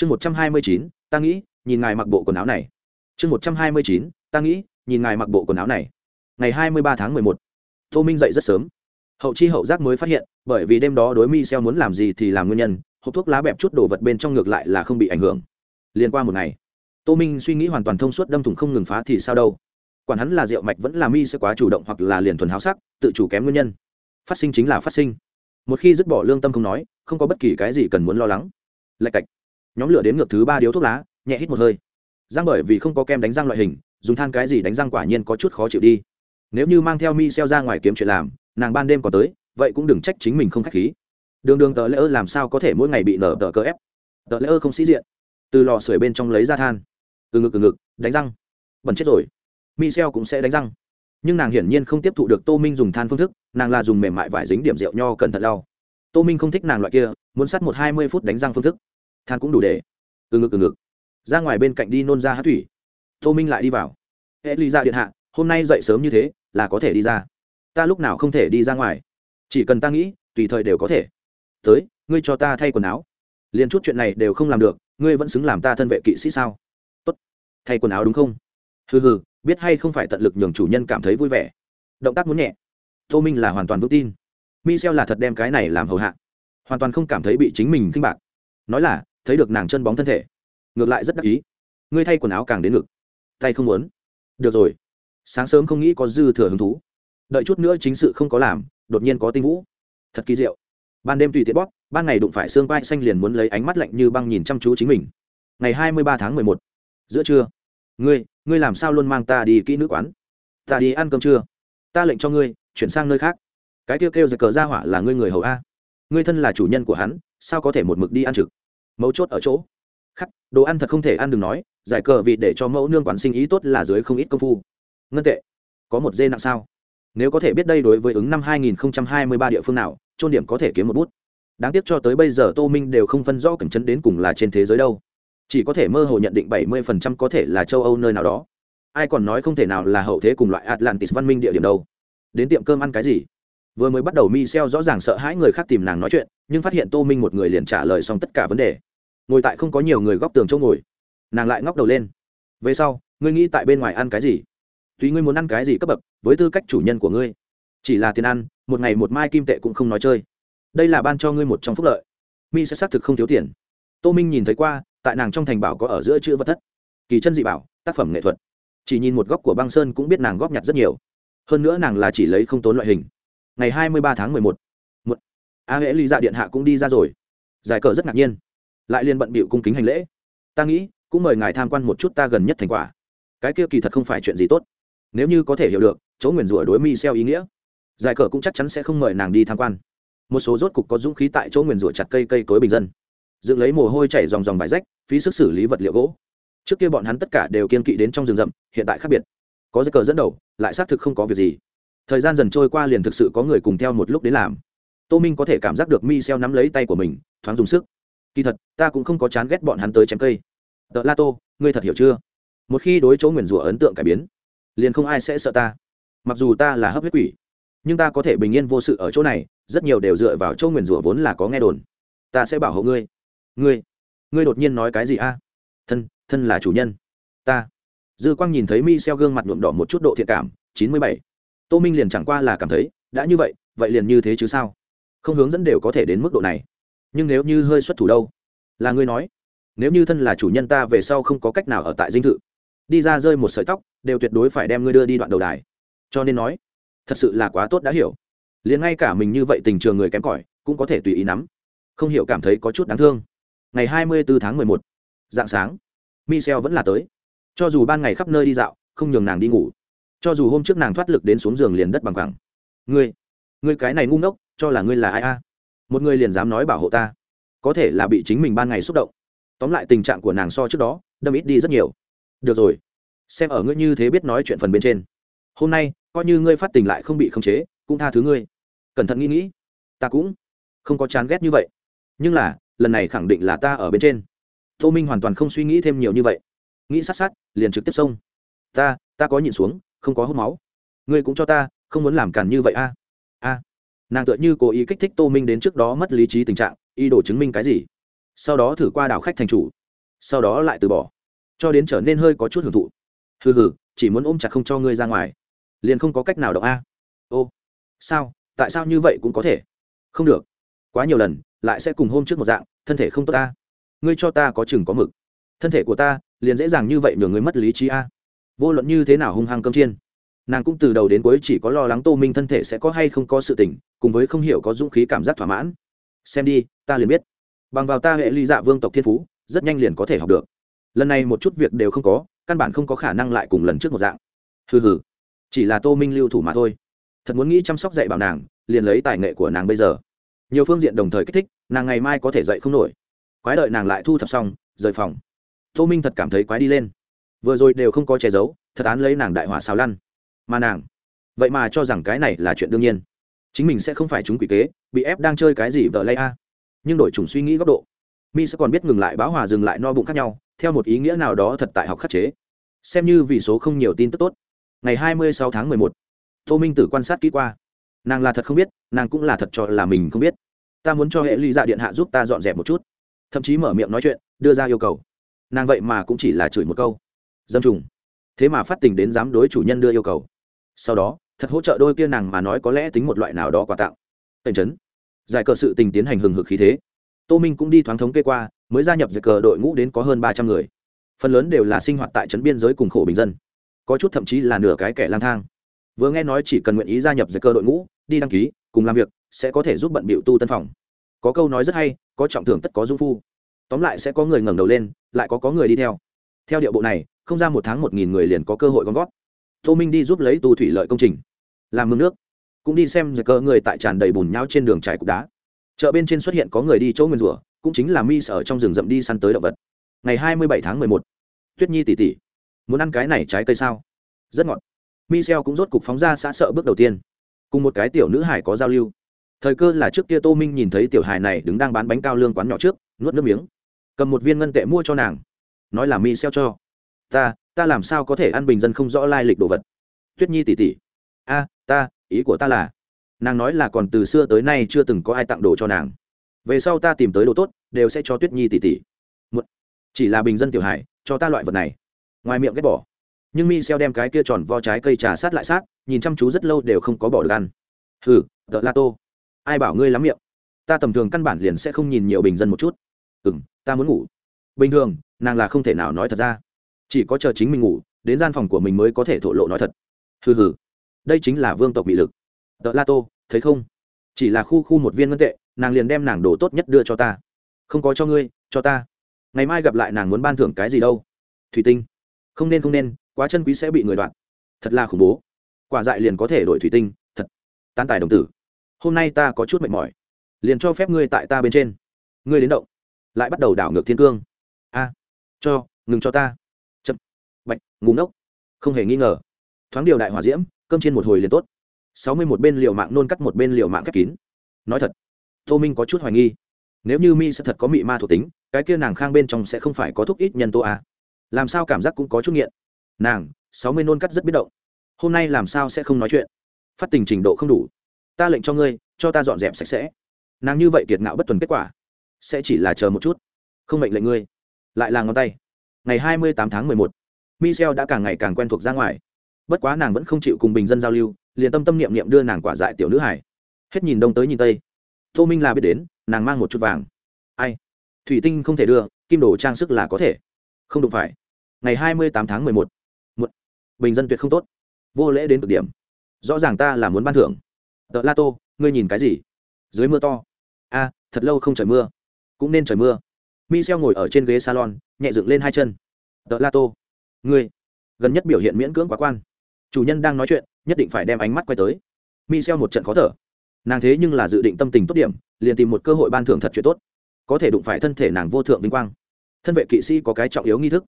chương một trăm hai mươi chín, ta nghĩ, nhìn ngài mặc bộ quần áo này. Chương một trăm hai mươi chín, ta nghĩ, nhìn ngài mặc bộ quần áo này. Ngày hai mươi ba tháng mười một. Tô minh dậy rất sớm. Hậu chi hậu giác mới phát hiện, bởi vì đêm đó đối mi xeo muốn làm gì thì làm nguyên nhân, hộp thuốc lá bẹp chút đồ vật bên trong ngược lại là không bị ảnh hưởng. Liên qua một ngày, tô minh suy nghĩ hoàn toàn thông suốt đâm thủng không ngừng phá thì sao đâu. Quản hắn là rượu mạch vẫn là mi sẽ quá chủ động hoặc là liền thuần háo sắc, tự chủ kém nguyên nhân. Phát sinh chính là phát sinh. Một khi dứt bỏ lương tâm không nói, không có bất kỳ cái gì cần muốn lo lắng. Lạch cạch nhóm lửa đến ngược thứ ba điếu thuốc lá, nhẹ hít một hơi. Răng bởi vì không có kem đánh răng loại hình, dùng than cái gì đánh răng quả nhiên có chút khó chịu đi. Nếu như mang theo mi xeo ra ngoài kiếm chuyện làm, nàng ban đêm có tới, vậy cũng đừng trách chính mình không k h á c h khí. Đường đường tờ lễ ơ làm sao có thể mỗi ngày bị nở tờ cơ ép? Tờ lễ ơ không sĩ diện. Từ lò sưởi bên trong lấy ra than. Từ ngực từ ngực, đánh răng. Bẩn chết rồi. Mi xeo cũng sẽ đánh răng. Nhưng nàng hiển nhiên không tiếp thụ được tô minh dùng than phương thức, nàng là dùng mềm mại vải dính điểm rượu nho cẩn thận lau. Tô minh không thích nàng loại kia, muốn sắt một hai mươi phút đánh răng phương thức than cũng đủ để. Từ ngực từ ngực. Ra ngoài bên cạnh đi nôn ra hát thủy. Tô minh lại đi vào. Hệ ly ra điện hạ, hôm nay dậy sớm như thế, là có thể đi ra. Ta lúc nào không thể đi ra ngoài. Chỉ cần ta nghĩ, tùy thời đều có thể. Tới, ngươi cho ta thay quần áo. Liền chút chuyện này đều không làm được, ngươi vẫn xứng làm ta thân vệ kỵ sĩ sao? Tốt. Thay quần áo đúng không? Hừ hừ, biết hay không phải tận lực nhường chủ nhân cảm thấy vui vẻ. Động tác muốn nhẹ. Tô minh là hoàn toàn vững tin. Michel là thật đem cái này làm hầu hạ. Hoàn toàn không cảm thấy bị chính mình khinh bạc. Nói là thấy được nàng chân bóng thân thể. Ngược lại rất đắc ý. Ngươi thay quần áo càng đến ngực. Tay không muốn. Được rồi. Sáng sớm không nghĩ có dư thừa hứng thú. Đợi chút nữa chính sự không có làm, đột nhiên có tinh vũ. Thật kỳ diệu. Ban đêm tùy tiện bóp, ban ngày đụng phải xương vai xanh liền muốn lấy ánh mắt lạnh như băng nhìn chăm chú chính mình. Ngày hai mươi ba tháng mười một. Giữa trưa. Ngươi ngươi làm sao luôn mang ta đi kỹ nữ quán? Ta đi ăn cơm trưa. Ta lệnh cho ngươi, chuyển sang nơi khác. Cái kêu kêu giật cờ ra hỏa là ngươi người hầu a. Ngươi thân là chủ nhân của hắn, sao có thể một mực đi ăn trực? Mấu chốt ở chỗ. Khắc, đồ ăn thật không thể ăn đừng nói, giải cờ vì để cho mẫu nương quán sinh ý tốt là dưới không ít công phu. Ngân tệ, có một dê nặng sao? Nếu có thể biết đây đối với ứng năm 2023 địa phương nào trôn điểm có thể kiếm một bút. Đáng tiếc cho tới bây giờ tô minh đều không phân rõ cảnh chấn đến cùng là trên thế giới đâu. Chỉ có thể mơ hồ nhận định 70% có thể là châu âu nơi nào đó. Ai còn nói không thể nào là hậu thế cùng loại atlantis văn minh địa điểm đâu. Đến tiệm cơm ăn cái gì? Vừa mới bắt đầu Michel rõ ràng sợ hãi người khác tìm nàng nói chuyện, nhưng phát hiện tô minh một người liền trả lời xong tất cả vấn đề. Ngồi tại không có nhiều người góc tường chỗ ngồi, nàng lại ngóc đầu lên. Về sau, ngươi nghĩ tại bên ngoài ăn cái gì? Tùy ngươi muốn ăn cái gì cấp bậc, với tư cách chủ nhân của ngươi. Chỉ là tiền ăn, một ngày một mai kim tệ cũng không nói chơi. Đây là ban cho ngươi một trong phúc lợi. Mi sẽ xác thực không thiếu tiền. Tô minh nhìn thấy qua, tại nàng trong thành bảo có ở giữa chữ vật thất. Kỳ chân dị bảo, tác phẩm nghệ thuật. Chỉ nhìn một góc của băng sơn cũng biết nàng góp nhặt rất nhiều. Hơn nữa nàng là chỉ lấy không tốn loại hình ngày hai mươi ba tháng mười một. Một. A hễ ly dạ điện hạ cũng đi ra rồi. Giải cờ rất ngạc nhiên. Lại liền bận bịu cung kính hành lễ. Ta nghĩ, cũng mời ngài tham quan một chút ta gần nhất thành quả. Cái kia kỳ thật không phải chuyện gì tốt. Nếu như có thể hiểu được, chỗ nguyền rủa đối mi xeo ý nghĩa, giải cờ cũng chắc chắn sẽ không mời nàng đi tham quan. Một số rốt cục có dũng khí tại chỗ nguyền rủa chặt cây cây cối bình dân. Dựng lấy mồ hôi chảy dòng dòng vải rách, phí sức xử lý vật liệu gỗ. Trước kia bọn hắn tất cả đều kiên kỵ đến trong rừng rậm, hiện tại khác biệt. Có giấy cờ dẫn đầu, lại xác thực không có việc gì thời gian dần trôi qua liền thực sự có người cùng theo một lúc đến làm. Tô minh có thể cảm giác được mi xeo nắm lấy tay của mình, thoáng dùng sức. Kỳ thật, ta cũng không có chán ghét bọn hắn tới chém cây. Tợ la tô, ngươi thật hiểu chưa? Một khi đối chỗ nguyền rủa ấn tượng cải biến, liền không ai sẽ sợ ta. Mặc dù ta là hấp huyết quỷ, nhưng ta có thể bình yên vô sự ở chỗ này, rất nhiều đều dựa vào chỗ nguyền rủa vốn là có nghe đồn. Ta sẽ bảo hộ ngươi. Ngươi ngươi đột nhiên nói cái gì a? Thân thân là chủ nhân. Ta. Dư quang nhìn thấy mi xeo gương mặt nhuộm đỏ một chút độ thiện cảm, chín mươi bảy tô minh liền chẳng qua là cảm thấy, đã như vậy vậy liền như thế chứ sao? Không hướng dẫn đều có thể đến mức độ này. Nhưng nếu như hơi xuất thủ đâu? Là ngươi nói. Nếu như thân là chủ nhân ta về sau không có cách nào ở tại dinh thự. Đi ra rơi một sợi tóc, đều tuyệt đối phải đem ngươi đưa đi đoạn đầu đài. Cho nên nói, thật sự là quá tốt đã hiểu. Liền ngay cả mình như vậy tình trường người kém cỏi, cũng có thể tùy ý nắm. Không hiểu cảm thấy có chút đáng thương. Ngày hai mươi bốn tháng mười một, dạng sáng michel vẫn là tới. Cho dù ban ngày khắp nơi đi dạo, không nhường nàng đi ngủ cho dù hôm trước nàng thoát lực đến xuống giường liền đất bằng cẳng ngươi ngươi cái này ngu ngốc, cho là ngươi là ai a? Một người liền dám nói bảo hộ ta. Có thể là bị chính mình ban ngày xúc động. Tóm lại tình trạng của nàng so trước đó, đâm ít đi rất nhiều. Được rồi. Xem ở ngươi như thế biết nói chuyện phần bên trên. Hôm nay, coi như ngươi phát tình lại không bị khống chế, cũng tha thứ ngươi. Cẩn thận nghĩ nghĩ. Ta cũng không có chán ghét như vậy. Nhưng là, lần này khẳng định là ta ở bên trên. Tô minh hoàn toàn không suy nghĩ thêm nhiều như vậy. Nghĩ sát sát, liền trực tiếp xông. Ta ta có nhìn xuống không có hút máu. Ngươi cũng cho ta, không muốn làm càn như vậy a. A. Nàng tựa như cố ý kích thích tô minh đến trước đó mất lý trí tình trạng, ý đồ chứng minh cái gì? Sau đó thử qua đảo khách thành chủ. Sau đó lại từ bỏ. Cho đến trở nên hơi có chút hưởng thụ. Hừ hừ, chỉ muốn ôm chặt không cho ngươi ra ngoài. Liền không có cách nào động a. Ô. Sao? Tại sao như vậy cũng có thể? Không được. Quá nhiều lần, lại sẽ cùng hôm trước một dạng, thân thể không tốt ta. Ngươi cho ta có chừng có mực. Thân thể của ta, liền dễ dàng như vậy nhường ngươi mất lý trí a vô luận như thế nào hung hăng cơm chiên. Nàng cũng từ đầu đến cuối chỉ có lo lắng tô minh thân thể sẽ có hay không có sự tỉnh cùng với không hiểu có dũng khí cảm giác thỏa mãn. Xem đi, ta liền biết. Bằng vào ta hệ ly dạ vương tộc thiên phú, rất nhanh liền có thể học được. Lần này một chút việc đều không có, căn bản không có khả năng lại cùng lần trước một dạng. Hừ hừ. Chỉ là tô minh lưu thủ mà thôi. Thật muốn nghĩ chăm sóc dạy bảo nàng, liền lấy tài nghệ của nàng bây giờ. Nhiều phương diện đồng thời kích thích, nàng ngày mai có thể dạy không nổi. Quái đợi nàng lại thu thập xong, rời phòng. Tô minh thật cảm thấy quái đi lên vừa rồi đều không có che giấu, thật án lấy nàng đại hỏa xào lăn. Mà nàng, vậy mà cho rằng cái này là chuyện đương nhiên. Chính mình sẽ không phải chúng quỷ kế, bị ép đang chơi cái gì vợ lay a. Nhưng đổi chủng suy nghĩ góc độ, mi sẽ còn biết ngừng lại báo hòa dừng lại no bụng khác nhau, theo một ý nghĩa nào đó thật tại học khắc chế. Xem như vì số không nhiều tin tức tốt. Ngày hai mươi sáu tháng mười một, tô minh tử quan sát kỹ qua. Nàng là thật không biết, nàng cũng là thật cho là mình không biết. Ta muốn cho hệ ly dạ điện hạ giúp ta dọn dẹp một chút. Thậm chí mở miệng nói chuyện, đưa ra yêu cầu. Nàng vậy mà cũng chỉ là chửi một câu dâm trùng. Thế mà phát tình đến dám đối chủ nhân đưa yêu cầu. Sau đó, thật hỗ trợ đôi kia nàng mà nói có lẽ tính một loại nào đó quà tặng. Tần chấn. Giải cờ sự tình tiến hành hừng hực khí thế. Tô minh cũng đi thoáng thống kê qua, mới gia nhập giải cờ đội ngũ đến có hơn ba trăm người. Phần lớn đều là sinh hoạt tại trấn biên giới cùng khổ bình dân. Có chút thậm chí là nửa cái kẻ lang thang. Vừa nghe nói chỉ cần nguyện ý gia nhập giải cờ đội ngũ, đi đăng ký, cùng làm việc, sẽ có thể giúp bận bịu tu tân phòng. Có câu nói rất hay, có trọng thưởng tất có dung phu. Tóm lại sẽ có người ngẩng đầu lên, lại có có người đi theo. Theo điệu bộ này không ra một tháng một nghìn người liền có cơ hội gom góp. tô minh đi giúp lấy tu thủy lợi công trình, làm mương nước, cũng đi xem giật cơ người tại tràn đầy bùn nhau trên đường trải cục đá. Chợ bên trên xuất hiện có người đi chỗ nguyên rủa, cũng chính là mi sở trong rừng rậm đi săn tới động vật. Ngày hai mươi bảy tháng mười một, tuyết nhi tỉ tỉ, muốn ăn cái này trái cây sao? Rất ngọt. Michel cũng rốt cục phóng ra xã sợ bước đầu tiên. Cùng một cái tiểu nữ hải có giao lưu. Thời cơ là trước kia tô minh nhìn thấy tiểu hải này đứng đang bán bánh cao lương quán nhỏ trước, nuốt nước miếng. Cầm một viên ngân tệ mua cho nàng. Nói là mi xeo cho ta ta làm sao có thể ăn bình dân không rõ lai lịch đồ vật? Tuyết nhi tỉ tỉ. A, ta, ý của ta là, nàng nói là còn từ xưa tới nay chưa từng có ai tặng đồ cho nàng. Về sau ta tìm tới đồ tốt, đều sẽ cho tuyết nhi tỉ tỉ. Một, chỉ là bình dân tiểu hải cho ta loại vật này. Ngoài miệng ghét bỏ. Nhưng mi xeo đem cái kia tròn vo trái cây trà sát lại sát, nhìn chăm chú rất lâu đều không có bỏ được ăn. Hừ, tợ la tô. Ai bảo ngươi lắm miệng? Ta tầm thường căn bản liền sẽ không nhìn nhiều bình dân một chút. Ừ m ta muốn ngủ. Bình thường, nàng là không thể nào nói thật ra chỉ có chờ chính mình ngủ, đến gian phòng của mình mới có thể thổ lộ nói thật. Hừ hừ. Đây chính là vương tộc bị lực. Đợt la tô, thấy không? Chỉ là khu khu một viên ngân tệ, nàng liền đem nàng đồ tốt nhất đưa cho ta. Không có cho ngươi, cho ta. Ngày mai gặp lại nàng muốn ban thưởng cái gì đâu. Thủy tinh. Không nên không nên, quá chân quý sẽ bị người đoạn thật là khủng bố. Quả dại liền có thể đổi thủy tinh, thật. Tán tài đồng tử. Hôm nay ta có chút mệt mỏi. Liền cho phép ngươi tại ta bên trên. Ngươi đến động. Lại bắt đầu đảo ngược thiên cương. A. Cho, ngừng cho ta bạch ngủ ngốc. Không hề nghi ngờ. Thoáng điều đại hỏa diễm, cơm trên một hồi liền tốt. Sáu mươi một bên liều mạng nôn cắt một bên liều mạng khép kín. Nói thật, tô minh có chút hoài nghi. Nếu như mi sẽ thật có mị ma thuộc tính, cái kia nàng khang bên trong sẽ không phải có thuốc ít nhân tô à? Làm sao cảm giác cũng có chút nghiện. Nàng, sáu mươi nôn cắt rất biết động. Hôm nay làm sao sẽ không nói chuyện? Phát tình trình độ không đủ. Ta lệnh cho ngươi, cho ta dọn dẹp sạch sẽ. Nàng như vậy kiệt ngạo bất tuần kết quả, sẽ chỉ là chờ một chút. Không mệnh lệnh ngươi. Lại là ngón tay. Ngày hai mươi tám tháng mười một michel đã càng ngày càng quen thuộc ra ngoài. Bất quá nàng vẫn không chịu cùng bình dân giao lưu, liền tâm tâm niệm niệm đưa nàng quả dại tiểu nữ hải. Hết nhìn đông tới nhìn tây. Tô minh là biết đến, nàng mang một chút vàng. Ai? Thủy tinh không thể đưa, kim đồ trang sức là có thể. Không đụng phải. Ngày hai mươi tám tháng mười một. Một bình dân tuyệt không tốt. Vô lễ đến cực điểm. Rõ ràng ta là muốn ban thưởng. Tờ la tô, ngươi nhìn cái gì? Dưới mưa to. A, thật lâu không trời mưa. Cũng nên trời mưa. Michel ngồi ở trên ghế salon, nhẹ dựng lên hai chân. Tờ la tô ngươi, gần nhất biểu hiện miễn cưỡng quá quan. Chủ nhân đang nói chuyện, nhất định phải đem ánh mắt quay tới. Michel một trận khó thở. Nàng thế nhưng là dự định tâm tình tốt điểm, liền tìm một cơ hội ban thưởng thật chuyện tốt. Có thể đụng phải thân thể nàng vô thượng vinh quang. Thân vệ kỵ sĩ có cái trọng yếu nghi thức,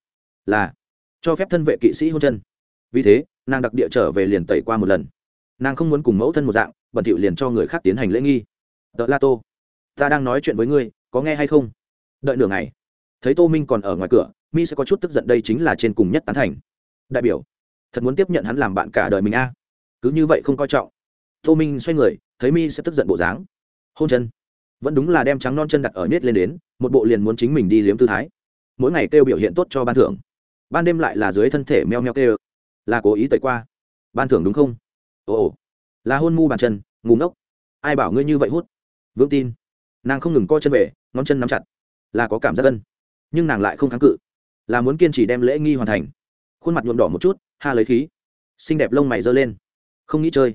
là cho phép thân vệ kỵ sĩ hôn chân. Vì thế, nàng đặc địa trở về liền tẩy qua một lần. Nàng không muốn cùng mẫu thân một dạng, bẩn thỉu liền cho người khác tiến hành lễ nghi. Đợi la tô, ta đang nói chuyện với ngươi, có nghe hay không? Đợi nửa ngày, thấy tô minh còn ở ngoài cửa mi sẽ có chút tức giận đây chính là trên cùng nhất tán thành. Đại biểu, thật muốn tiếp nhận hắn làm bạn cả đời mình a. Cứ như vậy không coi trọng. Tô minh xoay người, thấy mi sẽ tức giận bộ dáng. Hôn chân. Vẫn đúng là đem trắng non chân đặt ở nết lên đến, một bộ liền muốn chính mình đi liếm tư thái. Mỗi ngày kêu biểu hiện tốt cho ban thưởng. Ban đêm lại là dưới thân thể meo meo kêu. Là cố ý tẩy qua. Ban thưởng đúng không? Ồ ồ. Là hôn mu bàn chân ngủ ngốc. Ai bảo ngươi như vậy hút? Vững tin. Nàng không ngừng co chân về, ngón chân nắm chặt. Là có cảm giác gân nhưng nàng lại không kháng cự là muốn kiên trì đem lễ nghi hoàn thành. Khuôn mặt nhuộm đỏ một chút, ha lấy khí. Xinh đẹp lông mày giơ lên. Không nghĩ chơi.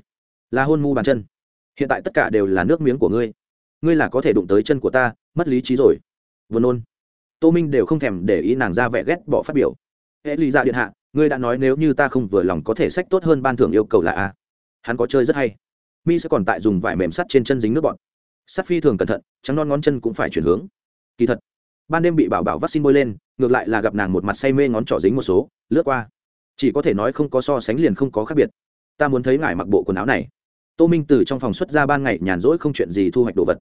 Là hôn mu bàn chân. Hiện tại tất cả đều là nước miếng của ngươi. Ngươi là có thể đụng tới chân của ta, mất lý trí rồi. Vừa nôn. Tô minh đều không thèm để ý nàng ra vẻ ghét bỏ phát biểu. Hệ lý ra dạ điện hạ, ngươi đã nói nếu như ta không vừa lòng có thể sách tốt hơn ban thưởng yêu cầu là a. Hắn có chơi rất hay. Mi sẽ còn tại dùng vải mềm sắt trên chân dính nước bọn sắt phi thường cẩn thận, trắng non ngón chân cũng phải chuyển hướng. Kỳ thật ban đêm bị bảo bảo vaccine bôi lên, ngược lại là gặp nàng một mặt say mê ngón trỏ dính một số, lướt qua. Chỉ có thể nói không có so sánh liền không có khác biệt. Ta muốn thấy ngài mặc bộ quần áo này. Tô minh từ trong phòng xuất ra ban ngày nhàn rỗi không chuyện gì thu hoạch đồ vật.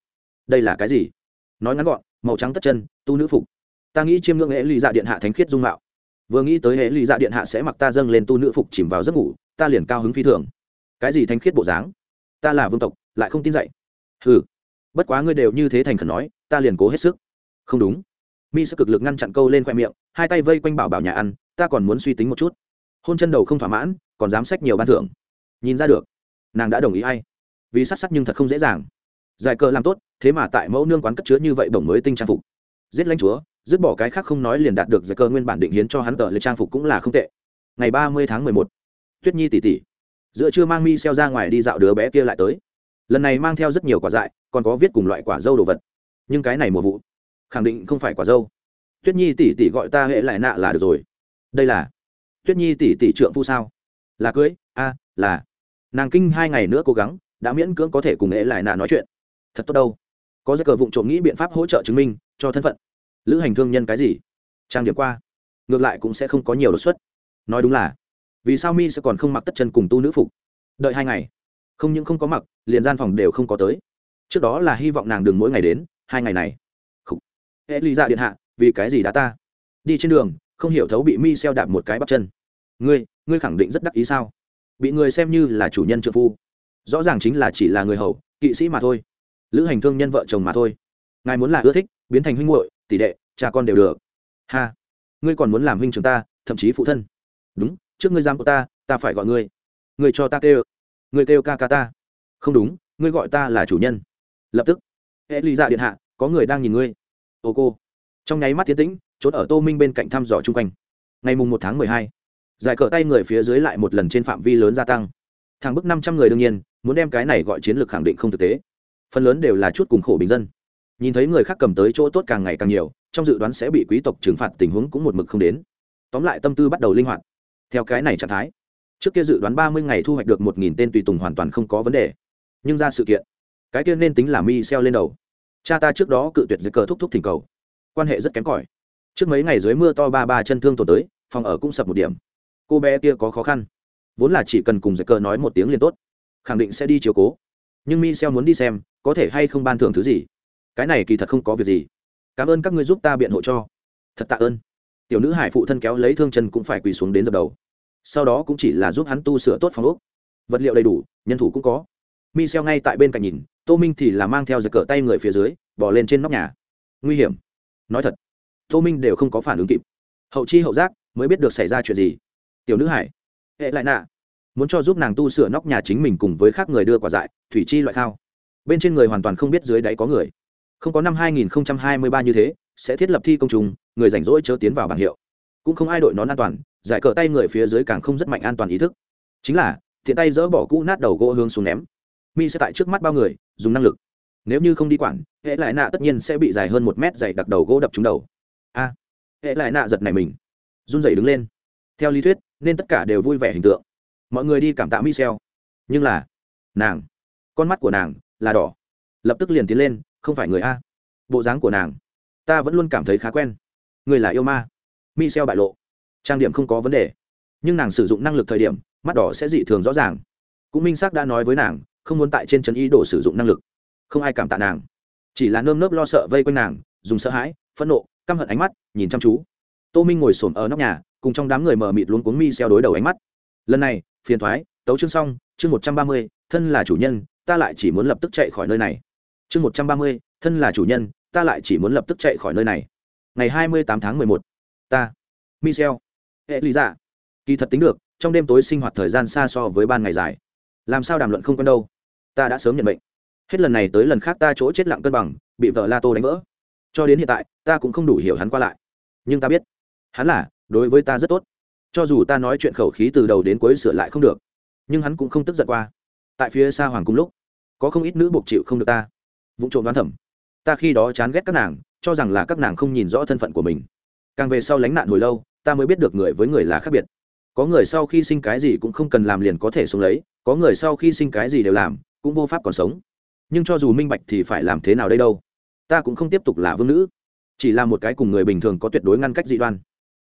Đây là cái gì? Nói ngắn gọn, màu trắng tất chân, tu nữ phục. Ta nghĩ chiêm ngưỡng hệ ly dạ điện hạ thánh khiết dung mạo. Vừa nghĩ tới hệ ly dạ điện hạ sẽ mặc ta dâng lên tu nữ phục chìm vào giấc ngủ, ta liền cao hứng phi thường. Cái gì thánh khiết bộ dáng? Ta là vương tộc, lại không tin dạy ừ bất quá ngươi đều như thế thành khẩn nói, ta liền cố hết sức. Không đúng mi sẽ cực lực ngăn chặn câu lên khoe miệng, hai tay vây quanh bảo bảo nhà ăn, ta còn muốn suy tính một chút. Hôn chân đầu không thỏa mãn, còn dám sách nhiều ban thưởng. Nhìn ra được. Nàng đã đồng ý hay vì sát sắc nhưng thật không dễ dàng. Giải cờ làm tốt, thế mà tại mẫu nương quán cất chứa như vậy bổng mới tinh trang phục. Giết lãnh chúa, dứt bỏ cái khác không nói liền đạt được giải cờ nguyên bản định hiến cho hắn tờ lấy trang phục cũng là không tệ. Ngày ba mươi tháng mười một, tuyết nhi tỷ tỷ giữa trưa mang mi xeo ra ngoài đi dạo đứa bé kia lại tới. Lần này mang theo rất nhiều quả dại, còn có viết cùng loại quả dâu đồ vật. Nhưng cái này mùa vụ khẳng định không phải quả dâu. Tuyết nhi tỷ tỷ gọi ta hệ lại nạ là được rồi. Đây là tuyết nhi tỷ tỷ trượng phu sao? Là cưới? A, là. Nàng kinh hai ngày nữa cố gắng, đã miễn cưỡng có thể cùng hệ lại nạ nói chuyện. Thật tốt đâu. Có giấy cờ vụng trộm nghĩ biện pháp hỗ trợ chứng minh, cho thân phận. Lữ hành thương nhân cái gì? Trang điểm qua. Ngược lại cũng sẽ không có nhiều đột xuất. Nói đúng là, vì sao mi sẽ còn không mặc tất chân cùng tu nữ phục? Đợi hai ngày. Không những không có mặc, liền gian phòng đều không có tới. Trước đó là hy vọng nàng đừng mỗi ngày đến, hai ngày này hệ ly ra dạ điện hạ, vì cái gì đã ta? Đi trên đường, không hiểu thấu bị mi xeo đạp một cái bắp chân. Ngươi ngươi khẳng định rất đắc ý sao? Bị người xem như là chủ nhân trợ phu. Rõ ràng chính là chỉ là người hầu, kỵ sĩ mà thôi. Lữ hành thương nhân vợ chồng mà thôi. Ngài muốn là ưa thích, biến thành huynh hội tỷ đệ, cha con đều được. Ha. Ngươi còn muốn làm huynh trường ta, thậm chí phụ thân. Đúng, trước ngươi giam của ta ta phải gọi ngươi. Ngươi cho ta kêu. Ngươi kêu ca ca ta. Không đúng, ngươi gọi ta là chủ nhân. Lập tức. Hệ lý ra dạ điện hạ, có người đang nhìn ngươi ô cô. Trong nháy mắt tiến tĩnh trốn ở tô minh bên cạnh thăm dò chung quanh. Ngày mùng một tháng mười hai, giải cờ tay người phía dưới lại một lần trên phạm vi lớn gia tăng. Thằng bức năm trăm người đương nhiên, muốn đem cái này gọi chiến lược khẳng định không thực tế. Phần lớn đều là chút cùng khổ bình dân. Nhìn thấy người khác cầm tới chỗ tốt càng ngày càng nhiều, trong dự đoán sẽ bị quý tộc trừng phạt tình huống cũng một mực không đến. Tóm lại tâm tư bắt đầu linh hoạt. Theo cái này trạng thái, trước kia dự đoán ba mươi ngày thu hoạch được một nghìn tên tùy tùng hoàn toàn không có vấn đề. Nhưng ra sự kiện, cái kia nên tính là mi xeo lên đầu cha ta trước đó cự tuyệt dưới cờ thúc thúc thỉnh cầu. Quan hệ rất kém cỏi. Trước mấy ngày dưới mưa to ba ba chân thương tổn tới, phòng ở cũng sập một điểm. Cô bé kia có khó khăn. Vốn là chỉ cần cùng dưới cờ nói một tiếng liền tốt. Khẳng định sẽ đi chiều cố. Nhưng mi xeo muốn đi xem, có thể hay không ban thưởng thứ gì. Cái này kỳ thật không có việc gì. Cảm ơn các ngươi giúp ta biện hộ cho. Thật tạ ơn. Tiểu nữ hải phụ thân kéo lấy thương chân cũng phải quỳ xuống đến dập đầu. Sau đó cũng chỉ là giúp hắn tu sửa tốt phòng ốc. Vật liệu đầy đủ, nhân thủ cũng có. Michel ngay tại bên cạnh nhìn, tô minh thì là mang theo giật cờ tay người phía dưới, bò lên trên nóc nhà. Nguy hiểm. Nói thật, tô minh đều không có phản ứng kịp. Hậu chi hậu giác, mới biết được xảy ra chuyện gì. Tiểu nữ hải, hệ lại nạ. Muốn cho giúp nàng tu sửa nóc nhà chính mình cùng với khác người đưa quả dại, thủy chi loại khao. Bên trên người hoàn toàn không biết dưới đáy có người. Không có năm 2023 như thế, sẽ thiết lập thi công trùng, người rảnh rỗi chớ tiến vào bảng hiệu. Cũng không ai đội nón an toàn, giải cờ tay người phía dưới càng không rất mạnh an toàn ý thức. Chính là thiện tay dỡ bỏ cũ nát đầu gỗ hướng xuống ném mi sẽ tại trước mắt bao người, dùng năng lực. Nếu như không đi quản, hệ lại nạ tất nhiên sẽ bị dài hơn một mét dày đặc đầu gỗ đập trúng đầu. A, hệ lại nạ giật này mình, run rẩy đứng lên. Theo lý thuyết, nên tất cả đều vui vẻ hình tượng. Mọi người đi cảm tạ michel nhưng là, nàng, con mắt của nàng là đỏ. Lập tức liền tiến lên, không phải người a. Bộ dáng của nàng, ta vẫn luôn cảm thấy khá quen. Người là yêu ma. Michel bại lộ. Trang điểm không có vấn đề. Nhưng nàng sử dụng năng lực thời điểm, mắt đỏ sẽ dị thường rõ ràng. Cũng minh xác đã nói với nàng không muốn tại trên trấn ý đồ sử dụng năng lực. Không ai cảm tạ nàng. Chỉ là nơm nớp lo sợ vây quanh nàng, dùng sợ hãi, phẫn nộ, căm hận ánh mắt, nhìn chăm chú. Tô minh ngồi s ổ m ở nóc nhà, cùng trong đám người mờ mịt luống cuống mi xeo đối đầu ánh mắt. Lần này, phiền thoái, tấu chương xong, chương một trăm ba mươi, thân là chủ nhân, ta lại chỉ muốn lập tức chạy khỏi nơi này. Chương một trăm ba mươi, thân là chủ nhân, ta lại chỉ muốn lập tức chạy khỏi nơi này. Ngày hai mươi tám tháng mười một, ta, michel hệ lý dạ kỳ thật tính được, trong đêm tối sinh hoạt thời gian xa so với ban ngày dài. Làm sao đàm luận không quen đâu? Ta đã sớm nhận bệnh hết lần này tới lần khác ta chỗ chết lặng cân bằng, bị vợ la tô đánh vỡ. Cho đến hiện tại, ta cũng không đủ hiểu hắn qua lại. Nhưng ta biết, hắn là, đối với ta rất tốt. Cho dù ta nói chuyện khẩu khí từ đầu đến cuối sửa lại không được, nhưng hắn cũng không tức giận qua. Tại phía xa hoàng cung lúc, có không ít nữ buộc chịu không được ta. Vụ trộm đoán thẩm ta khi đó chán ghét các nàng, cho rằng là các nàng không nhìn rõ thân phận của mình. Càng về sau lánh nạn hồi lâu, ta mới biết được người với người là khác biệt có người sau khi sinh cái gì cũng không cần làm liền có thể sống lấy, có người sau khi sinh cái gì đều làm, cũng vô pháp còn sống. Nhưng cho dù minh bạch thì phải làm thế nào đây đâu? Ta cũng không tiếp tục là vương nữ. Chỉ là một cái cùng người bình thường có tuyệt đối ngăn cách dị đoan.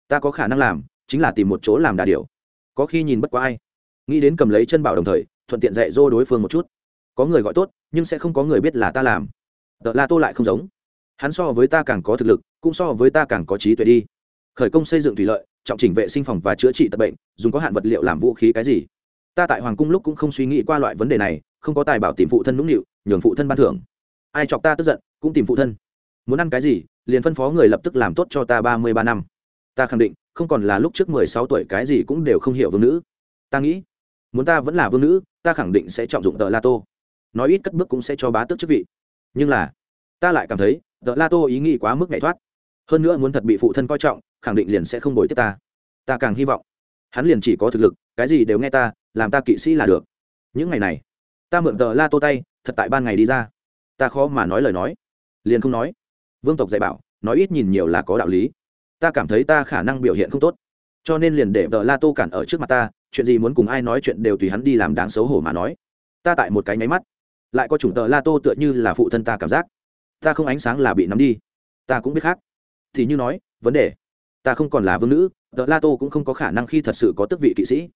Ta có khả năng làm, chính là tìm một chỗ làm đà điều có khi nhìn bất quá ai. Nghĩ đến cầm lấy chân bảo đồng thời, thuận tiện dạy dỗ đối phương một chút. Có người gọi tốt, nhưng sẽ không có người biết là ta làm. Tợ la tô lại không giống. Hắn so với ta càng có thực lực, cũng so với ta càng có trí tuệ đi. Khởi công xây dựng thủy lợi trọng chỉnh vệ sinh phòng và chữa trị tật bệnh, dùng có hạn vật liệu làm vũ khí cái gì? Ta tại hoàng cung lúc cũng không suy nghĩ qua loại vấn đề này, không có tài bảo tìm phụ thân nũng nịu, nhường phụ thân ban thưởng. Ai chọc ta tức giận, cũng tìm phụ thân. Muốn ăn cái gì, liền phân phó người lập tức làm tốt cho ta ba mươi ba năm. Ta khẳng định, không còn là lúc trước mười sáu tuổi cái gì cũng đều không hiểu vương nữ. Ta nghĩ, muốn ta vẫn là vương nữ, ta khẳng định sẽ trọng dụng tờ la tô nói ít cất bước cũng sẽ cho bá tước chức vị. Nhưng là, ta lại cảm thấy, tờ la tô ý nghĩ quá mức nhảy thoát hơn nữa muốn thật bị phụ thân coi trọng, khẳng định liền sẽ không đổi tiếp ta. Ta càng hy vọng, hắn liền chỉ có thực lực, cái gì đều nghe ta, làm ta kỵ sĩ là được. Những ngày này, ta mượn tờ la tô tay, thật tại ban ngày đi ra. Ta khó mà nói lời nói, liền không nói. Vương tộc dạy bảo, nói ít nhìn nhiều là có đạo lý. Ta cảm thấy ta khả năng biểu hiện không tốt, cho nên liền để tờ la tô cản ở trước mặt ta, chuyện gì muốn cùng ai nói chuyện đều tùy hắn đi làm đáng xấu hổ mà nói. Ta tại một cái nháy mắt, lại có chủng tờ la tô tựa như là phụ thân ta cảm giác. Ta không ánh sáng là bị nắm đi, ta cũng biết khác thì như nói, vấn đề. Ta không còn là vương nữ tờ la tô cũng không có khả năng khi thật sự có tước vị kỵ sĩ.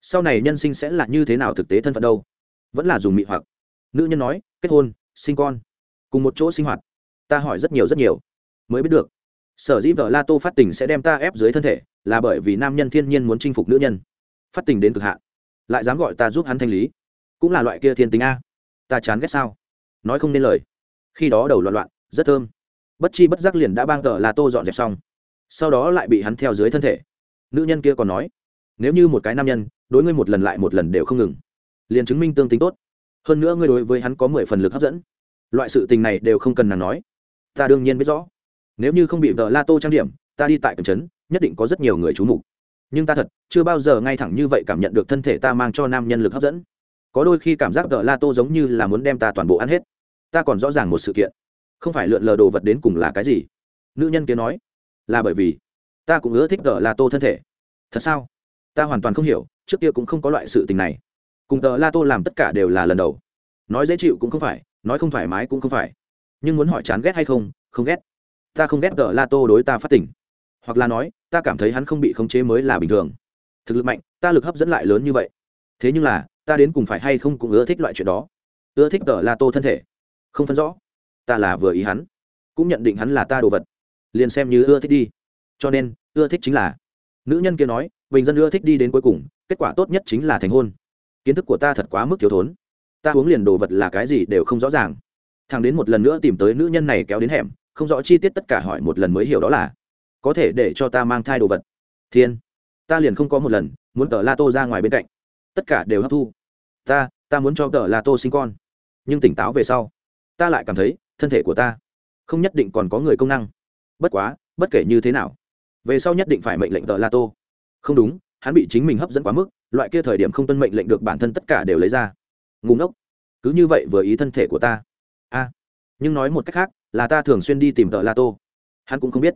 Sau này nhân sinh sẽ là như thế nào thực tế thân phận đâu? Vẫn là dùng mị hoặc. Nữ nhân nói, kết hôn, sinh con. Cùng một chỗ sinh hoạt. Ta hỏi rất nhiều rất nhiều. Mới biết được. Sở dĩ vợ la tô phát tình sẽ đem ta ép dưới thân thể, là bởi vì nam nhân thiên nhiên muốn chinh phục nữ nhân. Phát tình đến cực hạn. Lại dám gọi ta giúp hắn thanh lý. Cũng là loại kia thiên tính a. Ta chán ghét sao? Nói không nên lời. Khi đó đầu loạn loạn, rất thơm bất chi bất giác liền đã bang tờ là tô dọn dẹp xong. Sau đó lại bị hắn theo dưới thân thể. Nữ nhân kia còn nói, nếu như một cái nam nhân, đối ngươi một lần lại một lần đều không ngừng, liền chứng minh tương tính tốt. Hơn nữa ngươi đối với hắn có mười phần lực hấp dẫn. Loại sự tình này đều không cần nàng nói. Ta đương nhiên biết rõ. Nếu như không bị vợ la tô trang điểm, ta đi tại cầm trấn, nhất định có rất nhiều người trú mục. Nhưng ta thật, chưa bao giờ ngay thẳng như vậy cảm nhận được thân thể ta mang cho nam nhân lực hấp dẫn. Có đôi khi cảm giác vợ la tô giống như là muốn đem ta toàn bộ ăn hết. Ta còn rõ ràng một sự kiện không phải lượn lờ đồ vật đến cùng là cái gì? Nữ nhân kia nói, là bởi vì ta cũng ưa thích tờ la tô thân thể. Thật sao? Ta hoàn toàn không hiểu, trước kia cũng không có loại sự tình này. Cùng tờ la tô làm tất cả đều là lần đầu. Nói dễ chịu cũng không phải, nói không thoải mái cũng không phải. Nhưng muốn hỏi chán ghét hay không không ghét. Ta không ghét tờ la tô đối ta phát tỉnh hoặc là nói, ta cảm thấy hắn không bị khống chế mới là bình thường. Thực lực mạnh, ta lực hấp dẫn lại lớn như vậy. Thế nhưng là, ta đến cùng phải hay không cũng ưa thích loại chuyện đó. Ưa thích tờ la tô thân thể. Không phân rõ ta là vừa ý hắn, cũng nhận định hắn là ta đồ vật, liền xem như ưa thích đi. Cho nên, ưa thích chính là, nữ nhân kia nói, bình dân ưa thích đi đến cuối cùng, kết quả tốt nhất chính là thành hôn. Kiến thức của ta thật quá mức thiếu thốn, ta uống liền đồ vật là cái gì đều không rõ ràng. Thằng đến một lần nữa tìm tới nữ nhân này kéo đến hẻm, không rõ chi tiết tất cả hỏi một lần mới hiểu đó là, có thể để cho ta mang thai đồ vật. Thiên, ta liền không có một lần muốn tờ la tô ra ngoài bên cạnh. Tất cả đều hấp thu. Ta ta muốn cho tờ la tô sinh con. Nhưng tỉnh táo về sau, ta lại cảm thấy thân thể của ta. Không nhất định còn có người công năng. Bất quá, bất kể như thế nào, về sau nhất định phải mệnh lệnh tờ la tô. Không đúng, hắn bị chính mình hấp dẫn quá mức, loại kia thời điểm không tuân mệnh lệnh được bản thân tất cả đều lấy ra. Ngùng ngốc, cứ như vậy vừa ý thân thể của ta. A, nhưng nói một cách khác, là ta thường xuyên đi tìm tờ la tô. Hắn cũng không biết.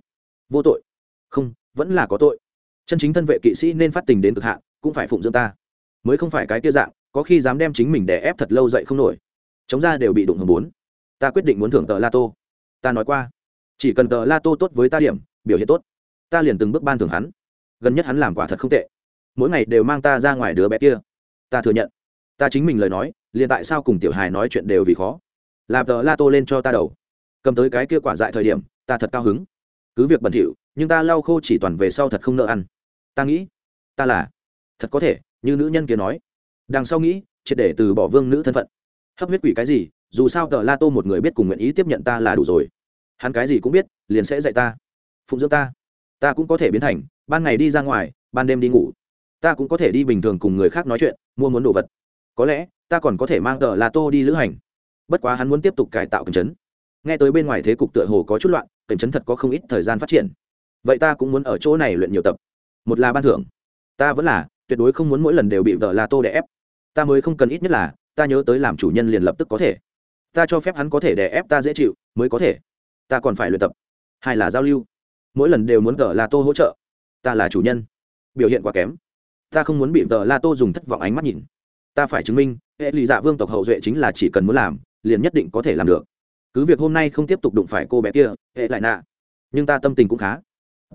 Vô tội. Không, vẫn là có tội. Chân chính thân vệ kỵ sĩ nên phát tình đến cực hạn, cũng phải phụng dưỡng ta. Mới không phải cái kia dạng, có khi dám đem chính mình để ép thật lâu dậy không nổi. Chống ra đều bị đụng hầm bốn ta quyết định muốn thưởng tờ la tô ta nói qua, chỉ cần tờ la tô tốt với ta điểm, biểu hiện tốt, ta liền từng bước ban thưởng hắn. Gần nhất hắn làm quả thật không tệ. Mỗi ngày đều mang ta ra ngoài đứa bé kia. Ta thừa nhận. Ta chính mình lời nói, liền tại sao cùng tiểu hài nói chuyện đều vì khó. Làm tờ la tô lên cho ta đầu. Cầm tới cái kia quả dại thời điểm, ta thật cao hứng. Cứ việc bẩn thỉu, nhưng ta lau khô chỉ toàn về sau thật không nợ ăn. Ta nghĩ, ta là, thật có thể, như nữ nhân kia nói. Đằng sau nghĩ, triệt để từ bỏ vương nữ thân phận. Hấp huyết quỷ cái gì dù sao tờ la tô một người biết cùng nguyện ý tiếp nhận ta là đủ rồi. Hắn cái gì cũng biết, liền sẽ dạy ta. Phụng dưỡng ta. Ta cũng có thể biến thành, ban ngày đi ra ngoài, ban đêm đi ngủ. Ta cũng có thể đi bình thường cùng người khác nói chuyện, mua muốn đồ vật. Có lẽ, ta còn có thể mang tờ la tô đi lữ hành. Bất quá hắn muốn tiếp tục cải tạo cẩm trấn. Nghe tới bên ngoài thế cục tựa hồ có chút loạn cẩm trấn thật có không ít thời gian phát triển. Vậy ta cũng muốn ở chỗ này luyện nhiều tập. Một là ban thưởng. Ta vẫn là, tuyệt đối không muốn mỗi lần đều bị vợ la tô đè ép. Ta mới không cần ít nhất là, ta nhớ tới làm chủ nhân liền lập tức có thể ta cho phép hắn có thể đè ép ta dễ chịu, mới có thể. Ta còn phải luyện tập. Hai là giao lưu. Mỗi lần đều muốn tờ là tô hỗ trợ. Ta là chủ nhân. Biểu hiện quá kém. Ta không muốn bị tờ la tô dùng thất vọng ánh mắt nhìn. Ta phải chứng minh, hệ lụy dạ vương tộc hậu duệ chính là chỉ cần muốn làm, liền nhất định có thể làm được. Cứ việc hôm nay không tiếp tục đụng phải cô bé kia, hệ lại nạ. Nhưng ta tâm tình cũng khá.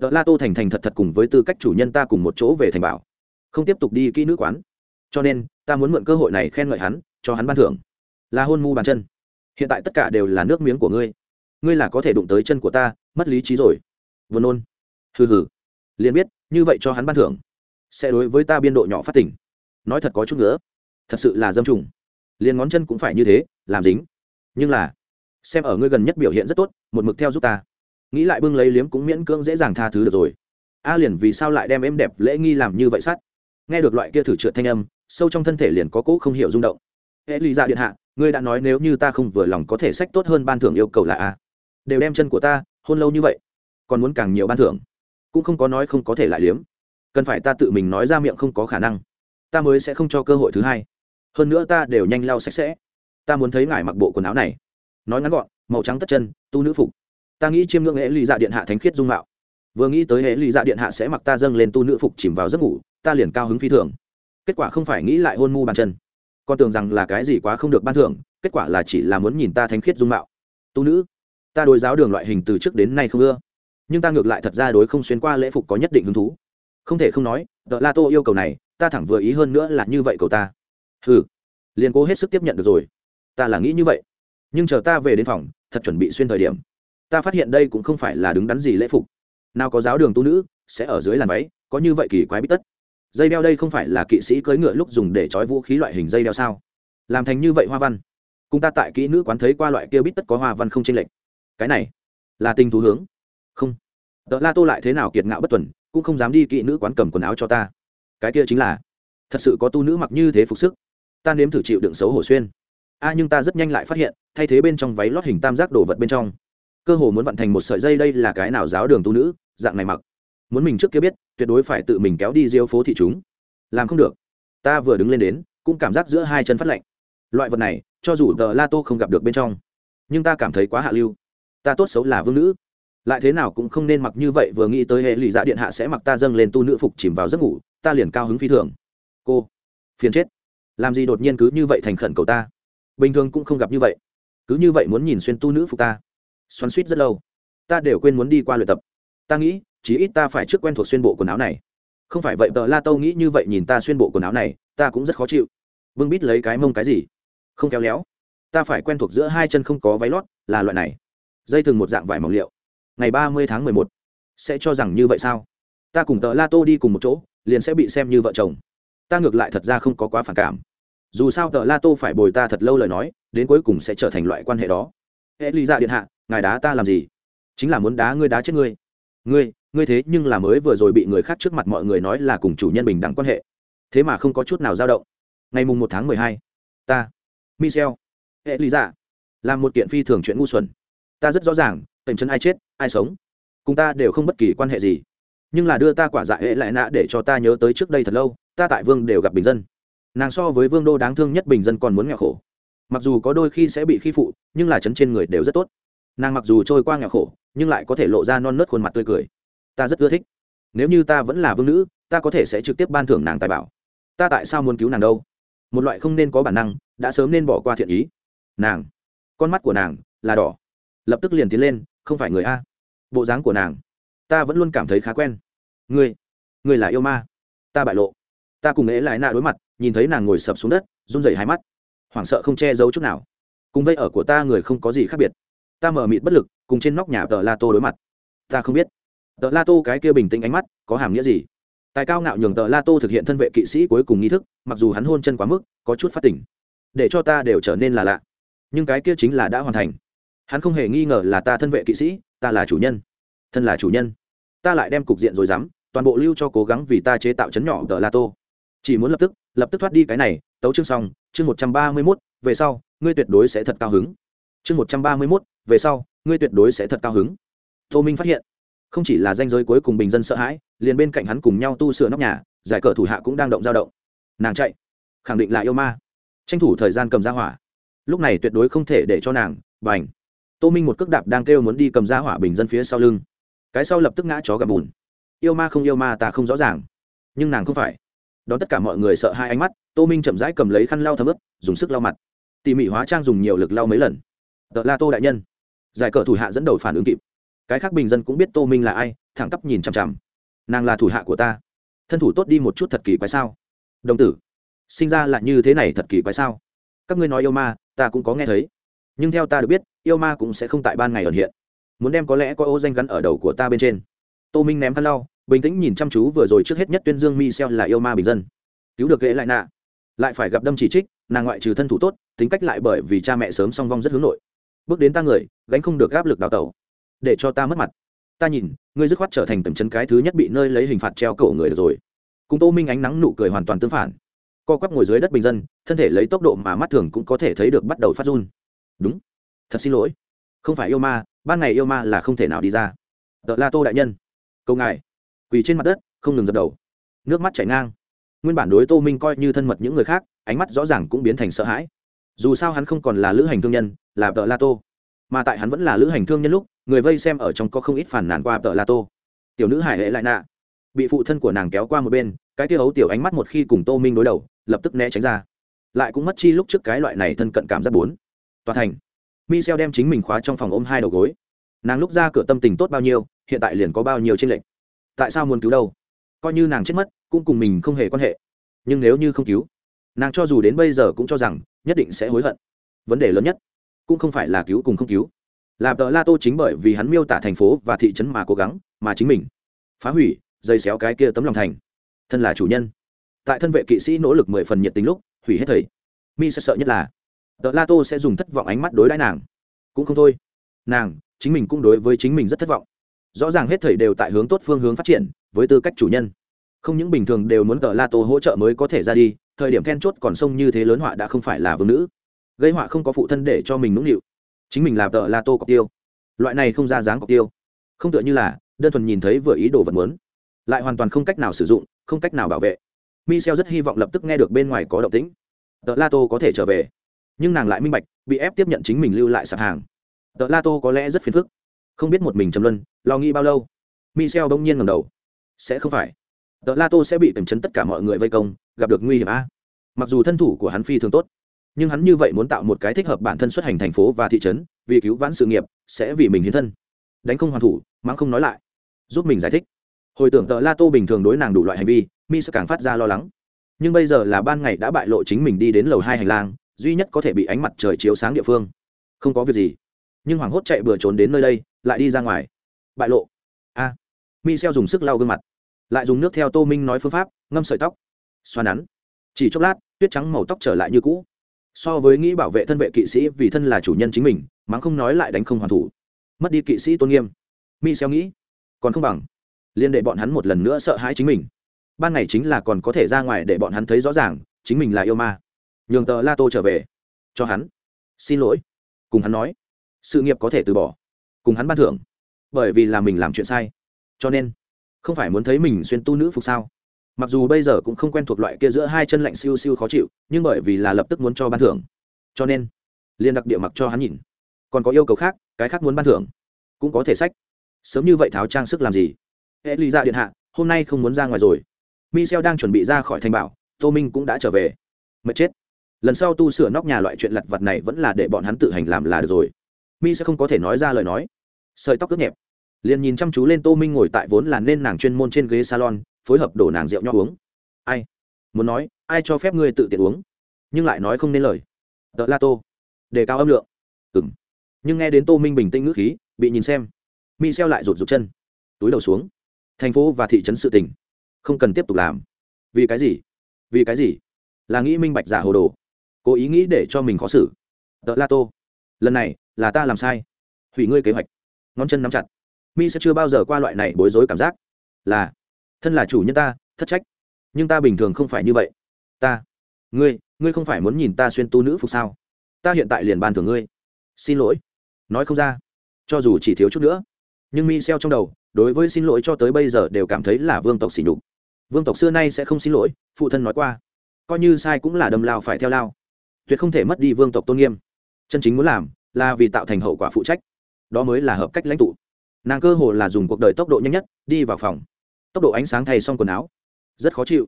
Tờ la tô thành thành thật thật cùng với tư cách chủ nhân ta cùng một chỗ về thành bảo. Không tiếp tục đi kỹ nữ quán. Cho nên, ta muốn mượn cơ hội này khen ngợi hắn, cho hắn ban thưởng. Là hôn mu bàn chân hiện tại tất cả đều là nước miếng của ngươi. Ngươi là có thể đụng tới chân của ta, mất lý trí rồi. Vừa nôn. Hừ hừ. Liền biết, như vậy cho hắn ban thưởng. Sẽ đối với ta biên độ nhỏ phát tỉnh nói thật có chút nữa. Thật sự là dâm trùng. Liền ngón chân cũng phải như thế, làm dính. Nhưng là, xem ở ngươi gần nhất biểu hiện rất tốt, một mực theo giúp ta. Nghĩ lại bưng lấy liếm cũng miễn cưỡng dễ dàng tha thứ được rồi. A liền vì sao lại đem em đẹp lễ nghi làm như vậy sắt nghe được loại kia thử trượt thanh âm, sâu trong thân thể liền có cỗ không hiểu rung động. Hệ lý ra điện hạ ngươi đã nói nếu như ta không vừa lòng có thể sách tốt hơn ban thưởng yêu cầu là a. Đều đem chân của ta hôn lâu như vậy, còn muốn càng nhiều ban thưởng, cũng không có nói không có thể lại liếm. Cần phải ta tự mình nói ra miệng không có khả năng. Ta mới sẽ không cho cơ hội thứ hai. Hơn nữa ta đều nhanh lau sạch sẽ. Ta muốn thấy ngài mặc bộ quần áo này. Nói ngắn gọn, màu trắng tất chân, tu nữ phục. Ta nghĩ chiêm ngưỡng hệ lụy dạ điện hạ thánh khiết dung mạo. Vừa nghĩ tới hệ lụy dạ điện hạ sẽ mặc ta dâng lên tu nữ phục chìm vào giấc ngủ, ta liền cao hứng phi thường. Kết quả không phải nghĩ lại hôn mu bàn chân con tưởng rằng là cái gì quá không được ban thưởng, kết quả là chỉ là muốn nhìn ta thánh khiết dung mạo. Tu nữ, ta đối giáo đường loại hình từ trước đến nay không ưa, nhưng ta ngược lại thật ra đối không xuyên qua lễ phục có nhất định hứng thú. Không thể không nói đợt la tô yêu cầu này, ta thẳng vừa ý hơn nữa là như vậy cầu ta. Ừ liền cố hết sức tiếp nhận được rồi. Ta là nghĩ như vậy, nhưng chờ ta về đến phòng, thật chuẩn bị xuyên thời điểm. Ta phát hiện đây cũng không phải là đứng đắn gì lễ phục. Nào có giáo đường tu nữ, sẽ ở dưới làn váy, có như vậy kỳ quái bít tất dây đeo đây không phải là kỵ sĩ cưỡi ngựa lúc dùng để trói vũ khí loại hình dây đeo sao? Làm thành như vậy hoa văn. Cùng ta tại kỹ nữ quán thấy qua loại kia bít tất có hoa văn không chênh lệch. Cái này là tình thú hướng. Không. Tợ la tô lại thế nào kiệt ngạo bất tuần, cũng không dám đi kỹ nữ quán cầm quần áo cho ta. Cái kia chính là, thật sự có tu nữ mặc như thế phục sức. Ta nếm thử chịu đựng xấu hổ xuyên. A, nhưng ta rất nhanh lại phát hiện, thay thế bên trong váy lót hình tam giác đồ vật bên trong, cơ hồ muốn vận thành một sợi dây đây là cái nào giáo đường tu nữ, dạng này mặc. Muốn mình trước kia biết tuyệt đối phải tự mình kéo đi diêu phố thị chúng. Làm không được. Ta vừa đứng lên đến, cũng cảm giác giữa hai chân phát lạnh. Loại vật này, cho dù tờ la tô không gặp được bên trong, nhưng ta cảm thấy quá hạ lưu. Ta tốt xấu là vương nữ. Lại thế nào cũng không nên mặc như vậy, vừa nghĩ tới hệ lụy dạ điện hạ sẽ mặc ta dâng lên tu nữ phục chìm vào giấc ngủ, ta liền cao hứng phi thường. Cô, phiền chết. Làm gì đột nhiên cứ như vậy thành khẩn cầu ta? Bình thường cũng không gặp như vậy. Cứ như vậy muốn nhìn xuyên tu nữ phục ta. Xoắn suýt rất lâu. Ta đều quên muốn đi qua luyện tập. Ta nghĩ chí ít ta phải trước quen thuộc xuyên bộ quần áo này. Không phải vậy, tờ la tâu nghĩ như vậy nhìn ta xuyên bộ quần áo này, ta cũng rất khó chịu. Vương bít lấy cái mông cái gì? Không kéo léo. Ta phải quen thuộc giữa hai chân không có váy lót, là loại này. Dây thừng một dạng vải mỏng liệu. Ngày ba mươi tháng mười một. Sẽ cho rằng như vậy sao? Ta cùng tờ la tô đi cùng một chỗ, liền sẽ bị xem như vợ chồng. Ta ngược lại thật ra không có quá phản cảm. Dù sao tờ la tô phải bồi ta thật lâu lời nói, đến cuối cùng sẽ trở thành loại quan hệ đó. Hệ ly ra điện hạ, ngài đá ta làm gì? Chính là muốn đá ngươi đá chết ngươi. Ngươi ngươi thế nhưng là mới vừa rồi bị người khác trước mặt mọi người nói là cùng chủ nhân bình đẳng quan hệ. Thế mà không có chút nào dao động. Ngày mùng một tháng mười hai, ta, michel hệ lý dạ làm một kiện phi thường chuyện ngu xuẩn. Ta rất rõ ràng tềm chân ai chết, ai sống. Cùng ta đều không bất kỳ quan hệ gì. Nhưng là đưa ta quả dạ hệ lại nã để cho ta nhớ tới trước đây thật lâu, ta tại vương đều gặp bình dân. Nàng so với vương đô đáng thương nhất bình dân còn muốn nghèo khổ. Mặc dù có đôi khi sẽ bị khi phụ, nhưng là chấn trên người đều rất tốt. Nàng mặc dù trôi qua nghèo khổ, nhưng lại có thể lộ ra non nớt khuôn mặt tươi cười ta rất ưa thích. Nếu như ta vẫn là vương nữ, ta có thể sẽ trực tiếp ban thưởng nàng tài bảo. Ta tại sao muốn cứu nàng đâu? Một loại không nên có bản năng, đã sớm nên bỏ qua thiện ý. Nàng, con mắt của nàng là đỏ. Lập tức liền tiến lên, không phải người a. Bộ dáng của nàng, ta vẫn luôn cảm thấy khá quen. Ngươi ngươi là yêu ma. Ta bại lộ. Ta cùng ế lại nạ đối mặt, nhìn thấy nàng ngồi sập xuống đất, run rẩy hai mắt. Hoảng sợ không che giấu chút nào. Cùng vây ở của ta người không có gì khác biệt. Ta mở mịt bất lực, cùng trên nóc nhà tờ la tô đối mặt. Ta không biết tờ la tô cái kia bình tĩnh ánh mắt, có hàm nghĩa gì? Tài cao ngạo nhường tờ la tô thực hiện thân vệ kỵ sĩ cuối cùng nghi thức, mặc dù hắn hôn chân quá mức, có chút phát tỉnh. Để cho ta đều trở nên là lạ. Nhưng cái kia chính là đã hoàn thành. Hắn không hề nghi ngờ là ta thân vệ kỵ sĩ, ta là chủ nhân. Thân là chủ nhân. Ta lại đem cục diện rồi dám, toàn bộ lưu cho cố gắng vì ta chế tạo chấn nhỏ tờ la tô. Chỉ muốn lập tức lập tức thoát đi cái này, tấu chương xong, chương một trăm ba mươi mốt, về sau, ngươi tuyệt đối sẽ thật cao hứng. Chương một trăm ba mươi mốt, về sau, ngươi tuyệt đối sẽ thật cao hứng. Tô minh phát hiện không chỉ là danh giới cuối cùng bình dân sợ hãi, liền bên cạnh hắn cùng nhau tu sửa nóc nhà, giải cờ thủ hạ cũng đang động dao động. Nàng chạy. Khẳng định là yêu ma. Tranh thủ thời gian cầm ra hỏa. Lúc này tuyệt đối không thể để cho nàng, bành. Tô minh một cước đạp đang kêu muốn đi cầm ra hỏa bình dân phía sau lưng. Cái sau lập tức ngã chó gặp bùn. Yêu ma không yêu ma ta không rõ ràng. Nhưng nàng không phải. Đón tất cả mọi người sợ hai ánh mắt, tô minh chậm rãi cầm lấy khăn lau thấm ướp dùng sức lau mặt. Tỉ mỉ hóa trang dùng nhiều lực lau mấy lần. Tợ la tô đại nhân. Giải cờ thủ hạ dẫn đầu phản ứng kịp cái khác bình dân cũng biết tô minh là ai, thẳng tắp nhìn chằm chằm. Nàng là thủ hạ của ta. Thân thủ tốt đi một chút thật kỳ quái sao? Đồng tử, sinh ra là như thế này thật kỳ quái sao? Các ngươi nói yêu ma, ta cũng có nghe thấy. Nhưng theo ta được biết, yêu ma cũng sẽ không tại ban ngày ẩn hiện. Muốn đem có lẽ có ô danh gắn ở đầu của ta bên trên. Tô minh ném khăn lau, bình tĩnh nhìn chăm chú vừa rồi trước hết nhất tuyên dương mi xeo là yêu ma bình dân. Cứu được ghế lại nạ. Lại phải gặp đâm chỉ trích, nàng ngoại trừ thân thủ tốt, tính cách lại bởi vì cha mẹ sớm song vong rất hướng nội. Bước đến ta người, gánh không được áp lực đào tẩu để cho ta mất mặt. Ta nhìn, ngươi dứt khoát trở thành tầm chân cái thứ nhất bị nơi lấy hình phạt treo cổ người được rồi. Cùng tô minh ánh nắng nụ cười hoàn toàn tương phản. Co quắp ngồi dưới đất bình dân, thân thể lấy tốc độ mà mắt thường cũng có thể thấy được bắt đầu phát run. Đúng. Thật xin lỗi. Không phải yêu ma, ban ngày yêu ma là không thể nào đi ra. Tợ la tô đại nhân. Câu ngài. Quỳ trên mặt đất, không ngừng dập đầu. Nước mắt chảy ngang. Nguyên bản đối tô minh coi như thân mật những người khác, ánh mắt rõ ràng cũng biến thành sợ hãi. Dù sao hắn không còn là lữ hành thương nhân, là tợ la tô. Mà tại hắn vẫn là lữ hành thương nhân lúc người vây xem ở trong có không ít phản nàn qua tợ la tô tiểu nữ hải hệ lại nạ bị phụ thân của nàng kéo qua một bên cái tiêu ấu tiểu ánh mắt một khi cùng tô minh đối đầu lập tức né tránh ra lại cũng mất chi lúc trước cái loại này thân cận cảm giác bốn Toàn thành Michel đem chính mình khóa trong phòng ôm hai đầu gối. Nàng lúc ra cửa tâm tình tốt bao nhiêu, hiện tại liền có bao nhiêu trên lệnh. Tại sao muốn cứu đâu? Coi như nàng chết mất, cũng cùng mình không hề quan hệ. Nhưng nếu như không cứu, nàng cho dù đến bây giờ cũng cho rằng nhất định sẽ hối hận. Vấn đề lớn nhất cũng không phải là cứu cùng không cứu, là tờ La Tô chính bởi vì hắn miêu tả thành phố và thị trấn mà cố gắng, mà chính mình. Phá hủy, dây xéo cái kia tấm lòng thành. Thân là chủ nhân, tại thân vệ kỵ sĩ nỗ lực mười phần nhiệt tình lúc, hủy hết thầy. Mi sẽ sợ nhất là tờ la tô sẽ dùng thất vọng ánh mắt đối đãi nàng. Cũng không thôi. Nàng chính mình cũng đối với chính mình rất thất vọng. Rõ ràng hết thầy đều tại hướng tốt phương hướng phát triển với tư cách chủ nhân. Không những bình thường đều muốn tờ la tô hỗ trợ mới có thể ra đi thời điểm then chốt còn sông như thế lớn họa đã không phải là vương nữ. Gây họa không có phụ thân để cho mình nũng nịu chính mình là tờ la tô cọc tiêu. Loại này không ra dáng cọc tiêu. Không tựa như là, đơn thuần nhìn thấy vừa ý đồ vật muốn. Lại hoàn toàn không cách nào sử dụng, không cách nào bảo vệ. Michel rất hy vọng lập tức nghe được bên ngoài có động tĩnh. Tờ la tô có thể trở về. Nhưng nàng lại minh bạch, bị ép tiếp nhận chính mình lưu lại sạp hàng. Tờ la tô có lẽ rất phiền phức. Không biết một mình trầm luân, lo nghĩ bao lâu. Michel bỗng nhiên ngầm đầu. Sẽ không phải. Tờ la tô sẽ bị tầm chấn tất cả mọi người vây công, gặp được nguy hiểm a. Mặc dù thân thủ của hắn phi thường tốt nhưng hắn như vậy muốn tạo một cái thích hợp bản thân xuất hành thành phố và thị trấn, vì cứu vãn sự nghiệp, sẽ vì mình hiến thân. Đánh không hoàn thủ, mắng không nói lại. Giúp mình giải thích. Hồi tưởng tờ la tô bình thường đối nàng đủ loại hành vi, mi sẽ càng phát ra lo lắng. Nhưng bây giờ là ban ngày đã bại lộ chính mình đi đến lầu hai hành lang, duy nhất có thể bị ánh mặt trời chiếu sáng địa phương. Không có việc gì. Nhưng hoảng hốt chạy bừa trốn đến nơi đây, lại đi ra ngoài. Bại lộ. A. À. Xeo dùng sức lau gương mặt. Lại dùng nước theo tô minh nói phương pháp, ngâm sợi tóc. Xoa nắn. Chỉ chốc lát, tuyết trắng màu tóc trở lại như cũ so với nghĩ bảo vệ thân vệ kỵ sĩ vì thân là chủ nhân chính mình, mắng không nói lại đánh không hoàn thủ. Mất đi kỵ sĩ tôn nghiêm. Mi xeo nghĩ, còn không bằng, liên đệ bọn hắn một lần nữa sợ hãi chính mình. Ban ngày chính là còn có thể ra ngoài để bọn hắn thấy rõ ràng, chính mình là yêu ma. Nhường tờ la tô trở về. Cho hắn. Xin lỗi. Cùng hắn nói. Sự nghiệp có thể từ bỏ. Cùng hắn ban thưởng. Bởi vì là mình làm chuyện sai. Cho nên, không phải muốn thấy mình xuyên tu nữ phục sao? Mặc dù bây giờ cũng không quen thuộc loại kia giữa hai chân lạnh siêu siêu khó chịu, nhưng bởi vì là lập tức muốn cho ban thưởng. Cho nên, liên đặc địa mặc cho hắn nhìn. Còn có yêu cầu khác, cái khác muốn ban thưởng. Cũng có thể sách. Sớm như vậy tháo trang sức làm gì? Hệ ly ra điện hạ, hôm nay không muốn ra ngoài rồi. Michel đang chuẩn bị ra khỏi thành bảo, tô minh cũng đã trở về. Mệt chết. Lần sau tu sửa nóc nhà loại chuyện lặt vặt này vẫn là để bọn hắn tự hành làm là được rồi. Mi sẽ không có thể nói ra lời nói. Sợi tóc cướp nhẹp. Liền nhìn chăm chú lên tô minh ngồi tại vốn là nên nàng chuyên môn trên ghế salon phối hợp đổ nàng rượu nho uống. Ai? Muốn nói, ai cho phép ngươi tự tiện uống? Nhưng lại nói không nên lời. Tợ la tô. Đề cao âm lượng. Ừng nhưng nghe đến tô minh bình tĩnh ngữ khí, bị nhìn xem. Mi xeo lại rụt rụt chân. Túi đầu xuống. Thành phố và thị trấn sự tình. Không cần tiếp tục làm. Vì cái gì? Vì cái gì? Là nghĩ minh bạch giả hồ đồ. Cố ý nghĩ để cho mình khó xử. Tợ la tô. Lần này, là ta làm sai. Hủy ngươi kế hoạch. Ngón chân nắm chặt. Mi sẽ chưa bao giờ qua loại này bối rối cảm giác. Là thân là chủ nhân ta, thất trách. Nhưng ta bình thường không phải như vậy. Ta, ngươi ngươi không phải muốn nhìn ta xuyên tu nữ phục sao? Ta hiện tại liền ban thưởng ngươi. Xin lỗi. Nói không ra. Cho dù chỉ thiếu chút nữa. Nhưng mi xeo trong đầu, đối với xin lỗi cho tới bây giờ đều cảm thấy là vương tộc xỉ nhục. Vương tộc xưa nay sẽ không xin lỗi, phụ thân nói qua. Coi như sai cũng là đâm lao phải theo lao. Tuyệt không thể mất đi vương tộc tôn nghiêm. Chân chính muốn làm là vì tạo thành hậu quả phụ trách. Đó mới là hợp cách lãnh tụ. Nàng cơ hồ là dùng cuộc đời tốc độ nhanh nhất, đi vào phòng tốc độ ánh sáng thay xong quần áo. Rất khó chịu.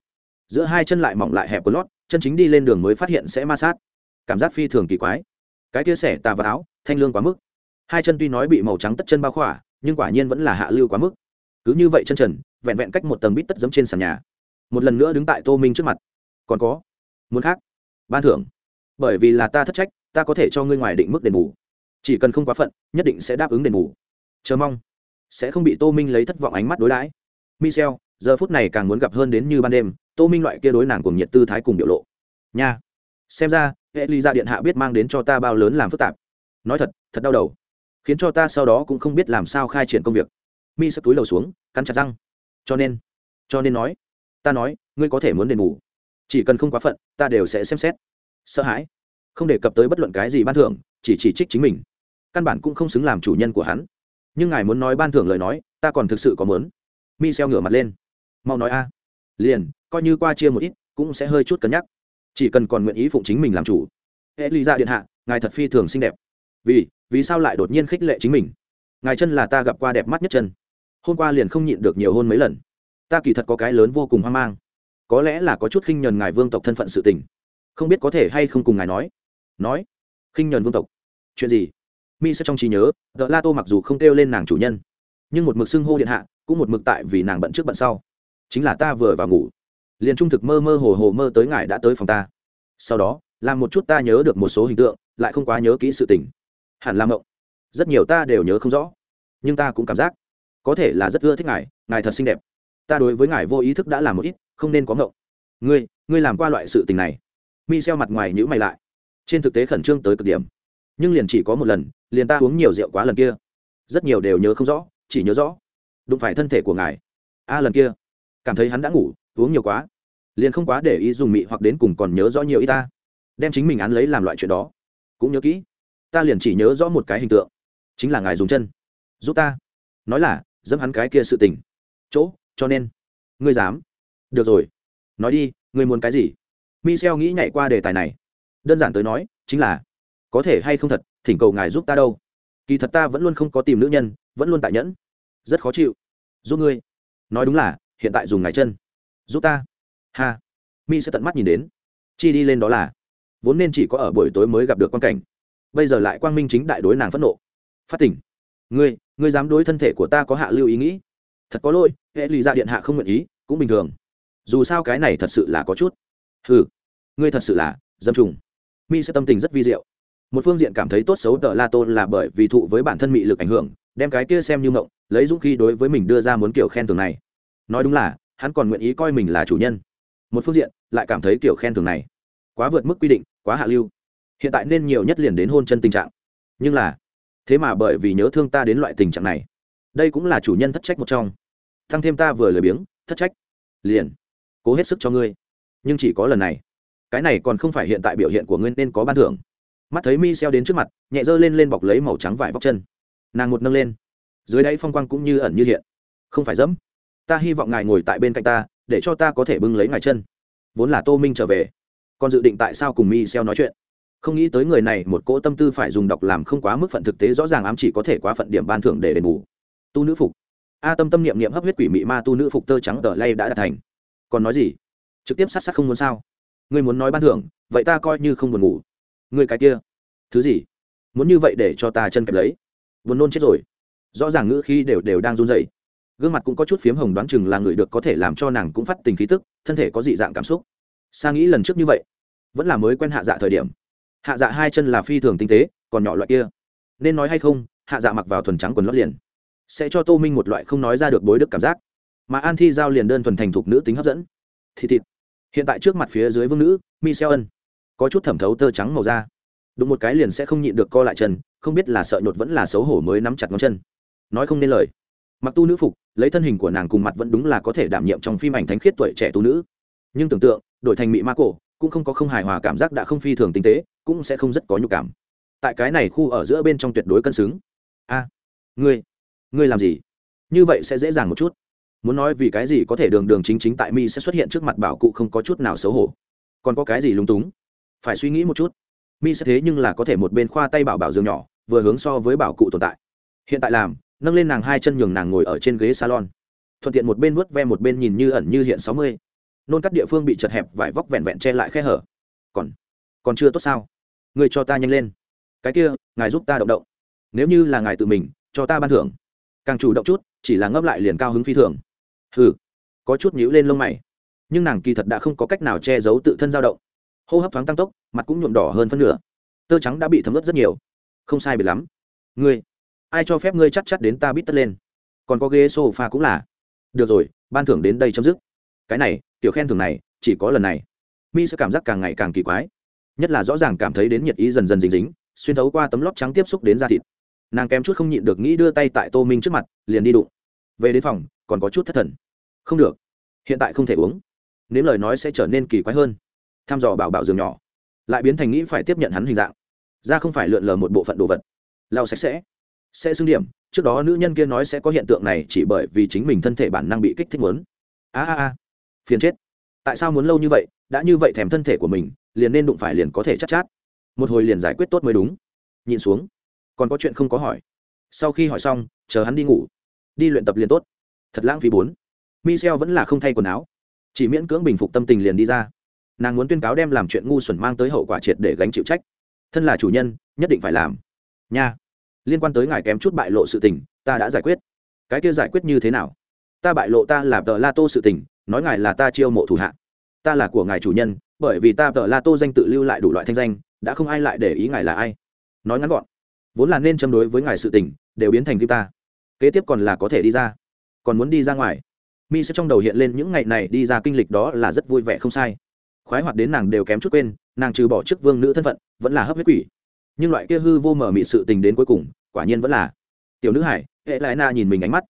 Giữa hai chân lại mỏng lại hẹp của lót, chân chính đi lên đường mới phát hiện sẽ ma sát. Cảm giác phi thường kỳ quái. Cái kia sẻ tà vào áo, thanh lương quá mức. Hai chân tuy nói bị màu trắng tất chân bao khỏa, nhưng quả nhiên vẫn là hạ lưu quá mức. Cứ như vậy chân trần, vẹn vẹn cách một tầng bít tất giấm trên sàn nhà. Một lần nữa đứng tại tô minh trước mặt. Còn có, muốn khác. Ban thưởng. Bởi vì là ta thất trách, ta có thể cho ngươi ngoài định mức đền bù. Chỉ cần không quá phận, nhất định sẽ đáp ứng đền bù. Chờ mong. Sẽ không bị tô minh lấy thất vọng ánh mắt đối đãi michel, giờ phút này càng muốn gặp hơn đến như ban đêm, tô minh loại kia đối nàng cùng nhiệt tư thái cùng biểu lộ. Nha. Xem ra hệ ly ra điện hạ biết mang đến cho ta bao lớn làm phức tạp. Nói thật thật đau đầu. Khiến cho ta sau đó cũng không biết làm sao khai triển công việc. Mi sắp túi đầu xuống, cắn chặt răng. Cho nên cho nên nói, ta nói, ngươi có thể muốn đền bù. Chỉ cần không quá phận, ta đều sẽ xem xét. Sợ hãi. Không đề cập tới bất luận cái gì ban thưởng, chỉ chỉ trích chính mình. Căn bản cũng không xứng làm chủ nhân của hắn. Nhưng ngài muốn nói ban thưởng lời nói, ta còn thực sự có muốn mi xeo ngửa mặt lên. Mau nói a. Liền, coi như qua chia một ít, cũng sẽ hơi chút cân nhắc. Chỉ cần còn nguyện ý phụng chính mình làm chủ. Hệ ly ra điện hạ, ngài thật phi thường xinh đẹp. Vì vì sao lại đột nhiên khích lệ chính mình? Ngài chân là ta gặp qua đẹp mắt nhất chân. Hôm qua liền không nhịn được nhiều hôn mấy lần. Ta kỳ thật có cái lớn vô cùng hoang mang. Có lẽ là có chút khinh nhờn ngài vương tộc thân phận sự tình. Không biết có thể hay không cùng ngài nói. Nói. Khinh nhờn vương tộc. Chuyện gì? Mi sẽ trong trí nhớ đợt la tô mặc dù không kêu lên nàng chủ nhân, nhưng một mực xưng hô điện hạ cũng một mực tại vì nàng bận trước bận sau. Chính là ta vừa vào ngủ. Liền trung thực mơ mơ hồ hồ mơ tới ngài đã tới phòng ta. Sau đó, làm một chút ta nhớ được một số hình tượng, lại không quá nhớ kỹ sự tình. Hẳn là mộng. Rất nhiều ta đều nhớ không rõ. Nhưng ta cũng cảm giác, có thể là rất ưa thích ngài ngài thật xinh đẹp. Ta đối với ngài vô ý thức đã làm một ít, không nên có mộng. Ngươi ngươi làm qua loại sự tình này. Mi xeo mặt ngoài nhữ mày lại. Trên thực tế khẩn trương tới cực điểm. Nhưng liền chỉ có một lần, liền ta uống nhiều rượu quá lần kia. Rất nhiều đều nhớ không rõ, chỉ nhớ rõ đụng phải thân thể của ngài. A, lần kia, cảm thấy hắn đã ngủ, uống nhiều quá. Liền không quá để ý dùng mị hoặc đến cùng còn nhớ rõ nhiều ý ta. Đem chính mình án lấy làm loại chuyện đó. Cũng nhớ kỹ, ta liền chỉ nhớ rõ một cái hình tượng. Chính là ngài dùng chân. Giúp ta. Nói là, dẫm hắn cái kia sự tình. Chỗ, cho nên. Ngươi dám. Được rồi. Nói đi, ngươi muốn cái gì? Michel nghĩ nhảy qua đề tài này. Đơn giản tới nói, chính là, có thể hay không thật, thỉnh cầu ngài giúp ta đâu. Kỳ thật ta vẫn luôn không có tìm nữ nhân, vẫn luôn tại nhẫn rất khó chịu. Giúp ngươi. Nói đúng là, hiện tại dùng ngài chân. Giúp ta. Ha. Mi sẽ tận mắt nhìn đến. Chi đi lên đó là, vốn nên chỉ có ở buổi tối mới gặp được quan cảnh. Bây giờ lại quang minh chính đại đối nàng phẫn nộ. Phát tỉnh. Ngươi ngươi dám đối thân thể của ta có hạ lưu ý nghĩ. Thật có lỗi, hệ lụy ra điện hạ không nguyện ý, cũng bình thường. Dù sao cái này thật sự là có chút. Ừ ngươi thật sự là, dâm trùng. Mi sẽ tâm tình rất vi diệu. Một phương diện cảm thấy tốt xấu tờ la tôn là bởi vì thụ với bản thân mị lực ảnh hưởng đem cái kia xem như ngộng lấy dũng khí đối với mình đưa ra muốn kiểu khen thường này. Nói đúng là, hắn còn nguyện ý coi mình là chủ nhân. Một phương diện, lại cảm thấy kiểu khen thường này quá vượt mức quy định, quá hạ lưu. Hiện tại nên nhiều nhất liền đến hôn chân tình trạng. Nhưng là, thế mà bởi vì nhớ thương ta đến loại tình trạng này, đây cũng là chủ nhân thất trách một trong. Thăng thêm ta vừa lười biếng, thất trách. Liền, cố hết sức cho ngươi. Nhưng chỉ có lần này. Cái này còn không phải hiện tại biểu hiện của ngươi nên có ban thưởng. Mắt thấy mi xeo đến trước mặt, nhẹ dơ lên lên bọc lấy màu trắng vải vóc chân nàng một nâng lên. Dưới đáy phong quang cũng như ẩn như hiện. Không phải dẫm. Ta hy vọng ngài ngồi tại bên cạnh ta, để cho ta có thể bưng lấy ngài chân. Vốn là tô minh trở về, còn dự định tại sao cùng mi xeo nói chuyện. Không nghĩ tới người này một cỗ tâm tư phải dùng đọc làm không quá mức phận thực tế, rõ ràng ám chỉ có thể quá phận điểm ban thưởng để đền bù. Tu nữ phục. A tâm tâm niệm niệm hấp huyết quỷ mị ma tu nữ phục tơ trắng tờ lay đã đạt thành. Còn nói gì? Trực tiếp sát sát không muốn sao? Ngươi muốn nói ban thưởng, vậy ta coi như không buồn ngủ. Ngươi cái kia. Thứ gì? Muốn như vậy để cho ta chân kẹp lấy buồn nôn chết rồi. Rõ ràng ngữ khi đều đều đang run rẩy. Gương mặt cũng có chút phiếm hồng đoán chừng là người được có thể làm cho nàng cũng phát tình khí tức, thân thể có dị dạng cảm xúc. Sa nghĩ lần trước như vậy, vẫn là mới quen hạ dạ thời điểm. Hạ dạ hai chân là phi thường tinh tế, còn nhỏ loại kia. Nên nói hay không, hạ dạ mặc vào thuần trắng quần lót liền, sẽ cho tô minh một loại không nói ra được bối đức cảm giác. Mà an thi giao liền đơn thuần thành thục nữ tính hấp dẫn. Thịt thịt. Hiện tại trước mặt phía dưới vương nữ mi xeo ân, có chút thẩm thấu tơ trắng màu da đụng một cái liền sẽ không nhịn được co lại chân, không biết là sợ nhột vẫn là xấu hổ mới nắm chặt ngón chân. Nói không nên lời. Mặc tu nữ phục, lấy thân hình của nàng cùng mặt vẫn đúng là có thể đảm nhiệm trong phim ảnh thánh khiết tuổi trẻ tu nữ. Nhưng tưởng tượng, đổi thành mỹ ma cổ, cũng không có không hài hòa cảm giác đã không phi thường tinh tế, cũng sẽ không rất có nhục cảm. Tại cái này khu ở giữa bên trong tuyệt đối cân xứng. A, ngươi ngươi làm gì? Như vậy sẽ dễ dàng một chút. Muốn nói vì cái gì có thể đường đường chính chính tại mi sẽ xuất hiện trước mặt bảo cụ không có chút nào xấu hổ. Còn có cái gì lung túng? Phải suy nghĩ một chút mi sẽ thế nhưng là có thể một bên khoa tay bảo bảo giường nhỏ, vừa hướng so với bảo cụ tồn tại. Hiện tại làm, nâng lên nàng hai chân nhường nàng ngồi ở trên ghế salon. Thuận tiện một bên vớt ve một bên nhìn như ẩn như hiện sáu mươi. Nôn cắt địa phương bị chật hẹp, vải vóc vẹn vẹn che lại khe hở. Còn còn chưa tốt sao? Người cho ta nhanh lên. Cái kia, ngài giúp ta động động. Nếu như là ngài tự mình, cho ta ban thưởng. Càng chủ động chút, chỉ là ngấp lại liền cao hứng phi thường. Hừ, có chút nhíu lên lông mày. Nhưng nàng kỳ thật đã không có cách nào che giấu tự thân dao động hô hấp thoáng tăng tốc mặt cũng nhuộm đỏ hơn phân nửa tơ trắng đã bị thấm ướt rất nhiều không sai biệt lắm ngươi ai cho phép ngươi chắc chắc đến ta biết tất lên còn có ghế sofa cũng là được rồi ban thưởng đến đây chấm dứt cái này tiểu khen thưởng này chỉ có lần này mi sẽ cảm giác càng ngày càng kỳ quái nhất là rõ ràng cảm thấy đến nhiệt ý dần dần dính dính xuyên thấu qua tấm lót trắng tiếp xúc đến da thịt nàng kém chút không nhịn được nghĩ đưa tay tại tô minh trước mặt liền đi đụng về đến phòng còn có chút thất thần không được hiện tại không thể uống nếu lời nói sẽ trở nên kỳ quái hơn tham dò bảo bảo giường nhỏ lại biến thành nghĩ phải tiếp nhận hắn hình dạng ra không phải lượn lờ một bộ phận đồ vật lau sạch sẽ sẽ xưng điểm trước đó nữ nhân kia nói sẽ có hiện tượng này chỉ bởi vì chính mình thân thể bản năng bị kích thích muốn. A a a phiền chết tại sao muốn lâu như vậy đã như vậy thèm thân thể của mình liền nên đụng phải liền có thể chắc chát, chát một hồi liền giải quyết tốt mới đúng. Nhìn xuống còn có chuyện không có hỏi. Sau khi hỏi xong chờ hắn đi ngủ đi luyện tập liền tốt. Thật lãng phí bốn. Michel vẫn là không thay quần áo chỉ miễn cưỡng bình phục tâm tình liền đi ra nàng muốn tuyên cáo đem làm chuyện ngu xuẩn mang tới hậu quả triệt để gánh chịu trách. Thân là chủ nhân, nhất định phải làm. Nha. Liên quan tới ngài kém chút bại lộ sự tình, ta đã giải quyết. Cái kia giải quyết như thế nào? Ta bại lộ ta là tờ la tô sự tình, nói ngài là ta chiêu mộ thủ hạ. Ta là của ngài chủ nhân, bởi vì ta tờ la tô danh tự lưu lại đủ loại thanh danh, đã không ai lại để ý ngài là ai. Nói ngắn gọn, vốn là nên châm đối với ngài sự tình, đều biến thành kim ta. Kế tiếp còn là có thể đi ra. Còn muốn đi ra ngoài. Mi sẽ trong đầu hiện lên những ngày này đi ra kinh lịch đó là rất vui vẻ không sai khoái hoạt đến nàng đều kém chút quên, nàng trừ bỏ trước vương nữ thân phận, vẫn là hấp huyết quỷ. Nhưng loại kia hư vô mở mị sự tình đến cuối cùng, quả nhiên vẫn là. Tiểu nữ hải, hệ lại na nhìn mình ánh mắt.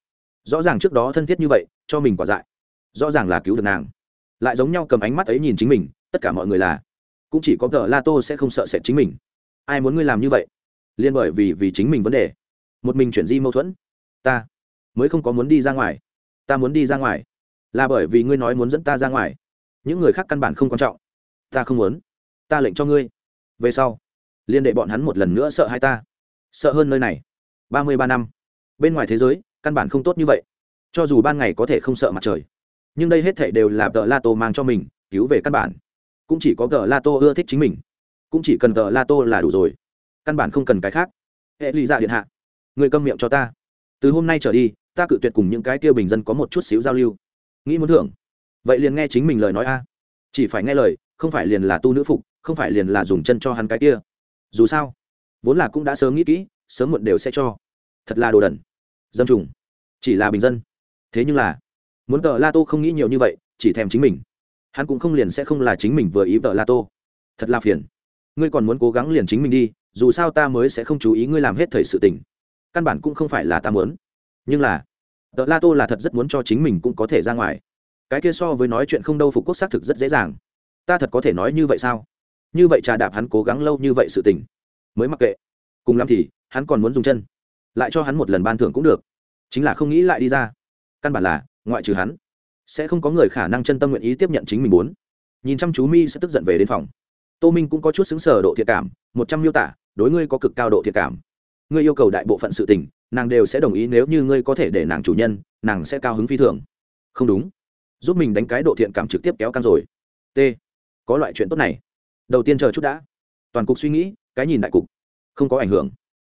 Rõ ràng trước đó thân thiết như vậy, cho mình quả dại. Rõ ràng là cứu được nàng. Lại giống nhau cầm ánh mắt ấy nhìn chính mình, tất cả mọi người là. Cũng chỉ có tờ la tô sẽ không sợ sệt chính mình. Ai muốn ngươi làm như vậy? Liên bởi vì vì chính mình vấn đề. Một mình chuyển di mâu thuẫn. Ta mới không có muốn đi ra ngoài. Ta muốn đi ra ngoài. Là bởi vì ngươi nói muốn dẫn ta ra ngoài những người khác căn bản không quan trọng. Ta không muốn. Ta lệnh cho ngươi. Về sau, liên đệ bọn hắn một lần nữa sợ hai ta. Sợ hơn nơi này. Ba mươi ba năm. Bên ngoài thế giới, căn bản không tốt như vậy. Cho dù ban ngày có thể không sợ mặt trời, nhưng đây hết thảy đều là tờ la tô mang cho mình, cứu về căn bản. Cũng chỉ có tờ la tô ưa thích chính mình. Cũng chỉ cần tờ la tô là đủ rồi. Căn bản không cần cái khác. Hệ lụy dạ điện hạ. Người câm miệng cho ta. Từ hôm nay trở đi, ta cự tuyệt cùng những cái kia bình dân có một chút xíu giao lưu. Nghĩ muốn thưởng vậy liền nghe chính mình lời nói a. Chỉ phải nghe lời, không phải liền là tu nữ phục, không phải liền là dùng chân cho hắn cái kia. Dù sao, vốn là cũng đã sớm nghĩ kỹ, sớm muộn đều sẽ cho. Thật là đồ đần. Dâm trùng. Chỉ là bình dân. Thế nhưng là, muốn tờ la tô không nghĩ nhiều như vậy, chỉ thèm chính mình. Hắn cũng không liền sẽ không là chính mình vừa ý tờ la tô. Thật là phiền. Ngươi còn muốn cố gắng liền chính mình đi, dù sao ta mới sẽ không chú ý ngươi làm hết thời sự tình. Căn bản cũng không phải là ta muốn. Nhưng là, tờ la tô là thật rất muốn cho chính mình cũng có thể ra ngoài cái kia so với nói chuyện không đâu phục quốc xác thực rất dễ dàng. Ta thật có thể nói như vậy sao? Như vậy trà đạp hắn cố gắng lâu như vậy sự tình, mới mặc kệ. Cùng lắm thì, hắn còn muốn dùng chân. Lại cho hắn một lần ban thưởng cũng được. Chính là không nghĩ lại đi ra. Căn bản là, ngoại trừ hắn, sẽ không có người khả năng chân tâm nguyện ý tiếp nhận chính mình muốn. Nhìn chăm chú mi sẽ tức giận về đến phòng. Tô minh cũng có chút xứng sở độ thiệt cảm, một trăm miêu tả, đối ngươi có cực cao độ thiệt cảm. Ngươi yêu cầu đại bộ phận sự tình, nàng đều sẽ đồng ý nếu như ngươi có thể để nàng chủ nhân, nàng sẽ cao hứng phi thường. Không đúng giúp mình đánh cái độ thiện cảm trực tiếp kéo căng rồi. T. Có loại chuyện tốt này. Đầu tiên chờ chút đã. Toàn cục suy nghĩ, cái nhìn đại cục. Không có ảnh hưởng.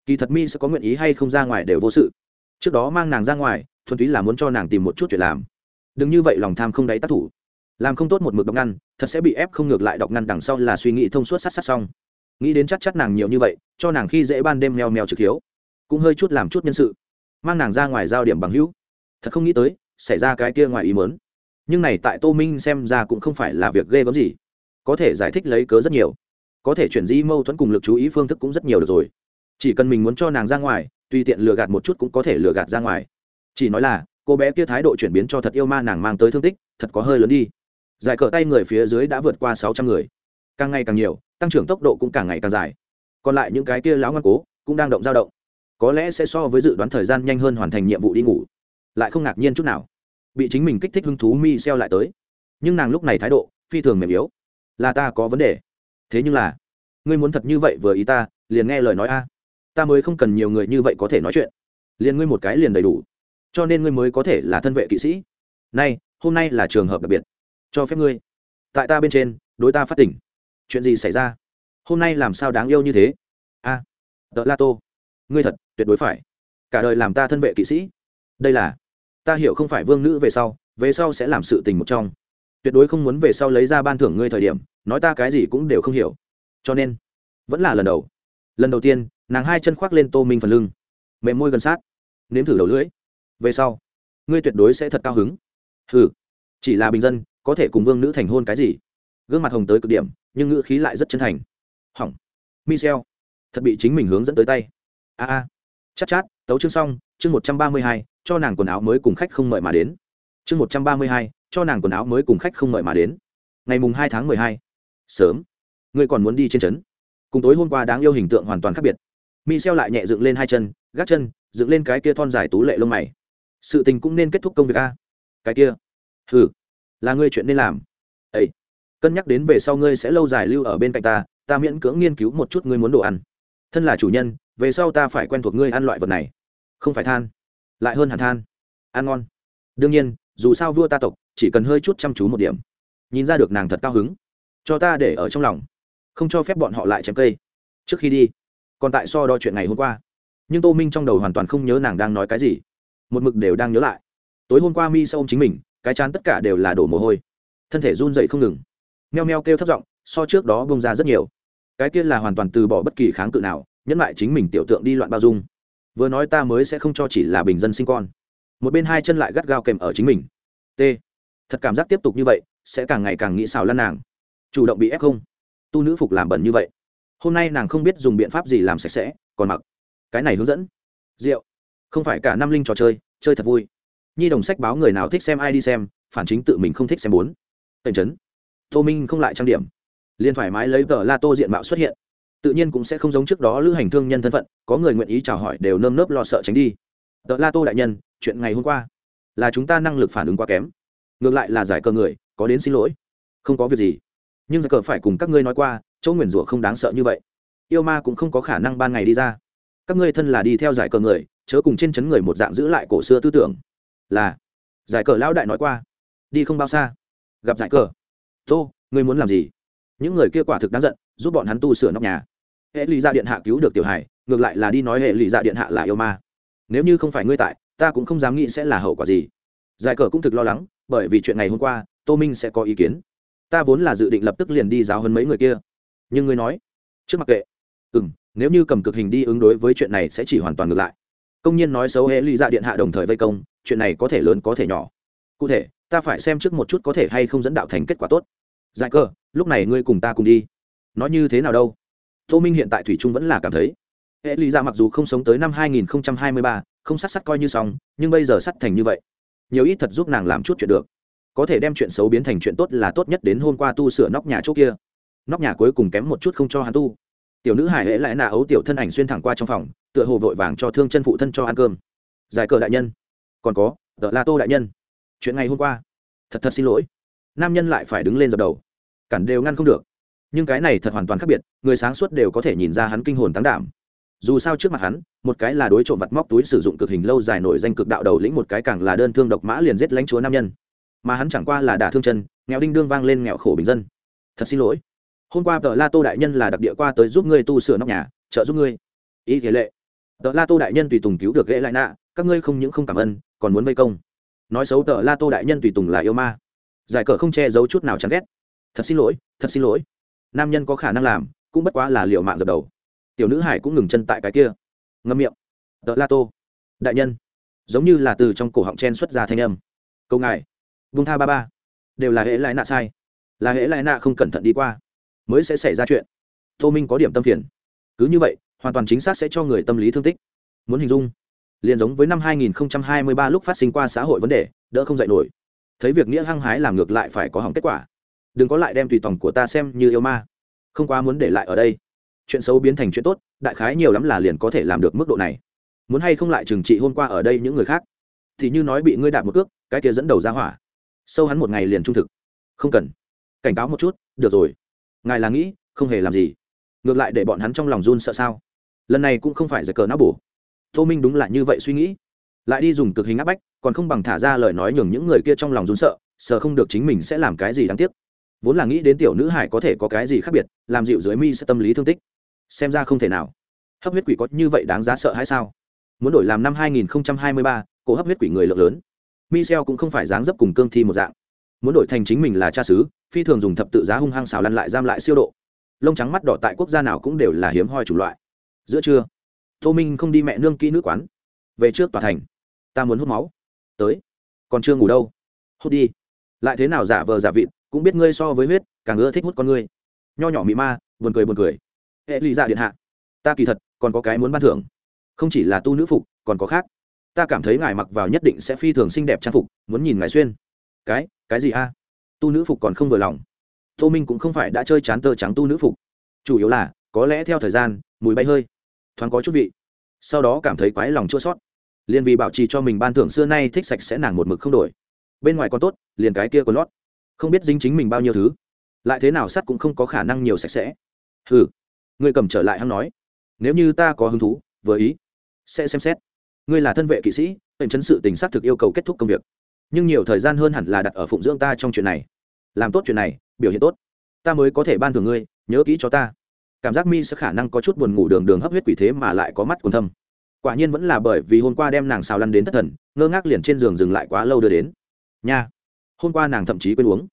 Kỳ thật mi sẽ có nguyện ý hay không ra ngoài đều vô sự. Trước đó mang nàng ra ngoài, thuần túy là muốn cho nàng tìm một chút chuyện làm. Đừng như vậy lòng tham không đáy tác thủ. Làm không tốt một mực đọc ngăn, thật sẽ bị ép không ngược lại đọc ngăn đằng sau là suy nghĩ thông suốt sát sát xong. Nghĩ đến chắc chắc nàng nhiều như vậy, cho nàng khi dễ ban đêm meo meo trực hiếu. Cũng hơi chút làm chút nhân sự. Mang nàng ra ngoài giao điểm bằng hữu. Thật không nghĩ tới, xảy ra cái kia ngoài ý mớn nhưng này tại tô minh xem ra cũng không phải là việc ghê gớm gì. Có thể giải thích lấy cớ rất nhiều. Có thể chuyển di mâu thuẫn cùng lực chú ý phương thức cũng rất nhiều được rồi. Chỉ cần mình muốn cho nàng ra ngoài, tùy tiện lừa gạt một chút cũng có thể lừa gạt ra ngoài. Chỉ nói là, cô bé kia thái độ chuyển biến cho thật yêu ma nàng mang tới thương tích, thật có hơi lớn đi. Giải cờ tay người phía dưới đã vượt qua sáu trăm người. Càng ngày càng nhiều, tăng trưởng tốc độ cũng càng ngày càng dài. Còn lại những cái kia lão ngoan cố cũng đang động dao động. Có lẽ sẽ so với dự đoán thời gian nhanh hơn hoàn thành nhiệm vụ đi ngủ. Lại không ngạc nhiên chút nào bị chính mình kích thích hứng thú mi xeo lại tới. Nhưng nàng lúc này thái độ phi thường mềm yếu. Là ta có vấn đề. Thế nhưng là ngươi muốn thật như vậy vừa ý ta liền nghe lời nói a. Ta mới không cần nhiều người như vậy có thể nói chuyện. Liền ngươi một cái liền đầy đủ. Cho nên ngươi mới có thể là thân vệ kỵ sĩ. Nay hôm nay là trường hợp đặc biệt. Cho phép ngươi. Tại ta bên trên đối ta phát tỉnh chuyện gì xảy ra? Hôm nay làm sao đáng yêu như thế? A à, đỡ la tô. Ngươi thật tuyệt đối phải. Cả đời làm ta thân vệ kỵ sĩ. Đây là ta hiểu không phải vương nữ về sau về sau sẽ làm sự tình một trong. Tuyệt đối không muốn về sau lấy ra ban thưởng ngươi thời điểm, nói ta cái gì cũng đều không hiểu. Cho nên, vẫn là lần đầu. Lần đầu tiên, nàng hai chân khoác lên tô minh phần lưng. Mềm môi gần sát. Nếm thử đầu lưỡi. Về sau, ngươi tuyệt đối sẽ thật cao hứng. Hừ. Chỉ là bình dân, có thể cùng vương nữ thành hôn cái gì? Gương mặt hồng tới cực điểm, nhưng ngữ khí lại rất chân thành. Hỏng. Michel thật bị chính mình hướng dẫn tới tay. A a. Chát chát tấu chương xong, chương một trăm ba mươi hai, cho nàng quần áo mới cùng khách không mời mà đến. Chương một trăm ba mươi hai, cho nàng quần áo mới cùng khách không mời mà đến. Ngày mùng hai tháng mười hai. Sớm. Ngươi còn muốn đi trên trấn. Cùng tối hôm qua đáng yêu hình tượng hoàn toàn khác biệt. Mi xeo lại nhẹ dựng lên hai chân, gác chân, dựng lên cái kia thon dài tú lệ lông mày. Sự tình cũng nên kết thúc công việc a. Cái kia. Hừ. Là ngươi chuyện nên làm. Ấy cân nhắc đến về sau ngươi sẽ lâu dài lưu ở bên cạnh ta ta miễn cưỡng nghiên cứu một chút ngươi muốn đồ ăn. Thân là chủ nhân về sau ta phải quen thuộc ngươi ăn loại vật này. Không phải than, lại hơn hẳn than. Ăn ngon. Đương nhiên, dù sao vua ta tộc, chỉ cần hơi chút chăm chú một điểm, nhìn ra được nàng thật cao hứng. Cho ta để ở trong lòng, không cho phép bọn họ lại chém cây. Trước khi đi, còn tại so đo chuyện ngày hôm qua. Nhưng tô minh trong đầu hoàn toàn không nhớ nàng đang nói cái gì. Một mực đều đang nhớ lại. Tối hôm qua mi sau ôm chính mình, cái chán tất cả đều là đổ mồ hôi. Thân thể run dậy không ngừng. Meo meo kêu thất giọng, so trước đó bông ra rất nhiều. Cái kia là hoàn toàn từ bỏ bất kỳ kháng cự nào nhẫn lại chính mình tiểu tượng đi loạn bao dung. Vừa nói ta mới sẽ không cho chỉ là bình dân sinh con. Một bên hai chân lại gắt gao kèm ở chính mình. T. Thật cảm giác tiếp tục như vậy, sẽ càng ngày càng nghĩ xào lăn nàng. Chủ động bị ép không? Tu nữ phục làm bẩn như vậy. Hôm nay nàng không biết dùng biện pháp gì làm sạch sẽ, còn mặc. Cái này hướng dẫn. Rượu. Không phải cả năm linh trò chơi chơi thật vui. Nhi đồng sách báo người nào thích xem ai đi xem, phản chính tự mình không thích xem bốn. Tần chấn. Tô minh không lại trang điểm. Liền thoải mái lấy tờ la tô diện mạo xuất hiện tự nhiên cũng sẽ không giống trước đó lữ hành thương nhân thân phận, có người nguyện ý chào hỏi đều nơm nớp lo sợ tránh đi. Tợ la tô đại nhân, chuyện ngày hôm qua là chúng ta năng lực phản ứng quá kém. Ngược lại là giải cờ người, có đến xin lỗi. Không có việc gì. Nhưng giải cờ phải cùng các ngươi nói qua, chỗ nguyền rủa không đáng sợ như vậy. Yêu ma cũng không có khả năng ban ngày đi ra. Các ngươi thân là đi theo giải cờ người, chớ cùng trên chấn người một dạng giữ lại cổ xưa tư tưởng. Là, giải cờ lão đại nói qua, đi không bao xa. Gặp giải cờ. Tô, ngươi muốn làm gì? Những người kia quả thực đáng giận, giúp bọn hắn tu sửa nóc nhà hệ lụy ra điện hạ cứu được tiểu hải ngược lại là đi nói hệ lụy ra điện hạ là yêu ma. Nếu như không phải ngươi tại, ta cũng không dám nghĩ sẽ là hậu quả gì. Giải cờ cũng thực lo lắng, bởi vì chuyện ngày hôm qua, tô minh sẽ có ý kiến. Ta vốn là dự định lập tức liền đi giáo hơn mấy người kia. Nhưng ngươi nói, trước mặc kệ. Ừ m nếu như cầm cực hình đi ứng đối với chuyện này sẽ chỉ hoàn toàn ngược lại. Công nhân nói xấu hệ ly dạ điện hạ đồng thời vây công, chuyện này có thể lớn có thể nhỏ. Cụ thể, ta phải xem trước một chút có thể hay không dẫn đạo thành kết quả tốt. Giải cơ lúc này ngươi cùng ta cùng đi. Nói như thế nào đâu? Tô minh hiện tại thủy trung vẫn là cảm thấy. Hệ ly ra mặc dù không sống tới năm 2023, không sát sắt coi như xong nhưng bây giờ sắt thành như vậy. Nhiều ít thật giúp nàng làm chút chuyện được. Có thể đem chuyện xấu biến thành chuyện tốt là tốt nhất đến hôm qua tu sửa nóc nhà chỗ kia. Nóc nhà cuối cùng kém một chút không cho hắn tu. Tiểu nữ hải hễ lại nạ ấu tiểu thân ảnh xuyên thẳng qua trong phòng tựa hồ vội vàng cho thương chân phụ thân cho ăn cơm. Giải cờ đại nhân. Còn có tợ la tô đại nhân. Chuyện ngày hôm qua. Thật thật xin lỗi. Nam nhân lại phải đứng lên dập đầu. Cản đều ngăn không được nhưng cái này thật hoàn toàn khác biệt, người sáng suốt đều có thể nhìn ra hắn kinh hồn tán đảm. Dù sao trước mặt hắn, một cái là đối trộm vặt móc túi sử dụng cực hình lâu dài nổi danh cực đạo đầu lĩnh, một cái càng là đơn thương độc mã liền giết lãnh chúa nam nhân. Mà hắn chẳng qua là đả thương chân, nghèo đinh đương vang lên nghèo khổ bình dân. Thật xin lỗi. Hôm qua tờ la tô đại nhân là đặc địa qua tới giúp ngươi tu sửa nóc nhà, trợ giúp ngươi. Ý thế lệ. Tờ la tô đại nhân tùy tùng cứu được lễ lại nạ, các ngươi không những không cảm ơn, còn muốn vây công. Nói xấu tờ la tô đại nhân tùy tùng là yêu ma. Giải cờ không che giấu chút nào chán ghét. Thật xin lỗi, thật xin lỗi nam nhân có khả năng làm, cũng bất quá là liệu mạng dập đầu. Tiểu nữ hải cũng ngừng chân tại cái kia. Ngâm miệng. Tợ la tô. Đại nhân. Giống như là từ trong cổ họng chen xuất ra thanh âm. Câu ngài. Vung tha ba ba. Đều là hễ lại nạ sai. Là hễ lại nạ không cẩn thận đi qua. Mới sẽ xảy ra chuyện. Tô minh có điểm tâm phiền. Cứ như vậy, hoàn toàn chính xác sẽ cho người tâm lý thương tích. Muốn hình dung. Liền giống với năm 2023 lúc phát sinh qua xã hội vấn đề, đỡ không dạy nổi. Thấy việc nghĩa hăng hái làm ngược lại phải có hỏng kết quả đừng có lại đem tùy tòng của ta xem như yêu ma. Không quá muốn để lại ở đây. Chuyện xấu biến thành chuyện tốt, đại khái nhiều lắm là liền có thể làm được mức độ này. Muốn hay không lại trừng trị hôm qua ở đây những người khác? Thì như nói bị ngươi đạp một cước, cái kia dẫn đầu ra hỏa. Sâu hắn một ngày liền trung thực. Không cần. Cảnh cáo một chút, được rồi. Ngài là nghĩ, không hề làm gì. Ngược lại để bọn hắn trong lòng run sợ sao? Lần này cũng không phải giải cờ não bổ. Tô minh đúng là như vậy suy nghĩ. Lại đi dùng cực hình áp bách, còn không bằng thả ra lời nói nhường những người kia trong lòng run sợ sợ không được chính mình sẽ làm cái gì đáng tiếc vốn là nghĩ đến tiểu nữ hải có thể có cái gì khác biệt làm dịu dưới mi sẽ tâm lý thương tích. Xem ra không thể nào. Hấp huyết quỷ có như vậy đáng giá sợ hay sao? Muốn đổi làm năm 2023, cổ hấp huyết quỷ người lượng lớn. Michel cũng không phải dáng dấp cùng cương thi một dạng. Muốn đổi thành chính mình là cha xứ phi thường dùng thập tự giá hung hăng xào lăn lại giam lại siêu độ. Lông trắng mắt đỏ tại quốc gia nào cũng đều là hiếm hoi chủng loại. Giữa trưa tô minh không đi mẹ nương kỹ nữ quán. Về trước tòa thành ta muốn hút máu. Tới còn chưa ngủ đâu. Hút đi. Lại thế nào giả vờ giả vịt cũng biết ngươi so với huyết, càng ưa thích hút con ngươi. Nho nhỏ mị ma, buồn cười buồn cười. Hệ lụy dạ điện hạ, ta kỳ thật còn có cái muốn ban thưởng. Không chỉ là tu nữ phục, còn có khác. Ta cảm thấy ngài mặc vào nhất định sẽ phi thường xinh đẹp trang phục, muốn nhìn ngài xuyên. Cái cái gì a? Tu nữ phục còn không vừa lòng. Tô minh cũng không phải đã chơi chán tơ trắng tu nữ phục. Chủ yếu là, có lẽ theo thời gian, mùi bay hơi. Thoáng có chút vị. Sau đó cảm thấy quái lòng chua sót liền vì bảo trì cho mình ban thưởng xưa nay thích sạch sẽ nàng một mực không đổi. Bên ngoài còn tốt, liền cái kia còn lót không biết dính chính mình bao nhiêu thứ. Lại thế nào sắt cũng không có khả năng nhiều sạch sẽ. Hừ. Ngươi cầm trở lại hắn nói. Nếu như ta có hứng thú, vừa ý. Sẽ xem xét. Ngươi là thân vệ kỵ sĩ bệnh chấn sự tình xác thực yêu cầu kết thúc công việc. Nhưng nhiều thời gian hơn hẳn là đặt ở phụng dưỡng ta trong chuyện này. Làm tốt chuyện này, biểu hiện tốt. Ta mới có thể ban thưởng ngươi, nhớ kỹ cho ta. Cảm giác mi sẽ khả năng có chút buồn ngủ đường đường hấp huyết quỷ thế mà lại có mắt còn thâm. Quả nhiên vẫn là bởi vì hôm qua đem nàng xào lăn đến thất thần, ngơ ngác liền trên giường dừng lại quá lâu đưa đến. Nha hôm qua nàng thậm chí quên uống.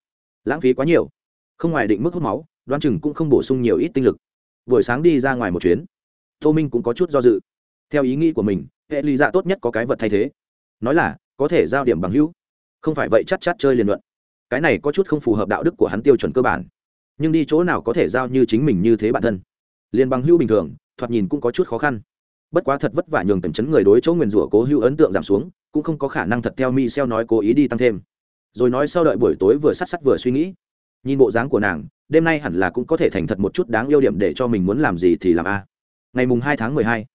Lãng phí quá nhiều. Không ngoài định mức hút máu đoan chừng cũng không bổ sung nhiều ít tinh lực. Buổi sáng đi ra ngoài một chuyến. Tô minh cũng có chút do dự. Theo ý nghĩ của mình, hệ lý dạ tốt nhất có cái vật thay thế. Nói là, có thể giao điểm bằng hữu. Không phải vậy chắc chắc chơi liền luận. Cái này có chút không phù hợp đạo đức của hắn tiêu chuẩn cơ bản. Nhưng đi chỗ nào có thể giao như chính mình như thế bản thân? Liền bằng hữu bình thường, thoạt nhìn cũng có chút khó khăn. Bất quá thật vất vả nhường tầm chấn người đối chỗ nguyền rủa cố hữu ấn tượng giảm xuống, cũng không có khả năng thật theo mi xeo nói cố ý đi tăng thêm rồi nói sau đợi buổi tối vừa sát sát vừa suy nghĩ. Nhìn bộ dáng của nàng, đêm nay hẳn là cũng có thể thành thật một chút đáng yêu điểm để cho mình muốn làm gì thì làm a. Ngày mùng hai tháng mười hai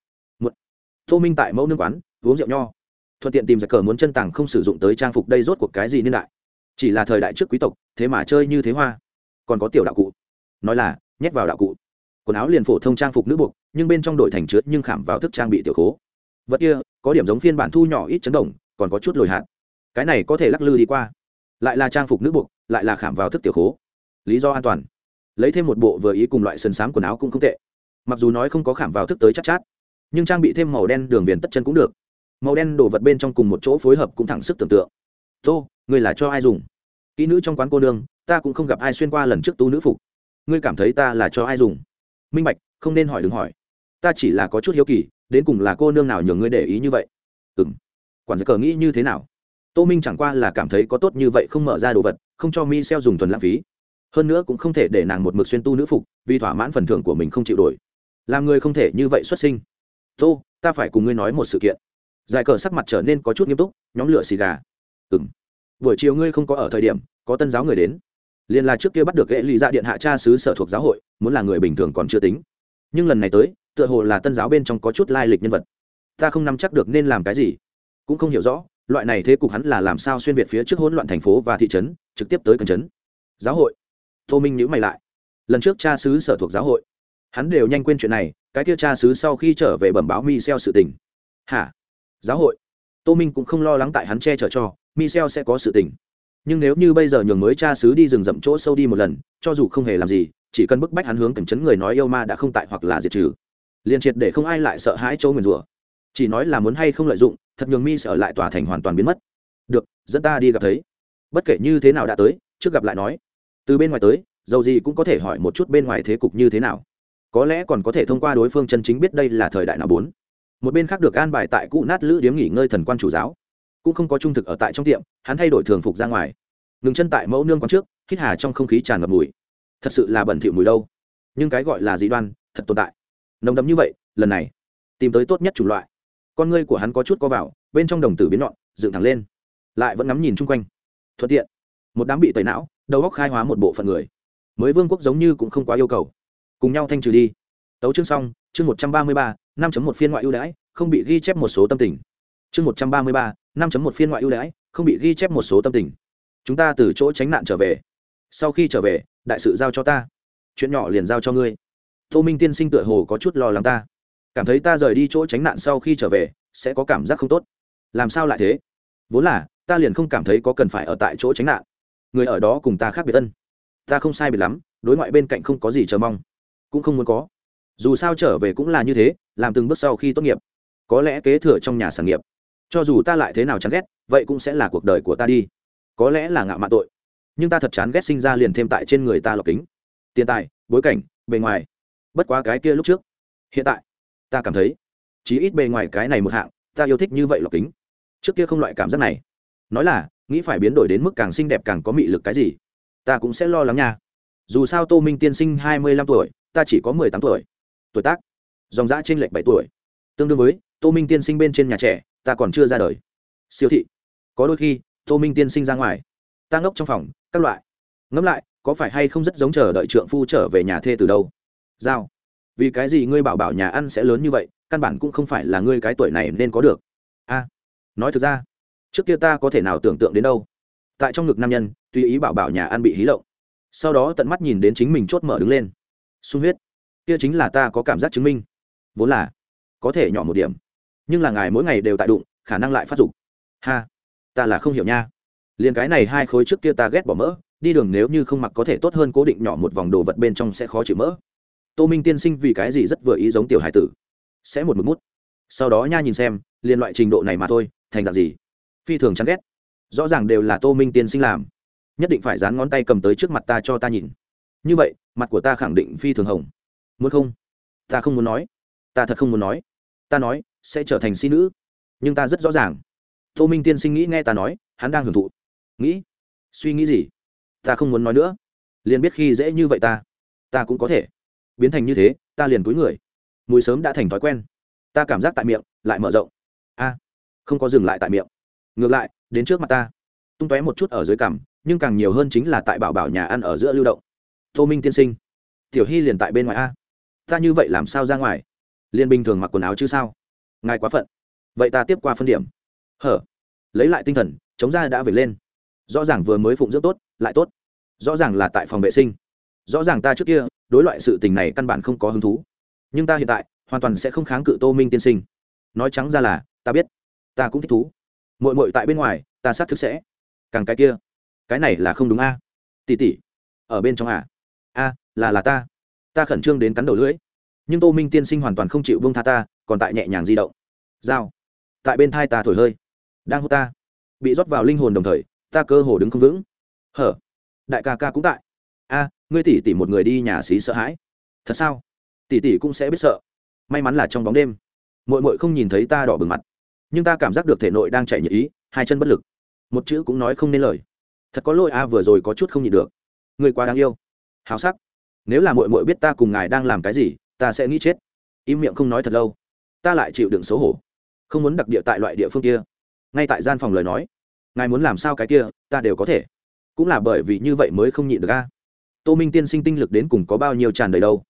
tô minh tại mẫu nương quán, uống rượu nho. Thuận tiện tìm ra cờ muốn chân tàng không sử dụng tới trang phục đây rốt cuộc cái gì niên đại. Chỉ là thời đại trước quý tộc, thế mà chơi như thế hoa. Còn có tiểu đạo cụ. Nói là, nhét vào đạo cụ. Quần áo liền phổ thông trang phục nữ buộc, nhưng bên trong đổi thành chứa nhưng khảm vào thức trang bị tiểu khố. Vật kia, có điểm giống phiên bản thu nhỏ ít chấn động, còn có chút lồi hạt. Cái này có thể lắc lư đi qua lại là trang phục nữ buộc lại là khảm vào thức tiểu khố. Lý do an toàn. Lấy thêm một bộ vừa ý cùng loại sần sám quần áo cũng không tệ. Mặc dù nói không có khảm vào thức tới chắc chát, chát nhưng trang bị thêm màu đen đường viền tất chân cũng được. Màu đen đồ vật bên trong cùng một chỗ phối hợp cũng thẳng sức tưởng tượng. Tô người là cho ai dùng? Kỹ nữ trong quán cô nương ta cũng không gặp ai xuyên qua lần trước tu nữ phục. Ngươi cảm thấy ta là cho ai dùng? Minh bạch không nên hỏi đừng hỏi. Ta chỉ là có chút hiếu kỳ đến cùng là cô nương nào nhường ngươi để ý như vậy? Ừ m quản gia cờ nghĩ như thế nào? Tô minh chẳng qua là cảm thấy có tốt như vậy không mở ra đồ vật, không cho mi xeo dùng tuần lãng phí. Hơn nữa cũng không thể để nàng một mực xuyên tu nữ phục, vì thỏa mãn phần thưởng của mình không chịu đổi. Làm người không thể như vậy xuất sinh. Tô, ta phải cùng ngươi nói một sự kiện. Giải cờ sắc mặt trở nên có chút nghiêm túc, nhóm lửa xì gà. Ừng buổi chiều ngươi không có ở thời điểm, có tân giáo người đến. Liền là trước kia bắt được ghệ lì dạ điện hạ cha sứ sở thuộc giáo hội, muốn là người bình thường còn chưa tính. Nhưng lần này tới, tựa hồ là tân giáo bên trong có chút lai lịch nhân vật. Ta không nắm chắc được nên làm cái gì. Cũng không hiểu rõ loại này thế cục hắn là làm sao xuyên việt phía trước hỗn loạn thành phố và thị trấn, trực tiếp tới cần trấn. Giáo hội. Tô minh nhữ mày lại. Lần trước cha sứ sở thuộc giáo hội. Hắn đều nhanh quên chuyện này, cái kia cha sứ sau khi trở về bẩm báo mi xeo sự tình. Hả? Giáo hội. Tô minh cũng không lo lắng tại hắn che chở cho, michel sẽ có sự tình. Nhưng nếu như bây giờ nhường mới cha sứ đi rừng rậm chỗ sâu đi một lần, cho dù không hề làm gì, chỉ cần bức bách hắn hướng cảnh chấn người nói yêu ma đã không tại hoặc là diệt trừ. Liền triệt để không ai lại sợ hãi chỗ nguyền rủa chỉ nói là muốn hay không lợi dụng, thật nhường mi sẽ ở lại tòa thành hoàn toàn biến mất. Được, dẫn ta đi gặp thấy. Bất kể như thế nào đã tới, trước gặp lại nói. Từ bên ngoài tới, dầu gì cũng có thể hỏi một chút bên ngoài thế cục như thế nào. Có lẽ còn có thể thông qua đối phương chân chính biết đây là thời đại nào bốn. Một bên khác được an bài tại cụ nát lữ điếm nghỉ ngơi thần quan chủ giáo. Cũng không có trung thực ở tại trong tiệm, hắn thay đổi thường phục ra ngoài. Ngừng chân tại mẫu nương quán trước, hít hà trong không khí tràn ngập mùi. Thật sự là bẩn thỉu mùi đâu. Nhưng cái gọi là dị đoan, thật tồn tại. Nồng đậm như vậy, lần này, tìm tới tốt nhất chủng loại con ngươi của hắn có chút co vào, bên trong đồng tử biến nhọn, dựng thẳng lên. Lại vẫn ngắm nhìn chung quanh. Thuận tiện. Một đám bị tẩy não, đầu góc khai hóa một bộ phận người. Mới vương quốc giống như cũng không quá yêu cầu. Cùng nhau thanh trừ đi. Tấu chương xong, chương một trăm ba mươi ba, năm một phiên ngoại ưu đãi, không bị ghi chép một số tâm tình. Chương một trăm ba mươi ba, năm một phiên ngoại ưu đãi, không bị ghi chép một số tâm tình. Chúng ta từ chỗ tránh nạn trở về. Sau khi trở về, đại sự giao cho ta. Chuyện nhỏ liền giao cho ngươi. Tô minh tiên sinh tựa hồ có chút lo lắng ta cảm thấy ta rời đi chỗ tránh nạn sau khi trở về, sẽ có cảm giác không tốt. Làm sao lại thế? Vốn là, ta liền không cảm thấy có cần phải ở tại chỗ tránh nạn. Người ở đó cùng ta khác biệt tân ta không sai biệt lắm, đối ngoại bên cạnh không có gì chờ mong. Cũng không muốn có. Dù sao trở về cũng là như thế, làm từng bước sau khi tốt nghiệp. Có lẽ kế thừa trong nhà sản nghiệp. Cho dù ta lại thế nào chán ghét, vậy cũng sẽ là cuộc đời của ta đi. Có lẽ là ngạo mạn tội. Nhưng ta thật chán ghét sinh ra liền thêm tại trên người ta lọc kính. Tiền tài, bối cảnh, bề ngoài. Bất quá cái kia lúc trước. Hiện tại ta cảm thấy, chí ít bề ngoài cái này một hạng, ta yêu thích như vậy lọc kính. Trước kia không loại cảm giác này. Nói là, nghĩ phải biến đổi đến mức càng xinh đẹp càng có mị lực cái gì, ta cũng sẽ lo lắng nha. Dù sao tô minh tiên sinh hai mươi lăm tuổi, ta chỉ có mười tám tuổi. Tuổi tác, dòng dã trên lệch bảy tuổi. Tương đương với, tô minh tiên sinh bên trên nhà trẻ, ta còn chưa ra đời. Siêu thị, có đôi khi, tô minh tiên sinh ra ngoài. Ta ngốc trong phòng, các loại. Ngẫm lại, có phải hay không rất giống chờ đợi trượng phu trở về nhà thê từ đâu? Giao vì cái gì ngươi bảo bảo nhà ăn sẽ lớn như vậy, căn bản cũng không phải là ngươi cái tuổi này nên có được. A, nói thực ra, trước kia ta có thể nào tưởng tượng đến đâu? Tại trong ngực nam nhân, tùy ý bảo bảo nhà ăn bị hí lộng. Sau đó tận mắt nhìn đến chính mình chốt mở đứng lên. Sung huyết. Kia chính là ta có cảm giác chứng minh. Vốn là, có thể nhỏ một điểm. Nhưng là ngài mỗi ngày đều tại đụng, khả năng lại phát dục. Ha, ta là không hiểu nha. Liền cái này hai khối trước kia ta ghét bỏ mỡ, đi đường nếu như không mặc có thể tốt hơn cố định nhỏ một vòng đồ vật bên trong sẽ khó chịu mỡ tô minh tiên sinh vì cái gì rất vừa ý giống tiểu hải tử? Sẽ một mực mút. Sau đó nha nhìn xem liên loại trình độ này mà thôi, thành dạng gì? Phi thường chán ghét. Rõ ràng đều là tô minh tiên sinh làm. Nhất định phải dán ngón tay cầm tới trước mặt ta cho ta nhìn. Như vậy, mặt của ta khẳng định phi thường hồng. Muốn không? Ta không muốn nói. Ta thật không muốn nói. Ta nói, sẽ trở thành si nữ. Nhưng ta rất rõ ràng. Tô minh tiên sinh nghĩ nghe ta nói, hắn đang hưởng thụ. Nghĩ? Suy nghĩ gì? Ta không muốn nói nữa. Liền biết khi dễ như vậy ta. Ta cũng có thể biến thành như thế, ta liền túi người. Mùi sớm đã thành thói quen. Ta cảm giác tại miệng, lại mở rộng. A, không có dừng lại tại miệng. Ngược lại, đến trước mặt ta. Tung tóe một chút ở dưới cằm, nhưng càng nhiều hơn chính là tại bảo bảo nhà ăn ở giữa lưu động. Tô minh tiên sinh, tiểu hy liền tại bên ngoài a. Ta như vậy làm sao ra ngoài? Liên bình thường mặc quần áo chứ sao? Ngài quá phận. Vậy ta tiếp qua phân điểm. Hở. Lấy lại tinh thần, chống ra đã về lên. Rõ ràng vừa mới phụng dưỡng tốt, lại tốt. Rõ ràng là tại phòng vệ sinh. Rõ ràng ta trước kia đối loại sự tình này căn bản không có hứng thú. Nhưng ta hiện tại, hoàn toàn sẽ không kháng cự tô minh tiên sinh. Nói trắng ra là, ta biết, ta cũng thích thú. Mội mội tại bên ngoài, ta xác thực sẽ. Càng cái kia, cái này là không đúng a. À? tỉ tỉ ở bên trong à? A, là là ta. Ta khẩn trương đến cắn đầu lưỡi. Nhưng tô minh tiên sinh hoàn toàn không chịu vương tha ta, còn tại nhẹ nhàng di động. Dao tại bên thai ta thổi hơi. Đang hô ta. Bị rót vào linh hồn đồng thời, ta cơ hồ đứng không vững. Hở. Đại ca ca cũng tại. A ngươi tỷ tỷ một người đi nhà xí sợ hãi. Thật sao? Tỷ tỷ cũng sẽ biết sợ. May mắn là trong bóng đêm. Mội mội không nhìn thấy ta đỏ bừng mặt. Nhưng ta cảm giác được thể nội đang chạy nhị ý, hai chân bất lực. Một chữ cũng nói không nên lời. Thật có lỗi a, vừa rồi có chút không nhịn được. Người quá đáng yêu. Háo sắc. Nếu là mội mội biết ta cùng ngài đang làm cái gì, ta sẽ nghĩ chết. Im miệng không nói thật lâu. Ta lại chịu đựng xấu hổ. Không muốn đặc địa tại loại địa phương kia. Ngay tại gian phòng lời nói. Ngài muốn làm sao cái kia, ta đều có thể. Cũng là bởi vì như vậy mới không nhịn được a tô minh tiên sinh tinh lực đến cùng có bao nhiêu tràn đầy đâu?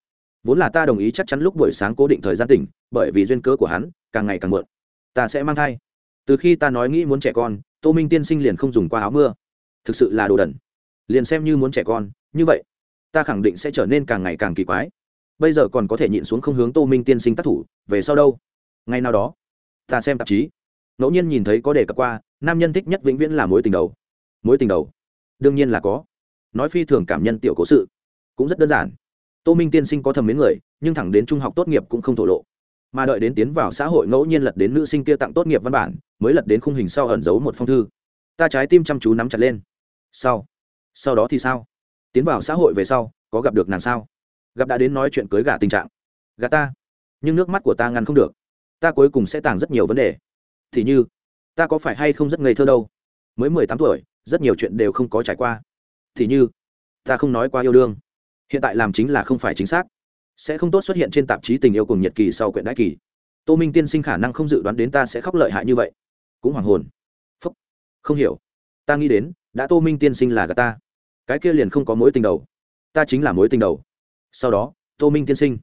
Vốn là ta đồng ý chắc chắn lúc buổi sáng cố định thời gian tỉnh, bởi vì duyên cớ của hắn, càng ngày càng muộn. Ta sẽ mang thai. Từ khi ta nói nghĩ muốn trẻ con, tô minh tiên sinh liền không dùng qua áo mưa. Thực sự là đồ đần. Liền xem như muốn trẻ con, như vậy, ta khẳng định sẽ trở nên càng ngày càng kỳ quái. Bây giờ còn có thể nhịn xuống không hướng tô minh tiên sinh tác thủ, về sau đâu? Ngay nào đó, ta xem tạp chí. Ngẫu nhiên nhìn thấy có đề cập qua, nam nhân thích nhất vĩnh viễn là mối tình đầu. Mối tình đầu? Đương nhiên là có nói phi thường cảm nhân tiểu cố sự. Cũng rất đơn giản. Tô minh tiên sinh có thầm mến người, nhưng thẳng đến trung học tốt nghiệp cũng không thổ lộ. Mà đợi đến tiến vào xã hội ngẫu nhiên lật đến nữ sinh kia tặng tốt nghiệp văn bản, mới lật đến khung hình sau ẩn giấu một phong thư. Ta trái tim chăm chú nắm chặt lên. Sau. Sau đó thì sao? Tiến vào xã hội về sau, có gặp được nàng sao? Gặp đã đến nói chuyện cưới gả tình trạng. Gà ta. Nhưng nước mắt của ta ngăn không được. Ta cuối cùng sẽ tàng rất nhiều vấn đề. Thì như, ta có phải hay không rất ngây thơ đâu? Mới mười tám tuổi, rất nhiều chuyện đều không có trải qua thì như, ta không nói qua yêu đương. Hiện tại làm chính là không phải chính xác. Sẽ không tốt xuất hiện trên tạp chí tình yêu cùng nhật kỳ sau quyển đại kỳ. Tô minh tiên sinh khả năng không dự đoán đến ta sẽ khóc lợi hại như vậy. Cũng hoàng hồn. Phúc. Không hiểu. Ta nghĩ đến, đã tô minh tiên sinh là gà ta. Cái kia liền không có mối tình đầu. Ta chính là mối tình đầu. Sau đó, tô minh tiên sinh.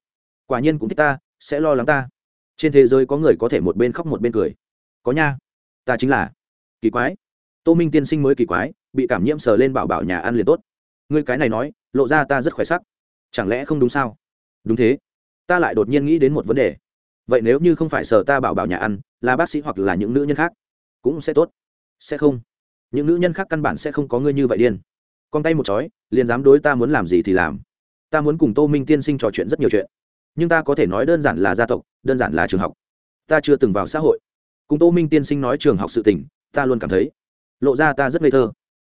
Quả nhiên cũng thích ta, sẽ lo lắng ta. Trên thế giới có người có thể một bên khóc một bên cười. Có nha. Ta chính là. Kỳ quái. Tô minh tiên sinh mới kỳ quái bị cảm nhiễm sờ lên bảo bảo nhà ăn liền tốt. Ngươi cái này nói, lộ ra ta rất khỏe sắc. Chẳng lẽ không đúng sao? Đúng thế. Ta lại đột nhiên nghĩ đến một vấn đề. Vậy nếu như không phải sờ ta bảo bảo nhà ăn, là bác sĩ hoặc là những nữ nhân khác, cũng sẽ tốt. Sẽ không. Những nữ nhân khác căn bản sẽ không có ngươi như vậy điên. Con tay một chói, liền dám đối ta muốn làm gì thì làm. Ta muốn cùng tô minh tiên sinh trò chuyện rất nhiều chuyện. Nhưng ta có thể nói đơn giản là gia tộc, đơn giản là trường học. Ta chưa từng vào xã hội. Cùng tô minh tiên sinh nói trường học sự tình, ta luôn cảm thấy, lộ ra ta rất ngây thơ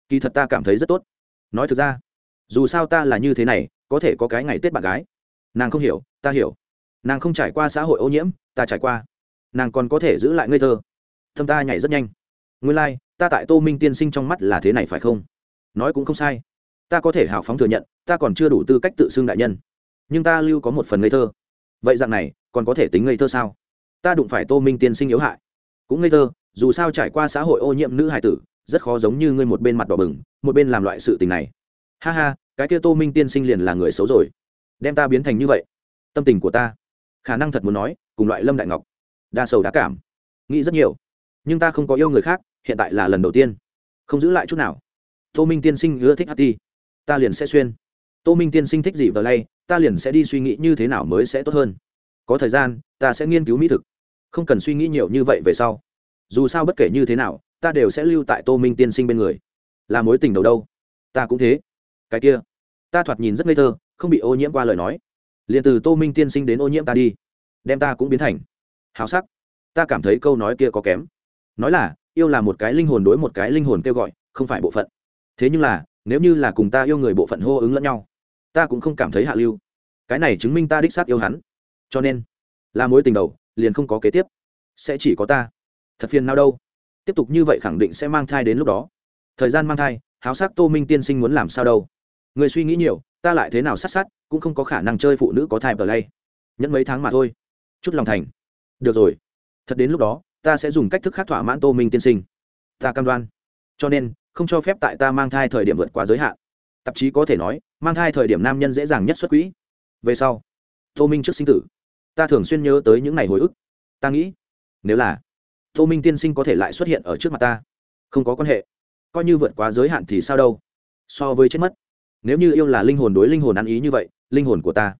kỳ thật ta cảm thấy rất tốt. Nói thực ra dù sao ta là như thế này có thể có cái ngày tết bạn gái. Nàng không hiểu ta hiểu. Nàng không trải qua xã hội ô nhiễm ta trải qua. Nàng còn có thể giữ lại ngây thơ. Thâm ta nhảy rất nhanh. Nguyên lai、like, ta tại tô minh tiên sinh trong mắt là thế này phải không? Nói cũng không sai. Ta có thể hào phóng thừa nhận ta còn chưa đủ tư cách tự xưng đại nhân. Nhưng ta lưu có một phần ngây thơ. Vậy dạng này còn có thể tính ngây thơ sao? Ta đụng phải tô minh tiên sinh yếu hại. Cũng ngây thơ dù sao trải qua xã hội ô nhiễm nữ hải tử rất khó giống như ngươi một bên mặt đỏ bừng, một bên làm loại sự tình này. Ha ha, cái kia tô minh tiên sinh liền là người xấu rồi. Đem ta biến thành như vậy. Tâm tình của ta. Khả năng thật muốn nói, cùng loại lâm đại ngọc. Đa sầu đá cảm. Nghĩ rất nhiều. Nhưng ta không có yêu người khác, hiện tại là lần đầu tiên. Không giữ lại chút nào. Tô minh tiên sinh ưa thích hát ti. Ta liền sẽ xuyên. Tô minh tiên sinh thích gì vờ lay, ta liền sẽ đi suy nghĩ như thế nào mới sẽ tốt hơn. Có thời gian, ta sẽ nghiên cứu mỹ thực. Không cần suy nghĩ nhiều như vậy về sau. Dù sao bất kể như thế nào ta đều sẽ lưu tại tô minh tiên sinh bên người. Là mối tình đầu đâu? Ta cũng thế. Cái kia, ta thoạt nhìn rất ngây thơ, không bị ô nhiễm qua lời nói. Liền từ tô minh tiên sinh đến ô nhiễm ta đi, đem ta cũng biến thành. Hào sắc. Ta cảm thấy câu nói kia có kém. Nói là, yêu là một cái linh hồn đối một cái linh hồn kêu gọi, không phải bộ phận. Thế nhưng là, nếu như là cùng ta yêu người bộ phận hô ứng lẫn nhau, ta cũng không cảm thấy hạ lưu. Cái này chứng minh ta đích xác yêu hắn. Cho nên, là mối tình đầu, liền không có kế tiếp. Sẽ chỉ có ta. Thật phiền nào đâu tiếp tục như vậy khẳng định sẽ mang thai đến lúc đó. Thời gian mang thai, háo sắc tô minh tiên sinh muốn làm sao đâu? Người suy nghĩ nhiều, ta lại thế nào sát sát, cũng không có khả năng chơi phụ nữ có thai bờ lay nhẫn mấy tháng mà thôi. Chút lòng thành. Được rồi. Thật đến lúc đó, ta sẽ dùng cách thức khác thỏa mãn tô minh tiên sinh. Ta cam đoan. Cho nên, không cho phép tại ta mang thai thời điểm vượt quá giới hạn. Tạp chí có thể nói, mang thai thời điểm nam nhân dễ dàng nhất xuất quỹ. Về sau, tô minh trước sinh tử. Ta thường xuyên nhớ tới những ngày hồi ức. Ta nghĩ, nếu là tô minh tiên sinh có thể lại xuất hiện ở trước mặt ta. Không có quan hệ. Coi như vượt quá giới hạn thì sao đâu. So với chết mất. Nếu như yêu là linh hồn đối linh hồn ăn ý như vậy, linh hồn của ta.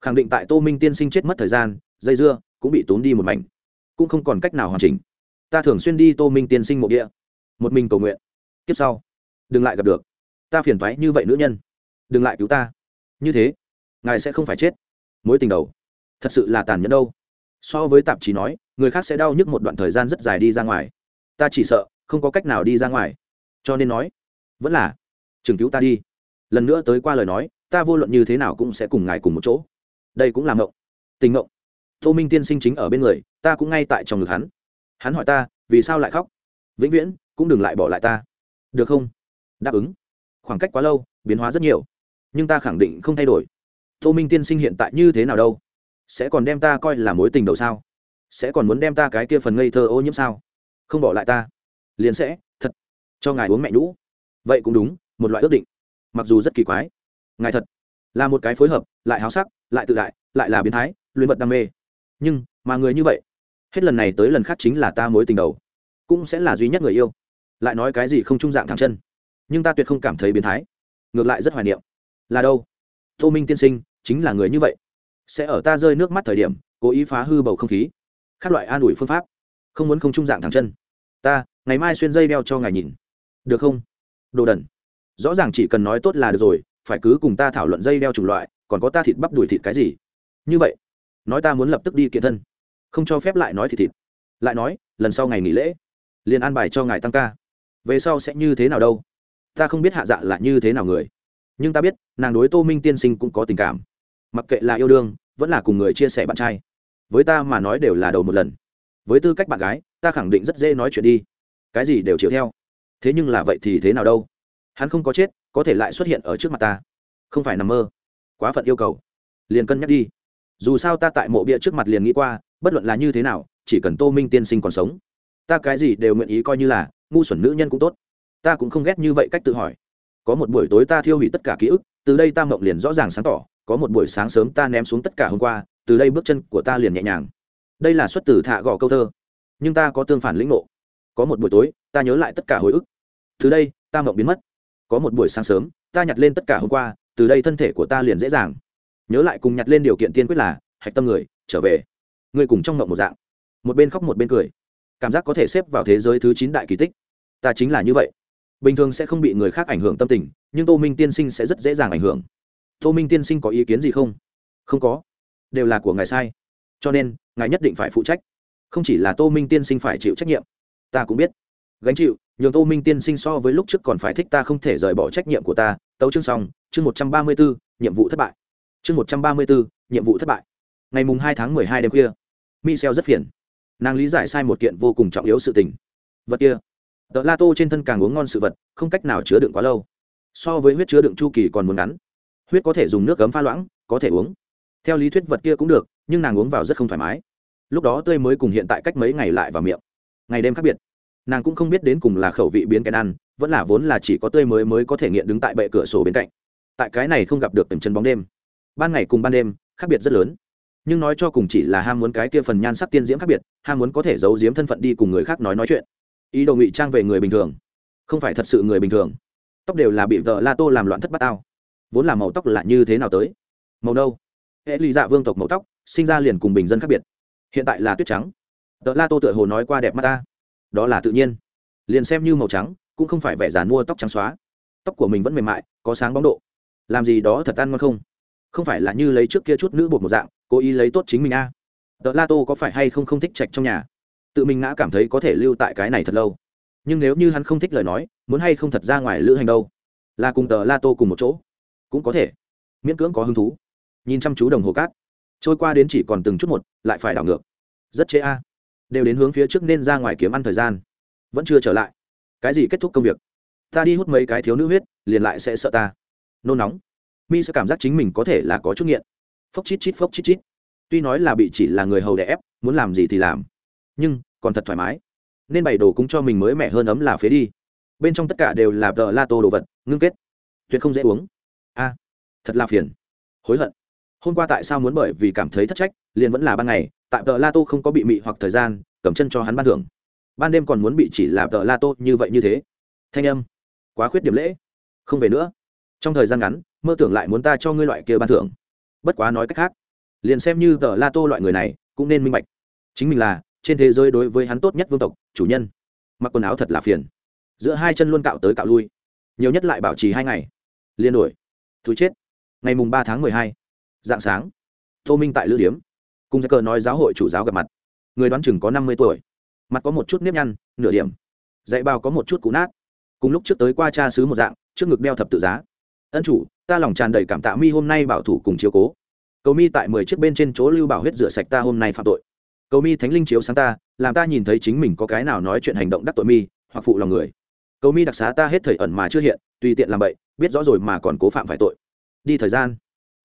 Khẳng định tại tô minh tiên sinh chết mất thời gian, dây dưa, cũng bị tốn đi một mảnh. Cũng không còn cách nào hoàn chỉnh. Ta thường xuyên đi tô minh tiên sinh mộ địa. Một mình cầu nguyện. Kiếp sau, đừng lại gặp được. Ta phiền thoái như vậy nữ nhân. Đừng lại cứu ta. Như thế, ngài sẽ không phải chết. Mối tình đầu, thật sự là tàn nhẫn đâu. So với tạp chí nói người khác sẽ đau nhức một đoạn thời gian rất dài đi ra ngoài. Ta chỉ sợ, không có cách nào đi ra ngoài. Cho nên nói, vẫn là, chừng cứu ta đi. Lần nữa tới qua lời nói, ta vô luận như thế nào cũng sẽ cùng ngài cùng một chỗ. Đây cũng là ngộng tình ngộng tô minh tiên sinh chính ở bên người, ta cũng ngay tại trong ngực hắn. Hắn hỏi ta, vì sao lại khóc? Vĩnh viễn, cũng đừng lại bỏ lại ta. Được không? Đáp ứng. Khoảng cách quá lâu, biến hóa rất nhiều. Nhưng ta khẳng định không thay đổi. Tô minh tiên sinh hiện tại như thế nào đâu? Sẽ còn đem ta coi là mối tình đầu sao? Sẽ còn muốn đem ta cái kia phần ngây thơ ô nhiễm sao? Không bỏ lại ta. Liền sẽ, thật. Cho ngài uống mẹ nhũ. Vậy cũng đúng, một loại ước định. Mặc dù rất kỳ quái. Ngài thật là một cái phối hợp, lại háo sắc, lại tự đại, lại là biến thái luyện vật đam mê. Nhưng, mà người như vậy, hết lần này tới lần khác chính là ta mối tình đầu. Cũng sẽ là duy nhất người yêu. Lại nói cái gì không trung dạng thẳng chân. Nhưng ta tuyệt không cảm thấy biến thái. Ngược lại rất hoài niệm. Là đâu? Tô minh tiên sinh, chính là người như vậy. Sẽ ở ta rơi nước mắt thời điểm, cố ý phá hư bầu không khí các loại an ủi phương pháp. Không muốn không trung dạng thẳng chân. Ta, ngày mai xuyên dây đeo cho ngài nhìn. Được không? Đồ đần. Rõ ràng chỉ cần nói tốt là được rồi, phải cứ cùng ta thảo luận dây đeo chủng loại, còn có ta thịt bắp đùi thịt cái gì? Như vậy, nói ta muốn lập tức đi kiện thân. Không cho phép lại nói thịt thịt. Lại nói, lần sau ngày nghỉ lễ, liền an bài cho ngài tăng ca. Về sau sẽ như thế nào đâu? Ta không biết hạ dạ là như thế nào người. Nhưng ta biết, nàng đối tô minh tiên sinh cũng có tình cảm. Mặc kệ là yêu đương, vẫn là cùng người chia sẻ bạn trai với ta mà nói đều là đầu một lần. Với tư cách bạn gái, ta khẳng định rất dễ nói chuyện đi. Cái gì đều chịu theo. Thế nhưng là vậy thì thế nào đâu? Hắn không có chết, có thể lại xuất hiện ở trước mặt ta. Không phải nằm mơ. Quá phận yêu cầu. Liền cân nhắc đi. Dù sao ta tại mộ bia trước mặt liền nghĩ qua, bất luận là như thế nào, chỉ cần tô minh tiên sinh còn sống. Ta cái gì đều nguyện ý coi như là, ngu xuẩn nữ nhân cũng tốt. Ta cũng không ghét như vậy cách tự hỏi. Có một buổi tối ta thiêu hủy tất cả ký ức, từ đây ta mộng liền rõ ràng sáng tỏ có một buổi sáng sớm ta ném xuống tất cả hôm qua, từ đây bước chân của ta liền nhẹ nhàng. Đây là xuất từ thạ gò câu thơ. Nhưng ta có tương phản lĩnh ngộ. Có một buổi tối, ta nhớ lại tất cả hồi ức. Từ đây, ta mộng biến mất. Có một buổi sáng sớm, ta nhặt lên tất cả hôm qua, từ đây thân thể của ta liền dễ dàng. Nhớ lại cùng nhặt lên điều kiện tiên quyết là, hạch tâm người, trở về. Người cùng trong mộng một dạng. Một bên khóc một bên cười. Cảm giác có thể xếp vào thế giới thứ chín đại kỳ tích. Ta chính là như vậy. Bình thường sẽ không bị người khác ảnh hưởng tâm tình, nhưng tô minh tiên sinh sẽ rất dễ dàng ảnh hưởng tô minh tiên sinh có ý kiến gì không? Không có. Đều là của ngài sai. Cho nên, ngài nhất định phải phụ trách. Không chỉ là tô minh tiên sinh phải chịu trách nhiệm. Ta cũng biết. Gánh chịu, nhường tô minh tiên sinh so với lúc trước còn phải thích ta không thể rời bỏ trách nhiệm của ta. Tấu chương xong, chương một trăm ba mươi bốn nhiệm vụ thất bại. Chương một trăm ba mươi bốn nhiệm vụ thất bại. Ngày mùng hai tháng mười hai đêm khuya michel rất phiền. Nàng lý giải sai một kiện vô cùng trọng yếu sự tình. Vật kia. Tờ la tô trên thân càng uống ngon sự vật, không cách nào chứa đựng quá lâu. So với huyết chứa đựng chu kỳ còn muốn ngắn huyết có thể dùng nước cấm pha loãng, có thể uống. Theo lý thuyết vật kia cũng được, nhưng nàng uống vào rất không thoải mái. Lúc đó tươi mới cùng hiện tại cách mấy ngày lại vào miệng. Ngày đêm khác biệt. Nàng cũng không biết đến cùng là khẩu vị biến kén ăn, vẫn là vốn là chỉ có tươi mới mới có thể nghiện đứng tại bệ cửa sổ bên cạnh. Tại cái này không gặp được từng chân bóng đêm. Ban ngày cùng ban đêm, khác biệt rất lớn. Nhưng nói cho cùng chỉ là ham muốn cái kia phần nhan sắc tiên diễm khác biệt, ham muốn có thể giấu giếm thân phận đi cùng người khác nói nói chuyện. Ý đồ ngụy trang về người bình thường. Không phải thật sự người bình thường. Tóc đều là bị vợ la tô làm loạn thất bát ao vốn là màu tóc là như thế nào tới? Màu nâu. Hệ lụy dạ vương tộc màu tóc, sinh ra liền cùng bình dân khác biệt. Hiện tại là tuyết trắng. Tờ la tô tựa hồ nói qua đẹp mắt ta. Đó là tự nhiên. Liền xem như màu trắng, cũng không phải vẻ dàn mua tóc trắng xóa. Tóc của mình vẫn mềm mại, có sáng bóng độ. Làm gì đó thật ăn ngon không? Không phải là như lấy trước kia chút nữ bột một dạng, cố ý lấy tốt chính mình a. À. tờ la tô có phải hay không không thích trạch trong nhà? Tự mình ngã cảm thấy có thể lưu tại cái này thật lâu. Nhưng nếu như hắn không thích lời nói, muốn hay không thật ra ngoài lữ hành đâu? Là cùng tờ la tô cùng một chỗ cũng có thể. Miễn cưỡng có hứng thú. Nhìn chăm chú đồng hồ cát. Trôi qua đến chỉ còn từng chút một, lại phải đảo ngược. Rất chế a. Đều đến hướng phía trước nên ra ngoài kiếm ăn thời gian. Vẫn chưa trở lại. Cái gì kết thúc công việc? Ta đi hút mấy cái thiếu nữ huyết, liền lại sẽ sợ ta. Nôn nóng. Mi sẽ cảm giác chính mình có thể là có chút nghiện. Phốc chít chít phốc chít chít. Tuy nói là bị chỉ là người hầu đẻ ép, muốn làm gì thì làm. Nhưng, còn thật thoải mái. Nên bày đồ cũng cho mình mới mẻ hơn ấm là phế đi. Bên trong tất cả đều là vợ la tô đồ vật, ngưng kết. Tuyệt không dễ uống a, thật là phiền. Hối hận. Hôm qua tại sao muốn bởi vì cảm thấy thất trách, liền vẫn là ban ngày, tại tờ la tô không có bị mị hoặc thời gian, cầm chân cho hắn ban thưởng. Ban đêm còn muốn bị chỉ là tờ la tô như vậy như thế. Thanh âm. Quá khuyết điểm lễ. Không về nữa. Trong thời gian ngắn, mơ tưởng lại muốn ta cho ngươi loại kia ban thưởng. Bất quá nói cách khác, liền xem như tờ la tô loại người này, cũng nên minh bạch. Chính mình là, trên thế giới đối với hắn tốt nhất vương tộc, chủ nhân. Mặc quần áo thật là phiền. Giữa hai chân luôn cạo tới cạo lui. Nhiều nhất lại bảo trì hai ngày. Liên đổi thú chết. Ngày mùng ba tháng mười hai, dạng sáng, tô minh tại lữ điếm, cùng giấy cờ nói giáo hội chủ giáo gặp mặt. Người đoán chừng có năm mươi tuổi, mặt có một chút nếp nhăn, nửa điểm, dạy bao có một chút cú nát. Cùng lúc trước tới qua cha xứ một dạng, trước ngực đeo thập tự giá. Ân chủ, ta lòng tràn đầy cảm tạ mi hôm nay bảo thủ cùng chiếu cố. Cầu mi tại mười chiếc bên trên chỗ lưu bảo huyết rửa sạch ta hôm nay phạm tội. Cầu mi thánh linh chiếu sáng ta, làm ta nhìn thấy chính mình có cái nào nói chuyện hành động đắc tội mi, hoặc phụ lòng người cầu mi đặc xá ta hết thời ẩn mà chưa hiện, tùy tiện làm vậy biết rõ rồi mà còn cố phạm phải tội. Đi thời gian.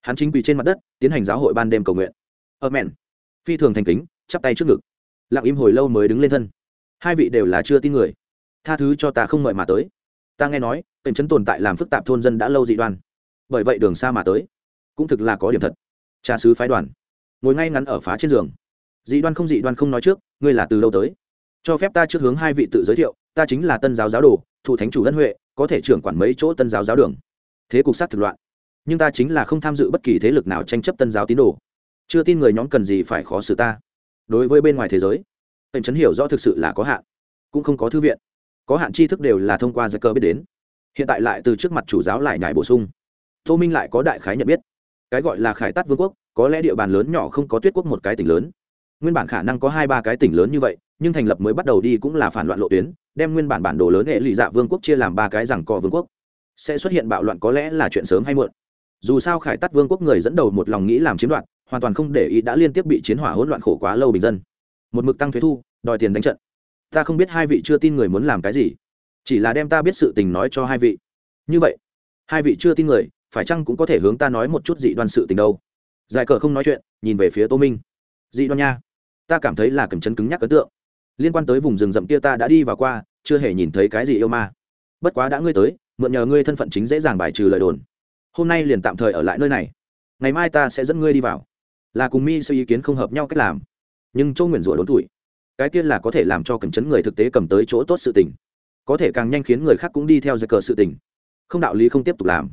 Hắn chính quỳ trên mặt đất, tiến hành giáo hội ban đêm cầu nguyện. Ở mẹn phi thường thành kính, chắp tay trước ngực. Lặng im hồi lâu mới đứng lên thân. Hai vị đều là chưa tin người. Tha thứ cho ta không mời mà tới. Ta nghe nói tình trấn tồn tại làm phức tạp thôn dân đã lâu dị đoan. Bởi vậy đường xa mà tới. Cũng thực là có điểm thật. Cha sứ phái đoàn. Ngồi ngay ngắn ở phá trên giường. Dị đoan không dị đoan không nói trước, ngươi là từ lâu tới? Cho phép ta trước hướng hai vị tự giới thiệu ta chính là tân giáo giáo đồ, thủ thánh chủ ân huệ, có thể trưởng quản mấy chỗ tân giáo giáo đường. Thế cục sát thực loạn. Nhưng ta chính là không tham dự bất kỳ thế lực nào tranh chấp tân giáo tín đồ. Chưa tin người nhóm cần gì phải khó xử ta. Đối với bên ngoài thế giới hình chấn hiểu rõ thực sự là có hạn, cũng không có thư viện. Có hạn tri thức đều là thông qua giặc cơ biết đến. Hiện tại lại từ trước mặt chủ giáo lại nhải bổ sung. Tô minh lại có đại khái nhận biết. Cái gọi là khải tát vương quốc, có lẽ địa bàn lớn nhỏ không có tuyết quốc một cái tỉnh lớn. Nguyên bản khả năng có hai ba cái tỉnh lớn như vậy nhưng thành lập mới bắt đầu đi cũng là phản loạn lộ tuyến, đem nguyên bản bản đồ lớn hệ lụy dạ vương quốc chia làm ba cái rằng co vương quốc. Sẽ xuất hiện bạo loạn có lẽ là chuyện sớm hay muộn. Dù sao khải tắt vương quốc người dẫn đầu một lòng nghĩ làm chiếm đoạt, hoàn toàn không để ý đã liên tiếp bị chiến hỏa hỗn loạn khổ quá lâu bình dân. Một mực tăng thuế thu, đòi tiền đánh trận. Ta không biết hai vị chưa tin người muốn làm cái gì. Chỉ là đem ta biết sự tình nói cho hai vị. Như vậy, hai vị chưa tin người, phải chăng cũng có thể hướng ta nói một chút dị đoan sự tình đâu? Giải cờ không nói chuyện, nhìn về phía tô minh. Dị đoan nha, ta cảm thấy là cầm chân cứng nhắc ấn tượng liên quan tới vùng rừng rậm kia ta đã đi và qua, chưa hề nhìn thấy cái gì yêu ma. Bất quá đã ngươi tới, mượn nhờ ngươi thân phận chính dễ dàng bài trừ lời đồn. Hôm nay liền tạm thời ở lại nơi này. Ngày mai ta sẽ dẫn ngươi đi vào. Là cùng mi sẽ ý kiến không hợp nhau cách làm. Nhưng châu nguyện rủa đốn tuổi. Cái kia là có thể làm cho cầm chấn người thực tế cầm tới chỗ tốt sự tình. Có thể càng nhanh khiến người khác cũng đi theo giấy cờ sự tình. Không đạo lý không tiếp tục làm.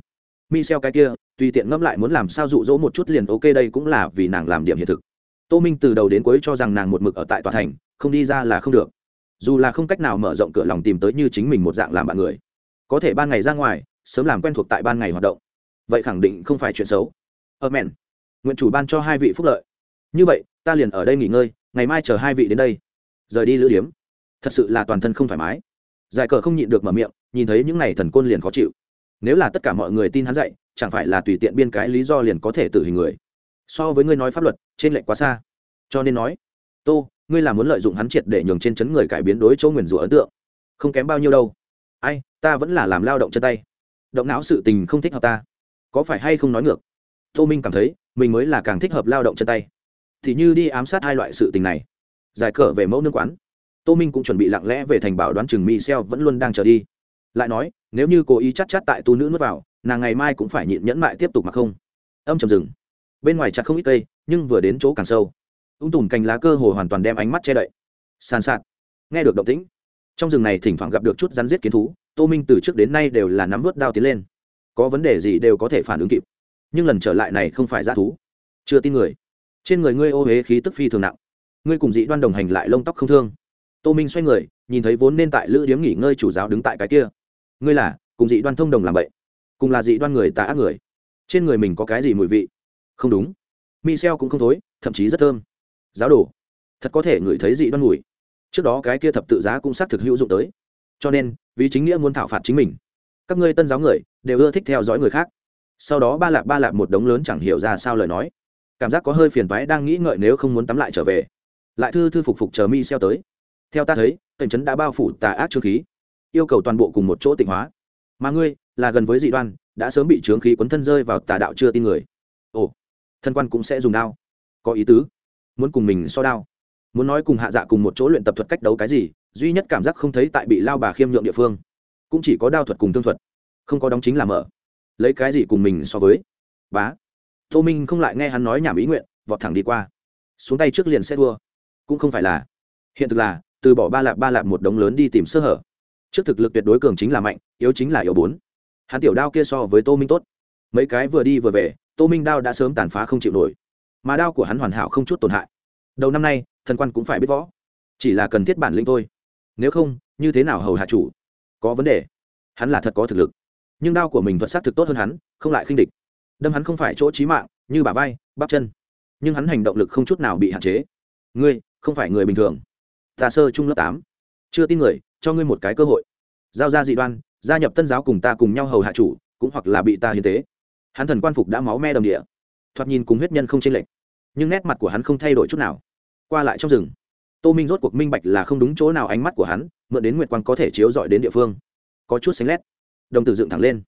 Mi xeo cái kia, tùy tiện ngẫm lại muốn làm sao dụ dỗ một chút liền ok đây cũng là vì nàng làm điểm hiện thực. Tô minh từ đầu đến cuối cho rằng nàng một mực ở tại tòa thành không đi ra là không được. Dù là không cách nào mở rộng cửa lòng tìm tới như chính mình một dạng làm bạn người, có thể ban ngày ra ngoài, sớm làm quen thuộc tại ban ngày hoạt động. Vậy khẳng định không phải chuyện xấu. Ơ mẹn nguyện chủ ban cho hai vị phúc lợi. Như vậy, ta liền ở đây nghỉ ngơi, ngày mai chờ hai vị đến đây. Rời đi lữ điếm. Thật sự là toàn thân không thoải mái. Giải cờ không nhịn được mở miệng, nhìn thấy những n à y thần côn liền khó chịu. Nếu là tất cả mọi người tin hắn dạy, chẳng phải là tùy tiện biên cái lý do liền có thể tử hình người. So với ngươi nói pháp luật, trên lệnh quá xa. Cho nên nói, tô ngươi là muốn lợi dụng hắn triệt để nhường trên chấn người cải biến đối chỗ nguyền rủa ấn tượng. Không kém bao nhiêu đâu. Ai, ta vẫn là làm lao động chân tay. Động não sự tình không thích hợp ta. Có phải hay không nói ngược? Tô minh cảm thấy, mình mới là càng thích hợp lao động chân tay. Thì như đi ám sát hai loại sự tình này. Giải cờ về mẫu nương quán. Tô minh cũng chuẩn bị lặng lẽ về thành bảo đoán chừng mi xeo vẫn luôn đang chờ đi. Lại nói, nếu như cố ý chắc chắc tại tu nữ nuốt vào, nàng ngày mai cũng phải nhịn nhẫn mại tiếp tục mà không. Âm trầm rừng. Bên ngoài chặt không ít cây, nhưng vừa đến chỗ càng sâu ung tùm cành lá cơ hồ hoàn toàn đem ánh mắt che đậy. Sàn sạt. Nghe được động tĩnh. Trong rừng này thỉnh thoảng gặp được chút rắn giết kiến thú, tô minh từ trước đến nay đều là nắm vớt đao tiến lên. Có vấn đề gì đều có thể phản ứng kịp. Nhưng lần trở lại này không phải ra thú. Chưa tin người. Trên người ngươi ô huế khí tức phi thường nặng. Ngươi cùng dị đoan đồng hành lại lông tóc không thương. Tô minh xoay người, nhìn thấy vốn nên tại lữ điếm nghỉ ngơi chủ giáo đứng tại cái kia. Ngươi là, cùng dị đoan thông đồng làm vậy cùng là dị đoan người tà ác người. Trên người mình có cái gì mùi vị? Không đúng. Mi xeo cũng không thối, thậm chí rất thơm giáo đồ. Thật có thể ngửi thấy dị đoan mùi. Trước đó cái kia thập tự giá cũng xác thực hữu dụng tới. Cho nên, vì chính nghĩa muốn thảo phạt chính mình, các ngươi tân giáo người đều ưa thích theo dõi người khác. Sau đó ba lạp ba lạp một đống lớn chẳng hiểu ra sao lời nói. Cảm giác có hơi phiền toái đang nghĩ ngợi nếu không muốn tắm lại trở về. Lại thư thư phục phục chờ mi xeo tới. Theo ta thấy cảnh trấn đã bao phủ tà ác trương khí, yêu cầu toàn bộ cùng một chỗ tịnh hóa. Mà ngươi, là gần với dị đoan, đã sớm bị trướng khí quấn thân rơi vào tà đạo chưa tin người. Ồ thân quan cũng sẽ dùng đao. Có ý tứ muốn cùng mình so đao. Muốn nói cùng hạ dạ cùng một chỗ luyện tập thuật cách đấu cái gì, duy nhất cảm giác không thấy tại bị lao bà khiêm nhượng địa phương. Cũng chỉ có đao thuật cùng thương thuật. Không có đóng chính là mở. Lấy cái gì cùng mình so với? Bá. Tô minh không lại nghe hắn nói nhảm ý nguyện, vọt thẳng đi qua. Xuống tay trước liền sẽ thua. Cũng không phải là. Hiện thực là, từ bỏ ba lạp ba lạp một đống lớn đi tìm sơ hở. Trước thực lực tuyệt đối cường chính là mạnh, yếu chính là yếu bốn. Hắn tiểu đao kia so với tô minh tốt. Mấy cái vừa đi vừa về, tô minh đao đã sớm tàn phá không chịu nổi. Mà đao của hắn hoàn hảo không chút tổn hại đầu năm nay, thần quan cũng phải biết võ. Chỉ là cần thiết bản lĩnh thôi. Nếu không, như thế nào hầu hạ chủ? Có vấn đề. Hắn là thật có thực lực. Nhưng đao của mình thuật xác thực tốt hơn hắn, không lại khinh địch. Đâm hắn không phải chỗ trí mạng, như bà vai, bắp chân. Nhưng hắn hành động lực không chút nào bị hạn chế. Ngươi, không phải người bình thường. Ta sơ trung lớp tám. Chưa tin người, cho ngươi một cái cơ hội. Giao ra dị đoan, gia nhập tân giáo cùng ta cùng nhau hầu hạ chủ, cũng hoặc là bị ta hiến tế. Hắn thần quan phục đã máu me đầm địa. Thoạt nhìn cùng huyết nhân không chênh lệch nhưng nét mặt của hắn không thay đổi chút nào. Qua lại trong rừng, tô minh rốt cuộc minh bạch là không đúng chỗ nào ánh mắt của hắn, mượn đến nguyệt quang có thể chiếu dọi đến địa phương. Có chút xanh lét. Đồng tử dựng thẳng lên.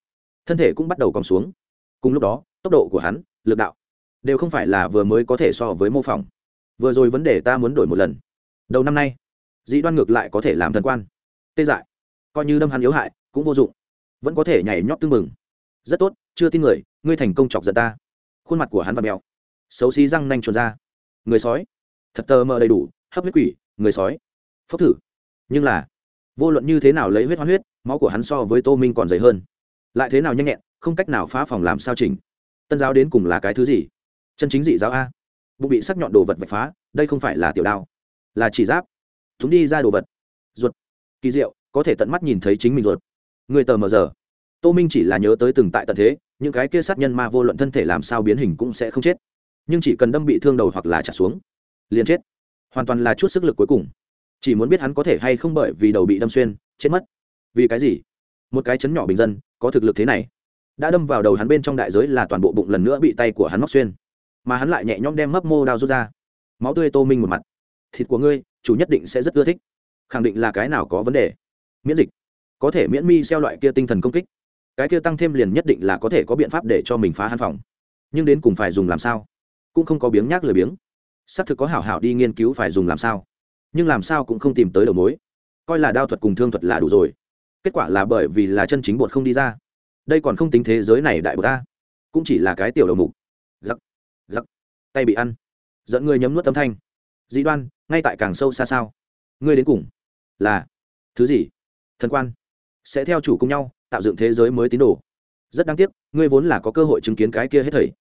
Thân thể cũng bắt đầu còng xuống. Cùng lúc đó, tốc độ của hắn, lực đạo, đều không phải là vừa mới có thể so với mô phỏng. Vừa rồi vấn đề ta muốn đổi một lần. Đầu năm nay dĩ đoan ngược lại có thể làm thần quan. Tê dại. Coi như đâm hắn yếu hại, cũng vô dụng. Vẫn có thể nhảy nhót tưng mừng rất tốt, chưa tin người, ngươi thành công chọc giận ta. Khuôn mặt của hắn và mèo xấu xí răng nanh chuồn ra. Người sói. Thật tờ mờ đầy đủ, hấp huyết quỷ, người sói. Phốc thử. Nhưng là, vô luận như thế nào lấy huyết hoa huyết, máu của hắn so với tô minh còn dày hơn. Lại thế nào nhanh nhẹn, không cách nào phá phòng làm sao chỉnh. Tân giáo đến cùng là cái thứ gì? Chân chính dị giáo a. Bụng bị sắc nhọn đồ vật vạch phá, đây không phải là tiểu đao, là chỉ giáp. Thúng đi ra đồ vật. Ruột. Kỳ diệu, có thể tận mắt nhìn thấy chính mình ruột. Người tờ mờ giờ. Tô minh chỉ là nhớ tới từng tại tận thế, những cái kia sát nhân ma vô luận thân thể làm sao biến hình cũng sẽ không chết nhưng chỉ cần đâm bị thương đầu hoặc là trả xuống, liền chết. Hoàn toàn là chút sức lực cuối cùng. Chỉ muốn biết hắn có thể hay không bởi vì đầu bị đâm xuyên, chết mất. Vì cái gì? Một cái chấn nhỏ bình dân, có thực lực thế này. Đã đâm vào đầu hắn bên trong đại giới là toàn bộ bụng lần nữa bị tay của hắn móc xuyên. Mà hắn lại nhẹ nhõm đem mấp mô đao rút ra. Máu tươi tô minh một mặt. Thịt của ngươi, chủ nhất định sẽ rất ưa thích. Khẳng định là cái nào có vấn đề? Miễn dịch. Có thể miễn mi xeo loại kia tinh thần công kích. Cái kia tăng thêm liền nhất định là có thể có biện pháp để cho mình phá hắn phòng. Nhưng đến cùng phải dùng làm sao? Cũng không có biếng nhác lười biếng. Xác thực có hảo hảo đi nghiên cứu phải dùng làm sao. Nhưng làm sao cũng không tìm tới đầu mối. Coi là đao thuật cùng thương thuật là đủ rồi. Kết quả là bởi vì là chân chính bột không đi ra. Đây còn không tính thế giới này đại bột ta. Cũng chỉ là cái tiểu đầu mục. Giặc giặc. Tay bị ăn. Dẫn người nhấm nuốt âm thanh. Dĩ đoan, ngay tại càng sâu xa sao. Ngươi đến cùng là thứ gì? Thần quan. Sẽ theo chủ cùng nhau, tạo dựng thế giới mới tín đồ. Rất đáng tiếc, ngươi vốn là có cơ hội chứng kiến cái kia hết thầy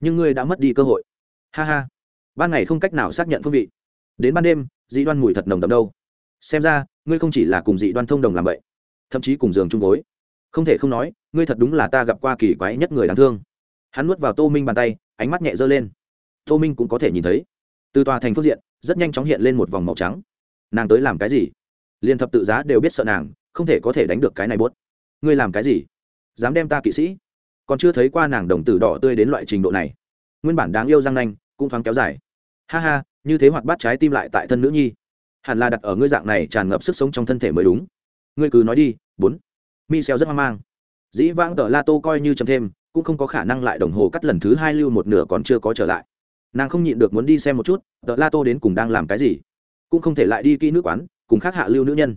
nhưng ngươi đã mất đi cơ hội ha ha. Ban ngày không cách nào xác nhận phương vị. Đến ban đêm, dị đoan mùi thật nồng đậm đâu. Xem ra, ngươi không chỉ là cùng dị đoan thông đồng làm vậy, thậm chí cùng giường chung gối. Không thể không nói, ngươi thật đúng là ta gặp qua kỳ quái nhất người đáng thương. Hắn nuốt vào tô minh bàn tay, ánh mắt nhẹ dơ lên. Tô minh cũng có thể nhìn thấy. Từ tòa thành phương diện, rất nhanh chóng hiện lên một vòng màu trắng. Nàng tới làm cái gì? Liên thập tự giá đều biết sợ nàng, không thể có thể đánh được cái này bốt ngươi làm cái gì? Dám đem ta kỵ sĩ? Còn chưa thấy qua nàng đồng tử đỏ tươi đến loại trình độ này nguyên bản đáng yêu răng nanh cũng thoáng kéo dài. Ha ha, như thế hoạt bát trái tim lại tại thân nữ nhi. Hẳn là đặt ở ngươi dạng này tràn ngập sức sống trong thân thể mới đúng. Ngươi cứ nói đi, bốn. Mi xeo rất hoang mang. Dĩ vãng tờ la tô coi như chấm thêm, cũng không có khả năng lại đồng hồ cắt lần thứ hai lưu một nửa còn chưa có trở lại. Nàng không nhịn được muốn đi xem một chút, tờ la tô đến cùng đang làm cái gì. Cũng không thể lại đi kỹ nữ quán, cùng khác hạ lưu nữ nhân.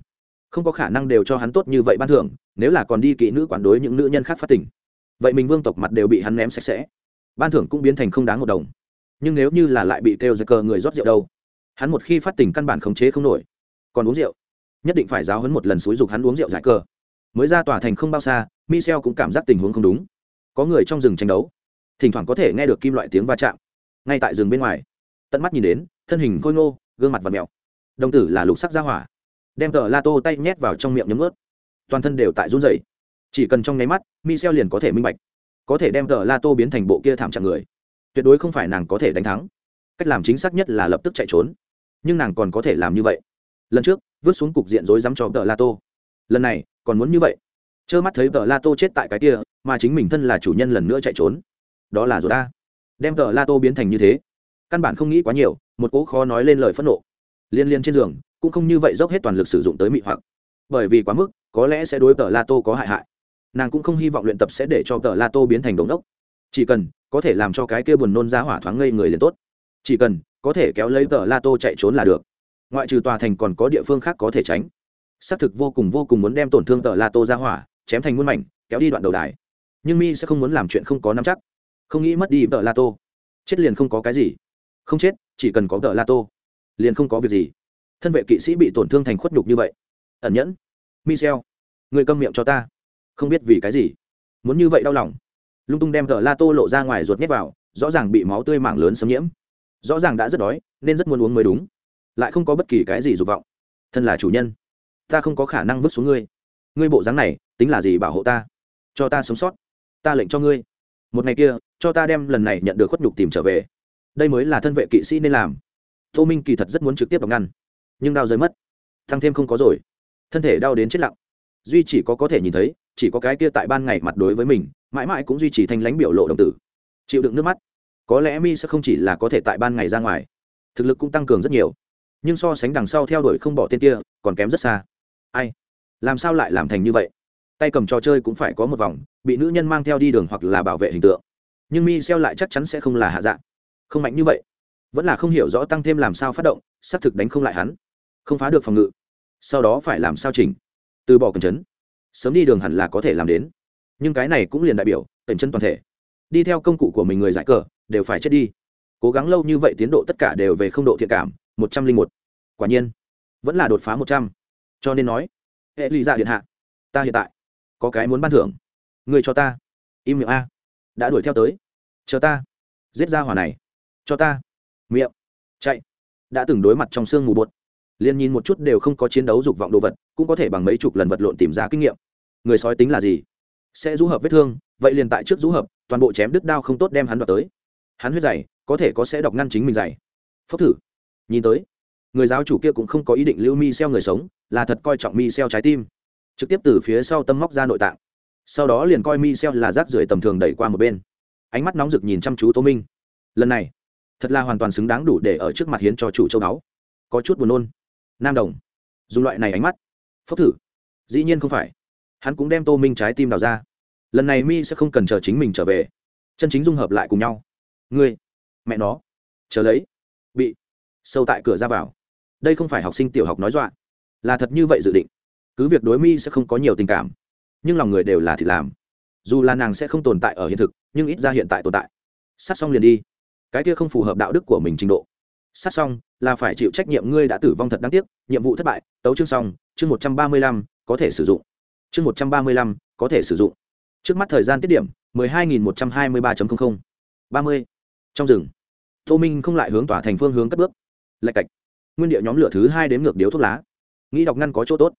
Không có khả năng đều cho hắn tốt như vậy ban thưởng, nếu là còn đi kỹ nữ quán đối những nữ nhân khác phát tỉnh vậy mình vương tộc mặt đều bị hắn ném sạch sẽ ban thưởng cũng biến thành không đáng một đồng. Nhưng nếu như là lại bị kêu giật cờ người rót rượu đâu? Hắn một khi phát tỉnh căn bản khống chế không nổi. Còn uống rượu? Nhất định phải giáo hấn một lần xúi dục hắn uống rượu giải cờ. Mới ra tòa thành không bao xa, michel cũng cảm giác tình huống không đúng. Có người trong rừng tranh đấu. Thỉnh thoảng có thể nghe được kim loại tiếng va chạm. Ngay tại rừng bên ngoài, tận mắt nhìn đến, thân hình khôi ngô, gương mặt và mẹo đồng tử là lục sắc ra hỏa. Đem tờ la tô tay nhét vào trong miệng nhấm ướt. Toàn thân đều tại run rẩy. Chỉ cần trong nháy mắt, michel liền có thể minh bạch có thể đem tờ la tô biến thành bộ kia thảm trạng người. Tuyệt đối không phải nàng có thể đánh thắng. Cách làm chính xác nhất là lập tức chạy trốn. Nhưng nàng còn có thể làm như vậy. Lần trước, vứt xuống cục diện rối rắm cho tờ la tô lần này, còn muốn như vậy. Trơ mắt thấy tờ la tô chết tại cái kia, mà chính mình thân là chủ nhân lần nữa chạy trốn. Đó là rồi ta. Đem tờ la tô biến thành như thế. Căn bản không nghĩ quá nhiều, một cỗ khó nói lên lời phẫn nộ. Liên liên trên giường, cũng không như vậy dốc hết toàn lực sử dụng tới mị hoặc. Bởi vì quá mức, có lẽ sẽ đối tờ la tô có hại hại nàng cũng không hy vọng luyện tập sẽ để cho tờ la tô biến thành đống đốc. Chỉ cần có thể làm cho cái kia buồn nôn ra hỏa thoáng ngây người liền tốt. Chỉ cần có thể kéo lấy tờ la tô chạy trốn là được. Ngoại trừ tòa thành còn có địa phương khác có thể tránh. Xác thực vô cùng vô cùng muốn đem tổn thương tờ la tô ra hỏa, chém thành muôn mảnh, kéo đi đoạn đầu đài. Nhưng mi sẽ không muốn làm chuyện không có nắm chắc. Không nghĩ mất đi tờ la tô chết liền không có cái gì. Không chết, chỉ cần có tờ la tô liền không có việc gì. Thân vệ kỵ sĩ bị tổn thương thành khuất nhục như vậy. Ẩn nhẫn. Michel, người câm miệng cho ta không biết vì cái gì. Muốn như vậy đau lòng. Lung tung đem cờ la tô lộ ra ngoài ruột nhét vào, rõ ràng bị máu tươi mảng lớn xâm nhiễm. Rõ ràng đã rất đói, nên rất muốn uống mới đúng. Lại không có bất kỳ cái gì dục vọng. Thân là chủ nhân, ta không có khả năng vứt xuống ngươi. Ngươi bộ dáng này, tính là gì bảo hộ ta? Cho ta sống sót. Ta lệnh cho ngươi. Một ngày kia, cho ta đem lần này nhận được khuất nhục tìm trở về. Đây mới là thân vệ kỵ sĩ nên làm. Tô minh kỳ thật rất muốn trực tiếp đọc ngăn, nhưng đau rơi mất. Thăng thêm không có rồi. Thân thể đau đến chết lặng. Duy chỉ có có thể nhìn thấy chỉ có cái kia tại ban ngày mặt đối với mình, mãi mãi cũng duy trì thanh lãnh biểu lộ đồng tử. Chịu đựng nước mắt. Có lẽ mi sẽ không chỉ là có thể tại ban ngày ra ngoài. Thực lực cũng tăng cường rất nhiều. Nhưng so sánh đằng sau theo đuổi không bỏ tên kia, còn kém rất xa. Ai? Làm sao lại làm thành như vậy? Tay cầm trò chơi cũng phải có một vòng, bị nữ nhân mang theo đi đường hoặc là bảo vệ hình tượng. Nhưng mi xeo lại chắc chắn sẽ không là hạ dạng. Không mạnh như vậy. Vẫn là không hiểu rõ tăng thêm làm sao phát động, xác thực đánh không lại hắn. Không phá được phòng ngự. Sau đó phải làm sao chỉnh? Từ bỏ cẩn chấn sớm đi đường hẳn là có thể làm đến. Nhưng cái này cũng liền đại biểu cẩn chân toàn thể. Đi theo công cụ của mình người giải cờ, đều phải chết đi. Cố gắng lâu như vậy tiến độ tất cả đều về không độ thiện cảm, một trăm linh một. Quả nhiên, vẫn là đột phá một trăm. Cho nên nói, hệ lụy dạ điện hạ, ta hiện tại, có cái muốn ban thưởng. Người cho ta. Im miệng a. Đã đuổi theo tới. Chờ ta. Giết ra hỏa này. Cho ta. Miệng. Chạy. Đã từng đối mặt trong sương mù bột liền nhìn một chút đều không có chiến đấu dục vọng đồ vật, cũng có thể bằng mấy chục lần vật lộn tìm ra kinh nghiệm. Người sói tính là gì? Sẽ rũ hợp vết thương, vậy liền tại trước rũ hợp, toàn bộ chém đứt đao không tốt đem hắn đoạt tới. Hắn huyết dày, có thể có sẽ đọc ngăn chính mình dày. Phốc thử. Nhìn tới, người giáo chủ kia cũng không có ý định lưu mi xeo người sống, là thật coi trọng mi xeo trái tim. Trực tiếp từ phía sau tâm móc ra nội tạng. Sau đó liền coi mi xeo là rác rưởi tầm thường đẩy qua một bên. Ánh mắt nóng rực nhìn chăm chú tô minh. Lần này, thật là hoàn toàn xứng đáng đủ để ở trước mặt hiến cho chủ châu đáo có chút buồn nôn nam đồng. Dùng loại này ánh mắt. Phốc thử. Dĩ nhiên không phải. Hắn cũng đem tô minh trái tim đào ra. Lần này mi sẽ không cần chờ chính mình trở về. Chân chính dung hợp lại cùng nhau. Ngươi, mẹ nó. Chờ lấy. Bị. Sâu tại cửa ra vào. Đây không phải học sinh tiểu học nói dọa. Là thật như vậy dự định. Cứ việc đối mi sẽ không có nhiều tình cảm, nhưng lòng người đều là thì làm. Dù là nàng sẽ không tồn tại ở hiện thực, nhưng ít ra hiện tại tồn tại. Sát xong liền đi. Cái kia không phù hợp đạo đức của mình trình độ sát xong, là phải chịu trách nhiệm ngươi đã tử vong thật đáng tiếc, nhiệm vụ thất bại, tấu chương xong, chương một trăm ba mươi lăm, có thể sử dụng. Chương một trăm ba mươi lăm, có thể sử dụng. Trước mắt thời gian tiết điểm, mười hai nghìn một trăm hai mươi ba ba mươi. Trong rừng. Tô minh không lại hướng tỏa thành phương hướng cất bước. Lạch cạch. Nguyên địa nhóm lửa thứ hai đếm ngược điếu thuốc lá. Nghĩ đọc ngăn có chỗ tốt.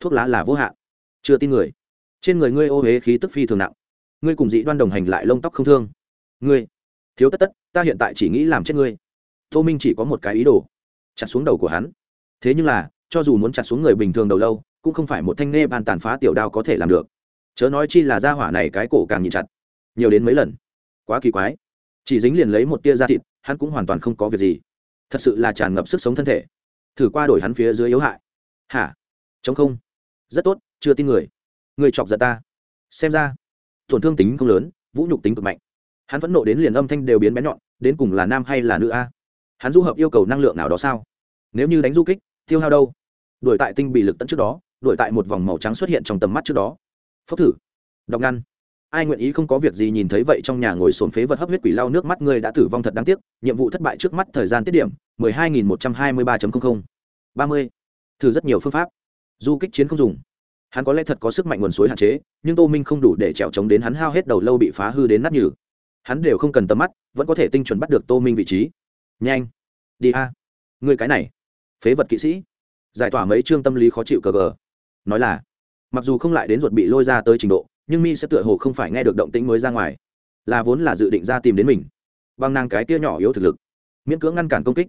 Thuốc lá là vô hạn. Chưa tin người. Trên người ngươi ô huế khí tức phi thường nặng. Ngươi cùng dị đoan đồng hành lại lông tóc không thương. Ngươi. Thiếu tất tất, ta hiện tại chỉ nghĩ làm chết ngươi tô minh chỉ có một cái ý đồ, chặt xuống đầu của hắn. Thế nhưng là, cho dù muốn chặt xuống người bình thường đầu lâu, cũng không phải một thanh nê bàn tàn phá tiểu đao có thể làm được. Chớ nói chi là ra hỏa này cái cổ càng nhịn chặt. Nhiều đến mấy lần. Quá kỳ quái. Chỉ dính liền lấy một tia da thịt, hắn cũng hoàn toàn không có việc gì. Thật sự là tràn ngập sức sống thân thể. Thử qua đổi hắn phía dưới yếu hại. Hả? Chống không? Rất tốt, chưa tin người. Người chọc giận ta. Xem ra, tổn thương tính không lớn, vũ nhục tính cực mạnh. Hắn vẫn nộ đến liền âm thanh đều biến bé nhọn, đến cùng là nam hay là nữ a? Hắn du hợp yêu cầu năng lượng nào đó sao? Nếu như đánh du kích, tiêu hao đâu? Đổi tại tinh bị lực tận trước đó đổi tại một vòng màu trắng xuất hiện trong tầm mắt trước đó. Phốc thử. Đọc ngăn. Ai nguyện ý không có việc gì nhìn thấy vậy trong nhà ngồi sồn phế vật hấp huyết quỷ lau nước mắt người đã tử vong thật đáng tiếc, nhiệm vụ thất bại trước mắt thời gian tiết điểm, mười hai nghìn một trăm hai mươi ba ba mươi. Thử rất nhiều phương pháp. Du kích chiến không dùng. Hắn có lẽ thật có sức mạnh nguồn suối hạn chế, nhưng tô minh không đủ để trèo chống đến hắn hao hết đầu lâu bị phá hư đến nát nhừ. Hắn đều không cần tầm mắt, vẫn có thể tinh chuẩn bắt được tô minh vị trí nhanh. Đi a. Người cái này. Phế vật kỵ sĩ. Giải tỏa mấy chương tâm lý khó chịu cờ gờ. Nói là, mặc dù không lại đến ruột bị lôi ra tới trình độ, nhưng mi sẽ tựa hồ không phải nghe được động tĩnh mới ra ngoài. Là vốn là dự định ra tìm đến mình. Bằng nàng cái kia nhỏ yếu thực lực. Miễn cưỡng ngăn cản công kích.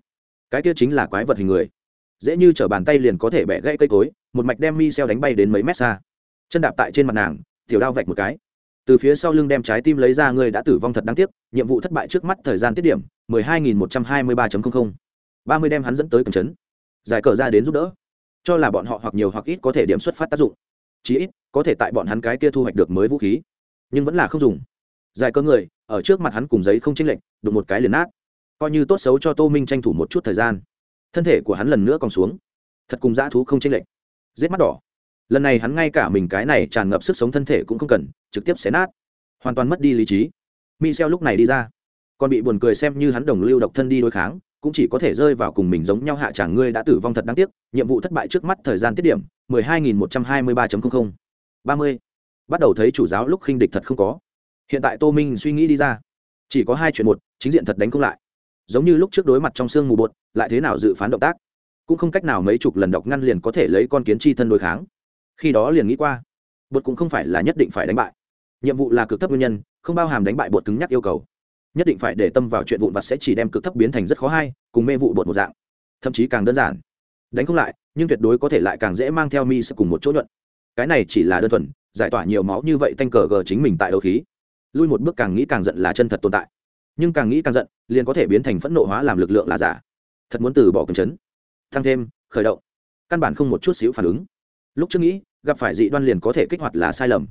Cái kia chính là quái vật hình người. Dễ như t bàn tay liền có thể bẻ gãy cây cối, một mạch đem mi xeo đánh bay đến mấy mét xa. Chân đạp tại trên mặt nàng, tiểu đao vạch một cái. Từ phía sau lưng đem trái tim lấy ra, người đã tử vong thật đáng tiếc, nhiệm vụ thất bại trước mắt thời gian tiết điểm mười hai nghìn một trăm hai mươi ba ba mươi đem hắn dẫn tới cầm chấn. Giải cờ ra đến giúp đỡ. Cho là bọn họ hoặc nhiều hoặc ít có thể điểm xuất phát tác dụng. Chí ít, có thể tại bọn hắn cái kia thu hoạch được mới vũ khí. Nhưng vẫn là không dùng. Giải cơ người, ở trước mặt hắn cùng giấy không chênh lệch, đụng một cái liền nát. Coi như tốt xấu cho tô minh tranh thủ một chút thời gian. Thân thể của hắn lần nữa còn xuống. Thật cùng dã thú không chênh lệch. Giết mắt đỏ. Lần này hắn ngay cả mình cái này tràn ngập sức sống thân thể cũng không cần, trực tiếp xé nát. Hoàn toàn mất đi lý trí. Michel lúc này đi ra còn bị buồn cười xem như hắn đồng lưu độc thân đi đối kháng, cũng chỉ có thể rơi vào cùng mình giống nhau hạ tràng ngươi đã tử vong thật đáng tiếc, nhiệm vụ thất bại trước mắt thời gian tiết điểm, mười hai nghìn một trăm hai mươi ba ba mươi. Bắt đầu thấy chủ giáo lúc khinh địch thật không có. Hiện tại tô minh suy nghĩ đi ra. Chỉ có hai chuyện một, chính diện thật đánh không lại. Giống như lúc trước đối mặt trong sương mù bột, lại thế nào dự phán động tác? Cũng không cách nào mấy chục lần độc ngăn liền có thể lấy con kiến chi thân đối kháng. Khi đó liền nghĩ qua, bột cũng không phải là nhất định phải đánh bại. Nhiệm vụ là cực thấp nguyên nhân, không bao hàm đánh bại bột cứng nhắc yêu cầu nhất định phải để tâm vào chuyện vụn vặt sẽ chỉ đem cực thấp biến thành rất khó hay cùng mê vụ bột một dạng. Thậm chí càng đơn giản. Đánh không lại, nhưng tuyệt đối có thể lại càng dễ mang theo mi sẽ cùng một chỗ nhuận. Cái này chỉ là đơn thuần, giải tỏa nhiều máu như vậy tanh cờ gờ chính mình tại đấu khí. Lui một bước càng nghĩ càng giận là chân thật tồn tại. Nhưng càng nghĩ càng giận, liền có thể biến thành phẫn nộ hóa làm lực lượng là giả. Thật muốn từ bỏ cầm chấn, tăng thêm, khởi động. Căn bản không một chút xíu phản ứng. Lúc trước nghĩ, gặp phải dị đoan liền có thể kích hoạt là sai lầm.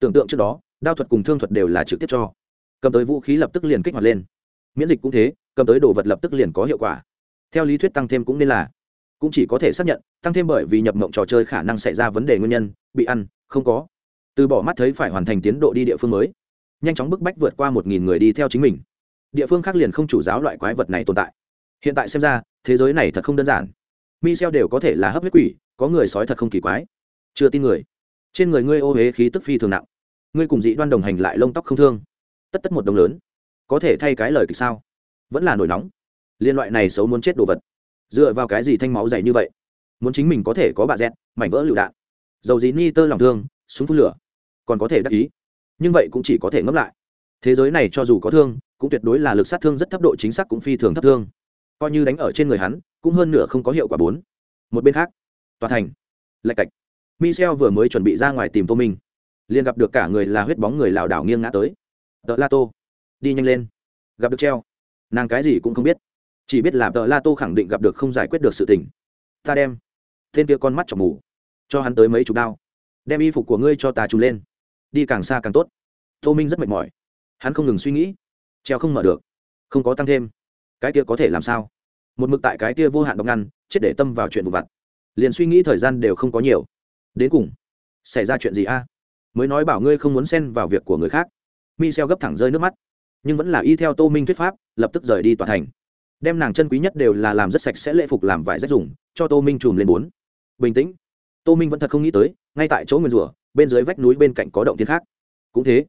Tưởng tượng trước đó, đao thuật cùng thương thuật đều là trực tiếp cho cầm tới vũ khí lập tức liền kích hoạt lên. Miễn dịch cũng thế, cầm tới đồ vật lập tức liền có hiệu quả. Theo lý thuyết tăng thêm cũng nên là, cũng chỉ có thể xác nhận, tăng thêm bởi vì nhập mộng trò chơi khả năng xảy ra vấn đề nguyên nhân, bị ăn, không có. Từ bỏ mắt thấy phải hoàn thành tiến độ đi địa phương mới. Nhanh chóng bức bách vượt qua một nghìn người đi theo chính mình. Địa phương khác liền không chủ giáo loại quái vật này tồn tại. Hiện tại xem ra, thế giới này thật không đơn giản. Mi xeo đều có thể là hấp huyết quỷ, có người sói thật không kỳ quái. Chưa tin người. Trên người ngươi ô huế khí tức phi thường nặng. Ngươi cùng dị đoan đồng hành lại lông tóc không thương tất tất một đồng lớn. Có thể thay cái lời kịch sao? Vẫn là nổi nóng. Liên loại này xấu muốn chết đồ vật. Dựa vào cái gì thanh máu dày như vậy? Muốn chính mình có thể có bà dẹt, mảnh vỡ lựu đạn. Dầu dí ni tơ lòng thương, súng phun lửa. Còn có thể đắc ý. Nhưng vậy cũng chỉ có thể ngẫm lại. Thế giới này cho dù có thương, cũng tuyệt đối là lực sát thương rất thấp độ chính xác cũng phi thường thấp thương. Coi như đánh ở trên người hắn, cũng hơn nửa không có hiệu quả bốn. Một bên khác, tòa thành. Lạch cạch. Michel vừa mới chuẩn bị ra ngoài tìm tô minh. Liền gặp được cả người là huyết bóng người lảo đảo nghiêng ngã tới tờ la tô. Đi nhanh lên. Gặp được treo. Nàng cái gì cũng không biết. Chỉ biết là tờ la tô khẳng định gặp được không giải quyết được sự tình. Ta đem. Tên kia con mắt chọc mù. Cho hắn tới mấy chục đao. Đem y phục của ngươi cho ta trùm lên. Đi càng xa càng tốt. Tô minh rất mệt mỏi. Hắn không ngừng suy nghĩ. Treo không mở được. Không có tăng thêm. Cái kia có thể làm sao? Một mực tại cái kia vô hạn đọc ngăn, chết để tâm vào chuyện vụ vặt. Liền suy nghĩ thời gian đều không có nhiều. Đến cùng, xảy ra chuyện gì a? Mới nói bảo ngươi không muốn xen vào việc của người khác mi gấp thẳng rơi nước mắt. Nhưng vẫn là y theo tô minh thuyết pháp, lập tức rời đi tòa thành. Đem nàng chân quý nhất đều là làm rất sạch sẽ lễ phục làm vải rách dùng, cho tô minh chùm lên bốn. Bình tĩnh. Tô minh vẫn thật không nghĩ tới, ngay tại chỗ nguyên rủa, bên dưới vách núi bên cạnh có động thiên khác. Cũng thế,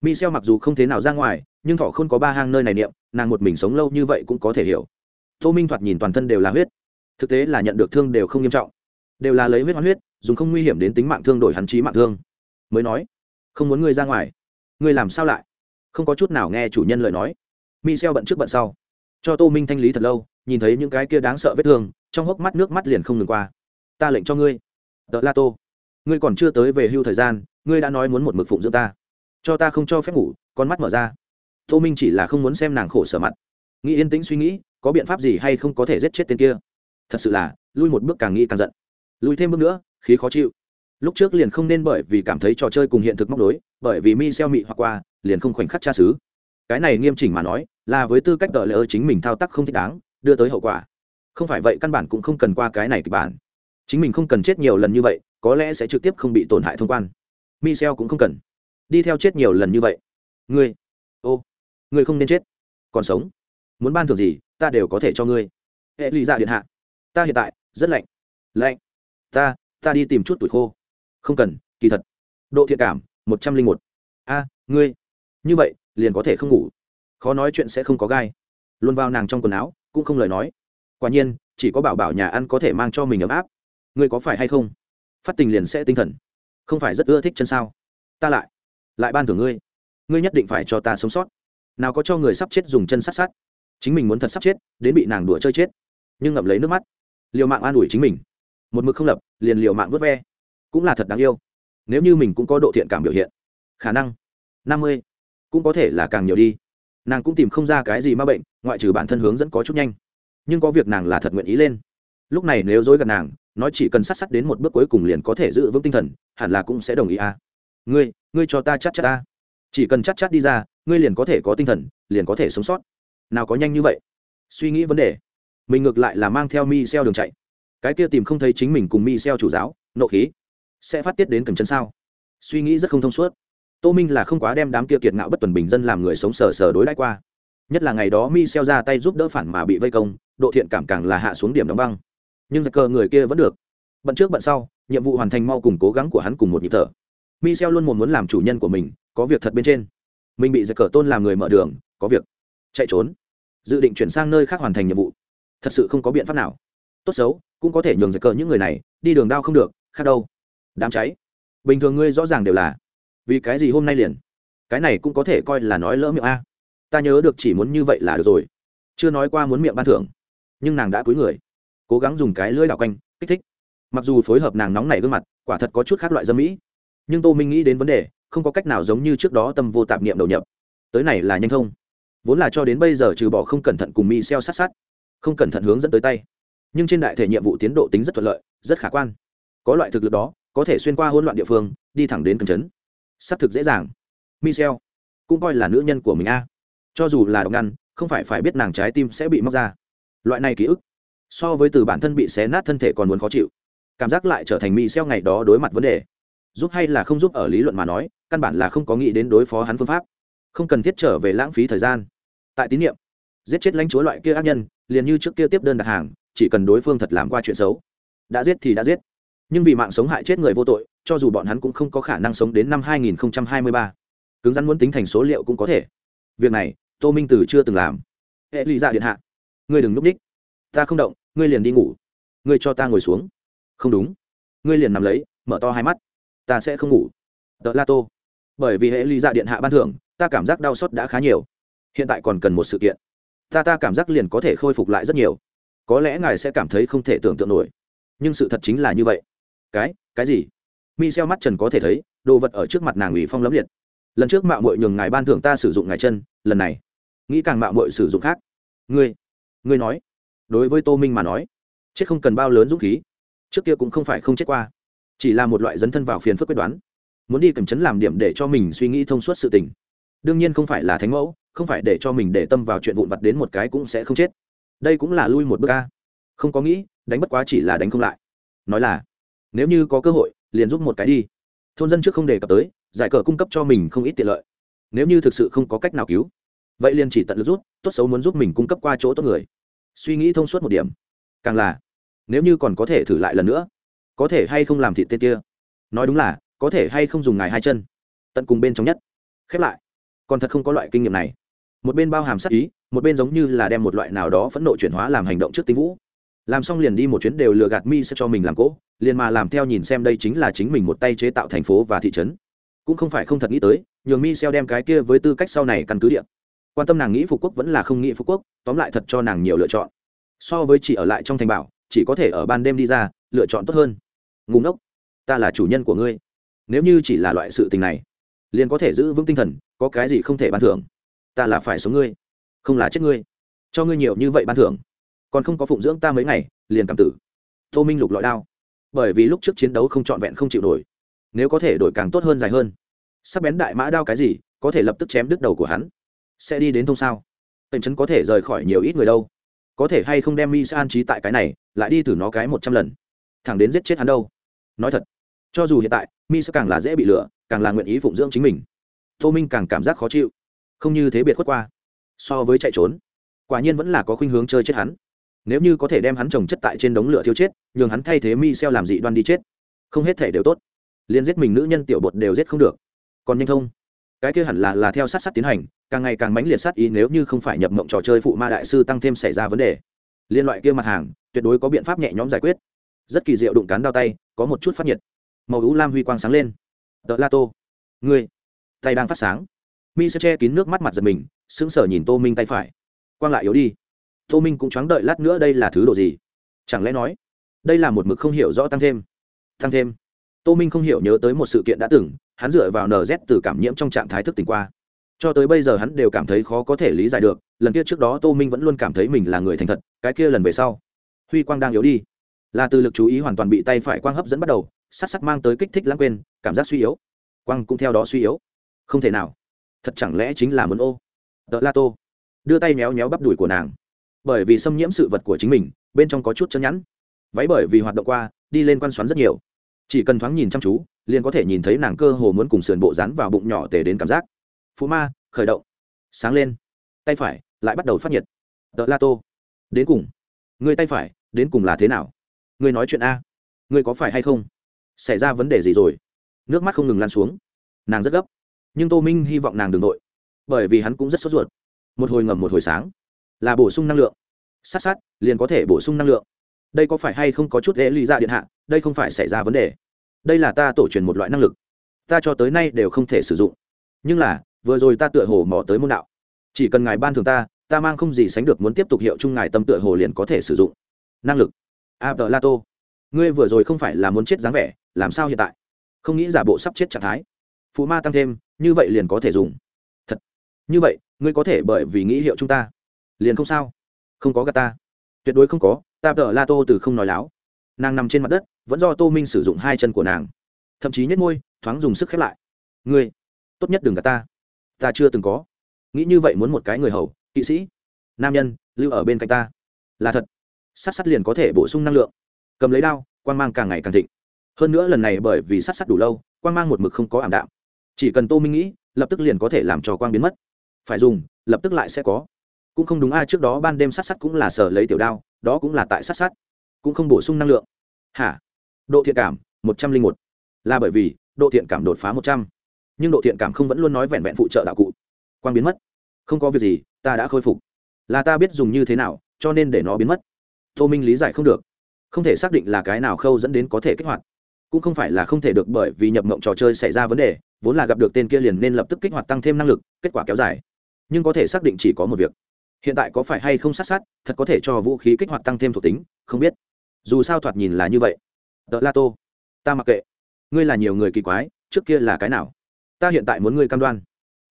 mi mặc dù không thế nào ra ngoài, nhưng thọ không có ba hang nơi này niệm, nàng một mình sống lâu như vậy cũng có thể hiểu. Tô minh thoạt nhìn toàn thân đều là huyết. Thực tế là nhận được thương đều không nghiêm trọng. Đều là lấy huyết hoán huyết, dùng không nguy hiểm đến tính mạng thương đổi hắn trí mạng thương. Mới nói, không muốn ngươi ra ngoài ngươi làm sao lại? Không có chút nào nghe chủ nhân lời nói. Mi xeo bận trước bận sau. Cho tô minh thanh lý thật lâu, nhìn thấy những cái kia đáng sợ vết thương, trong hốc mắt nước mắt liền không ngừng qua. Ta lệnh cho ngươi. Tợ la tô, ngươi còn chưa tới về hưu thời gian, ngươi đã nói muốn một mực phụng dưỡng ta. Cho ta không cho phép ngủ, con mắt mở ra. Tô minh chỉ là không muốn xem nàng khổ sở mặt. Nghĩ yên tĩnh suy nghĩ, có biện pháp gì hay không có thể giết chết tên kia? Thật sự là, lui một bước càng nghĩ càng giận. Lùi thêm bước nữa, khí khó chịu. Lúc trước liền không nên bởi vì cảm thấy trò chơi cùng hiện thực móc đối bởi vì mi xeo mị hoặc qua, liền không khoảnh khắc tra xứ. Cái này nghiêm chỉnh mà nói, là với tư cách tờ lỡ chính mình thao tác không thích đáng, đưa tới hậu quả. Không phải vậy, căn bản cũng không cần qua cái này kịch bản. Chính mình không cần chết nhiều lần như vậy, có lẽ sẽ trực tiếp không bị tổn hại thông quan. Michel cũng không cần. Đi theo chết nhiều lần như vậy. Ngươi. Ô. Ngươi không nên chết. Còn sống. Muốn ban thưởng gì, ta đều có thể cho ngươi. Hệ lụy dạ điện hạ. Ta hiện tại, rất lạnh. Lạnh. Ta ta đi tìm chút tuổi khô. Không cần, kỳ thật. Độ thiện cảm một trăm linh một. A, ngươi, như vậy, liền có thể không ngủ. Khó nói chuyện sẽ không có gai. Luôn vào nàng trong quần áo, cũng không lời nói. Quả nhiên, chỉ có bảo bảo nhà ăn có thể mang cho mình ấm áp. Ngươi có phải hay không? Phát tình liền sẽ tinh thần. Không phải rất ưa thích chân sao? Ta lại lại ban thưởng ngươi. Ngươi nhất định phải cho ta sống sót. Nào có cho người sắp chết dùng chân sát sát. Chính mình muốn thật sắp chết, đến bị nàng đùa chơi chết. Nhưng ngậm lấy nước mắt. Liều mạng an ủi chính mình. Một mực không lập, liền liều mạng vớt ve. Cũng là thật đáng yêu nếu như mình cũng có độ thiện cảm biểu hiện, khả năng năm mươi cũng có thể là càng nhiều đi. Nàng cũng tìm không ra cái gì ma bệnh, ngoại trừ bản thân hướng dẫn có chút nhanh. Nhưng có việc nàng là thật nguyện ý lên. Lúc này nếu dối gần nàng, nói chỉ cần sát sát đến một bước cuối cùng liền có thể giữ vững tinh thần, hẳn là cũng sẽ đồng ý à. ngươi ngươi cho ta chắc chắc ta chỉ cần chắc chắc đi ra, ngươi liền có thể có tinh thần, liền có thể sống sót. Nào có nhanh như vậy? Suy nghĩ vấn đề. Mình ngược lại là mang theo mi xeo đường chạy. Cái kia tìm không thấy chính mình cùng mi xeo chủ giáo, nộ khí sẽ phát tiết đến cầm chân sao? Suy nghĩ rất không thông suốt. Tô minh là không quá đem đám kia kiệt ngạo bất tuần bình dân làm người sống sờ sờ đối đãi qua. Nhất là ngày đó mi xeo ra tay giúp đỡ phản mà bị vây công, độ thiện cảm càng là hạ xuống điểm đóng băng. Nhưng giặc cờ người kia vẫn được. Bận trước bận sau, nhiệm vụ hoàn thành mau cùng cố gắng của hắn cùng một nhịp thở. Michel luôn muốn muốn làm chủ nhân của mình, có việc thật bên trên. Mình bị giặc cờ tôn làm người mở đường, có việc. Chạy trốn. Dự định chuyển sang nơi khác hoàn thành nhiệm vụ. Thật sự không có biện pháp nào. Tốt xấu, cũng có thể nhường giặc cờ những người này, đi đường đao không được, khác đâu đám cháy. Bình thường ngươi rõ ràng đều là, vì cái gì hôm nay liền? Cái này cũng có thể coi là nói lỡ miệng a. Ta nhớ được chỉ muốn như vậy là được rồi. Chưa nói qua muốn miệng ban thưởng. Nhưng nàng đã cúi người, cố gắng dùng cái lưỡi đảo quanh, kích thích. Mặc dù phối hợp nàng nóng này gương mặt, quả thật có chút khác loại dâm mỹ nhưng tô minh nghĩ đến vấn đề, không có cách nào giống như trước đó tâm vô tạp niệm đầu nhập. Tới này là nhanh thông. Vốn là cho đến bây giờ trừ bỏ không cẩn thận cùng mi xeo sát sát, không cẩn thận hướng dẫn tới tay. Nhưng trên đại thể nhiệm vụ tiến độ tính rất thuận lợi, rất khả quan. Có loại thực lực đó có thể xuyên qua hỗn loạn địa phương, đi thẳng đến cầm chấn. Xác thực dễ dàng. Michel cũng coi là nữ nhân của mình a. Cho dù là độc ngăn, không phải phải biết nàng trái tim sẽ bị móc ra. Loại này ký ức, so với từ bản thân bị xé nát thân thể còn muốn khó chịu. Cảm giác lại trở thành mỹ xeo ngày đó đối mặt vấn đề. Giúp hay là không giúp ở lý luận mà nói, căn bản là không có nghĩ đến đối phó hắn phương pháp. Không cần thiết trở về lãng phí thời gian. Tại tín nhiệm, giết chết lãnh chúa loại kia ác nhân, liền như trước kia tiếp đơn đặt hàng, chỉ cần đối phương thật làm qua chuyện xấu. Đã giết thì đã giết nhưng vì mạng sống hại chết người vô tội, cho dù bọn hắn cũng không có khả năng sống đến năm 2023. cứng rắn muốn tính thành số liệu cũng có thể. Việc này, tô minh từ chưa từng làm. Hệ lụy dạ điện hạ. Ngươi đừng núp đích. Ta không động, ngươi liền đi ngủ. Ngươi cho ta ngồi xuống. Không đúng. Ngươi liền nằm lấy, mở to hai mắt. Ta sẽ không ngủ. Tợ la tô. Bởi vì hệ lụy dạ điện hạ ban thưởng, ta cảm giác đau xót đã khá nhiều. Hiện tại còn cần một sự kiện. Ta ta cảm giác liền có thể khôi phục lại rất nhiều. Có lẽ ngài sẽ cảm thấy không thể tưởng tượng nổi. Nhưng sự thật chính là như vậy cái cái gì? Mi xeo mắt trần có thể thấy, đồ vật ở trước mặt nàng ủy phong lấm liệt. Lần trước mạo mội nhường ngài ban thưởng ta sử dụng ngài chân, lần này. Nghĩ càng mạo mội sử dụng khác. Ngươi ngươi nói. Đối với tô minh mà nói, chết không cần bao lớn dũng khí. Trước kia cũng không phải không chết qua. Chỉ là một loại dấn thân vào phiền phức quyết đoán. Muốn đi cầm chấn làm điểm để cho mình suy nghĩ thông suốt sự tình. Đương nhiên không phải là thánh mẫu, không phải để cho mình để tâm vào chuyện vụn vặt đến một cái cũng sẽ không chết. Đây cũng là lui một bước ca không có nghĩ, đánh bất quá chỉ là đánh không lại. Nói là nếu như có cơ hội, liền giúp một cái đi. Thôn dân trước không đề cập tới, giải cờ cung cấp cho mình không ít tiện lợi. Nếu như thực sự không có cách nào cứu, vậy liền chỉ tận lực rút tốt xấu muốn giúp mình cung cấp qua chỗ tốt người. Suy nghĩ thông suốt một điểm. Càng là, nếu như còn có thể thử lại lần nữa, có thể hay không làm thịt tên kia? Nói đúng là, có thể hay không dùng ngài hai chân. Tận cùng bên trong nhất. Khép lại. Còn thật không có loại kinh nghiệm này. Một bên bao hàm sắc ý, một bên giống như là đem một loại nào đó phẫn nộ chuyển hóa làm hành động trước tinh vũ làm xong liền đi một chuyến đều lừa gạt mi sẽ cho mình làm cỗ, liền mà làm theo nhìn xem đây chính là chính mình một tay chế tạo thành phố và thị trấn. Cũng không phải không thật nghĩ tới, nhường mi xeo đem cái kia với tư cách sau này căn cứ địa. Quan tâm nàng nghĩ phục quốc vẫn là không nghĩ phục quốc, tóm lại thật cho nàng nhiều lựa chọn. So với chỉ ở lại trong thành bảo, chỉ có thể ở ban đêm đi ra, lựa chọn tốt hơn. Ngùng ốc ta là chủ nhân của ngươi. Nếu như chỉ là loại sự tình này, liền có thể giữ vững tinh thần, có cái gì không thể ban thưởng. Ta là phải sống ngươi, không là chết ngươi. Cho ngươi nhiều như vậy ban thưởng còn không có phụng dưỡng ta mấy ngày, liền cảm tử. Tô minh lục lọi đao. Bởi vì lúc trước chiến đấu không trọn vẹn không chịu nổi. Nếu có thể đổi càng tốt hơn dài hơn. Sắp bén đại mã đao cái gì, có thể lập tức chém đứt đầu của hắn. Sẽ đi đến thông sao? Tần chấn có thể rời khỏi nhiều ít người đâu. Có thể hay không đem mi sẽ an trí tại cái này, lại đi thử nó cái một trăm lần. Thẳng đến giết chết hắn đâu? Nói thật, cho dù hiện tại, mi sẽ càng là dễ bị lừa, càng là nguyện ý phụng dưỡng chính mình. Tô minh càng cảm giác khó chịu. Không như thế biệt khuất qua. So với chạy trốn, quả nhiên vẫn là có khuynh hướng chơi chết hắn nếu như có thể đem hắn trồng chất tại trên đống lửa thiêu chết, nhường hắn thay thế mi xeo làm dị đoan đi chết. Không hết thể đều tốt. Liền giết mình nữ nhân tiểu bột đều giết không được. Còn nhanh thông. Cái kia hẳn là là theo sát sát tiến hành, càng ngày càng mãnh liệt sát ý nếu như không phải nhập mộng trò chơi phụ ma đại sư tăng thêm xảy ra vấn đề. Liên loại kia mặt hàng, tuyệt đối có biện pháp nhẹ nhõm giải quyết. Rất kỳ diệu đụng cán đao tay, có một chút phát nhiệt. Màu ú lam huy quang sáng lên. Tợ la tô. Ngươi. Tay đang phát sáng. Mi sẽ che kín nước mắt mặt giật mình, sững sờ nhìn tô minh tay phải. Quang lại yếu đi tô minh cũng choáng đợi lát nữa đây là thứ đồ gì? Chẳng lẽ nói, đây là một mực không hiểu rõ tăng thêm tăng thêm. Tô minh không hiểu nhớ tới một sự kiện đã từng, hắn dựa vào nz từ cảm nhiễm trong trạng thái thức tỉnh qua. Cho tới bây giờ hắn đều cảm thấy khó có thể lý giải được, lần kia trước đó tô minh vẫn luôn cảm thấy mình là người thành thật, cái kia lần về sau, huy quang đang yếu đi. Là từ lực chú ý hoàn toàn bị tay phải quang hấp dẫn bắt đầu sắc sắc mang tới kích thích lãng quên, cảm giác suy yếu. Quang cũng theo đó suy yếu. Không thể nào. Thật chẳng lẽ chính là muốn ô? Tờ la tô đưa tay méo méo bắp đùi của nàng bởi vì xâm nhiễm sự vật của chính mình, bên trong có chút chân nhẵn. Váy bởi vì hoạt động qua, đi lên quan xoắn rất nhiều. Chỉ cần thoáng nhìn chăm chú, liền có thể nhìn thấy nàng cơ hồ muốn cùng sườn bộ rán vào bụng nhỏ tề đến cảm giác. Phú ma, khởi động. Sáng lên. Tay phải, lại bắt đầu phát nhiệt. Tợ la tô. Đến cùng. Người tay phải, đến cùng là thế nào? Người nói chuyện a. Người có phải hay không? Xảy ra vấn đề gì rồi? Nước mắt không ngừng lan xuống. Nàng rất gấp. Nhưng tô minh hy vọng nàng đ ừ n g nội. Bởi vì hắn cũng rất sốt ruột. Một hồi ngầm một hồi sáng là bổ sung năng lượng. Sát sát, liền có thể bổ sung năng lượng. Đây có phải hay không có chút lễ ly ra điện hạ? Đây không phải xảy ra vấn đề. Đây là ta tổ truyền một loại năng lực. Ta cho tới nay đều không thể sử dụng. Nhưng là, vừa rồi ta tựa hồ mò tới môn đạo. Chỉ cần ngài ban thường ta ta mang không gì sánh được muốn tiếp tục hiệu chung ngài tâm tựa hồ liền có thể sử dụng. Năng lực. A tờ la tô ngươi vừa rồi không phải là muốn chết dáng vẻ, làm sao hiện tại? Không nghĩ giả bộ sắp chết trạng thái. Phụ ma tăng thêm, như vậy liền có thể dùng. Thật. Như vậy, ngươi có thể bởi vì nghĩ hiệu chúng ta liền không sao. Không có gà ta. Tuyệt đối không có, ta tờ la tô từ không nói láo. Nàng nằm trên mặt đất, vẫn do tô minh sử dụng hai chân của nàng. Thậm chí nhất môi, thoáng dùng sức khép lại. Ngươi, tốt nhất đừng gà ta. Ta chưa từng có. Nghĩ như vậy muốn một cái người hầu, kỵ sĩ. Nam nhân, lưu ở bên cạnh ta. Là thật. Sát sát liền có thể bổ sung năng lượng. Cầm lấy đao quan mang càng ngày càng thịnh. Hơn nữa lần này bởi vì sát sát đủ lâu quan mang một mực không có ảm đạm. Chỉ cần tô minh nghĩ, lập tức liền có thể làm cho quang biến mất. Phải dùng, lập tức lại sẽ có cũng không đúng ai trước đó ban đêm sát sắt cũng là sở lấy tiểu đao, đó cũng là tại sát sắt cũng không bổ sung năng lượng. Hả? Độ thiện cảm, một trăm linh một. Là bởi vì, độ thiện cảm đột phá một trăm. Nhưng độ thiện cảm không vẫn luôn nói vẹn vẹn phụ trợ đạo cụ. Quang biến mất. Không có việc gì, ta đã khôi phục. Là ta biết dùng như thế nào, cho nên để nó biến mất. Tô minh lý giải không được. Không thể xác định là cái nào khâu dẫn đến có thể kích hoạt. Cũng không phải là không thể được bởi vì nhập mộng trò chơi xảy ra vấn đề, vốn là gặp được tên kia liền nên lập tức kích hoạt tăng thêm năng lực, kết quả kéo dài. Nhưng có thể xác định chỉ có một việc hiện tại có phải hay không sát sát, thật có thể cho vũ khí kích hoạt tăng thêm thuộc tính, không biết. Dù sao thoạt nhìn là như vậy. Tờ la tô, ta mặc kệ. Ngươi là nhiều người kỳ quái, trước kia là cái nào? Ta hiện tại muốn ngươi cam đoan.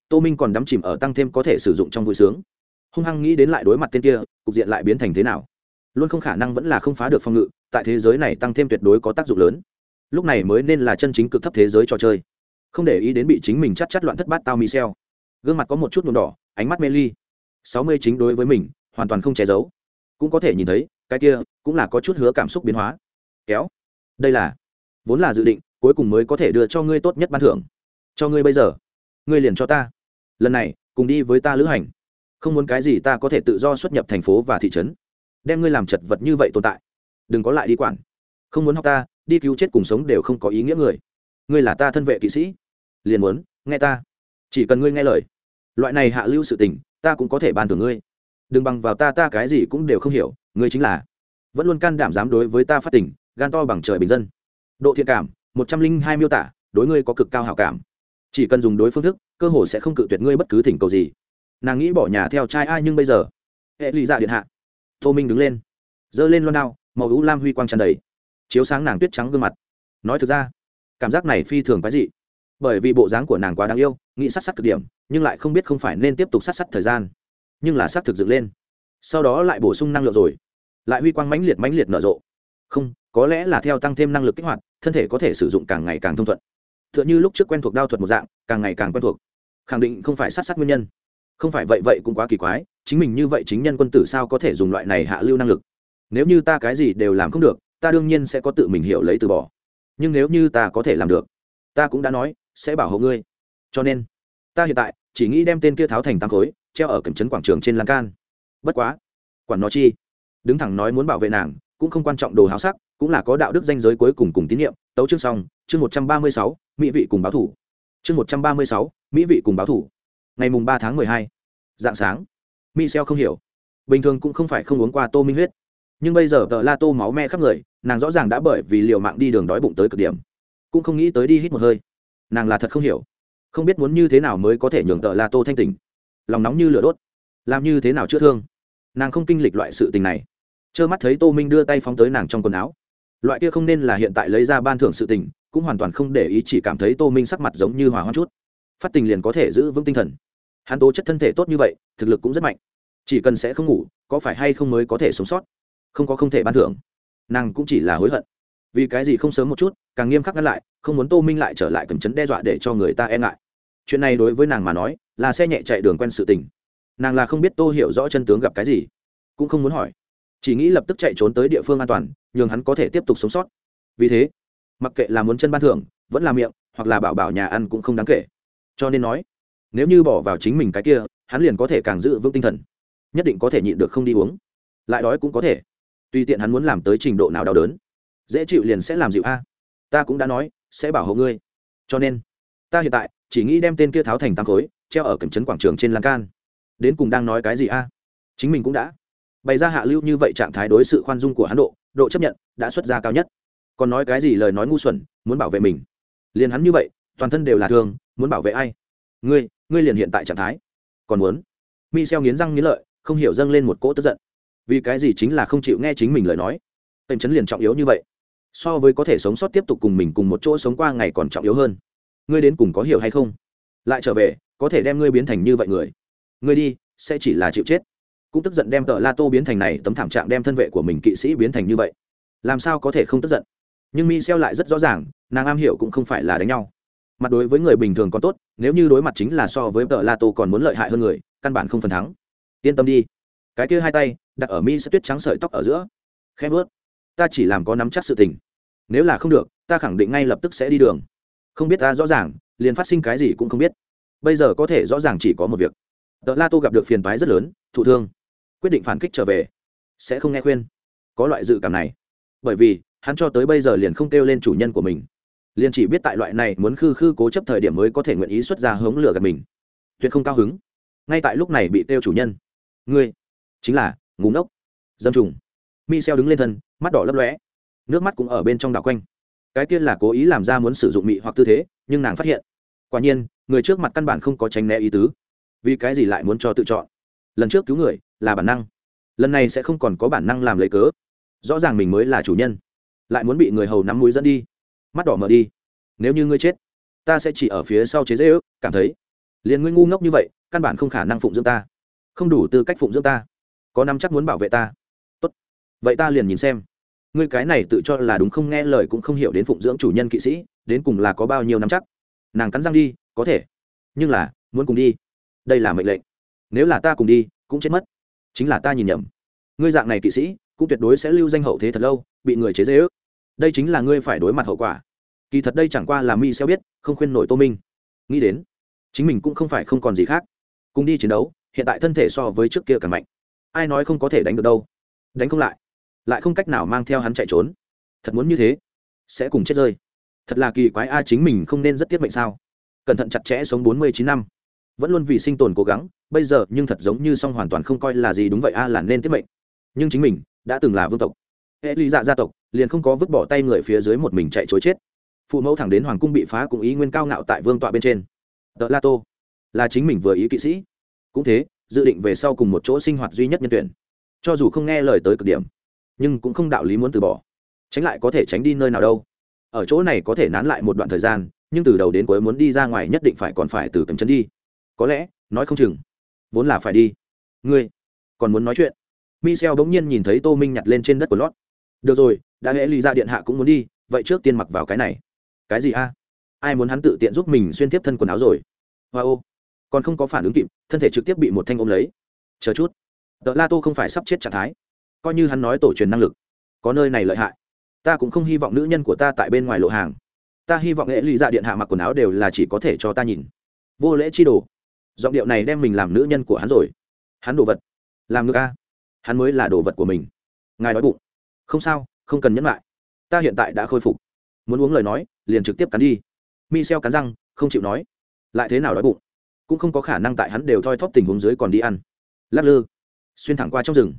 Tô minh còn đắm chìm ở tăng thêm có thể sử dụng trong vui sướng. Hung hăng nghĩ đến lại đối mặt tên kia, cục diện lại biến thành thế nào? Luôn không khả năng vẫn là không phá được phòng ngự, tại thế giới này tăng thêm tuyệt đối có tác dụng lớn. Lúc này mới nên là chân chính cực thấp thế giới trò chơi. Không để ý đến bị chính mình chắc chắn loạn thất bát tao mi xèo gương mặt có một chút nhuộm đỏ, ánh mắt mê ly sáu mươi chính đối với mình, hoàn toàn không che giấu. Cũng có thể nhìn thấy, cái kia cũng là có chút hứa cảm xúc biến hóa. Kéo. Đây là, vốn là dự định, cuối cùng mới có thể đưa cho ngươi tốt nhất ban thưởng. Cho ngươi bây giờ. Ngươi liền cho ta. Lần này, cùng đi với ta lữ hành. Không muốn cái gì ta có thể tự do xuất nhập thành phố và thị trấn. Đem ngươi làm chật vật như vậy tồn tại. Đừng có lại đi quản. Không muốn học ta, đi cứu chết cùng sống đều không có ý nghĩa người. Ngươi là ta thân vệ kỵ sĩ. Liền muốn nghe ta. Chỉ cần ngươi nghe lời. Loại này hạ lưu sự tình ta cũng có thể ban thưởng ngươi. Đừng bằng vào ta ta cái gì cũng đều không hiểu, ngươi chính là. Vẫn luôn can đảm dám đối với ta phát tình, gan to bằng trời bình dân. Độ thiện cảm, một trăm linh hai miêu tả, đối ngươi có cực cao hảo cảm. Chỉ cần dùng đối phương thức, cơ hồ sẽ không cự tuyệt ngươi bất cứ thỉnh cầu gì. Nàng nghĩ bỏ nhà theo trai ai nhưng bây giờ. Hệ lụy dạ điện hạ. Tô minh đứng lên. Giơ lên loan đao, màu ú lam huy quang tràn đầy. Chiếu sáng nàng tuyết trắng gương mặt. Nói thực ra, cảm giác này phi thường cái gì bởi vì bộ dáng của nàng quá đáng yêu, nghĩ sát sát cực điểm, nhưng lại không biết không phải nên tiếp tục sát sát thời gian. Nhưng là sát thực dựng lên. Sau đó lại bổ sung năng lượng rồi. Lại huy quang mãnh liệt mãnh liệt nở rộ. Không, có lẽ là theo tăng thêm năng lực kích hoạt, thân thể có thể sử dụng càng ngày càng thông thuận. T h ư ợ n h ư lúc trước quen thuộc đao thuật một dạng, càng ngày càng quen thuộc. Khẳng định không phải sát sát nguyên nhân. Không phải vậy vậy cũng quá kỳ quái, chính mình như vậy chính nhân quân tử sao có thể dùng loại này hạ lưu năng lực? Nếu như ta cái gì đều làm không được, ta đương nhiên sẽ có tự mình hiểu lấy từ bỏ. Nhưng nếu như ta có thể làm được, ta cũng đã nói sẽ bảo hộ ngươi. Cho nên, ta hiện tại chỉ nghĩ đem tên kia tháo thành tám khối, treo ở cẩm trấn quảng trường trên lan can. Bất quá, quản nó chi? Đứng thẳng nói muốn bảo vệ nàng, cũng không quan trọng đồ háo sắc, cũng là có đạo đức danh giới cuối cùng cùng tín nhiệm. Tấu chương xong, chương một trăm ba mươi sáu, mỹ vị cùng báo thủ. Chương một trăm ba mươi sáu, mỹ vị cùng báo thủ. Ngày mùng ba tháng mười hai, dạng sáng. Mỹ xeo không hiểu. Bình thường cũng không phải không uống qua tô minh huyết. Nhưng bây giờ tờ la tô máu me khắp người, nàng rõ ràng đã bởi vì liều mạng đi đường đói bụng tới cực điểm. Cũng không nghĩ tới đi hít một hơi nàng là thật không hiểu. Không biết muốn như thế nào mới có thể nhường tợ la tô thanh tình lòng nóng như lửa đốt. Làm như thế nào chữa thương? Nàng không kinh lịch loại sự tình này. Trơ mắt thấy tô minh đưa tay phóng tới nàng trong quần áo. Loại kia không nên là hiện tại lấy ra ban thưởng sự tình, cũng hoàn toàn không để ý chỉ cảm thấy tô minh sắc mặt giống như hỏa hoa chút. Phát tình liền có thể giữ vững tinh thần. Hắn tố chất thân thể tốt như vậy, thực lực cũng rất mạnh. Chỉ cần sẽ không ngủ, có phải hay không mới có thể sống sót? Không có không thể ban thưởng. Nàng cũng chỉ là hối hận. Vì cái gì không sớm một chút càng nghiêm khắc ngăn lại, không muốn tô minh lại trở lại cầm chấn đe dọa để cho người ta e ngại. Chuyện này đối với nàng mà nói, là xe nhẹ chạy đường quen sự tình. Nàng là không biết tô hiểu rõ chân tướng gặp cái gì, cũng không muốn hỏi. Chỉ nghĩ lập tức chạy trốn tới địa phương an toàn, nhường hắn có thể tiếp tục sống sót. Vì thế, mặc kệ là muốn chân ban thưởng, vẫn là miệng, hoặc là bảo bảo nhà ăn cũng không đáng kể. Cho nên nói, nếu như bỏ vào chính mình cái kia, hắn liền có thể càng giữ vững tinh thần. Nhất định có thể nhịn được không đi uống. Lại đói cũng có thể. Tùy tiện hắn muốn làm tới trình độ nào đau đớn, dễ chịu liền sẽ làm dịu a ta cũng đã nói, sẽ bảo hộ ngươi. Cho nên, ta hiện tại chỉ nghĩ đem tên kia tháo thành tăng khối, treo ở cẩm trấn quảng trường trên lan can. Đến cùng đang nói cái gì a? Chính mình cũng đã bày ra hạ lưu như vậy trạng thái đối sự khoan dung của hắn độ độ chấp nhận đã xuất ra cao nhất. Còn nói cái gì lời nói ngu xuẩn, muốn bảo vệ mình. Liền hắn như vậy, toàn thân đều là thương, muốn bảo vệ ai? Ngươi ngươi liền hiện tại trạng thái. Còn muốn? Mi xeo nghiến răng nghiến lợi, không hiểu dâng lên một cỗ tức giận. Vì cái gì chính là không chịu nghe chính mình lời nói? Tềm chấn liền trọng yếu như vậy so với có thể sống sót tiếp tục cùng mình cùng một chỗ sống qua ngày còn trọng yếu hơn. Ngươi đến cùng có hiểu hay không? Lại trở về, có thể đem ngươi biến thành như vậy người. Ngươi đi, sẽ chỉ là chịu chết. Cũng tức giận đem tợ la tô biến thành này, tấm thảm trạng đem thân vệ của mình kỵ sĩ biến thành như vậy. Làm sao có thể không tức giận? Nhưng mi xeo lại rất rõ ràng, nàng am hiểu cũng không phải là đánh nhau. Mặt đối với người bình thường còn tốt, nếu như đối mặt chính là so với tợ la tô còn muốn lợi hại hơn người, căn bản không phần thắng. Yên tâm đi. Cái kia hai tay, đặt ở mi sẽ tuyết trắng sợi tóc ở giữa. Khẽ vớt ta chỉ làm có nắm chắc sự tình. Nếu là không được, ta khẳng định ngay lập tức sẽ đi đường. Không biết ta rõ ràng, liền phát sinh cái gì cũng không biết. Bây giờ có thể rõ ràng chỉ có một việc. Tờ la tô gặp được phiền toái rất lớn, thụ thương. Quyết định phản kích trở về. Sẽ không nghe khuyên. Có loại dự cảm này. Bởi vì, hắn cho tới bây giờ liền không kêu lên chủ nhân của mình. Liền chỉ biết tại loại này muốn khư khư cố chấp thời điểm mới có thể nguyện ý xuất ra hống lửa gặp mình. Tuyệt không cao hứng. Ngay tại lúc này bị kêu chủ nhân. Ngươi, chính là, ngu ngốc. Dâm trùng mi xeo đứng lên thân, mắt đỏ lấp lóe. Nước mắt cũng ở bên trong đảo quanh. Cái tiên là cố ý làm ra muốn sử dụng mị hoặc tư thế, nhưng nàng phát hiện, quả nhiên, người trước mặt căn bản không có tránh né ý tứ. Vì cái gì lại muốn cho tự chọn? Lần trước cứu người, là bản năng. Lần này sẽ không còn có bản năng làm lấy cớ. Rõ ràng mình mới là chủ nhân. Lại muốn bị người hầu nắm mũi dẫn đi. Mắt đỏ mở đi. Nếu như ngươi chết, ta sẽ chỉ ở phía sau chế dễ ước cảm thấy. Liền ngươi ngu ngốc như vậy, căn bản không khả năng phụng dưỡng ta. Không đủ tư cách phụng dưỡng ta. Có năm chắc muốn bảo vệ ta vậy ta liền nhìn xem. Ngươi cái này tự cho là đúng không nghe lời cũng không hiểu đến phụng dưỡng chủ nhân kỵ sĩ, đến cùng là có bao nhiêu năm chắc. Nàng cắn răng đi, có thể. Nhưng là, muốn cùng đi. Đây là mệnh lệnh. Nếu là ta cùng đi, cũng chết mất. Chính là ta nhìn nhầm. Ngươi dạng này kỵ sĩ, cũng tuyệt đối sẽ lưu danh hậu thế thật lâu, bị người chế dễ ước đây chính là ngươi phải đối mặt hậu quả. Kỳ thật đây chẳng qua là mi xeo biết, không khuyên nổi tô minh. Nghĩ đến, chính mình cũng không phải không còn gì khác. Cùng đi chiến đấu, hiện tại thân thể so với trước kia càng mạnh. Ai nói không có thể đánh được đâu. Đánh không lại lại không cách nào mang theo hắn chạy trốn. Thật muốn như thế, sẽ cùng chết rơi. Thật là kỳ quái a, chính mình không nên rất tiết mệnh sao? Cẩn thận chặt chẽ sống bốn mươi chín năm. Vẫn luôn vì sinh tồn cố gắng, bây giờ nhưng thật giống như song hoàn toàn không coi là gì đúng vậy a, là nên tiết mệnh. Nhưng chính mình đã từng là vương tộc. Hệ lụy dạ gia tộc liền không có vứt bỏ tay người phía dưới một mình chạy chối chết. Phụ mẫu thẳng đến hoàng cung bị phá cũng ý nguyên cao ngạo tại vương tọa bên trên. Tờ la tô là chính mình vừa ý kỵ sĩ. Cũng thế, dự định về sau cùng một chỗ sinh hoạt duy nhất nhân tuyển. Cho dù không nghe lời tới cực điểm nhưng cũng không đạo lý muốn từ bỏ. Tránh lại có thể tránh đi nơi nào đâu. Ở chỗ này có thể nán lại một đoạn thời gian, nhưng từ đầu đến cuối muốn đi ra ngoài nhất định phải còn phải từ cầm chân đi. Có lẽ, nói không chừng, vốn là phải đi. Ngươi, còn muốn nói chuyện? Michel bỗng nhiên nhìn thấy tô minh nhặt lên trên đất của lót. Được rồi, đã hễ ly ra điện hạ cũng muốn đi, vậy trước tiên mặc vào cái này. Cái gì a? Ai muốn hắn tự tiện giúp mình xuyên tiếp thân quần áo rồi? Hoa ô. Còn không có phản ứng kịp, thân thể trực tiếp bị một thanh ôm lấy. Chờ chút. Tờ la tô không phải sắp chết trạng thái coi như hắn nói tổ truyền năng lực. Có nơi này lợi hại. Ta cũng không hy vọng nữ nhân của ta tại bên ngoài lộ hàng. Ta hy vọng nghệ ly dạ điện hạ mặc quần áo đều là chỉ có thể cho ta nhìn. Vô lễ chi đồ. Giọng điệu này đem mình làm nữ nhân của hắn rồi. Hắn đồ vật. Làm ngược a. Hắn mới là đồ vật của mình. Ngài nói bụng. Không sao, không cần nhấn lại. Ta hiện tại đã khôi phục. Muốn uống lời nói, liền trực tiếp cắn đi. Mi xeo cắn răng, không chịu nói. Lại thế nào đói bụng? Cũng không có khả năng tại hắn đều thoi thóp tình huống dưới còn đi ăn. Lắc lư. Xuyên thẳng qua trong rừng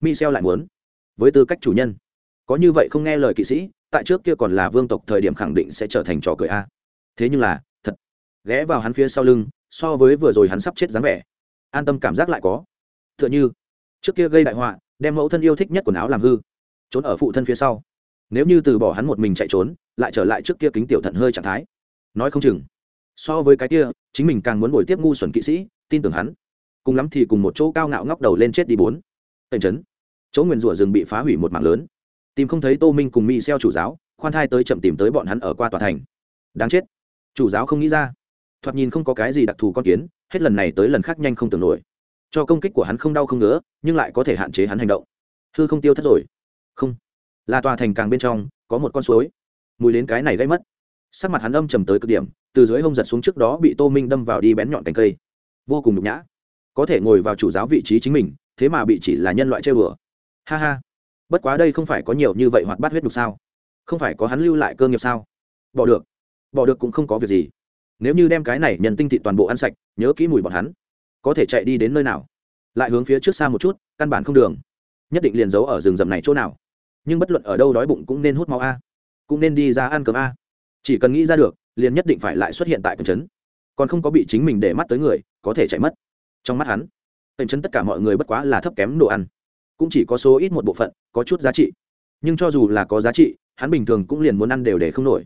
michel lại muốn. Với tư cách chủ nhân, có như vậy không nghe lời kỵ sĩ, tại trước kia còn là vương tộc thời điểm khẳng định sẽ trở thành trò cười a. Thế nhưng là, thật. Ghé vào hắn phía sau lưng, so với vừa rồi hắn sắp chết dáng vẻ. An tâm cảm giác lại có. Tựa như, trước kia gây đại họa, đem mẫu thân yêu thích nhất quần áo làm hư, trốn ở phụ thân phía sau. Nếu như từ bỏ hắn một mình chạy trốn, lại trở lại trước kia kính tiểu thận hơi trạng thái. Nói không chừng, so với cái kia, chính mình càng muốn bồi tiếp ngu xuẩn kỵ sĩ, tin tưởng hắn. Cùng lắm thì cùng một chỗ cao ngạo ngóc đầu lên chết đi bốn. Tần chấn chỗ nguyền rủa rừng bị phá hủy một mạng lớn. Tìm không thấy tô minh cùng mỹ xeo chủ giáo, khoan thai tới chậm tìm tới bọn hắn ở qua tòa thành. Đáng chết. Chủ giáo không nghĩ ra. Thoạt nhìn không có cái gì đặc thù con kiến, hết lần này tới lần khác nhanh không tưởng nổi. Cho công kích của hắn không đau không ngứa, nhưng lại có thể hạn chế hắn hành động. Hư không tiêu thất rồi. Không. Là tòa thành càng bên trong, có một con suối. Mùi đến cái này gây mất. Sắc mặt hắn âm trầm tới cực điểm, từ dưới hông giật xuống trước đó bị tô minh đâm vào đi bén nhọn cành cây. Vô cùng nhục nhã. Có thể ngồi vào chủ giáo vị trí chính mình, thế mà bị chỉ là nhân loại chơi bừa ha ha. Bất quá đây không phải có nhiều như vậy hoạt bát huyết nhục sao? Không phải có hắn lưu lại cơ nghiệp sao? Bỏ được. Bỏ được cũng không có việc gì. Nếu như đem cái này nhận tinh thị toàn bộ ăn sạch, nhớ kỹ mùi bọn hắn. Có thể chạy đi đến nơi nào? Lại hướng phía trước xa một chút, căn bản không đường. Nhất định liền giấu ở rừng rậm này chỗ nào. Nhưng bất luận ở đâu đói bụng cũng nên hút máu a. Cũng nên đi ra ăn cơm a. Chỉ cần nghĩ ra được, liền nhất định phải lại xuất hiện tại cẩn trấn. Còn không có bị chính mình để mắt tới người, có thể chạy mất. Trong mắt hắn cẩn trấn tất cả mọi người bất quá là thấp kém đồ ăn cũng chỉ có số ít một bộ phận, có chút giá trị. Nhưng cho dù là có giá trị, hắn bình thường cũng liền muốn ăn đều để không nổi.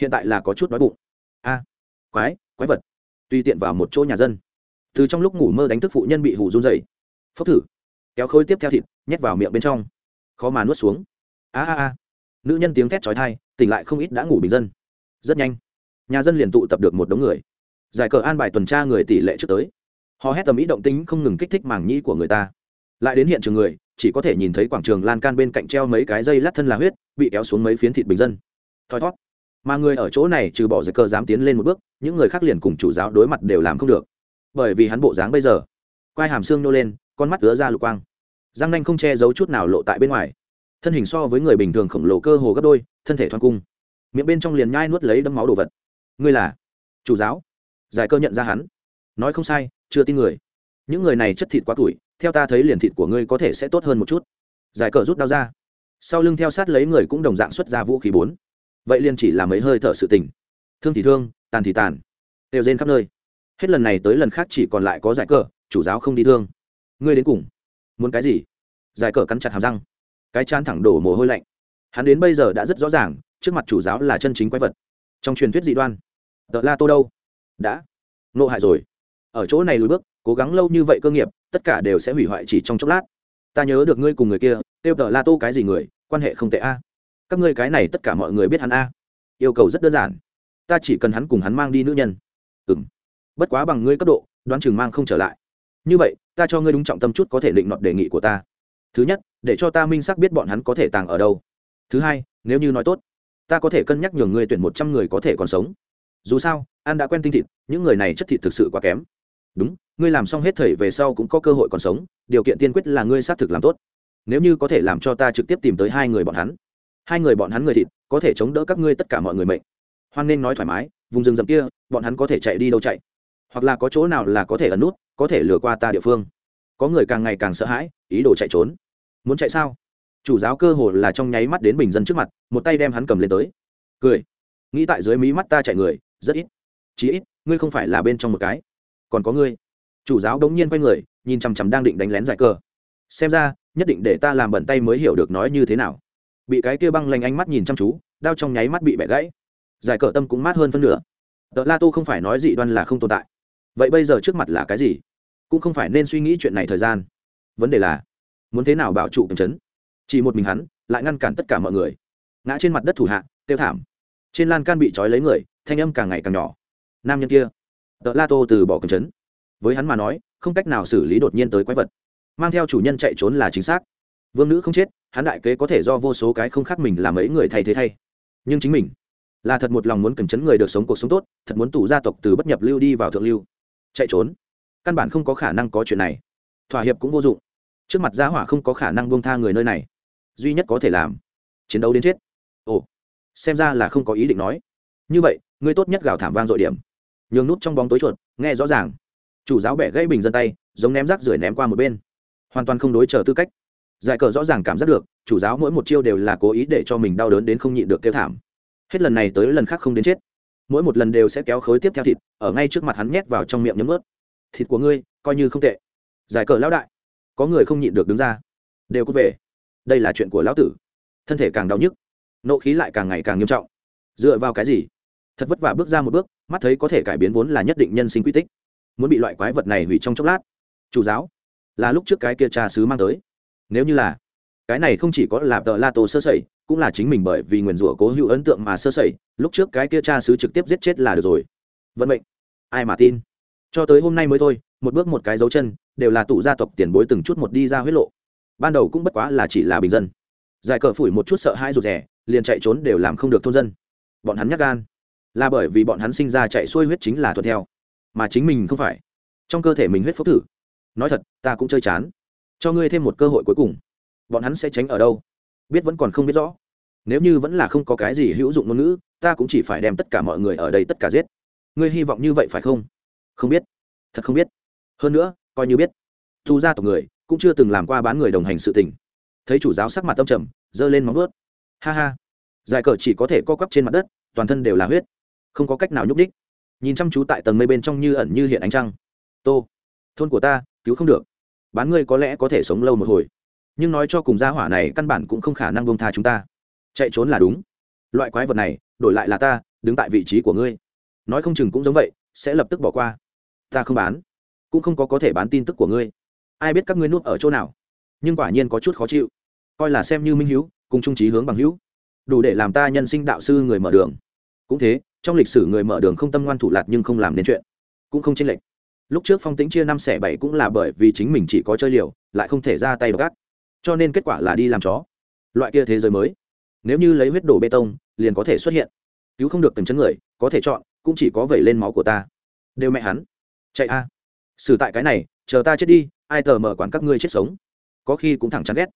Hiện tại là có chút đói bụng. A, quái quái vật. Tùy tiện vào một chỗ nhà dân. Từ trong lúc ngủ mơ đánh thức phụ nhân bị hủ run dày phốc thử. Kéo khối tiếp theo thịt, nhét vào miệng bên trong. Khó mà nuốt xuống. A a a. Nữ nhân tiếng thét trói thai tỉnh lại không ít đã ngủ bình dân. Rất nhanh, nhà dân liền tụ tập được một đống người. Giải cờ an bài tuần tra người tỷ lệ trước tới. Họ hét tầm ý động tính không ngừng kích thích màng nhĩ của người ta. Lại đến hiện trường người chỉ có thể nhìn thấy quảng trường lan can bên cạnh treo mấy cái dây lát thân là huyết, bị kéo xuống mấy phiến thịt bình dân. Thoi thót. Mà người ở chỗ này trừ bỏ giấy cơ dám tiến lên một bước, những người khác liền cùng chủ giáo đối mặt đều làm không được. Bởi vì hắn bộ dáng bây giờ, quai hàm xương nô lên, con mắt ứa ra lục quang. Răng nanh không che giấu chút nào lộ tại bên ngoài. Thân hình so với người bình thường khổng lồ cơ hồ gấp đôi, thân thể thoăn cung. Miệng bên trong liền nhai nuốt lấy đấm máu đồ vật. Ngươi là chủ giáo? Giải cơ nhận ra hắn. Nói không sai, chưa tin người. Những người này chất thịt quá tuổi theo ta thấy liền thịt của ngươi có thể sẽ tốt hơn một chút. Giải cờ rút đau ra. Sau lưng theo sát lấy người cũng đồng dạng xuất ra vũ khí bốn. Vậy liền chỉ là mấy hơi thở sự tình. Thương thì thương, tàn thì tàn. Đều rên khắp nơi. Hết lần này tới lần khác chỉ còn lại có giải cờ, chủ giáo không đi thương. Ngươi đến cùng muốn cái gì? Giải cờ cắn chặt hàm răng. Cái chán thẳng đổ mồ hôi lạnh. Hắn đến bây giờ đã rất rõ ràng, trước mặt chủ giáo là chân chính quái vật. Trong truyền thuyết dị đoan, tợ la tô đâu? Đã. Nộ hại rồi. Ở chỗ này lùi bước cố gắng lâu như vậy cơ nghiệp, tất cả đều sẽ hủy hoại chỉ trong chốc lát. Ta nhớ được ngươi cùng người kia, tiêu tờ la tô cái gì người, quan hệ không tệ a. Các ngươi cái này tất cả mọi người biết hắn a. Yêu cầu rất đơn giản. Ta chỉ cần hắn cùng hắn mang đi nữ nhân. Ừ m bất quá bằng ngươi cấp độ, đoán chừng mang không trở lại. Như vậy, ta cho ngươi đúng trọng tâm chút có thể định nọt đề nghị của ta. Thứ nhất, để cho ta minh xác biết bọn hắn có thể tàng ở đâu. Thứ hai, nếu như nói tốt, ta có thể cân nhắc nhường ngươi tuyển một trăm người có thể còn sống. Dù sao, an đã quen tinh thịt, những người này chất thịt thực sự quá kém. Đúng ngươi làm xong hết thảy về sau cũng có cơ hội còn sống, điều kiện tiên quyết là ngươi xác thực làm tốt. Nếu như có thể làm cho ta trực tiếp tìm tới hai người bọn hắn, hai người bọn hắn người thịt, có thể chống đỡ các ngươi tất cả mọi người mệnh. Hoan nên nói thoải mái, vùng rừng rậm kia, bọn hắn có thể chạy đi đâu chạy? Hoặc là có chỗ nào là có thể ẩn nút, có thể lừa qua ta địa phương? Có người càng ngày càng sợ hãi, ý đồ chạy trốn. Muốn chạy sao? Chủ giáo cơ hồ là trong nháy mắt đến bình dân trước mặt, một tay đem hắn cầm lên tới. Cười. Nghĩ tại dưới mí mắt ta chạy người, rất ít. Chí ít, ngươi không phải là bên trong một cái. Còn có ngươi chủ giáo đống nhiên quay người, nhìn chằm chằm đang định đánh lén giải cờ. Xem ra, nhất định để ta làm bẩn tay mới hiểu được nói như thế nào. Bị cái kia băng lanh ánh mắt nhìn chăm chú, đao trong nháy mắt bị bẻ gãy. Giải cờ tâm cũng mát hơn phân nửa. Tờ la tô không phải nói dị đoan là không tồn tại. Vậy bây giờ trước mặt là cái gì? Cũng không phải nên suy nghĩ chuyện này thời gian. Vấn đề là, muốn thế nào bảo trụ kiềm chấn? Chỉ một mình hắn, lại ngăn cản tất cả mọi người. Ngã trên mặt đất thủ hạ, tiêu thảm. Trên lan can bị trói lấy người, thanh âm càng ngày càng nhỏ. Nam nhân kia. Tờ la tô từ bỏ kiềm chấn với hắn mà nói, không cách nào xử lý đột nhiên tới quái vật. Mang theo chủ nhân chạy trốn là chính xác. Vương nữ không chết, hắn đại kế có thể do vô số cái không khác mình làm ấy người thay thế thay. Nhưng chính mình là thật một lòng muốn cầm chấn người được sống cuộc sống tốt, thật muốn tủ gia tộc từ bất nhập lưu đi vào thượng lưu. Chạy trốn? Căn bản không có khả năng có chuyện này. Thỏa hiệp cũng vô dụng. Trước mặt gia hỏa không có khả năng buông tha người nơi này. Duy nhất có thể làm, chiến đấu đến chết. Ồ, xem ra là không có ý định nói. Như vậy ngươi tốt nhất gào thảm vang dội điểm. Nhường nút trong bóng tối chuột, nghe rõ ràng chủ giáo bẻ gãy bình dân tay, giống ném rác rưởi ném qua một bên. Hoàn toàn không đối chờ tư cách. Giải cờ rõ ràng cảm giác được, chủ giáo mỗi một chiêu đều là cố ý để cho mình đau đớn đến không nhịn được kêu thảm. Hết lần này tới lần khác không đến chết. Mỗi một lần đều sẽ kéo khối tiếp theo thịt, ở ngay trước mặt hắn nhét vào trong miệng nhấm ướt. Thịt của ngươi, coi như không tệ. Giải cờ lão đại. Có người không nhịn được đứng ra. Đều có về. Đây là chuyện của lão tử. Thân thể càng đau nhức, nộ khí lại càng ngày càng nghiêm trọng. Dựa vào cái gì? Thật vất vả bước ra một bước, mắt thấy có thể cải biến vốn là nhất định nhân sinh quy tích muốn bị loại quái vật này hủy trong chốc lát. Chủ giáo là lúc trước cái kia cha sứ mang tới. Nếu như là cái này không chỉ có là tờ la tô sơ sẩy cũng là chính mình bởi vì nguyền rủa cố hữu ấn tượng mà sơ sẩy lúc trước cái kia cha sứ trực tiếp giết chết là được rồi. Vận mệnh ai mà tin? Cho tới hôm nay mới thôi một bước một cái dấu chân đều là tụ gia tộc tiền bối từng chút một đi ra huyết lộ. Ban đầu cũng bất quá là chỉ là bình dân. Giải cờ phủi một chút sợ hãi rụt rẻ, liền chạy trốn đều làm không được thôn dân. Bọn hắn nhắc gan. Là bởi vì bọn hắn sinh ra chạy xuôi huyết chính là thuận theo mà chính mình không phải. Trong cơ thể mình huyết phốc thử. Nói thật, ta cũng chơi chán. Cho ngươi thêm một cơ hội cuối cùng. Bọn hắn sẽ tránh ở đâu? Biết vẫn còn không biết rõ. Nếu như vẫn là không có cái gì hữu dụng ngôn ngữ, ta cũng chỉ phải đem tất cả mọi người ở đây tất cả giết. Ngươi hy vọng như vậy phải không? Không biết. Thật không biết. Hơn nữa, coi như biết. Thu ra tộc người cũng chưa từng làm qua bán người đồng hành sự tình. Thấy chủ giáo sắc mặt tâm trầm, giơ lên móng vớt ha ha. Giải cờ chỉ có thể co quắp trên mặt đất, toàn thân đều là huyết. Không có cách nào nhúc đích nhìn chăm chú tại tầng mây bên trong như ẩn như hiện ánh trăng. Tô, thôn của ta, cứu không được. Bán ngươi có lẽ có thể sống lâu một hồi. Nhưng nói cho cùng gia hỏa này căn bản cũng không khả năng bông tha chúng ta. Chạy trốn là đúng. Loại quái vật này, đổi lại là ta, đứng tại vị trí của ngươi. Nói không chừng cũng giống vậy, sẽ lập tức bỏ qua. Ta không bán, cũng không có có thể bán tin tức của ngươi. Ai biết các ngươi nuốt ở chỗ nào. Nhưng quả nhiên có chút khó chịu. Coi là xem như minh hữu cùng trung trí hướng bằng hữu. Đủ để làm ta nhân sinh đạo sư người mở đường. Cũng thế trong lịch sử người mở đường không tâm ngoan thủ lạc nhưng không làm nên chuyện, cũng không chênh lệch. Lúc trước phong tĩnh chia năm xẻ bảy cũng là bởi vì chính mình chỉ có chơi liều, lại không thể ra tay gác cho nên kết quả là đi làm chó. Loại kia thế giới mới, nếu như lấy huyết đổ bê tông, liền có thể xuất hiện. Cứu không được từng chấn người, có thể chọn, cũng chỉ có vẩy lên máu của ta. Đều mẹ hắn. Chạy a. Xử tại cái này, chờ ta chết đi, ai tờ mở quản các ngươi chết sống. Có khi cũng thẳng chán ghét.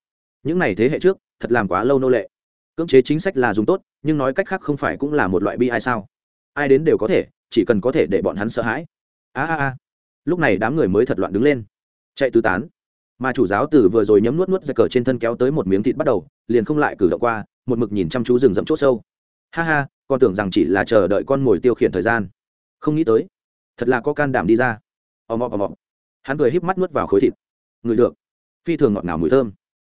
Những này thế hệ trước, thật làm quá lâu nô lệ. Cưỡng chế chính sách là dùng tốt, nhưng nói cách khác không phải cũng là một loại bi ai sao? Ai đến đều có thể, chỉ cần có thể để bọn hắn sợ hãi. A a a. Lúc này đám người mới thật loạn đứng lên. Chạy tứ tán. Mà chủ giáo tử vừa rồi nhấm nuốt nuốt ra cờ trên thân kéo tới một miếng thịt bắt đầu, liền không lại cử động qua, một mực nhìn chăm chú rừng rậm c h ỗ sâu. Ha ha, con tưởng rằng chỉ là chờ đợi con mồi tiêu khiển thời gian. Không nghĩ tới. Thật là có can đảm đi ra. Ò mọ ò mọ hắn cười híp mắt nuốt vào khối thịt. Người được. Phi thường ngọt ngào mùi thơm.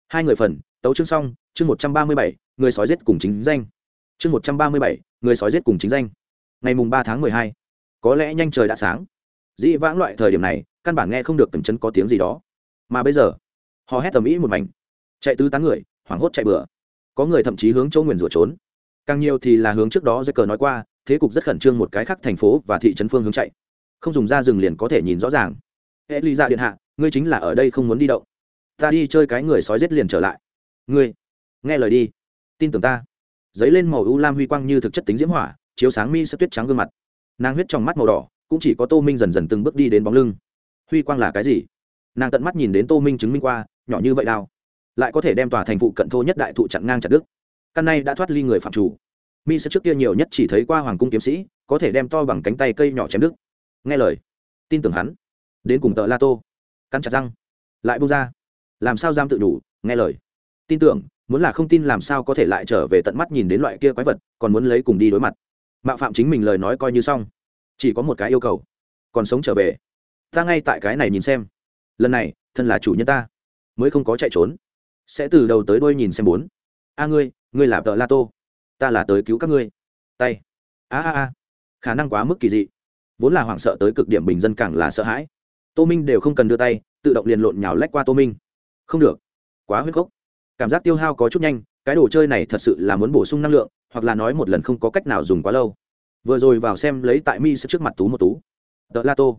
Hai người phần, tấu chương xong, chương một trăm ba mươi bảy, người sói giết cùng chính danh. Chương một trăm ba mươi bảy, người sói giết cùng chính danh ngày mùng ba tháng mười hai. Có lẽ nhanh trời đã sáng. Dĩ vãng loại thời điểm này, căn bản nghe không được từng chân có tiếng gì đó. Mà bây giờ họ hét tầm ý một mảnh. Chạy tứ tán người, hoảng hốt chạy bừa. Có người thậm chí hướng châu nguyền rủa trốn. Càng nhiều thì là hướng trước đó dây cờ nói qua, thế cục rất khẩn trương một cái khác thành phố và thị trấn phương hướng chạy. Không dùng ra rừng liền có thể nhìn rõ ràng. Hệ ly ra điện hạ, ngươi chính là ở đây không muốn đi động. Ta đi chơi cái người sói giết liền trở lại. Ngươi, nghe lời đi. Tin tưởng ta. Giấy lên màu u lam huy quang như thực chất tính diễm hỏa chiếu sáng mi sắp tuyết trắng gương mặt. Nàng huyết trong mắt màu đỏ, cũng chỉ có tô minh dần dần từng bước đi đến bóng lưng. Huy quang là cái gì? Nàng tận mắt nhìn đến tô minh chứng minh qua, nhỏ như vậy đao lại có thể đem tòa thành phụ cận thô nhất đại thụ chặn ngang chặt đức căn này đã thoát ly người phạm chủ. Mi sẽ trước kia nhiều nhất chỉ thấy qua hoàng cung kiếm sĩ, có thể đem to bằng cánh tay cây nhỏ chém đức nghe lời, tin tưởng hắn. Đến cùng tợ la tô. Cắn chặt răng. Lại bung ra. Làm sao giam tự đủ? Nghe lời. Tin tưởng, muốn là không tin làm sao có thể lại trở về tận mắt nhìn đến loại kia quái vật, còn muốn lấy cùng đi đối mặt mạo phạm chính mình lời nói coi như xong. Chỉ có một cái yêu cầu, còn sống trở về. Ta ngay tại cái này nhìn xem. Lần này, thân là chủ nhân ta, mới không có chạy trốn. Sẽ từ đầu tới đôi nhìn xem bốn. A ngươi ngươi là vợ la tô. Ta là tới cứu các ngươi. Tay. A a a. Khả năng quá mức kỳ dị. Vốn là hoảng sợ tới cực điểm bình dân càng là sợ hãi. Tô minh đều không cần đưa tay, tự động liền lộn nhào lách qua tô minh. Không được. Quá huyết khốc cảm giác tiêu hao có chút nhanh cái đồ chơi này thật sự là muốn bổ sung năng lượng, hoặc là nói một lần không có cách nào dùng quá lâu. Vừa rồi vào xem lấy tại mi trước mặt tú một tú. Tờ la tô,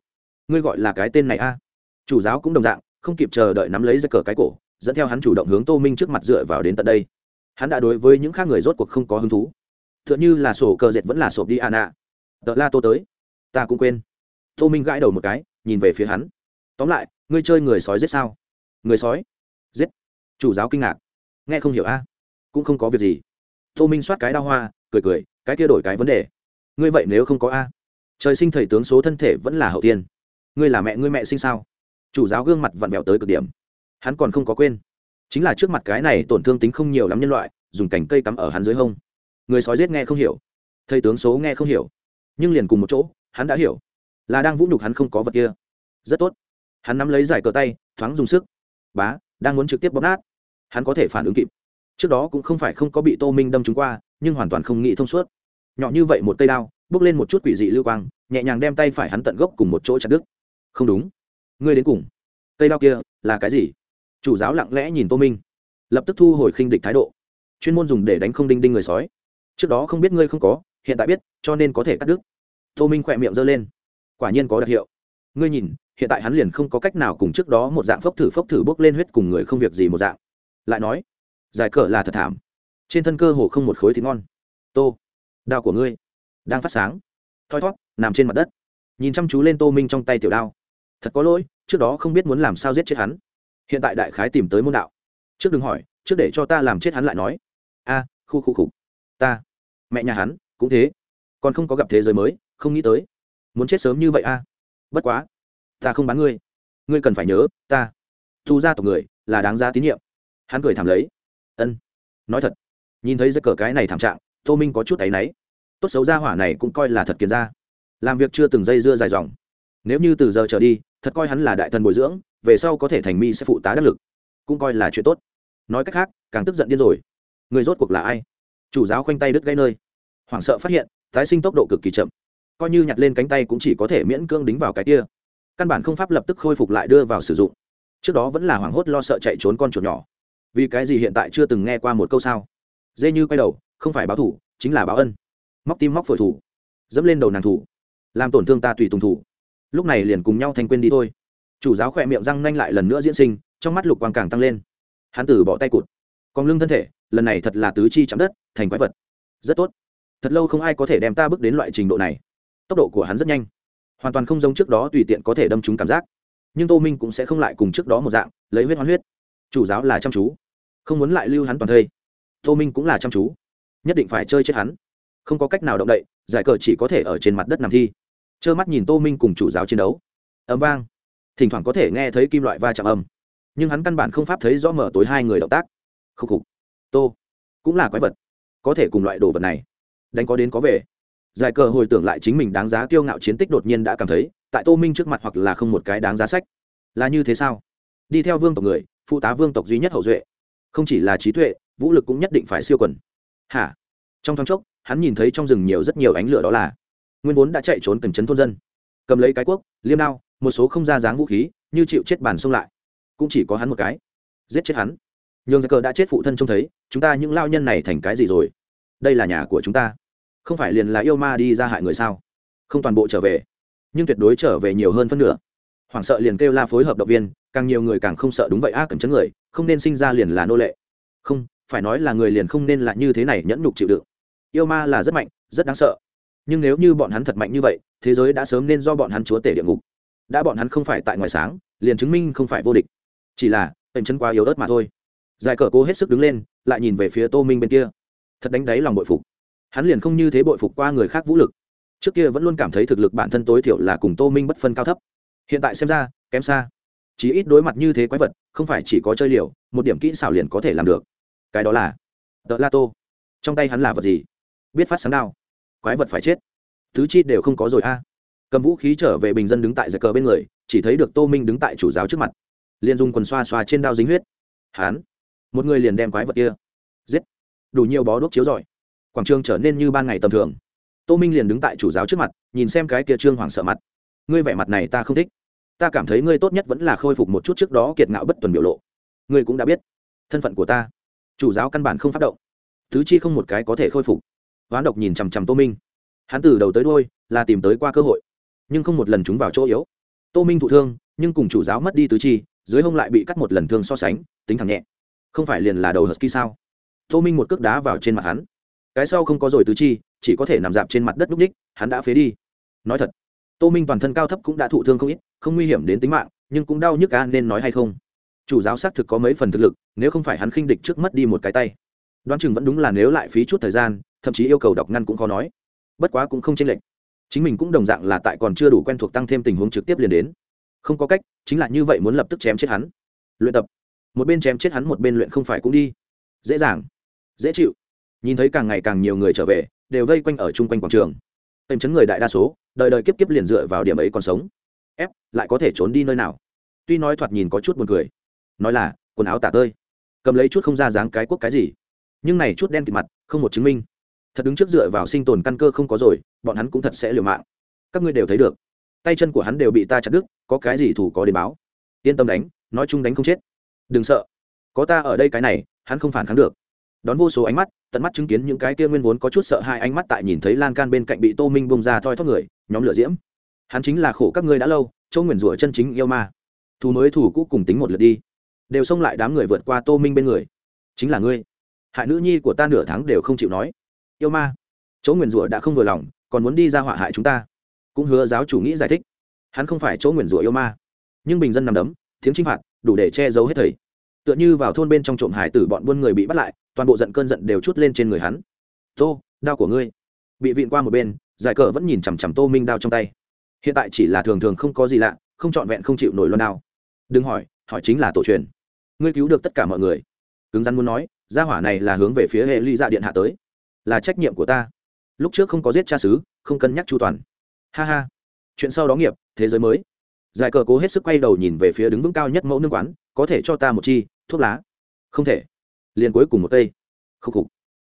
ngươi gọi là cái tên này a? Chủ giáo cũng đồng dạng, không kịp chờ đợi nắm lấy ra cờ cái cổ, dẫn theo hắn chủ động hướng tô minh trước mặt dựa vào đến tận đây. Hắn đã đối với những khác người rốt cuộc không có hứng thú. T h ư ợ n h ư là sổ cờ dệt vẫn là sộp đi an ạ tờ la tô tới. Ta cũng quên. Tô minh gãi đầu một cái, nhìn về phía hắn. Tóm lại, ngươi chơi người sói giết sao? Người sói? Giết. Chủ giáo kinh ngạc. Nghe không hiểu a cũng không có việc gì. Tô minh soát cái đa hoa, cười cười, cái kia đổi cái vấn đề. Ngươi vậy nếu không có a? Trời sinh thầy tướng số thân thể vẫn là hậu tiên. Ngươi là mẹ, ngươi mẹ sinh sao? Chủ giáo gương mặt vặn vẹo tới cực điểm. Hắn còn không có quên. Chính là trước mặt cái này tổn thương tính không nhiều lắm nhân loại, dùng cành cây cắm ở hắn dưới hông. Người sói giết nghe không hiểu. Thầy tướng số nghe không hiểu. Nhưng liền cùng một chỗ, hắn đã hiểu. Là đang vũ nhục hắn không có vật kia. Rất tốt. Hắn nắm lấy giải cờ tay, thoáng dùng sức. Bá, đang muốn trực tiếp bóp nát. Hắn có thể phản ứng kịp trước đó cũng không phải không có bị tô minh đâm trúng qua, nhưng hoàn toàn không nghĩ thông suốt. Nhỏ như vậy một cây đao, bước lên một chút quỷ dị lưu quang, nhẹ nhàng đem tay phải hắn tận gốc cùng một chỗ chặt đứt. Không đúng. Ngươi đến cùng. Cây đao kia là cái gì? Chủ giáo lặng lẽ nhìn tô minh. Lập tức thu hồi khinh địch thái độ. Chuyên môn dùng để đánh không đinh đinh người sói. Trước đó không biết ngươi không có, hiện tại biết, cho nên có thể cắt đứt. Tô minh khỏe miệng giơ lên. Quả nhiên có đặc hiệu. Ngươi nhìn, hiện tại hắn liền không có cách nào cùng trước đó một dạng phốc thử phốc thử bốc lên huyết cùng người không việc gì một dạng. Lại nói giải cờ là thật thảm. Trên thân cơ hồ không một khối thịt ngon. Tô, đao của ngươi đang phát sáng. Thoi thót nằm trên mặt đất. Nhìn chăm chú lên tô minh trong tay tiểu đao. Thật có lỗi, trước đó không biết muốn làm sao giết chết hắn. Hiện tại đại khái tìm tới môn đạo. Trước đừng hỏi, trước để cho ta làm chết hắn lại nói. A, khu khu khục ta, mẹ nhà hắn, cũng thế. Còn không có gặp thế giới mới, không nghĩ tới. Muốn chết sớm như vậy a. Bất quá, ta không bán ngươi. Ngươi cần phải nhớ, ta thu ra tộc người là đáng giá tín nhiệm. Hắn cười thảm lấy ân. Nói thật, nhìn thấy giấy cờ cái này thảm trạng, tô minh có chút áy náy. Tốt xấu ra hỏa này cũng coi là thật kiệt ra làm việc chưa từng dây dưa dài dòng. Nếu như từ giờ trở đi, thật coi hắn là đại thần bồi dưỡng, về sau có thể thành mi sẽ phụ tá đắc lực. Cũng coi là chuyện tốt. Nói cách khác, càng tức giận điên rồi. Người rốt cuộc là ai? Chủ giáo khoanh tay đứt gãy nơi. Hoảng sợ phát hiện, tái sinh tốc độ cực kỳ chậm. Coi như nhặt lên cánh tay cũng chỉ có thể miễn cưỡng đính vào cái kia. Căn bản không pháp lập tức khôi phục lại đưa vào sử dụng. Trước đó vẫn là hoảng hốt lo sợ chạy trốn con chuột nhỏ vì cái gì hiện tại chưa từng nghe qua một câu sao? Dê như quay đầu, không phải báo thủ, chính là báo ân. Móc tim móc phổi thủ. Dẫm lên đầu nàng thủ. Làm tổn thương ta tùy tùng thủ. Lúc này liền cùng nhau thanh quên đi thôi. Chủ giáo khỏe miệng răng nanh lại lần nữa diễn sinh, trong mắt lục quang càng tăng lên. Hắn tử bỏ tay cụt. Còn lưng thân thể, lần này thật là tứ chi chạm đất, thành quái vật. Rất tốt. Thật lâu không ai có thể đem ta bước đến loại trình độ này. Tốc độ của hắn rất nhanh. Hoàn toàn không giống trước đó tùy tiện có thể đâm trúng cảm giác. Nhưng tô minh cũng sẽ không lại cùng trước đó một dạng, lấy huyết hoán huyết. Chủ giáo là chăm chú không muốn lại lưu hắn toàn thây. Tô minh cũng là chăm chú, nhất định phải chơi chết hắn. Không có cách nào động đậy, giải cờ chỉ có thể ở trên mặt đất nằm thi. Trơ mắt nhìn tô minh cùng chủ giáo chiến đấu. Ấm vang. Thỉnh thoảng có thể nghe thấy kim loại va chạm âm. Nhưng hắn căn bản không pháp thấy rõ mở tối hai người động tác. Khúc khục. Tô. Cũng là quái vật. Có thể cùng loại đồ vật này. Đánh có đến có về. Giải cờ hồi tưởng lại chính mình đáng giá kiêu ngạo chiến tích đột nhiên đã cảm thấy, tại tô minh trước mặt hoặc là không một cái đáng giá sách. Là như thế sao? Đi theo vương tộc người, phụ tá vương tộc duy nhất hậu duệ không chỉ là trí tuệ, vũ lực cũng nhất định phải siêu quần. Hả? Trong thoáng chốc, hắn nhìn thấy trong rừng nhiều rất nhiều ánh lửa đó là nguyên vốn đã chạy trốn cần chấn thôn dân. Cầm lấy cái cuốc, liêm đao, một số không ra dáng vũ khí, như chịu chết bàn xông lại. Cũng chỉ có hắn một cái. Giết chết hắn. Nhường cờ đã chết phụ thân trông thấy, chúng ta những lao nhân này thành cái gì rồi? Đây là nhà của chúng ta. Không phải liền là yêu ma đi ra hại người sao? Không toàn bộ trở về. Nhưng tuyệt đối trở về nhiều hơn phân nửa. Hoảng sợ liền kêu la phối hợp động viên càng nhiều người càng không sợ đúng vậy a à, cẩn chấn người không nên sinh ra liền là nô lệ. Không phải nói là người liền không nên là như thế này nhẫn nhục chịu đựng. Yêu ma là rất mạnh rất đáng sợ. Nhưng nếu như bọn hắn thật mạnh như vậy thế giới đã sớm nên do bọn hắn chúa tể địa ngục. Đã bọn hắn không phải tại ngoài sáng liền chứng minh không phải vô địch. Chỉ là cẩn chấn quá yếu ớt mà thôi. Giải cờ cố hết sức đứng lên lại nhìn về phía tô minh bên kia. Thật đánh đáy lòng bội phục. Hắn liền không như thế bội phục qua người khác vũ lực. Trước kia vẫn luôn cảm thấy thực lực bản thân tối thiểu là cùng tô minh bất phân cao thấp. Hiện tại xem ra kém xa chỉ ít đối mặt như thế quái vật không phải chỉ có chơi liều một điểm kỹ xảo liền có thể làm được. Cái đó là tợ la tô. Trong tay hắn là vật gì? Biết phát sáng đao. Quái vật phải chết. Thứ chi đều không có rồi a. Cầm vũ khí trở về bình dân đứng tại giải cờ bên người chỉ thấy được tô minh đứng tại chủ giáo trước mặt. Liền dùng quần xoa xoa trên đao dính huyết. Hán một người liền đem quái vật kia giết. Đủ nhiều bó đốt chiếu giỏi, quảng trường trở nên như ban ngày tầm thường. Tô minh liền đứng tại chủ giáo trước mặt nhìn xem cái kia trương hoàng sợ mặt. Ngươi vẻ mặt này ta không thích ta cảm thấy ngươi tốt nhất vẫn là khôi phục một chút trước đó kiệt ngạo bất tuần biểu lộ. Ngươi cũng đã biết, thân phận của ta, chủ giáo căn bản không phát động. Thứ chi không một cái có thể khôi phục. Hoán độc nhìn chằm chằm tô minh. Hắn từ đầu tới đôi là tìm tới qua cơ hội, nhưng không một lần chúng vào chỗ yếu. Tô minh thụ thương, nhưng cùng chủ giáo mất đi tứ chi, dưới hông lại bị cắt một lần thương so sánh, tính thẳng nhẹ. Không phải liền là đầu hờ ski sao? Tô minh một cước đá vào trên mặt hắn. Cái sau không có rồi tứ chi, chỉ có thể nằm dạp trên mặt đất núc ních hắn đã phế đi. Nói thật, tô minh toàn thân cao thấp cũng đã thụ thương không ít không nguy hiểm đến tính mạng, nhưng cũng đau nhức a nên nói hay không. Chủ giáo xác thực có mấy phần thực lực, nếu không phải hắn khinh địch trước mất đi một cái tay. Đoán chừng vẫn đúng là nếu lại phí chút thời gian, thậm chí yêu cầu đọc ngăn cũng khó nói. Bất quá cũng không chênh lệch. Chính mình cũng đồng dạng là tại còn chưa đủ quen thuộc tăng thêm tình huống trực tiếp liền đến. Không có cách, chính là như vậy muốn lập tức chém chết hắn. Luyện tập. Một bên chém chết hắn một bên luyện không phải cũng đi. Dễ dàng. Dễ chịu. Nhìn thấy càng ngày càng nhiều người trở về, đều vây quanh ở chung quanh quảng trường. Tầm chấn người đại đa số, đời đời kiếp kiếp liền dựa vào điểm ấy còn sống ép, lại có thể trốn đi nơi nào? Tuy nói thoạt nhìn có chút buồn cười, nói là, quần áo tả tơi, cầm lấy chút không ra dáng cái quốc cái gì. Nhưng này chút đen kịt mặt, không một chứng minh. Thật đứng trước dựa vào sinh tồn căn cơ không có rồi, bọn hắn cũng thật sẽ liều mạng. Các ngươi đều thấy được. Tay chân của hắn đều bị ta chặt đứt, có cái gì thủ có đến báo? Yên tâm đánh, nói chung đánh không chết. Đừng sợ. Có ta ở đây cái này, hắn không phản kháng được. Đón vô số ánh mắt, tận mắt chứng kiến những cái kia nguyên vốn có chút sợ hai ánh mắt tại nhìn thấy lan can bên cạnh bị tô minh bông ra thoi thóp người, nhóm lửa diễm hắn chính là khổ các ngươi đã lâu châu nguyền rủa chân chính yêu ma. Thù mới thủ cũ cùng tính một lượt đi. Đều xông lại đám người vượt qua tô minh bên người. Chính là ngươi. Hại nữ nhi của ta nửa tháng đều không chịu nói. Yêu ma. Chỗ nguyền rủa đã không vừa lòng, còn muốn đi ra họa hại chúng ta. Cũng hứa giáo chủ nghĩ giải thích. Hắn không phải chỗ nguyền rủa yêu ma. Nhưng bình dân nằm đấm, tiếng chinh phạt, đủ để che giấu hết thầy. Tựa như vào thôn bên trong trộm hải tử bọn buôn người bị bắt lại, toàn bộ giận cơn giận đều chút lên trên người hắn. Tô, đao của ngươi. Bị vịn qua một bên, giải cờ vẫn nhìn chằm chằm tô minh đao trong tay hiện tại chỉ là thường thường không có gì lạ, không trọn vẹn không chịu nổi loan đao. Đừng hỏi hỏi chính là tổ truyền. Ngươi cứu được tất cả mọi người. Cứng rắn muốn nói, gia hỏa này là hướng về phía hệ ly dạ điện hạ tới. Là trách nhiệm của ta. Lúc trước không có giết cha xứ, không cân nhắc chu toàn. Ha ha. Chuyện sau đó nghiệp, thế giới mới. Giải cờ cố hết sức quay đầu nhìn về phía đứng vững cao nhất mẫu nương quán, có thể cho ta một chi, thuốc lá. Không thể. Liền cuối cùng một cây. Khúc khục.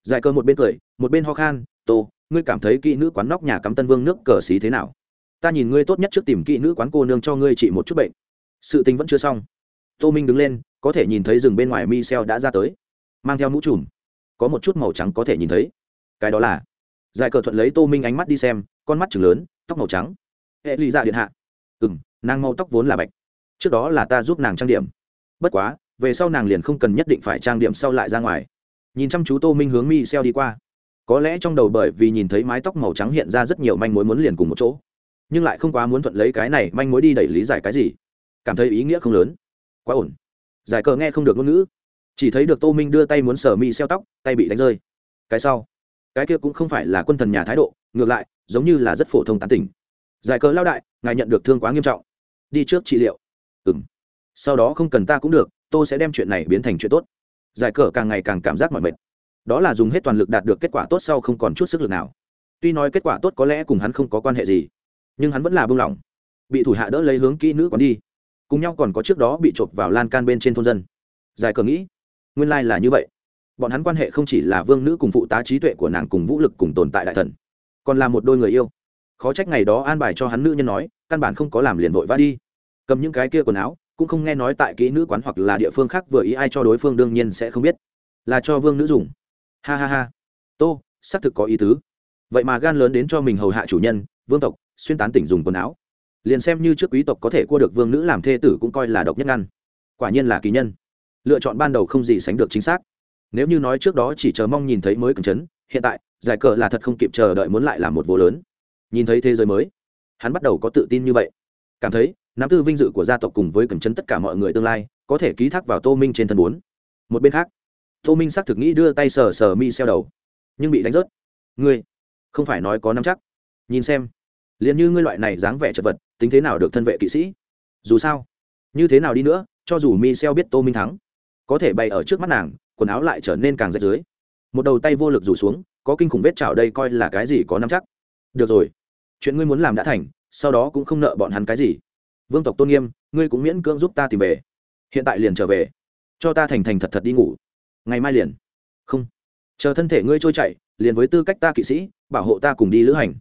Giải cờ một bên cười, một bên ho khan, tô, ngươi cảm thấy kỹ nữ quán nóc nhà cắm tân vương nước cờ xí thế nào? Ta nhìn ngươi tốt nhất trước tìm kỹ nữ quán cô nương cho ngươi trị một chút bệnh. Sự tình vẫn chưa xong. Tô minh đứng lên, có thể nhìn thấy rừng bên ngoài mi đã ra tới. Mang theo mũ trùm. Có một chút màu trắng có thể nhìn thấy. Cái đó là giải cờ thuận lấy tô minh ánh mắt đi xem, con mắt chừng lớn, tóc màu trắng. Hệ lụy ra điện hạ. Ừ m nàng màu tóc vốn là bạch. Trước đó là ta giúp nàng trang điểm. Bất quá, về sau nàng liền không cần nhất định phải trang điểm sau lại ra ngoài. Nhìn chăm chú tô minh hướng mi xeo đi qua. Có lẽ trong đầu bởi vì nhìn thấy mái tóc màu trắng hiện ra rất nhiều manh mối muốn liền cùng một chỗ nhưng lại không quá muốn thuận lấy cái này manh mối đi đẩy lý giải cái gì. Cảm thấy ý nghĩa không lớn. Quá ổn. Giải cờ nghe không được ngôn ngữ. Chỉ thấy được tô minh đưa tay muốn sở mi xeo tóc, tay bị đánh rơi. Cái sau? Cái kia cũng không phải là quân thần nhà thái độ, ngược lại, giống như là rất phổ thông tán tỉnh. Giải cờ lao đại, ngài nhận được thương quá nghiêm trọng. Đi trước trị liệu. Ừ m sau đó không cần ta cũng được, tôi sẽ đem chuyện này biến thành chuyện tốt. Giải cờ càng ngày càng cảm giác mọi mệt. Đó là dùng hết toàn lực đạt được kết quả tốt sau không còn chút sức lực nào. Tuy nói kết quả tốt có lẽ cùng hắn không có quan hệ gì nhưng hắn vẫn là buông lỏng. Bị thủ hạ đỡ lấy hướng kỹ nữ còn đi. Cùng nhau còn có trước đó bị chộp vào lan can bên trên thôn dân. Giải cờ nghĩ, nguyên lai là như vậy. Bọn hắn quan hệ không chỉ là vương nữ cùng phụ tá trí tuệ của nàng cùng vũ lực cùng tồn tại đại thần, còn là một đôi người yêu. Khó trách ngày đó an bài cho hắn nữ nhân nói, căn bản không có làm liền vội vã đi. Cầm những cái kia quần áo, cũng không nghe nói tại kỹ nữ quán hoặc là địa phương khác vừa ý ai cho đối phương đương nhiên sẽ không biết. Là cho vương nữ dùng. Ha ha ha. Tô, xác thực có ý tứ. Vậy mà gan lớn đến cho mình hầu hạ chủ nhân, vương tộc xuyên tán tỉnh dùng quần áo. Liền xem như trước quý tộc có thể cua được vương nữ làm thê tử cũng coi là độc nhất ngăn. Quả nhiên là kỳ nhân. Lựa chọn ban đầu không gì sánh được chính xác. Nếu như nói trước đó chỉ chờ mong nhìn thấy mới cẩn chấn, hiện tại, giải cờ là thật không kịp chờ đợi muốn lại là một vô lớn. Nhìn thấy thế giới mới, hắn bắt đầu có tự tin như vậy. Cảm thấy, nắm tư vinh dự của gia tộc cùng với cẩn chấn tất cả mọi người tương lai, có thể ký thác vào tô minh trên thân bốn. Một bên khác, tô minh xác thực nghĩ đưa tay sờ sờ mi xeo đầu, nhưng bị đánh rớt. Ngươi, không phải nói có nắm chắc. Nhìn xem liền như ngươi loại này dáng vẻ chật vật, tính thế nào được thân vệ kỵ sĩ? Dù sao, như thế nào đi nữa, cho dù mi xeo biết tô minh thắng, có thể bày ở trước mắt nàng, quần áo lại trở nên càng rách dưới một đầu tay vô lực rủ xuống, có kinh khủng vết chảo đây coi là cái gì có nắm chắc. Được rồi, chuyện ngươi muốn làm đã thành, sau đó cũng không nợ bọn hắn cái gì. Vương tộc tôn nghiêm, ngươi cũng miễn cưỡng giúp ta tìm về. Hiện tại liền trở về. Cho ta thành thành thật thật đi ngủ. Ngày mai liền. Không. Chờ thân thể ngươi trôi chạy liền với tư cách ta kỵ sĩ, bảo hộ ta cùng đi lữ hành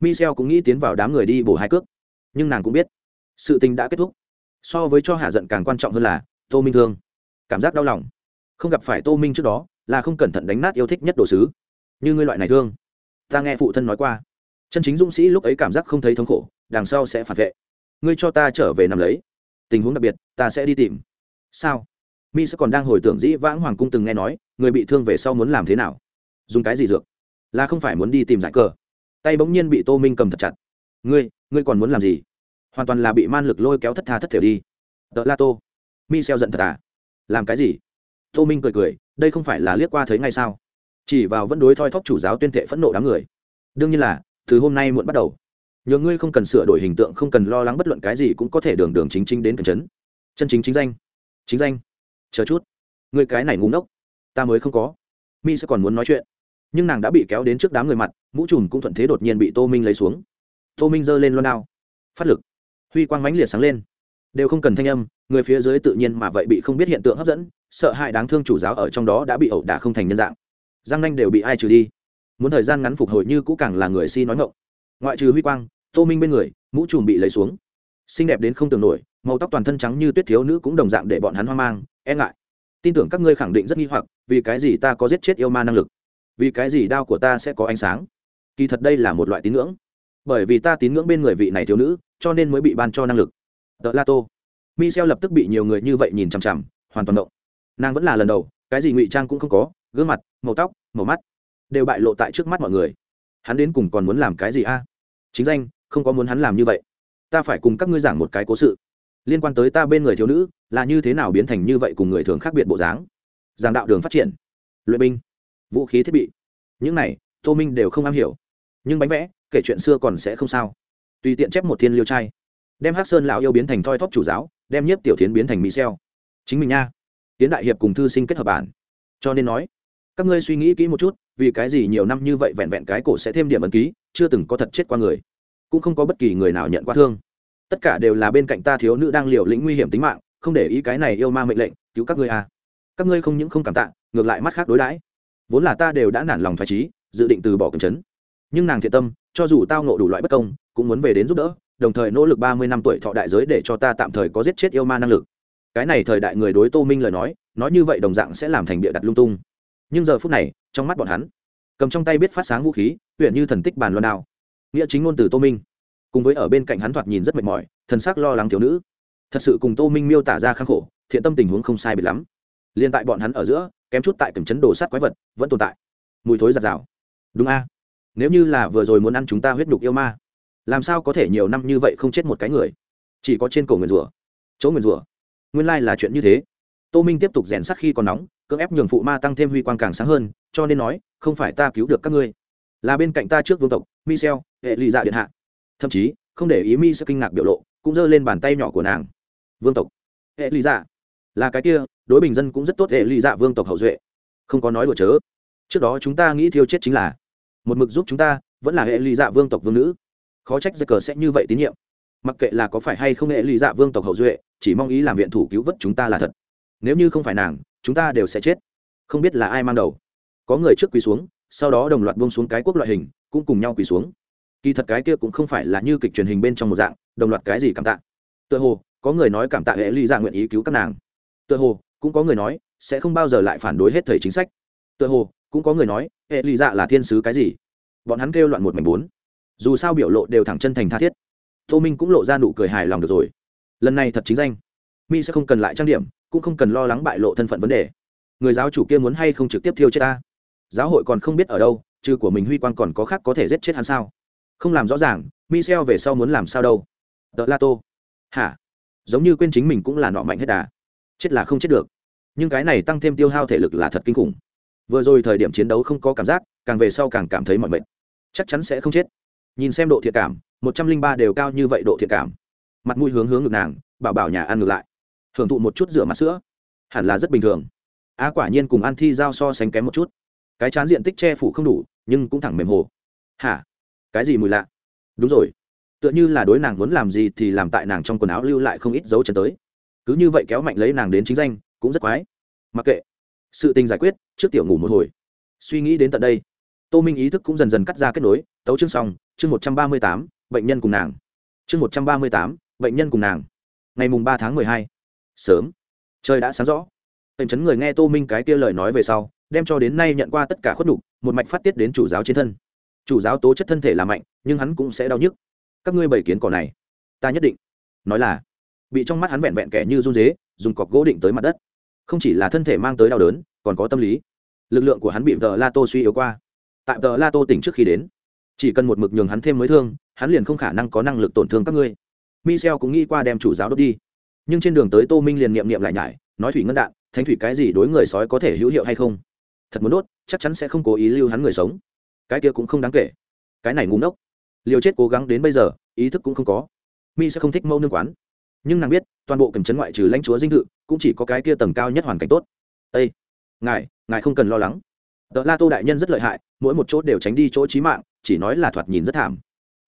michel cũng nghĩ tiến vào đám người đi bổ hai cước. Nhưng nàng cũng biết, sự tình đã kết thúc. So với cho hạ giận càng quan trọng hơn là tô minh thương. Cảm giác đau lòng. Không gặp phải tô minh trước đó là không cẩn thận đánh nát yêu thích nhất đồ sứ. Như ngươi loại này thương, ta nghe phụ thân nói qua. Chân chính dũng sĩ lúc ấy cảm giác không thấy thống khổ, đằng sau sẽ phản vệ. Ngươi cho ta trở về nằm lấy. Tình huống đặc biệt, ta sẽ đi tìm. Sao? Mi sẽ còn đang hồi tưởng dĩ vãng hoàng cung từng nghe nói, người bị thương về sau muốn làm thế nào? Dùng cái gì dược? Là không phải muốn đi tìm giải cờ tay bỗng nhiên bị tô minh cầm thật chặt. Ngươi ngươi còn muốn làm gì? Hoàn toàn là bị man lực lôi kéo thất tha thất thể đi. Tợ la tô, mi xeo giận thật à? Làm cái gì? Tô minh cười cười, đây không phải là liếc qua thấy ngay sao? Chỉ vào vẫn đối thoi thóp chủ giáo tuyên thệ phẫn nộ đám người. Đương nhiên là, từ hôm nay muộn bắt đầu, nhờ ngươi không cần sửa đổi hình tượng, không cần lo lắng bất luận cái gì cũng có thể đường đường chính chính đến cần chấn. Chân chính chính danh chính danh. Chờ chút. Ngươi cái này ngu ngốc, ta mới không có. Mi sẽ còn muốn nói chuyện nhưng nàng đã bị kéo đến trước đám người mặt, mũ trùm cũng thuận thế đột nhiên bị tô minh lấy xuống. Tô minh giơ lên loan đao. Phát lực. Huy quang mãnh liệt sáng lên. Đều không cần thanh âm, người phía dưới tự nhiên mà vậy bị không biết hiện tượng hấp dẫn, sợ hãi đáng thương chủ giáo ở trong đó đã bị ẩu đả không thành nhân dạng. Giang nanh đều bị ai trừ đi? Muốn thời gian ngắn phục hồi như cũ càng là người si nói ngộng ngoại trừ huy quang, tô minh bên người, mũ trùm bị lấy xuống. Xinh đẹp đến không tưởng nổi, màu tóc toàn thân trắng như tuyết thiếu nữ cũng đồng dạng để bọn hắn hoang mang e ngại. Tin tưởng các ngươi khẳng định rất nghi hoặc, vì cái gì ta có giết chết yêu ma năng lực? Vì cái gì đao của ta sẽ có ánh sáng? Kỳ thật đây là một loại tín ngưỡng. Bởi vì ta tín ngưỡng bên người vị này thiếu nữ, cho nên mới bị ban cho năng lực. Tờ la tô. Michel lập tức bị nhiều người như vậy nhìn chằm chằm, hoàn toàn động. Nàng vẫn là lần đầu, cái gì ngụy trang cũng không có, gương mặt, màu tóc, màu mắt, đều bại lộ tại trước mắt mọi người. Hắn đến cùng còn muốn làm cái gì a? Chính danh, không có muốn hắn làm như vậy. Ta phải cùng các ngươi giảng một cái cố sự. Liên quan tới ta bên người thiếu nữ, là như thế nào biến thành như vậy cùng người thường khác biệt bộ dáng? Giảng đạo đường phát triển. Luyện binh vũ khí thiết bị. Những này, tô minh đều không am hiểu. Nhưng bánh vẽ, kể chuyện xưa còn sẽ không sao. Tùy tiện chép một thiên liêu trai. Đem hắc sơn lão yêu biến thành thoi thóp chủ giáo, đem nhiếp tiểu tiến biến thành mỹ xeo. Chính mình nha. Tiến đại hiệp cùng thư sinh kết hợp bản. Cho nên nói, các ngươi suy nghĩ kỹ một chút, vì cái gì nhiều năm như vậy vẹn vẹn cái cổ sẽ thêm điểm ấn ký, chưa từng có thật chết qua người. Cũng không có bất kỳ người nào nhận qua thương. Tất cả đều là bên cạnh ta thiếu nữ đang liều lĩnh nguy hiểm tính mạng, không để ý cái này yêu ma mệnh lệnh, cứu các ngươi à. Các ngươi không những không cảm tạ, ngược lại mắt khác đối đãi vốn là ta đều đã nản lòng thoải trí dự định từ bỏ cầm chấn. Nhưng nàng thiện tâm, cho dù tao nộ đủ loại bất công, cũng muốn về đến giúp đỡ, đồng thời nỗ lực ba mươi năm tuổi thọ đại giới để cho ta tạm thời có giết chết yêu ma năng lực. Cái này thời đại người đối tô minh lời nói nói như vậy đồng dạng sẽ làm thành bịa đặt lung tung. Nhưng giờ phút này, trong mắt bọn hắn, cầm trong tay biết phát sáng vũ khí huyện như thần tích bàn loan đao. Nghĩa chính ngôn từ tô minh. Cùng với ở bên cạnh hắn thoạt nhìn rất mệt mỏi, thần sắc lo lắng thiếu nữ. Thật sự cùng tô minh miêu tả ra khang khổ, thiện tâm tình huống không sai biệt lắm. Liên tại bọn hắn ở giữa kém chút tại cầm chấn đồ sát quái vật, vẫn tồn tại. Mùi thối giặt rào. Đúng a. Nếu như là vừa rồi muốn ăn chúng ta huyết nhục yêu ma, làm sao có thể nhiều năm như vậy không chết một cái người? Chỉ có trên cổ nguyền rủa. Chỗ nguyền rủa. Nguyên lai là chuyện như thế. Tô minh tiếp tục rèn sắc khi còn nóng, cưỡng ép nhường phụ ma tăng thêm huy quang càng sáng hơn, cho nên nói, không phải ta cứu được các ngươi. Là bên cạnh ta trước vương tộc, michel, hệ lụy dạ điện hạ. Thậm chí, không để ý mi sẽ kinh ngạc biểu lộ, cũng giơ lên bàn tay nhỏ của nàng. Vương tộc, hệ lụy dạ. Là cái kia đối bình dân cũng rất tốt hệ lụy dạ vương tộc hậu duệ. Không có nói đùa chớ. Trước đó chúng ta nghĩ thiêu chết chính là, một mực giúp chúng ta, vẫn là hệ lụy dạ vương tộc vương nữ. Khó trách giặc cờ sẽ như vậy tín nhiệm. Mặc kệ là có phải hay không hệ lụy dạ vương tộc hậu duệ, chỉ mong ý làm viện thủ cứu vớt chúng ta là thật. Nếu như không phải nàng, chúng ta đều sẽ chết. Không biết là ai mang đầu. Có người trước quỳ xuống, sau đó đồng loạt buông xuống cái quốc loại hình, cũng cùng nhau quỳ xuống. Kỳ thật cái kia cũng không phải là như kịch truyền hình bên trong một dạng, đồng loạt cái gì cảm tạ. Tựa hồ, có người nói cảm tạ hệ ly dạ nguyện ý cứu các nàng. Tựa hồ cũng có người nói, sẽ không bao giờ lại phản đối hết thầy chính sách. Tựa hồ, cũng có người nói, hệ lụy dạ là thiên sứ cái gì? Bọn hắn kêu loạn một mảnh bốn. Dù sao biểu lộ đều thẳng chân thành tha thiết. Tô minh cũng lộ ra nụ cười hài lòng được rồi. Lần này thật chính danh. Mi sẽ không cần lại trang điểm, cũng không cần lo lắng bại lộ thân phận vấn đề. Người giáo chủ kia muốn hay không trực tiếp thiêu chết ta? Giáo hội còn không biết ở đâu trừ của mình huy quang còn có khác có thể giết chết hắn sao? Không làm rõ ràng michel về sau muốn làm sao đâu? Tợ la tô. Hả? Giống như quên chính mình cũng là nọ mạnh hết đà chết là không chết được. Nhưng cái này tăng thêm tiêu hao thể lực là thật kinh khủng. Vừa rồi thời điểm chiến đấu không có cảm giác, càng về sau càng cảm thấy mọi mệt. Chắc chắn sẽ không chết. Nhìn xem độ thiệt cảm, một trăm linh ba đều cao như vậy độ thiệt cảm. Mặt mũi hướng hướng ngực nàng, bảo bảo nhà ăn ngược lại. Hưởng thụ một chút rửa mặt sữa. Hẳn là rất bình thường. Á quả nhiên cùng ăn thi giao so sánh kém một chút. Cái chán diện tích che phủ không đủ, nhưng cũng thẳng mềm hồ. Hả? Cái gì mùi lạ? Đúng rồi. Tựa như là đối nàng muốn làm gì thì làm tại nàng trong quần áo lưu lại không ít dấu chân tới cứ như vậy kéo mạnh lấy nàng đến chính danh, cũng rất quái. Mặc kệ. Sự tình giải quyết, trước tiểu ngủ một hồi. Suy nghĩ đến tận đây, tô minh ý thức cũng dần dần cắt ra kết nối, tấu chương xong, chương một trăm ba mươi tám, bệnh nhân cùng nàng. Chương một trăm ba mươi tám, bệnh nhân cùng nàng. Ngày mùng ba tháng mười hai. Sớm. Trời đã sáng rõ. Hình chấn người nghe tô minh cái kia lời nói về sau, đem cho đến nay nhận qua tất cả khuất đục một mạch phát tiết đến chủ giáo trên thân. Chủ giáo tố chất thân thể là mạnh, nhưng hắn cũng sẽ đau nhức. Các ngươi bày kiến cỏ này, ta nhất định. Nói là bị trong mắt hắn vẹn vẹn kẻ như run dế, dùng cọc gỗ định tới mặt đất. Không chỉ là thân thể mang tới đau đớn, còn có tâm lý. Lực lượng của hắn bị vợ la tô suy yếu qua. Tại vợ la tô tỉnh trước khi đến, chỉ cần một mực nhường hắn thêm mới thương, hắn liền không khả năng có năng lực tổn thương các ngươi. Michel cũng nghĩ qua đem chủ giáo đốt đi. Nhưng trên đường tới tô minh liền niệm niệm lại nhải, nói thủy ngân đạn, thánh thủy cái gì đối người sói có thể hữu hiệu hay không? Thật muốn đốt, chắc chắn sẽ không cố ý lưu hắn người sống. Cái kia cũng không đáng kể. Cái này ngu ngốc. Liều chết cố gắng đến bây giờ, ý thức cũng không có. Mi sẽ không thích mâu nương quán nhưng nàng biết, toàn bộ cầm chấn ngoại trừ lãnh chúa dinh thự, cũng chỉ có cái kia tầng cao nhất hoàn cảnh tốt. Ây ngài ngài không cần lo lắng. Tờ la tô đại nhân rất lợi hại, mỗi một chỗ đều tránh đi chỗ trí mạng, chỉ nói là thoạt nhìn rất thảm.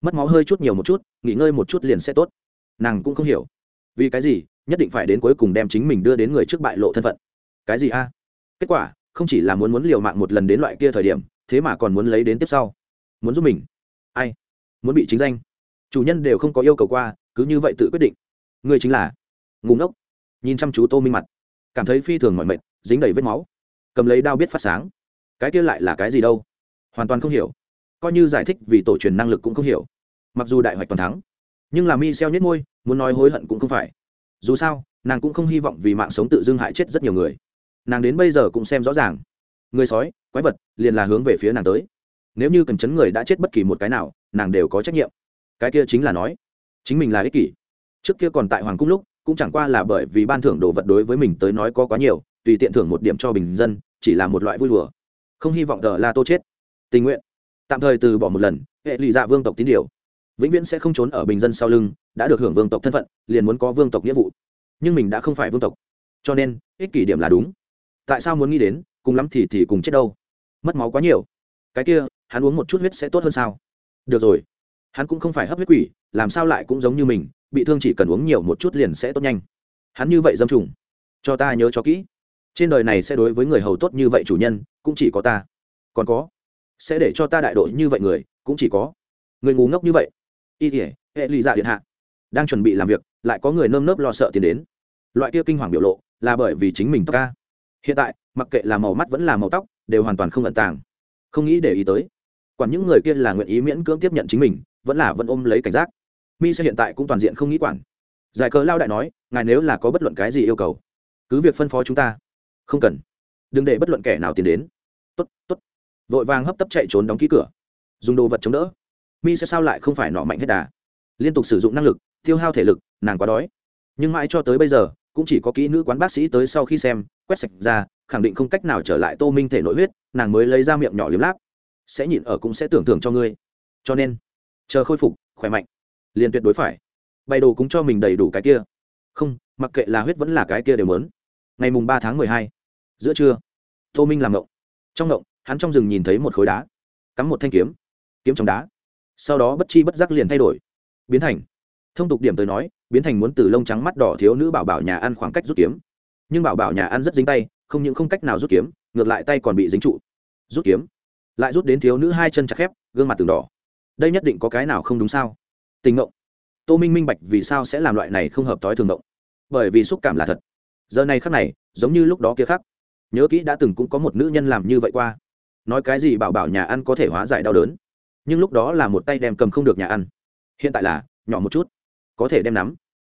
Mất máu hơi chút nhiều một chút, nghỉ ngơi một chút liền sẽ tốt. Nàng cũng không hiểu. Vì cái gì, nhất định phải đến cuối cùng đem chính mình đưa đến người trước bại lộ thân phận. Cái gì a? Kết quả, không chỉ là muốn muốn liều mạng một lần đến loại kia thời điểm, thế mà còn muốn lấy đến tiếp sau. Muốn giúp mình. Ai? Muốn bị chính danh. Chủ nhân đều không có yêu cầu qua, cứ như vậy tự quyết định ngươi chính là ngủ ngốc. Nhìn chăm chú tô minh mặt, cảm thấy phi thường mọi mệt, dính đầy vết máu. Cầm lấy đao biết phát sáng. Cái kia lại là cái gì đâu? Hoàn toàn không hiểu. Coi như giải thích vì tổ truyền năng lực cũng không hiểu. Mặc dù đại hoạch toàn thắng, nhưng là mi xeo nhất ngôi muốn nói hối hận cũng không phải. Dù sao, nàng cũng không hy vọng vì mạng sống tự dưng hại chết rất nhiều người. Nàng đến bây giờ cũng xem rõ ràng. Người sói, quái vật, liền là hướng về phía nàng tới. Nếu như cần chấn người đã chết bất kỳ một cái nào, nàng đều có trách nhiệm. Cái kia chính là nói, chính mình là ích kỷ trước kia còn tại hoàng cung lúc, cũng chẳng qua là bởi vì ban thưởng đồ vật đối với mình tới nói có quá nhiều, tùy tiện thưởng một điểm cho bình dân, chỉ là một loại vui đùa. Không hy vọng tờ la tô chết. Tình nguyện. Tạm thời từ bỏ một lần, hệ lụy dạ vương tộc tín điều. Vĩnh viễn sẽ không trốn ở bình dân sau lưng, đã được hưởng vương tộc thân phận, liền muốn có vương tộc nghĩa vụ. Nhưng mình đã không phải vương tộc. Cho nên, ích kỷ điểm là đúng. Tại sao muốn nghĩ đến, cùng lắm thì thì cùng chết đâu? Mất máu quá nhiều. Cái kia, hắn uống một chút huyết sẽ tốt hơn sao? Được rồi. Hắn cũng không phải hấp huyết quỷ, làm sao lại cũng giống như mình bị thương chỉ cần uống nhiều một chút liền sẽ tốt nhanh. Hắn như vậy dâm trùng. Cho ta nhớ cho kỹ. Trên đời này sẽ đối với người hầu tốt như vậy chủ nhân, cũng chỉ có ta. Còn có. Sẽ để cho ta đại đội như vậy người, cũng chỉ có. Người ngu ngốc như vậy. Y thể hệ lụy dạ điện hạ. Đang chuẩn bị làm việc, lại có người nơm nớp lo sợ tiến đến. Loại kia kinh hoàng biểu lộ, là bởi vì chính mình tóc ca. Hiện tại, mặc kệ là màu mắt vẫn là màu tóc, đều hoàn toàn không ẩn tàng. Không nghĩ để ý tới. Quản những người kia là nguyện ý miễn cưỡng tiếp nhận chính mình, vẫn là vẫn ôm lấy cảnh giác mi sẽ hiện tại cũng toàn diện không nghĩ quản. Giải cờ lao đại nói, ngài nếu là có bất luận cái gì yêu cầu, cứ việc phân phó chúng ta. Không cần. Đừng để bất luận kẻ nào tiến đến. Tốt tốt. Vội vàng hấp tấp chạy trốn đóng ký cửa. Dùng đồ vật chống đỡ. Mi sẽ sao lại không phải nọ mạnh hết đà? Liên tục sử dụng năng lực, tiêu hao thể lực, nàng quá đói. Nhưng mãi cho tới bây giờ, cũng chỉ có kỹ nữ quán bác sĩ tới sau khi xem, quét sạch ra khẳng định không cách nào trở lại tô minh thể nội huyết, nàng mới lấy ra miệng nhỏ liếm láp. Sẽ nhịn ở cũng sẽ tưởng thưởng cho ngươi. Cho nên, chờ khôi phục, khỏe mạnh liền tuyệt đối phải. Bày đồ cũng cho mình đầy đủ cái kia. Không, mặc kệ là huyết vẫn là cái kia đều lớn ngày mùng ba tháng mười hai, giữa trưa, tô minh làm ngộng. Trong ngộng, hắn trong rừng nhìn thấy một khối đá. Cắm một thanh kiếm. Kiếm trong đá. Sau đó bất chi bất giác liền thay đổi. Biến thành. Thông tục điểm tới nói, biến thành muốn từ lông trắng mắt đỏ thiếu nữ bảo bảo nhà ăn khoảng cách rút kiếm. Nhưng bảo bảo nhà ăn rất dính tay, không những không cách nào rút kiếm, ngược lại tay còn bị dính trụ. Rút kiếm. Lại rút đến thiếu nữ hai chân chặt khép, gương mặt từng đỏ. Đây nhất định có cái nào không đúng sao? Tình ngộng tô minh minh bạch vì sao sẽ làm loại này không hợp thói thường ngộng bởi vì xúc cảm là thật. Giờ này khắc này, giống như lúc đó kia khắc. Nhớ kỹ đã từng cũng có một nữ nhân làm như vậy qua. Nói cái gì bảo bảo nhà ăn có thể hóa giải đau đớn. Nhưng lúc đó là một tay đem cầm không được nhà ăn. Hiện tại là, nhỏ một chút. Có thể đem nắm.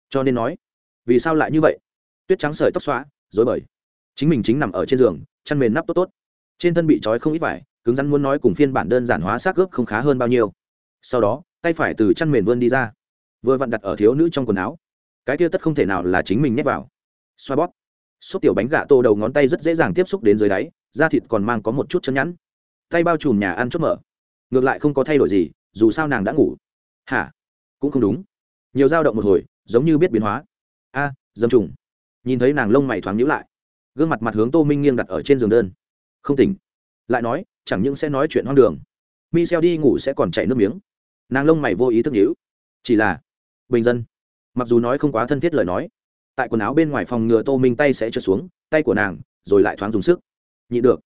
Cho nên nói, vì sao lại như vậy? Tuyết trắng sợi tóc xóa dối bời. Chính mình chính nằm ở trên giường, chăn mền nắp tốt tốt. Trên thân bị trói không ít vải, cứng rắn muốn nói cùng phiên bản đơn giản hóa xác ướp không khá hơn bao nhiêu. Sau đó tay phải từ chăn mền vươn đi ra. Vừa vặn đặt ở thiếu nữ trong quần áo. Cái kia tất không thể nào là chính mình nhét vào. Xoa bóp. Xúc tiểu bánh gà tô đầu ngón tay rất dễ dàng tiếp xúc đến dưới đáy, da thịt còn mang có một chút chân nhẵn. Tay bao trùm nhà ăn chốt mở. Ngược lại không có thay đổi gì, dù sao nàng đã ngủ. Hả? Cũng không đúng. Nhiều dao động một hồi, giống như biết biến hóa. A, dâm trùng. Nhìn thấy nàng lông mày thoáng nhữ lại. Gương mặt mặt hướng tô minh nghiêng đặt ở trên giường đơn. Không tỉnh. Lại nói, chẳng những sẽ nói chuyện hoang đường. Mi xeo đi ngủ sẽ còn chảy nước miếng nàng lông mày vô ý thức nhữ chỉ là, bình dân. Mặc dù nói không quá thân thiết lời nói, tại quần áo bên ngoài phòng ngừa tô minh tay sẽ trượt xuống, tay của nàng, rồi lại thoáng dùng sức. Nhị được,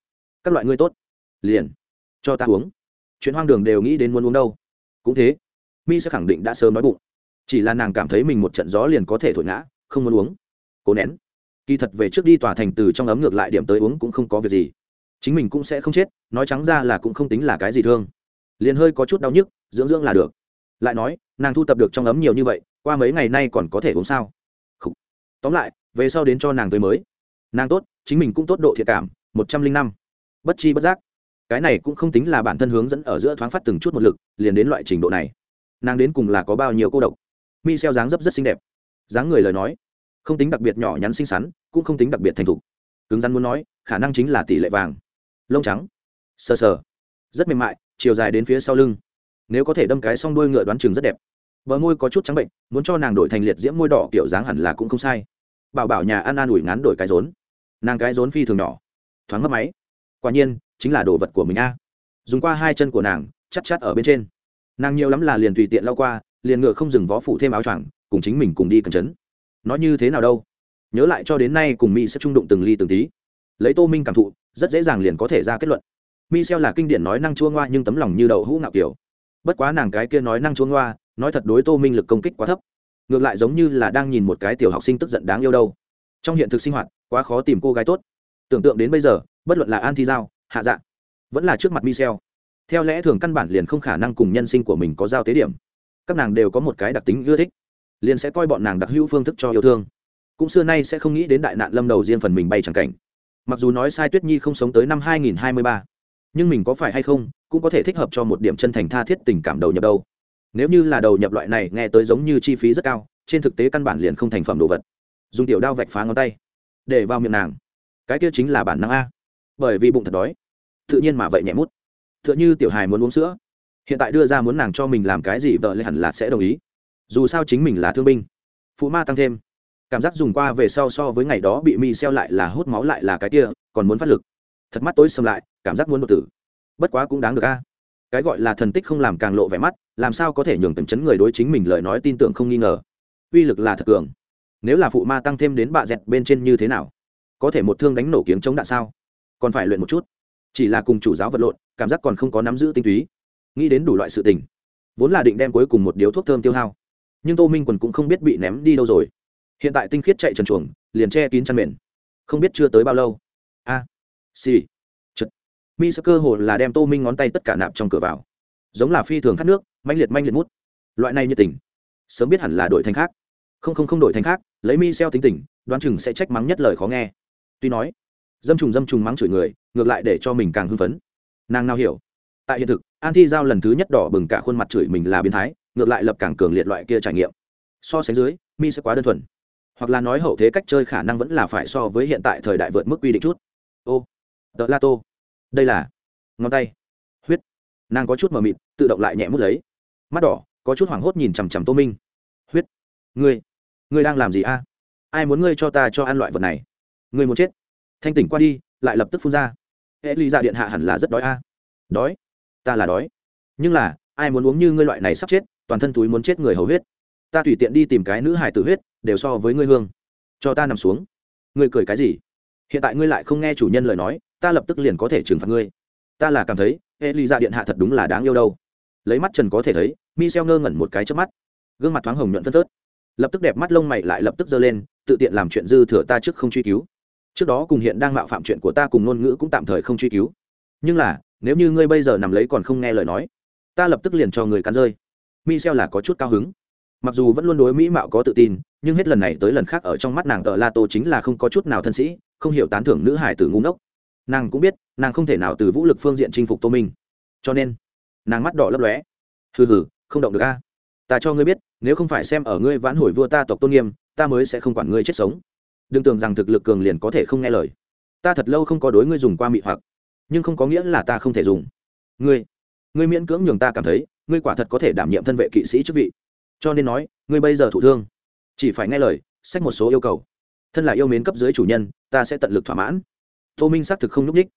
các loại ngươi tốt. Liền, cho ta uống. Chuyện hoang đường đều nghĩ đến muốn uống đâu. Cũng thế, mi sẽ khẳng định đã sớm nói bụng. Chỉ là nàng cảm thấy mình một trận gió liền có thể thổi ngã, không muốn uống. Cố nén. Kỳ thật về trước đi tòa thành từ trong ấm ngược lại điểm tới uống cũng không có việc gì. Chính mình cũng sẽ không chết, nói trắng ra là cũng không tính là cái gì thương liền hơi có chút đau nhức, dưỡng dưỡng là được. Lại nói, nàng thu tập được trong ấm nhiều như vậy, qua mấy ngày nay còn có thể uống sao? Khủ. tóm lại, về sau đến cho nàng tới mới. Nàng tốt, chính mình cũng tốt độ thiệt cảm, một trăm linh năm. Bất chi bất giác. Cái này cũng không tính là bản thân hướng dẫn ở giữa thoáng phát từng chút một lực, liền đến loại trình độ này. Nàng đến cùng là có bao nhiêu cô độc? Mi xeo dáng dấp rất xinh đẹp. Dáng người lời nói, không tính đặc biệt nhỏ nhắn xinh xắn, cũng không tính đặc biệt thành thục. Cứng rắn muốn nói, khả năng chính là tỷ lệ vàng. Lông trắng. Sờ sờ. Rất mềm mại chiều dài đến phía sau lưng. Nếu có thể đâm cái xong đuôi ngựa đoán chừng rất đẹp. Bờ môi có chút trắng bệnh, muốn cho nàng đổi thành liệt diễm môi đỏ kiểu dáng hẳn là cũng không sai. Bảo bảo nhà ăn an ủi ngắn đổi cái rốn. Nàng cái rốn phi thường nhỏ. Thoáng mất máy. Quả nhiên, chính là đồ vật của mình a. Dùng qua hai chân của nàng chắc chắc ở bên trên. Nàng nhiều lắm là liền tùy tiện lao qua, liền ngựa không dừng vó phủ thêm áo choàng, cùng chính mình cùng đi cần chấn nó như thế nào đâu? Nhớ lại cho đến nay cùng mỹ sẽ trung đụng từng ly từng tí. Lấy tô minh cảm thụ, rất dễ dàng liền có thể ra kết luận mi là kinh điển nói năng chua ngoa nhưng tấm lòng như đậu hũ ngạo kiểu. Bất quá nàng cái kia nói năng chua ngoa nói thật đối tô minh lực công kích quá thấp. Ngược lại giống như là đang nhìn một cái tiểu học sinh tức giận đáng yêu đâu. Trong hiện thực sinh hoạt quá khó tìm cô gái tốt. Tưởng tượng đến bây giờ bất luận là an thi giao hạ dạ vẫn là trước mặt michel theo lẽ thường căn bản liền không khả năng cùng nhân sinh của mình có giao tế điểm. Các nàng đều có một cái đặc tính ưa thích liền sẽ coi bọn nàng đặc hữu phương thức cho yêu thương. Cũng xưa nay sẽ không nghĩ đến đại nạn lâm đầu riêng phần mình bay chẳng cảnh. Mặc dù nói sai tuyết nhi không sống tới năm 2023, nhưng mình có phải hay không cũng có thể thích hợp cho một điểm chân thành tha thiết tình cảm đầu nhập đâu. Nếu như là đầu nhập loại này nghe tới giống như chi phí rất cao, trên thực tế căn bản liền không thành phẩm đồ vật. Dùng tiểu đao vạch phá ngón tay, để vào miệng nàng. Cái kia chính là bản năng a. Bởi vì bụng thật đói, tự nhiên mà vậy nhẹ mút. T h ư ợ n h ư tiểu hài muốn uống sữa. Hiện tại đưa ra muốn nàng cho mình làm cái gì vợ lẽ hẳn là sẽ đồng ý. Dù sao chính mình là thương binh, phụ ma tăng thêm. Cảm giác dùng qua về sau so với ngày đó bị mi xeo lại là hút máu lại là cái kia, còn muốn phát lực. Thật mắt tối xâm lại cảm giác muốn đột tử. Bất quá cũng đáng được a. Cái gọi là thần tích không làm càng lộ vẻ mắt làm sao có thể nhường tầm chấn người đối chính mình lời nói tin tưởng không nghi ngờ. Uy lực là thật cường. Nếu là phụ ma tăng thêm đến bạ dẹt bên trên như thế nào? Có thể một thương đánh nổ kiếng chống đạn sao? Còn phải luyện một chút. Chỉ là cùng chủ giáo vật lộn cảm giác còn không có nắm giữ tinh túy. Nghĩ đến đủ loại sự tình. Vốn là định đem cuối cùng một điếu thuốc thơm tiêu hao. Nhưng tô minh quần cũng không biết bị ném đi đâu rồi. Hiện tại tinh khiết chạy trần chuồng liền che kín chăn mền. Không biết chưa tới bao lâu. A. À, mi sơ cơ hồ là đem tô minh ngón tay tất cả nạp trong cửa vào. Giống là phi thường khát nước manh liệt manh liệt mút. Loại này như tình, sớm biết hẳn là đổi thành khác. Không không không đổi thành khác, lấy mi xeo tính tình, đoán chừng sẽ trách mắng nhất lời khó nghe. Tuy nói, dâm trùng dâm trùng mắng chửi người, ngược lại để cho mình càng hưng phấn. Nàng nào hiểu, tại hiện thực, an thi giao lần thứ nhất đỏ bừng cả khuôn mặt chửi mình là biến thái, ngược lại lập càng cường liệt loại kia trải nghiệm. So sánh dưới, mi sẽ quá đơn thuần. Hoặc là nói hậu thế cách chơi khả năng vẫn là phải so với hiện tại thời đại vượt mức quy định chút. Ô tờ la tô đây là ngón tay. Huyết. Nàng có chút mờ mịt, tự động lại nhẹ mút lấy. Mắt đỏ, có chút hoảng hốt nhìn chằm chằm tô minh. Huyết. Ngươi ngươi đang làm gì a? Ai muốn ngươi cho ta cho ăn loại vật này? Ngươi muốn chết. Thanh tỉnh qua đi, lại lập tức phun ra. Hệ ly ra dạ điện hạ hẳn là rất đói a. Đói? Ta là đói. Nhưng là, ai muốn uống như ngươi loại này sắp chết, toàn thân túi muốn chết người hầu huyết. Ta tùy tiện đi tìm cái nữ hải tử huyết, đều so với ngươi hương. Cho ta nằm xuống. Ngươi cười cái gì? Hiện tại ngươi lại không nghe chủ nhân lời nói ta lập tức liền có thể trừng phạt ngươi. Ta là cảm thấy hệ điện hạ thật đúng là đáng yêu đâu. Lấy mắt trần có thể thấy, michel ngơ ngẩn một cái trước mắt. Gương mặt thoáng hồng nhuận phân phớt. Lập tức đẹp mắt lông mày lại lập tức giơ lên, tự tiện làm chuyện dư thừa ta trước không truy cứu. Trước đó cùng hiện đang mạo phạm chuyện của ta cùng ngôn ngữ cũng tạm thời không truy cứu. Nhưng là, nếu như ngươi bây giờ nằm lấy còn không nghe lời nói, ta lập tức liền cho người cắn rơi. Michel là có chút cao hứng. Mặc dù vẫn luôn đối mỹ mạo có tự tin, nhưng hết lần này tới lần khác ở trong mắt nàng tờ la tô chính là không có chút nào thân sĩ, không hiểu tán thưởng nữ hải tử ngu ngốc nàng cũng biết, nàng không thể nào từ vũ lực phương diện chinh phục tô minh. Cho nên, nàng mắt đỏ lấp lóe. Hừ hừ, không động được a. Ta cho ngươi biết, nếu không phải xem ở ngươi vãn hồi vua ta tộc tôn nghiêm, ta mới sẽ không quản ngươi chết sống. Đừng tưởng rằng thực lực cường liền có thể không nghe lời. Ta thật lâu không có đối ngươi dùng qua mị hoặc, nhưng không có nghĩa là ta không thể dùng. Ngươi ngươi miễn cưỡng nhường ta cảm thấy, ngươi quả thật có thể đảm nhiệm thân vệ kỵ sĩ chức vị. Cho nên nói, ngươi bây giờ thụ thương. Chỉ phải nghe lời sách một số yêu cầu. Thân là yêu mến cấp dưới chủ nhân, ta sẽ tận lực thỏa mãn tô minh xác thực không nhúc ních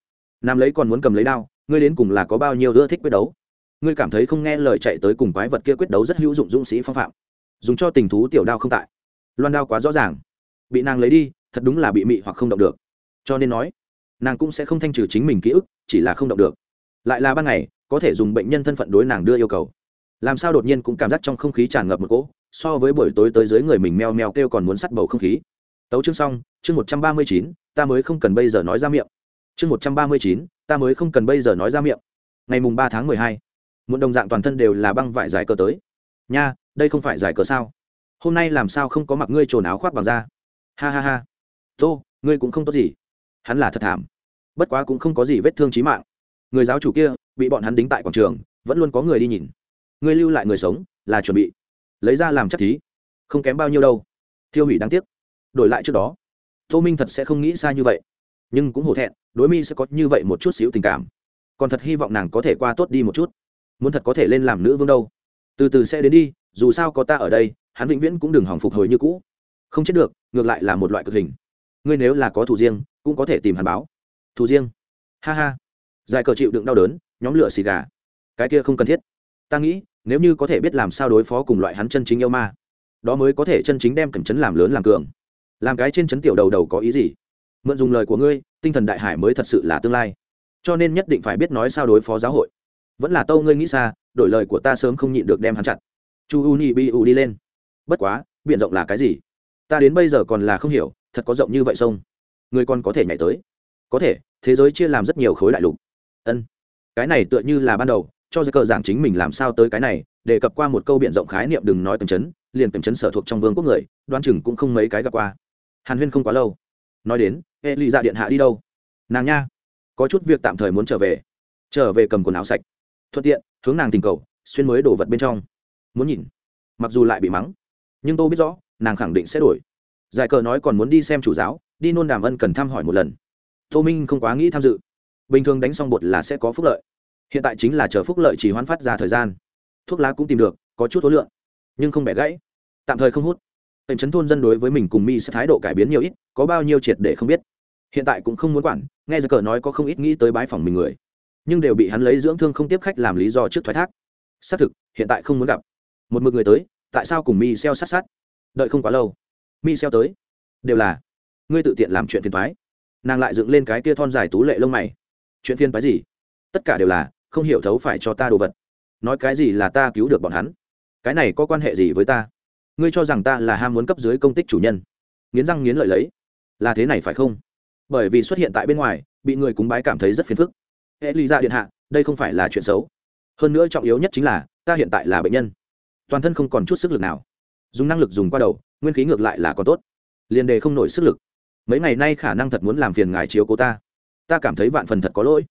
nam lấy còn muốn cầm lấy đao, ngươi đến cùng là có bao nhiêu ưa thích quyết đấu? Ngươi cảm thấy không nghe lời chạy tới cùng quái vật kia quyết đấu rất hữu dụng dũng sĩ phong phạm. Dùng cho tình thú tiểu đao không tại. Loan đao quá rõ ràng. Bị nàng lấy đi, thật đúng là bị mị hoặc không động được. Cho nên nói, nàng cũng sẽ không thanh trừ chính mình ký ức, chỉ là không động được. Lại là ban ngày, có thể dùng bệnh nhân thân phận đối nàng đưa yêu cầu. Làm sao đột nhiên cũng cảm giác trong không khí tràn ngập một cỗ, so với buổi tối tới dưới người mình meo meo kêu còn muốn sắt bầu không khí tấu chương xong, chương một trăm ba mươi chín, ta mới không cần bây giờ nói ra miệng. Chương một trăm ba mươi chín, ta mới không cần bây giờ nói ra miệng. Ngày mùng ba tháng mười hai một đồng dạng toàn thân đều là băng vải dài cờ tới. Nha, đây không phải dài cờ sao? Hôm nay làm sao không có mặc ngươi trồn áo khoác bằng da? Ha ha ha. Tô, ngươi cũng không tốt gì. Hắn là thật thảm. Bất quá cũng không có gì vết thương trí mạng. Người giáo chủ kia, bị bọn hắn đính tại quảng trường, vẫn luôn có người đi nhìn. Ngươi lưu lại người sống, là chuẩn bị. Lấy ra làm chắc thí. Không kém bao nhiêu đâu. Thiêu hủy đáng tiếc đổi lại trước đó. Tô minh thật sẽ không nghĩ xa như vậy, nhưng cũng hổ thẹn, đối mi sẽ có như vậy một chút xíu tình cảm. Còn thật hy vọng nàng có thể qua tốt đi một chút. Muốn thật có thể lên làm nữ vương đâu. Từ từ sẽ đến đi, dù sao có ta ở đây, hắn vĩnh viễn cũng đừng hỏng phục hồi như cũ. Không chết được, ngược lại là một loại cực hình. Ngươi nếu là có thủ riêng, cũng có thể tìm hắn báo. Thủ riêng? Ha ha. Dài cờ chịu đựng đau đớn, nhóm lửa xì gà. Cái kia không cần thiết. Ta nghĩ, nếu như có thể biết làm sao đối phó cùng loại hắn chân chính yêu ma, đó mới có thể chân chính đem cẩm chấn làm lớn làm cường làm cái trên chấn tiểu đầu đầu có ý gì? Mượn dùng lời của ngươi, tinh thần đại hải mới thật sự là tương lai. Cho nên nhất định phải biết nói sao đối phó giáo hội. Vẫn là tâu ngươi nghĩ xa, đổi lời của ta sớm không nhịn được đem hắn chặt. Chu u ni bi u đi lên. Bất quá b i ể n rộng là cái gì? Ta đến bây giờ còn là không hiểu, thật có rộng như vậy sông. Ngươi còn có thể nhảy tới. Có thể, thế giới chia làm rất nhiều khối đại lục. Ân. Cái này tựa như là ban đầu, cho cờ giảng chính mình làm sao tới cái này, đề cập qua một câu biện rộng khái niệm đừng nói cầm chấn, liền cầm chấn sở thuộc trong vương quốc người đoan chừng cũng không mấy cái gặp qua hàn huyên không quá lâu. Nói đến hệ lụy dạ điện hạ đi đâu? Nàng nha, có chút việc tạm thời muốn trở về. Trở về cầm quần áo sạch. Thuận tiện, hướng nàng tình cầu, xuyên mới đổ vật bên trong. Muốn nhìn. Mặc dù lại bị mắng, nhưng tôi biết rõ, nàng khẳng định sẽ đổi. Giải cờ nói còn muốn đi xem chủ giáo, đi nôn đàm ân cần thăm hỏi một lần. Tô minh không quá nghĩ tham dự. Bình thường đánh xong bột là sẽ có phúc lợi. Hiện tại chính là chờ phúc lợi chỉ hoãn phát ra thời gian. Thuốc lá cũng tìm được, có chút khối lượng, nhưng không bẻ gãy. Tạm thời không hút hình chấn thôn dân đối với mình cùng mi sẽ thái độ cải biến nhiều ít, có bao nhiêu triệt để không biết. Hiện tại cũng không muốn quản, nghe giờ cờ nói có không ít nghĩ tới bái phòng mình người. Nhưng đều bị hắn lấy dưỡng thương không tiếp khách làm lý do trước thoái thác. Xác thực, hiện tại không muốn gặp. Một mực người tới, tại sao cùng mi xeo sát sát? Đợi không quá lâu. Mi xeo tới. Đều là, ngươi tự tiện làm chuyện phiền thoái nàng lại dựng lên cái kia thon dài tú lệ lông mày. Chuyện phiền thoái gì? Tất cả đều là, không hiểu thấu phải cho ta đồ vật. Nói cái gì là ta cứu được bọn hắn? Cái này có quan hệ gì với ta? Ngươi cho rằng ta là ham muốn cấp dưới công tích chủ nhân. Nghiến răng nghiến lợi lấy. Là thế này phải không? Bởi vì xuất hiện tại bên ngoài, bị người cúng bái cảm thấy rất phiền phức. Hệ ly ra dạ điện hạ, đây không phải là chuyện xấu. Hơn nữa trọng yếu nhất chính là, ta hiện tại là bệnh nhân. Toàn thân không còn chút sức lực nào. Dùng năng lực dùng qua đầu, nguyên khí ngược lại là có tốt. Liền đề không nổi sức lực. Mấy ngày nay khả năng thật muốn làm phiền ngài chiếu cố ta. Ta cảm thấy vạn phần thật có lỗi.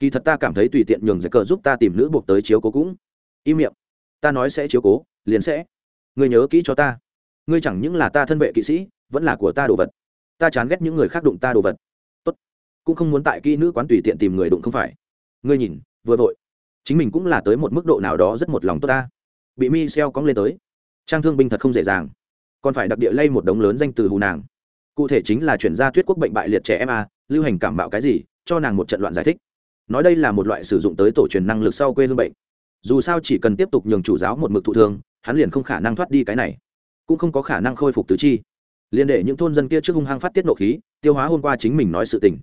Kỳ thật ta cảm thấy tùy tiện nhường giải cờ giúp ta tìm nữ buộc tới chiếu cố cũng. Im miệng. Ta nói sẽ chiếu cố, liền sẽ ngươi nhớ kỹ cho ta. Ngươi chẳng những là ta thân vệ kỵ sĩ, vẫn là của ta đồ vật. Ta chán ghét những người khác đụng ta đồ vật. Tốt. Cũng không muốn tại kỹ nữ quán tùy tiện tìm người đụng không phải. Ngươi nhìn, vừa vội. Chính mình cũng là tới một mức độ nào đó rất một lòng tốt ta. Bị mi xeo cóng lên tới. Trang thương binh thật không dễ dàng. Còn phải đặc địa lay một đống lớn danh từ hù nàng. Cụ thể chính là chuyển ra thuyết quốc bệnh bại liệt trẻ em a, lưu hành cảm bạo cái gì, cho nàng một trận loạn giải thích. Nói đây là một loại sử dụng tới tổ truyền năng lực sau quê hương bệnh. Dù sao chỉ cần tiếp tục nhường chủ giáo một mực thụ thương hắn liền không khả năng thoát đi cái này, cũng không có khả năng khôi phục tứ chi. Liền để những thôn dân kia trước hung hăng phát tiết nộ khí, tiêu hóa hôm qua chính mình nói sự tình.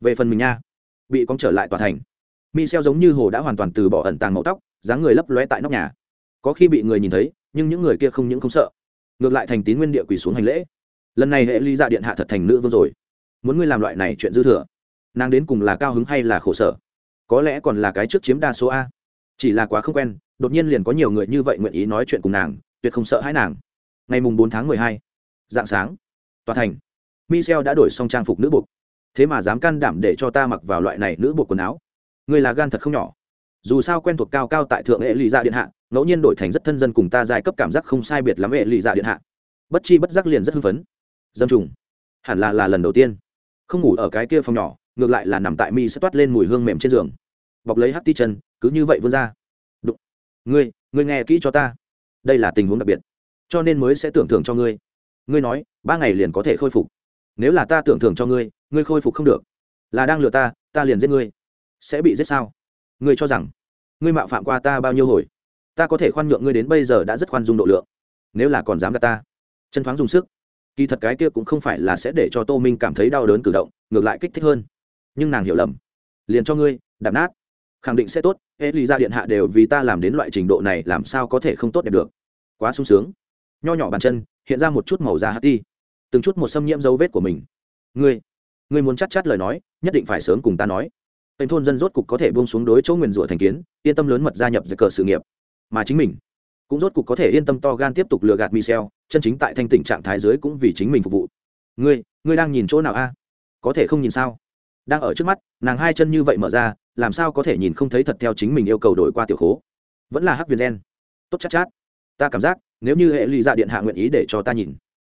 Về phần mình nha, bị cóng trở lại tòa thành. Mi xeo giống như hồ đã hoàn toàn từ bỏ ẩn tàng màu tóc, dáng người lấp lóe tại nóc nhà. Có khi bị người nhìn thấy, nhưng những người kia không những không sợ. Ngược lại thành tín nguyên địa quỳ xuống hành lễ. Lần này hệ ly ra dạ điện hạ thật thành nữ vương rồi. Muốn ngươi làm loại này chuyện dư thừa, nàng đến cùng là cao hứng hay là khổ sở? Có lẽ còn là cái trước chiếm đa số a chỉ là quá không quen, đột nhiên liền có nhiều người như vậy nguyện ý nói chuyện cùng nàng, tuyệt không sợ hãi nàng. Ngày mùng bốn tháng mười hai dạng sáng, tòa thành. Michel đã đổi xong trang phục nữ buộc. Thế mà dám can đảm để cho ta mặc vào loại này nữ buộc quần áo. Người là gan thật không nhỏ. Dù sao quen thuộc cao cao tại thượng hệ lụy dạ điện hạ, ngẫu nhiên đổi thành rất thân dân cùng ta giai cấp cảm giác không sai biệt lắm hệ lụy dạ điện hạ. Bất chi bất giác liền rất hưng phấn. Dâm trùng. Hẳn là là lần đầu tiên. Không ngủ ở cái kia phòng nhỏ, ngược lại là nằm tại mi sẽ toát lên mùi hương mềm trên giường bọc lấy hắc ti chân, cứ như vậy vươn ra. Đụng. Ngươi ngươi nghe kỹ cho ta. Đây là tình huống đặc biệt. Cho nên mới sẽ tưởng thưởng cho ngươi. Ngươi nói, ba ngày liền có thể khôi phục. Nếu là ta tưởng thưởng cho ngươi ngươi khôi phục không được. Là đang lừa ta ta liền giết ngươi. Sẽ bị giết sao? Ngươi cho rằng, ngươi mạo phạm qua ta bao nhiêu hồi? Ta có thể khoan nhượng ngươi đến bây giờ đã rất khoan dung độ lượng. Nếu là còn dám gạt ta. Chân thoáng dùng sức. Kỳ thật cái kia cũng không phải là sẽ để cho tô minh cảm thấy đau đớn cử động, ngược lại kích thích hơn. Nhưng nàng hiểu lầm. Liền cho ngươi, đạp nát khẳng định sẽ tốt, hệ lý ra điện hạ đều vì ta làm đến loại trình độ này, làm sao có thể không tốt đẹp được? Quá sung sướng. Nho nhỏ bàn chân, hiện ra một chút màu da hát ti, từng chút một xâm nhiễm dấu vết của mình. Ngươi ngươi muốn chắc chắn lời nói, nhất định phải sớm cùng ta nói. Tên thôn dân rốt cục có thể buông xuống đối chỗ nguyền rủa thành kiến, yên tâm lớn mật gia nhập giải cờ sự nghiệp. Mà chính mình, cũng rốt cục có thể yên tâm to gan tiếp tục lừa gạt michel, chân chính tại thanh tỉnh trạng thái dưới cũng vì chính mình phục vụ. Ngươi ngươi đang nhìn chỗ nào a? Có thể không nhìn sao? Đang ở trước mắt, nàng hai chân như vậy mở ra làm sao có thể nhìn không thấy thật theo chính mình yêu cầu đổi qua tiểu khố? Vẫn là hắc viên gen. Tốt chắc chát, chát. Ta cảm giác nếu như hệ lụy dạ điện hạ nguyện ý để cho ta nhìn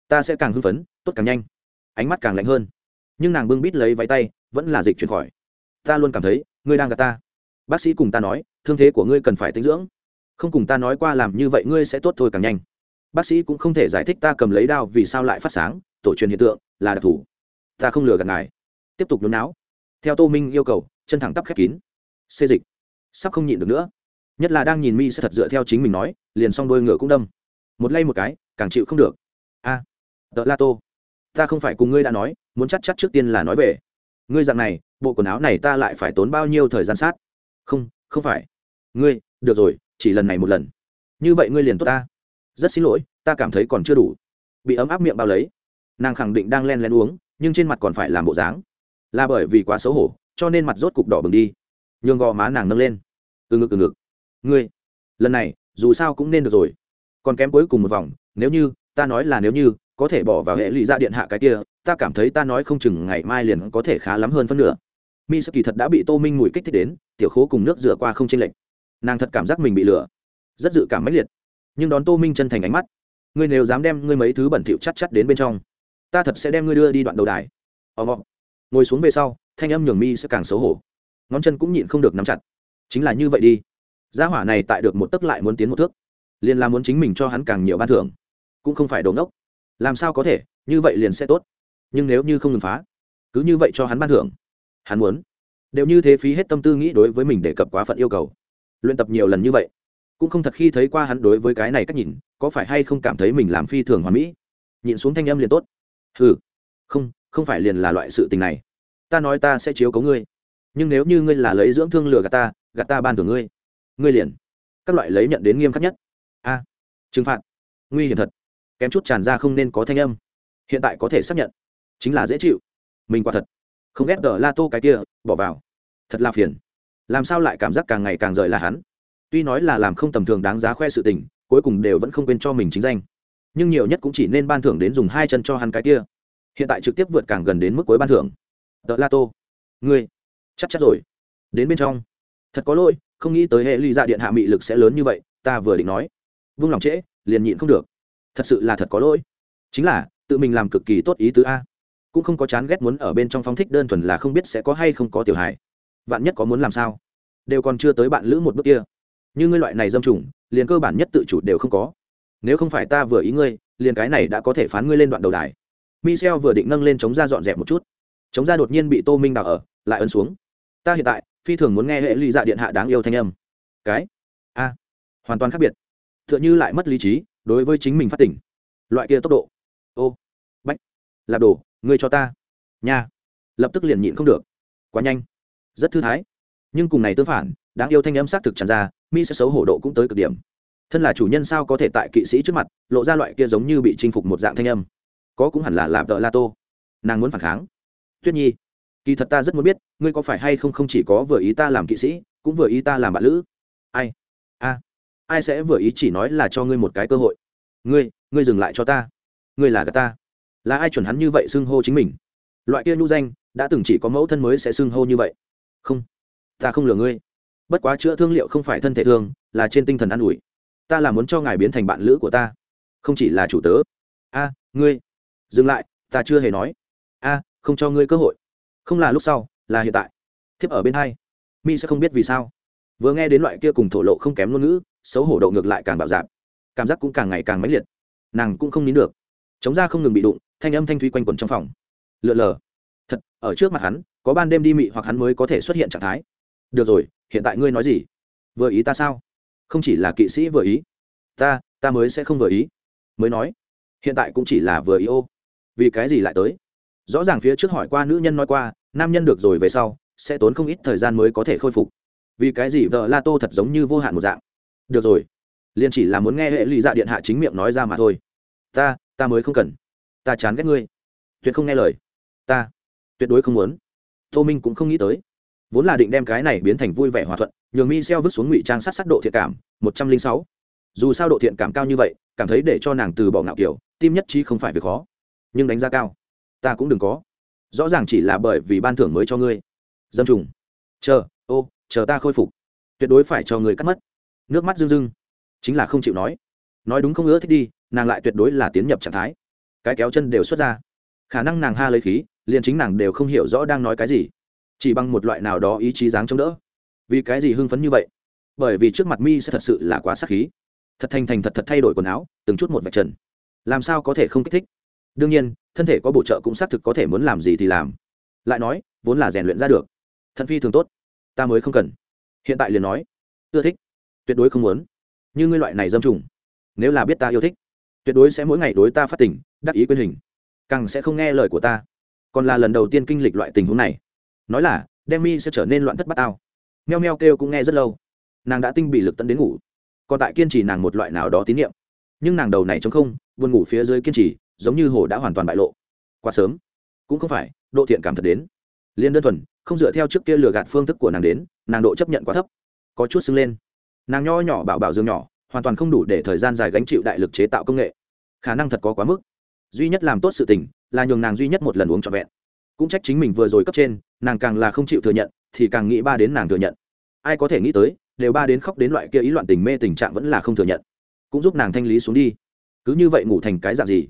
ta sẽ càng hưng phấn tốt càng nhanh. Ánh mắt càng lạnh hơn. Nhưng nàng bưng bít lấy váy tay vẫn là dịch chuyển khỏi. Ta luôn cảm thấy ngươi đang gạt ta. Bác sĩ cùng ta nói thương thế của ngươi cần phải tinh dưỡng. Không cùng ta nói qua làm như vậy ngươi sẽ tốt thôi càng nhanh. Bác sĩ cũng không thể giải thích ta cầm lấy đao vì sao lại phát sáng tổ truyền hiện tượng là đặc thù. Ta không lừa gạt ngài. Tiếp tục nôn não theo tô minh yêu cầu chân thẳng tắp khép kín. Xê dịch. Sắp không nhịn được nữa. Nhất là đang nhìn mi sẽ thật dựa theo chính mình nói liền xong đôi ngựa cũng đâm. Một lay một cái càng chịu không được. A. À, la tô. Ta không phải cùng ngươi đã nói muốn chắc chắc trước tiên là nói về. Ngươi dạng này bộ quần áo này ta lại phải tốn bao nhiêu thời gian sát? Không không phải. Ngươi được rồi chỉ lần này một lần. Như vậy ngươi liền tốt ta. Rất xin lỗi ta cảm thấy còn chưa đủ. Bị ấm áp miệng bao lấy. Nàng khẳng định đang len len uống nhưng trên mặt còn phải làm bộ dáng. Là bởi vì quá xấu hổ cho nên mặt rốt cục đỏ bừng đi. Nhường gò má nàng nâng lên. Từ ngực từ ngực. Ngươi, lần này, dù sao cũng nên được rồi. Còn kém cuối cùng một vòng, nếu như, ta nói là nếu như, có thể bỏ vào hệ lụy ra điện hạ cái kia, ta cảm thấy ta nói không chừng ngày mai liền có thể khá lắm hơn phân nửa. Mi sơ kỳ thật đã bị tô minh mùi kích thích đến, tiểu khố cùng nước rửa qua không chênh lệch. Nàng thật cảm giác mình bị lừa rất dự cảm mãnh liệt. Nhưng đón tô minh chân thành ánh mắt. Ngươi nếu dám đem ngươi mấy thứ bẩn thỉu chắt chắt đến bên trong, ta thật sẽ đem ngươi đưa đi đoạn đầu đài. Ò mọ ngồi xuống về sau thanh âm nhường mi sẽ càng xấu hổ. Ngón chân cũng nhịn không được nắm chặt. Chính là như vậy đi. Gia hỏa này tại được một tấc lại muốn tiến một thước. Liền là muốn chính mình cho hắn càng nhiều ban thưởng. Cũng không phải đồn đốc làm sao có thể, như vậy liền sẽ tốt. Nhưng nếu như không ngừng phá, cứ như vậy cho hắn ban thưởng. Hắn muốn. Đều như thế phí hết tâm tư nghĩ đối với mình để cập quá phận yêu cầu. Luyện tập nhiều lần như vậy, cũng không thật khi thấy qua hắn đối với cái này cách nhìn, có phải hay không cảm thấy mình làm phi thường hoàn mỹ? Nhịn xuống thanh âm liền tốt. Ừ không không phải liền là loại sự tình này ta nói ta sẽ chiếu cố ngươi. Nhưng nếu như ngươi là lấy dưỡng thương lừa gạt ta gạt ta ban thưởng ngươi ngươi liền, các loại lấy nhận đến nghiêm khắc nhất. A, trừng phạt, nguy hiểm thật. Kém chút tràn ra không nên có thanh âm. Hiện tại có thể xác nhận, chính là dễ chịu. Mình quả thật, không ghét đờ la tô cái kia, bỏ vào. Thật là phiền. Làm sao lại cảm giác càng ngày càng rời là hắn? Tuy nói là làm không tầm thường đáng giá khoe sự tình, cuối cùng đều vẫn không quên cho mình chính danh. Nhưng nhiều nhất cũng chỉ nên ban thưởng đến dùng hai chân cho hắn cái kia. Hiện tại trực tiếp vượt càng gần đến mức cuối ban thưởng tợ la tô. Ngươi, chắc chắc rồi. Đến bên trong. Thật có lỗi, không nghĩ tới hệ ly dạ điện hạ mị lực sẽ lớn như vậy, ta vừa định nói. Vung lòng trễ, liền nhịn không được. Thật sự là thật có lỗi. Chính là, tự mình làm cực kỳ tốt ý tứ a. Cũng không có chán ghét muốn ở bên trong phong thích đơn thuần là không biết sẽ có hay không có tiểu hài. Vạn nhất có muốn làm sao? Đều còn chưa tới bạn lữ một bước kia. Như ngươi loại này dâm trùng, liền cơ bản nhất tự chủ đều không có. Nếu không phải ta vừa ý ngươi, liền cái này đã có thể phán ngươi lên đoạn đầu đài. Michel vừa định nâng lên chống ra dọn dẹp một chút chống ra đột nhiên bị tô minh đào ở, lại ấn xuống. Ta hiện tại, phi thường muốn nghe hệ ly dạ điện hạ đáng yêu thanh âm. Cái? A. Hoàn toàn khác biệt. T h ư ợ n h ư lại mất lý trí, đối với chính mình phát tỉnh. Loại kia tốc độ. Ô. Bách. Lạp đồ ngươi cho ta. Nha. Lập tức liền nhịn không được. Quá nhanh. Rất thư thái. Nhưng cùng này tương phản, đáng yêu thanh âm xác thực tràn ra, mi sẽ xấu hổ độ cũng tới cực điểm. Thân là chủ nhân sao có thể tại kỵ sĩ trước mặt, lộ ra loại kia giống như bị chinh phục một dạng thanh âm? Có cũng hẳn là lạp đợ la tô. Nàng muốn phản kháng tuyết nhi, kỳ thật ta rất muốn biết, ngươi có phải hay không không chỉ có vừa ý ta làm kỵ sĩ, cũng vừa ý ta làm bạn lữ? Ai? A. Ai sẽ vừa ý chỉ nói là cho ngươi một cái cơ hội? Ngươi ngươi dừng lại cho ta. Ngươi là gà ta. Là ai chuẩn hắn như vậy xưng hô chính mình? Loại kia nhu danh, đã từng chỉ có mẫu thân mới sẽ xưng hô như vậy. Không. Ta không lừa ngươi. Bất quá chữa thương liệu không phải thân thể thương là trên tinh thần an ủi. Ta là muốn cho ngài biến thành bạn lữ của ta. Không chỉ là chủ tớ. A, ngươi. Dừng lại, ta chưa hề nói. A không cho ngươi cơ hội. Không là lúc sau, là hiện tại. Thiếp ở bên hai. Mi sẽ không biết vì sao. Vừa nghe đến loại kia cùng thổ lộ không kém ngôn ngữ, xấu hổ độ ngược lại càng bạo dạp cảm giác cũng càng ngày càng mãnh liệt. Nàng cũng không nín được. Chống ra không ngừng bị đụng, thanh âm thanh thúy quanh quẩn trong phòng. Lượn lờ. Thật, ở trước mặt hắn, có ban đêm đi mị hoặc hắn mới có thể xuất hiện trạng thái. Được rồi, hiện tại ngươi nói gì? Vừa ý ta sao? Không chỉ là kỵ sĩ vừa ý. Ta ta mới sẽ không vừa ý. Mới nói. Hiện tại cũng chỉ là vừa ý ô. Vì cái gì lại tới? Rõ ràng phía trước hỏi qua nữ nhân nói qua, nam nhân được rồi về sau, sẽ tốn không ít thời gian mới có thể khôi phục. Vì cái gì vợ la tô thật giống như vô hạn một dạng? Được rồi, liền chỉ là muốn nghe hệ lụy dạ điện hạ chính miệng nói ra mà thôi. Ta ta mới không cần. Ta chán ghét ngươi. Tuyệt không nghe lời. Ta, tuyệt đối không muốn. Tô minh cũng không nghĩ tới. Vốn là định đem cái này biến thành vui vẻ hòa thuận, nhường mi xeo vứt xuống ngụy trang sát sát độ thiện cảm, một trăm linh sáu. Dù sao độ thiện cảm cao như vậy, cảm thấy để cho nàng từ bỏ ngạo kiểu, tim nhất trí không phải việc khó, nhưng đánh giá cao ta cũng đừng có. Rõ ràng chỉ là bởi vì ban thưởng mới cho ngươi. Dâm trùng. Chờ, ô, chờ ta khôi phục. Tuyệt đối phải cho người cắt mất. Nước mắt rưng rưng. Chính là không chịu nói. Nói đúng không ưa thích đi, nàng lại tuyệt đối là tiến nhập trạng thái. Cái kéo chân đều xuất ra. Khả năng nàng ha lấy khí, liền chính nàng đều không hiểu rõ đang nói cái gì. Chỉ bằng một loại nào đó ý chí dáng chống đỡ. Vì cái gì hưng phấn như vậy? Bởi vì trước mặt mi sẽ thật sự là quá sắc khí. Thật thành thành thật thật thay đổi quần áo, từng chút một vạch trần. Làm sao có thể không kích thích? Đương nhiên thân thể có bổ trợ cũng xác thực có thể muốn làm gì thì làm. Lại nói vốn là rèn luyện ra được. Thân phi thường tốt. Ta mới không cần. Hiện tại liền nói. Ưa thích. Tuyệt đối không muốn. Như ngươi loại này dâm trùng. Nếu là biết ta yêu thích tuyệt đối sẽ mỗi ngày đối ta phát tình đắc ý quyền hình. Càng sẽ không nghe lời của ta. Còn là lần đầu tiên kinh lịch loại tình huống này. Nói là demi sẽ trở nên loạn thất bát tao, meo meo kêu cũng nghe rất lâu. Nàng đã tinh bị lực tận đến ngủ. Còn tại kiên trì nàng một loại nào đó tín nhiệm nhưng nàng đầu này chống không buồn ngủ phía dưới kiên trì giống như hồ đã hoàn toàn bại lộ. Quá sớm. Cũng không phải độ thiện cảm thật đến. Liên đơn thuần, không dựa theo trước kia lừa gạt phương thức của nàng đến, nàng độ chấp nhận quá thấp. Có chút sưng lên. Nàng nho nhỏ bảo bảo dương nhỏ, hoàn toàn không đủ để thời gian dài gánh chịu đại lực chế tạo công nghệ. Khả năng thật có quá mức. Duy nhất làm tốt sự tình, là nhường nàng duy nhất một lần uống trọn vẹn. Cũng trách chính mình vừa rồi cấp trên, nàng càng là không chịu thừa nhận, thì càng nghĩ ba đến nàng thừa nhận. Ai có thể nghĩ tới, đều ba đến khóc đến loại kia ý loạn tình mê tình trạng vẫn là không thừa nhận. Cũng giúp nàng thanh lý xuống đi. Cứ như vậy ngủ thành cái dạng gì?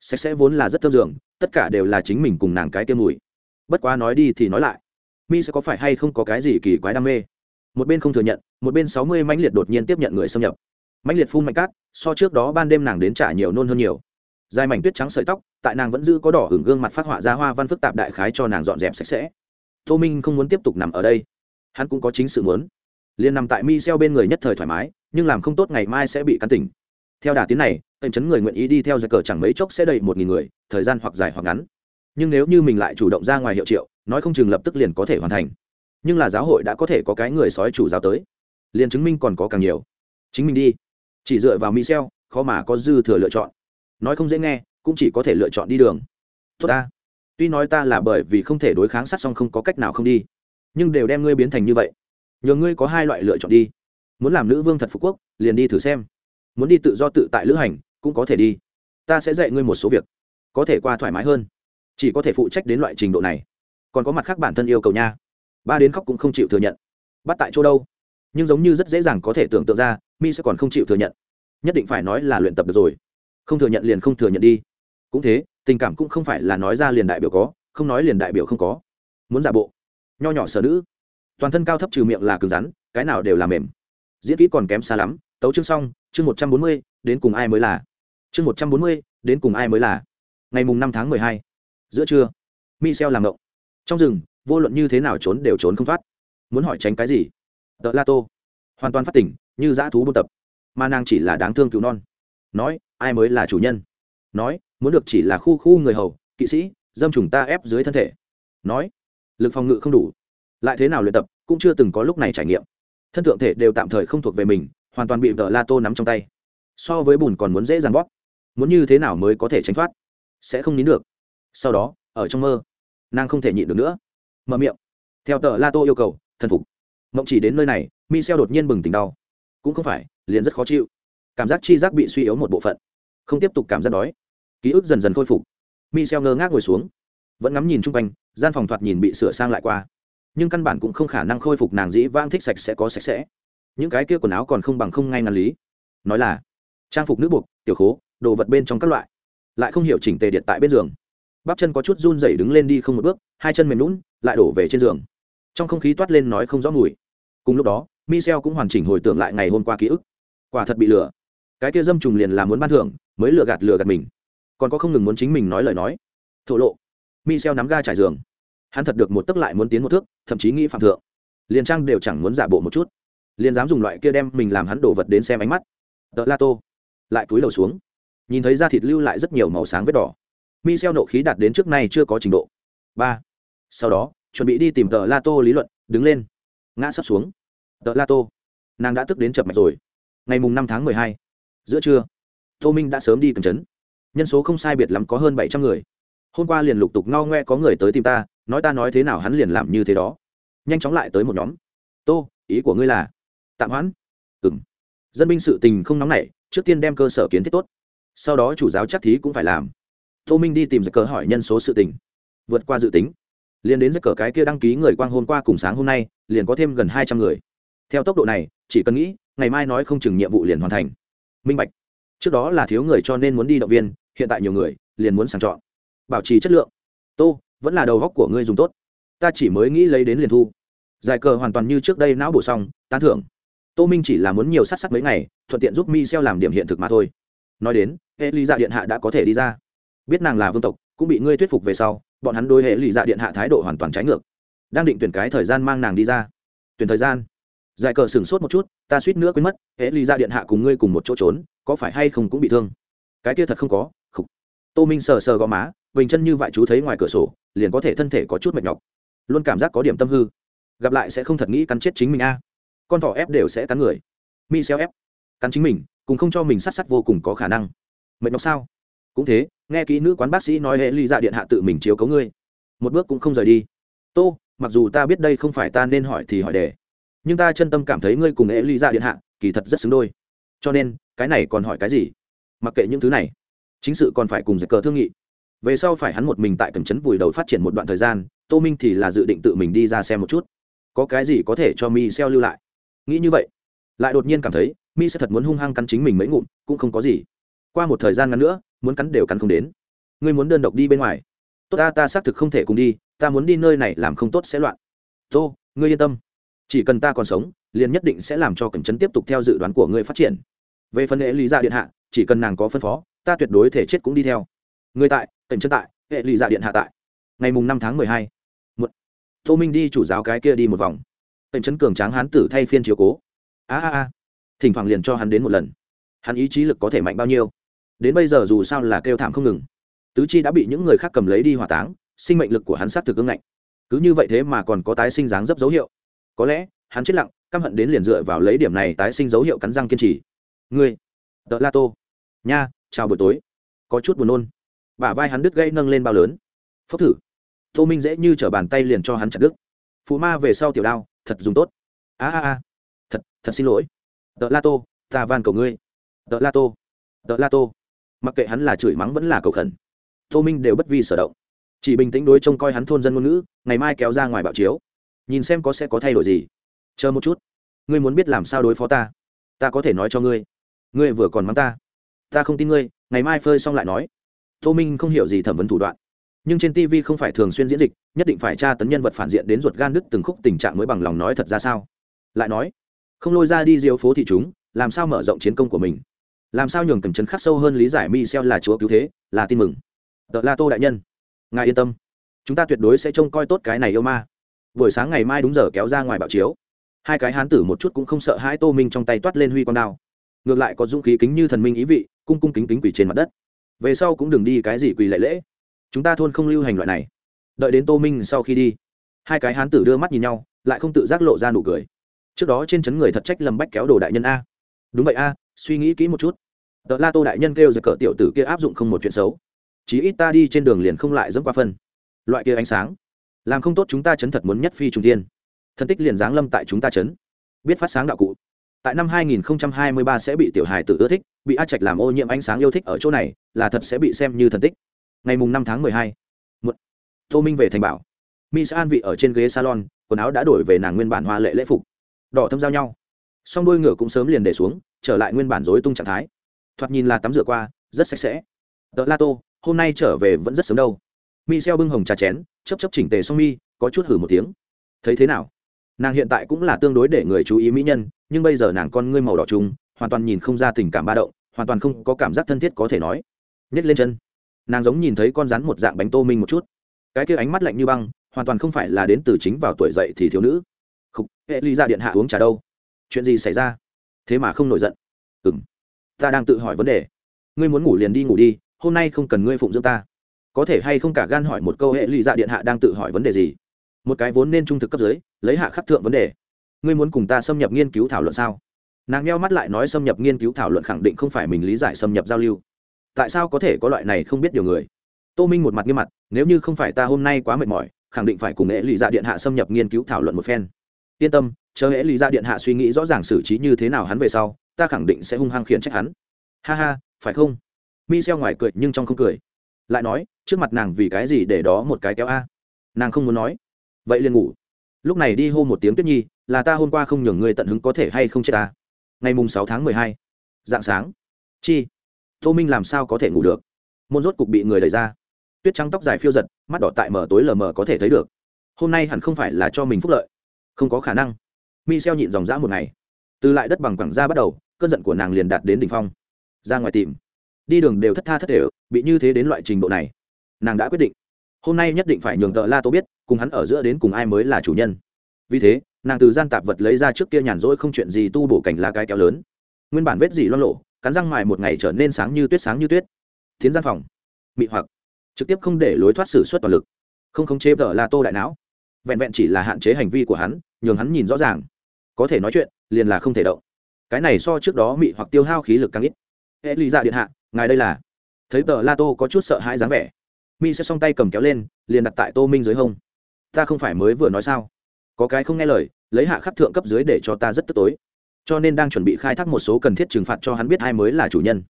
Sạch sẽ vốn là rất thơm dường, tất cả đều là chính mình cùng nàng cái tiêm mùi. Bất quá nói đi thì nói lại, mi sẽ có phải hay không có cái gì kỳ quái đam mê? Một bên không thừa nhận, một bên sáu mươi mãnh liệt đột nhiên tiếp nhận người xâm nhập. Mãnh liệt phun mạnh cát, so trước đó ban đêm nàng đến trả nhiều nôn hơn nhiều. Dài mảnh tuyết trắng sợi tóc, tại nàng vẫn giữ có đỏ hưởng gương mặt phát họa ra hoa văn phức tạp đại khái cho nàng dọn dẹp sạch sẽ. Tô minh không muốn tiếp tục nằm ở đây. Hắn cũng có chính sự muốn. Liền nằm tại mi xeo bên người nhất thời thoải mái, nhưng làm không tốt ngày mai sẽ bị cắn tỉnh theo đà tiến này tầm chấn người nguyện ý đi theo giặc cờ chẳng mấy chốc sẽ đầy một nghìn người, thời gian hoặc dài hoặc ngắn. Nhưng nếu như mình lại chủ động ra ngoài hiệu triệu, nói không chừng lập tức liền có thể hoàn thành. Nhưng là giáo hội đã có thể có cái người sói chủ giáo tới. Liền chứng minh còn có càng nhiều. Chính mình đi. Chỉ dựa vào michel, khó mà có dư thừa lựa chọn. Nói không dễ nghe, cũng chỉ có thể lựa chọn đi đường. Tốt ta. Tuy nói ta là bởi vì không thể đối kháng sát xong không có cách nào không đi. Nhưng đều đem ngươi biến thành như vậy. Nhờ ngươi có hai loại lựa chọn đi. Muốn làm nữ vương thật phú quốc, liền đi thử xem muốn đi tự do tự tại lữ hành, cũng có thể đi. Ta sẽ dạy ngươi một số việc, có thể qua thoải mái hơn, chỉ có thể phụ trách đến loại trình độ này. Còn có mặt khác bản thân yêu cầu nha. Ba đến khóc cũng không chịu thừa nhận. Bắt tại chỗ đâu? Nhưng giống như rất dễ dàng có thể tưởng tượng ra, mi sẽ còn không chịu thừa nhận. Nhất định phải nói là luyện tập được rồi. Không thừa nhận liền không thừa nhận đi. Cũng thế, tình cảm cũng không phải là nói ra liền đại biểu có, không nói liền đại biểu không có. Muốn giả bộ. Nho nhỏ sở nữ. Toàn thân cao thấp trừ miệng là cứng rắn, cái nào đều là mềm. Diễn kỹ còn kém xa lắm, tấu chương xong chương một trăm bốn mươi, đến cùng ai mới là? chương một trăm bốn mươi, đến cùng ai mới là? ngày mùng năm tháng mười hai, giữa trưa, michel làm ngộng. Trong rừng, vô luận như thế nào trốn đều trốn không thoát. Muốn hỏi tránh cái gì? Tờ la tô. Hoàn toàn phát tỉnh, như dã thú buôn tập. Mà nàng chỉ là đáng thương cứu non. Nói, ai mới là chủ nhân? Nói, muốn được chỉ là khu khu người hầu, kỵ sĩ, dâm trùng ta ép dưới thân thể. Nói, lực phòng ngự không đủ. Lại thế nào luyện tập, cũng chưa từng có lúc này trải nghiệm. Thân thượng thể đều tạm thời không thuộc về mình hoàn toàn bị vợ la tô nắm trong tay. So với bùn còn muốn dễ dàng bóp. Muốn như thế nào mới có thể tránh thoát? Sẽ không nín được. Sau đó, ở trong mơ, nàng không thể nhịn được nữa. Mở miệng. Theo tờ la tô yêu cầu, thần phục. Mộng chỉ đến nơi này mi xeo đột nhiên bừng tỉnh đau. Cũng không phải, liền rất khó chịu. Cảm giác chi giác bị suy yếu một bộ phận. Không tiếp tục cảm giác đói. Ký ức dần dần khôi phục. Michel ngơ ngác ngồi xuống. Vẫn ngắm nhìn chung quanh, gian phòng thoạt nhìn bị sửa sang lại qua. Nhưng căn bản cũng không khả năng khôi phục nàng dĩ vang thích sạch sẽ có sạch sẽ những cái kia quần áo còn không bằng không ngay ngắn lý. Nói là, trang phục nữ buộc, tiểu khố, đồ vật bên trong các loại. Lại không hiểu chỉnh tề điện tại bên giường. Bắp chân có chút run rẩy đứng lên đi không một bước, hai chân mềm lún lại đổ về trên giường. Trong không khí toát lên nói không rõ mùi. Cùng lúc đó, michel cũng hoàn chỉnh hồi tưởng lại ngày hôm qua ký ức. Quả thật bị lừa. Cái kia dâm trùng liền là muốn ban thưởng, mới lừa gạt lừa gạt mình. Còn có không ngừng muốn chính mình nói lời nói. Thổ lộ. Michel nắm ga trải giường. Hắn thật được một tấc lại muốn tiến một thước, thậm chí nghĩ phạm thượng. Liền trang đều chẳng muốn giả bộ một chút liền dám dùng loại kia đem mình làm hắn đổ vật đến xem ánh mắt. Tợ la tô lại túi đầu xuống, nhìn thấy da thịt lưu lại rất nhiều màu sáng vết đỏ. Michel nộ khí đạt đến trước nay chưa có trình độ. Ba, sau đó, chuẩn bị đi tìm tờ la tô lý luận, đứng lên, ngã sắp xuống. Tờ la tô, nàng đã tức đến chập mạch rồi. Ngày mùng năm tháng mười hai, giữa trưa, tô minh đã sớm đi cầm chấn. Nhân số không sai biệt lắm có hơn bảy trăm người. Hôm qua liền lục tục ngao ngoe có người tới tìm ta, nói ta nói thế nào hắn liền làm như thế đó. Nhanh chóng lại tới một nhóm. Tô, ý của ngươi là tạm hoãn. Ừng dân binh sự tình không nóng nảy, trước tiên đem cơ sở kiến thiết tốt. Sau đó chủ giáo chắc thí cũng phải làm. Tô minh đi tìm giấc cờ hỏi nhân số sự tình. Vượt qua dự tính. Liền đến giấc cờ cái kia đăng ký người quang hôm qua cùng sáng hôm nay, liền có thêm gần hai trăm người. Theo tốc độ này, chỉ cần nghĩ, ngày mai nói không chừng nhiệm vụ liền hoàn thành. Minh bạch. Trước đó là thiếu người cho nên muốn đi động viên, hiện tại nhiều người, liền muốn sàng chọn. Bảo trì chất lượng. Tô, vẫn là đầu góc của ngươi dùng tốt. Ta chỉ mới nghĩ lấy đến liền thu. Giải cờ hoàn toàn như trước đây não bổ xong, tán thưởng tô minh chỉ là muốn nhiều sát sắc mấy ngày, thuận tiện giúp mi xeo làm điểm hiện thực mà thôi. Nói đến hệ ly dạ điện hạ đã có thể đi ra. Biết nàng là vương tộc, cũng bị ngươi thuyết phục về sau, bọn hắn đối hệ ly dạ điện hạ thái độ hoàn toàn trái ngược. Đang định tuyển cái thời gian mang nàng đi ra. Tuyển thời gian? Giải cờ sửng sốt một chút, ta suýt nữa quên mất hệ ly dạ điện hạ cùng ngươi cùng một chỗ trốn, có phải hay không cũng bị thương? Cái kia thật không có, khục. Tô minh sờ sờ gò má, bình chân như vại chú thấy ngoài cửa sổ, liền có thể thân thể có chút mệt nhọc. Luôn cảm giác có điểm tâm hư. Gặp lại sẽ không thật nghĩ cắn chết chính mình a con thỏ ép đều sẽ cắn người. Mi xeo ép. Cắn chính mình, cùng không cho mình sát sát vô cùng có khả năng. Mệt nhọc sao? Cũng thế, nghe kỹ nữ quán bác sĩ nói hệ ly dạ điện hạ tự mình chiếu cấu ngươi. Một bước cũng không rời đi. Tô, mặc dù ta biết đây không phải ta nên hỏi thì hỏi đề nhưng ta chân tâm cảm thấy ngươi cùng hệ ly dạ điện hạ, kỳ thật rất xứng đôi. Cho nên, cái này còn hỏi cái gì? Mặc kệ những thứ này. Chính sự còn phải cùng giải cờ thương nghị. Về sau phải hắn một mình tại cẩm trấn vùi đầu phát triển một đoạn thời gian, tô minh thì là dự định tự mình đi ra xem một chút. Có cái gì có thể cho mi xeo lưu lại? Nghĩ như vậy, lại đột nhiên cảm thấy, mi sẽ thật muốn hung hăng cắn chính mình mấy ngụm, cũng không có gì. Qua một thời gian ngắn nữa, muốn cắn đều cắn không đến. Ngươi muốn đơn độc đi bên ngoài. Tốt ta ta xác thực không thể cùng đi, ta muốn đi nơi này làm không tốt sẽ loạn. Tô, ngươi yên tâm. Chỉ cần ta còn sống, liền nhất định sẽ làm cho cẩm chấn tiếp tục theo dự đoán của ngươi phát triển. Về phần hệ lý gia điện hạ, chỉ cần nàng có phân phó, ta tuyệt đối thể chết cũng đi theo. Người tại cẩm chấn tại hệ lý gia điện hạ tại. Ngày mùng năm tháng mười hai. Tô minh đi chủ giáo cái kia đi một vòng cẩm trấn cường tráng hán tử thay phiên chiếu cố. A a a. Thỉnh thoảng liền cho hắn đến một lần. Hắn ý chí lực có thể mạnh bao nhiêu? Đến bây giờ dù sao là kêu thảm không ngừng. Tứ chi đã bị những người khác cầm lấy đi hỏa táng, sinh mệnh lực của hắn sát thực ưng ngạnh. Cứ như vậy thế mà còn có tái sinh dáng dấp dấu hiệu. Có lẽ, hắn chết lặng, căm hận đến liền dựa vào lấy điểm này tái sinh dấu hiệu cắn răng kiên trì. Ngươi, tợ la tô. Nha, chào buổi tối. Có chút buồn nôn. Bả vai hắn đứt gây nâng lên bao lớn. Phốc thử. Tô minh dễ như t r ở bàn tay liền cho hắn chặt đứt. Phụ ma về sau tiểu đao thật dùng tốt. A a a. Thật thật xin lỗi. Tợ la tô, ta van cầu ngươi. Tợ la tô, tợ la tô. Mặc kệ hắn là chửi mắng vẫn là cầu khẩn, tô minh đều bất vi sở động. Chỉ bình tĩnh đối trông coi hắn thôn dân ngôn ngữ, ngày mai kéo ra ngoài bạo chiếu. Nhìn xem có sẽ có thay đổi gì. Chờ một chút. Ngươi muốn biết làm sao đối phó ta. Ta có thể nói cho ngươi. Ngươi vừa còn mắng ta. Ta không tin ngươi, ngày mai phơi xong lại nói. Tô minh không hiểu gì thẩm vấn thủ đoạn nhưng trên tv không phải thường xuyên diễn dịch, nhất định phải tra tấn nhân vật phản diện đến ruột gan đứt từng khúc tình trạng mới bằng lòng nói thật ra sao? Lại nói, không lôi ra đi diêu phố thị chúng, làm sao mở rộng chiến công của mình? Làm sao nhường cầm chấn khắc sâu hơn lý giải mi xeo là chúa cứu thế, là tin mừng. Tợ la tô đại nhân, ngài yên tâm. Chúng ta tuyệt đối sẽ trông coi tốt cái này yêu ma. Buổi sáng ngày mai đúng giờ kéo ra ngoài bạo chiếu. Hai cái hán tử một chút cũng không sợ hai tô minh trong tay toát lên huy con đao. Ngược lại có dũng khí kính như thần minh ý vị, cung cung kính kính quỳ trên mặt đất. Về sau cũng đừng đi cái gì quỳ lệ lễ chúng ta thôn không lưu hành loại này. Đợi đến tô minh sau khi đi. Hai cái hán tử đưa mắt nhìn nhau, lại không tự giác lộ ra nụ cười. Trước đó trên chấn người thật trách lầm bách kéo đồ đại nhân a. Đúng vậy a, suy nghĩ kỹ một chút. Tợ la tô đại nhân kêu giật cỡ tiểu tử kia áp dụng không một chuyện xấu. Chí ít ta đi trên đường liền không lại dẫm qua phân. Loại kia ánh sáng, làm không tốt chúng ta chấn thật muốn nhất phi trung tiên thân tích liền giáng lâm tại chúng ta chấn biết phát sáng đạo cụ. Tại năm 2023 sẽ bị tiểu hài tử ưa thích, bị a trạch làm ô nhiễm ánh sáng yêu thích ở chỗ này, là thật sẽ bị xem như thần tích ngày mùng năm tháng mười hai, tô minh về thành bảo. Mi sẽ an vị ở trên ghế salon quần áo đã đổi về nàng nguyên bản hoa lệ lễ phục. Đỏ thâm giao nhau. Song đôi ngựa cũng sớm liền để xuống trở lại nguyên bản rối tung trạng thái. Thoạt nhìn là tắm rửa qua rất sạch sẽ. Tờ la tô hôm nay trở về vẫn rất sớm đâu. Mi xeo bưng hồng trà chén chấp chấp chỉnh tề song mi có chút hử một tiếng. Thấy thế nào? Nàng hiện tại cũng là tương đối để người chú ý mỹ nhân nhưng bây giờ nàng con ngươi màu đỏ trùng hoàn toàn nhìn không ra tình cảm ba động hoàn toàn không có cảm giác thân thiết có thể nói. Nhét lên chân nàng giống nhìn thấy con rắn một dạng bánh tô minh một chút. Cái kia ánh mắt lạnh như băng, hoàn toàn không phải là đến từ chính vào tuổi dậy thì thiếu nữ. Không hệ ly ra điện hạ uống trà đâu? Chuyện gì xảy ra? Thế mà không nổi giận. Ừ m ta đang tự hỏi vấn đề. Ngươi muốn ngủ liền đi ngủ đi, hôm nay không cần ngươi phụng dưỡng ta. Có thể hay không cả gan hỏi một câu hệ ly dạ điện hạ đang tự hỏi vấn đề gì? Một cái vốn nên trung thực cấp dưới, lấy hạ khắc thượng vấn đề. Ngươi muốn cùng ta xâm nhập nghiên cứu thảo luận sao? Nàng nheo mắt lại nói xâm nhập nghiên cứu thảo luận khẳng định không phải mình lý giải xâm nhập giao lưu tại sao có thể có loại này không biết điều người? Tô minh một mặt nghiêm mặt, nếu như không phải ta hôm nay quá mệt mỏi, khẳng định phải cùng hệ lụy dạ điện hạ xâm nhập nghiên cứu thảo luận một phen. Yên tâm, chờ hệ lụy dạ điện hạ suy nghĩ rõ ràng xử trí như thế nào hắn về sau, ta khẳng định sẽ hung hăng khiển trách hắn. Ha ha, phải không? Mi xeo ngoài cười nhưng trong không cười. Lại nói, trước mặt nàng vì cái gì để đó một cái kéo a? Nàng không muốn nói. Vậy liền ngủ. Lúc này đi hô một tiếng tuyết nhi, là ta hôm qua không nhường ngươi tận hứng có thể hay không chết ta. Ngày mùng sáu tháng mười hai. Dạng sáng. Chi? Tô minh làm sao có thể ngủ được? Môn rốt cục bị người đẩy ra. Tuyết trắng tóc dài phiêu giật, mắt đỏ tại mở tối lờ mờ có thể thấy được. Hôm nay hẳn không phải là cho mình phúc lợi. Không có khả năng. Mi xeo nhịn dòng dã một ngày. Từ lại đất bằng quảng ra bắt đầu, cơn giận của nàng liền đạt đến đ ỉ n h phong. Ra ngoài tìm. Đi đường đều thất tha thất thể bị như thế đến loại trình độ này. Nàng đã quyết định. Hôm nay nhất định phải nhường tợ la tô biết, cùng hắn ở giữa đến cùng ai mới là chủ nhân. Vì thế, nàng từ gian tạp vật lấy ra trước kia nhàn rỗi không chuyện gì tu bổ cảnh lá cái kéo lớn. Nguyên bản vết gì lo lộ cắn răng mài một ngày trở nên sáng như tuyết sáng như tuyết. Tiến gian phòng. Mị hoặc. Trực tiếp không để lối thoát xử suất toàn lực. Không khống chế vợ la tô đại não. Vẹn vẹn chỉ là hạn chế hành vi của hắn, nhường hắn nhìn rõ ràng. Có thể nói chuyện, liền là không thể động. Cái này so trước đó mị hoặc tiêu hao khí lực càng ít. Hệ lý dạ điện hạ, ngài đây là. Thấy tờ la tô có chút sợ hãi dáng vẻ. Mi sẽ song tay cầm kéo lên, liền đặt tại tô minh dưới hông. Ta không phải mới vừa nói sao? Có cái không nghe lời, lấy hạ khắc thượng cấp dưới để cho ta rất tức tối cho nên đang chuẩn bị khai thác một số cần thiết trừng phạt cho hắn biết ai mới là chủ nhân.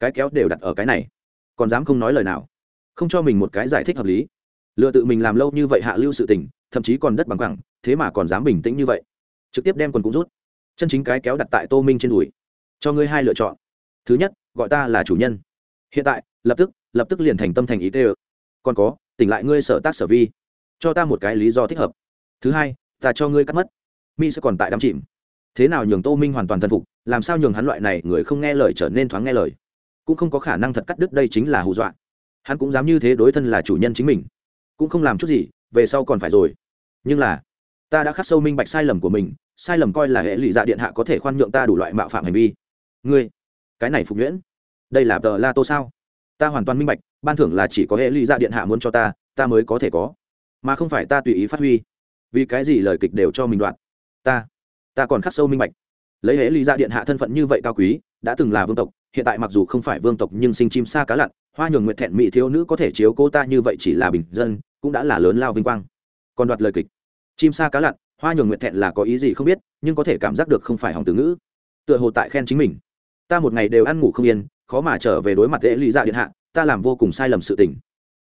Cái kéo đều đặt ở cái này, còn dám không nói lời nào, không cho mình một cái giải thích hợp lý. Lựa tự mình làm lâu như vậy hạ lưu sự tình, thậm chí còn đất bằng quẳng, thế mà còn dám bình tĩnh như vậy. Trực tiếp đem quần cũng rút. Chân chính cái kéo đặt tại tô minh trên đùi. Cho ngươi hai lựa chọn. Thứ nhất, gọi ta là chủ nhân. Hiện tại, lập tức lập tức liền thành tâm thành ý tê ơ. Còn có, tỉnh lại ngươi sở tác sở vi. Cho ta một cái lý do thích hợp. Thứ hai, ta cho ngươi cắt mất. Mi sẽ còn tại đắm chìm thế nào nhường tô minh hoàn toàn thần phục, làm sao nhường hắn loại này người không nghe lời trở nên thoáng nghe lời? Cũng không có khả năng thật cắt đứt đây chính là hù dọa. Hắn cũng dám như thế đối thân là chủ nhân chính mình. Cũng không làm chút gì, về sau còn phải rồi. Nhưng là, ta đã khắc sâu minh bạch sai lầm của mình, sai lầm coi là hệ lụy dạ điện hạ có thể khoan nhượng ta đủ loại mạo phạm hành vi. Ngươi, cái này phục nhuyễn đây là tờ la tô sao? Ta hoàn toàn minh bạch, ban thưởng là chỉ có hệ lụy dạ điện hạ muốn cho ta ta mới có thể có. Mà không phải ta tùy ý phát huy. Vì cái gì lời kịch đều cho mình đoạn? Ta ta còn khắc sâu minh bạch. Lấy hễ lý ra điện hạ thân phận như vậy cao quý, đã từng là vương tộc, hiện tại mặc dù không phải vương tộc nhưng sinh chim xa cá lặn, hoa nhường nguyện thẹn mỹ thiếu nữ có thể chiếu cô ta như vậy chỉ là bình dân, cũng đã là lớn lao vinh quang. Còn đoạt lời kịch. Chim xa cá lặn, hoa nhường nguyện thẹn là có ý gì không biết, nhưng có thể cảm giác được không phải hỏng từ ngữ. Tựa hồ tại khen chính mình. Ta một ngày đều ăn ngủ không yên, khó mà trở về đối mặt dễ lý ra điện hạ, ta làm vô cùng sai lầm sự tình.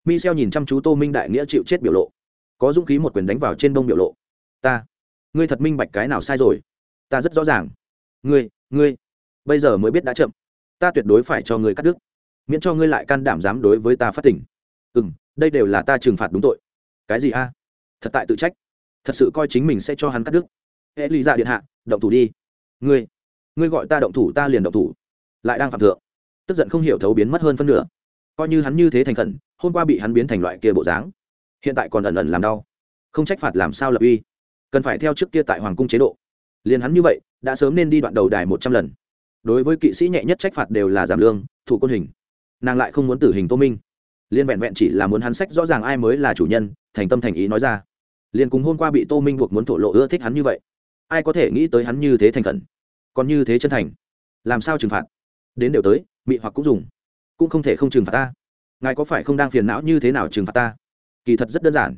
Mi xeo nhìn chăm chú tô minh đại nghĩa chịu chết biểu lộ. Có dũng khí một quyền đánh vào trên đông biểu lộ. Ta ngươi thật minh bạch cái nào sai rồi. Ta rất rõ ràng. Ngươi ngươi, bây giờ mới biết đã chậm. Ta tuyệt đối phải cho ngươi cắt đứt. Miễn cho ngươi lại can đảm dám đối với ta phát tỉnh ừ m đây đều là ta trừng phạt đúng tội. Cái gì a? Thật tại tự trách. Thật sự coi chính mình sẽ cho hắn cắt đứt. Hễ lý ra điện hạ, động thủ đi. Ngươi ngươi gọi ta động thủ, ta liền động thủ. Lại đang phạm thượng. Tức giận không hiểu thấu biến mất hơn phân nửa. Coi như hắn như thế thành khẩn, hôm qua bị hắn biến thành loại kia bộ dáng. Hiện tại còn ẩn ẩn làm đau. Không trách phạt làm sao lập uy cần phải theo trước kia tại hoàng cung chế độ. Liền hắn như vậy, đã sớm nên đi đoạn đầu đài một trăm lần. Đối với kỵ sĩ nhẹ nhất trách phạt đều là giảm lương, thủ côn hình. Nàng lại không muốn tử hình tô minh. Liên vẹn vẹn chỉ là muốn hắn sách rõ ràng ai mới là chủ nhân, thành tâm thành ý nói ra. Liền cùng hôm qua bị tô minh buộc muốn thổ lộ ưa thích hắn như vậy, ai có thể nghĩ tới hắn như thế thành khẩn, còn như thế chân thành. Làm sao trừng phạt? Đến đều tới, mị hoặc cũng dùng. Cũng không thể không trừng phạt ta. Ngài có phải không đang phiền não như thế nào trừng phạt ta? Kỳ thật rất đơn giản.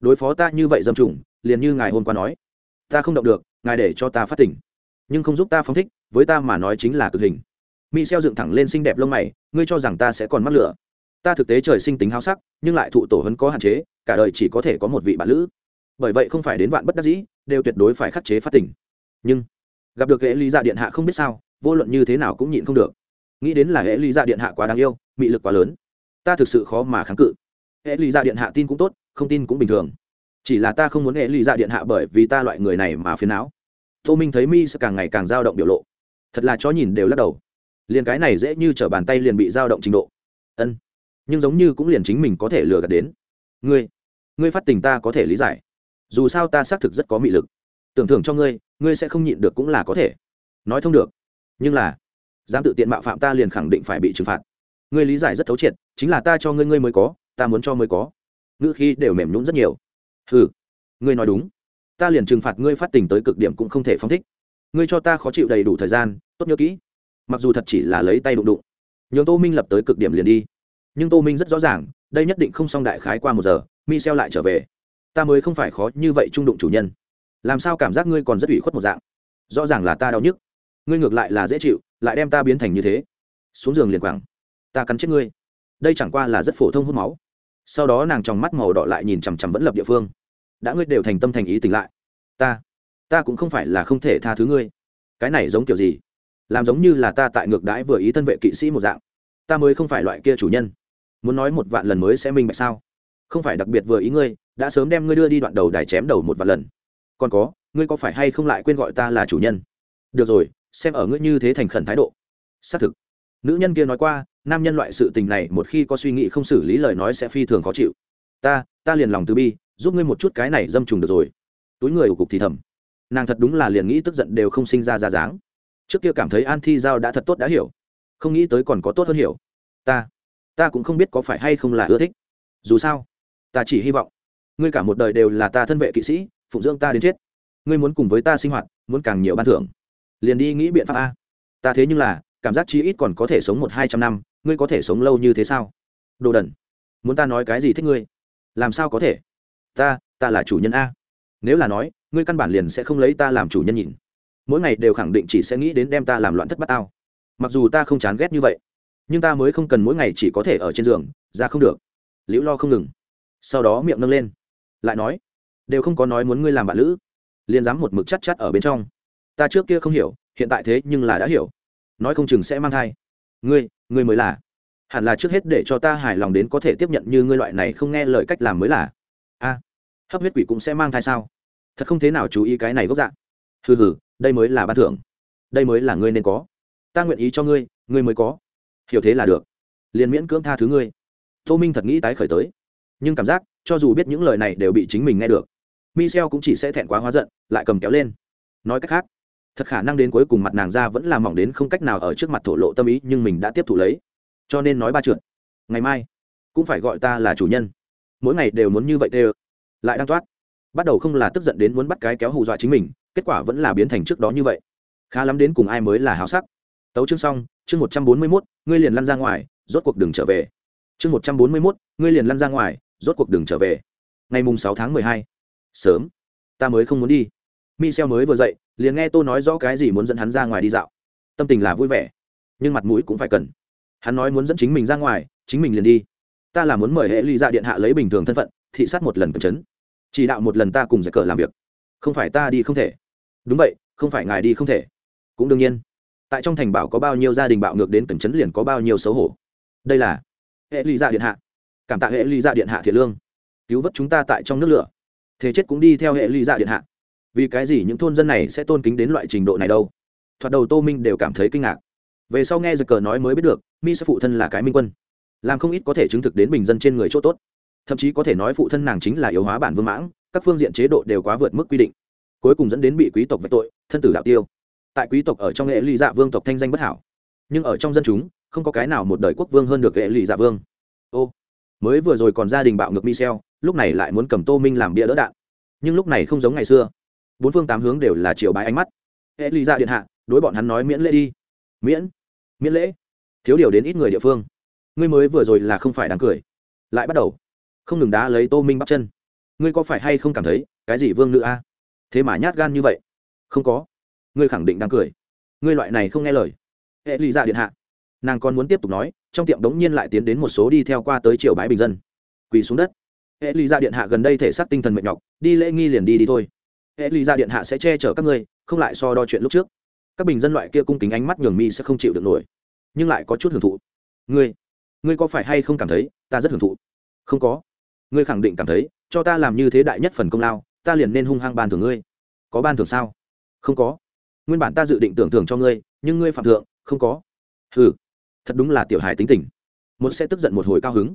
Đối phó ta như vậy dâm trùng liền như ngài hôm qua nói. Ta không động được, ngài để cho ta phát tỉnh. Nhưng không giúp ta phóng thích, với ta mà nói chính là cực hình. Mỹ xeo dựng thẳng lên xinh đẹp lông mày, ngươi cho rằng ta sẽ còn mắc lửa. Ta thực tế trời sinh tính háo sắc, nhưng lại thụ tổ hấn có hạn chế, cả đời chỉ có thể có một vị bạn lữ. Bởi vậy không phải đến vạn bất đắc dĩ, đều tuyệt đối phải khắc chế phát tỉnh. Nhưng, gặp được hệ lý dạ điện hạ không biết sao, vô luận như thế nào cũng nhịn không được. Nghĩ đến là hệ lý dạ điện hạ quá đáng yêu, mị lực quá lớn. Ta thực sự khó mà kháng cự. Hệ lý dạ điện hạ tin cũng tốt, không tin cũng bình thường chỉ là ta không muốn hệ lụy dạ điện hạ bởi vì ta loại người này mà phiền não. Tô minh thấy mi sẽ càng ngày càng dao động biểu lộ. Thật là chó nhìn đều lắc đầu. Liền cái này dễ như t r ở bàn tay liền bị dao động trình độ. Ân, nhưng giống như cũng liền chính mình có thể lừa gạt đến. Ngươi ngươi phát tình ta có thể lý giải. Dù sao ta xác thực rất có mị lực. Tưởng thưởng cho ngươi ngươi sẽ không nhịn được cũng là có thể. Nói thông được. Nhưng là, dám tự tiện mạo phạm ta liền khẳng định phải bị trừng phạt. Ngươi lý giải rất thấu triệt, chính là ta cho ngươi ngươi mới có, ta muốn cho mới có. Ngữ khi đều mềm nhún rất nhiều ừ ngươi nói đúng. Ta liền trừng phạt ngươi phát tình tới cực điểm cũng không thể phóng thích. Ngươi cho ta khó chịu đầy đủ thời gian, tốt nhớ kỹ. Mặc dù thật chỉ là lấy tay đụng đụng nhường tô minh lập tới cực điểm liền đi. Nhưng tô minh rất rõ ràng, đây nhất định không xong đại khái qua một giờ mi xeo lại trở về. Ta mới không phải khó như vậy trung đụng chủ nhân. Làm sao cảm giác ngươi còn rất ủy khuất một dạng? Rõ ràng là ta đau nhức. Ngươi ngược lại là dễ chịu, lại đem ta biến thành như thế. Xuống giường liền quẳng. Ta cắn chết ngươi. Đây chẳng qua là rất phổ thông hút máu. Sau đó nàng tròng mắt màu đỏ lại nhìn chằm chằm vẫn lập địa phương đã ngươi đều thành tâm thành ý tỉnh lại. Ta ta cũng không phải là không thể tha thứ ngươi. Cái này giống kiểu gì? Làm giống như là ta tại ngược đãi vừa ý thân vệ kỵ sĩ một dạng. Ta mới không phải loại kia chủ nhân. Muốn nói một vạn lần mới sẽ minh bạch sao? Không phải đặc biệt vừa ý ngươi, đã sớm đem ngươi đưa đi đoạn đầu đài chém đầu một vạn lần. Còn có, ngươi có phải hay không lại quên gọi ta là chủ nhân? Được rồi, xem ở ngươi như thế thành khẩn thái độ. Xác thực. Nữ nhân kia nói qua, nam nhân loại sự tình này một khi có suy nghĩ không xử lý lời nói sẽ phi thường khó chịu. Ta ta liền lòng từ bi giúp ngươi một chút cái này dâm trùng được rồi. Túi người ở cục thì thầm. Nàng thật đúng là liền nghĩ tức giận đều không sinh ra ra dáng. Trước kia cảm thấy an thi giao đã thật tốt đã hiểu, không nghĩ tới còn có tốt hơn hiểu. Ta ta cũng không biết có phải hay không là ưa thích. Dù sao, ta chỉ hy vọng, ngươi cả một đời đều là ta thân vệ kỵ sĩ, phụng dưỡng ta đến chết. Ngươi muốn cùng với ta sinh hoạt, muốn càng nhiều ban thưởng. Liền đi nghĩ biện pháp a. Ta thế nhưng là, cảm giác chi ít còn có thể sống một hai trăm năm, ngươi có thể sống lâu như thế sao? Đồ đần, muốn ta nói cái gì thích ngươi? Làm sao có thể? Ta ta là chủ nhân a. Nếu là nói, ngươi căn bản liền sẽ không lấy ta làm chủ nhân nhìn. Mỗi ngày đều khẳng định chỉ sẽ nghĩ đến đem ta làm loạn thất bát tao. Mặc dù ta không chán ghét như vậy, nhưng ta mới không cần mỗi ngày chỉ có thể ở trên giường, ra không được. Liễu lo không ngừng. Sau đó miệng nâng lên. Lại nói, đều không có nói muốn ngươi làm bạn lữ. Liền dám một mực chắc chắc ở bên trong. Ta trước kia không hiểu, hiện tại thế nhưng là đã hiểu. Nói không chừng sẽ mang thai. Ngươi ngươi mới là. Hẳn là trước hết để cho ta hài lòng đến có thể tiếp nhận như ngươi loại này không nghe lời cách làm mới là hấp huyết quỷ cũng sẽ mang thai sao? Thật không thế nào chú ý cái này gốc dạng hừ hừ, đây mới là ban thưởng. Đây mới là ngươi nên có. Ta nguyện ý cho ngươi ngươi mới có. Hiểu thế là được. Liền miễn cưỡng tha thứ ngươi. Tô minh thật nghĩ tái khởi tới. Nhưng cảm giác, cho dù biết những lời này đều bị chính mình nghe được. Michel cũng chỉ sẽ thẹn quá hóa giận, lại cầm kéo lên. Nói cách khác, thật khả năng đến cuối cùng mặt nàng ra vẫn là mỏng đến không cách nào ở trước mặt thổ lộ tâm ý, nhưng mình đã tiếp thụ lấy. Cho nên nói ba trượt. Ngày mai, cũng phải gọi ta là chủ nhân. Mỗi ngày đều muốn như vậy đều lại đang toát bắt đầu không là tức giận đến muốn bắt cái kéo hù dọa chính mình, kết quả vẫn là biến thành trước đó như vậy. Khá lắm đến cùng ai mới là háo sắc. Tấu chương xong, chương một trăm bốn mươi mốt, ngươi liền lăn ra ngoài, rốt cuộc đừng trở về. Chương một trăm bốn mươi mốt, ngươi liền lăn ra ngoài, rốt cuộc đừng trở về. Ngày mùng sáu tháng mười hai. Sớm. Ta mới không muốn đi. Michel mới vừa dậy, liền nghe tô nói rõ cái gì muốn dẫn hắn ra ngoài đi dạo. Tâm tình là vui vẻ, nhưng mặt mũi cũng phải cần. Hắn nói muốn dẫn chính mình ra ngoài, chính mình liền đi. Ta là muốn mời hệ ly ra dạ điện hạ lấy bình thường thân phận, thị sát một lần cẩn chấn chỉ đạo một lần ta cùng giải cờ làm việc. Không phải ta đi không thể. Đúng vậy, không phải ngài đi không thể. Cũng đương nhiên. Tại trong thành bảo có bao nhiêu gia đình bạo ngược đến cẩn trấn liền có bao nhiêu xấu hổ. Đây là hệ ly dạ điện hạ. Cảm tạ hệ ly dạ điện hạ thiệt lương. Cứu vớt chúng ta tại trong nước lửa. Thế chết cũng đi theo hệ ly dạ điện hạ. Vì cái gì những thôn dân này sẽ tôn kính đến loại trình độ này đâu? Thoạt đầu tô minh đều cảm thấy kinh ngạc. Về sau nghe giật cờ nói mới biết được, mi sẽ phụ thân là cái minh quân. Làm không ít có thể chứng thực đến bình dân trên người chỗ tốt thậm chí có thể nói phụ thân nàng chính là yếu hóa bản vương mãng, các phương diện chế độ đều quá vượt mức quy định. Cuối cùng dẫn đến bị quý tộc vạch tội, thân tử đạo tiêu. Tại quý tộc ở trong lễ ly dạ vương tộc thanh danh bất hảo, nhưng ở trong dân chúng, không có cái nào một đời quốc vương hơn được lễ ly dạ vương. Ô, mới vừa rồi còn gia đình bạo ngược michel, lúc này lại muốn cầm tô minh làm bia đỡ đạn. Nhưng lúc này không giống ngày xưa. Bốn phương tám hướng đều là chiều bái ánh mắt. Hệ ly dạ điện hạ, đối bọn hắn nói miễn lễ đi. Miễn miễn lễ. Thiếu điều đến ít người địa phương. Ngươi mới vừa rồi là không phải đáng cười. Lại bắt đầu không ngừng đá lấy tô minh bắp chân. Ngươi có phải hay không cảm thấy, cái gì vương nữ a? Thế mà nhát gan như vậy. Không có. Ngươi khẳng định đang cười. Ngươi loại này không nghe lời. Hệ lụy dạ điện hạ. Nàng còn muốn tiếp tục nói, trong tiệm đống nhiên lại tiến đến một số đi theo qua tới triều bái bình dân. Quỳ xuống đất. Hệ lụy dạ điện hạ gần đây thể xác tinh thần mệt nhọc, đi lễ nghi liền đi đi thôi. Hệ lụy dạ điện hạ sẽ che chở các ngươi, không lại so đo chuyện lúc trước. Các bình dân loại kia cung kính ánh mắt nhường mi sẽ không chịu được nổi. Nhưng lại có chút hưởng thụ. Ngươi ngươi có phải hay không cảm thấy, ta rất hưởng thụ? Không có ngươi khẳng định cảm thấy, cho ta làm như thế đại nhất phần công lao, ta liền nên hung hăng ban thưởng ngươi. Có ban thưởng sao? Không có. Nguyên bản ta dự định tưởng thưởng cho ngươi, nhưng ngươi phạm thượng, không có. Ừ thật đúng là tiểu hài tính tình. Một sẽ tức giận một hồi cao hứng.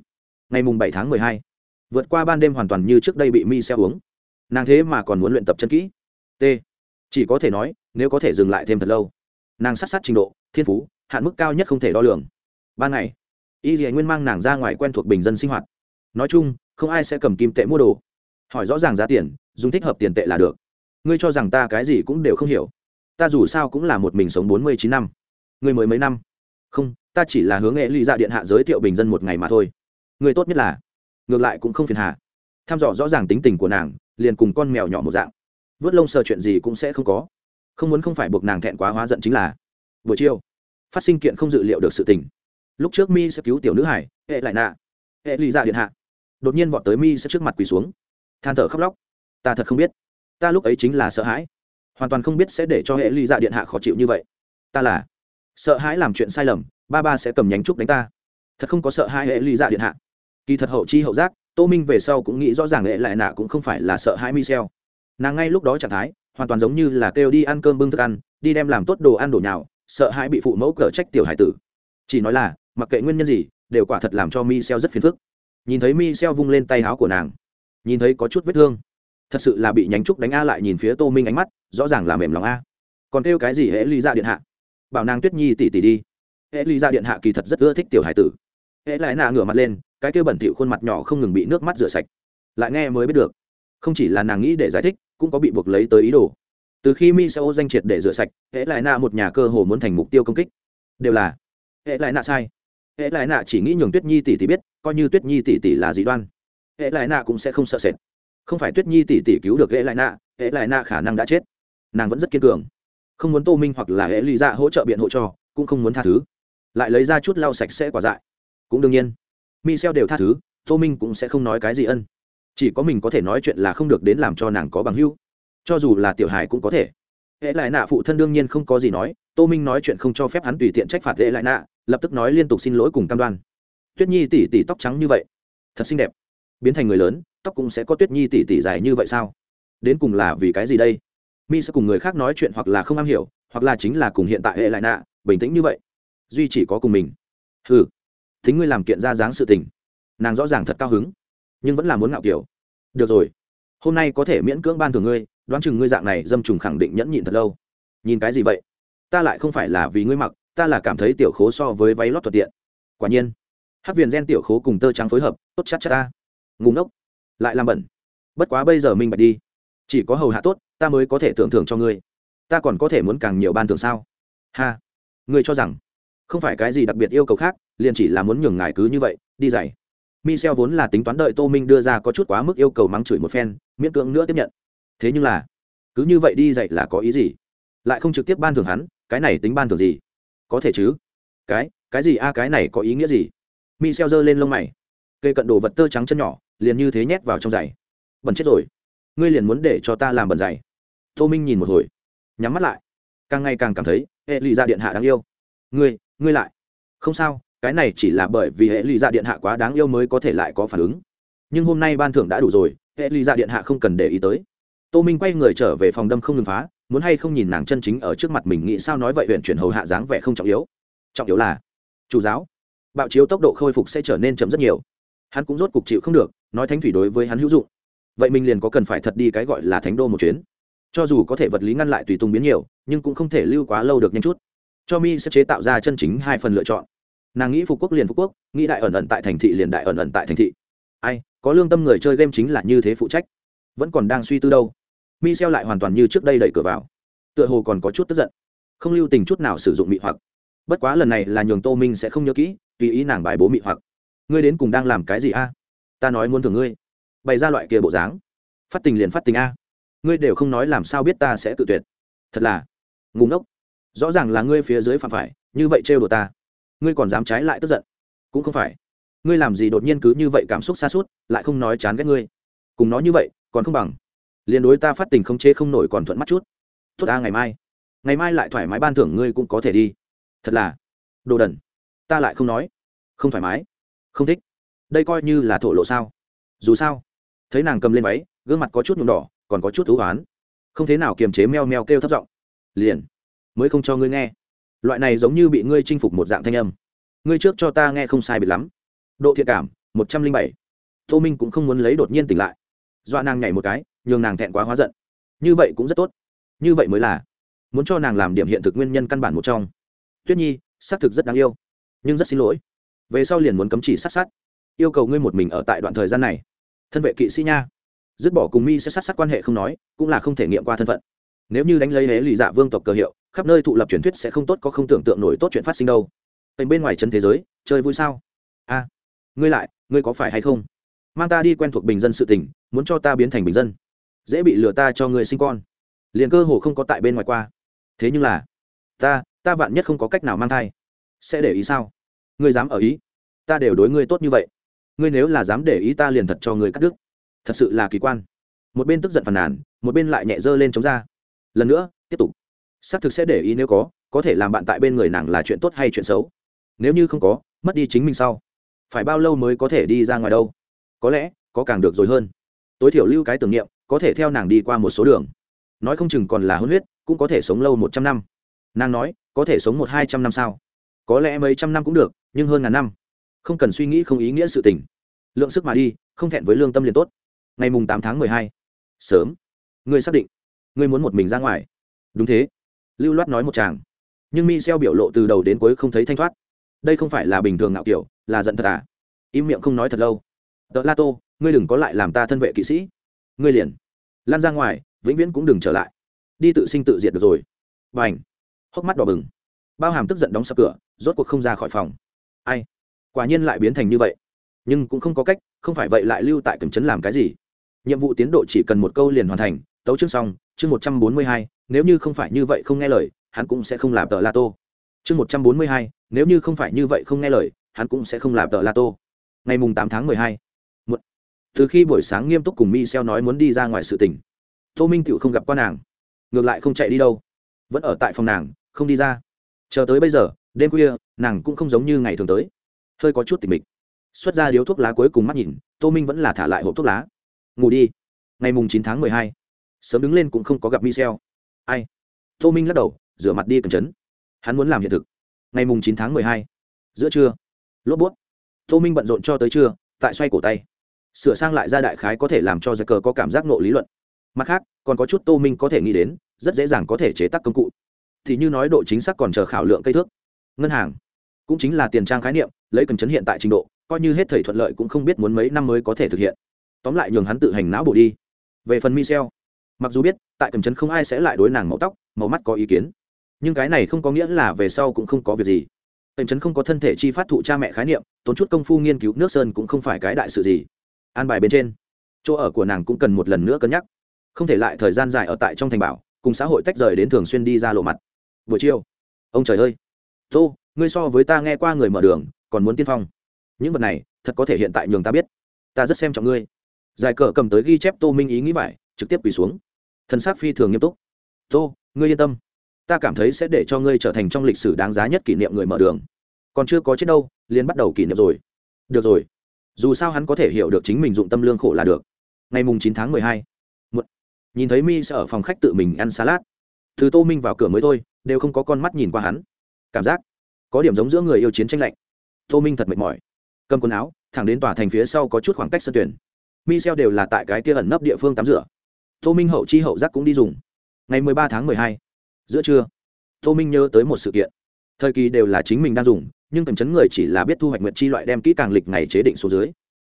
Ngày mùng bảy tháng mười hai, vượt qua ban đêm hoàn toàn như trước đây bị mi xe uống. Nàng thế mà còn muốn luyện tập chân kỹ. T. Chỉ có thể nói, nếu có thể dừng lại thêm thật lâu. Nàng sát sát trình độ, thiên phú, hạn mức cao nhất không thể đo lường. Ban ngày, y dì nguyên mang nàng ra ngoài quen thuộc bình dân sinh hoạt. Nói chung không ai sẽ cầm kim tệ mua đồ. Hỏi rõ ràng giá tiền, dùng thích hợp tiền tệ là được. Ngươi cho rằng ta cái gì cũng đều không hiểu. Ta dù sao cũng là một mình sống bốn mươi chín năm. Ngươi mới mấy năm? Không, ta chỉ là hướng nghệ ly dạ điện hạ giới thiệu bình dân một ngày mà thôi. Người tốt nhất là, ngược lại cũng không phiền hà. Tham dò rõ ràng tính tình của nàng, liền cùng con mèo nhỏ một dạng. Vớt lông sờ chuyện gì cũng sẽ không có. Không muốn không phải buộc nàng thẹn quá hóa giận chính là, buổi chiều, phát sinh kiện không dự liệu được sự tình. Lúc trước mi sẽ cứu tiểu nữ hải, hệ lại nạ. Hệ ly dạ điện hạ đột nhiên vọt tới mi sẽ trước mặt quỳ xuống. Than thở khóc lóc. Ta thật không biết. Ta lúc ấy chính là sợ hãi. Hoàn toàn không biết sẽ để cho hệ ly dạ điện hạ khó chịu như vậy. Ta là sợ hãi làm chuyện sai lầm, ba ba sẽ cầm nhánh trúc đánh ta. Thật không có sợ hãi hệ ly dạ điện hạ. Kỳ thật hậu chi hậu giác, tô minh về sau cũng nghĩ rõ ràng hệ lại nạ cũng không phải là sợ hãi michel. Nàng ngay lúc đó trạng thái, hoàn toàn giống như là kêu đi ăn cơm bưng thức ăn, đi đem làm tốt đồ ăn đồ nhào, sợ hãi bị phụ mẫu cở trách tiểu hải tử. Chỉ nói là, mặc kệ nguyên nhân gì, đều quả thật làm cho michel rất phiền phức nhìn thấy mi xeo vung lên tay áo của nàng, nhìn thấy có chút vết thương. Thật sự là bị nhánh trúc đánh a lại nhìn phía tô minh ánh mắt, rõ ràng là mềm lòng a. Còn kêu cái gì hễ ly ra điện hạ? Bảo nàng tuyết nhi tỉ tỉ đi. Hễ ly ra điện hạ kỳ thật rất ưa thích tiểu hải tử. Hễ lại nạ ngửa mặt lên, cái kêu bẩn thỉu khuôn mặt nhỏ không ngừng bị nước mắt rửa sạch. Lại nghe mới biết được, không chỉ là nàng nghĩ để giải thích, cũng có bị buộc lấy tới ý đồ. Từ khi mi sẽ ô danh triệt để rửa sạch hễ lại nạ một nhà cơ hồ muốn thành mục tiêu công kích. Đều là hễ lại nạ sai. Hệ lại nạ chỉ nghĩ nhường tuyết nhi tỷ tỷ biết, coi như tuyết nhi tỷ tỷ là dị đoan, hệ lại nạ cũng sẽ không sợ sệt. Không phải tuyết nhi tỷ tỷ cứu được hệ lại nạ, hệ lại nạ khả năng đã chết. Nàng vẫn rất kiên cường. Không muốn tô minh hoặc là hệ lý ra dạ hỗ trợ biện hộ cho, cũng không muốn tha thứ. Lại lấy ra chút lau sạch sẽ quả dại. Cũng đương nhiên mi xeo đều tha thứ, tô minh cũng sẽ không nói cái gì ân. Chỉ có mình có thể nói chuyện là không được đến làm cho nàng có bằng hưu cho dù là tiểu hài cũng có thể. Hệ lại nạ phụ thân đương nhiên không có gì nói, tô minh nói chuyện không cho phép hắn tùy tiện trách phạt hệ lại nạ lập tức nói liên tục xin lỗi cùng cam đoan. Tuyết nhi tỉ tỉ tóc trắng như vậy, thật xinh đẹp. Biến thành người lớn, tóc cũng sẽ có tuyết nhi tỉ tỉ dài như vậy sao? Đến cùng là vì cái gì đây? Mi sẽ cùng người khác nói chuyện hoặc là không am hiểu, hoặc là chính là cùng hiện tại hệ lại nạ, bình tĩnh như vậy. Duy chỉ có cùng mình. Ừ thính ngươi làm kiện ra dáng sự tình. Nàng rõ ràng thật cao hứng, nhưng vẫn là muốn ngạo kiểu. Được rồi, hôm nay có thể miễn cưỡng ban thường ngươi, đoán chừng ngươi dạng này dâm trùng khẳng định nhẫn nhịn thật lâu. Nhìn cái gì vậy? Ta lại không phải là vì ngươi mặc ta là cảm thấy tiểu khố so với váy lót thuận tiện. Quả nhiên hát viền gen tiểu khố cùng tơ trắng phối hợp tốt chắc chắc ta. Ngùng ốc lại làm bẩn. Bất quá bây giờ minh bạch đi. Chỉ có hầu hạ tốt ta mới có thể tưởng thưởng cho ngươi. Ta còn có thể muốn càng nhiều ban thưởng sao? Ha ngươi cho rằng không phải cái gì đặc biệt yêu cầu khác liền chỉ là muốn nhường ngài cứ như vậy đi dạy Michel vốn là tính toán đợi Tô Minh đưa ra có chút quá mức yêu cầu mắng chửi một phen, miễn cưỡng nữa tiếp nhận. Thế nhưng là, cứ như vậy đi dạy là có ý gì? Lại không trực tiếp ban thưởng hắn, cái này tính ban thưởng gì? Có thể chứ? Cái, cái gì a cái này có ý nghĩa gì? mi xeo giơ lên lông mày. Cây cận đồ vật tơ trắng chân nhỏ, liền như thế nhét vào trong giày. Bẩn chết rồi ngươi liền muốn để cho ta làm bẩn giày tô minh nhìn một hồi nhắm mắt lại càng ngày càng cảm thấy hệ lụy gia điện hạ đáng yêu ngươi ngươi lại không sao cái này chỉ là bởi vì hệ lụy gia điện hạ quá đáng yêu mới có thể lại có phản ứng nhưng hôm nay ban thưởng đã đủ rồi hệ lụy gia điện hạ không cần để ý tới tô minh quay người trở về phòng đâm không ngừng phá muốn hay không nhìn nàng chân chính ở trước mặt mình nghĩ sao nói vậy, huyện chuyển hầu hạ dáng vẻ không trọng yếu. Trọng yếu là, chủ giáo, bạo chiếu tốc độ khôi phục sẽ trở nên chậm rất nhiều. Hắn cũng rốt cục chịu không được, nói thánh thủy đối với hắn hữu dụng. Vậy mình liền có cần phải thật đi cái gọi là thánh đô một chuyến. Cho dù có thể vật lý ngăn lại tùy tùng biến nhiều, nhưng cũng không thể lưu quá lâu được nhanh chút. Cho mi sẽ chế tạo ra chân chính hai phần lựa chọn. Nàng nghĩ phục quốc liền phục quốc, nghĩ đại ẩn ẩn tại thành thị liền đại ẩn ẩn tại thành thị. Ai, có lương tâm người chơi game chính là như thế phụ trách. Vẫn còn đang suy tư đâu mi xeo lại hoàn toàn như trước đây đẩy cửa vào. Tựa hồ còn có chút tức giận. Không lưu tình chút nào sử dụng mị hoặc. Bất quá lần này là nhường tô minh sẽ không nhớ kỹ, tùy ý nàng bài bố mị hoặc. Ngươi đến cùng đang làm cái gì a? Ta nói muốn thường ngươi. Bày ra loại kia bộ dáng. Phát tình liền phát tình a. Ngươi đều không nói làm sao biết ta sẽ tự tuyệt. Thật là. Ngủ ngốc. Rõ ràng là ngươi phía dưới phạm phải, như vậy trêu đồ ta. Ngươi còn dám trái lại tức giận. Cũng không phải. Ngươi làm gì đột nhiên cứ như vậy cảm xúc xa suốt, lại không nói chán ghét ngươi. Cùng nói như vậy, còn không bằng liền đối ta phát tình không chế không nổi còn thuận mắt chút. Tốt ta, ngày mai. Ngày mai lại thoải mái ban thưởng ngươi cũng có thể đi. Thật là. Đồ đần. Ta lại không nói. Không thoải mái. Không thích. Đây coi như là thổ lộ sao? Dù sao. Thấy nàng cầm lên váy, gương mặt có chút nhuộm đỏ, còn có chút thú oán. Không thế nào kiềm chế meo meo kêu thấp giọng. Liền. Mới không cho ngươi nghe. Loại này giống như bị ngươi chinh phục một dạng thanh âm. Ngươi trước cho ta nghe không sai biệt lắm. Độ thiện cảm, một trăm linh bảy. Tô minh cũng không muốn lấy đột nhiên tỉnh lại. Dọa nàng nhảy một cái nhường nàng thẹn quá hóa giận. Như vậy cũng rất tốt. Như vậy mới là. Muốn cho nàng làm điểm hiện thực nguyên nhân căn bản một trong. Tuyết nhi, xác thực rất đáng yêu, nhưng rất xin lỗi. Về sau liền muốn cấm chỉ sát sát. Yêu cầu ngươi một mình ở tại đoạn thời gian này. Thân vệ kỵ sĩ nha. Dứt bỏ cùng mi sẽ sát sát quan hệ không nói, cũng là không thể nghiệm qua thân phận. Nếu như đánh lấy hế lì dạ vương tộc cờ hiệu, khắp nơi thụ lập truyền thuyết sẽ không tốt có không tưởng tượng nổi tốt chuyện phát sinh đâu. Bên bên ngoài chân thế giới, chơi vui sao? A à, ngươi lại, ngươi có phải hay không? Mang ta đi quen thuộc bình dân sự tình, muốn cho ta biến thành bình dân dễ bị lừa ta cho người sinh con. Liền cơ hồ không có tại bên ngoài qua. Thế nhưng là, ta ta vạn nhất không có cách nào mang thai, sẽ để ý sao? Ngươi dám ở ý, ta đều đối ngươi tốt như vậy. Ngươi nếu là dám để ý ta liền thật cho ngươi cắt đứt. Thật sự là kỳ quan. Một bên tức giận phàn nàn, một bên lại nhẹ dơ lên chống ra. Lần nữa, tiếp tục. Xác thực sẽ để ý nếu có có thể làm bạn tại bên người nàng là chuyện tốt hay chuyện xấu. Nếu như không có, mất đi chính mình sau. Phải bao lâu mới có thể đi ra ngoài đâu? Có lẽ, có càng được rồi hơn. Tối thiểu lưu cái tưởng niệm có thể theo nàng đi qua một số đường. Nói không chừng còn là hôn huyết, cũng có thể sống lâu một trăm năm. Nàng nói, có thể sống một hai trăm năm sao? Có lẽ mấy trăm năm cũng được, nhưng hơn ngàn năm. Không cần suy nghĩ không ý nghĩa sự tình. Lượng sức mà đi, không thẹn với lương tâm liền tốt. Ngày mùng tám tháng mười hai. Sớm. Ngươi xác định. Ngươi muốn một mình ra ngoài. Đúng thế. Lưu loát nói một chàng. Nhưng mi xeo biểu lộ từ đầu đến cuối không thấy thanh thoát. Đây không phải là bình thường ngạo kiểu, là giận thật à? Im miệng không nói thật lâu. Tợ la tô, ngươi đừng có lại làm ta thân vệ kỵ sĩ ngươi liền lan ra ngoài, vĩnh viễn cũng đừng trở lại. Đi tự sinh tự diệt được rồi. Và ảnh hốc mắt đỏ bừng. Bao hàm tức giận đóng sập cửa, rốt cuộc không ra khỏi phòng. Ai? Quả nhiên lại biến thành như vậy. Nhưng cũng không có cách, không phải vậy lại lưu tại cẩm trấn làm cái gì. Nhiệm vụ tiến độ chỉ cần một câu liền hoàn thành, tấu chương xong, chương một trăm bốn mươi hai, nếu như không phải như vậy không nghe lời, hắn cũng sẽ không làm tờ la tô. Chương một trăm bốn mươi hai, nếu như không phải như vậy không nghe lời, hắn cũng sẽ không làm tờ la tô. Ngày mùng tám tháng mười hai từ khi buổi sáng nghiêm túc cùng mi xeo nói muốn đi ra ngoài sự tình, tô minh tựu không gặp qua nàng ngược lại không chạy đi đâu. Vẫn ở tại phòng nàng không đi ra. Chờ tới bây giờ đêm khuya nàng cũng không giống như ngày thường tới. Hơi có chút tỉ mịch. Xuất ra điếu thuốc lá cuối cùng mắt nhìn tô minh vẫn là thả lại hộp thuốc lá. Ngủ đi. Ngày mùng chín tháng mười hai sớm đứng lên cũng không có gặp michel ai? Tô minh lắc đầu rửa mặt đi cần chấn. Hắn muốn làm hiện thực. Ngày mùng chín tháng mười hai giữa trưa. Lốp bút. Tô minh bận rộn cho tới trưa tại xoay cổ tay sửa sang lại ra đại khái có thể làm cho giặc cờ có cảm giác nộ lý luận. Mặt khác, còn có chút tô minh có thể nghĩ đến, rất dễ dàng có thể chế tác công cụ. Thì như nói độ chính xác còn chờ khảo lượng cây thước. Ngân hàng, cũng chính là tiền trang khái niệm, lấy cần chấn hiện tại trình độ, coi như hết thầy thuận lợi cũng không biết muốn mấy năm mới có thể thực hiện. Tóm lại nhường hắn tự hành não bộ đi. Về phần michel, mặc dù biết, tại cầm chấn không ai sẽ lại đối nàng màu tóc, màu mắt có ý kiến. Nhưng cái này không có nghĩa là về sau cũng không có việc gì. Cầm chấn không có thân thể chi phát thụ cha mẹ khái niệm, tốn chút công phu nghiên cứu nước sơn cũng không phải cái đại sự gì an bài bên trên. Chỗ ở của nàng cũng cần một lần nữa cân nhắc. Không thể lại thời gian dài ở tại trong thành bảo, cùng xã hội tách rời đến thường xuyên đi ra lộ mặt. Buổi chiều, ông trời ơi. Tô, ngươi so với ta nghe qua người mở đường, còn muốn tiên phong. Những vật này, thật có thể hiện tại nhường ta biết. Ta rất xem trọng ngươi. Giải cờ cầm tới ghi chép tô minh ý nghĩ vải, trực tiếp quỳ xuống. Thân xác phi thường nghiêm túc. Tô, ngươi yên tâm. Ta cảm thấy sẽ để cho ngươi trở thành trong lịch sử đáng giá nhất kỷ niệm người mở đường. Còn chưa có chết đâu, liền bắt đầu kỷ niệm rồi. Được rồi dù sao hắn có thể hiểu được chính mình dụng tâm lương khổ là được. Ngày mùng chín tháng mười hai nhìn thấy mi sẽ ở phòng khách tự mình ăn salad. Thứ tô minh vào cửa mới thôi, đều không có con mắt nhìn qua hắn. Cảm giác có điểm giống giữa người yêu chiến tranh lạnh. Tô minh thật mệt mỏi. Cầm quần áo, thẳng đến tòa thành phía sau có chút khoảng cách sân tuyển. Mi xeo đều là tại cái kia ẩn nấp địa phương tắm rửa. Tô minh hậu chi hậu giác cũng đi dùng. Ngày mười ba tháng mười hai, giữa trưa, tô minh nhớ tới một sự kiện. Thời kỳ đều là chính mình đang dùng nhưng cầm chấn người chỉ là biết thu hoạch nguyệt chi loại đem kỹ càng lịch ngày chế định số dưới.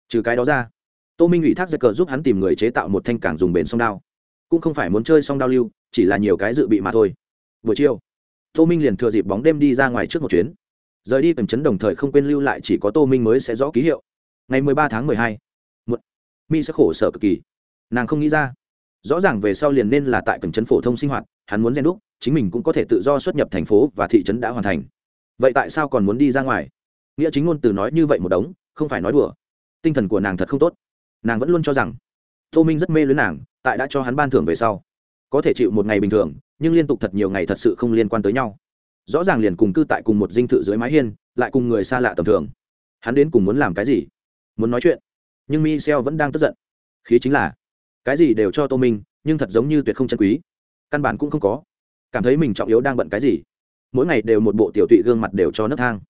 Trừ cái đó ra, tô minh ủy thác ra cờ giúp hắn tìm người chế tạo một thanh càng dùng bền song đao. Cũng không phải muốn chơi song đao lưu, chỉ là nhiều cái dự bị mà thôi. Buổi chiều, tô minh liền thừa dịp bóng đêm đi ra ngoài trước một chuyến. Rời đi cầm chấn đồng thời không quên lưu lại chỉ có tô minh mới sẽ rõ ký hiệu. Ngày mười ba tháng mười hai mi sẽ khổ sở cực kỳ. Nàng không nghĩ ra. Rõ ràng về sau liền nên là tại cầm trấn phổ thông sinh hoạt, hắn muốn rèn đúc, chính mình cũng có thể tự do xuất nhập thành phố và thị trấn đã hoàn thành vậy tại sao còn muốn đi ra ngoài? Nghĩa chính ngôn từ nói như vậy một đống, không phải nói đùa. Tinh thần của nàng thật không tốt. Nàng vẫn luôn cho rằng, tô minh rất mê lưới nàng, tại đã cho hắn ban thưởng về sau, có thể chịu một ngày bình thường, nhưng liên tục thật nhiều ngày thật sự không liên quan tới nhau. Rõ ràng liền cùng cư tại cùng một dinh thự dưới mái hiên, lại cùng người xa lạ tầm thường. Hắn đến cùng muốn làm cái gì? Muốn nói chuyện. Nhưng mi xeo vẫn đang tức giận. Khí chính là, cái gì đều cho tô minh, nhưng thật giống như tuyệt không chân quý. Căn bản cũng không có. Cảm thấy mình trọng yếu đang bận cái gì mỗi ngày đều một bộ tiểu tụy gương mặt đều cho nấc thang.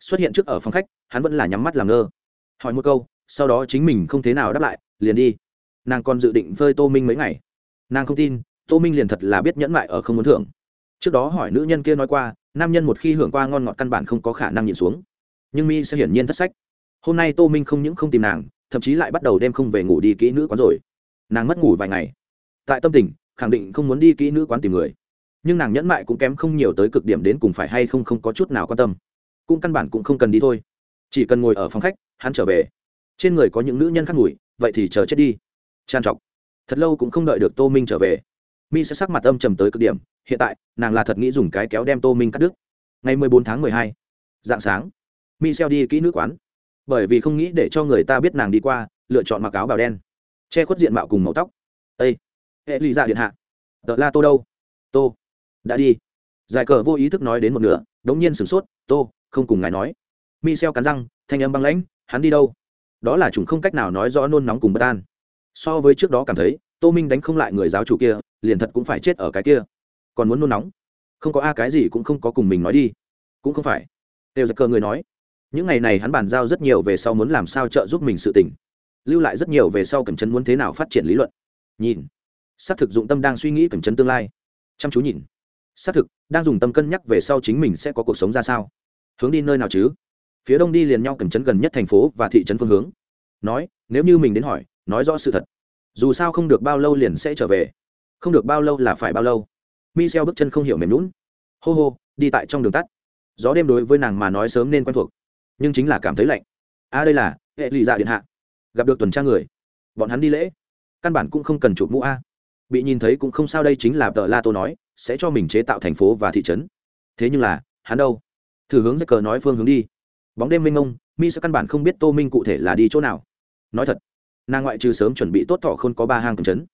Xuất hiện trước ở phòng khách, hắn vẫn là nhắm mắt làm ngơ. Hỏi một câu, sau đó chính mình không thế nào đáp lại, liền đi. Nàng còn dự định phơi tô minh mấy ngày. Nàng không tin, tô minh liền thật là biết nhẫn mại ở không muốn thưởng. Trước đó hỏi nữ nhân kia nói qua, nam nhân một khi hưởng qua ngon ngọt căn bản không có khả năng nhìn xuống. Nhưng mi sẽ hiển nhiên thất sách. Hôm nay tô minh không những không tìm nàng, thậm chí lại bắt đầu đêm không về ngủ đi kỹ nữ quán rồi. Nàng mất ngủ vài ngày. Tại tâm tình, khẳng định không muốn đi kỹ nữ quán tìm người nhưng nàng nhẫn mại cũng kém không nhiều tới cực điểm đến cùng phải hay không không có chút nào quan tâm. Cũng căn bản cũng không cần đi thôi. Chỉ cần ngồi ở phòng khách, hắn trở về. Trên người có những nữ nhân khác ngủi, vậy thì chờ chết đi. Tràn trọc. Thật lâu cũng không đợi được tô minh trở về. Mi sẽ sắc mặt âm trầm tới cực điểm. Hiện tại, nàng là thật nghĩ dùng cái kéo đem tô minh cắt đứt. Ngày mười bốn tháng mười hai, dạng sáng, mi xeo đi kỹ nữ quán. Bởi vì không nghĩ để cho người ta biết nàng đi qua, lựa chọn mặc áo bào đen, che khuất diện mạo cùng màu tóc. Ây hệ lụy dạ điện hạ. Tợ la tô đâu? Tô đã đi. Giải cờ vô ý thức nói đến một nửa, đống nhiên sửng sốt, tô, không cùng ngài nói. Mi xeo cắn răng, thanh âm băng lãnh, hắn đi đâu? Đó là chúng không cách nào nói rõ nôn nóng cùng bất an. So với trước đó cảm thấy, tô minh đánh không lại người giáo chủ kia, liền thật cũng phải chết ở cái kia. Còn muốn nôn nóng? Không có a, cái gì cũng không có cùng mình nói đi. Cũng không phải. Đều giật cờ người nói, những ngày này hắn bàn giao rất nhiều về sau muốn làm sao trợ giúp mình sự tỉnh lưu lại rất nhiều về sau cẩm chân muốn thế nào phát triển lý luận. Nhìn, xác thực dụng tâm đang suy nghĩ cẩm chân tương lai. Chăm chú nhìn xác thực đang dùng tâm cân nhắc về sau chính mình sẽ có cuộc sống ra sao. Hướng đi nơi nào chứ? Phía đông đi liền nhau cẩm chấn gần nhất thành phố và thị trấn phương hướng. Nói nếu như mình đến hỏi nói rõ sự thật. Dù sao không được bao lâu liền sẽ trở về. Không được bao lâu là phải bao lâu. Michel bước chân không hiểu mềm lún hô hô đi tại trong đường tắt. Gió đêm đối với nàng mà nói sớm nên quen thuộc. Nhưng chính là cảm thấy lạnh. A à, đây là hệ lụy dạ điện hạ. Gặp được tuần tra người. Bọn hắn đi lễ. Căn bản cũng không cần chụp mũ a. Bị nhìn thấy cũng không sao đây chính là tờ la tô nói sẽ cho mình chế tạo thành phố và thị trấn. Thế nhưng là, hắn đâu? Thử hướng ra cờ nói phương hướng đi. Bóng đêm mênh mông mi sẽ căn bản không biết tô minh cụ thể là đi chỗ nào. Nói thật, nàng ngoại trừ sớm chuẩn bị tốt thọ không có ba hang cầm chấn.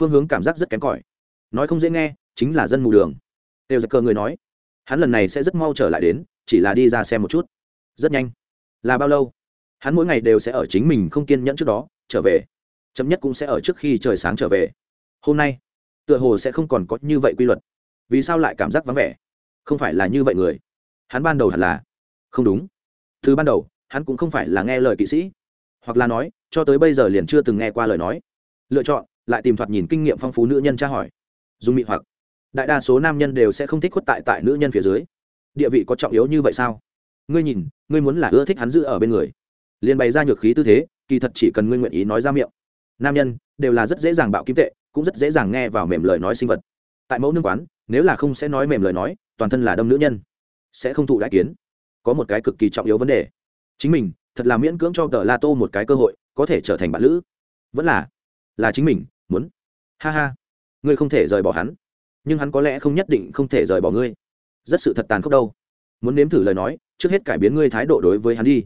Phương hướng cảm giác rất kém cỏi. Nói không dễ nghe, chính là dân mù đường. Đều ra cờ người nói, hắn lần này sẽ rất mau trở lại đến, chỉ là đi ra xem một chút. Rất nhanh. Là bao lâu? Hắn mỗi ngày đều sẽ ở chính mình không kiên nhẫn trước đó, trở về. Chậm nhất cũng sẽ ở trước khi trời sáng trở về. Hôm nay, tựa hồ sẽ không còn có như vậy quy luật vì sao lại cảm giác vắng vẻ? Không phải là như vậy người. Hắn ban đầu hẳn là không đúng. Từ ban đầu, hắn cũng không phải là nghe lời kỵ sĩ. Hoặc là nói, cho tới bây giờ liền chưa từng nghe qua lời nói. Lựa chọn, lại tìm thoạt nhìn kinh nghiệm phong phú nữ nhân tra hỏi. Dùng mị hoặc. Đại đa số nam nhân đều sẽ không thích khuất tại tại nữ nhân phía dưới. Địa vị có trọng yếu như vậy sao? Ngươi nhìn, ngươi muốn là ưa thích hắn giữ ở bên người. Liền bày ra nhược khí tư thế, kỳ thật chỉ cần ngươi nguyện ý nói ra miệng. Nam nhân đều là rất dễ dàng bạo kim tệ, cũng rất dễ dàng nghe vào mềm lời nói sinh vật. Tại mẫu nương quán nếu là không sẽ nói mềm lời nói, toàn thân là đâm nữ nhân, sẽ không thụ đại kiến. Có một cái cực kỳ trọng yếu vấn đề. Chính mình, thật là miễn cưỡng cho tờ la tô một cái cơ hội, có thể trở thành bạn lữ. Vẫn là là chính mình, muốn. Ha ha. Ngươi không thể rời bỏ hắn. Nhưng hắn có lẽ không nhất định không thể rời bỏ ngươi. Rất sự thật tàn khốc đâu. Muốn nếm thử lời nói, trước hết cải biến ngươi thái độ đối với hắn đi.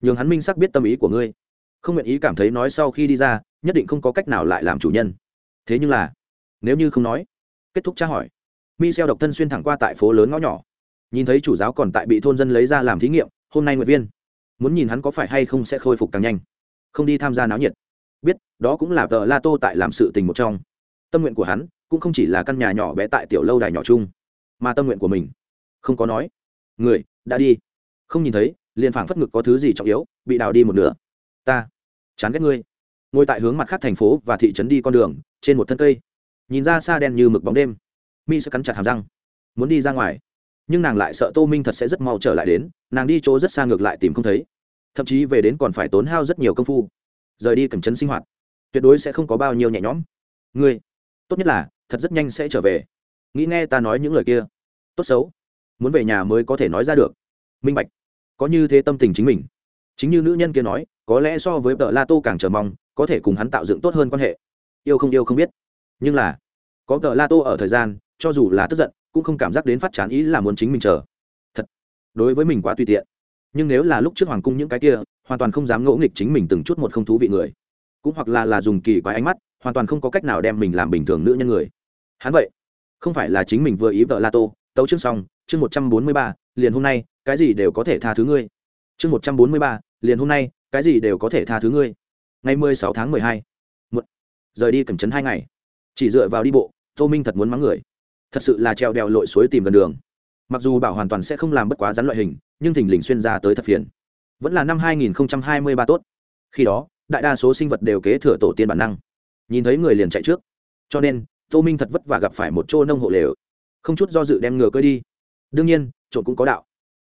Nhường hắn minh xác biết tâm ý của ngươi. Không nguyện ý cảm thấy nói sau khi đi ra, nhất định không có cách nào lại làm chủ nhân. Thế nhưng là, nếu như không nói, kết thúc tra hỏi mi xeo độc thân xuyên thẳng qua tại phố lớn ngõ nhỏ. Nhìn thấy chủ giáo còn tại bị thôn dân lấy ra làm thí nghiệm, hôm nay nguyện viên. Muốn nhìn hắn có phải hay không sẽ khôi phục càng nhanh. Không đi tham gia náo nhiệt. Biết, đó cũng là tờ la tô tại làm sự tình một trong. Tâm nguyện của hắn cũng không chỉ là căn nhà nhỏ bé tại tiểu lâu đài nhỏ chung, mà tâm nguyện của mình. Không có nói. Người, đã đi. Không nhìn thấy, liền phảng phất ngực có thứ gì trọng yếu, bị đào đi một nửa. Ta, chán ghét ngươi. Ngồi tại hướng mặt khác thành phố và thị trấn đi con đường, trên một thân cây. Nhìn ra xa đen như mực bóng đêm mi sẽ cắn chặt hàm răng. Muốn đi ra ngoài. Nhưng nàng lại sợ tô minh thật sẽ rất mau trở lại đến, nàng đi chỗ rất xa ngược lại tìm không thấy. Thậm chí về đến còn phải tốn hao rất nhiều công phu. Rời đi cẩm trấn sinh hoạt, tuyệt đối sẽ không có bao nhiêu nhẹ nhõm. Ngươi, tốt nhất là, thật rất nhanh sẽ trở về. Nghĩ nghe ta nói những lời kia. Tốt xấu. Muốn về nhà mới có thể nói ra được. Minh bạch. Có như thế tâm tình chính mình. Chính như nữ nhân kia nói, có lẽ so với vợ la tô càng chờ mong, có thể cùng hắn tạo dựng tốt hơn quan hệ. Yêu không yêu không biết. Nhưng là, có vợ la tô ở thời gian cho dù là tức giận, cũng không cảm giác đến phát chán ý là muốn chính mình chờ. Thật, đối với mình quá tùy tiện. Nhưng nếu là lúc trước hoàng cung những cái kia, hoàn toàn không dám ngỗ nghịch chính mình từng chút một không thú vị người. Cũng hoặc là là dùng kỳ quái ánh mắt, hoàn toàn không có cách nào đem mình làm bình thường nữ nhân người. Hắn vậy, không phải là chính mình vừa ý vợ la tô, tấu chương xong, chương một trăm bốn mươi ba, liền hôm nay, cái gì đều có thể tha thứ ngươi. Chương một trăm bốn mươi ba, liền hôm nay, cái gì đều có thể tha thứ ngươi. Ngày mười sáu tháng mười hai một rời đi cẩm chấn hai ngày. Chỉ dựa vào đi bộ, tô minh thật muốn mắng người thật sự là treo đèo lội suối tìm gần đường. Mặc dù bảo hoàn toàn sẽ không làm bất quá rắn loại hình nhưng thình lình xuyên ra tới thật phiền. Vẫn là năm 2023 tốt. Khi đó đại đa số sinh vật đều kế thừa tổ tiên bản năng. Nhìn thấy người liền chạy trước. Cho nên tô minh thật vất vả gặp phải một chỗ nông hộ lều. Không chút do dự đem ngựa cơi đi. Đương nhiên trộn cũng có đạo.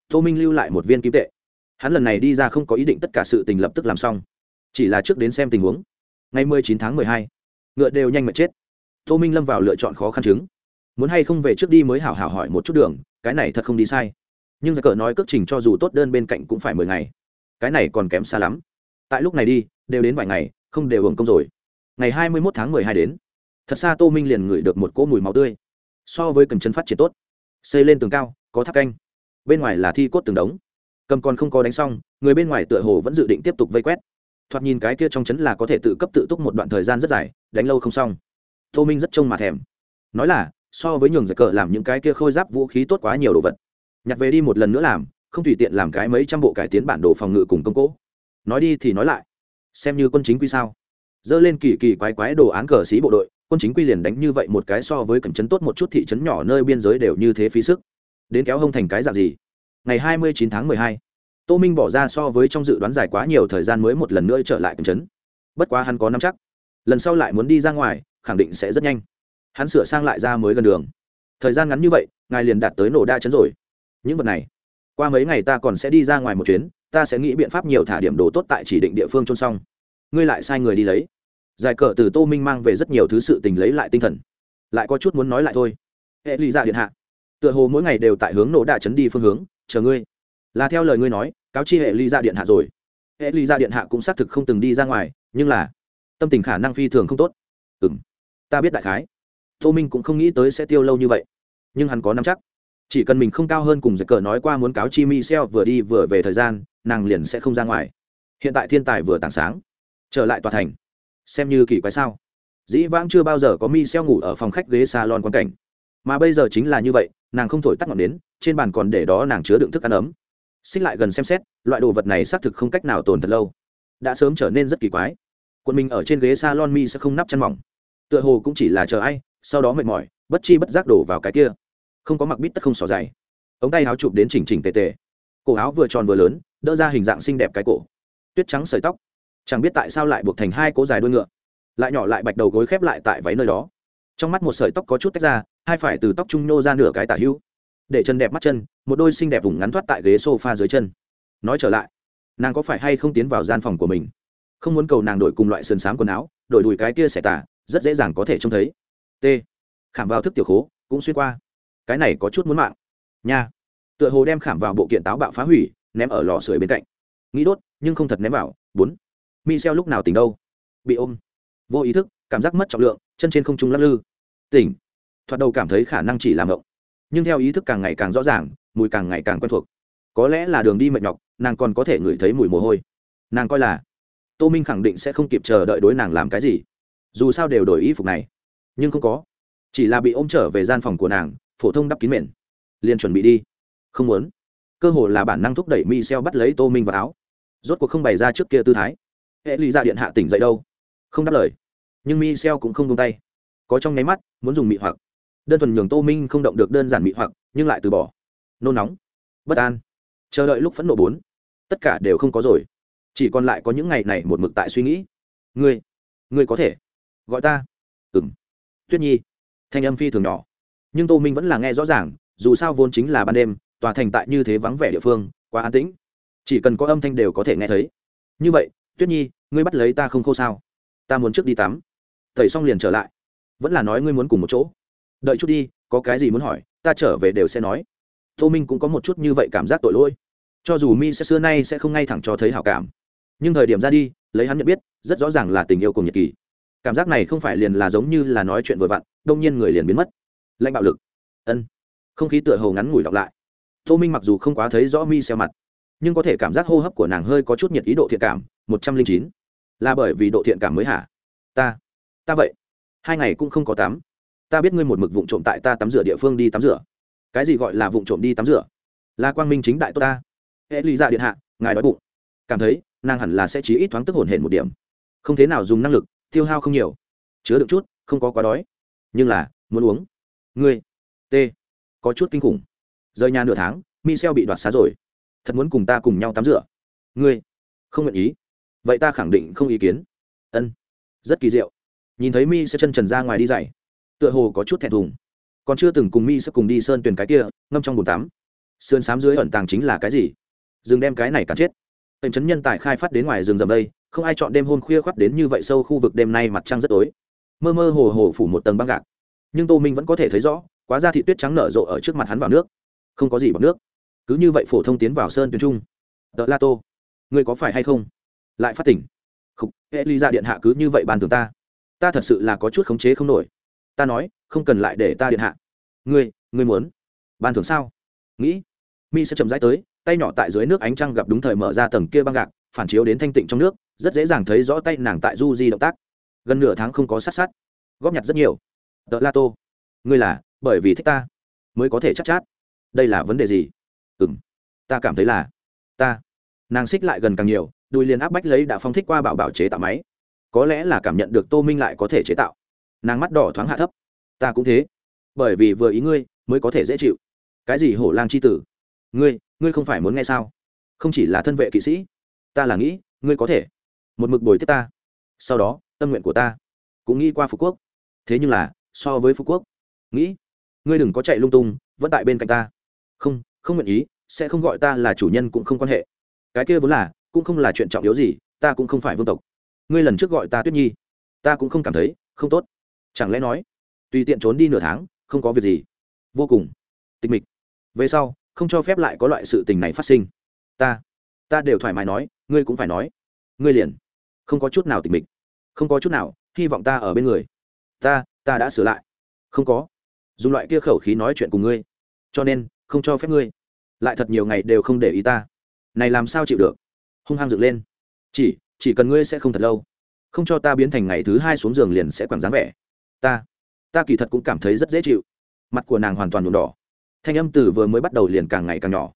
Tô minh lưu lại một viên kim tệ. Hắn lần này đi ra không có ý định tất cả sự tình lập tức làm xong. Chỉ là trước đến xem tình huống. Ngày 19 tháng 12, ngựa đều nhanh mệt chết. Tô minh lâm vào lựa chọn khó khăn chứng muốn hay không về trước đi mới hảo hảo hỏi một chút đường, cái này thật không đi sai. Nhưng ra cờ nói cước trình cho dù tốt đơn bên cạnh cũng phải mười ngày. Cái này còn kém xa lắm. Tại lúc này đi, đều đến vài ngày, không đều hưởng công rồi. Ngày hai mươi mốt tháng mười hai đến. Thật xa tô minh liền ngửi được một cỗ mùi máu tươi. So với cần chân phát triển tốt. Xây lên tường cao, có tháp canh. Bên ngoài là thi cốt tường đống. Cầm còn không có đánh xong, người bên ngoài tựa hồ vẫn dự định tiếp tục vây quét. Thoạt nhìn cái kia trong chấn là có thể tự cấp tự túc một đoạn thời gian rất dài, đánh lâu không xong. Tô minh rất trông mà thèm. Nói là so với nhường giặc cờ làm những cái kia khôi giáp vũ khí tốt quá nhiều đồ vật. Nhặt về đi một lần nữa làm, không tùy tiện làm cái mấy trăm bộ cải tiến bản đồ phòng ngự cùng công cỗ nói đi thì nói lại, xem như quân chính quy sao? Dơ lên kỳ kỳ quái quái đồ án cờ sĩ bộ đội, quân chính quy liền đánh như vậy một cái so với cẩm trấn tốt một chút thị trấn nhỏ nơi biên giới đều như thế phí sức. Đến kéo hông thành cái dạng gì? Ngày hai mươi chín tháng mười hai, tô minh bỏ ra so với trong dự đoán dài quá nhiều thời gian mới một lần nữa trở lại cẩm trấn bất quá hắn có năm chắc, lần sau lại muốn đi ra ngoài, khẳng định sẽ rất nhanh hắn sửa sang lại ra mới gần đường. Thời gian ngắn như vậy, ngài liền đạt tới nổ đa chấn rồi. Những vật này, qua mấy ngày ta còn sẽ đi ra ngoài một chuyến, ta sẽ nghĩ biện pháp nhiều thả điểm đồ tốt tại chỉ định địa phương trôn xong. Ngươi lại sai người đi lấy. Giải cờ từ tô minh mang về rất nhiều thứ sự tình lấy lại tinh thần. Lại có chút muốn nói lại thôi. Hệ ly ra dạ điện hạ. Tựa hồ mỗi ngày đều tại hướng nổ đa chấn đi phương hướng, chờ ngươi. Là theo lời ngươi nói, cáo chi hệ ly ra dạ điện hạ rồi. Hệ ly ra dạ điện hạ cũng xác thực không từng đi ra ngoài, nhưng là tâm tình khả năng phi thường không tốt. Ừ m ta biết đại khái tô minh cũng không nghĩ tới sẽ tiêu lâu như vậy. Nhưng hắn có nắm chắc. Chỉ cần mình không cao hơn cùng giấy cờ nói qua muốn cáo chi mi xeo vừa đi vừa về thời gian, nàng liền sẽ không ra ngoài. Hiện tại thiên tài vừa tảng sáng, trở lại tòa thành. Xem như kỳ quái sao? Dĩ vãng chưa bao giờ có mi xeo ngủ ở phòng khách ghế salon quan cảnh. Mà bây giờ chính là như vậy, nàng không thổi tắt ngọn đến trên bàn còn để đó nàng chứa đựng thức ăn ấm. Xích lại gần xem xét, loại đồ vật này xác thực không cách nào tồn thật lâu. Đã sớm trở nên rất kỳ quái. Quân mình ở trên ghế salon mi sẽ không nắp chăn mỏng. Tựa hồ cũng chỉ là chờ ai sau đó mệt mỏi, bất chi bất giác đổ vào cái kia. Không có mặc bít tất không xỏ dày ống tay áo chụp đến chỉnh chỉnh tề tề. Cổ áo vừa tròn vừa lớn, đỡ ra hình dạng xinh đẹp cái cổ. Tuyết trắng sợi tóc. Chẳng biết tại sao lại buộc thành hai cỗ dài đuôi ngựa. Lại nhỏ lại bạch đầu gối khép lại tại váy nơi đó. Trong mắt một sợi tóc có chút tách ra, hai phải từ tóc trung nô ra nửa cái tả hữu. Để chân đẹp mắt chân, một đôi xinh đẹp vùng ngắn thoát tại ghế sofa dưới chân. Nói trở lại, nàng có phải hay không tiến vào gian phòng của mình? Không muốn cầu nàng đổi cùng loại sườn xám quần áo, đổi đùi cái kia xẻ tả rất dễ dàng có thể trông thấy t. Khảm vào thức tiểu khố, cũng xuyên qua. Cái này có chút muốn mạng. Nha. Tựa hồ đem khảm vào bộ kiện táo bạo phá hủy, ném ở lò sưởi bên cạnh. Nghĩ đốt, nhưng không thật ném vào. Bốn. Mi xeo lúc nào tỉnh đâu? Bị ôm. Vô ý thức, cảm giác mất trọng lượng, chân trên không trung lắc lư. Tỉnh. Thoạt đầu cảm thấy khả năng chỉ làm ngộng. Nhưng theo ý thức càng ngày càng rõ ràng, mùi càng ngày càng quen thuộc. Có lẽ là đường đi mệt nhọc, nàng còn có thể ngửi thấy mùi mồ hôi. Nàng coi là, tô minh khẳng định sẽ không kịp chờ đợi đối nàng làm cái gì. Dù sao đều đổi y phục này nhưng không có. Chỉ là bị ôm trở về gian phòng của nàng, phổ thông đắp kín mền. Liền chuẩn bị đi. Không muốn. Cơ hồ là bản năng thúc đẩy mi xeo bắt lấy tô minh vào áo. Rốt cuộc không bày ra trước kia tư thái. Hệ ly ra điện hạ tỉnh dậy đâu? Không đáp lời. Nhưng mi xeo cũng không tung tay. Có trong nháy mắt, muốn dùng mị hoặc. Đơn thuần nhường tô minh không động được đơn giản mị hoặc, nhưng lại từ bỏ. Nôn nóng. Bất an. Chờ đợi lúc phẫn nộ bốn. Tất cả đều không có rồi. Chỉ còn lại có những ngày này một mực tại suy nghĩ. Ngươi. Ngươi có thể. Gọi ta. Ừng tuyết nhi. Thanh âm phi thường nhỏ. Nhưng tô minh vẫn là nghe rõ ràng, dù sao vốn chính là ban đêm, tòa thành tại như thế vắng vẻ địa phương, quá an tĩnh. Chỉ cần có âm thanh đều có thể nghe thấy. Như vậy, tuyết nhi, ngươi bắt lấy ta không khô sao? Ta muốn trước đi tắm. Thầy xong liền trở lại. Vẫn là nói ngươi muốn cùng một chỗ. Đợi chút đi, có cái gì muốn hỏi, ta trở về đều sẽ nói. Tô minh cũng có một chút như vậy cảm giác tội lỗi. Cho dù mi sẽ xưa nay sẽ không ngay thẳng cho thấy hảo cảm. Nhưng thời điểm ra đi, lấy hắn nhận biết, rất rõ ràng là tình yêu cùng nhật kỳ cảm giác này không phải liền là giống như là nói chuyện vừa vặn, đông nhiên người liền biến mất. Lãnh bạo lực. Ân. Không khí tựa hồ ngắn ngủi đọc lại. Tô minh mặc dù không quá thấy rõ mi xeo mặt, nhưng có thể cảm giác hô hấp của nàng hơi có chút nhiệt ý độ thiện cảm, một trăm linh chín. Là bởi vì độ thiện cảm mới hả? Ta ta vậy. Hai ngày cũng không có tắm. Ta biết ngươi một mực vụng trộm tại ta tắm rửa địa phương đi tắm rửa. Cái gì gọi là vụng trộm đi tắm rửa? Là quang minh chính đại tốt ta. Hệ lý ra điện hạ, ngài đói bụng. Cảm thấy, nàng hẳn là sẽ trí ít thoáng tức hồn hển một điểm. Không thế nào dùng năng lực tiêu hao không nhiều, chứa được chút, không có quá đói. Nhưng là, muốn uống. Ngươi, t, có chút kinh khủng. Rời nhà nửa tháng, michel bị đoạt xá rồi. Thật muốn cùng ta cùng nhau tắm rửa. Ngươi, không nguyện ý. Vậy ta khẳng định không ý kiến. Ân, rất kỳ diệu. Nhìn thấy mi sẽ chân trần ra ngoài đi dày tựa hồ có chút thẹn thùng. Còn chưa từng cùng mi sẽ cùng đi sơn tuyển cái kia, ngâm trong bồn tắm. Sườn sám dưới ẩn tàng chính là cái gì? Dừng đem cái này cắn chết. Hình chấn nhân tài khai phát đến ngoài rừng rầm đây không ai chọn đêm hôn khuya khoắt đến như vậy sâu khu vực đêm nay mặt trăng rất tối. Mơ mơ hồ hồ phủ một tầng băng gạc. Nhưng tô minh vẫn có thể thấy rõ, quá ra thị tuyết trắng nở rộ ở trước mặt hắn vào nước. Không có gì bằng nước. Cứ như vậy phổ thông tiến vào sơn tuyến trung. Đợt la tô, ngươi có phải hay không? Lại phát tỉnh. Khúc hệ ly ra điện hạ cứ như vậy bàn tường ta. Ta thật sự là có chút khống chế không nổi. Ta nói, không cần lại để ta điện hạ. Ngươi ngươi muốn? Ban thưởng sao? Nghĩ. Mi sẽ chậm rãi tới, tay nhỏ tại dưới nước ánh trăng gặp đúng thời mở ra tầng kia băng gạc, phản chiếu đến thanh tịnh trong nước rất dễ dàng thấy rõ tay nàng tại du di động tác. Gần nửa tháng không có sát sát. Góp nhặt rất nhiều. Tờ la tô ngươi là bởi vì thích ta mới có thể chắc chát, chát đây là vấn đề gì? Ừ m ta cảm thấy là ta nàng xích lại gần càng nhiều đùi liền áp bách lấy đã phong thích qua bảo bảo chế tạo máy. Có lẽ là cảm nhận được tô minh lại có thể chế tạo. Nàng mắt đỏ thoáng hạ thấp. Ta cũng thế bởi vì vừa ý ngươi mới có thể dễ chịu. Cái gì hổ lang c h i tử? Ngươi ngươi không phải muốn nghe sao? Không chỉ là thân vệ kỵ sĩ ta là nghĩ ngươi có thể một mực bồi tiếp ta. Sau đó, tâm nguyện của ta cũng nghĩ qua phú quốc. Thế nhưng là, so với phú quốc, nghĩ, ngươi đừng có chạy lung tung, vẫn tại bên cạnh ta. Không không nguyện ý, sẽ không gọi ta là chủ nhân cũng không quan hệ. Cái kia vốn là, cũng không là chuyện trọng yếu gì, ta cũng không phải vương tộc. Ngươi lần trước gọi ta tuyết nhi, ta cũng không cảm thấy, không tốt. Chẳng lẽ nói, tùy tiện trốn đi nửa tháng, không có việc gì. Vô cùng tịch mịch. Về sau, không cho phép lại có loại sự tình này phát sinh. Ta ta đều thoải mái nói, ngươi cũng phải nói. Ngươi liền không có chút nào tịch mịch. Không có chút nào, hy vọng ta ở bên người. Ta ta đã sửa lại. Không có. Dùng loại kia khẩu khí nói chuyện cùng ngươi. Cho nên, không cho phép ngươi. Lại thật nhiều ngày đều không để ý ta. Này làm sao chịu được? Hung hăng dựng lên. Chỉ chỉ cần ngươi sẽ không thật lâu. Không cho ta biến thành ngày thứ hai xuống giường liền sẽ quẳng dáng vẻ. Ta ta kỳ thật cũng cảm thấy rất dễ chịu. Mặt của nàng hoàn toàn nhuộm đỏ. Thanh âm từ vừa mới bắt đầu liền càng ngày càng nhỏ.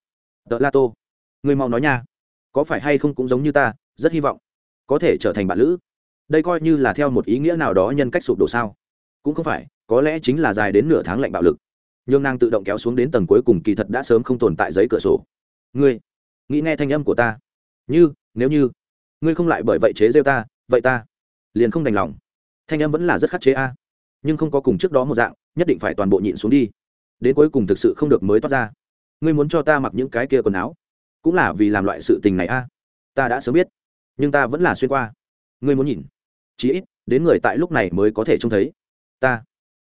Đợt la tô người mau nói nha. Có phải hay không cũng giống như ta, rất hy vọng có thể trở thành bạn lữ. Đây coi như là theo một ý nghĩa nào đó nhân cách sụp đổ sao? Cũng không phải, có lẽ chính là dài đến nửa tháng lạnh bạo lực. Nhưng nàng tự động kéo xuống đến tầng cuối cùng kỳ thật đã sớm không tồn tại giấy cửa sổ. Ngươi, nghĩ nghe thanh âm của ta. Như, nếu như, ngươi không lại bởi vậy chế rêu ta, vậy ta liền không đành lòng. Thanh âm vẫn là rất khắc chế a. Nhưng không có cùng trước đó một dạng, nhất định phải toàn bộ nhịn xuống đi. Đến cuối cùng thực sự không được mới toát ra. Ngươi muốn cho ta mặc những cái kia quần áo? Cũng là vì làm loại sự tình này a. Ta đã sớm biết nhưng ta vẫn là xuyên qua. Ngươi muốn nhìn? Chí ít, đến người tại lúc này mới có thể trông thấy. Ta,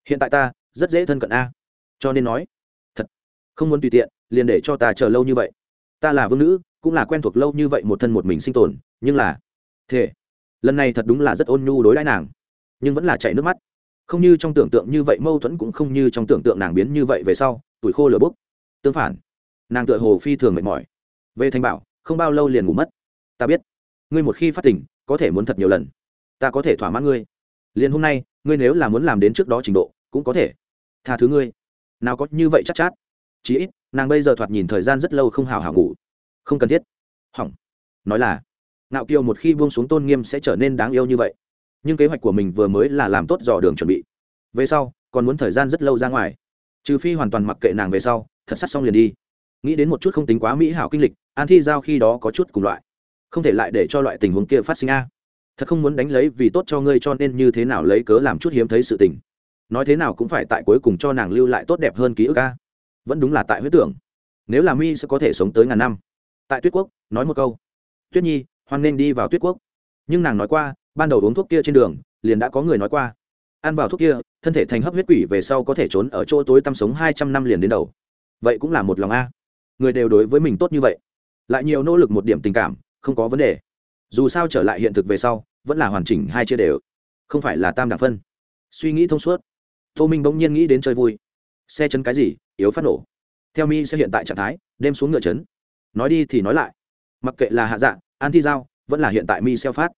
hiện tại ta, rất dễ thân cận a. Cho nên nói, thật, không muốn tùy tiện, liền để cho ta chờ lâu như vậy. Ta là vương nữ, cũng là quen thuộc lâu như vậy một thân một mình sinh tồn, nhưng là thế lần này thật đúng là rất ôn nhu đối đãi nàng, nhưng vẫn là chảy nước mắt. Không như trong tưởng tượng như vậy, mâu thuẫn cũng không như trong tưởng tượng nàng biến như vậy về sau, tuổi khô lửa bốc. Tương phản, nàng tựa hồ phi thường mệt mỏi. Về thanh bảo, không bao lâu liền ngủ mất. Ta biết ngươi một khi phát tỉnh có thể muốn thật nhiều lần. Ta có thể thỏa mãn ngươi. Liền hôm nay ngươi nếu là muốn làm đến trước đó trình độ cũng có thể. Tha thứ ngươi. Nào có như vậy chắc chát, chát chí ít nàng bây giờ thoạt nhìn thời gian rất lâu không hào hào ngủ. Không cần thiết. Hỏng. Nói là nạo kiều một khi buông xuống tôn nghiêm sẽ trở nên đáng yêu như vậy. Nhưng kế hoạch của mình vừa mới là làm tốt dò đường chuẩn bị. Về sau còn muốn thời gian rất lâu ra ngoài. Trừ phi hoàn toàn mặc kệ nàng về sau thật sắt xong liền đi. Nghĩ đến một chút không tính quá mỹ hảo kinh lịch an thi giao khi đó có chút cùng loại không thể lại để cho loại tình huống kia phát sinh a. Thật không muốn đánh lấy vì tốt cho ngươi cho nên như thế nào lấy cớ làm chút hiếm thấy sự tình. Nói thế nào cũng phải tại cuối cùng cho nàng lưu lại tốt đẹp hơn ký ức a. Vẫn đúng là tại huyết tưởng. Nếu là mi sẽ có thể sống tới ngàn năm. Tại tuyết quốc, nói một câu. Tuyết nhi, hoan nên đi vào tuyết quốc. Nhưng nàng nói qua, ban đầu uống thuốc kia trên đường, liền đã có người nói qua. Ăn vào thuốc kia, thân thể thành hấp huyết quỷ về sau có thể trốn ở chỗ tối tăm sống hai trăm năm liền đến đầu. Vậy cũng là một lòng a. Người đều đối với mình tốt như vậy. Lại nhiều nỗ lực một điểm tình cảm không có vấn đề. Dù sao trở lại hiện thực về sau, vẫn là hoàn chỉnh hai chia đều. Không phải là tam đẳng phân. Suy nghĩ thông suốt. Tô minh bỗng nhiên nghĩ đến chơi vui. Xe chấn cái gì, yếu phát nổ. Theo mi sẽ hiện tại trạng thái đem xuống ngựa chấn. Nói đi thì nói lại. Mặc kệ là hạ dạng an thi giao, vẫn là hiện tại mi xeo phát.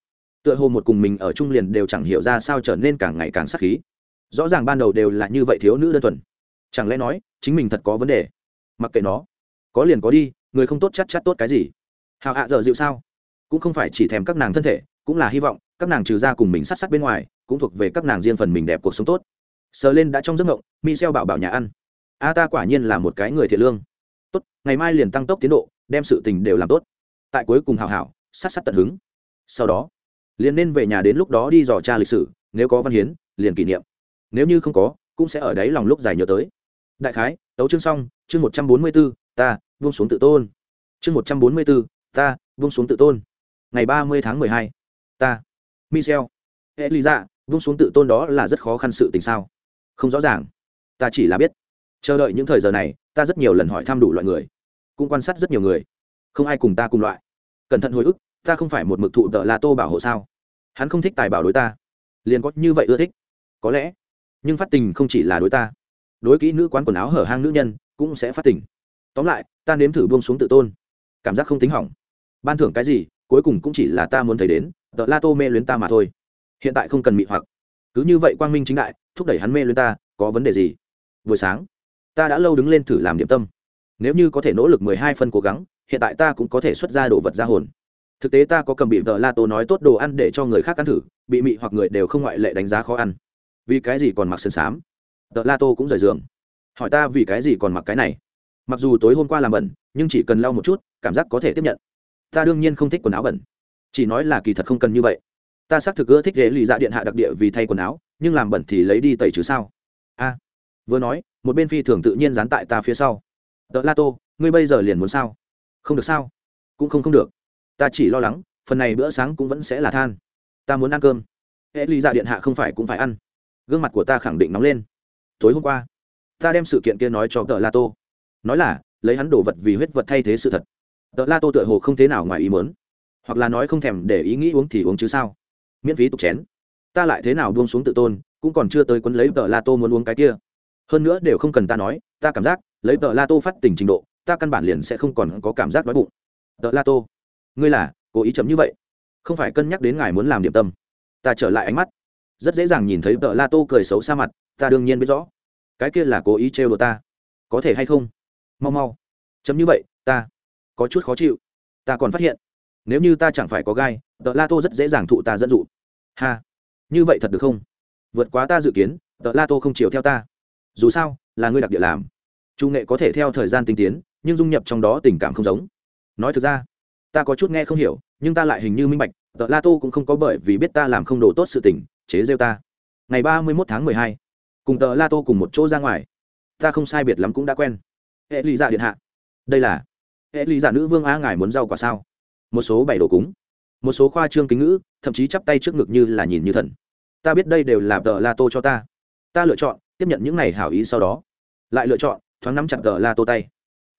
Tựa hồ một cùng mình ở trung liền đều chẳng hiểu ra sao trở nên càng ngày càng sắc khí. Rõ ràng ban đầu đều là như vậy thiếu nữ đơn thuần. Chẳng lẽ nói, chính mình thật có vấn đề? Mặc kệ nó. Có liền có đi, người không tốt chắc chắc tốt cái gì hào hạ dở dịu sao? Cũng không phải chỉ thèm các nàng thân thể, cũng là hy vọng, các nàng trừ ra cùng mình sát sát bên ngoài, cũng thuộc về các nàng riêng phần mình đẹp cuộc sống tốt. Sờ lên đã trong giấc ngộng mi xeo bảo bảo nhà ăn. A ta quả nhiên là một cái người thiện lương. Tốt, ngày mai liền tăng tốc tiến độ, đem sự tình đều làm tốt. Tại cuối cùng hào hảo, sát sát tận hứng. Sau đó, liền nên về nhà đến lúc đó đi dò tra lịch sử, nếu có văn hiến, liền kỷ niệm. Nếu như không có, cũng sẽ ở đấy lòng lúc dài nhớ tới. Đại khái, tấu chương xong, chương một trăm bốn mươi b ố ta vung xuống tự tôn. Chương một trăm bốn mươi b ố ta, vung xuống tự tôn. Ngày ba mươi tháng mười hai, ta, michel hệ lý dạ vung xuống tự tôn đó là rất khó khăn sự tình sao? Không rõ ràng. Ta chỉ là biết. Chờ đợi những thời giờ này, ta rất nhiều lần hỏi thăm đủ loại người, cũng quan sát rất nhiều người. Không ai cùng ta cùng loại. Cẩn thận hồi ức, ta không phải một mực thụ tợ là tô bảo hộ sao? Hắn không thích tài bảo đối ta. Liền có như vậy ưa thích. Có lẽ, nhưng phát tình không chỉ là đối ta. Đối kỹ nữ quán quần áo hở hang nữ nhân, cũng sẽ phát tình. Tóm lại, ta nếm thử buông xuống tự tôn. Cảm giác không tính hỏng ban thưởng cái gì, cuối cùng cũng chỉ là ta muốn thấy đến, tợ la tô mê luyến ta mà thôi. Hiện tại không cần mị hoặc. Cứ như vậy quang minh chính đại, thúc đẩy hắn mê luyến ta, có vấn đề gì? Buổi sáng, ta đã lâu đứng lên thử làm điểm tâm. Nếu như có thể nỗ lực mười hai phân cố gắng, hiện tại ta cũng có thể xuất ra đồ vật ra hồn. Thực tế ta có cầm bị vợ la tô nói tốt đồ ăn để cho người khác ăn thử, bị mị hoặc người đều không ngoại lệ đánh giá khó ăn. Vì cái gì còn mặc sơn xám? Vợ la tô cũng rời giường. Hỏi ta vì cái gì còn mặc cái này? Mặc dù tối hôm qua làm bẩn, nhưng chỉ cần lau một chút, cảm giác có thể tiếp nhận ta đương nhiên không thích quần áo bẩn. Chỉ nói là kỳ thật không cần như vậy. Ta xác thực ưa thích ghế lì dạ điện hạ đặc địa vì thay quần áo, nhưng làm bẩn thì lấy đi tẩy chứ sao? A. Vừa nói, một bên phi thường tự nhiên dán tại ta phía sau. Tợ la tô, ngươi bây giờ liền muốn sao? Không được sao? Cũng không không được. Ta chỉ lo lắng, phần này bữa sáng cũng vẫn sẽ là than. Ta muốn ăn cơm. Hệ ly dạ điện hạ không phải cũng phải ăn. Gương mặt của ta khẳng định nóng lên. Tối hôm qua, ta đem sự kiện kia nói cho tợ la tô. Nói là, lấy hắn đồ vật vì huyết vật thay thế sự thật tợ la tô tựa hồ không thế nào ngoài ý mớn hoặc là nói không thèm để ý nghĩ uống thì uống chứ sao? Miễn phí tục chén. Ta lại thế nào buông xuống tự tôn, cũng còn chưa tới quấn lấy tợ la tô muốn uống cái kia. Hơn nữa đều không cần ta nói, ta cảm giác, lấy tợ la tô phát tình trình độ, ta căn bản liền sẽ không còn có cảm giác đói bụng. Tợ la tô, ngươi là cố ý chấm như vậy? Không phải cân nhắc đến ngài muốn làm điểm tâm. Ta trở lại ánh mắt. Rất dễ dàng nhìn thấy tợ la tô cười xấu xa mặt, ta đương nhiên biết rõ. Cái kia là cố ý trêu đồ ta. Có thể hay không? Mau mau. Chấm như vậy, ta có chút khó chịu. Ta còn phát hiện, nếu như ta chẳng phải có gai, tờ la tô rất dễ dàng thụ ta dẫn dụ. Ha, như vậy thật được không? Vượt quá ta dự kiến, tờ la tô không chiều theo ta. Dù sao, là ngươi đặc địa làm. Trung nghệ có thể theo thời gian tinh tiến, nhưng dung nhập trong đó tình cảm không giống. Nói thực ra, ta có chút nghe không hiểu, nhưng ta lại hình như minh bạch, tờ la tô cũng không có bởi vì biết ta làm không đồ tốt sự tình, chế rêu ta. Ngày ba mươi mốt tháng mười hai, cùng tờ la tô cùng một chỗ ra ngoài. Ta không sai biệt lắm cũng đã quen. Hệ lụy giả điện hạ. Đây là hệ lý giả nữ vương a ngài muốn rau quả sao? Một số bảy đồ cúng, một số khoa trương kính ngữ, thậm chí chắp tay trước ngực như là nhìn như thần. Ta biết đây đều là tờ la tô cho ta. Ta lựa chọn, tiếp nhận những này hảo ý sau đó. Lại lựa chọn, thoáng nắm chặt tờ la tô tay.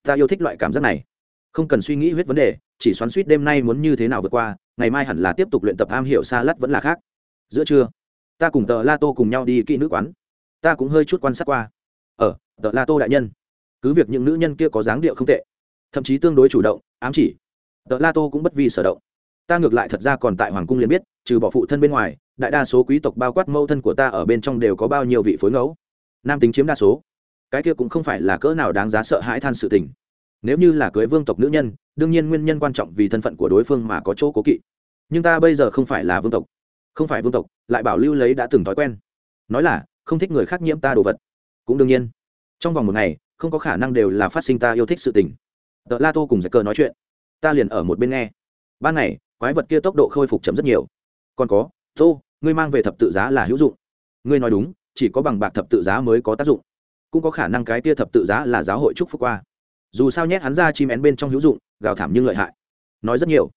Ta yêu thích loại cảm giác này. Không cần suy nghĩ huyết vấn đề, chỉ xoắn suýt đêm nay muốn như thế nào vượt qua, ngày mai hẳn là tiếp tục luyện tập am hiểu xa lắt vẫn là khác. Giữa trưa, ta cùng tờ la tô cùng nhau đi kỹ nữ quán. Ta cũng hơi chút quan sát qua. Ở tờ la tô đại nhân, cứ việc những nữ nhân kia có dáng điệu không tệ thậm chí tương đối chủ động, ám chỉ. Tờ la tô cũng bất vi sở động. Ta ngược lại thật ra còn tại hoàng cung liền biết, trừ bỏ phụ thân bên ngoài, đại đa số quý tộc bao quát mâu thân của ta ở bên trong đều có bao nhiêu vị phối ngẫu. Nam tính chiếm đa số. Cái kia cũng không phải là cỡ nào đáng giá sợ hãi than sự tình. Nếu như là cưới vương tộc nữ nhân, đương nhiên nguyên nhân quan trọng vì thân phận của đối phương mà có chỗ cố kỵ. Nhưng ta bây giờ không phải là vương tộc. Không phải vương tộc, lại bảo lưu lấy đã từng thói quen. Nói là, không thích người khác nhiễm ta đồ vật. Cũng đương nhiên. Trong vòng một ngày, không có khả năng đều là phát sinh ta yêu thích sự tình tờ la tô cùng giải cờ nói chuyện. Ta liền ở một bên nghe. Ban này, quái vật kia tốc độ khôi phục chậm rất nhiều. Còn có tô ngươi mang về thập tự giá là hữu dụng. Ngươi nói đúng chỉ có bằng bạc thập tự giá mới có tác dụng. Cũng có khả năng cái kia thập tự giá là giáo hội trúc phúc qua. Dù sao nhét hắn ra chim én bên trong hữu dụng gào thảm nhưng lợi hại. Nói rất nhiều.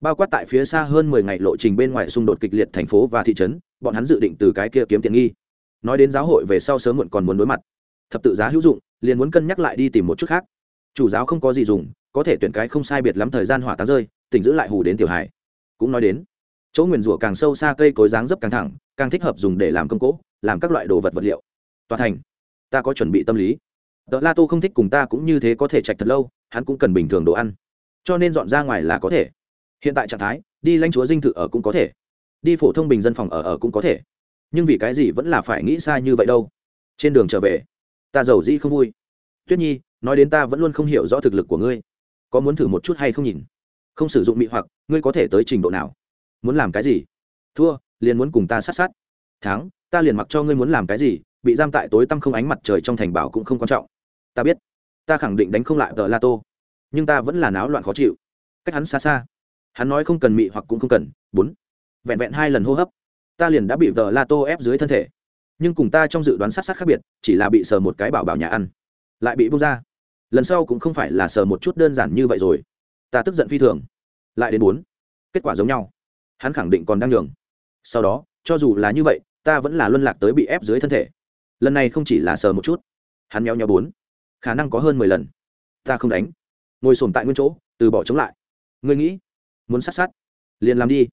Bao quát tại phía xa hơn mười ngày lộ trình bên ngoài xung đột kịch liệt thành phố và thị trấn bọn hắn dự định từ cái kia kiếm tiện nghi. Nói đến giáo hội về sau sớm muộn còn muốn đối mặt. Thập tự giá hữu dụng liền muốn cân nhắc lại đi tìm một chút khác chủ giáo không có gì dùng, có thể tuyển cái không sai biệt lắm thời gian hỏa táng rơi, tỉnh giữ lại hù đến tiểu hải cũng nói đến, chỗ nguyền rủa càng sâu xa cây cối dáng dấp càng thẳng, càng thích hợp dùng để làm công cỗ làm các loại đồ vật vật liệu. Tòa thành, ta có chuẩn bị tâm lý. Tợ la tô không thích cùng ta cũng như thế có thể chạch thật lâu, hắn cũng cần bình thường đồ ăn. Cho nên dọn ra ngoài là có thể. Hiện tại trạng thái, đi lãnh chúa dinh thự ở cũng có thể. Đi phổ thông bình dân phòng ở ở cũng có thể. Nhưng vì cái gì vẫn là phải nghĩ sai như vậy đâu. Trên đường trở về, ta giàu dĩ không vui. Tuyết nhi nói đến ta vẫn luôn không hiểu rõ thực lực của ngươi. Có muốn thử một chút hay không nhìn? Không sử dụng mị hoặc, ngươi có thể tới trình độ nào? Muốn làm cái gì? Thua, liền muốn cùng ta sát sát. Thắng, ta liền mặc cho ngươi muốn làm cái gì, bị giam tại tối tăm không ánh mặt trời trong thành bảo cũng không quan trọng. Ta biết, ta khẳng định đánh không lại tờ la tô nhưng ta vẫn là náo loạn khó chịu. Cách hắn xa xa. Hắn nói không cần mị hoặc cũng không cần. Bốn. Vẹn vẹn hai lần hô hấp, ta liền đã bị tờ la tô ép dưới thân thể. Nhưng cùng ta trong dự đoán sát sát khác biệt, chỉ là bị sờ một cái bảo bảo nhà ăn lại bị bung ra. Lần sau cũng không phải là sờ một chút đơn giản như vậy rồi. Ta tức giận phi thường. Lại đến bốn. Kết quả giống nhau. Hắn khẳng định còn đang nhường. Sau đó, cho dù là như vậy, ta vẫn là luân lạc tới bị ép dưới thân thể. Lần này không chỉ là sờ một chút. Hắn nheo nhau bốn. Khả năng có hơn mười lần. Ta không đánh. Ngồi sồn tại nguyên chỗ, từ bỏ chống lại. Ngươi nghĩ, muốn sát sát, liền làm đi.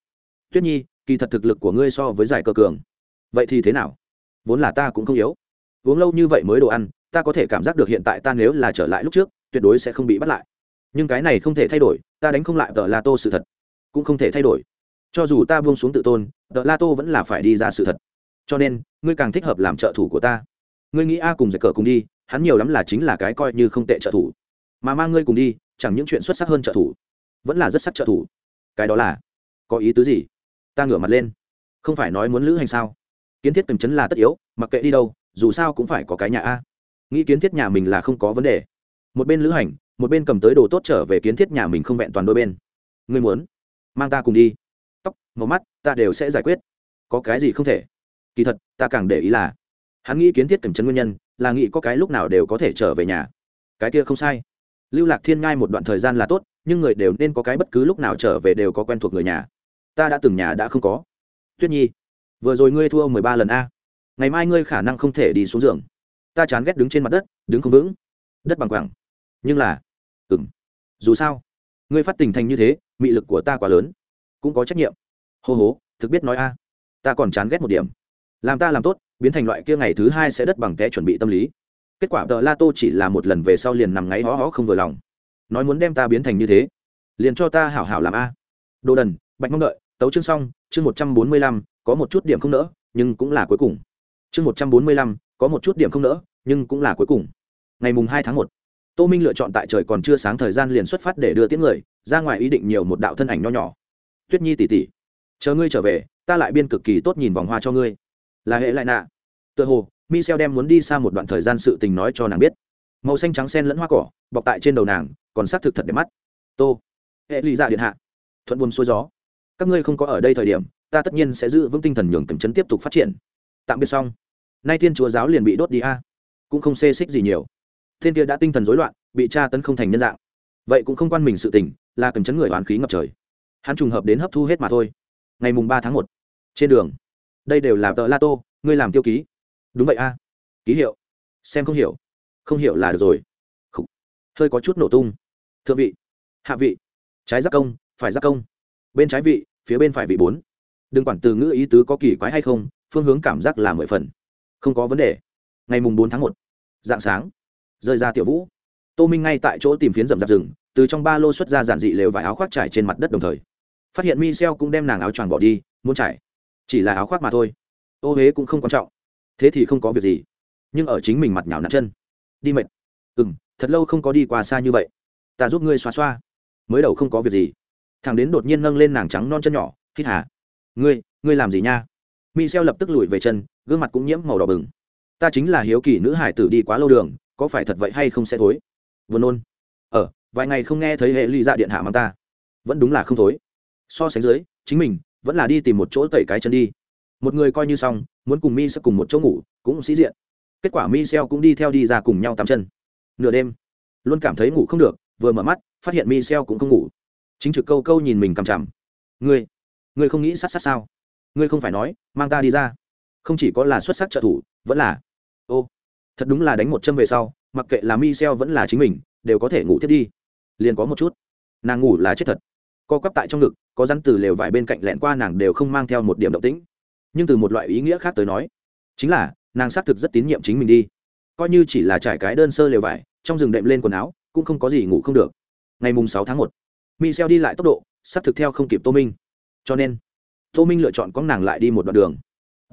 Tuyết nhi, kỳ thật thực lực của ngươi so với giải cơ cường. Vậy thì thế nào? Vốn là ta cũng không yếu. Uống lâu như vậy mới đồ ăn ta có thể cảm giác được hiện tại ta nếu là trở lại lúc trước, tuyệt đối sẽ không bị bắt lại. Nhưng cái này không thể thay đổi, ta đánh không lại tờ la tô sự thật. Cũng không thể thay đổi. Cho dù ta buông xuống tự tôn, tờ la tô vẫn là phải đi ra sự thật. Cho nên, ngươi càng thích hợp làm trợ thủ của ta. Ngươi nghĩ a cùng giải cờ cùng đi, hắn nhiều lắm là chính là cái coi như không tệ trợ thủ. Mà mang ngươi cùng đi, chẳng những chuyện xuất sắc hơn trợ thủ, vẫn là rất sắc trợ thủ. Cái đó là, có ý tứ gì? Ta ngửa mặt lên. Không phải nói muốn lữ hành sao? Kiến thiết cầm chấn là tất yếu, mặc kệ đi đâu, dù sao cũng phải có cái nhà a nghĩ kiến thiết nhà mình là không có vấn đề. Một bên lữ hành, một bên cầm tới đồ tốt trở về kiến thiết nhà mình không vẹn toàn đôi bên. Ngươi muốn? Mang ta cùng đi. Tóc, màu mắt, ta đều sẽ giải quyết. Có cái gì không thể? Kỳ thật, ta càng để ý là, hắn nghĩ kiến thiết kiểm chấn nguyên nhân, là nghĩ có cái lúc nào đều có thể trở về nhà. Cái kia không sai. Lưu lạc thiên ngai một đoạn thời gian là tốt, nhưng người đều nên có cái bất cứ lúc nào trở về đều có quen thuộc người nhà. Ta đã từng nhà đã không có. Tuyết nhi, vừa rồi ngươi thua mười ba lần a. Ngày mai ngươi khả năng không thể đi xuống giường ta chán ghét đứng trên mặt đất, đứng không vững. Đất bằng quẳng. Nhưng là ừ m dù sao, ngươi phát tình thành như thế, mị lực của ta quá lớn. Cũng có trách nhiệm. Hô hố thực biết nói a. Ta còn chán ghét một điểm. Làm ta làm tốt, biến thành loại kia ngày thứ hai sẽ đất bằng té chuẩn bị tâm lý. Kết quả tờ la tô chỉ là một lần về sau liền nằm ngáy hó hó không vừa lòng. Nói muốn đem ta biến thành như thế, liền cho ta hảo hảo làm a. Đồ đần, bạch mong đợi, tấu chương xong, chương một trăm bốn mươi lăm, có một chút điểm không nỡ, nhưng cũng là cuối cùng. Chương một trăm bốn mươi lăm có một chút điểm không nỡ, nhưng cũng là cuối cùng. Ngày mùng hai tháng một, tô minh lựa chọn tại trời còn chưa sáng thời gian liền xuất phát để đưa tiễn người, ra ngoài ý định nhiều một đạo thân ảnh nho nhỏ. Tuyết nhi tỉ tỉ, chờ ngươi trở về, ta lại biên cực kỳ tốt nhìn vòng hoa cho ngươi. Là hệ lại nạ. Tựa hồ, michel đem muốn đi xa một đoạn thời gian sự tình nói cho nàng biết. Màu xanh trắng sen lẫn hoa cỏ, bọc tại trên đầu nàng, còn xác thực thật đẹp mắt. Tô, hệ lụy dạ điện hạ. Thuận buồn xuôi gió. Các ngươi không có ở đây thời điểm, ta tất nhiên sẽ giữ vững tinh thần nhường cầm chấn tiếp tục phát triển. Tạm biệt xong nay thiên chúa giáo liền bị đốt đi a. Cũng không xê xích gì nhiều. Thiên kia đã tinh thần rối loạn, bị tra tấn không thành nhân dạng. Vậy cũng không quan mình sự tình, là cầm chấn người oán khí ngập trời. Hắn trùng hợp đến hấp thu hết mà thôi. Ngày mùng ba tháng một, trên đường. Đây đều là tờ la tô, ngươi làm tiêu ký. Đúng vậy a. Ký hiệu. Xem không hiểu. Không hiểu là được rồi. Khủ. hơi có chút nổ tung. Thượng vị. Hạ vị. Trái giác công, phải giác công. Bên trái vị, phía bên phải vị bốn. Đừng quản từ ngữ ý tứ có kỳ quái hay không, phương hướng cảm giác là mười phần không có vấn đề. Ngày mùng bốn tháng một dạng sáng rơi ra tiểu vũ. Tô minh ngay tại chỗ tìm phiến rậm rạp rừng từ trong ba lô xuất ra giản dị lều vải áo khoác trải trên mặt đất đồng thời. Phát hiện mi xeo cũng đem nàng áo choàng bỏ đi muốn trải. Chỉ là áo khoác mà thôi. Ô huế cũng không quan trọng. Thế thì không có việc gì. Nhưng ở chính mình mặt nhào nặn chân. Đi mệt. Ừ m thật lâu không có đi qua xa như vậy. Ta giúp ngươi xoa xoa. Mới đầu không có việc gì. Thằng đến đột nhiên nâng lên nàng trắng non chân nhỏ hít hà, ngươi ngươi làm gì nha? Mi xeo lập tức lùi về chân, gương mặt cũng nhiễm màu đỏ bừng. Ta chính là hiếu kỳ nữ hải tử đi quá lâu đường, có phải thật vậy hay không sẽ thối? Vừa nôn. Ờ vài ngày không nghe thấy hệ ly dạ điện hạ mang ta. Vẫn đúng là không thối. So sánh dưới, chính mình vẫn là đi tìm một chỗ tẩy cái chân đi. Một người coi như xong, muốn cùng mi sẽ cùng một chỗ ngủ, cũng sĩ diện. Kết quả mi xeo cũng đi theo đi ra cùng nhau tắm chân. Nửa đêm, luôn cảm thấy ngủ không được, vừa mở mắt, phát hiện mi xeo cũng không ngủ. Chính trực câu câu nhìn mình cằm chằm. Ngươi ngươi không nghĩ sát sát sao? Ngươi không phải nói, mang ta đi ra. Không chỉ có là xuất sắc trợ thủ, vẫn là, ô, thật đúng là đánh một châm về sau, mặc kệ là mi vẫn là chính mình, đều có thể ngủ thiết đi. Liền có một chút. Nàng ngủ là chết thật. Co quắp tại trong ngực, có rắn từ lều vải bên cạnh lẹn qua nàng đều không mang theo một điểm động tĩnh. Nhưng từ một loại ý nghĩa khác tới nói, chính là, nàng xác thực rất tín nhiệm chính mình đi. Coi như chỉ là trải cái đơn sơ lều vải, trong rừng đệm lên quần áo, cũng không có gì ngủ không được. Ngày mùng sáu tháng một, michel đi lại tốc độ, xác thực theo không kịp tô minh. Cho nên tô minh lựa chọn con nàng lại đi một đoạn đường.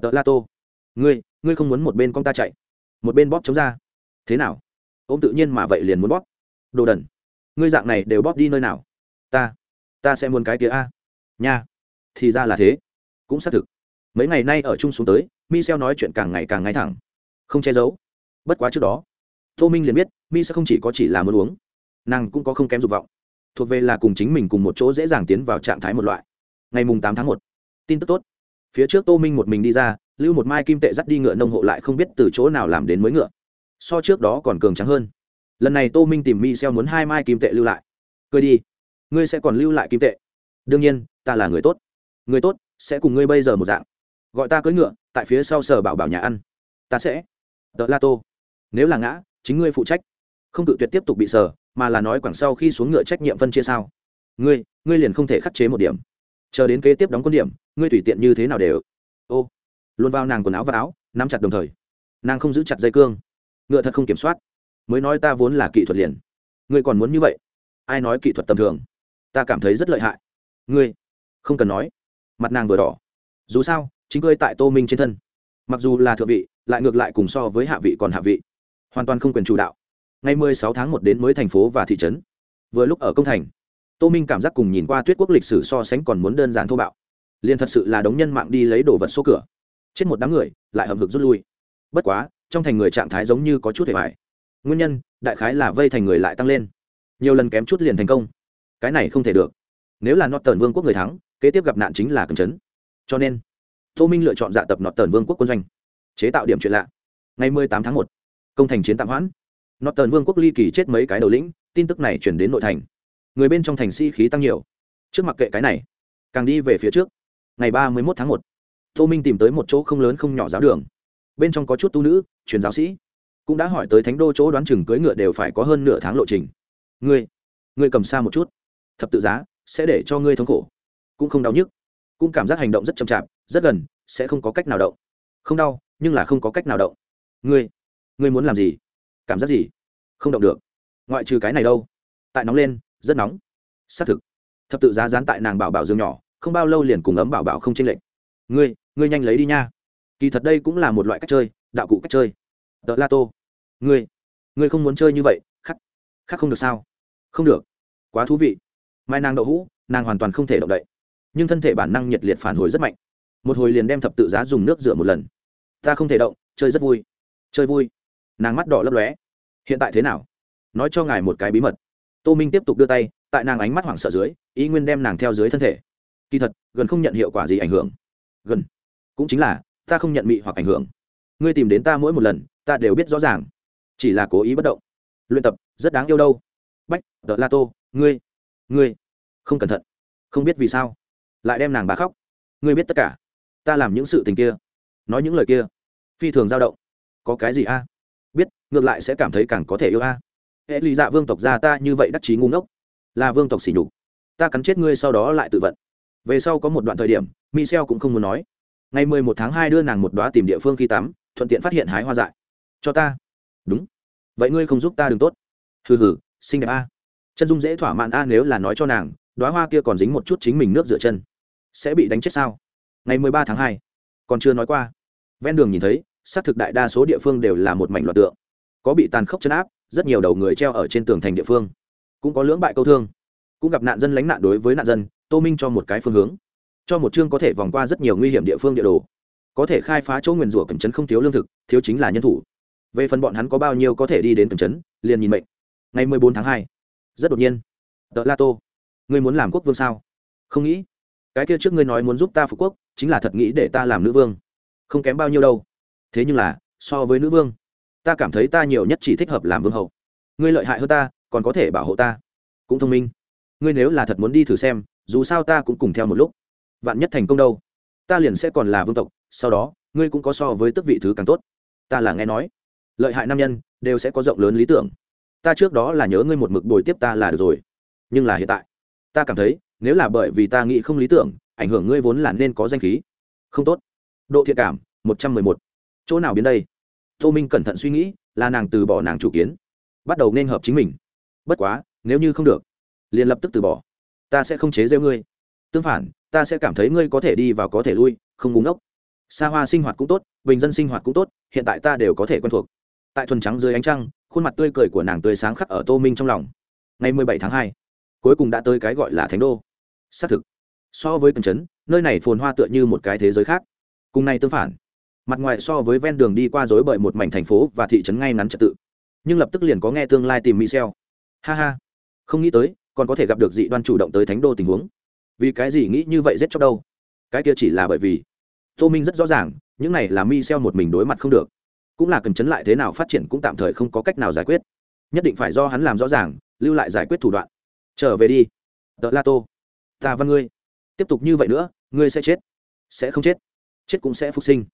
Tợ la tô, ngươi ngươi không muốn một bên con ta chạy, một bên bóp chống ra. Thế nào? Ô m tự nhiên mà vậy liền muốn bóp. Đồ đần, ngươi dạng này đều bóp đi nơi nào? Ta ta sẽ muốn cái kia a. Nha, thì ra là thế. Cũng xác thực. Mấy ngày nay ở chung xuống tới, Michel nói chuyện càng ngày càng ngay thẳng. Không che giấu. Bất quá trước đó, tô minh liền biết mi sẽ không chỉ có chỉ là muốn uống, nàng cũng có không kém dục vọng. Thuộc về là cùng chính mình cùng một chỗ dễ dàng tiến vào trạng thái một loại. Ngày mùng tám tháng một tin tức tốt. Phía trước tô minh một mình đi ra, lưu một mai kim tệ dắt đi ngựa nông hộ lại không biết từ chỗ nào làm đến mới ngựa. So trước đó còn cường trắng hơn. Lần này tô minh tìm mi xeo muốn hai mai kim tệ lưu lại. Cười đi. Ngươi sẽ còn lưu lại kim tệ. Đương nhiên, ta là người tốt. Người tốt sẽ cùng ngươi bây giờ một dạng. Gọi ta cưỡi ngựa, tại phía sau sở bảo bảo nhà ăn. Ta sẽ. Tợ la tô. Nếu là ngã, chính ngươi phụ trách. Không tự tuyệt tiếp tục bị sờ, mà là nói quảng sau khi xuống ngựa trách nhiệm phân chia sao. Ngươi ngươi liền không thể khắc chế một điểm. Chờ đến kế tiếp đóng quân điểm ngươi tùy tiện như thế nào đều. Ô, luôn vào nàng quần áo và áo, nắm chặt đồng thời. Nàng không giữ chặt dây cương. Ngựa thật không kiểm soát. Mới nói ta vốn là kỹ thuật liền. Ngươi còn muốn như vậy? Ai nói kỹ thuật tầm thường? Ta cảm thấy rất lợi hại. Ngươi, không cần nói. Mặt nàng vừa đỏ. Dù sao, chính ngươi tại tô minh trên thân. Mặc dù là thượng vị, lại ngược lại cùng so với hạ vị còn hạ vị. Hoàn toàn không quyền chủ đạo. Ngày 16 tháng một đến mới thành phố và thị trấn. Vừa lúc ở công thành, tô minh cảm giác cùng nhìn qua tuyết quốc lịch sử so sánh còn muốn đơn giản thô bạo liền thật sự là đống nhân mạng đi lấy đồ vật số cửa. Chết một đám người, lại hầm hực rút lui. Bất quá, trong thành người trạng thái giống như có chút hề hoài. Nguyên nhân, đại khái là vây thành người lại tăng lên. Nhiều lần kém chút liền thành công. Cái này không thể được. Nếu là nọt tần vương quốc người thắng, kế tiếp gặp nạn chính là cầm chấn cho nên, tô minh lựa chọn dạ tập nọt tần vương quốc quân doanh. Chế tạo điểm chuyện lạ. Ngày 18 tháng một, công thành chiến tạm hoãn. Nọt tần vương quốc ly kỳ chết mấy cái đầu lĩnh, tin tức này chuyển đến nội thành. Người bên trong thành sĩ、si、khí tăng nhiều. Trước mặt kệ cái này, càng đi về phía trước ngày ba mươi một tháng một, tô minh tìm tới một chỗ không lớn không nhỏ giáo đường. Bên trong có chút tu nữ, truyền giáo sĩ, cũng đã hỏi tới thánh đô chỗ đoán chừng cưỡi ngựa đều phải có hơn nửa tháng lộ trình. Ngươi ngươi cầm xa một chút. Thập tự giá, sẽ để cho ngươi thống khổ. Cũng không đau nhức, cũng cảm giác hành động rất chậm chạp, rất gần, sẽ không có cách nào động. Không đau, nhưng là không có cách nào động. Ngươi ngươi muốn làm gì? Cảm giác gì? Không động được. Ngoại trừ cái này đâu. Tại nóng lên, rất nóng. Xác thực. Thập tự giá dán tại nàng bảo bảo dương nhỏ không bao lâu liền cùng ấm bảo bảo không chênh lệch. Ngươi ngươi nhanh lấy đi nha. Kỳ thật đây cũng là một loại cách chơi, đạo cụ cách chơi. Tờ la tô, ngươi ngươi không muốn chơi như vậy, khắc khắc không được sao? Không được. Quá thú vị. Mai nàng đậu hũ, nàng hoàn toàn không thể động đậy. Nhưng thân thể bản năng nhiệt liệt phản hồi rất mạnh. Một hồi liền đem thập tự giá dùng nước rửa một lần. Ta không thể động, chơi rất vui. Chơi vui. Nàng mắt đỏ lấp lóe. Hiện tại thế nào? Nói cho ngài một cái bí mật. Tô minh tiếp tục đưa tay, tại nàng ánh mắt hoảng sợ dưới, ý nguyên đem nàng theo dưới thân thể kỳ thật, gần không nhận hiệu quả gì ảnh hưởng. Gần. Cũng chính là, ta không nhận mị hoặc ảnh hưởng. Ngươi tìm đến ta mỗi một lần, ta đều biết rõ ràng. Chỉ là cố ý bất động. Luyện tập, rất đáng yêu đâu. Bách tờ la tô, ngươi ngươi. Không cẩn thận. Không biết vì sao. Lại đem nàng bà khóc. Ngươi biết tất cả. Ta làm những sự tình kia. Nói những lời kia. Phi thường dao động. Có cái gì a? Biết, ngược lại sẽ cảm thấy càng có thể yêu a. Hệ lụy dạ vương tộc gia ta như vậy đắc chí ngu ngốc. Là vương tộc xỉ nhục. Ta cắn chết ngươi sau đó lại tự vận về sau có một đoạn thời điểm michel cũng không muốn nói. Ngày mười một tháng hai đưa nàng một đoá tìm địa phương khi tắm, thuận tiện phát hiện hái hoa dại. Cho ta. Đúng. Vậy ngươi không giúp ta đừng tốt. Hừ hừ, xinh đẹp a. Chân dung dễ thỏa mãn a nếu là nói cho nàng đoá hoa kia còn dính một chút chính mình nước rửa chân. Sẽ bị đánh chết sao? Ngày mười ba tháng hai. Còn chưa nói qua. Ven đường nhìn thấy, xác thực đại đa số địa phương đều là một mảnh loạt tượng. Có bị tàn khốc chấn áp, rất nhiều đầu người treo ở trên tường thành địa phương. Cũng có lưỡng bại câu thương. Cũng gặp nạn dân lánh nạn đối với nạn dân tô minh cho một cái phương hướng. Cho một chương có thể vòng qua rất nhiều nguy hiểm địa phương địa đồ. Có thể khai phá chỗ nguyền rủa cầm chấn không thiếu lương thực, thiếu chính là nhân thủ. Về phần bọn hắn có bao nhiêu có thể đi đến cầm chấn, liền nhìn mệnh. Ngày mười bốn tháng hai. Rất đột nhiên. Tợ la tô, ngươi muốn làm quốc vương sao? Không nghĩ. Cái kia trước ngươi nói muốn giúp ta phục quốc, chính là thật nghĩ để ta làm nữ vương. Không kém bao nhiêu đâu. Thế nhưng là, so với nữ vương, ta cảm thấy ta nhiều nhất chỉ thích hợp làm vương hậu ngươi lợi hại hơn ta, còn có thể bảo hộ ta. Cũng thông minh. Ngươi nếu là thật muốn đi thử xem dù sao ta cũng cùng theo một lúc. Vạn nhất thành công đâu? Ta liền sẽ còn là vương tộc, sau đó, ngươi cũng có so với tức vị thứ càng tốt. Ta là nghe nói, lợi hại nam nhân đều sẽ có rộng lớn lý tưởng. Ta trước đó là nhớ ngươi một mực bồi tiếp ta là được rồi. Nhưng là hiện tại, ta cảm thấy, nếu là bởi vì ta nghĩ không lý tưởng, ảnh hưởng ngươi vốn là nên có danh khí. Không tốt. Độ thiện cảm, một trăm mười một. Chỗ nào biến đây? Tô minh cẩn thận suy nghĩ, là nàng từ bỏ nàng chủ kiến, bắt đầu nên hợp chính mình. Bất quá, nếu như không được, liền lập tức từ bỏ ta sẽ không chế giễu ngươi. Tương phản, ta sẽ cảm thấy ngươi có thể đi và có thể lui, không ngúng ngốc. Xa hoa sinh hoạt cũng tốt, bình dân sinh hoạt cũng tốt, hiện tại ta đều có thể quen thuộc. Tại thuần trắng dưới ánh trăng, khuôn mặt tươi cười của nàng tươi sáng khắc ở tô minh trong lòng. Ngày mười bảy tháng hai, cuối cùng đã tới cái gọi là thánh đô. Xác thực, so với cần chấn, nơi này phồn hoa tựa như một cái thế giới khác. Cùng này tương phản, mặt ngoài so với ven đường đi qua dối bởi một mảnh thành phố và thị trấn ngay ngắn trật tự, nhưng lập tức liền có nghe tương lai tìm michel. Ha ha, không nghĩ tới còn có thể gặp được dị đoan chủ động tới thánh đô tình huống. Vì cái gì nghĩ như vậy giết chóc đâu? Cái kia chỉ là bởi vì tô minh rất rõ ràng, những này là michel một mình đối mặt không được. Cũng là cần chấn lại thế nào phát triển cũng tạm thời không có cách nào giải quyết. Nhất định phải do hắn làm rõ ràng, lưu lại giải quyết thủ đoạn. Trở về đi. Tờ la tô. Ta văn ngươi. Tiếp tục như vậy nữa, ngươi sẽ chết. Sẽ không chết. Chết cũng sẽ phục sinh.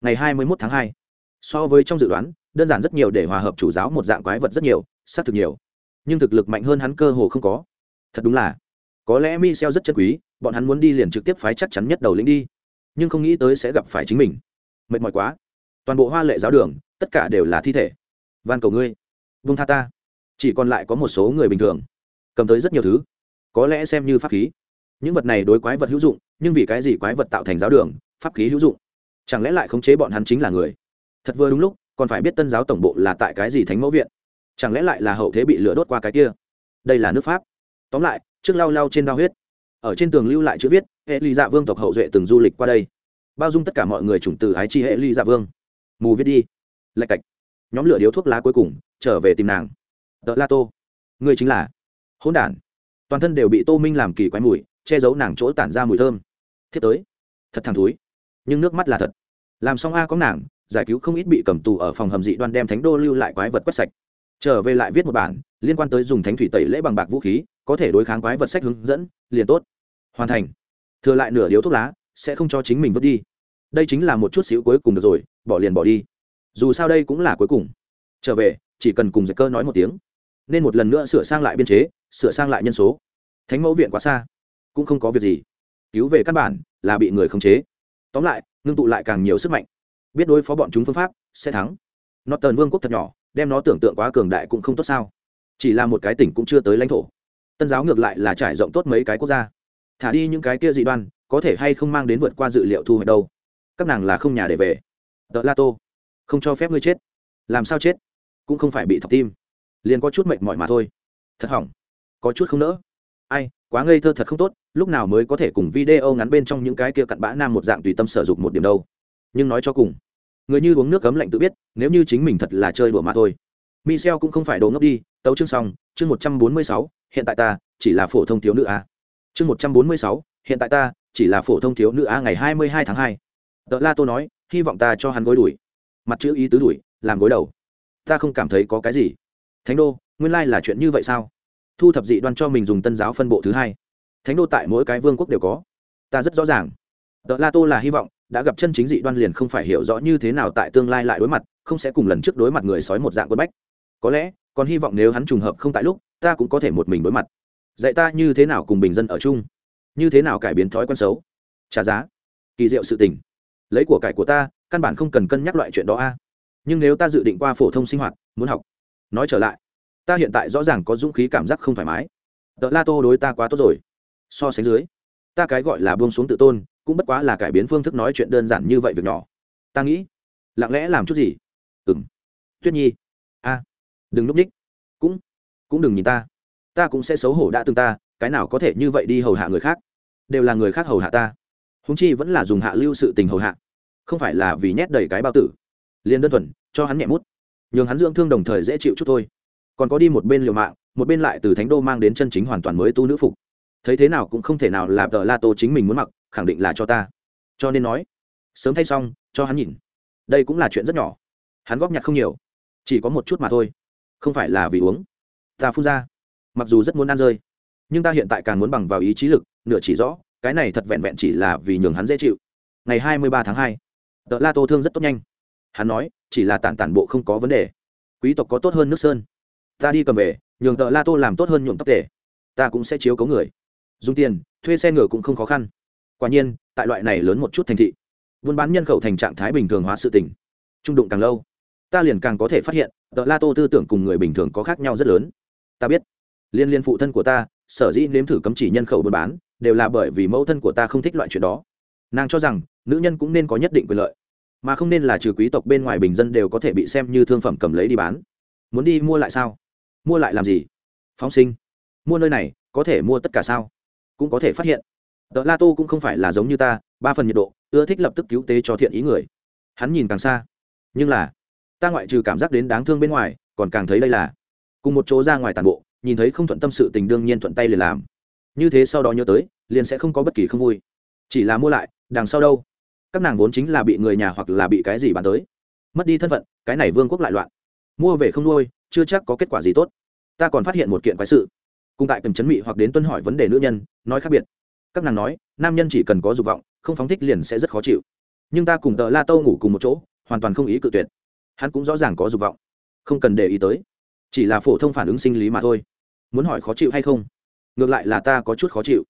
Ngày hai mươi mốt tháng hai. So với trong dự đoán, đơn giản rất nhiều để hòa hợp chủ giáo một dạng quái vật rất nhiều, xác thực nhiều. Nhưng thực lực mạnh hơn hắn cơ hồ không có thật đúng là. Có lẽ mi xeo rất chân quý, bọn hắn muốn đi liền trực tiếp phái chắc chắn nhất đầu lĩnh đi. Nhưng không nghĩ tới sẽ gặp phải chính mình. Mệt mỏi quá. Toàn bộ hoa lệ giáo đường, tất cả đều là thi thể. Van cầu ngươi. Vung tha ta. Chỉ còn lại có một số người bình thường. Cầm tới rất nhiều thứ. Có lẽ xem như pháp khí. Những vật này đối quái vật hữu dụng, nhưng vì cái gì quái vật tạo thành giáo đường, pháp khí hữu dụng? Chẳng lẽ lại khống chế bọn hắn chính là người? Thật vừa đúng lúc, còn phải biết tân giáo tổng bộ là tại cái gì thánh mẫu viện? Chẳng lẽ lại là hậu thế bị lửa đốt qua cái kia? Đây là nước pháp tóm lại, trước lau lau trên đao huyết. Ở trên tường lưu lại chữ viết hệ ly dạ vương tộc hậu duệ từng du lịch qua đây. Bao dung tất cả mọi người chủng từ ái chi hệ ly dạ vương. Mù viết đi. Lạch cạch. Nhóm lửa điếu thuốc lá cuối cùng, trở về tìm nàng. Tợ la tô. Người chính là. Hỗn đản. Toàn thân đều bị tô minh làm kỳ quái mùi, che giấu nàng chỗ tản ra mùi thơm. Thiết tới. Thật thằng thúi. Nhưng nước mắt là thật. Làm xong a có nàng, giải cứu không ít bị cầm tù ở phòng hầm dị đoan đem thánh đô lưu lại quái vật quét sạch trở về lại viết một bản liên quan tới dùng thánh thủy tẩy lễ bằng bạc vũ khí, có thể đối kháng quái vật sách hướng dẫn, liền tốt. Hoàn thành. Thừa lại nửa điếu thuốc lá, sẽ không cho chính mình vứt đi. Đây chính là một chút xíu cuối cùng được rồi, bỏ liền bỏ đi. Dù sao đây cũng là cuối cùng. Trở về, chỉ cần cùng giải cơ nói một tiếng. Nên một lần nữa sửa sang lại biên chế, sửa sang lại nhân số. Thánh mẫu viện quá xa, cũng không có việc gì. Cứu về căn bản là bị người khống chế. Tóm lại, ngưng tụ lại càng nhiều sức mạnh. Biết đối phó bọn chúng phương pháp, sẽ thắng. Nó tần vương quốc thật nhỏ đem nó tưởng tượng quá cường đại cũng không tốt sao. Chỉ là một cái tỉnh cũng chưa tới lãnh thổ. Tân giáo ngược lại là trải rộng tốt mấy cái quốc gia. Thả đi những cái kia dị đoan, có thể hay không mang đến vượt qua dự liệu thu hoạch đâu. Các nàng là không nhà để về. Tợ la tô, không cho phép ngươi chết. Làm sao chết? Cũng không phải bị thọc tim. Liền có chút mệt mỏi mà thôi. Thật hỏng. Có chút không nỡ. Ai, quá ngây thơ thật không tốt, lúc nào mới có thể cùng video ngắn bên trong những cái kia cặn bã nam một dạng tùy tâm sở dụng một điểm đâu. Nhưng nói cho cùng người như uống nước cấm lạnh tự biết, nếu như chính mình thật là chơi đùa mà thôi. Michel cũng không phải đồ ngốc đi, tấu chương xong, chương một trăm bốn mươi sáu, hiện tại ta chỉ là phổ thông thiếu nữ a. Chương một trăm bốn mươi sáu, hiện tại ta chỉ là phổ thông thiếu nữ a ngày hai mươi hai tháng hai. Tợ la tô nói, hy vọng ta cho hắn gối đuổi mặt chữ ý tứ đuổi làm gối đầu. Ta không cảm thấy có cái gì. Thánh đô, nguyên lai là chuyện như vậy sao? Thu thập dị đoan cho mình dùng tân giáo phân bộ thứ hai. Thánh đô tại mỗi cái vương quốc đều có. Ta rất rõ ràng. Tợ la tô là hy vọng đã gặp chân chính dị đoan liền không phải hiểu rõ như thế nào tại tương lai lại đối mặt, không sẽ cùng lần trước đối mặt người sói một dạng quân bách. Có lẽ, còn hy vọng nếu hắn trùng hợp không tại lúc, ta cũng có thể một mình đối mặt. Dạy ta như thế nào cùng bình dân ở chung? Như thế nào cải biến thói quen xấu? Trả giá. Kỳ diệu sự tình. Lấy của cải của ta, căn bản không cần cân nhắc loại chuyện đó a. Nhưng nếu ta dự định qua phổ thông sinh hoạt, muốn học. Nói trở lại. Ta hiện tại rõ ràng có dũng khí cảm giác không thoải mái. Tợ la tô đối ta quá tốt rồi. So sánh dưới, ta cái gọi là buông xuống tự tôn cũng bất quá là cải biến phương thức nói chuyện đơn giản như vậy việc nhỏ. Ta nghĩ, lặng lẽ làm chút gì? Ừng tuyết nhi. A. Đừng núp ních. Cũng cũng đừng nhìn ta. Ta cũng sẽ xấu hổ đã từng ta, cái nào có thể như vậy đi hầu hạ người khác? Đều là người khác hầu hạ ta. Húng chi vẫn là dùng hạ lưu sự tình hầu hạ. Không phải là vì nhét đầy cái bao tử. Liền đơn thuần, cho hắn nhẹ mút. Nhường hắn dưỡng thương đồng thời dễ chịu chút thôi. Còn có đi một bên liều mạng, một bên lại từ thánh đô mang đến chân chính hoàn toàn mới tu nữ phục. Thấy thế nào cũng không thể nào là tờ la tô chính mình muốn mặc khẳng định là cho ta. Cho nên nói, sớm thay xong, cho hắn nhìn. Đây cũng là chuyện rất nhỏ. Hắn góp nhặt không nhiều, chỉ có một chút mà thôi. Không phải là vì uống. Ta phun ra. Mặc dù rất muốn ăn rơi, nhưng ta hiện tại càng muốn bằng vào ý chí lực, nửa chỉ rõ, cái này thật vẹn vẹn chỉ là vì nhường hắn dễ chịu. Ngày hai mươi ba tháng hai, tợ la tô thương rất tốt nhanh. Hắn nói, chỉ là tản tản bộ không có vấn đề. Quý tộc có tốt hơn nước sơn. Ta đi cầm về, nhường tợ la tô làm tốt hơn nhuộm tóc tể. Ta cũng sẽ chiếu cấu người. Dùng tiền, thuê xe ngựa cũng không khó khăn quả nhiên, tại loại này lớn một chút thành thị, buôn bán nhân khẩu thành trạng thái bình thường hóa sự tình, trung đụng càng lâu, ta liền càng có thể phát hiện, tờ la tô tư tưởng cùng người bình thường có khác nhau rất lớn. Ta biết, liên liên phụ thân của ta, sở dĩ nếm thử cấm chỉ nhân khẩu buôn bán, đều là bởi vì mẫu thân của ta không thích loại chuyện đó. Nàng cho rằng, nữ nhân cũng nên có nhất định quyền lợi, mà không nên là trừ quý tộc bên ngoài bình dân đều có thể bị xem như thương phẩm cầm lấy đi bán. Muốn đi mua lại sao? Mua lại làm gì? Phóng sinh. Mua nơi này, có thể mua tất cả sao? Cũng có thể phát hiện tờ la tô cũng không phải là giống như ta, ba phần nhiệt độ, ưa thích lập tức cứu tế cho thiện ý người. Hắn nhìn càng xa. Nhưng là, ta ngoại trừ cảm giác đến đáng thương bên ngoài, còn càng thấy đây là. Cùng một chỗ ra ngoài tàn bộ, nhìn thấy không thuận tâm sự tình đương nhiên thuận tay liền làm. Như thế sau đó nhớ tới, liền sẽ không có bất kỳ không vui. Chỉ là mua lại, đằng sau đâu? Các nàng vốn chính là bị người nhà hoặc là bị cái gì bán tới. Mất đi thân phận, cái này vương quốc lại loạn. Mua về không nuôi, chưa chắc có kết quả gì tốt. Ta còn phát hiện một kiện quái sự. Cùng tại cầm chấn mị hoặc đến tuân hỏi vấn đề nữ nhân, nói khác biệt các nàng nói, nam nhân chỉ cần có dục vọng, không phóng thích liền sẽ rất khó chịu. Nhưng ta cùng tờ la tâu ngủ cùng một chỗ, hoàn toàn không ý cự tuyệt. Hắn cũng rõ ràng có dục vọng, không cần để ý tới. Chỉ là phổ thông phản ứng sinh lý mà thôi. Muốn hỏi khó chịu hay không? Ngược lại là ta có chút khó chịu.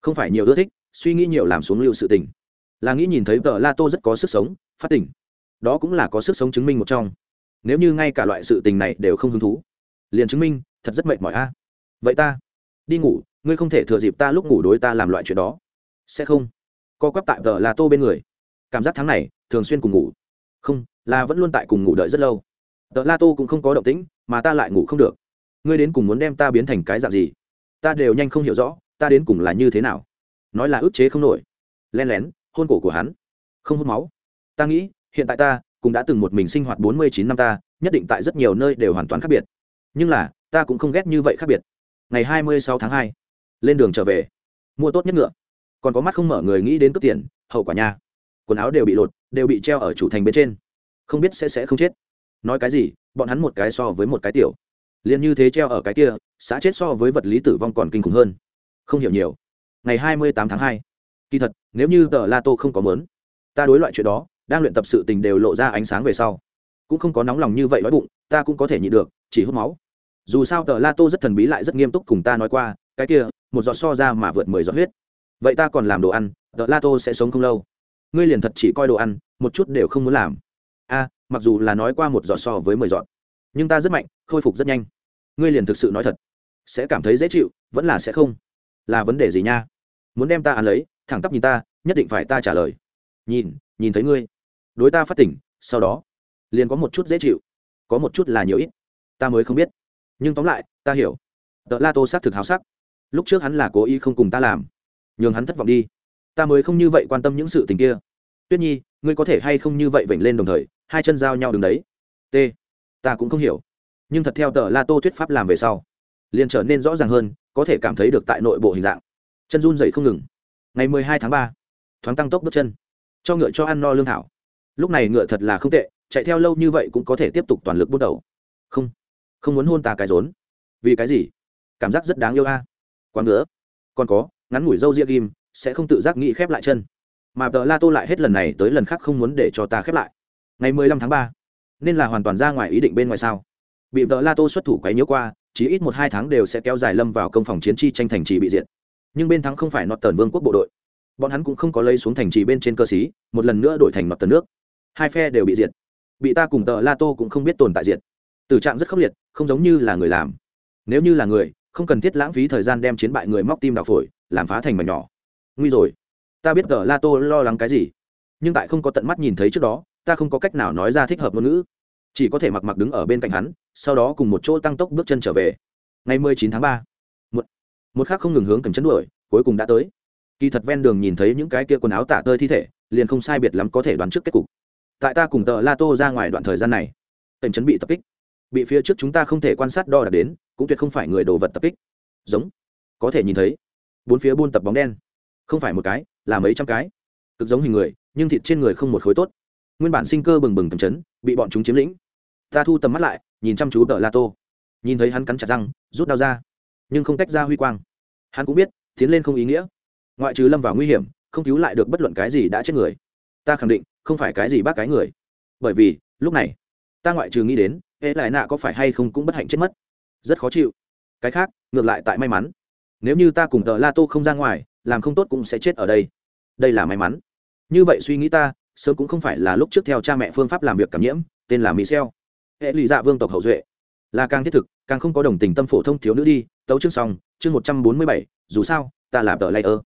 Không phải nhiều ưa thích, suy nghĩ nhiều làm xuống lưu sự tình. Là nghĩ nhìn thấy tờ la tô rất có sức sống, phát tỉnh đó cũng là có sức sống chứng minh một trong. Nếu như ngay cả loại sự tình này đều không hứng thú, liền chứng minh, thật rất mệt mỏi a. Vậy ta, đi ngủ ngươi không thể thừa dịp ta lúc ngủ đối ta làm loại chuyện đó. Sẽ không. Co quắp tại tờ là tô bên người. Cảm giác tháng này, thường xuyên cùng ngủ. Không là vẫn luôn tại cùng ngủ đợi rất lâu. Tờ la tô cũng không có động tĩnh, mà ta lại ngủ không được. Ngươi đến cùng muốn đem ta biến thành cái dạng gì? Ta đều nhanh không hiểu rõ, ta đến cùng là như thế nào? Nói là ức chế không nổi. Len lén, hôn cổ của hắn. Không hút máu. Ta nghĩ, hiện tại ta cũng đã từng một mình sinh hoạt bốn mươi chín năm ta, nhất định tại rất nhiều nơi đều hoàn toàn khác biệt. Nhưng là, ta cũng không ghét như vậy khác biệt. Ngày hai mươi sáu tháng hai lên đường trở về. Mua tốt nhất ngựa. Còn có mắt không mở người nghĩ đến cướp tiền, hậu quả nha. Quần áo đều bị lột, đều bị treo ở chủ thành bên trên. Không biết sẽ sẽ không chết. Nói cái gì, bọn hắn một cái so với một cái tiểu. Liền như thế treo ở cái kia xã chết so với vật lý tử vong còn kinh khủng hơn. Không hiểu nhiều. Ngày hai mươi tám tháng hai. Kỳ thật, nếu như tờ la tô không có mớn ta đối loại chuyện đó, đang luyện tập sự tình đều lộ ra ánh sáng về sau. Cũng không có nóng lòng như vậy đói bụng, ta cũng có thể nhịn được, chỉ hút máu. Dù sao tờ la tô rất thần bí lại rất nghiêm túc cùng ta nói qua, cái kia một giọt so ra mà vượt mười giọt huyết. Vậy ta còn làm đồ ăn tờ la tô sẽ sống không lâu. Ngươi liền thật chỉ coi đồ ăn, một chút đều không muốn làm. A, mặc dù là nói qua một giọt so với mười giọt, nhưng ta rất mạnh, khôi phục rất nhanh. Ngươi liền thực sự nói thật. Sẽ cảm thấy dễ chịu, vẫn là sẽ không. Là vấn đề gì nha? Muốn đem ta ăn lấy, thẳng tắp nhìn ta, nhất định phải ta trả lời. Nhìn nhìn thấy ngươi. Đối ta phát tỉnh, sau đó, liền có một chút dễ chịu, có một chút là nhiều ít. Ta mới không biết. Nhưng tóm lại, ta hiểu. Tợ la tô s á c thực háo sắc lúc trước hắn là cố ý không cùng ta làm, nhường hắn thất vọng đi. Ta mới không như vậy quan tâm những sự tình kia. Tuyết nhi, ngươi có thể hay không như vậy vểnh lên đồng thời, hai chân giao nhau đứng đấy. T, ta cũng không hiểu. Nhưng thật theo tờ la tô thuyết pháp làm về sau, liền trở nên rõ ràng hơn, có thể cảm thấy được tại nội bộ hình dạng. Chân run dậy không ngừng. Ngày mười hai tháng ba, thoáng tăng tốc bước chân, cho ngựa cho ăn no lương thảo. Lúc này ngựa thật là không tệ, chạy theo lâu như vậy cũng có thể tiếp tục toàn lực bước đầu. Không không muốn hôn ta cái rốn. Vì cái gì? Cảm giác rất đáng yêu a. à? Quá ngứa còn có, ngắn ngủi râu ria ghim, sẽ không tự giác nghĩ khép lại chân. Mà tờ la tô lại hết lần này tới lần khác không muốn để cho ta khép lại. Ngày mười lăm tháng ba, nên là hoàn toàn ra ngoài ý định bên ngoài sao? Bị tờ la tô xuất thủ quấy nhiễu qua, chỉ ít một hai tháng đều sẽ kéo dài lâm vào công phòng chiến chi tranh thành trì bị diệt. Nhưng bên thắng không phải nọt tần vương quốc bộ đội. Bọn hắn cũng không có lấy xuống thành trì bên trên cơ sĩ một lần nữa đổi thành nọt tần nước. Hai phe đều bị diệt. Bị ta cùng tờ la tô cũng không biết tồn tại diệt. Tử trạng rất khốc liệt, không giống như là người làm. Nếu như là người không cần thiết lãng phí thời gian đem chiến bại người móc tim đào phổi làm phá thành mảnh nhỏ. Nguy rồi. Ta biết gờ la tô lo lắng cái gì nhưng tại không có tận mắt nhìn thấy trước đó ta không có cách nào nói ra thích hợp ngôn ngữ. Chỉ có thể mặc mặc đứng ở bên cạnh hắn sau đó cùng một chỗ tăng tốc bước chân trở về. Ngày mười chín tháng ba một, một khác không ngừng hướng cầm chân đuổi cuối cùng đã tới. Kỳ thật ven đường nhìn thấy những cái kia quần áo tả tơi thi thể liền không sai biệt lắm có thể đoán trước kết cục. Tại ta cùng tờ la tô ra ngoài đoạn thời gian này tần chấn bị tập kích bị phía trước chúng ta không thể quan sát đo đạc đến, cũng tuyệt không phải người đồ vật tập kích. Giống. Có thể nhìn thấy. Bốn phía buôn tập bóng đen. Không phải một cái, là mấy trăm cái. Cực giống hình người, nhưng thịt trên người không một khối tốt. Nguyên bản sinh cơ bừng bừng tầm chấn, bị bọn chúng chiếm lĩnh. Ta thu tầm mắt lại, nhìn chăm chú đợi la tô. Nhìn thấy hắn cắn chặt răng, rút đao ra. Nhưng không tách ra huy quang. Hắn cũng biết, tiến lên không ý nghĩa. Ngoại trừ lâm vào nguy hiểm, không cứu lại được bất luận cái gì đã chết người. Ta khẳng định, không phải cái gì bác cái người. Bởi vì, lúc này, ta ngoại trừ nghĩ đến ế lại nạ có phải hay không cũng bất hạnh chết mất? Rất khó chịu. Cái khác, ngược lại tại may mắn. Nếu như ta cùng tờ la tô không ra ngoài, làm không tốt cũng sẽ chết ở đây. Đây là may mắn. Như vậy suy nghĩ ta, sớm cũng không phải là lúc trước theo cha mẹ phương pháp làm việc cảm nhiễm, tên là michel. Hệ lụy dạ vương tộc hậu duệ. Là càng thiết thực, càng không có đồng tình tâm phổ thông thiếu nữ đi, tấu chương xong, chương một trăm bốn mươi bảy, dù sao, ta là tờ layer.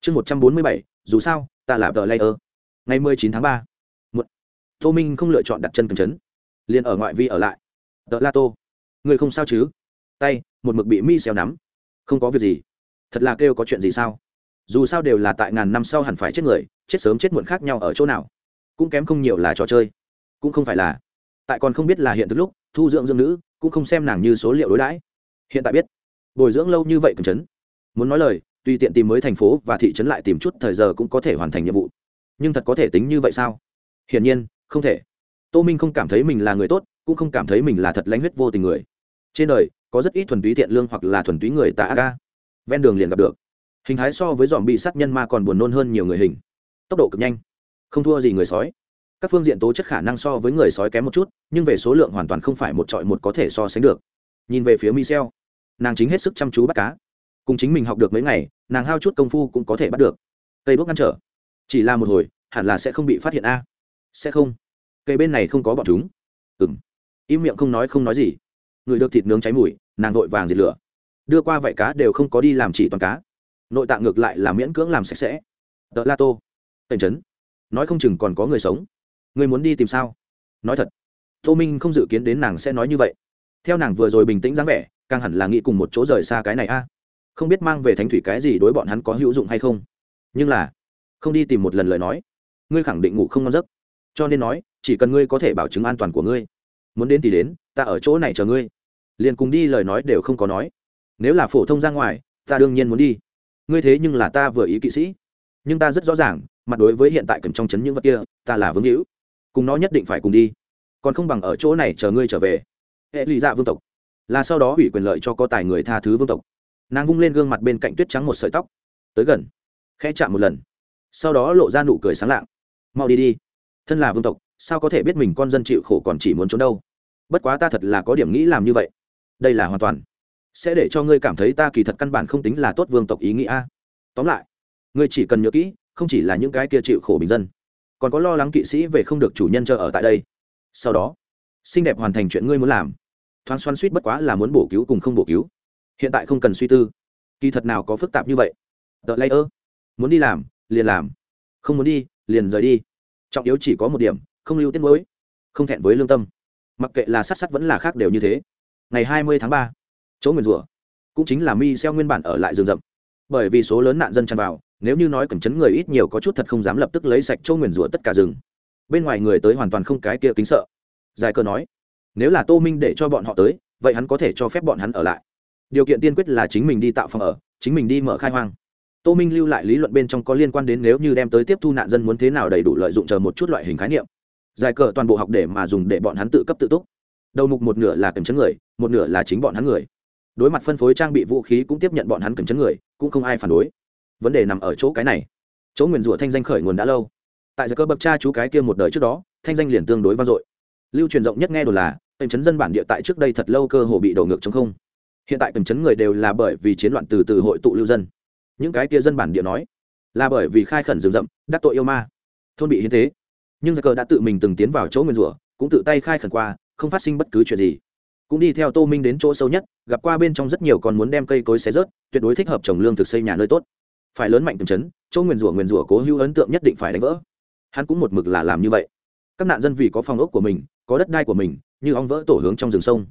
Chương một trăm bốn mươi bảy, dù sao, ta là tờ layer. Ngày mười chín tháng ba, một tô minh không lựa chọn đặt chân cầm chấn liền ở ngoại vi ở lại. Tờ la tô người không sao chứ? Tay, một mực bị mi xéo nắm. Không có việc gì. Thật là kêu có chuyện gì sao? Dù sao đều là tại ngàn năm sau hẳn phải chết người, chết sớm chết muộn khác nhau ở chỗ nào. Cũng kém không nhiều là trò chơi. Cũng không phải là. Tại còn không biết là hiện thực lúc, thu dưỡng dưỡng nữ cũng không xem nàng như số liệu đối đãi. Hiện tại biết. Bồi dưỡng lâu như vậy cần chấn. Muốn nói lời, tùy tiện tìm mới thành phố và thị trấn lại tìm chút thời giờ cũng có thể hoàn thành nhiệm vụ. Nhưng thật có thể tính như vậy sao? Hiển nhiên, không thể tô minh không cảm thấy mình là người tốt, cũng không cảm thấy mình là thật lãnh huyết vô tình người. Trên đời, có rất ít thuần túy thiện lương hoặc là thuần túy người tạ ca ven đường liền gặp được. Hình thái so với dòm bị sát nhân ma còn buồn nôn hơn nhiều người hình. Tốc độ cực nhanh. Không thua gì người sói. Các phương diện tố chất khả năng so với người sói kém một chút, nhưng về số lượng hoàn toàn không phải một trọi một có thể so sánh được. Nhìn về phía michel nàng chính hết sức chăm chú bắt cá. Cùng chính mình học được mấy ngày, nàng hao chút công phu cũng có thể bắt được. Cây bước ngăn trở. Chỉ là một hồi, hẳn là sẽ không bị phát hiện a. Sẽ không cây bên này không có bọn chúng. Ừng im miệng không nói không nói gì. Người được thịt nướng cháy mùi, nàng vội vàng diệt lửa. Đưa qua vảy cá đều không có đi làm chỉ toàn cá. Nội tạng ngược lại là miễn cưỡng làm sạch sẽ. Tợ la tô. Tần chấn nói không chừng còn có người sống. Người muốn đi tìm sao? Nói thật. Tô minh không dự kiến đến nàng sẽ nói như vậy. Theo nàng vừa rồi bình tĩnh dáng vẻ, càng hẳn là nghĩ cùng một chỗ rời xa cái này a. Không biết mang về thánh thủy cái gì đối bọn hắn có hữu dụng hay không. Nhưng là, không đi tìm một lần lời nói, ngươi khẳng định ngủ không ngon giấc cho nên nói, chỉ cần ngươi có thể bảo chứng an toàn của ngươi. Muốn đến thì đến, ta ở chỗ này chờ ngươi. Liền cùng đi lời nói đều không có nói. Nếu là phổ thông ra ngoài, ta đương nhiên muốn đi. Ngươi thế nhưng là ta vừa ý kỵ sĩ. Nhưng ta rất rõ ràng, mặt đối với hiện tại cầm trong chấn những vật kia, ta là vương hữu. Cùng nó nhất định phải cùng đi. Còn không bằng ở chỗ này chờ ngươi trở về. Hệ lụy dạ vương tộc. Là sau đó ủy quyền lợi cho có tài người tha thứ vương tộc. Nàng vung lên gương mặt bên cạnh tuyết trắng một sợi tóc. Tới gần. Khẽ chạm một lần. Sau đó lộ ra nụ cười sáng lạng. Mau đi đi thân là vương tộc, sao có thể biết mình con dân chịu khổ còn chỉ muốn trốn đâu? Bất quá ta thật là có điểm nghĩ làm như vậy. Đây là hoàn toàn sẽ để cho ngươi cảm thấy ta kỳ thật căn bản không tính là tốt vương tộc ý nghĩa. Tóm lại, ngươi chỉ cần nhớ kỹ, không chỉ là những cái kia chịu khổ bình dân, còn có lo lắng kỵ sĩ về không được chủ nhân chờ ở tại đây. Sau đó, xinh đẹp hoàn thành chuyện ngươi muốn làm. Thoáng xoắn suýt bất quá là muốn bổ cứu cùng không bổ cứu. Hiện tại không cần suy tư. Kỳ thật nào có phức tạp như vậy? Tờ lây ơ muốn đi làm, liền làm. Không muốn đi, liền rời đi trọng yếu chỉ có một điểm, không lưu tiết mới, không thẹn với lương tâm. Mặc kệ là sát sát vẫn là khác đều như thế. Ngày hai mươi tháng ba, chỗ nguyền rủa, cũng chính là mi xeo nguyên bản ở lại rừng rậm. Bởi vì số lớn nạn dân tràn vào, nếu như nói cẩn chấn người ít nhiều có chút thật không dám lập tức lấy sạch chỗ nguyền rủa tất cả rừng. Bên ngoài người tới hoàn toàn không cái kia kính sợ. Dài cơ nói, nếu là tô minh để cho bọn họ tới, vậy hắn có thể cho phép bọn hắn ở lại. Điều kiện tiên quyết là chính mình đi tạo phòng ở, chính mình đi mở khai hoang tô minh lưu lại lý luận bên trong có liên quan đến nếu như đem tới tiếp thu nạn dân muốn thế nào đầy đủ lợi dụng chờ một chút loại hình khái niệm. Giải cờ toàn bộ học để mà dùng để bọn hắn tự cấp tự túc. Đầu mục một nửa là cầm chấn người, một nửa là chính bọn hắn người. Đối mặt phân phối trang bị vũ khí cũng tiếp nhận bọn hắn cầm chấn người, cũng không ai phản đối. Vấn đề nằm ở chỗ cái này. Chỗ nguyền rủa thanh danh khởi nguồn đã lâu. Tại giải cơ bậc cha chú cái kia một đời trước đó, thanh danh liền tương đối vang dội. Lưu truyền rộng nhất nghe đồn là cầm chấn dân bản địa tại trước đây thật lâu cơ hồ bị đổ ngược chống không. Hiện tại cầm chấn người đều là bởi vì chiến loạn từ từ hội tụ lưu dân những cái kia dân bản địa nói, là bởi vì khai khẩn rừng rậm, đắc tội yêu ma. Thôn bị hiến thế nhưng giặc cờ đã tự mình từng tiến vào chỗ nguyên rủa, cũng tự tay khai khẩn qua, không phát sinh bất cứ chuyện gì. Cũng đi theo tô minh đến chỗ sâu nhất, gặp qua bên trong rất nhiều còn muốn đem cây cối xé rớt, tuyệt đối thích hợp trồng lương thực xây nhà nơi tốt. Phải lớn mạnh từng chấn, chỗ nguyên rủa nguyên rủa cố hữu ấn tượng nhất định phải đánh vỡ. Hắn cũng một mực là làm như vậy. Các nạn dân vì có phòng ốc của mình, có đất đai của mình, như ong vỡ tổ hướng trong rừng sông.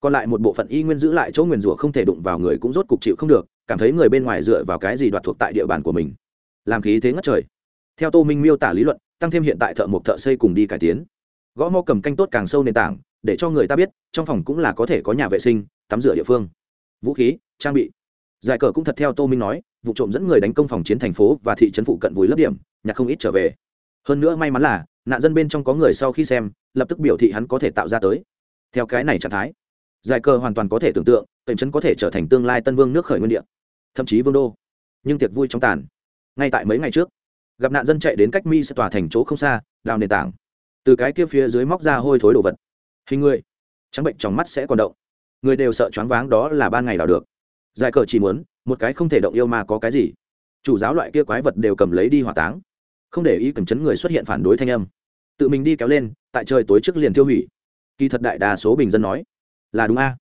Còn lại một bộ phận y nguyên giữ lại chỗ nguyên rủa không thể đụng vào người cũng rốt cục chịu không được cảm thấy người bên ngoài dựa vào cái gì đoạt thuộc tại địa bàn của mình. Làm khí thế ngất trời. Theo tô minh miêu tả lý luận, tăng thêm hiện tại thợ mộc thợ xây cùng đi cải tiến. Gõ mò cầm canh tốt càng sâu nền tảng, để cho người ta biết, trong phòng cũng là có thể có nhà vệ sinh, tắm rửa địa phương. Vũ khí, trang bị. Giải cờ cũng thật theo tô minh nói, vụ trộm dẫn người đánh công phòng chiến thành phố và thị trấn phụ cận vùi lấp điểm, nhặt không ít trở về. Hơn nữa may mắn là, nạn dân bên trong có người sau khi xem, lập tức biểu thị hắn có thể tạo ra tới. Theo cái này trạng thái, giải cờ hoàn toàn có thể tưởng tượng tỉnh trấn có thể trở thành tương lai tân vương nước khởi nguyên địa thậm chí vương đô. Nhưng tiệc vui trong tàn. Ngay tại mấy ngày trước, gặp nạn dân chạy đến cách mi sẽ tỏa thành chỗ không xa, đào nền tảng. Từ cái kia phía dưới móc ra hôi thối đồ vật. Hình người. Trắng bệnh trong mắt sẽ còn động. Người đều sợ choáng váng đó là ban ngày đào được. Giải cờ chỉ muốn, một cái không thể động yêu mà có cái gì. Chủ giáo loại kia quái vật đều cầm lấy đi hỏa táng. Không để ý cầm chấn người xuất hiện phản đối thanh âm. Tự mình đi kéo lên, tại trời tối trước liền tiêu hủy. Kỳ thật đại đa số bình dân nói, là đúng a.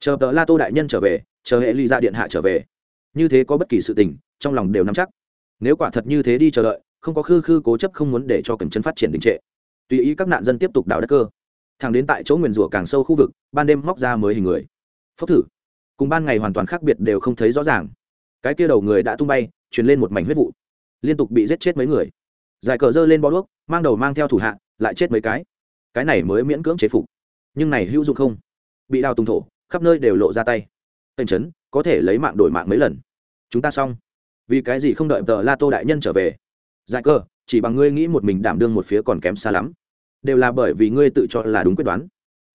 Chờ tờ la tô đại nhân trở về, chờ hệ ly ra dạ điện hạ trở về như thế có bất kỳ sự tình, trong lòng đều nắm chắc. Nếu quả thật như thế đi chờ đợi, không có khư khư cố chấp không muốn để cho cẩn chân phát triển đình trệ. Tùy ý các nạn dân tiếp tục đào đất cơ. Thẳng đến tại chỗ nguyền rủa càng sâu khu vực, ban đêm móc ra mới hình người. Phốc thử. Cùng ban ngày hoàn toàn khác biệt đều không thấy rõ ràng. Cái kia đầu người đã tung bay, truyền lên một mảnh huyết vụ. Liên tục bị giết chết mấy người. Giải cờ dơ lên bó đuốc, mang đầu mang theo thủ hạ, lại chết mấy cái. Cái này mới miễn cưỡng chế phục. Nhưng này hữu dụng không? Bị đào tung thổ, khắp nơi đều lộ ra tay. Tênh chấn có thể lấy mạng đổi mạng mấy lần. Chúng ta xong. Vì cái gì không đợi tờ la tô đại nhân trở về? Giải cơ, chỉ bằng ngươi nghĩ một mình đảm đương một phía còn kém xa lắm. Đều là bởi vì ngươi tự cho là đúng quyết đoán.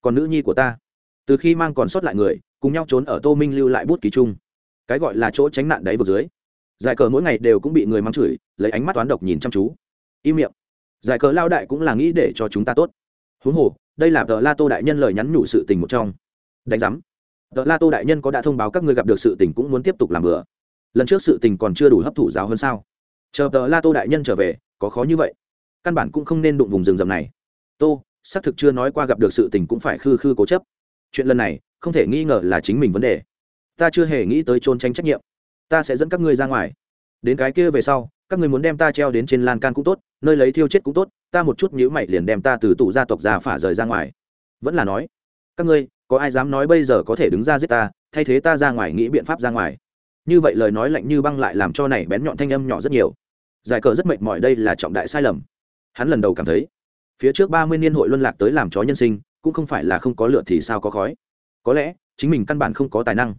Còn nữ nhi của ta, từ khi mang còn sót lại người, cùng nhau trốn ở tô minh lưu lại bút ký chung. Cái gọi là chỗ tránh nạn đáy vực dưới. Giải cờ mỗi ngày đều cũng bị người mắng chửi, lấy ánh mắt toán độc nhìn chăm chú. Im miệng. Giải cờ lao đại cũng là nghĩ để cho chúng ta tốt. Huống hồ, đây là tờ la tô đại nhân lời nhắn nhủ sự tình một trong. Đánh giám tờ la tô đại nhân có đã thông báo các ngươi gặp được sự tình cũng muốn tiếp tục làm bừa. Lần trước sự tình còn chưa đủ hấp thụ giáo hơn sao? Chờ tờ la tô đại nhân trở về, có khó như vậy? Căn bản cũng không nên đụng vùng rừng rậm này. Tô, xác thực chưa nói qua gặp được sự tình cũng phải khư khư cố chấp. Chuyện lần này, không thể nghi ngờ là chính mình vấn đề. Ta chưa hề nghĩ tới trốn tránh trách nhiệm. Ta sẽ dẫn các ngươi ra ngoài. Đến cái kia về sau, các ngươi muốn đem ta treo đến trên lan can cũng tốt, nơi lấy thiêu chết cũng tốt, ta một chút nhữ mày liền đem ta từ tủ gia tộc ra phả rời ra ngoài. Vẫn là nói, các ngươi có ai dám nói bây giờ có thể đứng ra giết ta, thay thế ta ra ngoài nghĩ biện pháp ra ngoài. Như vậy lời nói lạnh như băng lại làm cho này bén nhọn thanh âm nhỏ rất nhiều. Giải cờ rất mệt mỏi đây là trọng đại sai lầm. Hắn lần đầu cảm thấy, phía trước ba mươi niên hội luân lạc tới làm chó nhân sinh, cũng không phải là không có lựa thì sao có khói. Có lẽ, chính mình căn bản không có tài năng.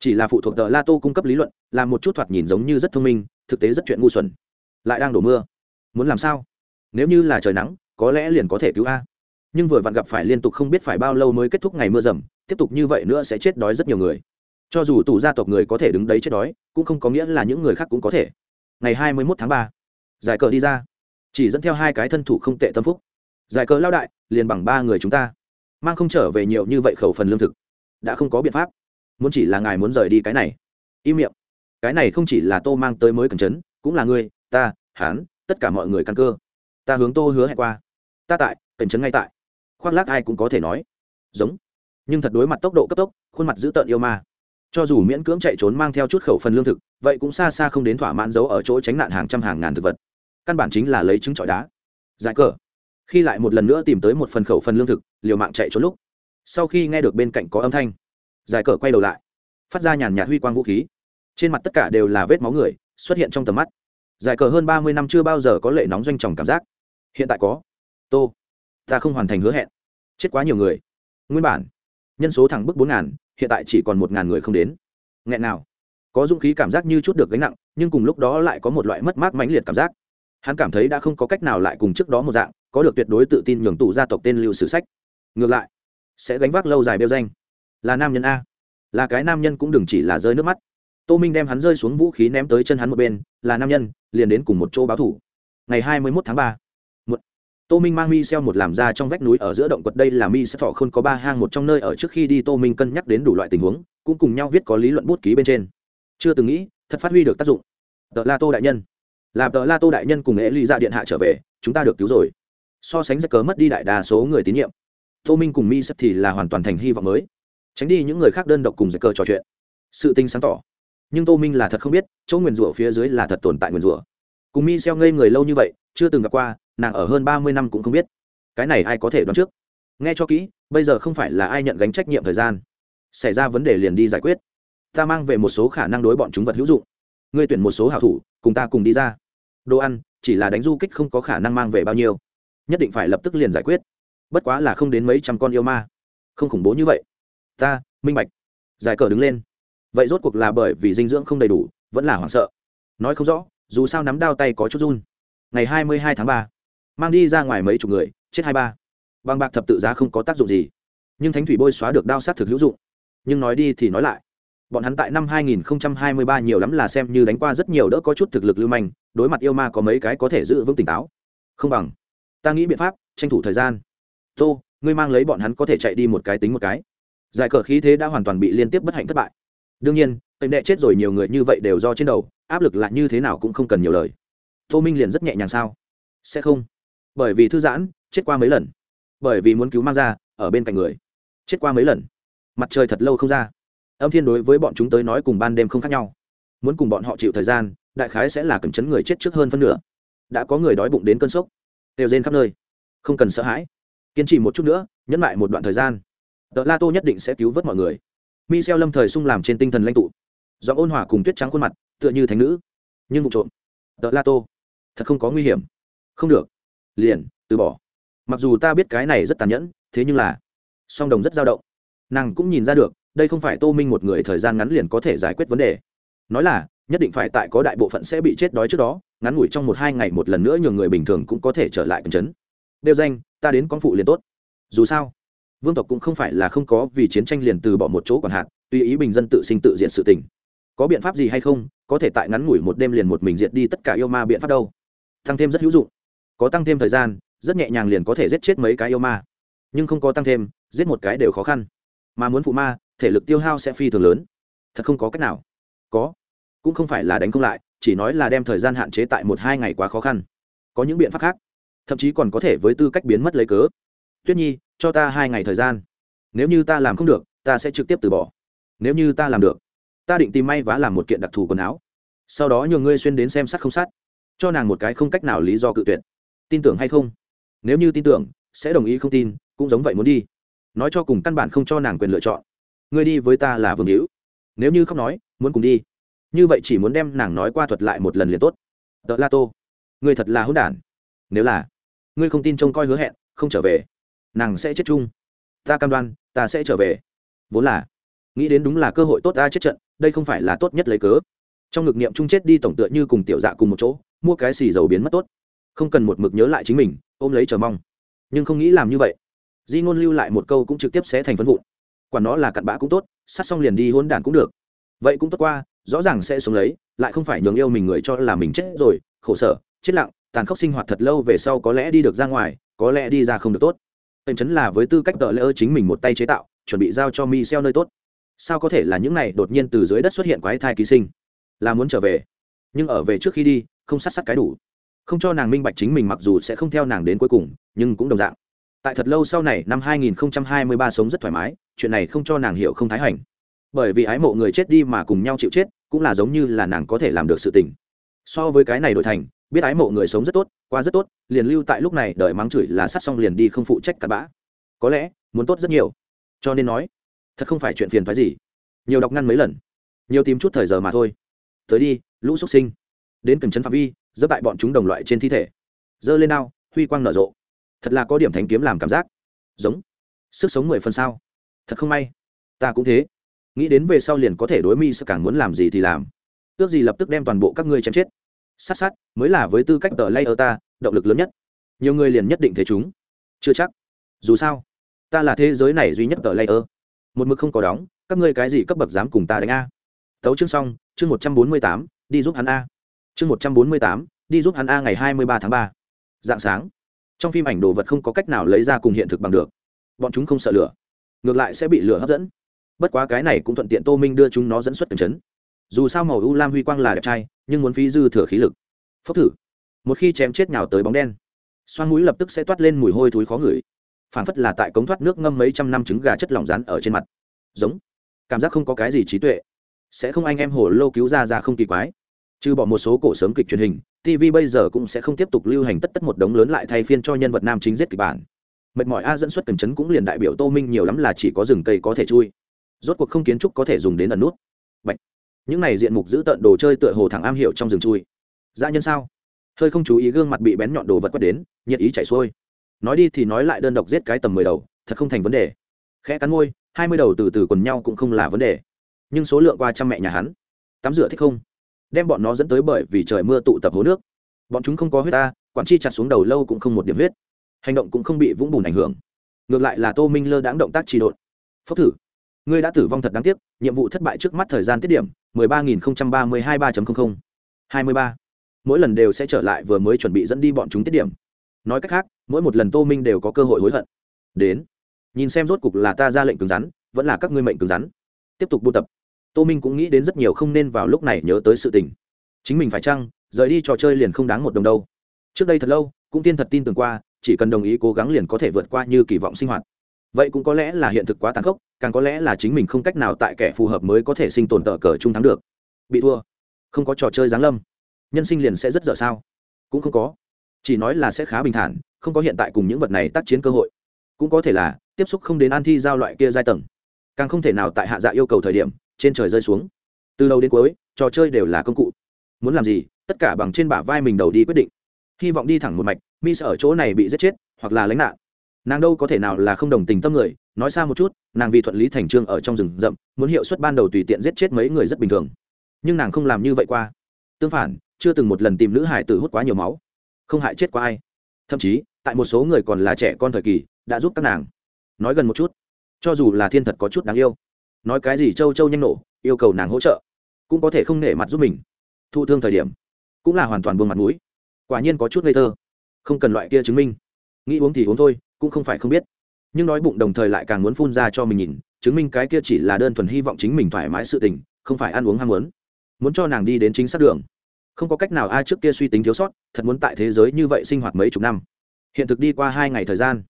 Chỉ là phụ thuộc tờ la tô cung cấp lý luận, làm một chút thoạt nhìn giống như rất thông minh, thực tế rất chuyện ngu xuẩn. Lại đang đổ mưa. Muốn làm sao? Nếu như là trời nắng, có lẽ liền có thể cứu a nhưng vừa vặn gặp phải liên tục không biết phải bao lâu mới kết thúc ngày mưa rầm tiếp tục như vậy nữa sẽ chết đói rất nhiều người. Cho dù tù gia tộc người có thể đứng đấy chết đói, cũng không có nghĩa là những người khác cũng có thể. Ngày hai mươi mốt tháng ba, giải cờ đi ra. Chỉ dẫn theo hai cái thân thủ không tệ tâm phúc. Giải cờ lao đại, liền bằng ba người chúng ta. Mang không trở về nhiều như vậy khẩu phần lương thực. Đã không có biện pháp. Muốn chỉ là ngài muốn rời đi cái này. Im miệng. Cái này không chỉ là tô mang tới mới cần chấn, cũng là ngươi, ta hán tất cả mọi người căn cơ. Ta hướng tô hứa hẹn qua. Ta tại, cần chấn ngay tại khoác lác ai cũng có thể nói. Giống. Nhưng thật đối mặt tốc độ cấp tốc, khuôn mặt dữ tợn yêu ma. Cho dù miễn cưỡng chạy trốn mang theo chút khẩu phần lương thực, vậy cũng xa xa không đến thỏa mãn giấu ở chỗ tránh nạn hàng trăm hàng ngàn thực vật. Căn bản chính là lấy trứng trọi đá. Giải cờ. Khi lại một lần nữa tìm tới một phần khẩu phần lương thực, liều mạng chạy trốn lúc. Sau khi nghe được bên cạnh có âm thanh, giải cờ quay đầu lại. Phát ra nhàn nhạt huy quang vũ khí. Trên mặt tất cả đều là vết máu người, xuất hiện trong tầm mắt. Giải cờ hơn ba mươi năm chưa bao giờ có lệ nóng doanh tròng cảm giác. Hiện tại có. Tô ta không hoàn thành hứa hẹn. Chết quá nhiều người. Nguyên bản, nhân số thẳng bức bốn ngàn, hiện tại chỉ còn một ngàn người không đến. Nghẹn nào. Có dũng khí cảm giác như chút được gánh nặng, nhưng cùng lúc đó lại có một loại mất mát mãnh liệt cảm giác. Hắn cảm thấy đã không có cách nào lại cùng trước đó một dạng, có được tuyệt đối tự tin nhường tụ gia tộc tên lưu sử sách. Ngược lại, sẽ gánh vác lâu dài đeo danh. Là nam nhân a. Là cái nam nhân cũng đừng chỉ là rơi nước mắt. Tô minh đem hắn rơi xuống vũ khí ném tới chân hắn một bên, là nam nhân, liền đến cùng một chỗ báo thủ. Ngày hai mươi mốt tháng ba tô minh mang mi xeo một làm ra trong vách núi ở giữa động quật đây là mi sẽ thọ không có ba hang, một trong nơi ở trước khi đi tô minh cân nhắc đến đủ loại tình huống, cũng cùng nhau viết có lý luận bút ký bên trên. Chưa từng nghĩ, thật phát huy được tác dụng. Tờ la tô đại nhân. Là tờ la tô đại nhân cùng ế ly ra điện hạ trở về, chúng ta được cứu rồi. So sánh giặc cớ mất đi đại đa số người tín nhiệm. Tô minh cùng mi sắp thì là hoàn toàn thành hy vọng mới. Tránh đi những người khác đơn độc cùng giặc cờ trò chuyện. Sự tinh sáng tỏ. Nhưng tô minh là thật không biết, chỗ nguyền rủa phía dưới là thật tồn tại nguyền rủa. Cùng mi xeo ngây người lâu như vậy, chưa từng gặp qua nàng ở hơn ba mươi năm cũng không biết. Cái này ai có thể đoán trước? Nghe cho kỹ, bây giờ không phải là ai nhận gánh trách nhiệm thời gian. Xảy ra vấn đề liền đi giải quyết. Ta mang về một số khả năng đối bọn chúng vật hữu dụng. Ngươi tuyển một số hảo thủ, cùng ta cùng đi ra. Đồ ăn, chỉ là đánh du kích không có khả năng mang về bao nhiêu. Nhất định phải lập tức liền giải quyết. Bất quá là không đến mấy trăm con yêu ma. Không khủng bố như vậy. Ta, minh bạch. Giải cờ đứng lên. Vậy rốt cuộc là bởi vì dinh dưỡng không đầy đủ, vẫn là hoảng sợ. Nói không rõ, dù sao nắm đao tay có chút run. Ngày hai mươi hai tháng ba mang đi ra ngoài mấy chục người, chết hai ba. Bằng bạc thập tự giá không có tác dụng gì. Nhưng thánh thủy bôi xóa được đao sát thực hữu dụng. Nhưng nói đi thì nói lại. Bọn hắn tại năm 2023 nhiều lắm là xem như đánh qua rất nhiều đỡ có chút thực lực lưu manh, đối mặt yêu ma có mấy cái có thể giữ vững tỉnh táo. Không bằng, ta nghĩ biện pháp, tranh thủ thời gian. Tô, ngươi mang lấy bọn hắn có thể chạy đi một cái tính một cái. Giải cờ khí thế đã hoàn toàn bị liên tiếp bất hạnh thất bại. Đương nhiên bệnh đệ chết rồi nhiều người như vậy đều do trên đầu, áp lực lại như thế nào cũng không cần nhiều lời. Tô minh liền rất nhẹ nhàng sao? Sẽ không bởi vì thư giãn, chết qua mấy lần. Bởi vì muốn cứu mang ra, ở bên cạnh người, chết qua mấy lần. Mặt trời thật lâu không ra. Âm thiên đối với bọn chúng tới nói cùng ban đêm không khác nhau. Muốn cùng bọn họ chịu thời gian, đại khái sẽ là cầm chấn người chết trước hơn phân nửa. Đã có người đói bụng đến cơn sốc đều rên khắp nơi. Không cần sợ hãi. Kiên trì một chút nữa, nhẫn lại một đoạn thời gian. Tờ la tô nhất định sẽ cứu vớt mọi người. Mi xeo lâm thời sung làm trên tinh thần lãnh tụ. Do ôn hòa cùng tuyết trắng khuôn mặt, tựa như thánh nữ, nhưng vụ trộm. Tờ la tô, thật không có nguy hiểm. Không được liền, từ bỏ. Mặc dù ta biết cái này rất tàn nhẫn, thế nhưng là, song đồng rất dao động. Nàng cũng nhìn ra được, đây không phải tô minh một người thời gian ngắn liền có thể giải quyết vấn đề. Nói là, nhất định phải tại có đại bộ phận sẽ bị chết đói trước đó, ngắn ngủi trong một hai ngày một lần nữa nhường người bình thường cũng có thể trở lại cẩn chấn. Đeo danh, ta đến con phụ liền tốt. Dù sao, vương tộc cũng không phải là không có, vì chiến tranh liền từ bỏ một chỗ còn hạn tùy ý bình dân tự sinh tự diện sự tình. Có biện pháp gì hay không, có thể tại ngắn ngủi một đêm liền một mình diệt đi tất cả yêu ma biện pháp đâu. Thăng thêm rất hữu dụng có tăng thêm thời gian, rất nhẹ nhàng liền có thể giết chết mấy cái yêu ma. Nhưng không có tăng thêm, giết một cái đều khó khăn. Mà muốn phụ ma, thể lực tiêu hao sẽ phi thường lớn. Thật không có cách nào. Có. Cũng không phải là đánh không lại, chỉ nói là đem thời gian hạn chế tại một hai ngày quá khó khăn. Có những biện pháp khác. Thậm chí còn có thể với tư cách biến mất lấy cớ. Tuyết nhi, cho ta hai ngày thời gian. Nếu như ta làm không được, ta sẽ trực tiếp từ bỏ. Nếu như ta làm được, ta định tìm may vá làm một kiện đặc thù quần áo. Sau đó nhường ngươi xuyên đến xem sắt không sắt. Cho nàng một cái không cách nào lý do cự tuyệt tin tưởng hay không? Nếu như tin tưởng, sẽ đồng ý không tin, cũng giống vậy muốn đi. Nói cho cùng căn bản không cho nàng quyền lựa chọn. Ngươi đi với ta là vương hữu. Nếu như không nói, muốn cùng đi. Như vậy chỉ muốn đem nàng nói qua thuật lại một lần liền tốt. Tợ la tô, ngươi thật là hỗn đản. Nếu là ngươi không tin trông coi hứa hẹn, không trở về, nàng sẽ chết chung. Ta cam đoan, ta sẽ trở về. Vốn là nghĩ đến đúng là cơ hội tốt ta chết trận, đây không phải là tốt nhất lấy cớ. Trong ngực niệm chung chết đi tổng tựa như cùng tiểu dạ cùng một chỗ, mua cái xì dầu biến mất tốt không cần một mực nhớ lại chính mình, ôm lấy chờ mong. Nhưng không nghĩ làm như vậy. Di ngôn lưu lại một câu cũng trực tiếp sẽ thành phân vụn. Quản nó là cặn bã cũng tốt sát xong liền đi hôn đản cũng được. Vậy cũng tốt qua, rõ ràng sẽ xuống lấy, lại không phải nhường yêu mình người cho là mình chết rồi, khổ sở, chết lặng, tàn khốc sinh hoạt thật lâu về sau có lẽ đi được ra ngoài, có lẽ đi ra không được tốt. Tầm chấn là với tư cách tờ lỡ chính mình một tay chế tạo, chuẩn bị giao cho mi xeo nơi tốt. Sao có thể là những này đột nhiên từ dưới đất xuất hiện quái thai ký sinh? Là muốn trở về. Nhưng ở về trước khi đi, không sát sát cái đủ không cho nàng minh bạch chính mình mặc dù sẽ không theo nàng đến cuối cùng, nhưng cũng đồng dạng. Tại thật lâu sau này, năm 2023 sống rất thoải mái, chuyện này không cho nàng hiểu không thái hành. Bởi vì ái mộ người chết đi mà cùng nhau chịu chết, cũng là giống như là nàng có thể làm được sự tình. So với cái này đổi thành, biết ái mộ người sống rất tốt, qua rất tốt, liền lưu tại lúc này đợi mắng chửi là sát xong liền đi không phụ trách cặn bã. Có lẽ, muốn tốt rất nhiều. Cho nên nói, thật không phải chuyện phiền phái gì. Nhiều đọc ngăn mấy lần, nhiều tìm chút thời giờ mà thôi. Tới đi, lũ xuất sinh. Đến cần chân phạm vi dẫm tại bọn chúng đồng loại trên thi thể. Giơ lên ao huy quang nở rộ. Thật là có điểm thánh kiếm làm cảm giác. Giống. Sức sống mười phần sao. Thật không may. Ta cũng thế. Nghĩ đến về sau liền có thể đối mi sẽ càng muốn làm gì thì làm. Ước gì lập tức đem toàn bộ các ngươi chém chết. Sát sát, mới là với tư cách tờ lay ở ta, động lực lớn nhất. Nhiều người liền nhất định thế chúng. Chưa chắc. Dù sao, ta là thế giới này duy nhất tờ lay ơ một mực không có đóng, các ngươi cái gì cấp bậc dám cùng ta đánh a. Tấu chương xong, chương một trăm bốn mươi tám, đi giúp hắn a chương một trăm bốn mươi tám, đi giúp hắn a ngày hai mươi ba tháng ba. Dạng sáng, trong phim ảnh đồ vật không có cách nào lấy ra cùng hiện thực bằng được. Bọn chúng không sợ lửa, ngược lại sẽ bị lửa hấp dẫn. Bất quá cái này cũng thuận tiện tô minh đưa chúng nó dẫn xuất từng chấn. Dù sao màu u lam huy quang là đẹp trai, nhưng muốn phí dư thừa khí lực. Phốc thử. Một khi chém chết nhào tới bóng đen xoan mũi lập tức sẽ toát lên mùi hôi thối khó ngửi. Phản phất là tại cống thoát nước ngâm mấy trăm năm trứng gà chất lỏng rán ở trên mặt. Giống. Cảm giác không có cái gì trí tuệ. Sẽ không anh em hồ lô cứu ra ra không kỳ quái trừ bỏ một số cổ sớm kịch truyền hình tv bây giờ cũng sẽ không tiếp tục lưu hành tất tất một đống lớn lại thay phiên cho nhân vật nam chính giết kịch bản. Mệt mỏi a dẫn xuất cần chấn cũng liền đại biểu tô minh nhiều lắm là chỉ có rừng cây có thể chui. Rốt cuộc không kiến trúc có thể dùng đến ẩn nút. Bạch. những này diện mục giữ tận đồ chơi tựa hồ thẳng am hiểu trong rừng chui. Dã nhân sao? Hơi không chú ý gương mặt bị bén nhọn đồ vật quét đến, nhiệt ý chảy xuôi. Nói đi thì nói lại đơn độc giết cái tầm mười đầu, thật không thành vấn đề. Khẽ cắn môi, hai mươi đầu từ từ quần nhau cũng không là vấn đề. Nhưng số lượng qua trăm mẹ nhà hắn. Tắm rửa thích không? Đem bọn nó dẫn tới bởi vì trời mưa tụ tập hố nước. Bọn chúng không có huyết ta, quản chi chặt xuống đầu lâu cũng không một điểm huyết. Hành động cũng không bị vũng bùn ảnh hưởng. Ngược lại là tô minh lơ đãng động tác trì độn. Phốc thử. Ngươi đã tử vong thật đáng tiếc, nhiệm vụ thất bại trước mắt thời gian tiết điểm, mười ba nghìn ba mươi hai ba hai mươi ba. Mỗi lần đều sẽ trở lại vừa mới chuẩn bị dẫn đi bọn chúng tiết điểm. Nói cách khác, mỗi một lần tô minh đều có cơ hội hối hận. Đến. Nhìn xem rốt cục là ta ra lệnh cứng rắn, vẫn là các ngươi mệnh cứng rắn. Tiếp tục buôn tập tô minh cũng nghĩ đến rất nhiều không nên vào lúc này nhớ tới sự tình. Chính mình phải chăng, rời đi trò chơi liền không đáng một đồng đâu. Trước đây thật lâu, cũng tiên thật tin tưởng qua, chỉ cần đồng ý cố gắng liền có thể vượt qua như kỳ vọng sinh hoạt. Vậy cũng có lẽ là hiện thực quá tàn khốc, càng có lẽ là chính mình không cách nào tại kẻ phù hợp mới có thể sinh tồn tờ cờ trung thắng được. Bị thua. Không có trò chơi giáng lâm. Nhân sinh liền sẽ rất dở sao? Cũng không có. Chỉ nói là sẽ khá bình thản, không có hiện tại cùng những vật này tác chiến cơ hội. Cũng có thể là, tiếp xúc không đến an thi giao loại kia giai tầng. Càng không thể nào tại hạ dạ yêu cầu thời điểm trên trời rơi xuống. Từ đầu đến cuối, trò chơi đều là công cụ. Muốn làm gì, tất cả bằng trên bả vai mình đầu đi quyết định. Hy vọng đi thẳng một mạch mi sẽ ở chỗ này bị giết chết, hoặc là lánh nạn. Nàng đâu có thể nào là không đồng tình tâm người, nói xa một chút, nàng vì thuận lý thành trương ở trong rừng rậm, muốn hiệu suất ban đầu tùy tiện giết chết mấy người rất bình thường. Nhưng nàng không làm như vậy qua. Tương phản, chưa từng một lần tìm nữ hải tử hút quá nhiều máu. Không hại chết qua ai. Thậm chí, tại một số người còn là trẻ con thời kỳ, đã giúp các nàng. Nói gần một chút. Cho dù là thiên thật có chút đáng yêu nói cái gì châu châu nhanh nổ, yêu cầu nàng hỗ trợ, cũng có thể không nể mặt giúp mình. Thụ thương thời điểm, cũng là hoàn toàn buông mặt mũi. Quả nhiên có chút ngây thơ, không cần loại kia chứng minh. Nghĩ uống thì uống thôi, cũng không phải không biết. Nhưng nói bụng đồng thời lại càng muốn phun ra cho mình nhìn, chứng minh cái kia chỉ là đơn thuần hy vọng chính mình thoải mái sự tình, không phải ăn uống ham muốn. Muốn cho nàng đi đến chính xác đường. Không có cách nào ai trước kia suy tính thiếu sót, thật muốn tại thế giới như vậy sinh hoạt mấy chục năm. Hiện thực đi qua hai ngày thời gian,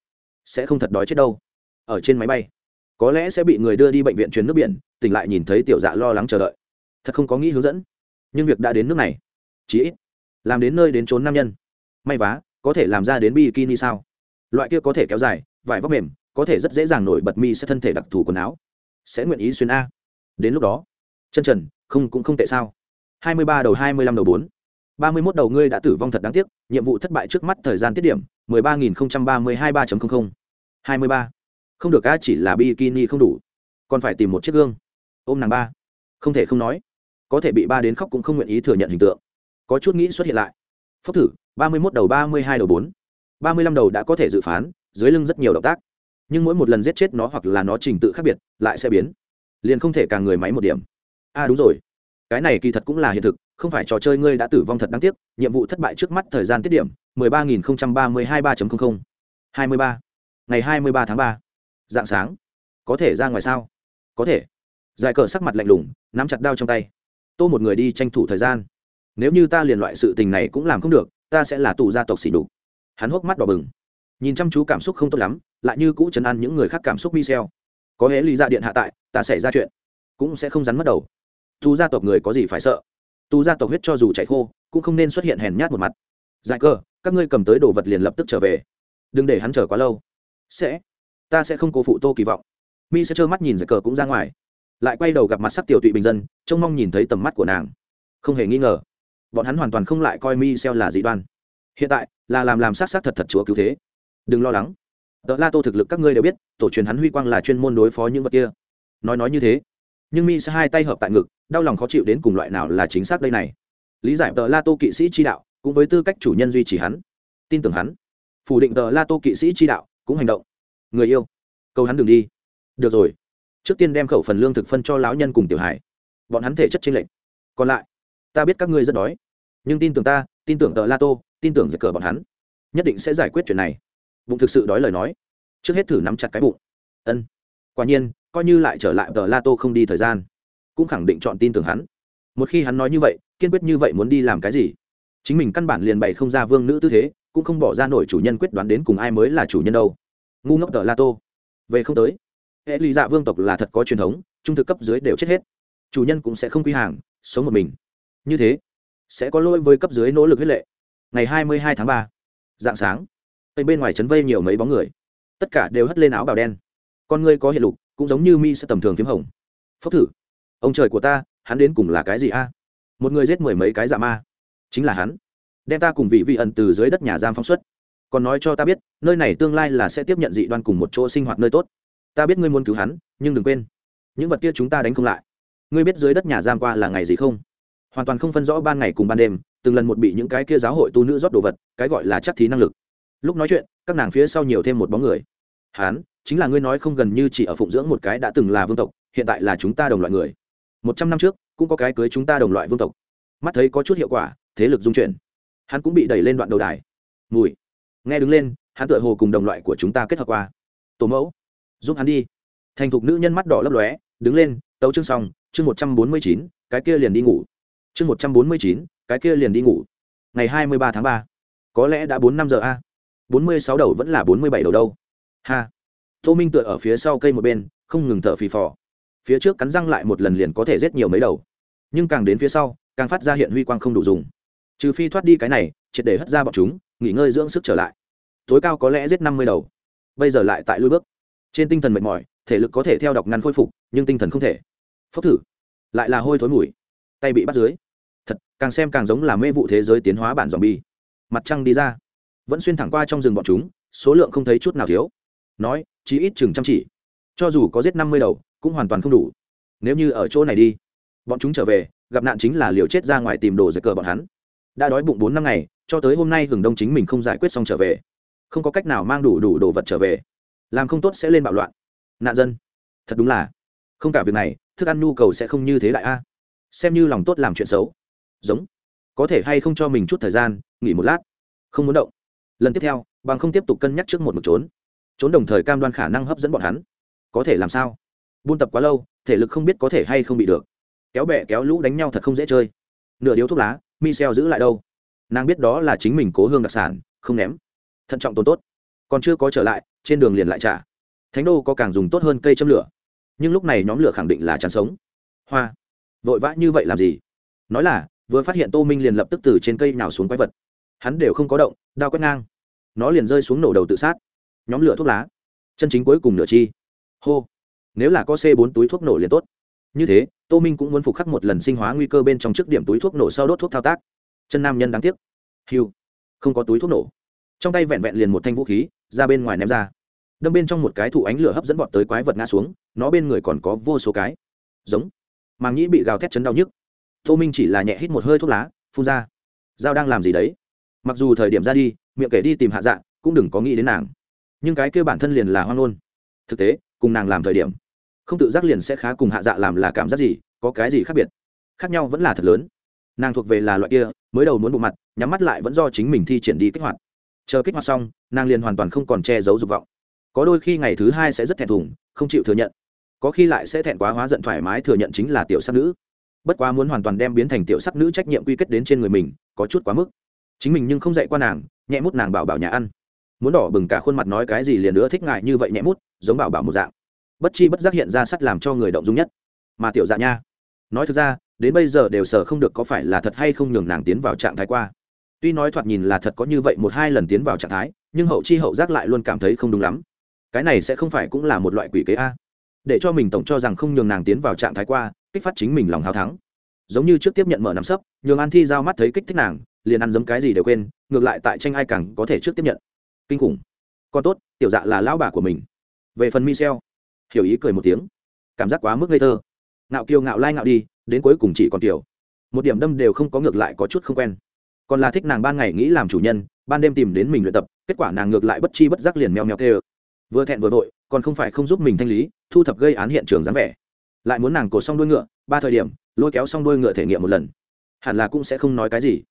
sẽ không thật đói chết đâu. Ở trên máy bay có lẽ sẽ bị người đưa đi bệnh viện truyền nước biển, tỉnh lại nhìn thấy tiểu dạ lo lắng chờ đợi. Thật không có nghĩ hướng dẫn. Nhưng việc đã đến nước này. Chí ít, làm đến nơi đến trốn nam nhân. May vá, có thể làm ra đến bikini sao? Loại kia có thể kéo dài, vải vóc mềm, có thể rất dễ dàng nổi bật mi sẽ thân thể đặc thù quần áo. Sẽ nguyện ý xuyên a. Đến lúc đó, chân trần, không cũng không tệ sao? Hai mươi ba đầu hai mươi lăm đầu bốn. ba mươi mốt đầu ngươi đã tử vong thật đáng tiếc, nhiệm vụ thất bại trước mắt thời gian tiết điểm, mười ba nghìn không trăm ba mươi hai ba không không. Hai mươi ba không được a chỉ là bikini không đủ. Còn phải tìm một chiếc gương. Ôm nàng ba. Không thể không nói có thể bị ba đến khóc cũng không nguyện ý thừa nhận hình tượng. Có chút nghĩ xuất hiện lại. Phốc thử ba mươi mốt đầu ba mươi hai đầu bốn. ba mươi lăm đầu đã có thể dự phán dưới lưng rất nhiều động tác. Nhưng mỗi một lần giết chết nó hoặc là nó trình tự khác biệt lại sẽ biến. Liền không thể càng người máy một điểm. A à, đúng rồi. Cái này kỳ thật cũng là hiện thực không phải trò chơi ngươi đã tử vong thật đáng tiếc nhiệm vụ thất bại trước mắt thời gian tiết điểm mười ba nghìn ba mươi hai ba hai mươi ba. Ngày hai mươi ba tháng ba dạng sáng. Có thể ra ngoài sao? Có thể. Giải cờ sắc mặt lạnh lùng, nắm chặt đao trong tay. Tô một người đi tranh thủ thời gian. Nếu như ta liền loại sự tình này cũng làm không được, ta sẽ là tù gia tộc xỉ đục hắn hốc mắt đỏ bừng. Nhìn chăm chú cảm xúc không tốt lắm, lại như cũ chấn an những người khác cảm xúc michel. Có hễ lý ra điện hạ tại, ta xảy ra chuyện cũng sẽ không rắn mất đầu. Tù gia tộc người có gì phải sợ? Tù gia tộc huyết cho dù chạy khô, cũng không nên xuất hiện hèn nhát một mặt. Giải cơ các ngươi cầm tới đồ vật liền lập tức trở về. Đừng để hắn chờ quá lâu. Sẽ ta sẽ không cố phụ tô kỳ vọng. Mi sẽ trơ mắt nhìn giải cờ cũng ra ngoài. Lại quay đầu gặp mặt sắc tiểu tụy bình dân, trông mong nhìn thấy tầm mắt của nàng. Không hề nghi ngờ, bọn hắn hoàn toàn không lại coi mi xeo là dị đoan. Hiện tại, là làm làm sát sát thật thật chúa cứu thế. Đừng lo lắng. Tợ la tô thực lực các ngươi đều biết, tổ truyền hắn huy quang là chuyên môn đối phó những vật kia. Nói nói như thế, nhưng mi sẽ hai tay hợp tại ngực, đau lòng khó chịu đến cùng loại nào là chính xác đây này. Lý giải tờ la tô kỵ sĩ chi đạo, cũng với tư cách chủ nhân duy trì hắn, tin tưởng hắn. Phủ định tờ la tô kỵ sĩ chi đạo, cũng hành động người yêu. Câu hắn đừng đi. Được rồi. Trước tiên đem khẩu phần lương thực phân cho lão nhân cùng tiểu hải. Bọn hắn thể chất trên lệnh còn lại, ta biết các ngươi rất đói. Nhưng tin tưởng ta, tin tưởng tờ la tô tin tưởng giật cờ bọn hắn. Nhất định sẽ giải quyết chuyện này. Bụng thực sự đói lời nói. Trước hết thử nắm chặt cái bụng. Ân. Quả nhiên, coi như lại trở lại tờ la tô không đi thời gian, cũng khẳng định chọn tin tưởng hắn. Một khi hắn nói như vậy, kiên quyết như vậy muốn đi làm cái gì? Chính mình căn bản liền bày không ra vương nữ tư thế, cũng không bỏ ra nổi chủ nhân quyết đoán đến cùng ai mới là chủ nhân đâu ngu ngốc tờ la tô. Về không tới. Hệ lụy dạ vương tộc là thật có truyền thống, trung thực cấp dưới đều chết hết. Chủ nhân cũng sẽ không quy hàng, sống một mình. Như thế, sẽ có lỗi với cấp dưới nỗ lực huyết lệ. Ngày hai mươi hai tháng ba, dạng sáng tây bên ngoài trấn vây nhiều mấy bóng người. Tất cả đều hất lên áo bào đen. Con ngươi có hiện lục, cũng giống như mi sẽ tầm thường p h í m hồng. Phốc thử. Ông trời của ta, hắn đến cùng là cái gì a? Một người giết mười mấy cái dạ ma. Chính là hắn. Đem ta cùng vị vị ẩn từ dưới đất nhà giam phóng xuất còn nói cho ta biết, nơi này tương lai là sẽ tiếp nhận dị đoan cùng một chỗ sinh hoạt nơi tốt. Ta biết ngươi muốn cứu hắn, nhưng đừng quên, những vật kia chúng ta đánh không lại. Ngươi biết dưới đất nhà giam qua là ngày gì không? Hoàn toàn không phân rõ ban ngày cùng ban đêm, từng lần một bị những cái kia giáo hội tu nữ rót đồ vật, cái gọi là chắc thí năng lực. Lúc nói chuyện, các nàng phía sau nhiều thêm một bóng người. Hán, chính là ngươi nói không gần như chỉ ở phụng dưỡng một cái đã từng là vương tộc, hiện tại là chúng ta đồng loại người. Một trăm năm trước, cũng có cái cưới chúng ta đồng loại vương tộc. Mắt thấy có chút hiệu quả, thế lực dung chuyển. Hắn cũng bị đẩy lên đoạn đầu đài. Mùi nghe đứng lên, hắn tựa hồ cùng đồng loại của chúng ta kết hợp qua. Tổ mẫu, giúp hắn đi. Thành thục nữ nhân mắt đỏ lấp lóe, đứng lên, tấu chương xong, chương một trăm bốn mươi chín, cái kia liền đi ngủ. Chương một trăm bốn mươi chín, cái kia liền đi ngủ. Ngày hai mươi ba tháng ba. Có lẽ đã bốn năm giờ a. Bốn mươi sáu đầu vẫn là bốn mươi bảy đầu đâu. Ha. Tô minh tựa ở phía sau cây một bên, không ngừng thở phì phò. Phía trước cắn răng lại một lần liền có thể giết nhiều mấy đầu. Nhưng càng đến phía sau, càng phát ra hiện huy quang không đủ dùng. Trừ phi thoát đi cái này, triệt để hất ra bọn chúng nghỉ ngơi dưỡng sức trở lại. Tối cao có lẽ giết năm mươi đầu. Bây giờ lại tại lui bước. Trên tinh thần mệt mỏi, thể lực có thể theo đọc ngăn khôi phục, nhưng tinh thần không thể. Phốc thử. Lại là hôi thối mùi. Tay bị bắt dưới. Thật, càng xem càng giống là mê vụ thế giới tiến hóa bản dòm bi mặt trăng đi ra. Vẫn xuyên thẳng qua trong rừng bọn chúng, số lượng không thấy chút nào thiếu. Nói chỉ ít chừng chăm chỉ. Cho dù có giết năm mươi đầu, cũng hoàn toàn không đủ. Nếu như ở chỗ này đi. Bọn chúng trở về, gặp nạn chính là liều chết ra ngoài tìm đồ giật cờ bọn hắn. Đã đói bụng bốn năm ngày cho tới hôm nay hừng đông chính mình không giải quyết xong trở về. Không có cách nào mang đủ đủ đồ vật trở về. Làm không tốt sẽ lên bạo loạn. Nạn dân. Thật đúng là. Không cả việc này, thức ăn nhu cầu sẽ không như thế đại a. Xem như lòng tốt làm chuyện xấu. Giống. Có thể hay không cho mình chút thời gian, nghỉ một lát. Không muốn động. Lần tiếp theo, bằng không tiếp tục cân nhắc trước một một trốn. Trốn đồng thời cam đoan khả năng hấp dẫn bọn hắn. Có thể làm sao? Buôn tập quá lâu, thể lực không biết có thể hay không bị được. Kéo bẹ kéo lũ đánh nhau thật không dễ chơi. Nửa điếu thuốc lá mi xèo giữ lại đâu? Nàng biết đó là chính mình cố hương đặc sản, không ném. Thận trọng tồn tốt. Còn chưa có trở lại, trên đường liền lại trả. Thánh đô có càng dùng tốt hơn cây châm lửa. Nhưng lúc này nhóm lửa khẳng định là chán sống. Hoa. Vội vã như vậy làm gì? Nói là, vừa phát hiện tô minh liền lập tức từ trên cây nào xuống quái vật. Hắn đều không có động, đao quét ngang. Nó liền rơi xuống nổ đầu tự sát. Nhóm lửa thuốc lá. Chân chính cuối cùng nửa chi. Hô. Nếu là có c bốn túi thuốc nổ liền tốt. Như thế, tô minh cũng muốn phục khắc một lần sinh hóa nguy cơ bên trong trước điểm túi thuốc nổ sau đốt thuốc thao tác chân nam nhân đáng tiếc. Hiu, không có túi thuốc nổ. Trong tay vẹn vẹn liền một thanh vũ khí, ra bên ngoài ném ra. Đâm bên trong một cái thụ ánh lửa hấp dẫn vọt tới quái vật ngã xuống, nó bên người còn có vô số cái. Giống. Màng nhĩ bị gào thét chấn đau nhức. Tô minh chỉ là nhẹ hít một hơi thuốc lá, phun ra. Dao đang làm gì đấy? Mặc dù thời điểm ra đi, miệng kể đi tìm hạ dạ cũng đừng có nghĩ đến nàng. Nhưng cái kêu bản thân liền là hoang ngôn. Thực tế, cùng nàng làm thời điểm, không tự giác liền sẽ khá cùng hạ dạ làm là cảm giác gì, có cái gì khác biệt. Khác nhau vẫn là thật lớn nàng thuộc về là loại kia, mới đầu muốn bộ mặt, nhắm mắt lại vẫn do chính mình thi triển đi kích hoạt. Chờ kích hoạt xong, nàng liền hoàn toàn không còn che giấu dục vọng. Có đôi khi ngày thứ hai sẽ rất thẹn thùng, không chịu thừa nhận. Có khi lại sẽ thẹn quá hóa giận thoải mái thừa nhận chính là tiểu sắc nữ. Bất quá muốn hoàn toàn đem biến thành tiểu sắc nữ trách nhiệm quy kết đến trên người mình, có chút quá mức. Chính mình nhưng không dạy qua nàng, nhẹ mút nàng bảo bảo nhà ăn. Muốn đỏ bừng cả khuôn mặt nói cái gì liền nữa thích ngại như vậy nhẹ mút, giống bảo bảo một dạng. Bất chi bất giác hiện ra sắt làm cho người động dung nhất. Mà tiểu dạ nha, nói thực ra đến bây giờ đều sợ không được có phải là thật hay không nhường nàng tiến vào trạng thái qua. Tuy nói thoạt nhìn là thật có như vậy một hai lần tiến vào trạng thái, nhưng hậu chi hậu giác lại luôn cảm thấy không đúng lắm. Cái này sẽ không phải cũng là một loại quỷ kế a. Để cho mình tổng cho rằng không nhường nàng tiến vào trạng thái qua, kích phát chính mình lòng hào thắng. Giống như trước tiếp nhận mở nắm sấp, nhường an thi giao mắt thấy kích thích nàng, liền ăn giấm cái gì đều quên, ngược lại tại tranh ai càng có thể trước tiếp nhận. Kinh khủng. Còn tốt, tiểu dạ là lão bà của mình. Về phần michel hiểu ý cười một tiếng. Cảm giác quá mức ngây thơ. Ngạo kiều ngạo lai ngạo đi đến cuối cùng chỉ còn tiểu. Một điểm đâm đều không có ngược lại có chút không quen. Còn là thích nàng ban ngày nghĩ làm chủ nhân, ban đêm tìm đến mình luyện tập, kết quả nàng ngược lại bất chi bất giác liền meo meo tê. Vừa thẹn vừa vội, còn không phải không giúp mình thanh lý, thu thập gây án hiện trường dáng vẻ. Lại muốn nàng cổ xong đuôi ngựa, ba thời điểm, lôi kéo xong đuôi ngựa thể nghiệm một lần. Hẳn là cũng sẽ không nói cái gì.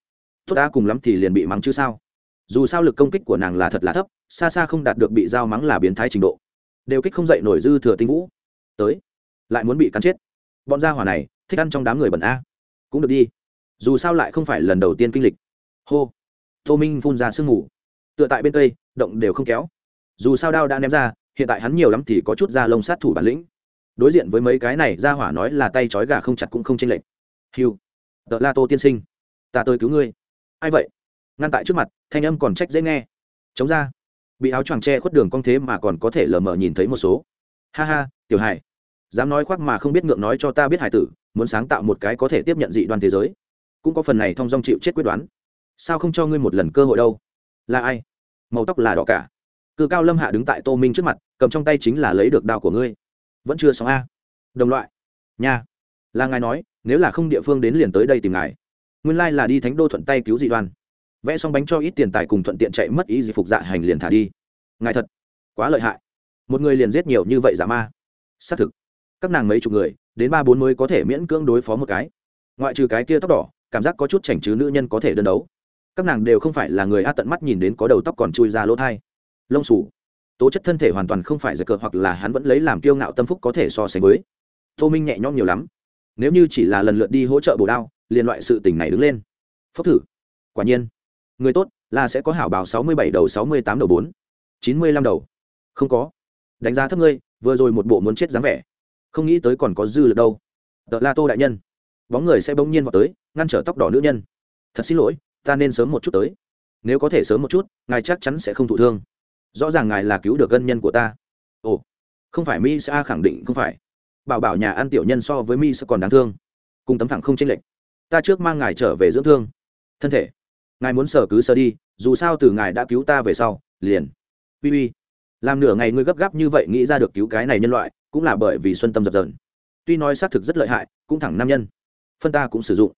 Tốt ta cùng lắm thì liền bị mắng chứ sao? Dù sao lực công kích của nàng là thật là thấp, xa xa không đạt được bị dao mắng là biến thái trình độ. Đều kích không dậy nổi dư thừa tinh vũ. Tới. Lại muốn bị cắn chết. Bọn gia hỏa này thích ăn trong đám người bẩn a. Cũng được đi. Dù sao lại không phải lần đầu tiên kinh lịch. Hô. Tô minh phun ra sương mù. Tựa tại bên tây, động đều không kéo. Dù sao đao đã ném ra, hiện tại hắn nhiều lắm thì có chút da lông sát thủ bản lĩnh. Đối diện với mấy cái này, ra hỏa nói là tay trói gà không chặt cũng không chênh lệch. Hiu tợ la tô tiên sinh. Ta tôi cứu ngươi. Ai vậy? Ngăn tại trước mặt, thanh âm còn trách dễ nghe. Chống ra. Bị áo choàng che khuất đường cong thế mà còn có thể lờ mờ nhìn thấy một số. Ha ha, tiểu hải dám nói khoác mà không biết ngượng nói cho ta biết hải tử muốn sáng tạo một cái có thể tiếp nhận dị đoan thế giới. Cũng có phần này thong dong chịu chết quyết đoán. Sao không cho ngươi một lần cơ hội đâu? Là ai? Màu tóc là đỏ cả. Cự cao lâm hạ đứng tại tô minh trước mặt, cầm trong tay chính là lấy được đao của ngươi. Vẫn chưa xong a. Đồng loại. Nha. Là ngài nói, nếu là không địa phương đến liền tới đây tìm ngài. Nguyên lai là đi thánh đô thuận tay cứu dị đoan. Vẽ xong bánh cho ít tiền tài cùng thuận tiện chạy mất ý gì phục dạ hành liền thả đi. Ngài thật quá lợi hại. Một người liền giết nhiều như vậy giả ma. Xác thực. Các nàng mấy chục người đến ba bốn mới có thể miễn cưỡng đối phó một cái. Ngoại trừ cái kia tóc đỏ, cảm giác có chút chảnh chứ nữ nhân có thể đơn đấu. Các nàng đều không phải là người a tận mắt nhìn đến có đầu tóc còn chui ra lỗ thai. Lông xù. Tố chất thân thể hoàn toàn không phải giật cờ hoặc là hắn vẫn lấy làm kiêu ngạo tâm phúc có thể so sánh với. Tô minh nhẹ nhõm nhiều lắm. Nếu như chỉ là lần lượt đi hỗ trợ bổ đao, liền loại sự tình này đứng lên. Phốc thử. Quả nhiên. Người tốt, là sẽ có hảo bảo sáu mươi bảy đầu, sáu mươi tám đầu bốn. chín mươi lăm đầu. Không có. Đánh giá thấp ngươi, vừa rồi một bộ muốn chết dáng vẻ không nghĩ tới còn có dư lực đâu. Tờ la tô đại nhân, bóng người sẽ bỗng nhiên vào tới, ngăn trở tóc đỏ nữ nhân. Thật xin lỗi, ta nên sớm một chút tới. Nếu có thể sớm một chút, ngài chắc chắn sẽ không thụ thương. Rõ ràng ngài là cứu được gân nhân của ta. Ồ, không phải mi sa khẳng định không phải. Bảo bảo nhà ăn tiểu nhân so với mi sa còn đáng thương. Cùng tấm thẳng không chênh lệch. Ta trước mang ngài trở về dưỡng thương. Thân thể, ngài muốn sở cứ sở đi, dù sao từ ngài đã cứu ta về sau, liền. Uy uy, làm nửa ngày ngươi gấp gáp như vậy nghĩ ra được cứu cái này nhân loại cũng là bởi vì xuân tâm dập dờn. Tuy nói xác thực rất lợi hại, cũng thẳng nam nhân. Phân ta cũng sử dụng.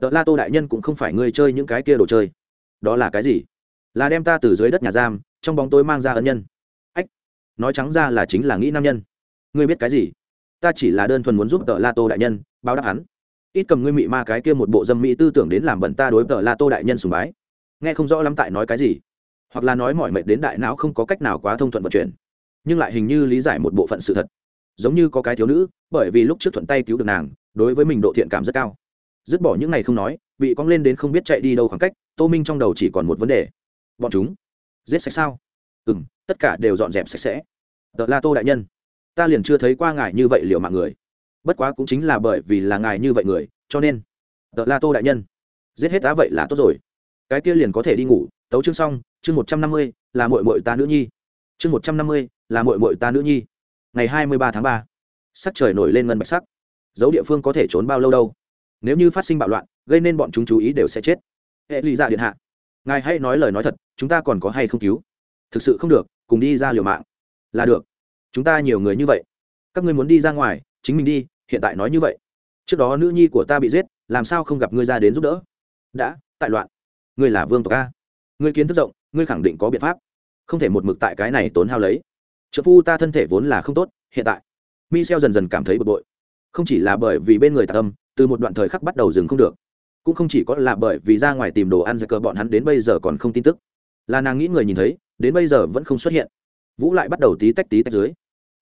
Tờ la tô đại nhân cũng không phải ngươi chơi những cái kia đồ chơi. Đó là cái gì? Là đem ta từ dưới đất nhà giam, trong bóng tối mang ra ân nhân. Ách, nói trắng ra là chính là nghĩ nam nhân. Ngươi biết cái gì? Ta chỉ là đơn thuần muốn giúp tờ la tô đại nhân, báo đáp hắn. Ít cầm ngươi mị ma cái kia một bộ dâm mỹ tư tưởng đến làm bẩn ta đối tờ la tô đại nhân sùng bái. Nghe không rõ lắm tại nói cái gì. Hoặc là nói mọi mệt đến đại não không có cách nào quá thông thuận vận chuyển. Nhưng lại hình như lý giải một bộ phận sự thật giống như có cái thiếu nữ, bởi vì lúc trước thuận tay cứu được nàng, đối với mình độ thiện cảm rất cao. Dứt bỏ những này không nói, bị cong lên đến không biết chạy đi đâu khoảng cách, tô minh trong đầu chỉ còn một vấn đề. Bọn chúng, giết sạch sao? Ừ m tất cả đều dọn dẹp sạch sẽ. Tờ la tô đại nhân, ta liền chưa thấy qua ngài như vậy liệu mạng người. Bất quá cũng chính là bởi vì là ngài như vậy người, cho nên tờ la tô đại nhân, giết hết tá vậy là tốt rồi. Cái kia liền có thể đi ngủ, tấu chương xong, chương một trăm năm mươi, là mội mội ta nữ nhi. Chương một trăm năm mươi, là mội mội ta nữ nhi ngày hai mươi ba tháng ba, sắc trời nổi lên ngân bạch sắc. Dấu địa phương có thể trốn bao lâu đâu? Nếu như phát sinh bạo loạn, gây nên bọn chúng chú ý đều sẽ chết. Hệ lụy dạ điện hạ. Ngài hãy nói lời nói thật, chúng ta còn có hay không cứu? Thực sự không được, cùng đi ra liều mạng. Là được. Chúng ta nhiều người như vậy. Các ngươi muốn đi ra ngoài, chính mình đi, hiện tại nói như vậy. Trước đó nữ nhi của ta bị giết, làm sao không gặp ngươi ra đến giúp đỡ? Đã, tại loạn. Ngươi là vương tộc a. Ngươi kiến thức rộng, ngươi khẳng định có biện pháp. Không thể một mực tại cái này tốn hao lấy trợ phu ta thân thể vốn là không tốt, hiện tại. Mi dần dần cảm thấy bực bội. Không chỉ là bởi vì bên người tạc âm, từ một đoạn thời khắc bắt đầu dừng không được. Cũng không chỉ có là bởi vì ra ngoài tìm đồ ăn ra cờ bọn hắn đến bây giờ còn không tin tức. Là nàng nghĩ người nhìn thấy, đến bây giờ vẫn không xuất hiện. Vũ lại bắt đầu tí tách tí tách dưới.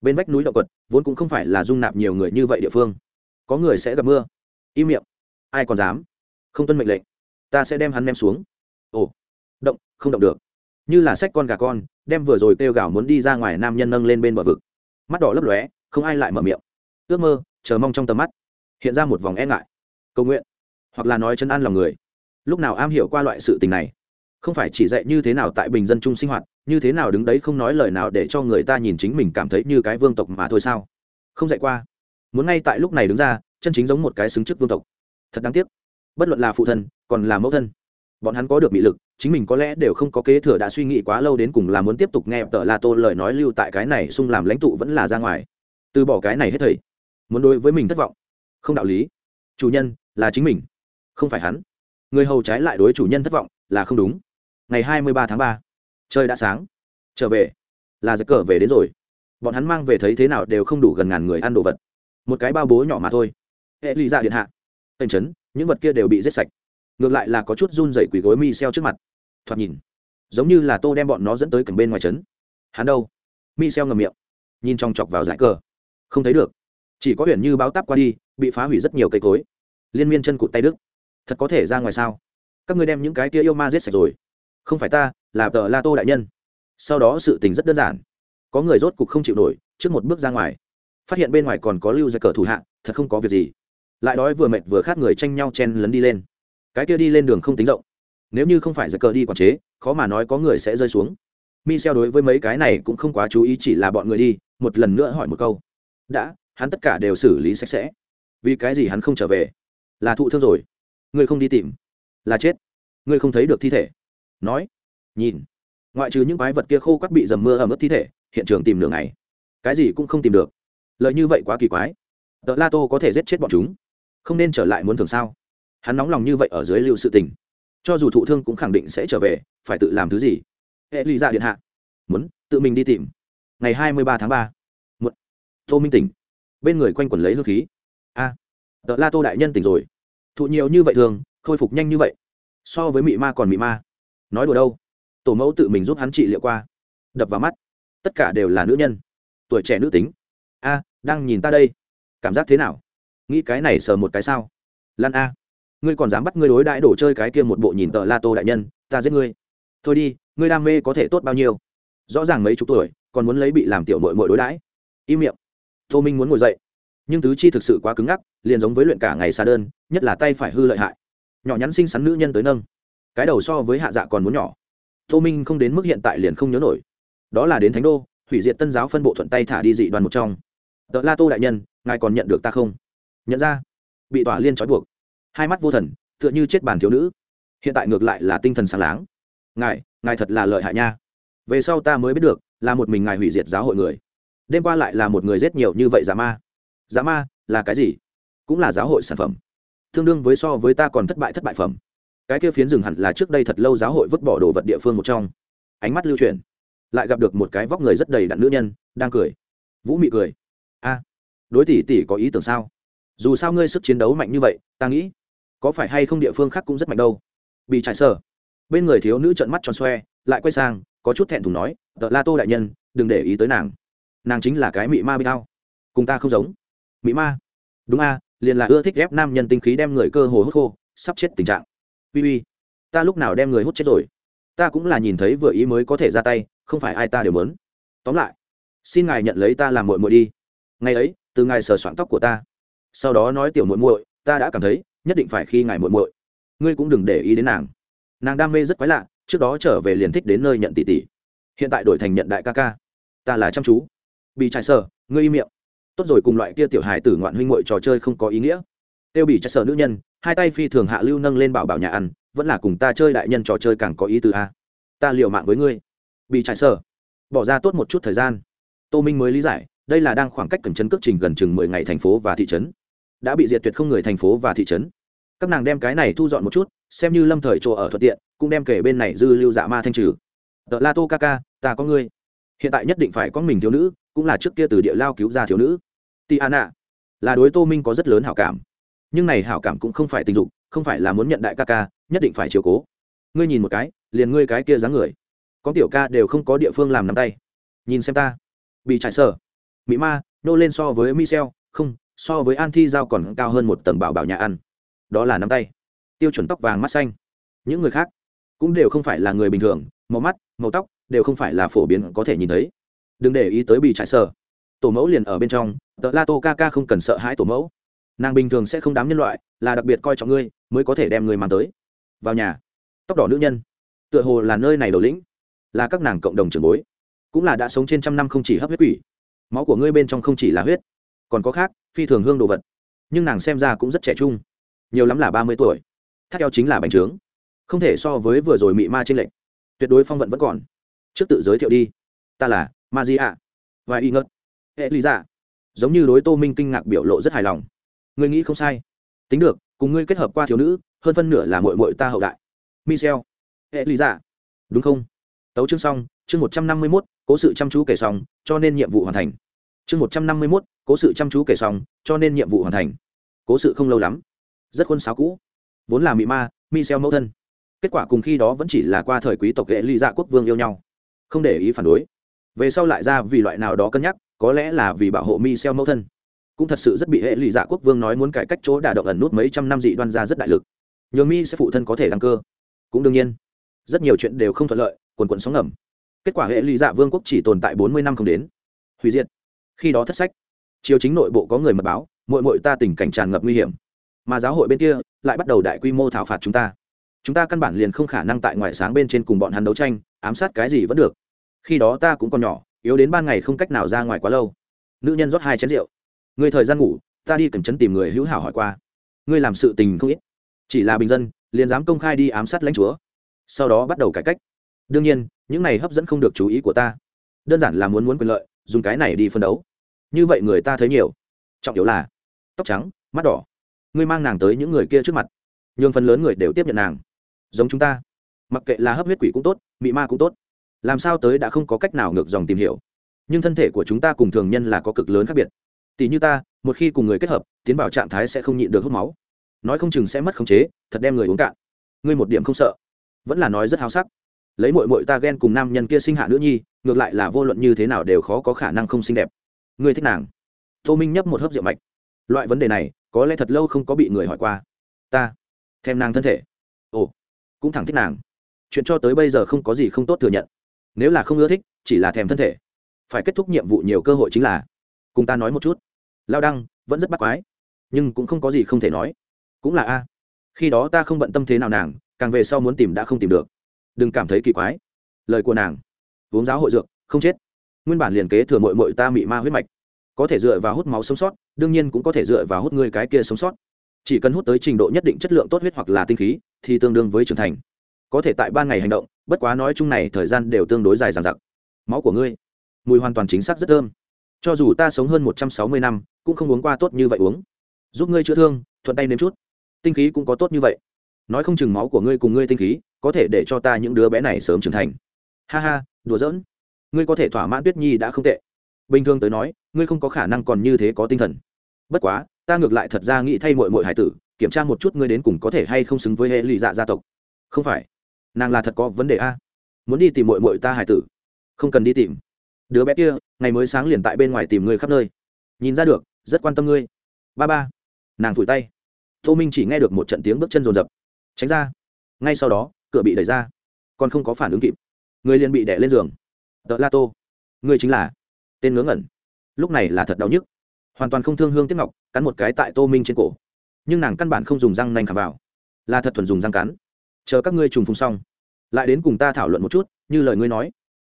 Bên vách núi động quật, vốn cũng không phải là dung nạp nhiều người như vậy địa phương. Có người sẽ gặp mưa. Im miệng. Ai còn dám? Không tuân mệnh lệnh. Ta sẽ đem hắn đem xuống. Ồ. Động, không động được. Như là sách con gà con đem vừa rồi kêu gào muốn đi ra ngoài nam nhân nâng lên bên bờ vực. Mắt đỏ lấp lóe, không ai lại mở miệng. Ước mơ, chờ mong trong tầm mắt, hiện ra một vòng e ngại. Cầu nguyện, hoặc là nói chân ăn lòng người. Lúc nào am hiểu qua loại sự tình này? Không phải chỉ dạy như thế nào tại bình dân chung sinh hoạt, như thế nào đứng đấy không nói lời nào để cho người ta nhìn chính mình cảm thấy như cái vương tộc mà thôi sao? Không dạy qua. Muốn ngay tại lúc này đứng ra, chân chính giống một cái xứng chức vương tộc. Thật đáng tiếc. Bất luận là phụ thân, còn là mẫu thân, bọn hắn có được bị lực chính mình có lẽ đều không có kế thừa đã suy nghĩ quá lâu đến cùng là muốn tiếp tục nghe tờ la tô lời nói lưu tại cái này xung làm lãnh tụ vẫn là ra ngoài. Từ bỏ cái này hết thầy. Muốn đối với mình thất vọng. Không đạo lý. Chủ nhân, là chính mình. Không phải hắn. Người hầu trái lại đối chủ nhân thất vọng, là không đúng. Ngày hai mươi ba tháng ba, trời đã sáng. Trở về. Là giấc cờ về đến rồi. Bọn hắn mang về thấy thế nào đều không đủ gần ngàn người ăn đồ vật. Một cái bao bố nhỏ mà thôi. Hệ lụy ra điện hạ. Tần chấn những vật kia đều bị giết sạch ngược lại là có chút run dậy quỷ gối mi xeo trước mặt. Thoạt nhìn, giống như là tô đem bọn nó dẫn tới cạnh bên ngoài trấn. Hắn đâu? Mi xeo ngầm miệng, nhìn trong chọc vào giải cờ. Không thấy được. Chỉ có huyện như báo táp qua đi, bị phá hủy rất nhiều cây cối. Liên miên chân cụt tay đức thật có thể ra ngoài sao? Các ngươi đem những cái kia yêu ma giết sạch rồi. Không phải ta, là tờ la tô đại nhân. Sau đó sự tình rất đơn giản. Có người rốt cục không chịu nổi, trước một bước ra ngoài. Phát hiện bên ngoài còn có lưu ra cờ thủ hạ, thật không có việc gì. Lại đói vừa mệt vừa khát người tranh nhau chen lấn đi lên cái kia đi lên đường không tính rộng. Nếu như không phải giật cờ đi quản chế, khó mà nói có người sẽ rơi xuống. Michel đối với mấy cái này cũng không quá chú ý, chỉ là bọn người đi, một lần nữa hỏi một câu. Đã, hắn tất cả đều xử lý sạch sẽ. Vì cái gì hắn không trở về? Là thụ thương rồi. Ngươi không đi tìm. Là chết. Ngươi không thấy được thi thể. Nói. Nhìn. Ngoại trừ những quái vật kia khô quắt bị dầm mưa ẩm ướt thi thể, hiện trường tìm đường này cái gì cũng không tìm được. Lợi như vậy quá kỳ quái. Tờ la tô có thể giết chết bọn chúng. Không nên trở lại muốn thường sao? Hắn nóng lòng như vậy ở dưới lưu sự tình. Cho dù thụ thương cũng khẳng định sẽ trở về, phải tự làm thứ gì? Hệ ly ra dạ điện hạ. Muốn, tự mình đi tìm. Ngày hai mươi ba tháng ba. Một tô minh tỉnh. Bên người quanh quẩn lấy hương khí. A. Tợ la tô đại nhân tỉnh rồi. Thụ nhiều như vậy thường, khôi phục nhanh như vậy. So với mị ma còn mị ma. Nói đùa đâu? Tổ mẫu tự mình giúp hắn trị liệu qua. Đập vào mắt. Tất cả đều là nữ nhân. Tuổi trẻ nữ tính. A, đang nhìn ta đây. Cảm giác thế nào? Nghĩ cái này sờ một cái sao? Lan a ngươi còn dám bắt ngươi đối đãi đổ chơi cái kia một bộ nhìn tờ la tô đại nhân, ta giết ngươi. Thôi đi, ngươi đam mê có thể tốt bao nhiêu? Rõ ràng mấy chục tuổi, còn muốn lấy bị làm tiểu mội mội đối đãi. Im miệng. Tô minh muốn ngồi dậy. Nhưng tứ chi thực sự quá cứng ngắc, liền giống với luyện cả ngày xa đơn, nhất là tay phải hư lợi hại. Nhỏ nhắn xinh xắn nữ nhân tới nâng. Cái đầu so với hạ dạ còn muốn nhỏ. Tô minh không đến mức hiện tại liền không nhớ nổi. Đó là đến thánh đô, hủy diệt tân giáo phân bộ thuận tay thả đi dị đoàn một trong. Tợ la tô đại nhân, ngài còn nhận được ta không? Nhận ra. Bị tỏa liên trói buộc hai mắt vô thần, tựa như chết bàn thiếu nữ. Hiện tại ngược lại là tinh thần sáng láng. Ngài ngài thật là lợi hại nha. Về sau ta mới biết được, là một mình ngài hủy diệt giáo hội người. Đêm qua lại là một người giết nhiều như vậy giả ma. Giả ma, là cái gì? Cũng là giáo hội sản phẩm. Tương đương với so với ta còn thất bại thất bại phẩm. Cái kia phiến rừng hẳn là trước đây thật lâu giáo hội vứt bỏ đồ vật địa phương một trong. Ánh mắt lưu truyền lại gặp được một cái vóc người rất đầy đặn nữ nhân, đang cười. Vũ mị cười. A, đối tỷ tỷ có ý tưởng sao? Dù sao ngươi sức chiến đấu mạnh như vậy, ta nghĩ có phải hay không địa phương khác cũng rất mạnh đâu. Bị trải sở bên người thiếu nữ trợn mắt tròn xoe, lại quay sang, có chút thẹn thùng nói tờ la tô đại nhân, đừng để ý tới nàng. Nàng chính là cái mị ma bị đau. Cùng ta không giống. Mị ma? Đúng a, liền là ưa thích ghép nam nhân tinh khí đem người cơ hồ hút khô, sắp chết tình trạng. Uy uy, ta lúc nào đem người hút chết rồi? Ta cũng là nhìn thấy vừa ý mới có thể ra tay, không phải ai ta đều mớn tóm lại, xin ngài nhận lấy ta làm muội muội đi. Ngày ấy, từ ngài sờ soạn tóc của ta. Sau đó nói tiểu muội muội, ta đã cảm thấy nhất định phải khi ngài muội muội. Ngươi cũng đừng để ý đến nàng. Nàng đam mê rất quái lạ trước đó trở về liền thích đến nơi nhận tỷ tỷ. Hiện tại đổi thành nhận đại ca ca. Ta là chăm chú. Bị trai sở, ngươi im miệng. Tốt rồi cùng loại kia tiểu hài tử ngoạn huynh muội trò chơi không có ý nghĩa. Tiêu bị trai sở nữ nhân hai tay phi thường hạ lưu nâng lên bảo bảo nhà ăn vẫn là cùng ta chơi đại nhân trò chơi càng có ý tứ a. Ta liều mạng với ngươi. Bị trai sở, bỏ ra tốt một chút thời gian. Tô minh mới lý giải đây là đang khoảng cách cẩn chân cước trình gần chừng mười ngày thành phố và thị trấn đã bị diệt tuyệt không người thành phố và thị trấn. Các nàng đem cái này thu dọn một chút, xem như lâm thời chỗ ở thuận tiện, cũng đem kể bên này dư lưu dạ ma thanh trừ. Tờ la tô ca ca, ta có ngươi. Hiện tại nhất định phải có mình thiếu nữ, cũng là trước kia từ địa lao cứu ra thiếu nữ. Ti an ạ, là đối tô minh có rất lớn hảo cảm. Nhưng này hảo cảm cũng không phải tình dục, không phải là muốn nhận đại ca ca, nhất định phải chiều cố. Ngươi nhìn một cái, liền ngươi cái kia dáng người. Có tiểu ca đều không có địa phương làm nắm tay. Nhìn xem ta. Bị trải sở. Mỹ ma, nô lên so với michel, không so với an thi giao còn cao hơn một tầng bảo bảo nhà ăn. Đó là nắm tay. Tiêu chuẩn tóc vàng mắt xanh. Những người khác cũng đều không phải là người bình thường, màu mắt, màu tóc đều không phải là phổ biến có thể nhìn thấy. Đừng để ý tới bị trải sở. tổ mẫu liền ở bên trong, tợ la tô ca ca không cần sợ hãi tổ mẫu. Nàng bình thường sẽ không đám nhân loại, là đặc biệt coi trọng ngươi, mới có thể đem người mang tới. Vào nhà, tóc đỏ nữ nhân, tựa hồ là nơi này đầu lĩnh, là các nàng cộng đồng trường bối, cũng là đã sống trên trăm năm không chỉ hấp huyết quỷ. Máu của ngươi bên trong không chỉ là huyết còn có khác, phi thường hương đồ vật. Nhưng nàng xem ra cũng rất trẻ trung. Nhiều lắm là ba mươi tuổi. Thắt eo chính là bánh trướng. Không thể so với vừa rồi mị ma trên lệnh tuyệt đối phong vận vẫn còn. Trước tự giới thiệu đi. Ta là ma di ạ và y ngất. Hệ lý giả giống như đối tô minh kinh ngạc biểu lộ rất hài lòng. Ngươi nghĩ không sai. Tính được, cùng ngươi kết hợp qua thiếu nữ, hơn phân nửa là mội mội ta hậu đại. Michel hệ lý giả đúng không? Tấu chương xong, chương một trăm năm mươi mốt, cố sự chăm chú kể xong, cho nên nhiệm vụ hoàn thành chương một trăm năm mươi mốt, cố sự chăm chú kể xong, cho nên nhiệm vụ hoàn thành. Cố sự không lâu lắm. Rất khuôn sáo cũ. Vốn là mỹ ma, michel mẫu thân. Kết quả cùng khi đó vẫn chỉ là qua thời quý tộc hệ ly dạ quốc vương yêu nhau. Không để ý phản đối. Về sau lại ra vì loại nào đó cân nhắc, có lẽ là vì bảo hộ michel mẫu thân. Cũng thật sự rất bị hệ ly dạ quốc vương nói muốn cải cách chỗ đả động ẩn nút mấy trăm năm dị đoan ra rất đại lực. Nhường mi sẽ phụ thân có thể đăng cơ. Cũng đương nhiên, rất nhiều chuyện đều không thuận lợi, quần quần sóng ngầm. Kết quả hệ ly dạ vương quốc chỉ tồn tại bốn mươi năm không đến. Hủy diệt khi đó thất sách. Triều chính nội bộ có người mật báo mội mội ta tình cảnh tràn ngập nguy hiểm. Mà giáo hội bên kia lại bắt đầu đại quy mô thảo phạt chúng ta. Chúng ta căn bản liền không khả năng tại ngoại sáng bên trên cùng bọn hắn đấu tranh, ám sát cái gì vẫn được. Khi đó ta cũng còn nhỏ, yếu đến ban ngày không cách nào ra ngoài quá lâu. Nữ nhân rót hai chén rượu. Người thời gian ngủ, ta đi cẩn chấn tìm người hữu hảo hỏi qua. Ngươi làm sự tình không ít. Chỉ là bình dân, liền dám công khai đi ám sát lãnh chúa. Sau đó bắt đầu cải cách. Đương nhiên, những này hấp dẫn không được chú ý của ta. Đơn giản là muốn muốn quyền lợi dùng cái này đi phân đấu. Như vậy người ta thấy nhiều. Trọng yếu là, tóc trắng, mắt đỏ. Ngươi mang nàng tới những người kia trước mặt. Nhưng phần lớn người đều tiếp nhận nàng. Giống chúng ta. Mặc kệ là hấp huyết quỷ cũng tốt, mị ma cũng tốt. Làm sao tới đã không có cách nào ngược dòng tìm hiểu. Nhưng thân thể của chúng ta cùng thường nhân là có cực lớn khác biệt. Tỷ như ta, một khi cùng người kết hợp, tiến vào trạng thái sẽ không nhịn được hút máu. Nói không chừng sẽ mất khống chế, thật đem người uống cạn. Ngươi một điểm không sợ. Vẫn là nói rất háo sắc lấy mội mội ta ghen cùng nam nhân kia sinh hạ nữ nhi, ngược lại là vô luận như thế nào đều khó có khả năng không xinh đẹp. Ngươi thích nàng? Tô minh nhấp một hớp rượu mạch. Loại vấn đề này, có lẽ thật lâu không có bị người hỏi qua. Ta thèm nàng thân thể. Ồ, cũng thẳng thích nàng. Chuyện cho tới bây giờ không có gì không tốt thừa nhận. Nếu là không ưa thích, chỉ là thèm thân thể. Phải kết thúc nhiệm vụ nhiều cơ hội chính là, cùng ta nói một chút. Lao đăng, vẫn rất bắt quái, nhưng cũng không có gì không thể nói. Cũng là a. Khi đó ta không bận tâm thế nào nàng, càng về sau muốn tìm đã không tìm được đừng cảm thấy kỳ quái. Lời của nàng, uống giáo hội dược, không chết. Nguyên bản liền kế thừa mội mội ta mị ma huyết mạch. Có thể dựa vào hút máu sống sót, đương nhiên cũng có thể dựa vào hút ngươi cái kia sống sót. Chỉ cần hút tới trình độ nhất định chất lượng tốt huyết hoặc là tinh khí, thì tương đương với trưởng thành. Có thể tại ban ngày hành động, bất quá nói chung này thời gian đều tương đối dài dằng dặc. Máu của ngươi, mùi hoàn toàn chính xác rất thơm. Cho dù ta sống hơn một trăm sáu mươi năm, cũng không uống qua tốt như vậy uống. Giúp ngươi chữa thương, thuận tay nếm chút. Tinh khí cũng có tốt như vậy. Nói không chừng máu của ngươi cùng ngươi tinh khí có thể để cho ta những đứa bé này sớm trưởng thành. Ha ha, đùa giỡn. Ngươi có thể thỏa mãn tuyết nhi đã không tệ. Bình thường tới nói, ngươi không có khả năng còn như thế có tinh thần. Bất quá, ta ngược lại thật ra nghĩ thay mội mội hải tử, kiểm tra một chút ngươi đến cùng có thể hay không xứng với hệ lụy dạ gia tộc. Không phải. Nàng là thật có vấn đề a. Muốn đi tìm mội mội ta hải tử. Không cần đi tìm. Đứa bé kia, ngày mới sáng liền tại bên ngoài tìm ngươi khắp nơi. Nhìn ra được, rất quan tâm ngươi. Ba ba. Nàng phủi tay. Tô minh chỉ nghe được một trận tiếng bước chân rồn rập. Tránh ra. Ngay sau đó cửa bị đẩy ra, còn không có phản ứng kịp, người liền bị đẻ lên giường. Tợ la tô, người chính là tên ngớ ngẩn. Lúc này là thật đau nhức, hoàn toàn không thương hương tiếp ngọc, cắn một cái tại tô minh trên cổ. Nhưng nàng căn bản không dùng răng nanh khảm vào, là thật thuần dùng răng cắn. Chờ các ngươi trùng phùng xong, lại đến cùng ta thảo luận một chút, như lời ngươi nói,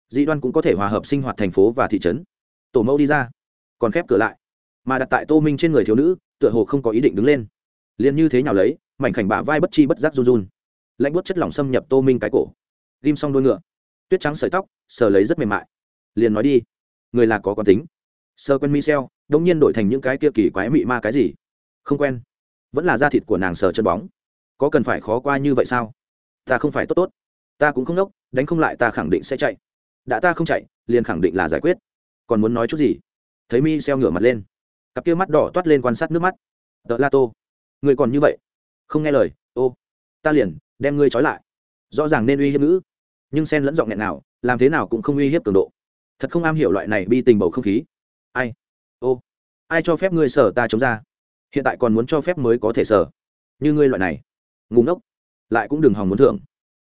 dị đoan cũng có thể hòa hợp sinh hoạt thành phố và thị trấn. Tổ mẫu đi ra, còn khép cửa lại. Mà đặt tại tô minh trên người thiếu nữ, tựa hồ không có ý định đứng lên. Liền như thế nào lấy, mảnh khảnh bả vai bất chi bất giác run run lạnh bút chất lỏng xâm nhập tô minh cái cổ. Ghim xong đôi ngựa. Tuyết trắng sợi tóc, sờ lấy rất mềm mại. Liền nói đi, người là có con tính. Sờ quen michel đông nhiên đổi thành những cái kia kỳ quái mị ma cái gì? Không quen. Vẫn là da thịt của nàng sờ chân bóng. Có cần phải khó qua như vậy sao? Ta không phải tốt tốt. Ta cũng không nốc, đánh không lại ta khẳng định sẽ chạy. Đã ta không chạy, liền khẳng định là giải quyết. Còn muốn nói chút gì? Thấy mi xeo ngửa mặt lên. Cặp kia mắt đỏ toát lên quan sát nước mắt. Đỡ la tô, người còn như vậy? Không nghe lời. Ô, ta liền đem ngươi trói lại. Rõ ràng nên uy hiếp ngữ, nhưng sen lẫn giọng nghẹn nào, làm thế nào cũng không uy hiếp cường độ. Thật không am hiểu loại này bi tình bầu không khí. Ai? Ô, ai cho phép ngươi sở ta chống ra? Hiện tại còn muốn cho phép mới có thể sở. Như ngươi loại này. Ngùng ngốc. Lại cũng đừng hòng muốn thưởng.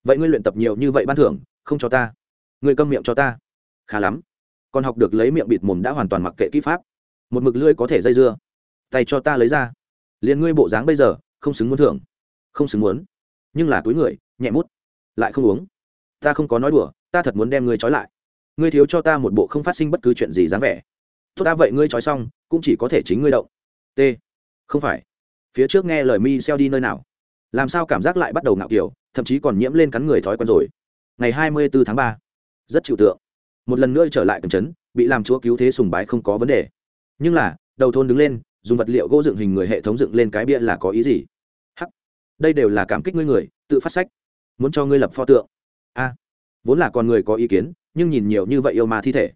Vậy ngươi luyện tập nhiều như vậy ban thưởng, không cho ta. Ngươi câm miệng cho ta. Khá lắm. Còn học được lấy miệng bịt mồm đã hoàn toàn mặc kệ kỹ pháp. Một mực lưỡi có thể dây dưa. Tay cho ta lấy ra. Liền ngươi bộ dáng bây giờ, không xứng muốn thưởng. Không xứng muốn nhưng là túi người nhẹ mút lại không uống. Ta không có nói đùa ta thật muốn đem ngươi trói lại. Ngươi thiếu cho ta một bộ không phát sinh bất cứ chuyện gì dáng vẻ. Tốt ta vậy ngươi trói xong cũng chỉ có thể chính ngươi động. T. Không phải. Phía trước nghe lời mi xeo đi nơi nào? Làm sao cảm giác lại bắt đầu ngạo kiểu thậm chí còn nhiễm lên cắn người thói quen rồi. Ngày hai mươi bốn tháng ba. Rất chịu tượng. Một lần nữa trở lại cầm trấn, bị làm chúa cứu thế sùng bái không có vấn đề. Nhưng là đầu thôn đứng lên dùng vật liệu gỗ dựng hình người hệ thống dựng lên cái bia là có ý gì? Đây đều là cảm kích ngươi người, tự phát sách. Muốn cho ngươi lập pho tượng. A, vốn là con người có ý kiến, nhưng nhìn nhiều như vậy yêu ma thi thể.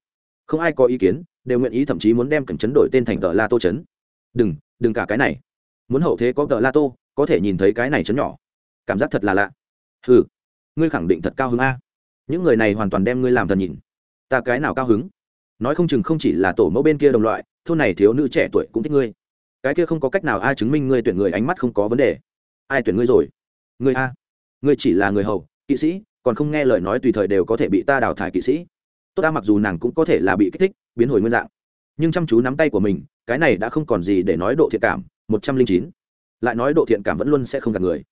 Không ai có ý kiến, đều nguyện ý thậm chí muốn đem cảnh chấn đổi tên thành tờ la tô chấn. Đừng đừng cả cái này. Muốn hậu thế có tờ la tô, có thể nhìn thấy cái này chấn nhỏ. Cảm giác thật là lạ. Ừ ngươi khẳng định thật cao hứng a. Những người này hoàn toàn đem ngươi làm thần nhìn ta cái nào cao hứng? Nói không chừng không chỉ là tổ mẫu bên kia đồng loại, thôn này thiếu nữ trẻ tuổi cũng thích ngươi. Cái kia không có cách nào ai chứng minh ngươi tuyển người ánh mắt không có vấn đề ai tuyển ngươi rồi? Ngươi a. Ngươi chỉ là người hầu, kỵ sĩ, còn không nghe lời nói tùy thời đều có thể bị ta đào thải kỵ sĩ. Tốt ta, mặc dù nàng cũng có thể là bị kích thích, biến hồi nguyên dạng. Nhưng chăm chú nắm tay của mình, cái này đã không còn gì để nói độ thiện cảm, một trăm linh chín. Lại nói độ thiện cảm vẫn luôn sẽ không gặp người.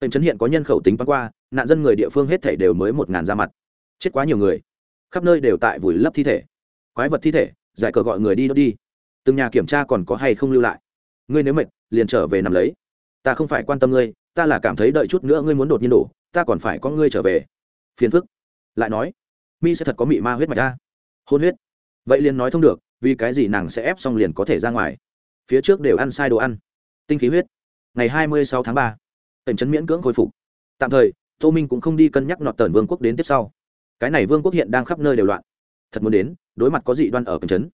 Tỉnh trấn hiện có nhân khẩu tính băng qua, nạn dân người địa phương hết thể đều mới một ngàn ra mặt. Chết quá nhiều người. Khắp nơi đều tại vùi lấp thi thể. Quái vật thi thể, giải cờ gọi người đi đốt đi. Từng nhà kiểm tra còn có hay không lưu lại. Ngươi nếu mệt, liền trở về nằm lấy ta không phải quan tâm ngươi, ta là cảm thấy đợi chút nữa ngươi muốn đột nhiên đổ, ta còn phải có ngươi trở về. Phiền phức. Lại nói, mi sẽ thật có mị ma huyết mạch ta. Hôn huyết. Vậy liền nói thông được, vì cái gì nàng sẽ ép xong liền có thể ra ngoài? Phía trước đều ăn sai đồ ăn. Tinh khí huyết. Ngày hai mươi sáu tháng ba. Tỉnh trấn miễn cưỡng khôi phục. Tạm thời, tô minh cũng không đi cân nhắc nọt tần vương quốc đến tiếp sau. Cái này vương quốc hiện đang khắp nơi đều loạn. Thật muốn đến, đối mặt có dị đoan ở cẩn trấn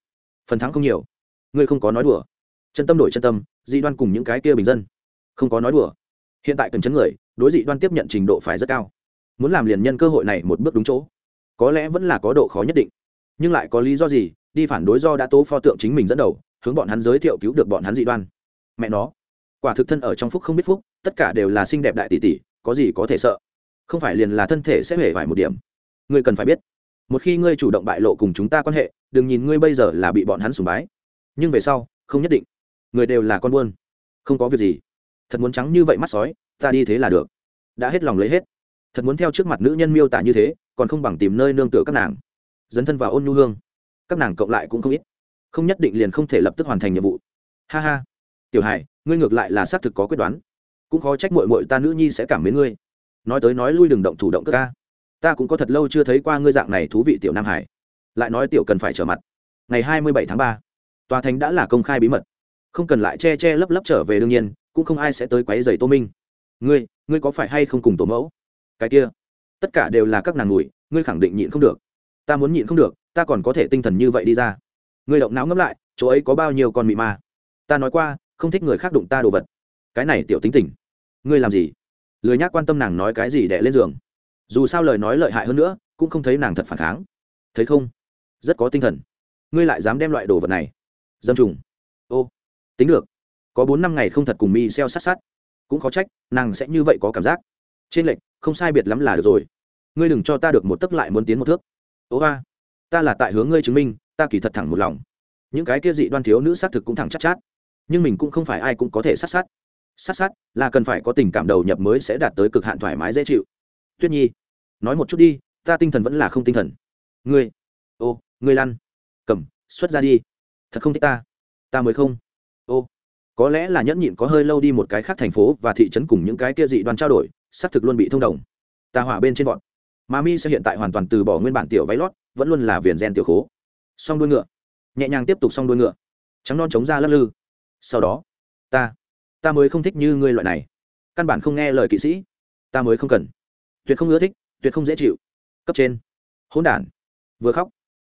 phần thắng không nhiều. Ngươi không có nói đùa. Chân tâm đổi chân tâm, dị đoan cùng những cái kia bình dân không có nói đùa. Hiện tại cần chấn người, đối dị đoan tiếp nhận trình độ phải rất cao. Muốn làm liền nhân cơ hội này một bước đúng chỗ. Có lẽ vẫn là có độ khó nhất định. Nhưng lại có lý do gì, đi phản đối do đã tố pho tượng chính mình dẫn đầu, hướng bọn hắn giới thiệu cứu được bọn hắn dị đoan. Mẹ nó. Quả thực thân ở trong phúc không biết phúc, tất cả đều là xinh đẹp đại tỷ tỷ, có gì có thể sợ? Không phải liền là thân thể sẽ hề vải một điểm. Ngươi cần phải biết, một khi ngươi chủ động bại lộ cùng chúng ta quan hệ, đừng nhìn ngươi bây giờ là bị bọn hắn sùng bái. Nhưng về sau, không nhất định. Người đều là con buôn. Không có việc gì thật muốn trắng như vậy mắt sói, ta đi thế là được. Đã hết lòng lấy hết. Thật muốn theo trước mặt nữ nhân miêu tả như thế, còn không bằng tìm nơi nương tựa các nàng. Dấn thân vào ôn nhu hương. Các nàng cộng lại cũng không ít. Không nhất định liền không thể lập tức hoàn thành nhiệm vụ. Ha ha. Tiểu hải, ngươi ngược lại là xác thực có quyết đoán. Cũng khó trách mội mội ta nữ nhi sẽ cảm mến ngươi. Nói tới nói lui đừng động thủ động cơ ca. Ta cũng có thật lâu chưa thấy qua ngươi dạng này thú vị tiểu nam hải. Lại nói tiểu cần phải trở mặt. Ngày hai mươi bảy tháng ba, tòa thành đã là công khai bí mật. Không cần lại che che lấp lấp trở về đương nhiên cũng không ai sẽ tới quấy giày tô minh. Ngươi ngươi có phải hay không cùng tổ mẫu? Cái kia, tất cả đều là các nàng ngủi, ngươi khẳng định nhịn không được. Ta muốn nhịn không được, ta còn có thể tinh thần như vậy đi ra. Ngươi động não ngẫm lại, chỗ ấy có bao nhiêu con mị ma? Ta nói qua, không thích người khác đụng ta đồ vật. Cái này tiểu tính tình. Ngươi làm gì? Lười nhác quan tâm nàng nói cái gì đẻ lên giường. Dù sao lời nói lợi hại hơn nữa, cũng không thấy nàng thật phản kháng. Thấy không? Rất có tinh thần. Ngươi lại dám đem loại đồ vật này. Dâm trùng. Ô, tính được có bốn năm ngày không thật cùng mi xeo sát sát. Cũng khó trách nàng sẽ như vậy có cảm giác. Trên lệnh không sai biệt lắm là được rồi. Ngươi đừng cho ta được một tấc lại muốn tiến một thước. Ố ba ta là tại hướng ngươi chứng minh ta kỳ thật thẳng một lòng. Những cái kia dị đoan thiếu nữ xác thực cũng thẳng chắc chát, chát. Nhưng mình cũng không phải ai cũng có thể sát sát. Sát sát là cần phải có tình cảm đầu nhập mới sẽ đạt tới cực hạn thoải mái dễ chịu. Tuyết nhi nói một chút đi ta tinh thần vẫn là không tinh thần. Ngươi ô ngươi lăn. Cầm xuất ra đi. Thật không thích ta. Ta mới không có lẽ là nhẫn nhịn có hơi lâu đi một cái khác thành phố và thị trấn cùng những cái kia dị đoan trao đổi, xác thực luôn bị thông đồng. Ta hỏa bên trên vọt. Mà mi sẽ hiện tại hoàn toàn từ bỏ nguyên bản tiểu váy lót, vẫn luôn là viền gen tiểu khố. Xong đuôi ngựa. Nhẹ nhàng tiếp tục xong đuôi ngựa. Trắng non chống ra lắc lư. Sau đó, ta ta mới không thích như ngươi loại này. Căn bản không nghe lời kỵ sĩ. Ta mới không cần. Tuyệt không ưa thích, tuyệt không dễ chịu. Cấp trên. Hỗn đản. Vừa khóc.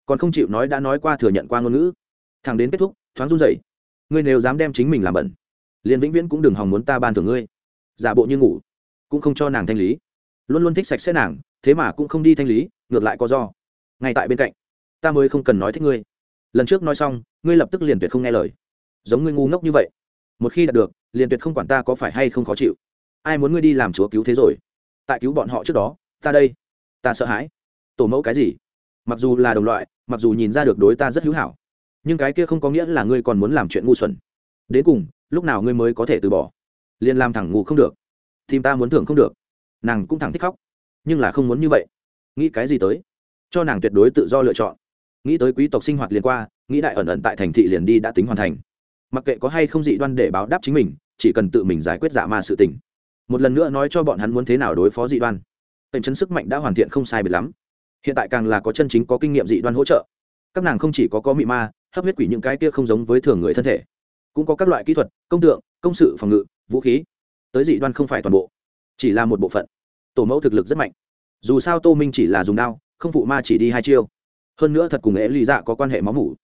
Còn không chịu nói đã nói qua thừa nhận qua ngôn ngữ. Thằng đến kết thúc, thoáng run rẩy ngươi nếu dám đem chính mình làm bẩn, liền vĩnh viễn cũng đừng hòng muốn ta ban thưởng ngươi. Giả bộ như ngủ, cũng không cho nàng thanh lý. Luôn luôn thích sạch sẽ nàng, thế mà cũng không đi thanh lý, ngược lại có do. Ngay tại bên cạnh, ta mới không cần nói thích ngươi. Lần trước nói xong, ngươi lập tức liền tuyệt không nghe lời. Giống ngươi ngu ngốc như vậy. Một khi đạt được, liền tuyệt không quản ta có phải hay không khó chịu. Ai muốn ngươi đi làm chúa cứu thế rồi? Tại cứu bọn họ trước đó, ta đây. Ta sợ hãi. Tổ mẫu cái gì? Mặc dù là đồng loại, mặc dù nhìn ra được đối ta rất hữu hảo nhưng cái kia không có nghĩa là ngươi còn muốn làm chuyện ngu xuẩn. Đến cùng, lúc nào ngươi mới có thể từ bỏ? Liền làm thẳng ngủ không được. Thì ta muốn thưởng không được. Nàng cũng thẳng thích khóc. Nhưng là không muốn như vậy. Nghĩ cái gì tới? Cho nàng tuyệt đối tự do lựa chọn. Nghĩ tới quý tộc sinh hoạt liền qua, nghĩ đại ẩn ẩn tại thành thị liền đi đã tính hoàn thành. Mặc kệ có hay không dị đoan để báo đáp chính mình, chỉ cần tự mình giải quyết giả ma sự tình. Một lần nữa nói cho bọn hắn muốn thế nào đối phó dị đoan. Tần chấn sức mạnh đã hoàn thiện không sai biệt lắm. Hiện tại càng là có chân chính có kinh nghiệm dị đoan hỗ trợ. Các nàng không chỉ có có mị ma hấp huyết quỷ những cái kia không giống với thường người thân thể. Cũng có các loại kỹ thuật, công tượng, công sự, phòng ngự, vũ khí. Tới dị đoan không phải toàn bộ, chỉ là một bộ phận. Tổ mẫu thực lực rất mạnh. Dù sao tô minh chỉ là dùng đao, không phụ ma chỉ đi hai chiêu. Hơn nữa thật cùng ế lì dạ có quan hệ máu mủ,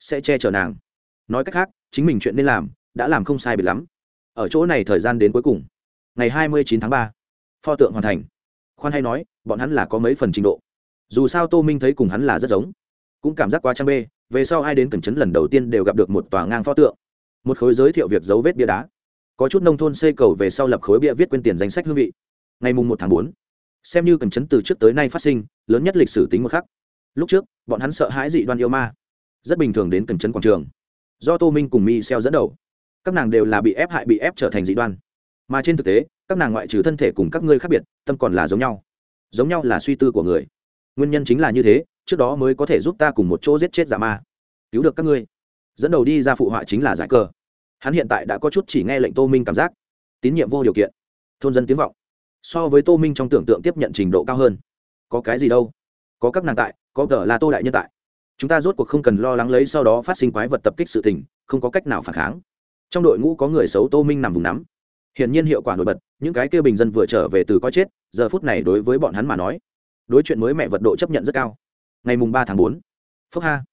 sẽ che chở nàng. Nói cách khác, chính mình chuyện nên làm, đã làm không sai biệt lắm. Ở chỗ này thời gian đến cuối cùng. Ngày hai mươi chín tháng ba, pho tượng hoàn thành. Khoan hay nói, bọn hắn là có mấy phần trình độ. Dù sao tô minh thấy cùng hắn là rất giống, cũng cảm giác quá trang bê về sau ai đến cẩn trấn lần đầu tiên đều gặp được một tòa ngang pho tượng, một khối giới thiệu việc dấu vết bia đá, có chút nông thôn xây cầu về sau lập khối bia viết quên tiền danh sách hương vị. Ngày mùng một tháng bốn, xem như cẩn trấn từ trước tới nay phát sinh, lớn nhất lịch sử tính một khắc. Lúc trước, bọn hắn sợ hãi dị đoan yêu ma, rất bình thường đến cẩn trấn quảng trường. Do tô minh cùng mi xeo dẫn đầu, các nàng đều là bị ép hại bị ép trở thành dị đoan. Mà trên thực tế, các nàng ngoại trừ thân thể cùng các ngươi khác biệt, tâm còn là giống nhau. Giống nhau là suy tư của người. Nguyên nhân chính là như thế trước đó mới có thể giúp ta cùng một chỗ giết chết giả ma. Cứu được các ngươi. Dẫn đầu đi ra phụ họa chính là giải cờ. Hắn hiện tại đã có chút chỉ nghe lệnh tô minh cảm giác. Tín nhiệm vô điều kiện. Thôn dân tiếng vọng. So với tô minh trong tưởng tượng tiếp nhận trình độ cao hơn. Có cái gì đâu? Có các nàng tại, có tờ là tô đại nhân tại. Chúng ta rốt cuộc không cần lo lắng lấy sau đó phát sinh quái vật tập kích sự tình, không có cách nào phản kháng. Trong đội ngũ có người xấu tô minh nằm vùng nắm. Hiển nhiên hiệu quả nổi bật, những cái kêu bình dân vừa trở về từ coi chết, giờ phút này đối với bọn hắn mà nói, đối chuyện mới mẹ vật độ chấp nhận rất cao ngày mùng ba tháng bốn. Phúc ha.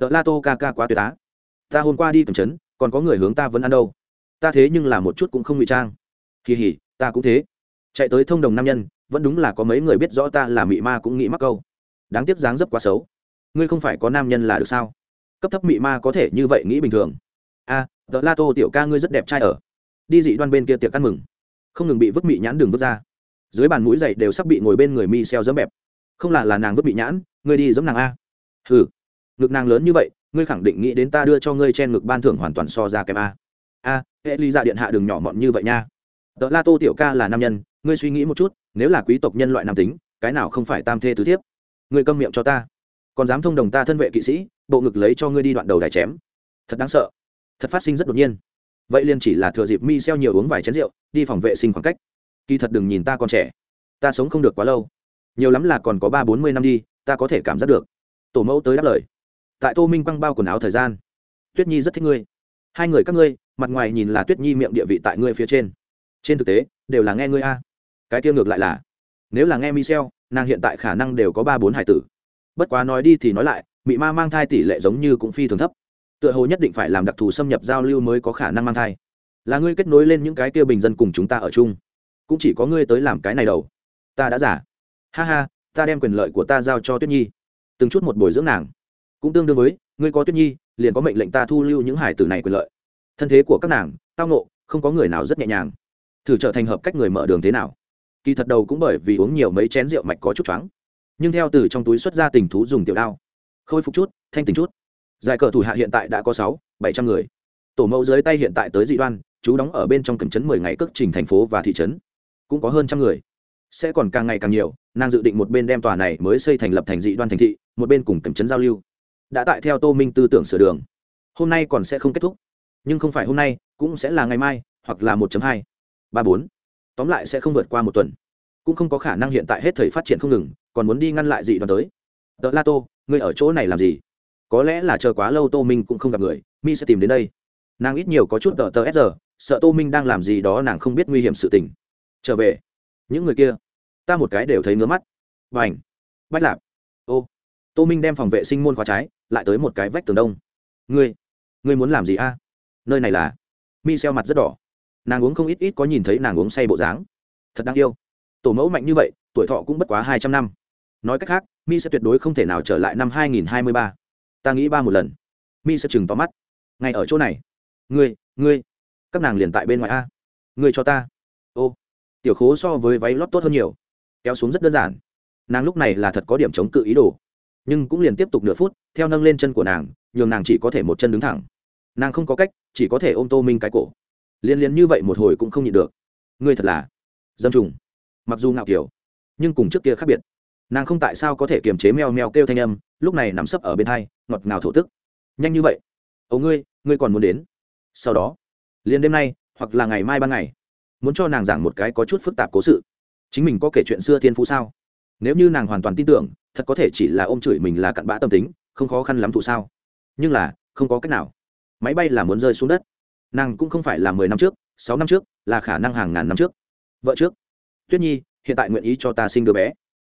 Tờ la tô ca ca quá tuyệt á. Ta hôm qua đi tuần chấn còn có người hướng ta vẫn ăn đâu. Ta thế nhưng là một chút cũng không ngụy trang. Kỳ hỉ ta cũng thế. Chạy tới thông đồng nam nhân vẫn đúng là có mấy người biết rõ ta là mị ma cũng nghĩ mắc câu. Đáng tiếc dáng dấp quá xấu. Ngươi không phải có nam nhân là được sao? Cấp thấp mị ma có thể như vậy nghĩ bình thường. A à, tờ la tô tiểu ca ngươi rất đẹp trai ở. Đi dị đoan bên kia tiệc ăn mừng. Không ngừng bị vứt mị nhãn đường vứt ra. Dưới bàn mũi dậy đều sắp bị ngồi bên người mi xeo dẫm bẹp không là là nàng vứt bị nhãn, ngươi đi giống nàng a. Hừ, ngực nàng lớn như vậy, ngươi khẳng định nghĩ đến ta đưa cho ngươi trên ngực ban thưởng hoàn toàn so ra kém a. A hệ ly ra điện hạ đường nhỏ mọn như vậy nha. Tợ la tô tiểu ca là nam nhân, ngươi suy nghĩ một chút, nếu là quý tộc nhân loại nam tính, cái nào không phải tam thê tứ thiếp? Ngươi câm miệng cho ta. Còn dám thông đồng ta thân vệ kỵ sĩ, bộ ngực lấy cho ngươi đi đoạn đầu đài chém. Thật đáng sợ. Thật phát sinh rất đột nhiên. Vậy liền chỉ là thừa dịp mi xeo nhiều uống vài chén rượu, đi phòng vệ sinh khoảng cách. Kỳ thật đừng nhìn ta còn trẻ. Ta sống không được quá lâu nhiều lắm là còn có ba bốn mươi năm đi, ta có thể cảm giác được. Tổ mẫu tới đáp lời. Tại tô minh quăng bao quần áo thời gian, tuyết nhi rất thích ngươi. Hai người các ngươi, mặt ngoài nhìn là tuyết nhi miệng địa vị tại ngươi phía trên. Trên thực tế, đều là nghe ngươi a. Cái tiêu ngược lại là, nếu là nghe michel nàng hiện tại khả năng đều có ba bốn hải tử. Bất quá nói đi thì nói lại, mị ma mang thai tỷ lệ giống như cũng phi thường thấp. Tựa hồ nhất định phải làm đặc thù xâm nhập giao lưu mới có khả năng mang thai. Là ngươi kết nối lên những cái kia bình dân cùng chúng ta ở chung. Cũng chỉ có ngươi tới làm cái này đầu. Ta đã giả ha ha, ta đem quyền lợi của ta giao cho tuyết nhi. Từng chút một bồi dưỡng nàng. Cũng tương đương với, ngươi có tuyết nhi, liền có mệnh lệnh ta thu lưu những hải tử này quyền lợi. Thân thế của các nàng, tao nộ không có người nào rất nhẹ nhàng. Thử trở thành hợp cách người mở đường thế nào? Kỳ thật đầu cũng bởi vì uống nhiều mấy chén rượu mạch có chút trắng nhưng theo từ trong túi xuất ra tình thú dùng tiểu đao. Khôi phục chút, thanh tình chút. Giải cờ thủ hạ hiện tại đã có sáu, bảy trăm người. Tổ mẫu dưới tay hiện tại tới dị đoan, chú đóng ở bên trong cầm chấn mười ngày cất trình thành phố và thị trấn. Cũng có hơn trăm người sẽ còn càng ngày càng nhiều, nàng dự định một bên đem tòa này mới xây thành lập thành dị đoan thành thị, một bên cùng cầm chấn giao lưu. Đã tại theo tô minh tư tưởng sửa đường. Hôm nay còn sẽ không kết thúc. Nhưng không phải hôm nay, cũng sẽ là ngày mai, hoặc là một hai, ba bốn. Tóm lại sẽ không vượt qua một tuần. Cũng không có khả năng hiện tại hết thời phát triển không ngừng, còn muốn đi ngăn lại dị đoàn tới. Tờ la tô người ở chỗ này làm gì? Có lẽ là chờ quá lâu tô minh cũng không gặp người, mi sẽ tìm đến đây. Nàng ít nhiều có chút tờ tờ s giờ, sợ tô minh đang làm gì đó nàng không biết nguy hiểm sự tình. Trở về những người kia, ta một cái đều thấy ngứa mắt. Và ảnh bách lạp! Ô! Tô minh đem phòng vệ sinh môn khóa trái, lại tới một cái vách tường đông. Ngươi ngươi muốn làm gì a? Nơi này là? Mi xeo mặt rất đỏ. Nàng uống không ít ít có nhìn thấy nàng uống say bộ dáng. Thật đáng yêu. Tổ mẫu mạnh như vậy, tuổi thọ cũng bất quá hai trăm năm. Nói cách khác, mi sẽ tuyệt đối không thể nào trở lại năm hai nghìn hai mươi ba. Ta nghĩ ba một lần. Mi sẽ chừng tóm mắt. Ngay ở chỗ này. Ngươi ngươi. Các nàng liền tại bên ngoài a. Ngươi cho ta. Ô! Tiểu khố so với váy lót tốt hơn nhiều. Kéo xuống rất đơn giản. Nàng lúc này là thật có điểm chống cự ý đồ. Nhưng cũng liền tiếp tục nửa phút, theo nâng lên chân của nàng, nhường nàng chỉ có thể một chân đứng thẳng. Nàng không có cách, chỉ có thể ôm tô minh cái cổ. Liên liên như vậy một hồi cũng không nhịn được. Ngươi thật là dâm trùng. Mặc dù ngạo kiểu, nhưng cùng trước kia khác biệt. Nàng không tại sao có thể kiềm chế meo meo kêu thanh âm, lúc này nằm sấp ở bên hai, ngọt ngào thổ tức. Nhanh như vậy. Ấu ngươi ngươi còn muốn đến. Sau đó, liền đêm nay, hoặc là ngày mai ban ngày muốn cho nàng giảng một cái có chút phức tạp cố sự. Chính mình có kể chuyện xưa thiên phú sao? Nếu như nàng hoàn toàn tin tưởng, thật có thể chỉ là ôm chửi mình là cặn bã tâm tính, không khó khăn lắm thụ sao? Nhưng là, không có cách nào. Máy bay là muốn rơi xuống đất. Nàng cũng không phải là mười năm trước, sáu năm trước, là khả năng hàng ngàn năm trước. Vợ trước. Tuyết nhi, hiện tại nguyện ý cho ta sinh đứa bé.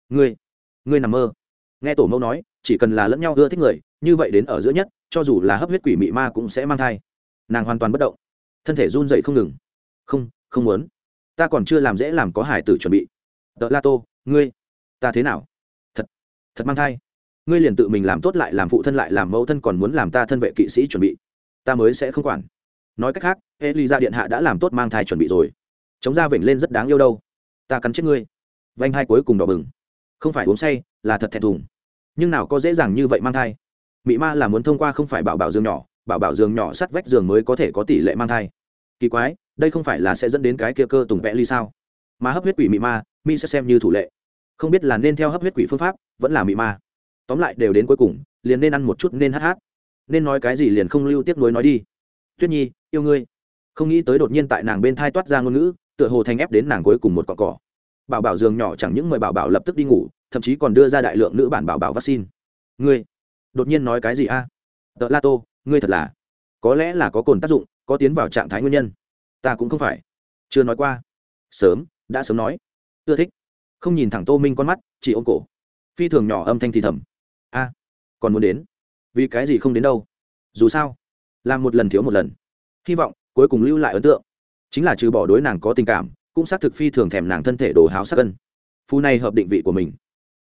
Ngươi ngươi nằm mơ. Nghe tổ mẫu nói, chỉ cần là lẫn nhau ưa thích người, như vậy đến ở giữa nhất, cho dù là hấp huyết quỷ mị ma cũng sẽ mang thai. Nàng hoàn toàn bất động. Thân thể run dậy không ngừng. Không không muốn. Ta còn chưa làm dễ làm có hải tử chuẩn bị. Tợ la tô, ngươi, ta thế nào? Thật thật mang thai. Ngươi liền tự mình làm tốt lại làm phụ thân lại làm mẫu thân còn muốn làm ta thân vệ kỵ sĩ chuẩn bị. Ta mới sẽ không quản. Nói cách khác hệ ly ra điện hạ đã làm tốt mang thai chuẩn bị rồi. Chống da vểnh lên rất đáng yêu đâu. Ta cắn chết ngươi. Vanh hai cuối cùng đỏ bừng. Không phải uống say, là thật thẹn thùng. Nhưng nào có dễ dàng như vậy mang thai. Mị ma là muốn thông qua không phải bảo bảo giường nhỏ, bảo bảo giường nhỏ sắt vách giường mới có thể có tỷ lệ mang thai. Kỳ quái đây không phải là sẽ dẫn đến cái kia cơ tùng vẽ ly sao? Mà hấp huyết quỷ mị ma, mi sẽ xem như thủ lệ. Không biết là nên theo hấp huyết quỷ phương pháp, vẫn là mị ma. Tóm lại đều đến cuối cùng, liền nên ăn một chút nên hát hát. Nên nói cái gì liền không lưu tiếp nối nói đi. Tuyết nhi, yêu ngươi. Không nghĩ tới đột nhiên tại nàng bên thai toát ra ngôn ngữ, tựa hồ thành ép đến nàng cuối cùng một cọ cỏ. Bảo bảo giường nhỏ chẳng những mời bảo bảo lập tức đi ngủ, thậm chí còn đưa ra đại lượng nữ bản bảo bảo vaccine. Ngươi, đột nhiên nói cái gì a? À? tợ la tô, ngươi thật là. Có lẽ là có cồn tác dụng, có tiến vào trạng thái nguyên nhân ta cũng không phải. Chưa nói qua. Sớm, đã sớm nói. Ưa thích. Không nhìn thẳng tô minh con mắt, chỉ ôm cổ. Phi thường nhỏ âm thanh thì thầm. A, còn muốn đến. Vì cái gì không đến đâu? Dù sao, làm một lần thiếu một lần. Hy vọng, cuối cùng lưu lại ấn tượng. Chính là trừ bỏ đối nàng có tình cảm, cũng xác thực phi thường thèm nàng thân thể đồ háo sắc cân. Phu này hợp định vị của mình.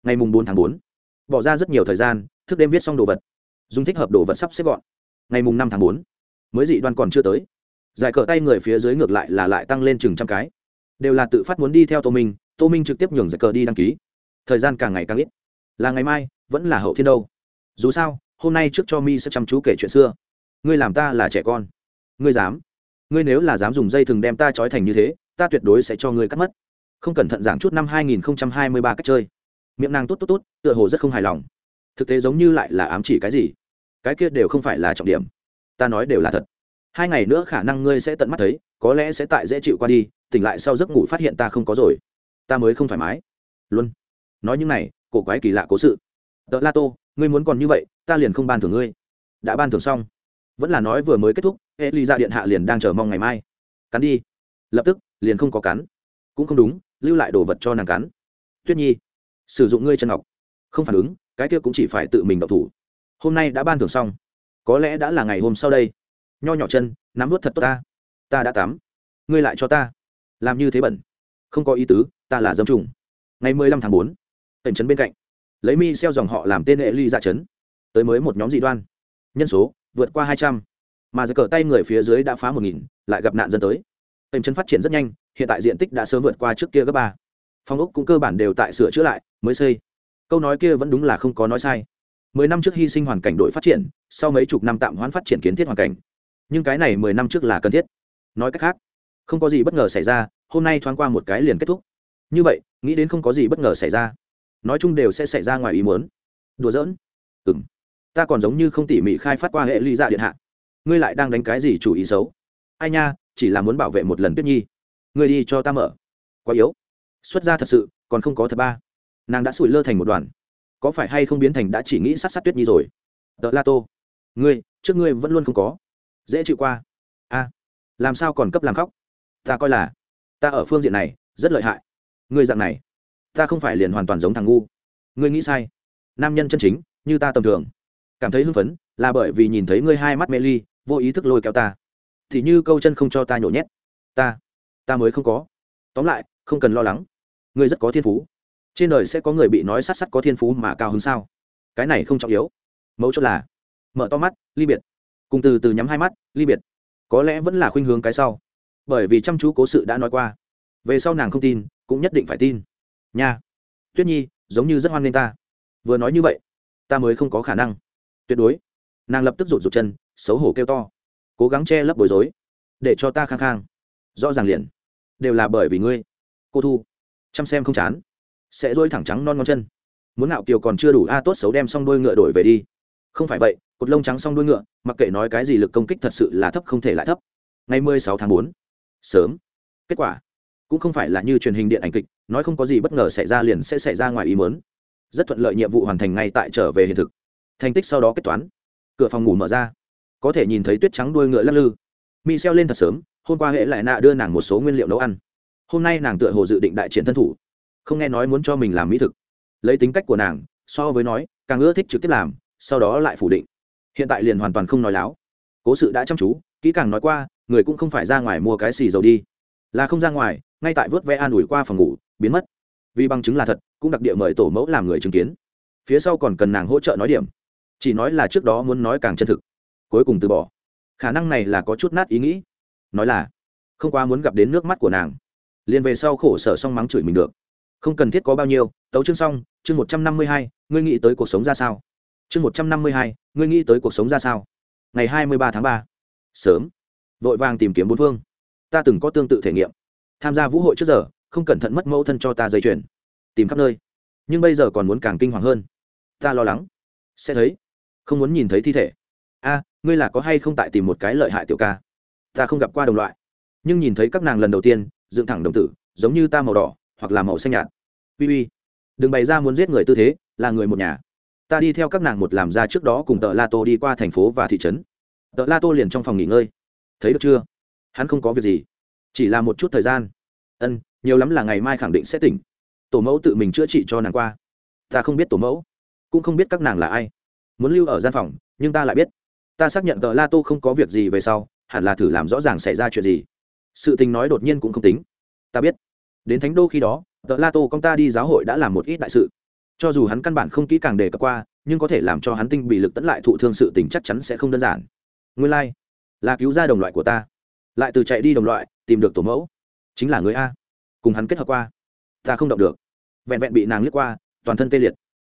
Ngày mùng bốn tháng bốn, bỏ ra rất nhiều thời gian, thức đêm viết xong đồ vật. Dùng thích hợp đồ vật sắp xếp gọn. Ngày mùng năm tháng bốn, mới dị đoan còn chưa tới giải cờ tay người phía dưới ngược lại là lại tăng lên chừng trăm cái. Đều là tự phát muốn đi theo tô minh tô minh trực tiếp nhường giải cờ đi đăng ký. Thời gian càng ngày càng ít. Là ngày mai, vẫn là hậu thiên đâu. Dù sao, hôm nay trước cho mi sẽ chăm chú kể chuyện xưa. Ngươi làm ta là trẻ con. Ngươi dám. Ngươi nếu là dám dùng dây thừng đem ta trói thành như thế, ta tuyệt đối sẽ cho ngươi cắt mất. Không cẩn thận giảng chút năm 2023 cách chơi. Miệng nàng tốt tốt tốt, tựa hồ rất không hài lòng. Thực tế giống như lại là ám chỉ cái gì. Cái kia đều không phải là trọng điểm. Ta nói đều là thật hai ngày nữa khả năng ngươi sẽ tận mắt thấy, có lẽ sẽ tại dễ chịu qua đi, tỉnh lại sau giấc ngủ phát hiện ta không có rồi. Ta mới không thoải mái. Luôn nói những này, cổ quái kỳ lạ cố sự. Tợ la tô, ngươi muốn còn như vậy, ta liền không ban thưởng ngươi. Đã ban thưởng xong. Vẫn là nói vừa mới kết thúc hệ ly ra điện hạ liền đang chờ mong ngày mai. Cắn đi. Lập tức, liền không có cắn. Cũng không đúng, lưu lại đồ vật cho nàng cắn. Tuyết nhi, sử dụng ngươi chân ngọc. Không phản ứng, cái kia cũng chỉ phải tự mình độc thủ. Hôm nay đã ban thưởng xong. Có lẽ đã là ngày hôm sau đây nho nhỏ chân, nắm vớt thật tốt ta. Ta đã tắm. Ngươi lại cho ta. Làm như thế bẩn. Không có ý tứ, ta là dâm trùng. Ngày mười lăm tháng bốn tỉnh trấn bên cạnh, lấy mi xeo dòng họ làm tên hệ ly ra trấn. Tới mới một nhóm dị đoan. Nhân số, vượt qua hai trăm. Mà giờ cờ tay người phía dưới đã phá một nghìn, lại gặp nạn dân tới. Tỉnh trấn phát triển rất nhanh, hiện tại diện tích đã sớm vượt qua trước kia gấp ba. Phòng ốc cũng cơ bản đều tại sửa chữa lại, mới xây. Câu nói kia vẫn đúng là không có nói sai. Mười năm trước hy sinh hoàn cảnh đội phát triển, sau mấy chục năm tạm hoãn phát triển kiến thiết hoàn cảnh nhưng cái này mười năm trước là cần thiết. Nói cách khác, không có gì bất ngờ xảy ra, hôm nay thoáng qua một cái liền kết thúc. Như vậy, nghĩ đến không có gì bất ngờ xảy ra, nói chung đều sẽ xảy ra ngoài ý muốn. Đùa giỡn. Ừ m ta còn giống như không tỉ mỉ khai phát qua hệ ly dạ điện hạ. Ngươi lại đang đánh cái gì chủ ý xấu? Ai nha, chỉ là muốn bảo vệ một lần tuyết nhi. Ngươi đi cho ta mở. Quá yếu. Xuất ra thật sự, còn không có thật ba. Nàng đã sủi lơ thành một đoàn. Có phải hay không biến thành đã chỉ nghĩ sát sát tuyết nhi rồi? Tờ la tô. Ngươi, trước ngươi vẫn luôn không có dễ chịu qua. A, làm sao còn cấp làm khóc? Ta coi là, ta ở phương diện này, rất lợi hại. Người dạng này, ta không phải liền hoàn toàn giống thằng ngu. Ngươi nghĩ sai. Nam nhân chân chính, như ta tầm thường. Cảm thấy hưng phấn, là bởi vì nhìn thấy ngươi hai mắt mê ly, vô ý thức lôi kéo ta. Thì như câu chân không cho ta nhổ nhét. Ta ta mới không có. Tóm lại, không cần lo lắng. Ngươi rất có thiên phú. Trên đời sẽ có người bị nói sát sát có thiên phú mà cao hứng sao? Cái này không trọng yếu. Mấu chốt là, mở to mắt, ly biệt cùng từ từ nhắm hai mắt, ly biệt. Có lẽ vẫn là khuynh hướng cái sau. Bởi vì chăm chú cố sự đã nói qua. Về sau nàng không tin, cũng nhất định phải tin. Nha. Tuyết nhi, giống như rất hoan nghênh ta. Vừa nói như vậy, ta mới không có khả năng. Tuyệt đối. Nàng lập tức rụt rụt chân, xấu hổ kêu to. Cố gắng che lấp bối rối. Để cho ta khang khang rõ ràng liền. Đều là bởi vì ngươi. Cô thu. Chăm xem không chán. Sẽ dôi thẳng trắng non ngon chân. Muốn ngạo kiều còn chưa đủ, a, tốt xấu đem xong đôi ngựa đổi về đi không phải vậy, cột lông trắng xong đuôi ngựa, mặc kệ nói cái gì lực công kích thật sự là thấp không thể lại thấp. Ngày mười sáu tháng bốn, sớm. Kết quả, cũng không phải là như truyền hình điện ảnh kịch, nói không có gì bất ngờ xảy ra liền sẽ xảy ra ngoài ý mớn rất thuận lợi nhiệm vụ hoàn thành ngay tại trở về hiện thực. Thành tích sau đó kết toán. Cửa phòng ngủ mở ra. Có thể nhìn thấy tuyết trắng đuôi ngựa lắc lư. Mi xeo lên thật sớm, hôm qua hệ lại nạ đưa nàng một số nguyên liệu nấu ăn. Hôm nay nàng tựa hồ dự định đại triển thân thủ. Không nghe nói muốn cho mình làm mỹ thực. Lấy tính cách của nàng, so với nói, càng ưa thích trực tiếp làm sau đó lại phủ định. Hiện tại liền hoàn toàn không nói láo. Cố sự đã chăm chú, kỹ càng nói qua, người cũng không phải ra ngoài mua cái xì dầu đi. Là không ra ngoài, ngay tại vớt ve an ủi qua phòng ngủ, biến mất. Vì bằng chứng là thật, cũng đặc địa mời tổ mẫu làm người chứng kiến. Phía sau còn cần nàng hỗ trợ nói điểm. Chỉ nói là trước đó muốn nói càng chân thực. Cuối cùng từ bỏ. Khả năng này là có chút nát ý nghĩ. Nói là, không quá muốn gặp đến nước mắt của nàng. Liền về sau khổ sở xong mắng chửi mình được. Không cần thiết có bao nhiêu, tấu chương xong, chương một trăm năm mươi hai, ngươi nghĩ tới cuộc sống ra sao? Chương một trăm năm mươi hai, ngươi nghĩ tới cuộc sống ra sao? Ngày hai mươi ba tháng ba. Sớm. Vội vàng tìm kiếm bốn phương. Ta từng có tương tự thể nghiệm. Tham gia vũ hội trước giờ, không cẩn thận mất mẫu thân cho ta dây chuyền. Tìm khắp nơi. Nhưng bây giờ còn muốn càng kinh hoàng hơn. Ta lo lắng. Sẽ thấy. Không muốn nhìn thấy thi thể. A, ngươi là có hay không tại tìm một cái lợi hại tiểu ca? Ta không gặp qua đồng loại. Nhưng nhìn thấy các nàng lần đầu tiên, dựng thẳng đồng tử, giống như ta màu đỏ, hoặc là màu xanh nhạt. Uy uy. Đừng bày ra muốn giết người tư thế, là người một nhà ta đi theo các nàng một làm ra trước đó cùng tợ la tô đi qua thành phố và thị trấn. Tợ la tô liền trong phòng nghỉ ngơi. Thấy được chưa? Hắn không có việc gì. Chỉ là một chút thời gian. Ân, nhiều lắm là ngày mai khẳng định sẽ tỉnh. Tổ mẫu tự mình chữa trị cho nàng qua. Ta không biết tổ mẫu. Cũng không biết các nàng là ai. Muốn lưu ở gian phòng, nhưng ta lại biết. Ta xác nhận tờ la tô không có việc gì về sau, hẳn là thử làm rõ ràng xảy ra chuyện gì. Sự tình nói đột nhiên cũng không tính. Ta biết. Đến thánh đô khi đó tờ la tô con ta đi giáo hội đã làm một ít đại sự cho dù hắn căn bản không kỹ càng đề cập qua nhưng có thể làm cho hắn tinh bị lực tẫn lại thụ thương sự tình chắc chắn sẽ không đơn giản. Nguyên lai、like, là cứu ra đồng loại của ta. Lại từ chạy đi đồng loại tìm được tổ mẫu. Chính là người a. Cùng hắn kết hợp qua. Ta không động được. Vẹn vẹn bị nàng liếc qua toàn thân tê liệt.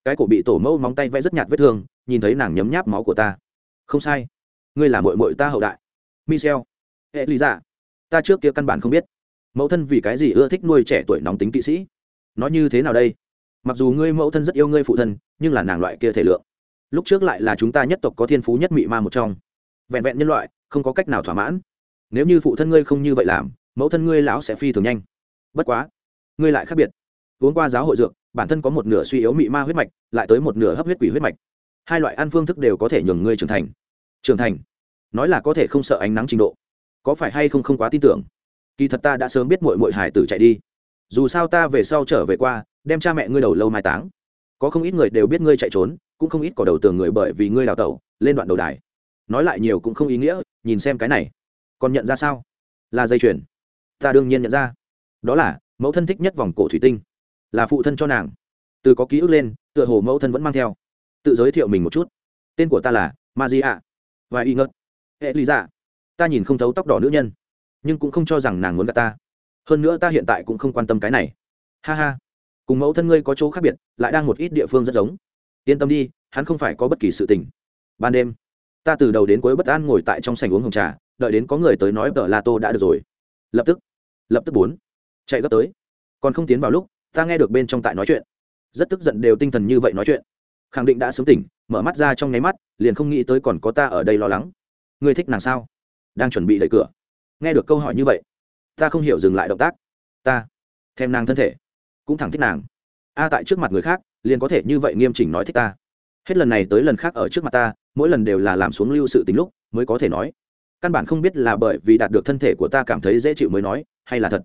Cái cổ bị tổ mẫu móng tay vẽ rất nhạt vết thương nhìn thấy nàng nhấm nháp máu của ta. Không sai. Ngươi là mội mội ta hậu đại. Michel. Hệ lý giả. ta trước kia căn bản không biết. Mẫu thân vì cái gì ưa thích nuôi trẻ tuổi nóng tính kỵ sĩ? Nói như thế nào đây? Mặc dù ngươi mẫu thân rất yêu ngươi phụ thân, nhưng là nàng loại kia thể lượng. Lúc trước lại là chúng ta nhất tộc có thiên phú nhất mị ma một trong. Vẹn vẹn nhân loại, không có cách nào thỏa mãn. Nếu như phụ thân ngươi không như vậy làm, mẫu thân ngươi lão sẽ phi thường nhanh. Bất quá, ngươi lại khác biệt. Uống qua giáo hội dược, bản thân có một nửa suy yếu mị ma huyết mạch, lại tới một nửa hấp huyết quỷ huyết mạch. Hai loại ăn phương thức đều có thể nhường ngươi trưởng thành. Trưởng thành? Nói là có thể không sợ ánh nắng trình độ. Có phải hay không không quá tin tưởng? Kỳ thật ta đã sớm biết mội mội hải tử chạy đi dù sao ta về sau trở về qua, đem cha mẹ ngươi đầu lâu mai táng. Có không ít người đều biết ngươi chạy trốn, cũng không ít cỏ đầu tường người bởi vì ngươi đào tẩu, lên đoạn đầu đài. Nói lại nhiều cũng không ý nghĩa, nhìn xem cái này. Còn nhận ra sao? Là dây chuyền. Ta đương nhiên nhận ra. Đó là, mẫu thân thích nhất vòng cổ thủy tinh. Là phụ thân cho nàng. Từ có ký ức lên, tựa hồ mẫu thân vẫn mang theo. Tự giới thiệu mình một chút. Tên của ta là ma di ạ và y ngất hệ lý dạ ta nhìn không thấu tóc đỏ nữ nhân, nhưng cũng không cho rằng nàng muốn gặp ta hơn nữa ta hiện tại cũng không quan tâm cái này. Ha ha. Cùng mẫu thân ngươi có chỗ khác biệt, lại đang một ít địa phương rất giống. Yên tâm đi, hắn không phải có bất kỳ sự tình. Ban đêm, ta từ đầu đến cuối bất an ngồi tại trong sảnh uống hồng trà, đợi đến có người tới nói tờ la tô đã được rồi. Lập tức lập tức bốn, chạy gấp tới. Còn không tiến vào lúc, ta nghe được bên trong tại nói chuyện. Rất tức giận đều tinh thần như vậy nói chuyện. Khẳng định đã sớm tỉnh, mở mắt ra trong nháy mắt, liền không nghĩ tới còn có ta ở đây lo lắng. Ngươi thích nàng sao? Đang chuẩn bị đẩy cửa. Nghe được câu hỏi như vậy ta không hiểu dừng lại động tác. Ta thêm nàng thân thể, cũng thẳng thích nàng. A tại trước mặt người khác, liền có thể như vậy nghiêm chỉnh nói thích ta. Hết lần này tới lần khác ở trước mặt ta, mỗi lần đều là làm xuống lưu sự tính lúc mới có thể nói. Căn bản không biết là bởi vì đạt được thân thể của ta cảm thấy dễ chịu mới nói, hay là thật.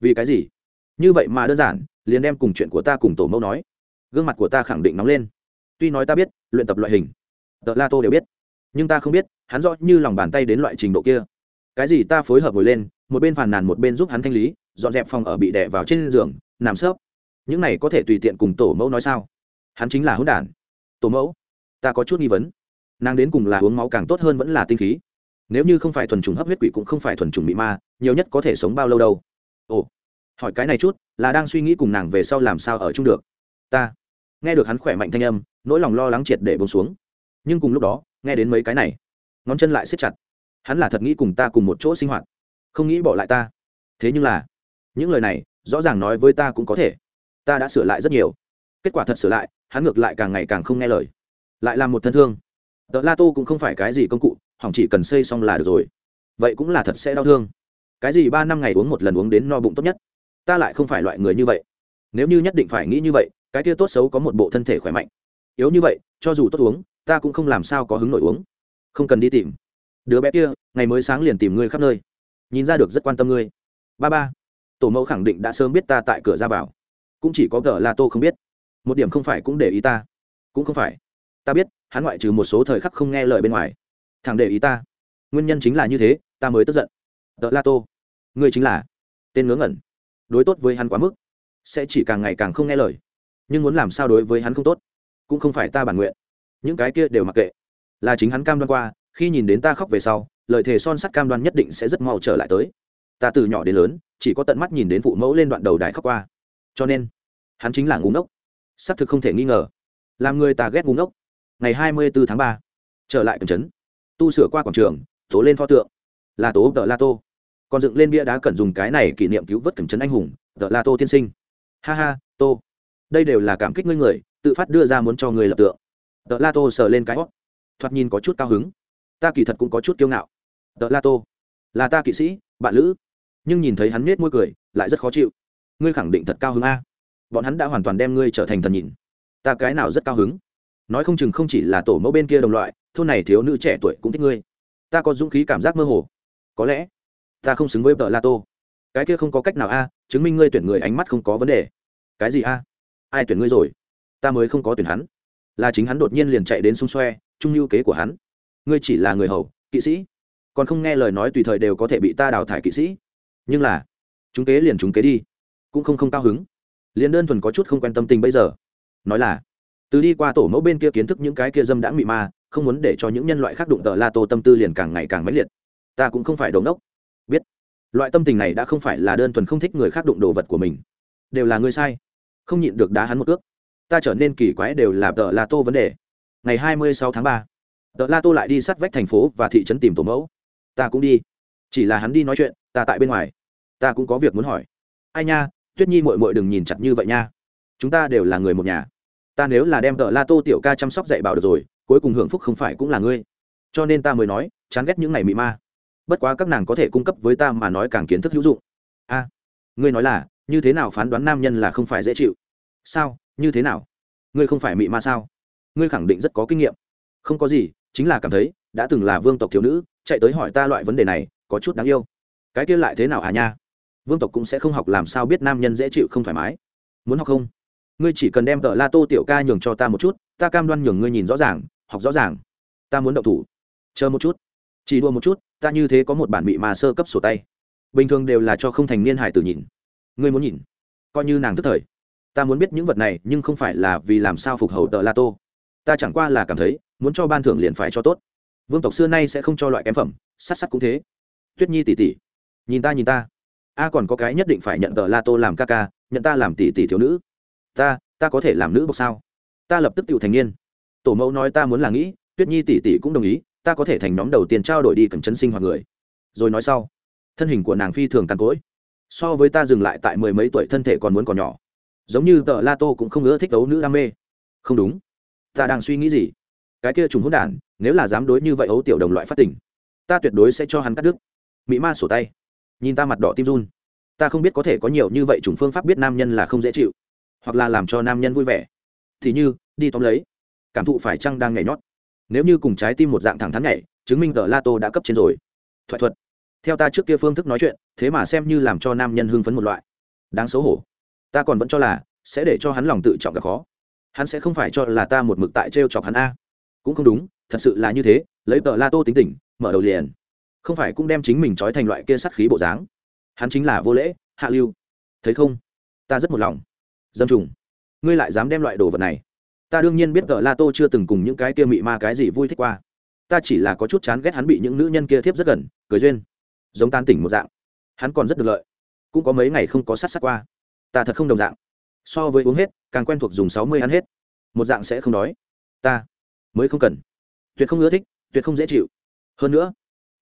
Vì cái gì? Như vậy mà đơn giản, liền đem cùng chuyện của ta cùng tổ mẫu nói. Gương mặt của ta khẳng định nóng lên. Tuy nói ta biết, luyện tập loại hình tờ la tô đều biết, nhưng ta không biết, hắn rõ như lòng bàn tay đến loại trình độ kia. Cái gì ta phối hợp ngồi lên một bên phàn nàn một bên giúp hắn thanh lý, dọn dẹp phòng ở bị đè vào trên giường, nằm sớp những này có thể tùy tiện cùng tổ mẫu nói sao? Hắn chính là hỗn đản. Tổ mẫu, ta có chút nghi vấn. Nàng đến cùng là uống máu càng tốt hơn vẫn là tinh khí. Nếu như không phải thuần trùng hấp huyết quỷ cũng không phải thuần trùng bị ma, nhiều nhất có thể sống bao lâu đâu? Ồ, hỏi cái này chút, là đang suy nghĩ cùng nàng về sau làm sao ở chung được. Ta, nghe được hắn khỏe mạnh thanh âm, nỗi lòng lo lắng triệt để bông xuống. Nhưng cùng lúc đó, nghe đến mấy cái này, ngón chân lại xếp chặt. Hắn là thật nghĩ cùng ta cùng một chỗ sinh hoạt không nghĩ bỏ lại ta. Thế nhưng là, những lời này, rõ ràng nói với ta cũng có thể. Ta đã sửa lại rất nhiều. Kết quả thật sửa lại, hắn ngược lại càng ngày càng không nghe lời. Lại làm một thân thương. Tợ la tô cũng không phải cái gì công cụ, hỏng chỉ cần xây xong là được rồi. Vậy cũng là thật sẽ đau thương. Cái gì ba năm ngày uống một lần uống đến no bụng tốt nhất? Ta lại không phải loại người như vậy. Nếu như nhất định phải nghĩ như vậy, cái kia tốt xấu có một bộ thân thể khỏe mạnh. Yếu như vậy, cho dù tốt uống, ta cũng không làm sao có hứng nổi uống. Không cần đi tìm. Đứa bé kia, ngày mới sáng liền tìm ngươi khắp nơi nhìn ra được rất quan tâm ngươi. Ba ba, tổ mẫu khẳng định đã sớm biết ta tại cửa ra vào. Cũng chỉ có gờ la tô không biết. Một điểm không phải cũng để ý ta. Cũng không phải. Ta biết, hắn ngoại trừ một số thời khắc không nghe lời bên ngoài. Thằng để ý ta. Nguyên nhân chính là như thế, ta mới tức giận. Tờ la tô, ngươi chính là tên ngớ ngẩn. Đối tốt với hắn quá mức, sẽ chỉ càng ngày càng không nghe lời. Nhưng muốn làm sao đối với hắn không tốt, cũng không phải ta bản nguyện. Những cái kia đều mặc kệ. Là chính hắn cam đoan qua, khi nhìn đến ta khóc về sau lời thề son sắt cam đoan nhất định sẽ rất mau trở lại tới. Ta từ nhỏ đến lớn, chỉ có tận mắt nhìn đến phụ mẫu lên đoạn đầu đài khóc qua. Cho nên, hắn chính là ngúng ngốc. Xác thực không thể nghi ngờ. Làm người ta ghét ngúng ngốc. Ngày hai mươi bốn tháng ba, trở lại cầm trấn. Tu sửa qua quảng trường, tố lên pho tượng. Là tố tờ la tô. Còn dựng lên bia đá cần dùng cái này kỷ niệm cứu vớt cầm trấn anh hùng tờ la tô tiên sinh. Ha ha, tô. Đây đều là cảm kích ngươi người, tự phát đưa ra muốn cho người lập tượng. Tờ la tô sờ lên cái hót. Thoạt nhìn có chút cao hứng. Ta kỳ thật cũng có chút kiêu ngạo tợ la tô. Là ta kỵ sĩ, bạn lữ. Nhưng nhìn thấy hắn nết môi cười, lại rất khó chịu. Ngươi khẳng định thật cao hứng a. Bọn hắn đã hoàn toàn đem ngươi trở thành thần nhìn ta cái nào rất cao hứng? Nói không chừng không chỉ là tổ mẫu bên kia đồng loại, thôn này thiếu nữ trẻ tuổi cũng thích ngươi. Ta có dũng khí cảm giác mơ hồ. Có lẽ, ta không xứng với vợ la tô. Cái kia không có cách nào a, chứng minh ngươi tuyển người ánh mắt không có vấn đề. Cái gì a? Ai tuyển ngươi rồi? Ta mới không có tuyển hắn. Là chính hắn đột nhiên liền chạy đến xung xoe, trung lưu kế của hắn. Ngươi chỉ là người hầu, kỵ sĩ còn không nghe lời nói tùy thời đều có thể bị ta đào thải kỵ sĩ. Nhưng là, chúng kế liền chúng kế đi, cũng không không cao hứng. Liền đơn thuần có chút không quen tâm tình bây giờ. Nói là, từ đi qua tổ mẫu bên kia kiến thức những cái kia dâm đã mị ma, không muốn để cho những nhân loại khác đụng tờ la tô tâm tư liền càng ngày càng mãnh liệt. Ta cũng không phải đồn đốc biết, loại tâm tình này đã không phải là đơn thuần không thích người khác đụng đồ vật của mình. Đều là người sai. Không nhịn được đá hắn một ước ta trở nên kỳ quái đều là tờ la tô vấn đề. Ngày hai mươi sáu tháng ba tờ la tô lại đi sát vách thành phố và thị trấn tìm tổ mẫu ta cũng đi. Chỉ là hắn đi nói chuyện, ta tại bên ngoài. Ta cũng có việc muốn hỏi. Ai nha, tuyết nhi mội mội đừng nhìn chặt như vậy nha. Chúng ta đều là người một nhà. Ta nếu là đem tợ la tô tiểu ca chăm sóc dạy bảo được rồi, cuối cùng hưởng phúc không phải cũng là ngươi. Cho nên ta mới nói, chán ghét những ngày mị ma. Bất quá các nàng có thể cung cấp với ta mà nói càng kiến thức hữu dụng. A, ngươi nói là, như thế nào phán đoán nam nhân là không phải dễ chịu? Sao, như thế nào? Ngươi không phải mị ma sao? Ngươi khẳng định rất có kinh nghiệm. Không có gì, chính là cảm thấy, đã từng là vương tộc thiếu nữ chạy tới hỏi ta loại vấn đề này, có chút đáng yêu. Cái kia lại thế nào à nha? Vương tộc cũng sẽ không học làm sao biết nam nhân dễ chịu không thoải mái. Muốn học không? Ngươi chỉ cần đem tờ la tô tiểu ca nhường cho ta một chút, ta cam đoan nhường ngươi nhìn rõ ràng, học rõ ràng. Ta muốn động thủ. Chờ một chút. Chỉ đua một chút, ta như thế có một bản bị mà sơ cấp sổ tay. Bình thường đều là cho không thành niên hải tử nhìn. Ngươi muốn nhìn. Coi như nàng tức thời. Ta muốn biết những vật này, nhưng không phải là vì làm sao phục hầu tờ la tô. Ta chẳng qua là cảm thấy, muốn cho ban thưởng liền phải cho tốt vương tộc xưa nay sẽ không cho loại kém phẩm, sát sát cũng thế. Tuyết nhi tỉ tỉ nhìn ta nhìn ta. A còn có cái nhất định phải nhận tờ la tô làm ca ca, nhận ta làm tỷ tỷ thiếu nữ. Ta ta có thể làm nữ bộc sao? Ta lập tức tự thành niên. Tổ mẫu nói ta muốn là nghĩ, tuyết nhi tỷ tỷ cũng đồng ý, ta có thể thành nhóm đầu tiên trao đổi đi cần chân sinh hoạt người. Rồi nói sau. Thân hình của nàng phi thường tàn cỗi. So với ta dừng lại tại mười mấy tuổi thân thể còn muốn còn nhỏ. Giống như tờ la tô cũng không ưa thích đấu nữ đam mê. Không đúng. Ta đang suy nghĩ gì? Cái kia trùng hỗn đản, nếu là dám đối như vậy ấu tiểu đồng loại phát tỉnh ta tuyệt đối sẽ cho hắn cắt đứt. Mỹ ma sổ tay. Nhìn ta mặt đỏ tim run. Ta không biết có thể có nhiều như vậy chủng phương pháp biết nam nhân là không dễ chịu, hoặc là làm cho nam nhân vui vẻ. Thì như, đi tóm lấy. Cảm thụ phải chăng đang nhảy nhót. Nếu như cùng trái tim một dạng thẳng thắn nhảy, chứng minh tờ la tô đã cấp trên rồi. Thoại thuật. Theo ta trước kia phương thức nói chuyện, thế mà xem như làm cho nam nhân hưng phấn một loại. Đáng xấu hổ. Ta còn vẫn cho là, sẽ để cho hắn lòng tự trọng gặp khó. Hắn sẽ không phải cho là ta một mực tại t r e o chọc hắn a cũng không đúng, thật sự là như thế, lấy tờ la tô tính tình, mở đầu liền. Không phải cũng đem chính mình trói thành loại kia sắt khí bộ dáng. Hắn chính là vô lễ, hạ lưu. Thấy không? Ta rất một lòng. Dâm trùng. Ngươi lại dám đem loại đồ vật này. Ta đương nhiên biết tờ la tô chưa từng cùng những cái kia mị ma cái gì vui thích qua. Ta chỉ là có chút chán ghét hắn bị những nữ nhân kia thiếp rất gần, cười duyên. Giống tan tỉnh một dạng. Hắn còn rất được lợi. Cũng có mấy ngày không có sát sát qua. Ta thật không đồng dạng. So với uống hết, càng quen thuộc dùng sáu mươi ăn hết. Một dạng sẽ không đói. Ta mới không cần. Tuyệt không ưa thích tuyệt không dễ chịu. Hơn nữa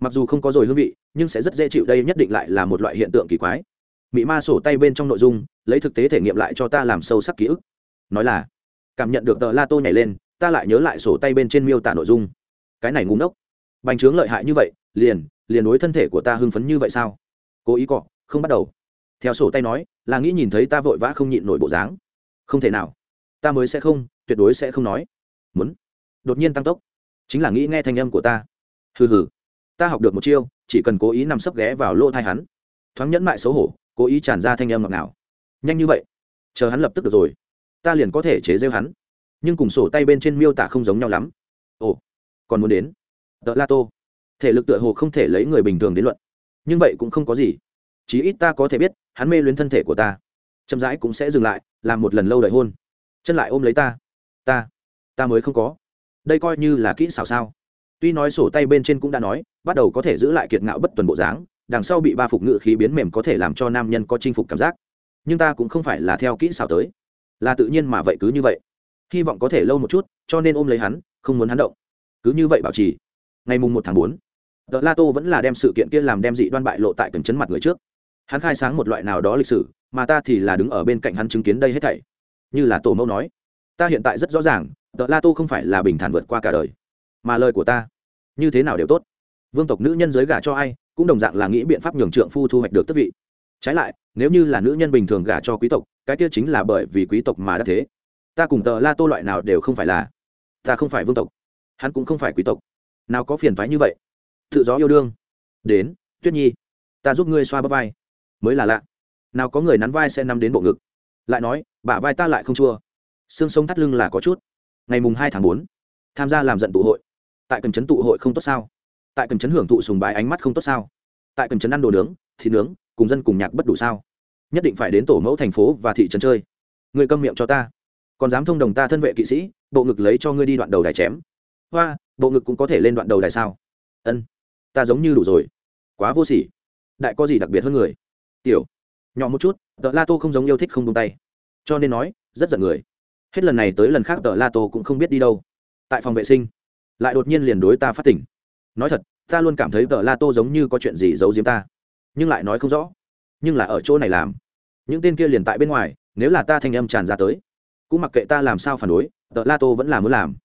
mặc dù không có rồi hương vị nhưng sẽ rất dễ chịu đây nhất định lại là một loại hiện tượng kỳ quái. Mị ma sổ tay bên trong nội dung lấy thực tế thể nghiệm lại cho ta làm sâu sắc ký ức. Nói là cảm nhận được tờ la tô nhảy lên ta lại nhớ lại sổ tay bên trên miêu tả nội dung. Cái này ngúng ngốc, bành trướng lợi hại như vậy liền liền đối thân thể của ta hưng phấn như vậy sao? Cố ý cọ không bắt đầu. Theo sổ tay nói là nghĩ nhìn thấy ta vội vã không nhịn nổi bộ dáng. Không thể nào. Ta mới sẽ không tuyệt đối sẽ không nói. Muốn đột nhiên tăng tốc. Chính là nghĩ nghe thanh âm của ta. Hừ hừ. Ta học được một chiêu, chỉ cần cố ý nằm sấp ghé vào lỗ thai hắn. Thoáng nhẫn mại xấu hổ, cố ý tràn ra thanh âm ngọt ngào. nhanh như vậy? Chờ hắn lập tức được rồi. Ta liền có thể chế rêu hắn. Nhưng cùng sổ tay bên trên miêu tả không giống nhau lắm. Ồ, còn muốn đến? Tợ la tô. Thể lực tựa hồ không thể lấy người bình thường đến luận. Nhưng vậy cũng không có gì. Chí ít ta có thể biết, hắn mê luyến thân thể của ta. Chậm rãi cũng sẽ dừng lại, làm một lần lâu đợi hôn. Chân lại ôm lấy ta. Ta. Ta mới không có đây coi như là kỹ xảo sao? Tuy nói sổ tay bên trên cũng đã nói, bắt đầu có thể giữ lại kiệt ngạo bất tuần bộ dáng, đằng sau bị ba phục ngự khí biến mềm có thể làm cho nam nhân có chinh phục cảm giác. Nhưng ta cũng không phải là theo kỹ xảo tới. Là tự nhiên mà vậy cứ như vậy. Hy vọng có thể lâu một chút, cho nên ôm lấy hắn, không muốn hắn động. Cứ như vậy bảo trì. Ngày mùng một tháng bốn đ la tô vẫn là đem sự kiện kia làm đem dị đoan bại lộ tại cần chấn mặt người trước. Hắn khai sáng một loại nào đó lịch sử, mà ta thì là đứng ở bên cạnh hắn chứng kiến đây hết thảy. Như là tổ mẫu nói, ta hiện tại rất rõ ràng tợ la tô không phải là bình thản vượt qua cả đời, mà lời của ta, như thế nào đều tốt. Vương tộc nữ nhân giới gả cho ai, cũng đồng dạng là nghĩ biện pháp nhường trượng phu thu hoạch được tất vị. Trái lại, nếu như là nữ nhân bình thường gả cho quý tộc, cái kia chính là bởi vì quý tộc mà đã thế. Ta cùng tờ la tô loại nào đều không phải là, ta không phải vương tộc, hắn cũng không phải quý tộc. Nào có phiền phái như vậy? Tự do yêu đương. Đến, tuyết nhi, ta giúp ngươi xoa bắp vai. Mới là lạ. Nào có người nắn vai sẽ nằm đến bộ ngực. Lại nói, bả vai ta lại không chua. Xương sông thắt lưng là có chút ngày mùng hai tháng bốn, tham gia làm giận tụ hội. Tại cần trấn tụ hội không tốt sao? Tại cần trấn hưởng thụ sùng bái ánh mắt không tốt sao? Tại cần trấn ăn đồ nướng, thịt nướng, cùng dân cùng nhạc bất đủ sao? Nhất định phải đến tổ mẫu thành phố và thị trấn chơi. Người câm miệng cho ta. Còn dám thông đồng ta thân vệ kỵ sĩ, bộ ngực lấy cho ngươi đi đoạn đầu đài chém. Hoa, bộ ngực cũng có thể lên đoạn đầu đài sao? Ân, ta giống như đủ rồi. Quá vô sỉ. Đại có gì đặc biệt hơn người? Tiểu, nhỏ một chút, tợ la tô không giống yêu thích không tung tay. Cho nên nói, rất giận người hết lần này tới lần khác tờ la tô cũng không biết đi đâu. Tại phòng vệ sinh, lại đột nhiên liền đối ta phát tỉnh. Nói thật, ta luôn cảm thấy tờ la tô giống như có chuyện gì giấu giếm ta, nhưng lại nói không rõ. Nhưng là ở chỗ này làm. Những tên kia liền tại bên ngoài, nếu là ta thanh âm tràn ra tới, cũng mặc kệ ta làm sao phản đối, tờ la tô vẫn là muốn làm.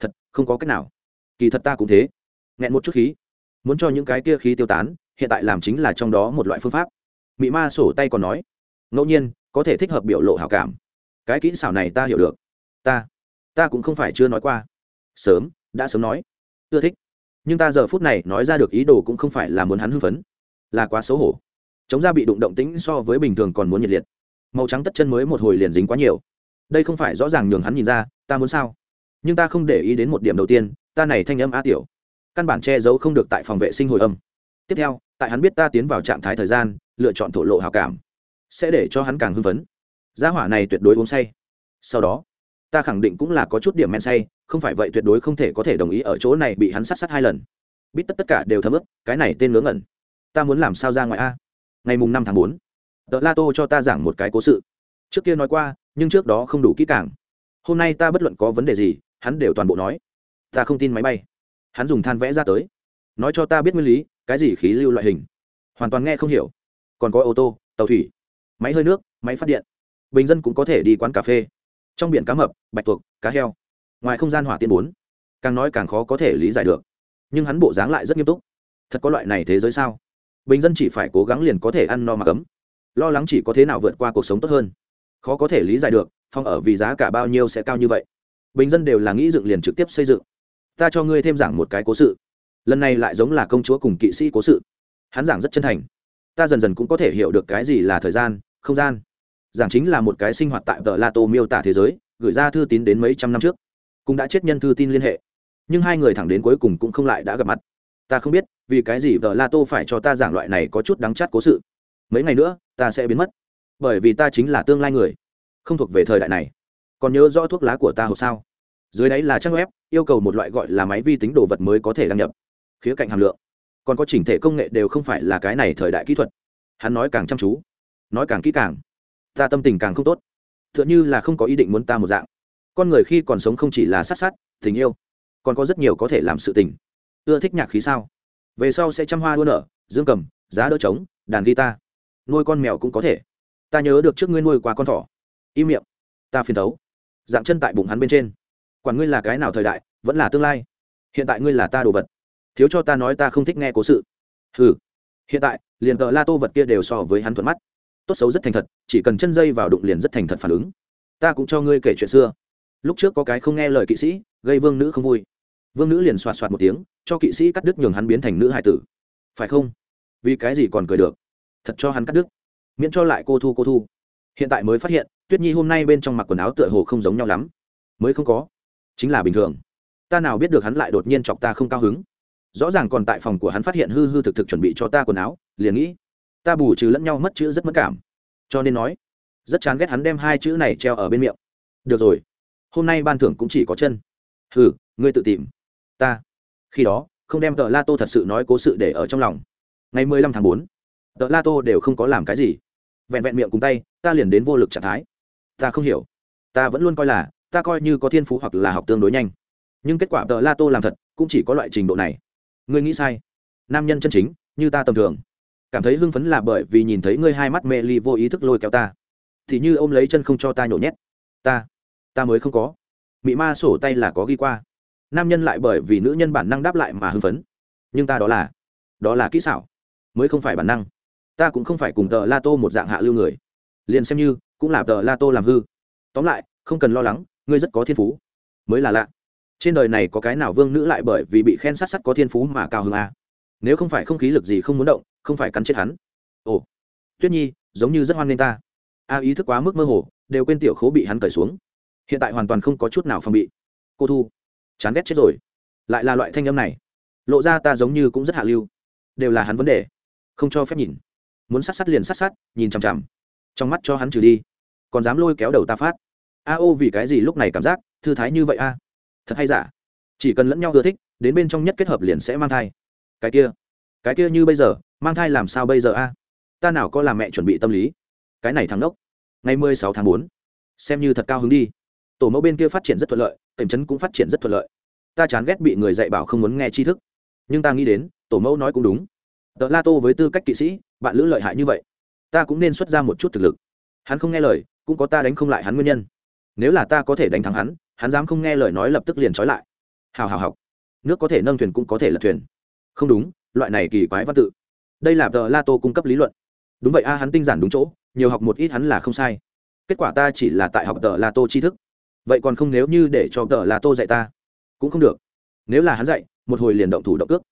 Thật, không có cách nào. Kỳ thật ta cũng thế. Nghẹn một chút khí. Muốn cho những cái kia khí tiêu tán, hiện tại làm chính là trong đó một loại phương pháp. Mị ma sổ tay còn nói, ngẫu nhiên, có thể thích hợp biểu lộ hảo cảm cái kỹ xảo này ta hiểu được. Ta ta cũng không phải chưa nói qua. Sớm, đã sớm nói. Ưa thích. Nhưng ta giờ phút này nói ra được ý đồ cũng không phải là muốn hắn hưng phấn, là quá xấu hổ. Chống ra bị đụng động tĩnh so với bình thường còn muốn nhiệt liệt. Màu trắng tất chân mới một hồi liền dính quá nhiều. Đây không phải rõ ràng nhường hắn nhìn ra, ta muốn sao? Nhưng ta không để ý đến một điểm đầu tiên, ta này thanh âm a tiểu. Căn bản che giấu không được tại phòng vệ sinh hồi âm. Tiếp theo, tại hắn biết ta tiến vào trạng thái thời gian, lựa chọn thổ lộ hào cảm, sẽ để cho hắn càng hưng phấn gia hỏa này tuyệt đối uống say. Sau đó, ta khẳng định cũng là có chút điểm men say, không phải vậy tuyệt đối không thể có thể đồng ý ở chỗ này bị hắn sát sát hai lần. Biết tất tất cả đều thấm ướp cái này tên ngớ ngẩn. Ta muốn làm sao ra ngoài a? Ngày mùng năm tháng bốn tờ la tô cho ta giảng một cái cố sự. Trước kia nói qua, nhưng trước đó không đủ kỹ càng. Hôm nay ta bất luận có vấn đề gì, hắn đều toàn bộ nói. Ta không tin máy bay. Hắn dùng than vẽ ra tới. Nói cho ta biết nguyên lý, cái gì khí lưu loại hình. Hoàn toàn nghe không hiểu. Còn có ô tô, tàu thủy, máy hơi nước, máy phát điện bình dân cũng có thể đi quán cà phê. Trong biển cá mập, bạch tuộc, cá heo. Ngoài không gian hỏa tiên bốn, càng nói càng khó có thể lý giải được. Nhưng hắn bộ dáng lại rất nghiêm túc. Thật có loại này thế giới sao? Bình dân chỉ phải cố gắng liền có thể ăn no mà cấm. Lo lắng chỉ có thế nào vượt qua cuộc sống tốt hơn. Khó có thể lý giải được, phong ở vì giá cả bao nhiêu sẽ cao như vậy. Bình dân đều là nghĩ dựng liền trực tiếp xây dựng. Ta cho ngươi thêm giảng một cái cố sự. Lần này lại giống là công chúa cùng kỵ sĩ cố sự. Hắn giảng rất chân thành. Ta dần dần cũng có thể hiểu được cái gì là thời gian, không gian giảng chính là một cái sinh hoạt tại tờ la tô miêu tả thế giới, gửi ra thư tín đến mấy trăm năm trước. Cũng đã chết nhân thư tin liên hệ. Nhưng hai người thẳng đến cuối cùng cũng không lại đã gặp mặt. Ta không biết, vì cái gì tờ la tô phải cho ta giảng loại này có chút đắng chát cố sự. Mấy ngày nữa, ta sẽ biến mất. Bởi vì ta chính là tương lai người, không thuộc về thời đại này. Còn nhớ rõ thuốc lá của ta hộp sao? Dưới đấy là trang web, yêu cầu một loại gọi là máy vi tính đồ vật mới có thể đăng nhập. Khía cạnh hàm lượng. Còn có chỉnh thể công nghệ đều không phải là cái này thời đại kỹ thuật. Hắn nói càng chăm chú, nói càng kỹ càng ta tâm tình càng không tốt. T h ư ợ n h ư là không có ý định muốn ta một dạng. Con người khi còn sống không chỉ là sát sát, tình yêu, còn có rất nhiều có thể làm sự tình. Ưa thích nhạc khí sao? Về sau sẽ chăm hoa đua nở, dương cầm, giá đỡ trống, đàn guitar. Nuôi con mèo cũng có thể. Ta nhớ được trước ngươi nuôi qua con thỏ. Im miệng. Ta phiền thấu. Dạng chân tại bụng hắn bên trên. Quản ngươi là cái nào thời đại, vẫn là tương lai. Hiện tại ngươi là ta đồ vật. Thiếu cho ta nói ta không thích nghe cố sự. Ừ hiện tại, liền tờ la tô vật kia đều so với hắn thuận mắt tốt xấu rất thành thật, chỉ cần chân dây vào đụng liền rất thành thật phản ứng. Ta cũng cho ngươi kể chuyện xưa. Lúc trước có cái không nghe lời kỵ sĩ, gây vương nữ không vui. Vương nữ liền soạt soạt một tiếng, cho kỵ sĩ cắt đứt nhường hắn biến thành nữ hải tử. Phải không? Vì cái gì còn cười được? Thật cho hắn cắt đứt. Miễn cho lại cô thu cô thu. Hiện tại mới phát hiện, tuyết nhi hôm nay bên trong mặc quần áo tựa hồ không giống nhau lắm. Mới không có. Chính là bình thường. Ta nào biết được hắn lại đột nhiên chọc ta không cao hứng. Rõ ràng còn tại phòng của hắn phát hiện hư hư thực thực chuẩn bị cho ta quần áo, liền nghĩ ta bù trừ lẫn nhau mất chữ rất mất cảm. Cho nên nói, rất chán ghét hắn đem hai chữ này treo ở bên miệng. Được rồi, hôm nay ban thưởng cũng chỉ có chân. Ừ ngươi tự tìm. Ta. Khi đó, không đem tờ la tô thật sự nói cố sự để ở trong lòng. Ngày mười lăm tháng bốn tờ la tô đều không có làm cái gì. Vẹn vẹn miệng cùng tay, ta liền đến vô lực trạng thái. Ta không hiểu. Ta vẫn luôn coi là, ta coi như có thiên phú hoặc là học tương đối nhanh. Nhưng kết quả tờ la tô làm thật, cũng chỉ có loại trình độ này. Ngươi nghĩ sai. Nam nhân chân chính, như ta tầm thường cảm thấy hưng phấn là bởi vì nhìn thấy ngươi hai mắt mê ly vô ý thức lôi kéo ta. Thì như ôm lấy chân không cho ta nhổ nhét. Ta ta mới không có. Mị ma sổ tay là có ghi qua. Nam nhân lại bởi vì nữ nhân bản năng đáp lại mà hưng phấn. Nhưng ta đó là đó là kỹ xảo, mới không phải bản năng. Ta cũng không phải cùng tờ la tô một dạng hạ lưu người. Liền xem như, cũng là tờ la tô làm hư. Tóm lại, không cần lo lắng, ngươi rất có thiên phú. Mới là lạ. Trên đời này có cái nào vương nữ lại bởi vì bị khen sát sắt có thiên phú mà cao hơn a à? nếu không phải không khí lực gì không muốn động không phải cắn chết hắn. Ồ, tuyết nhi, giống như rất hoan nghênh ta. A, ý thức quá mức mơ hồ, đều quên tiểu khố bị hắn cởi xuống. Hiện tại hoàn toàn không có chút nào phòng bị. Cô thu, chán ghét chết rồi. Lại là loại thanh âm này. Lộ ra ta giống như cũng rất hạ lưu. Đều là hắn vấn đề. Không cho phép nhìn. Muốn sát sát liền sát sát, nhìn chằm chằm. Trong mắt cho hắn trừ đi. Còn dám lôi kéo đầu ta phát. A, ô, vì cái gì lúc này cảm giác thư thái như vậy a? Thật hay giả? Chỉ cần lẫn nhau ưa thích, đến bên trong nhất kết hợp liền sẽ mang thai. Cái kia cái kia như bây giờ mang thai làm sao bây giờ a? Ta nào có làm mẹ chuẩn bị tâm lý? Cái này thắng đốc ngày mười sáu tháng bốn, xem như thật cao hứng đi. Tổ mẫu bên kia phát triển rất thuận lợi tỉnh trấn cũng phát triển rất thuận lợi. Ta chán ghét bị người dạy bảo không muốn nghe tri thức. Nhưng ta nghĩ đến, tổ mẫu nói cũng đúng. Tờ la tô với tư cách kỵ sĩ, bạn lữ lợi hại như vậy, ta cũng nên xuất ra một chút thực lực. Hắn không nghe lời, cũng có ta đánh không lại hắn nguyên nhân. Nếu là ta có thể đánh thắng hắn hắn dám không nghe lời nói lập tức liền trói lại. Hào hào học. Nước có thể nâng thuyền cũng có thể lật thuyền. Không đúng, loại này kỳ quái văn tự đây là tờ la tô cung cấp lý luận. Đúng vậy a, hắn tinh giản đúng chỗ, nhiều học một ít hắn là không sai. Kết quả ta chỉ là tại học tờ la tô tri thức. Vậy còn không nếu như để cho tờ la tô dạy ta? Cũng không được. Nếu là hắn dạy, một hồi liền động thủ động cước.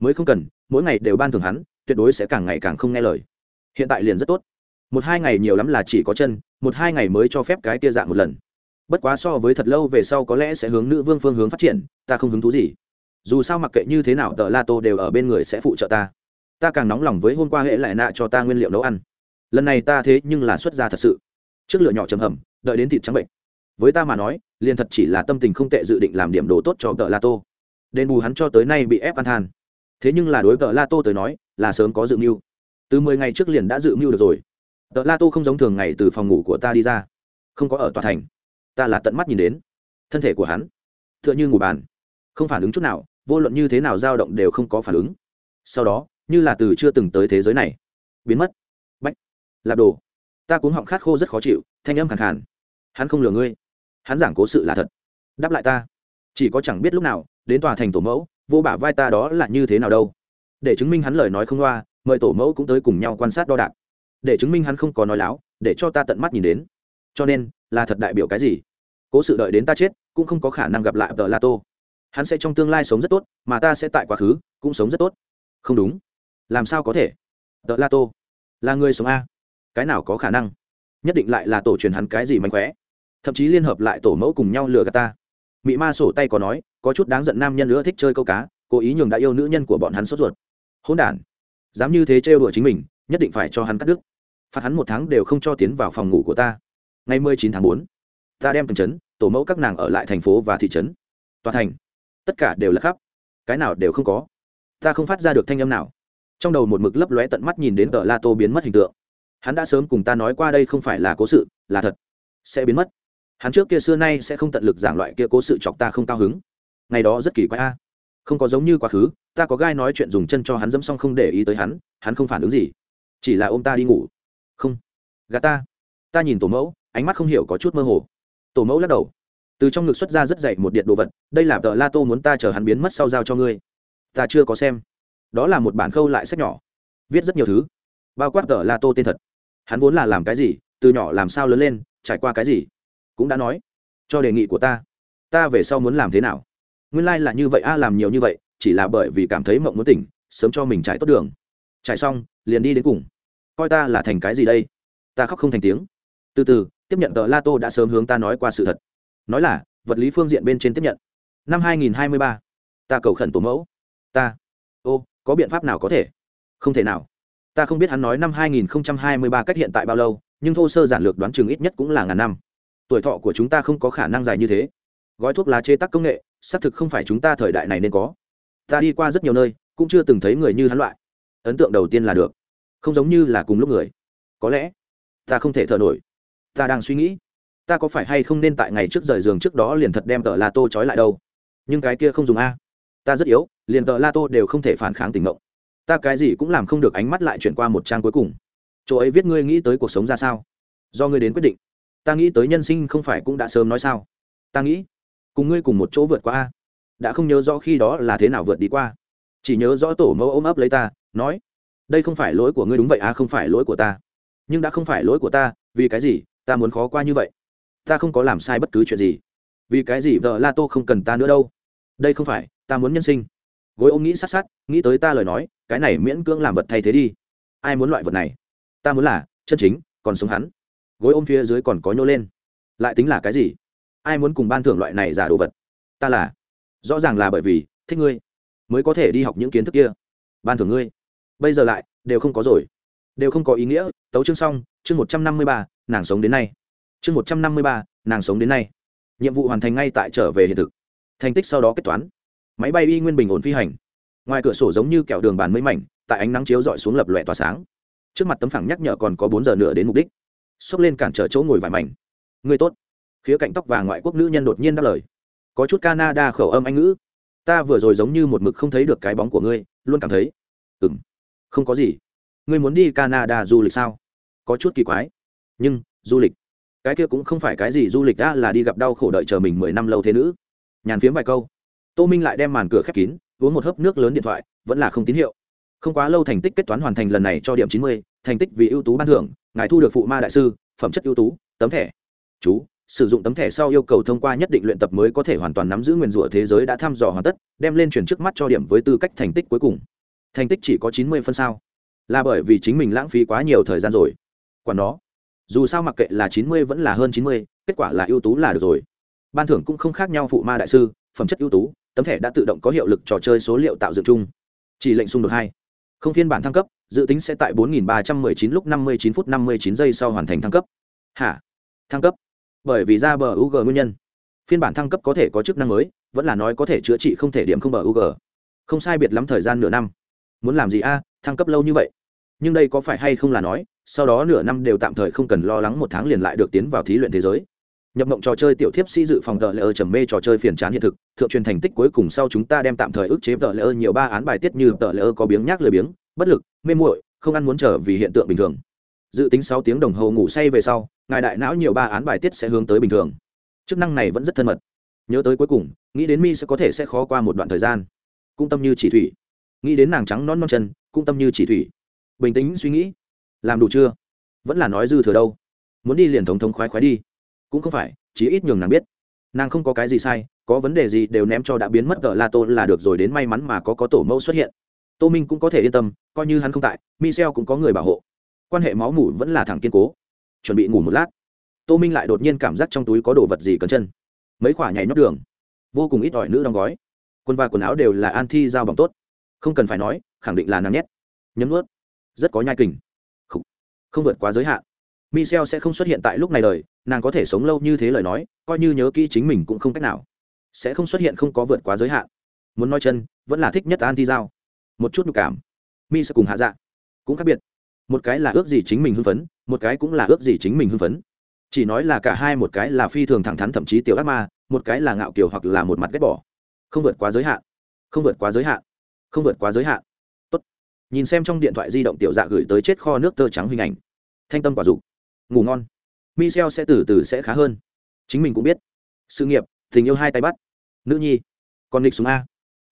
Mới không cần, mỗi ngày đều ban thường hắn, tuyệt đối sẽ càng ngày càng không nghe lời. Hiện tại liền rất tốt. Một hai ngày nhiều lắm là chỉ có chân, một hai ngày mới cho phép cái kia dạng một lần. Bất quá so với thật lâu về sau có lẽ sẽ hướng nữ vương phương hướng phát triển, ta không hứng thú gì. Dù sao mặc kệ như thế nào, tờ la tô đều ở bên người sẽ phụ trợ ta ta càng nóng lòng với hôm qua hệ lại nạ cho ta nguyên liệu nấu ăn. Lần này ta thế nhưng là xuất gia thật sự. Trước lửa nhỏ trầm hầm, đợi đến thịt trắng bệnh. Với ta mà nói, liền thật chỉ là tâm tình không tệ dự định làm điểm đồ tốt cho vợ la tô. Đền bù hắn cho tới nay bị ép ăn than. Thế nhưng là đối vợ la tô tới nói, là sớm có dự mưu. Từ mười ngày trước liền đã dự mưu được rồi. Vợ la tô không giống thường ngày từ phòng ngủ của ta đi ra. Không có ở tòa thành. Ta là tận mắt nhìn đến. Thân thể của hắn t h ư ợ n h ư ngủ bàn. Không phản ứng chút nào, vô luận như thế nào dao động đều không có phản ứng. Sau đó như là từ chưa từng tới thế giới này. Biến mất. Bách lạp đồ. Ta cuống họng khát khô rất khó chịu, thanh âm khẳng khàn. Hắn không lừa ngươi. Hắn giảng cố sự là thật. Đáp lại ta. Chỉ có chẳng biết lúc nào, đến tòa thành tổ mẫu, vô bả vai ta đó là như thế nào đâu. Để chứng minh hắn lời nói không loa, mời tổ mẫu cũng tới cùng nhau quan sát đo đạc. Để chứng minh hắn không có nói láo, để cho ta tận mắt nhìn đến. Cho nên, là thật đại biểu cái gì? Cố sự đợi đến ta chết, cũng không có khả năng gặp lại vợ la tô hắn sẽ trong tương lai sống rất tốt, mà ta sẽ tại quá khứ, cũng sống rất tốt. Không đúng làm sao có thể? Tờ la tô, là người sống a. Cái nào có khả năng? Nhất định lại là tổ truyền hắn cái gì mạnh khỏe. Thậm chí liên hợp lại tổ mẫu cùng nhau lừa gạt ta. Mị ma sổ tay có nói, có chút đáng giận nam nhân nữa thích chơi câu cá, cố ý nhường đã yêu nữ nhân của bọn hắn sốt ruột. Hôn đản, dám như thế trêu đùa chính mình, nhất định phải cho hắn cắt đứt. Phạt hắn một tháng đều không cho tiến vào phòng ngủ của ta. Ngày mười chín tháng bốn, ta đem từng trấn, tổ mẫu các nàng ở lại thành phố và thị trấn. Tòa thành, tất cả đều là khắp. Cái nào đều không có. Ta không phát ra được thanh âm nào trong đầu một mực lấp lóe tận mắt nhìn đến tờ la tô biến mất hình tượng. Hắn đã sớm cùng ta nói qua đây không phải là cố sự, là thật. Sẽ biến mất. Hắn trước kia xưa nay sẽ không tận lực giảng loại kia cố sự chọc ta không cao hứng. Ngày đó rất kỳ quái a. Không có giống như quá khứ, ta có gai nói chuyện dùng chân cho hắn dẫm xong không để ý tới hắn hắn không phản ứng gì. Chỉ là ô m ta đi ngủ. Không. Gà ta. Ta nhìn tổ mẫu, ánh mắt không hiểu có chút mơ hồ. Tổ mẫu lắc đầu. Từ trong ngực xuất ra rất dậy một điện đồ vật, đây là tờ la tô muốn ta chờ hắn biến mất sau giao cho ngươi. Ta chưa có xem đó là một bản khâu lại sách nhỏ viết rất nhiều thứ bao quát tờ la tô tên thật. Hắn vốn là làm cái gì từ nhỏ làm sao lớn lên trải qua cái gì cũng đã nói. Cho đề nghị của ta ta về sau muốn làm thế nào? Nguyên lai、like、là như vậy a làm nhiều như vậy chỉ là bởi vì cảm thấy mộng muốn tỉnh sớm cho mình trải tốt đường. Trải xong liền đi đến cùng. Coi ta là thành cái gì đây? Ta khóc không thành tiếng. Từ từ tiếp nhận tờ la tô đã sớm hướng ta nói qua sự thật. Nói là vật lý phương diện bên trên tiếp nhận. Năm 2023, ta cầu khẩn tổ mẫu. Ta ô có biện pháp nào có thể? Không thể nào. Ta không biết hắn nói năm 2023 cách hiện tại bao lâu, nhưng thô sơ giản lược đoán chừng ít nhất cũng là ngàn năm. Tuổi thọ của chúng ta không có khả năng dài như thế. Gói thuốc lá chế tác công nghệ, xác thực không phải chúng ta thời đại này nên có. Ta đi qua rất nhiều nơi, cũng chưa từng thấy người như hắn loại. Ấn tượng đầu tiên là được. Không giống như là cùng lúc người. Có lẽ, ta không thể thở nổi. Ta đang suy nghĩ, ta có phải hay không nên tại ngày trước rời giường trước đó liền thật đem tờ la tô trói lại đâu? Nhưng cái kia không dùng a ta rất yếu, liền tờ la tô đều không thể phản kháng tình mộng. Ta cái gì cũng làm không được ánh mắt lại chuyển qua một trang cuối cùng. Chỗ ấy viết ngươi nghĩ tới cuộc sống ra sao? Do ngươi đến quyết định. Ta nghĩ tới nhân sinh không phải cũng đã sớm nói sao? Ta nghĩ, cùng ngươi cùng một chỗ vượt qua a. Đã không nhớ rõ khi đó là thế nào vượt đi qua. Chỉ nhớ rõ tổ mẫu ôm ấp lấy ta, nói, đây không phải lỗi của ngươi đúng vậy à không phải lỗi của ta. Nhưng đã không phải lỗi của ta, vì cái gì ta muốn khó qua như vậy? Ta không có làm sai bất cứ chuyện gì. Vì cái gì vợ la tô không cần ta nữa đâu? Đây không phải ta muốn nhân sinh. Gối ôm nghĩ sát sát, nghĩ tới ta lời nói, cái này miễn cưỡng làm vật thay thế đi. Ai muốn loại vật này? Ta muốn là chân chính, còn sống hắn. Gối ôm phía dưới còn có nhô lên. Lại tính là cái gì? Ai muốn cùng ban thưởng loại này giả đồ vật? Ta là. Rõ ràng là bởi vì, thích ngươi. Mới có thể đi học những kiến thức kia. Ban thưởng ngươi. Bây giờ lại, đều không có rồi. Đều không có ý nghĩa. Tấu chương xong, chương một trăm năm mươi ba, nàng sống đến nay. Chương một trăm năm mươi ba, nàng sống đến nay. Nhiệm vụ hoàn thành ngay tại trở về hiện thực. Thành tích sau đó kết toán máy bay y nguyên bình ổn phi hành. Ngoài cửa sổ giống như kẹo đường bàn mới mảnh, tại ánh nắng chiếu dọi xuống lập lòe tỏa sáng. Trước mặt tấm phẳng nhắc nhở còn có bốn giờ nữa đến mục đích. Xốc lên cản trở chỗ ngồi vải mảnh. Người tốt. Khía cạnh tóc vàng ngoại quốc nữ nhân đột nhiên đáp lời. Có chút canada khẩu âm anh ngữ. Ta vừa rồi giống như một mực không thấy được cái bóng của ngươi, luôn cảm thấy ừ m không có gì. Ngươi muốn đi canada du lịch sao? Có chút kỳ quái. Nhưng, du lịch. Cái kia cũng không phải cái gì du lịch đã là đi gặp đau khổ đợi chờ mình mười năm lâu thế nữ. Nhàn phiếm vài câu tô minh lại đem màn cửa khép kín, uống một hớp nước lớn điện thoại, vẫn là không tín hiệu. Không quá lâu thành tích kết toán hoàn thành lần này cho điểm chín mươi, thành tích vì ưu tú ban thưởng, ngài thu được phụ ma đại sư, phẩm chất ưu tú, tấm thẻ. Chú, sử dụng tấm thẻ sau yêu cầu thông qua nhất định luyện tập mới có thể hoàn toàn nắm giữ nguyền rủa thế giới đã thăm dò hoàn tất, đem lên chuyển trước mắt cho điểm với tư cách thành tích cuối cùng. Thành tích chỉ có chín mươi phân sao? Là bởi vì chính mình lãng phí quá nhiều thời gian rồi. Quả nó, dù sao mặc kệ là chín mươi vẫn là hơn chín mươi, kết quả là ưu tú là được rồi. Ban thưởng cũng không khác nhau phụ ma đại sư, phẩm chất ưu tú tấm thẻ đã tự động có hiệu lực trò chơi số liệu tạo dựng chung. Chỉ lệnh xung đột hai. Không phiên bản thăng cấp, dự tính sẽ tại 4.319 lúc 59 phút 59 giây sau hoàn thành thăng cấp. Hả? Thăng cấp? Bởi vì ra bờ UG nguyên nhân. Phiên bản thăng cấp có thể có chức năng mới, vẫn là nói có thể chữa trị không thể điểm không bờ UG không sai biệt lắm thời gian nửa năm. Muốn làm gì a? Thăng cấp lâu như vậy. Nhưng đây có phải hay không là nói, sau đó nửa năm đều tạm thời không cần lo lắng một tháng liền lại được tiến vào thí luyện thế giới nhập mộng trò chơi tiểu thiếp sĩ dự phòng tờ lỡ trầm mê trò chơi phiền chán hiện thực, thượng truyền thành tích cuối cùng sau chúng ta đem tạm thời ức chế tờ lỡ nhiều ba án bài tiết như tờ lỡ có biếng nhác lười biếng, bất lực, mê muội, không ăn muốn trở vì hiện tượng bình thường. Dự tính sáu tiếng đồng hồ ngủ say về sau, ngài đại não nhiều ba án bài tiết sẽ hướng tới bình thường. Chức năng này vẫn rất thân mật. Nhớ tới cuối cùng, nghĩ đến mi sẽ có thể sẽ khó qua một đoạn thời gian. Cung tâm như chỉ thủy. Nghĩ đến nàng trắng non non chân cung tâm như chỉ thủy. Bình tĩnh suy nghĩ. Làm đủ chưa? Vẫn là nói dư thừa đâu. Muốn đi liền thống thống khoái khoái đi cũng không phải chí ít nhường nàng biết. Nàng không có cái gì sai có vấn đề gì đều ném cho đã biến mất tờ la tô là được rồi đến may mắn mà có có tổ mẫu xuất hiện. Tô minh cũng có thể yên tâm coi như hắn không tại michel cũng có người bảo hộ. Quan hệ máu mủ vẫn là thẳng kiên cố. Chuẩn bị ngủ một lát. Tô minh lại đột nhiên cảm giác trong túi có đồ vật gì cấn chân. Mấy khoả nhảy nhót đường. Vô cùng ít ỏi nữ đóng gói. Quần và quần áo đều là an thi giao bằng tốt. Không cần phải nói khẳng định là nàng nhét. Nhấm ướt rất có nhai kình. Không, không vượt quá giới hạn michel sẽ không xuất hiện tại lúc này đời, nàng có thể sống lâu như thế lời nói, coi như nhớ kỹ chính mình cũng không cách nào. Sẽ không xuất hiện không có vượt quá giới hạn. Muốn nói chân, vẫn là thích nhất an thi giao. Một chút nhục cảm. Mi sẽ cùng hạ dạ. Cũng khác biệt. Một cái là ước gì chính mình hưng phấn, một cái cũng là ước gì chính mình hưng phấn. Chỉ nói là cả hai, một cái là phi thường thẳng thắn thậm chí tiểu ác ma, một cái là ngạo kiều hoặc là một mặt ghét bỏ. Không vượt quá giới hạn. Không vượt quá giới hạn. Không vượt quá giới hạn. Tốt. Nhìn xem trong điện thoại di động tiểu dạ gửi tới chết kho nước tơ trắng hình ảnh. Thanh tâm quả dục ngủ ngon. Michel sẽ từ từ sẽ khá hơn. Chính mình cũng biết. Sự nghiệp, tình yêu hai tay bắt. Nữ nhi còn nghịch xuống a.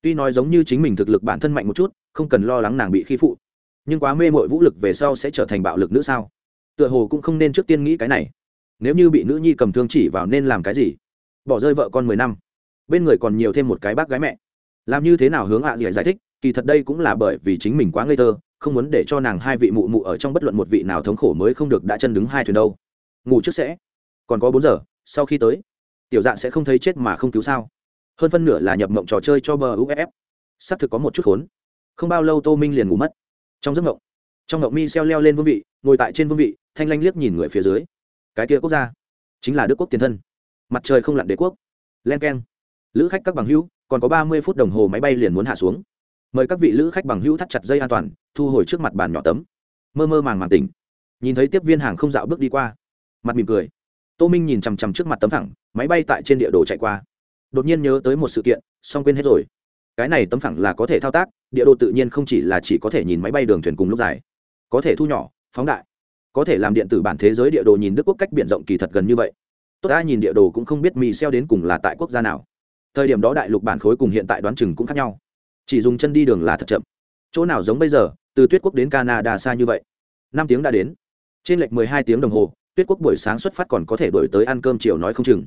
Tuy nói giống như chính mình thực lực bản thân mạnh một chút, không cần lo lắng nàng bị khi phụ. Nhưng quá mê mội vũ lực về sau sẽ trở thành bạo lực nữ sao? Tựa hồ cũng không nên trước tiên nghĩ cái này. Nếu như bị nữ nhi cầm thương chỉ vào nên làm cái gì? Bỏ rơi vợ con mười năm. Bên người còn nhiều thêm một cái bác gái mẹ. Làm như thế nào hướng hạ à giải thích, kỳ thật đây cũng là bởi vì chính mình quá ngây thơ không muốn để cho nàng hai vị mụ mụ ở trong bất luận một vị nào thống khổ mới không được đã chân đứng hai thuyền đâu. Ngủ trước sẽ. Còn có bốn giờ, sau khi tới, tiểu dạ sẽ không thấy chết mà không cứu sao. Hơn phân nửa là nhập mộng trò chơi cho bờ uff xác thực có một chút khốn. Không bao lâu tô minh liền ngủ mất. Trong giấc mộng, trong mộng mi xeo leo lên vương vị, ngồi tại trên vương vị, thanh lanh liếc nhìn người phía dưới. Cái kia quốc gia, chính là đức quốc tiền thân. Mặt trời không lặn đế quốc. Len k e n lữ khách các bằng hữu, còn có ba mươi phút đồng hồ máy bay liền muốn hạ xuống mời các vị lữ khách bằng hữu thắt chặt dây an toàn, thu hồi trước mặt bàn nhỏ tấm. Mơ mơ màng màng tỉnh. Nhìn thấy tiếp viên hàng không dạo bước đi qua. Mặt mỉm cười. Tô minh nhìn chằm chằm trước mặt tấm thẳng, máy bay tại trên địa đồ chạy qua. Đột nhiên nhớ tới một sự kiện song quên hết rồi. Cái này tấm phẳng là có thể thao tác, địa đồ tự nhiên không chỉ là chỉ có thể nhìn máy bay đường thuyền cùng lúc dài. Có thể thu nhỏ, phóng đại. Có thể làm điện tử bản thế giới địa đồ nhìn đức quốc cách b i ể n rộng kỳ thật gần như vậy. Tốt đã nhìn địa đồ cũng không biết mì xeo đến cùng là tại quốc gia nào. Thời điểm đó đại lục bản khối cùng hiện tại đoán chừng cũng khác nhau chỉ dùng chân đi đường là thật chậm. Chỗ nào giống bây giờ, từ tuyết quốc đến canada xa như vậy? Năm tiếng đã đến. Trên lệch mười hai tiếng đồng hồ, tuyết quốc buổi sáng xuất phát còn có thể đổi tới ăn cơm chiều nói không chừng.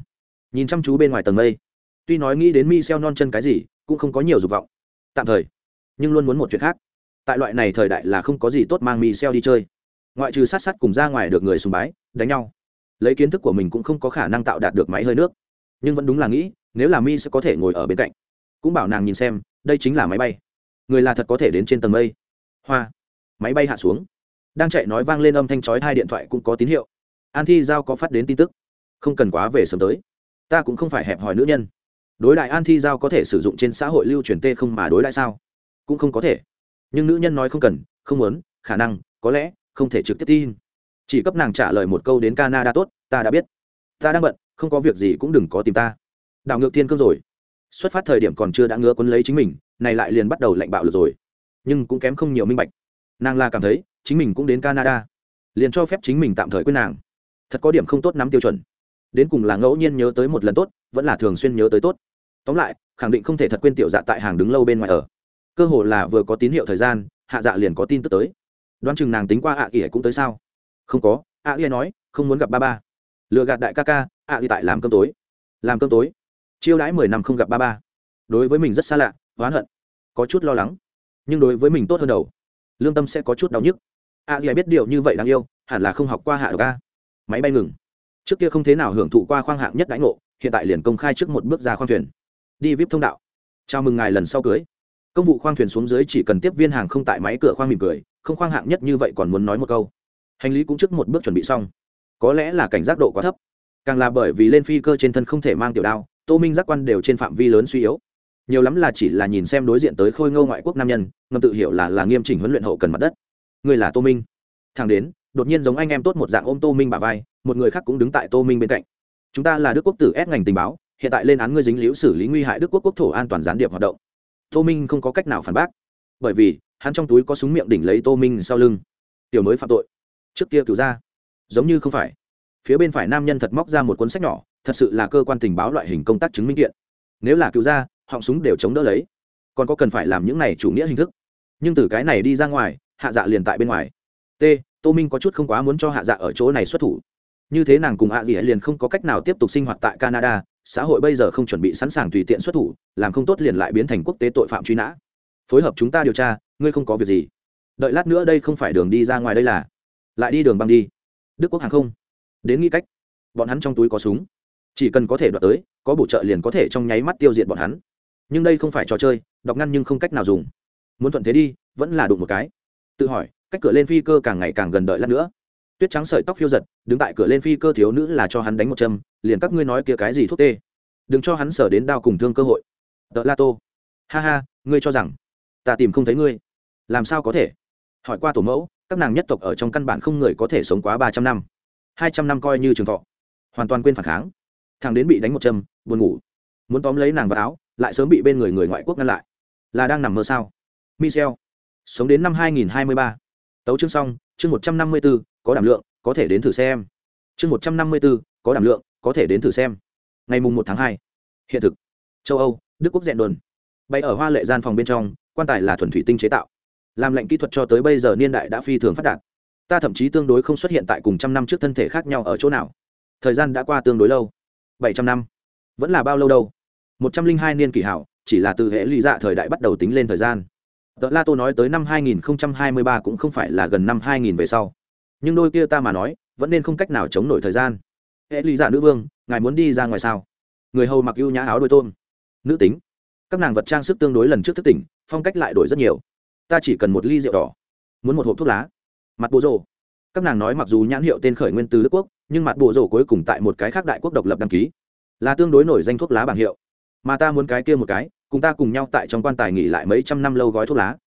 Nhìn chăm chú bên ngoài tầng mây. Tuy nói nghĩ đến mi xeo non chân cái gì, cũng không có nhiều dục vọng. Tạm thời. Nhưng luôn muốn một chuyện khác. Tại loại này thời đại là không có gì tốt mang mi xeo đi chơi. Ngoại trừ sát sát cùng ra ngoài được người sùng bái, đánh nhau. Lấy kiến thức của mình cũng không có khả năng tạo đạt được máy hơi nước. Nhưng vẫn đúng là nghĩ, nếu là mi sẽ có thể ngồi ở bên cạnh. Cũng bảo nàng nhìn xem đây chính là máy bay. Người là thật có thể đến trên tầng mây. Hoa. Máy bay hạ xuống. Đang chạy nói vang lên âm thanh chói hai điện thoại cũng có tín hiệu. An thi giao có phát đến tin tức. Không cần quá về sớm tới. Ta cũng không phải hẹp hòi nữ nhân. Đối đại an thi giao có thể sử dụng trên xã hội lưu truyền tê không mà đối lại sao? Cũng không có thể. Nhưng nữ nhân nói không cần, không muốn, khả năng, có lẽ, không thể trực tiếp tin. Chỉ cấp nàng trả lời một câu đến canada tốt, ta đã biết. Ta đang bận, không có việc gì cũng đừng có tìm ta. Đảo ngược thiên cương rồi xuất phát thời điểm còn chưa đã ngứa quấn lấy chính mình, này lại liền bắt đầu lạnh bạo rồi. Nhưng cũng kém không nhiều minh bạch. Nàng là cảm thấy, chính mình cũng đến canada. Liền cho phép chính mình tạm thời quên nàng. Thật có điểm không tốt nắm tiêu chuẩn. Đến cùng là ngẫu nhiên nhớ tới một lần tốt, vẫn là thường xuyên nhớ tới tốt. Tóm lại, khẳng định không thể thật quên tiểu dạ tại hàng đứng lâu bên ngoài ở. Cơ hồ là vừa có tín hiệu thời gian, hạ dạ liền có tin tức tới. Đoán chừng nàng tính qua ạ à ỉa cũng tới sao? Không có, ạ à ỉa nói, không muốn gặp ba ba. Lựa gạt đại ca ca, ạ ỉa tại làm cơm tối. Làm cơm tối chiêu đãi mười năm không gặp ba ba. Đối với mình rất xa lạ, oán hận, có chút lo lắng. Nhưng đối với mình tốt hơn đầu. Lương tâm sẽ có chút đau nhức. A dì biết điều như vậy đáng yêu, hẳn là không học qua hạ đ a. Máy bay ngừng. Trước kia không thế nào hưởng thụ qua khoang hạng nhất đãi ngộ, hiện tại liền công khai trước một bước ra khoang thuyền. Đi vip thông đạo. Chào mừng ngài lần sau cưới. Công vụ khoang thuyền xuống dưới chỉ cần tiếp viên hàng không tại máy cửa khoang mỉm cười, không khoang hạng nhất như vậy còn muốn nói một câu. Hành lý cũng trước một bước chuẩn bị xong. Có lẽ là cảnh giác độ quá thấp. Càng là bởi vì lên phi cơ trên thân không thể mang tiểu đao tô minh giác quan đều trên phạm vi lớn suy yếu. Nhiều lắm là chỉ là nhìn xem đối diện tới khôi ngô ngoại quốc nam nhân, ngầm tự hiểu là là nghiêm chỉnh huấn luyện hậu cần mặt đất. Người là tô minh. Thằng đến, đột nhiên giống anh em tốt một dạng ôm tô minh bà vai, một người khác cũng đứng tại tô minh bên cạnh. Chúng ta là đức quốc tử ép ngành tình báo, hiện tại lên án ngươi dính liễu xử lý nguy hại đức quốc quốc thổ an toàn gián điệp hoạt động. Tô minh không có cách nào phản bác. Bởi vì, hắn trong túi có súng miệng đỉnh lấy tô minh sau lưng. Tiểu mới phạm tội. Trước kia cứu ra. Giống như không phải. Phía bên phải nam nhân thật móc ra một cuốn sách nhỏ thật sự là cơ quan tình báo loại hình công tác chứng minh kiện. Nếu là cựu gia, họng súng đều chống đỡ lấy. Còn có cần phải làm những này chủ nghĩa hình thức. Nhưng từ cái này đi ra ngoài hạ dạ liền tại bên ngoài. T tô minh có chút không quá muốn cho hạ dạ ở chỗ này xuất thủ. Như thế nàng cùng hạ dì liền không có cách nào tiếp tục sinh hoạt tại canada xã hội bây giờ không chuẩn bị sẵn sàng tùy tiện xuất thủ làm không tốt liền lại biến thành quốc tế tội phạm truy nã. Phối hợp chúng ta điều tra ngươi không có việc gì. Đợi lát nữa đây không phải đường đi ra ngoài đây là. Lại đi đường băng đi. Đức quốc hàng không. Đến nghĩ cách. Bọn hắn trong túi có súng chỉ cần có thể đoạt tới, có bổ trợ liền có thể trong nháy mắt tiêu diệt bọn hắn. Nhưng đây không phải trò chơi, đọc ngăn nhưng không cách nào dùng. Muốn thuận thế đi, vẫn là đụng một cái. Tự hỏi, cách cửa lên phi cơ càng ngày càng gần đợi lát nữa. Tuyết trắng sợi tóc phiêu giật, đứng tại cửa lên phi cơ thiếu nữ là cho hắn đánh một châm, liền các ngươi nói kia cái gì thuốc tê. Đừng cho hắn sở đến đao cùng thương cơ hội. Đỡ la tô. Ha ha, ngươi cho rằng, ta tìm không thấy ngươi. Làm sao có thể? Hỏi qua tổ mẫu, các nàng nhất tộc ở trong căn bản không người có thể sống quá ba trăm năm. Hai trăm năm coi như trường thọ. Hoàn toàn quên phản kháng thằng đến bị đánh một châm buồn ngủ. Muốn tóm lấy nàng vào áo lại sớm bị bên người người ngoại quốc ngăn lại. Là đang nằm mơ sao? Michel. Sống đến năm 2023. tấu chương xong chương 154, có đảm lượng có thể đến thử xem. Chương 154, có đảm lượng có thể đến thử xem. Ngày mùng một tháng hai. Hiện thực. Châu âu đức quốc dẹn đồn. Bay ở hoa lệ gian phòng bên trong quan tài là thuần thủy tinh chế tạo. Làm lệnh kỹ thuật cho tới bây giờ niên đại đã phi thường phát đạt. Ta thậm chí tương đối không xuất hiện tại cùng trăm năm trước thân thể khác nhau ở chỗ nào. Thời gian đã qua tương đối lâu bảy trăm năm. Vẫn là bao lâu đâu? một trăm linh hai niên kỷ hảo, chỉ là từ hệ ly dạ thời đại bắt đầu tính lên thời gian. Tờ la tô nói tới năm hai nghìn hai mươi ba cũng không phải là gần năm hai nghìn về sau. Nhưng đôi kia ta mà nói, vẫn nên không cách nào chống nổi thời gian. Hệ ly dạ nữ vương, ngài muốn đi ra ngoài sao? Người hầu mặc ưu nhã áo đôi tôm. Nữ tính. Các nàng vật trang sức tương đối lần trước thức tỉnh, phong cách lại đổi rất nhiều. Ta chỉ cần một ly rượu đỏ. Muốn một hộp thuốc lá. Mặt bộ rồ các nàng nói mặc dù nhãn hiệu tên khởi nguyên từ đức quốc, nhưng mặt bộ rổ cuối cùng tại một cái khác đại quốc độc lập đăng ký, là tương đối nổi danh thuốc lá bảng hiệu. Mà ta muốn cái kia một cái, cùng ta cùng nhau tại trong quan tài nghỉ lại mấy trăm năm lâu gói thuốc lá.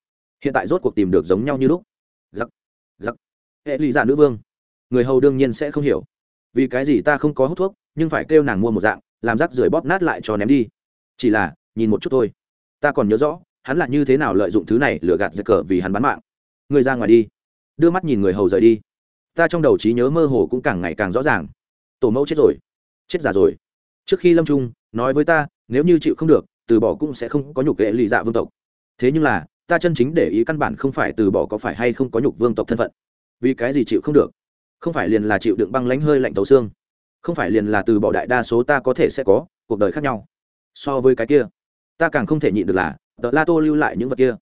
Hiện tại rốt cuộc tìm được giống nhau như lúc. Giặc giặc. Hệ lụy giả nữ vương. Người hầu đương nhiên sẽ không hiểu. Vì cái gì ta không có hút thuốc, nhưng phải kêu nàng mua một dạng, làm rác rưởi bóp nát lại cho ném đi. Chỉ là, nhìn một chút thôi. Ta còn nhớ rõ, hắn là như thế nào lợi dụng thứ này lừa gạt giặc cờ vì hắn bán mạng. Người ra ngoài đi. Đưa mắt nhìn người hầu rời đi ta trong đầu trí nhớ mơ hồ cũng càng ngày càng rõ ràng. Tổ mẫu chết rồi. Chết già rồi. Trước khi lâm trung nói với ta, nếu như chịu không được, từ bỏ cũng sẽ không có nhục kệ lì dạ vương tộc. Thế nhưng là, ta chân chính để ý căn bản không phải từ bỏ có phải hay không có nhục vương tộc thân phận. Vì cái gì chịu không được? Không phải liền là chịu đựng băng lánh hơi lạnh tấu xương. Không phải liền là từ bỏ đại đa số ta có thể sẽ có, cuộc đời khác nhau. So với cái kia, ta càng không thể nhịn được là tờ la tô lưu lại những vật kia.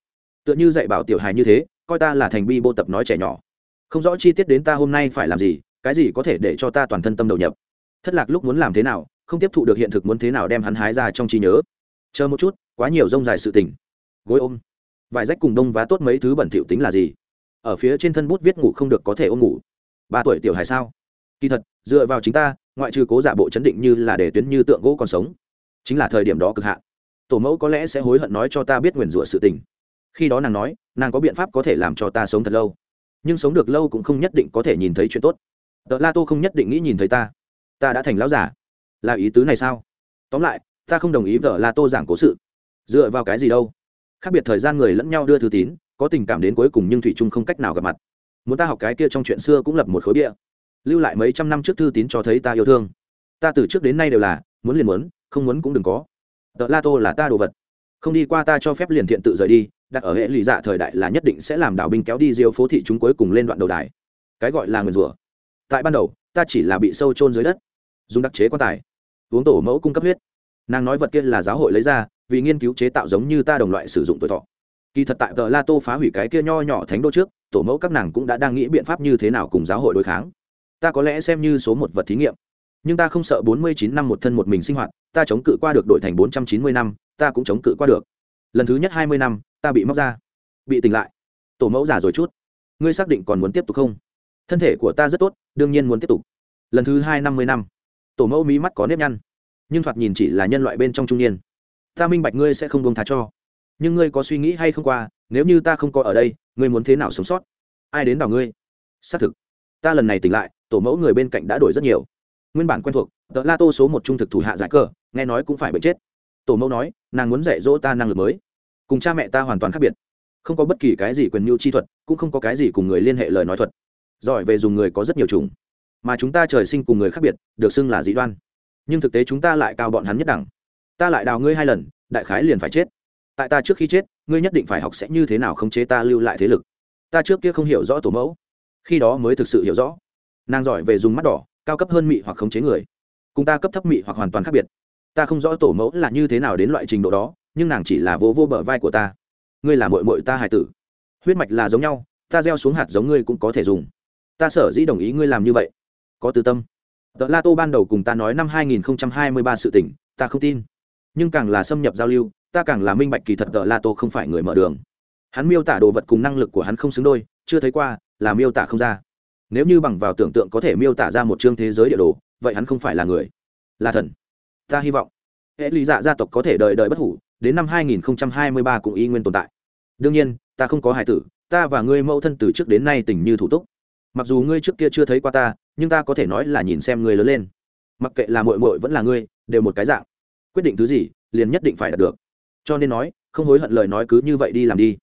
Tựa như dạy bảo tiểu hài như thế, coi ta là thành bi bô tập nói trẻ nhỏ không rõ chi tiết đến ta hôm nay phải làm gì, cái gì có thể để cho ta toàn thân tâm đầu nhập. Thất lạc lúc muốn làm thế nào, không tiếp thụ được hiện thực muốn thế nào đem hắn hái ra trong trí nhớ. Chờ một chút, quá nhiều rông dài sự tình. Gối ôm. Vải rách cùng đông vá tốt mấy thứ bẩn thỉu tính là gì? Ở phía trên thân bút viết ngủ không được có thể ôm ngủ. Ba tuổi tiểu hài sao? Kỳ thật, dựa vào chính ta, ngoại trừ cố giả bộ chấn định như là để tuyến như tượng gỗ còn sống, chính là thời điểm đó cực hạn. Tổ mẫu có lẽ sẽ hối hận nói cho ta biết nguyền rủa sự tình. Khi đó nàng nói, nàng có biện pháp có thể làm cho ta sống thật lâu nhưng sống được lâu cũng không nhất định có thể nhìn thấy chuyện tốt. Tợ la tô không nhất định nghĩ nhìn thấy ta. Ta đã thành lão giả là ý tứ này sao? Tóm lại, ta không đồng ý vợ la tô giảng cố sự. Dựa vào cái gì đâu? Khác biệt thời gian người lẫn nhau đưa thư tín, có tình cảm đến cuối cùng nhưng thủy trung không cách nào gặp mặt. Muốn ta học cái kia trong chuyện xưa cũng lập một khối bia. Lưu lại mấy trăm năm trước thư tín cho thấy ta yêu thương. Ta từ trước đến nay đều là, muốn liền muốn, không muốn cũng đừng có. Tợ la tô là ta đồ vật. Không đi qua ta cho phép liền thiện tự rời đi đặt ở hệ lụy dạ thời đại là nhất định sẽ làm đảo binh kéo đi diêu phố thị chúng cuối cùng lên đoạn đầu đài. Cái gọi là nguyền rủa. Tại ban đầu, ta chỉ là bị sâu trôn dưới đất, dùng đặc chế quan tài, uống tổ mẫu cung cấp huyết. Nàng nói vật kia là giáo hội lấy ra, vì nghiên cứu chế tạo giống như ta đồng loại sử dụng tuổi thọ. Kỳ thật tại tờ la tô phá hủy cái kia nho nhỏ thánh đô trước, tổ mẫu các nàng cũng đã đang nghĩ biện pháp như thế nào cùng giáo hội đối kháng. Ta có lẽ xem như số một vật thí nghiệm, nhưng ta không sợ bốn mươi chín năm một thân một mình sinh hoạt, ta chống cự qua được đội thành bốn trăm chín mươi năm, ta cũng chống cự qua được. Lần thứ nhất hai mươi năm ta bị móc ra. Bị tỉnh lại. Tổ mẫu già rồi chút. Ngươi xác định còn muốn tiếp tục không? Thân thể của ta rất tốt, đương nhiên muốn tiếp tục. Lần thứ hai năm mươi năm. Tổ mẫu mí mắt có nếp nhăn. Nhưng thoạt nhìn chỉ là nhân loại bên trong trung niên. Ta minh bạch ngươi sẽ không buông thá cho. Nhưng ngươi có suy nghĩ hay không qua, nếu như ta không có ở đây, ngươi muốn thế nào sống sót? Ai đến đảo ngươi? Xác thực. Ta lần này tỉnh lại, tổ mẫu người bên cạnh đã đổi rất nhiều. Nguyên bản quen thuộc, tờ la tô số một trung thực thủ hạ giải cờ, nghe nói cũng phải bệnh chết. Tổ mẫu nói, nàng muốn dạy dỗ ta năng lực mới cùng cha mẹ ta hoàn toàn khác biệt. Không có bất kỳ cái gì quyền mưu chi thuật, cũng không có cái gì cùng người liên hệ lời nói thuật. Giỏi về dùng người có rất nhiều chủng, mà chúng ta trời sinh cùng người khác biệt, được xưng là dị đoan. Nhưng thực tế chúng ta lại cao bọn hắn nhất đẳng. Ta lại đào ngươi hai lần, đại khái liền phải chết. Tại ta trước khi chết, ngươi nhất định phải học sẽ như thế nào khống chế ta lưu lại thế lực. Ta trước kia không hiểu rõ tổ mẫu, khi đó mới thực sự hiểu rõ. Nàng giỏi về dùng mắt đỏ, cao cấp hơn mị hoặc khống chế người. Cùng ta cấp thấp mị hoặc hoàn toàn khác biệt. Ta không rõ tổ mẫu là như thế nào đến loại trình độ đó nhưng nàng chỉ là vô vô bờ vai của ta. Ngươi là mội mội ta hài tử. Huyết mạch là giống nhau, ta gieo xuống hạt giống ngươi cũng có thể dùng. Ta sở dĩ đồng ý ngươi làm như vậy. Có tư tâm. Tợ la tô ban đầu cùng ta nói năm 2023 sự tỉnh ta không tin. Nhưng càng là xâm nhập giao lưu, ta càng là minh bạch kỳ thật tợ la tô không phải người mở đường. Hắn miêu tả đồ vật cùng năng lực của hắn không xứng đôi, chưa thấy qua, là miêu tả không ra. Nếu như bằng vào tưởng tượng có thể miêu tả ra một chương thế giới địa đồ, vậy hắn không phải là người. Là thần. Ta hy vọng. Hệ lý dạ gia tộc có thể đợi đợi bất hủ đến năm 2023 cũng y nguyên tồn tại. Đương nhiên, ta không có hài tử, ta và ngươi mẫu thân từ trước đến nay tình như thủ túc. Mặc dù ngươi trước kia chưa thấy qua ta, nhưng ta có thể nói là nhìn xem ngươi lớn lên. Mặc kệ là mội mội vẫn là ngươi, đều một cái dạng. Quyết định thứ gì, liền nhất định phải đạt được. Cho nên nói, không hối hận lời nói cứ như vậy đi làm đi.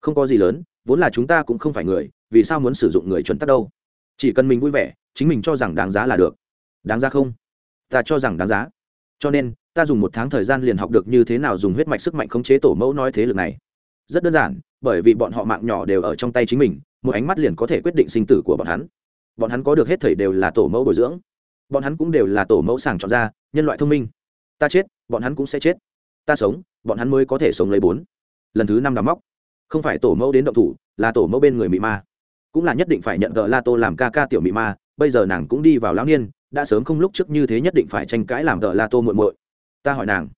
Không có gì lớn, vốn là chúng ta cũng không phải người, vì sao muốn sử dụng người chuẩn tắc đâu? Chỉ cần mình vui vẻ, chính mình cho rằng đáng giá là được. Đáng giá không? Ta cho rằng đáng giá. Cho nên ta dùng một tháng thời gian liền học được như thế nào dùng huyết mạch sức mạnh khống chế tổ mẫu nói thế lực này. Rất đơn giản, bởi vì bọn họ mạng nhỏ đều ở trong tay chính mình, một ánh mắt liền có thể quyết định sinh tử của bọn hắn. Bọn hắn có được hết thầy đều là tổ mẫu bồi dưỡng. Bọn hắn cũng đều là tổ mẫu sàng chọn ra, nhân loại thông minh. Ta chết, bọn hắn cũng sẽ chết. Ta sống, bọn hắn mới có thể sống lấy bốn. Lần thứ năm đào móc. Không phải tổ mẫu đến động thủ, là tổ mẫu bên người mị ma. Cũng là nhất định phải nhận gợ la tô làm ca ca tiểu mị ma, bây giờ nàng cũng đi vào lão niên, đã sớm không lúc trước như thế nhất định phải tranh cãi làm gợ la tô muội muội ta hỏi nàng,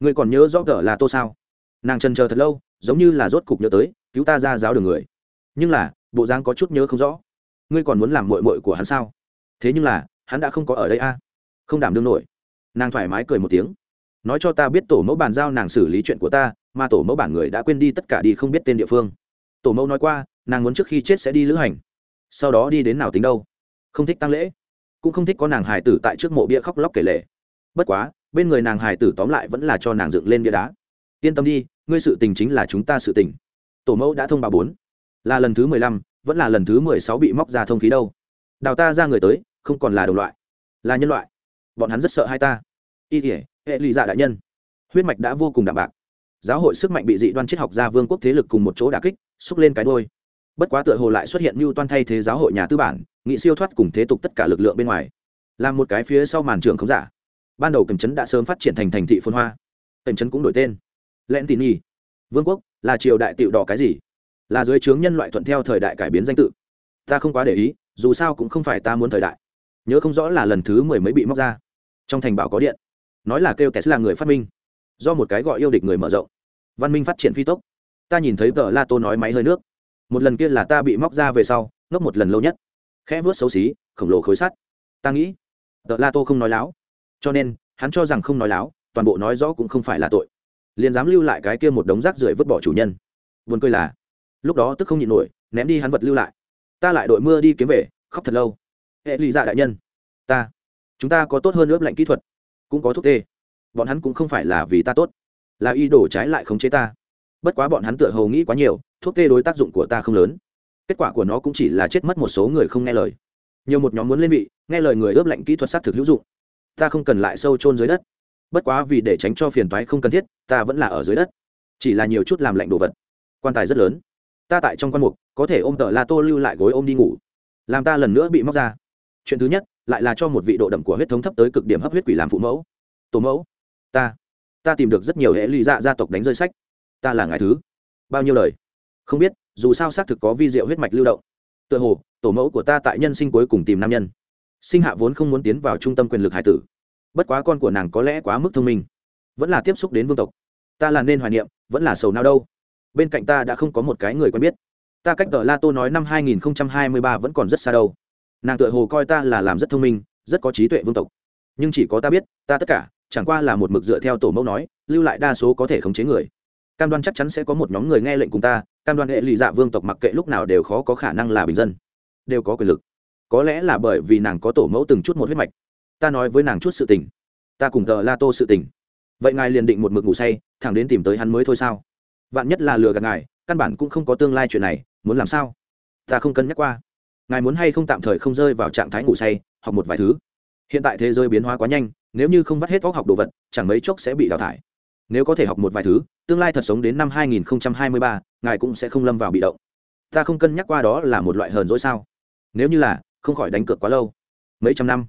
ngươi còn nhớ rõ gợ là tô sao? Nàng trần chờ thật lâu, giống như là rốt cục nhớ tới, cứu ta ra giáo đường người. Nhưng là, bộ giang có chút nhớ không rõ. Ngươi còn muốn làm muội muội của hắn sao? Thế nhưng là, hắn đã không có ở đây a. À? Không đảm đương nổi. Nàng thoải mái cười một tiếng. Nói cho ta biết tổ mẫu bàn giao nàng xử lý chuyện của ta, mà tổ mẫu bản người đã quên đi tất cả đi không biết tên địa phương. Tổ mẫu nói qua, nàng muốn trước khi chết sẽ đi lữ hành. Sau đó đi đến nào tính đâu. Không thích tăng lễ. Cũng không thích có nàng hài tử tại trước mộ bia khóc lóc kể lệ bất quá bên người nàng hài tử tóm lại vẫn là cho nàng dựng lên bia đá. Yên tâm đi, ngươi sự tình chính là chúng ta sự tình. Tổ mẫu đã thông báo bốn. Là lần thứ mười lăm, vẫn là lần thứ mười sáu bị móc ra thông khí đâu. Đào ta ra người tới, không còn là đồng loại. Là nhân loại. Bọn hắn rất sợ hai ta. Y thể hệ lụy dạ đại nhân. Huyết mạch đã vô cùng đạm bạc. Giáo hội sức mạnh bị dị đoan triết học gia vương quốc thế lực cùng một chỗ đà kích, xúc lên cái đôi. Bất quá tựa hồ lại xuất hiện mưu toan thay thế giáo hội nhà tư bản, nghị siêu thoát cùng thế tục tất cả lực lượng bên ngoài. Làm một cái phía sau màn trường không giả ban đầu cầm trấn đã sớm phát triển thành thành thị phôn hoa. Cầm trấn cũng đổi tên. Len tín nhi vương quốc là triều đại tiểu đỏ cái gì? Là dưới trướng nhân loại thuận theo thời đại cải biến danh tự. Ta không quá để ý, dù sao cũng không phải ta muốn thời đại. Nhớ không rõ là lần thứ mười mấy bị móc ra. Trong thành bảo có điện. Nói là kêu tesla người phát minh. Do một cái gọi yêu địch người mở rộng. Văn minh phát triển phi tốc. Ta nhìn thấy vợ la tô nói máy hơi nước. Một lần kia là ta bị móc ra về sau, ngốc một lần lâu nhất. Khẽ vớt xấu xí, khổng lồ khối sắt. Ta nghĩ vợ la tô không nói láo cho nên, hắn cho rằng không nói láo, toàn bộ nói rõ cũng không phải là tội. Liền dám lưu lại cái kia một đống rác rưởi vứt bỏ chủ nhân. Vườn cười là, lúc đó tức không nhịn nổi, ném đi hắn vật lưu lại. Ta lại đội mưa đi kiếm về, khóc thật lâu. Hệ lụy dạ đại nhân. Ta, chúng ta có tốt hơn ướp lạnh kỹ thuật, cũng có thuốc tê. Bọn hắn cũng không phải là vì ta tốt, là y đổ trái lại khống chế ta. Bất quá bọn hắn tựa hầu nghĩ quá nhiều, thuốc tê đối tác dụng của ta không lớn. Kết quả của nó cũng chỉ là chết mất một số người không nghe lời. Nhiều một nhóm muốn lên vị, nghe lời người ướp lạnh kỹ thuật xác thực hữu dụng ta không cần lại sâu chôn dưới đất. Bất quá vì để tránh cho phiền toái không cần thiết, ta vẫn là ở dưới đất. Chỉ là nhiều chút làm lạnh đồ vật. Quan tài rất lớn. Ta tại trong quan mục, có thể ôm tờ la tô lưu lại gối ôm đi ngủ. Làm ta lần nữa bị móc ra. Chuyện thứ nhất, lại là cho một vị độ đậm của huyết thống thấp tới cực điểm hấp huyết quỷ làm phụ mẫu. Tổ mẫu, ta ta tìm được rất nhiều hệ lụy dạ gia tộc đánh rơi sách. Ta là ngài thứ. Bao nhiêu lời? Không biết, dù sao xác thực có vi diệu huyết mạch lưu động. Tựa hồ, tổ mẫu của ta tại nhân sinh cuối cùng tìm nam nhân sinh hạ vốn không muốn tiến vào trung tâm quyền lực hải tử. Bất quá con của nàng có lẽ quá mức thông minh. Vẫn là tiếp xúc đến vương tộc. Ta là nên hoài niệm, vẫn là sầu nào đâu. Bên cạnh ta đã không có một cái người quen biết. Ta cách tờ la tô nói năm 2023 vẫn còn rất xa đâu. Nàng tựa hồ coi ta là làm rất thông minh, rất có trí tuệ vương tộc. Nhưng chỉ có ta biết, ta tất cả, chẳng qua là một mực dựa theo tổ mẫu nói, lưu lại đa số có thể khống chế người. Cam đoan chắc chắn sẽ có một nhóm người nghe lệnh cùng ta, cam đoan hệ lụy dạ vương tộc mặc kệ lúc nào đều khó có khả năng là bình dân. Đều có quyền lực có lẽ là bởi vì nàng có tổ mẫu từng chút một huyết mạch. Ta nói với nàng chút sự tình. Ta cùng tờ la tô sự tình. Vậy ngài liền định một mực ngủ say thẳng đến tìm tới hắn mới thôi sao? Vạn nhất là lừa gạt ngài căn bản cũng không có tương lai chuyện này muốn làm sao? Ta không cân nhắc qua. Ngài muốn hay không tạm thời không rơi vào trạng thái ngủ say học một vài thứ. Hiện tại thế giới biến hóa quá nhanh nếu như không vắt hết vóc học đồ vật chẳng mấy chốc sẽ bị đào thải. Nếu có thể học một vài thứ tương lai thật sống đến năm 2023, ngài cũng sẽ không lâm vào bị động. Ta không cân nhắc qua đó là một loại hờn dỗi sao? Nếu như là không khỏi đánh cược quá lâu. Mấy trăm năm?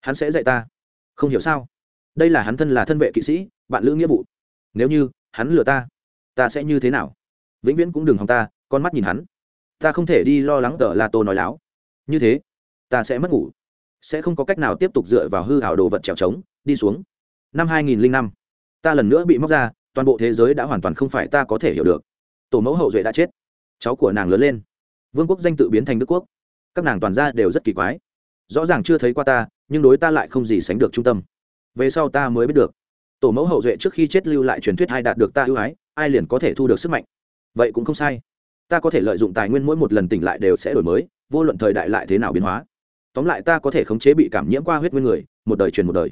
Hắn sẽ dạy ta? Không hiểu sao? Đây là hắn thân là thân vệ kỵ sĩ bạn lữ nghĩa vụ. Nếu như hắn lừa ta ta sẽ như thế nào? Vĩnh viễn cũng đừng hòng ta con mắt nhìn hắn. Ta không thể đi lo lắng tờ la tô nói láo. Như thế ta sẽ mất ngủ. Sẽ không có cách nào tiếp tục dựa vào hư hảo đồ vật trèo trống đi xuống. Năm 2005, ta lần nữa bị móc ra toàn bộ thế giới đã hoàn toàn không phải ta có thể hiểu được. Tổ mẫu hậu duệ đã chết. Cháu của nàng lớn lên. Vương quốc danh tự biến thành đức quốc các nàng toàn gia đều rất kỳ quái. Rõ ràng chưa thấy qua ta, nhưng đối ta lại không gì sánh được trung tâm. Về sau ta mới biết được. Tổ mẫu hậu duệ trước khi chết lưu lại truyền thuyết ai đạt được ta ưu ái, ai liền có thể thu được sức mạnh. Vậy cũng không sai. Ta có thể lợi dụng tài nguyên mỗi một lần tỉnh lại đều sẽ đổi mới, vô luận thời đại lại thế nào biến hóa. Tóm lại ta có thể khống chế bị cảm nhiễm qua huyết nguyên người, một đời truyền một đời.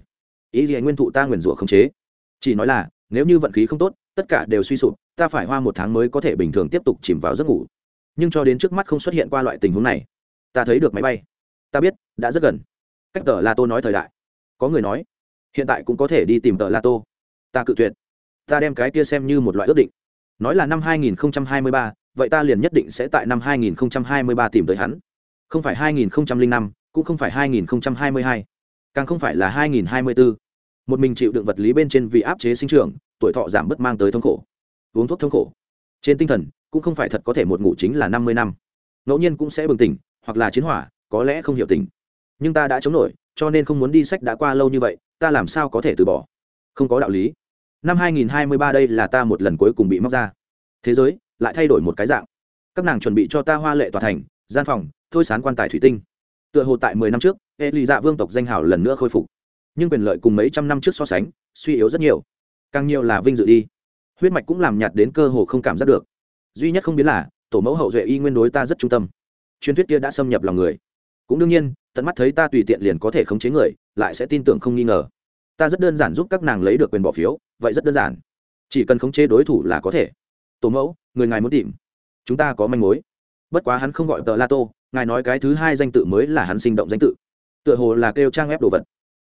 Ý gì nguyên thụ ta nguyền rủa khống chế? Chỉ nói là, nếu như vận khí không tốt, tất cả đều suy sụp, ta phải hoa một tháng mới có thể bình thường tiếp tục chìm vào giấc ngủ. Nhưng cho đến trước mắt không xuất hiện qua loại tình huống này ta thấy được máy bay. Ta biết đã rất gần. Cách tờ la tô nói thời đại. Có người nói hiện tại cũng có thể đi tìm tờ la tô. Ta cự tuyệt. Ta đem cái kia xem như một loại ước định. Nói là năm 2023, vậy ta liền nhất định sẽ tại năm 2023 tìm tới hắn. Không phải 2005, cũng không phải 2022, càng không phải là 2024. một mình chịu đựng vật lý bên trên vì áp chế sinh trưởng tuổi thọ giảm bớt mang tới thống khổ. Uống thuốc thống khổ. Trên tinh thần cũng không phải thật có thể một ngủ chính là năm mươi năm. Ngẫu nhiên cũng sẽ bừng tỉnh hoặc là chiến hỏa, có lẽ không hiểu tình. Nhưng ta đã chống nổi, cho nên không muốn đi sách đã qua lâu như vậy, ta làm sao có thể từ bỏ? Không có đạo lý. Năm 2023 đây là ta một lần cuối cùng bị móc ra. Thế giới lại thay đổi một cái dạng. Các nàng chuẩn bị cho ta hoa lệ tòa thành, gian phòng, thôi sán quan tài thủy tinh. Tựa hồ tại mười năm trước hệ lụy dạ vương tộc danh hào lần nữa khôi phục. Nhưng quyền lợi cùng mấy trăm năm trước so sánh, suy yếu rất nhiều. Càng nhiều là vinh dự đi. Huyết mạch cũng làm nhạt đến cơ hồ không cảm giác được. Duy nhất không biến là, tổ mẫu hậu duệ y nguyên đối ta rất trung tâm truyền thuyết kia đã xâm nhập lòng người. Cũng đương nhiên, tận mắt thấy ta tùy tiện liền có thể khống chế người, lại sẽ tin tưởng không nghi ngờ. Ta rất đơn giản giúp các nàng lấy được quyền bỏ phiếu, vậy rất đơn giản. Chỉ cần khống chế đối thủ là có thể. Tổ mẫu, người ngài muốn tìm. Chúng ta có manh mối. Bất quá hắn không gọi tờ la tô ngài nói cái thứ hai danh tự mới là hắn sinh động danh tự. Tựa hồ là kêu trang ép đồ vật.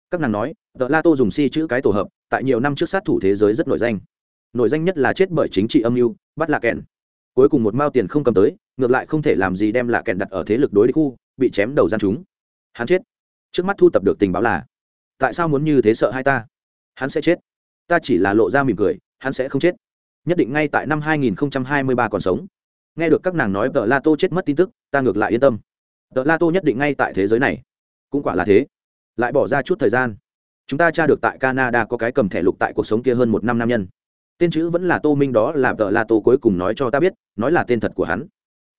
Các nàng nói, tờ la tô dùng si chữ cái tổ hợp, tại nhiều năm trước sát thủ thế giới rất nổi danh. Nổi danh nhất là chết bởi chính trị âm mưu, bắt lạc kèn. Cuối cùng một mao tiền không cầm tới ngược lại không thể làm gì đem lạ kèn đặt ở thế lực đối địch khu, bị chém đầu gian chúng. Hắn chết. Trước mắt thu tập được tình báo là, tại sao muốn như thế sợ hai ta? Hắn sẽ chết. Ta chỉ là lộ ra mỉm cười, hắn sẽ không chết. Nhất định ngay tại năm 2023 còn sống. Nghe được các nàng nói tờ la tô chết mất tin tức, ta ngược lại yên tâm. Tờ la tô nhất định ngay tại thế giới này. Cũng quả là thế. Lại bỏ ra chút thời gian. Chúng ta tra được tại canada có cái cầm thẻ lục tại cuộc sống kia hơn một năm nam nhân. Tên chữ vẫn là tô minh đó là tờ la tô cuối cùng nói cho ta biết, nói là tên thật của hắn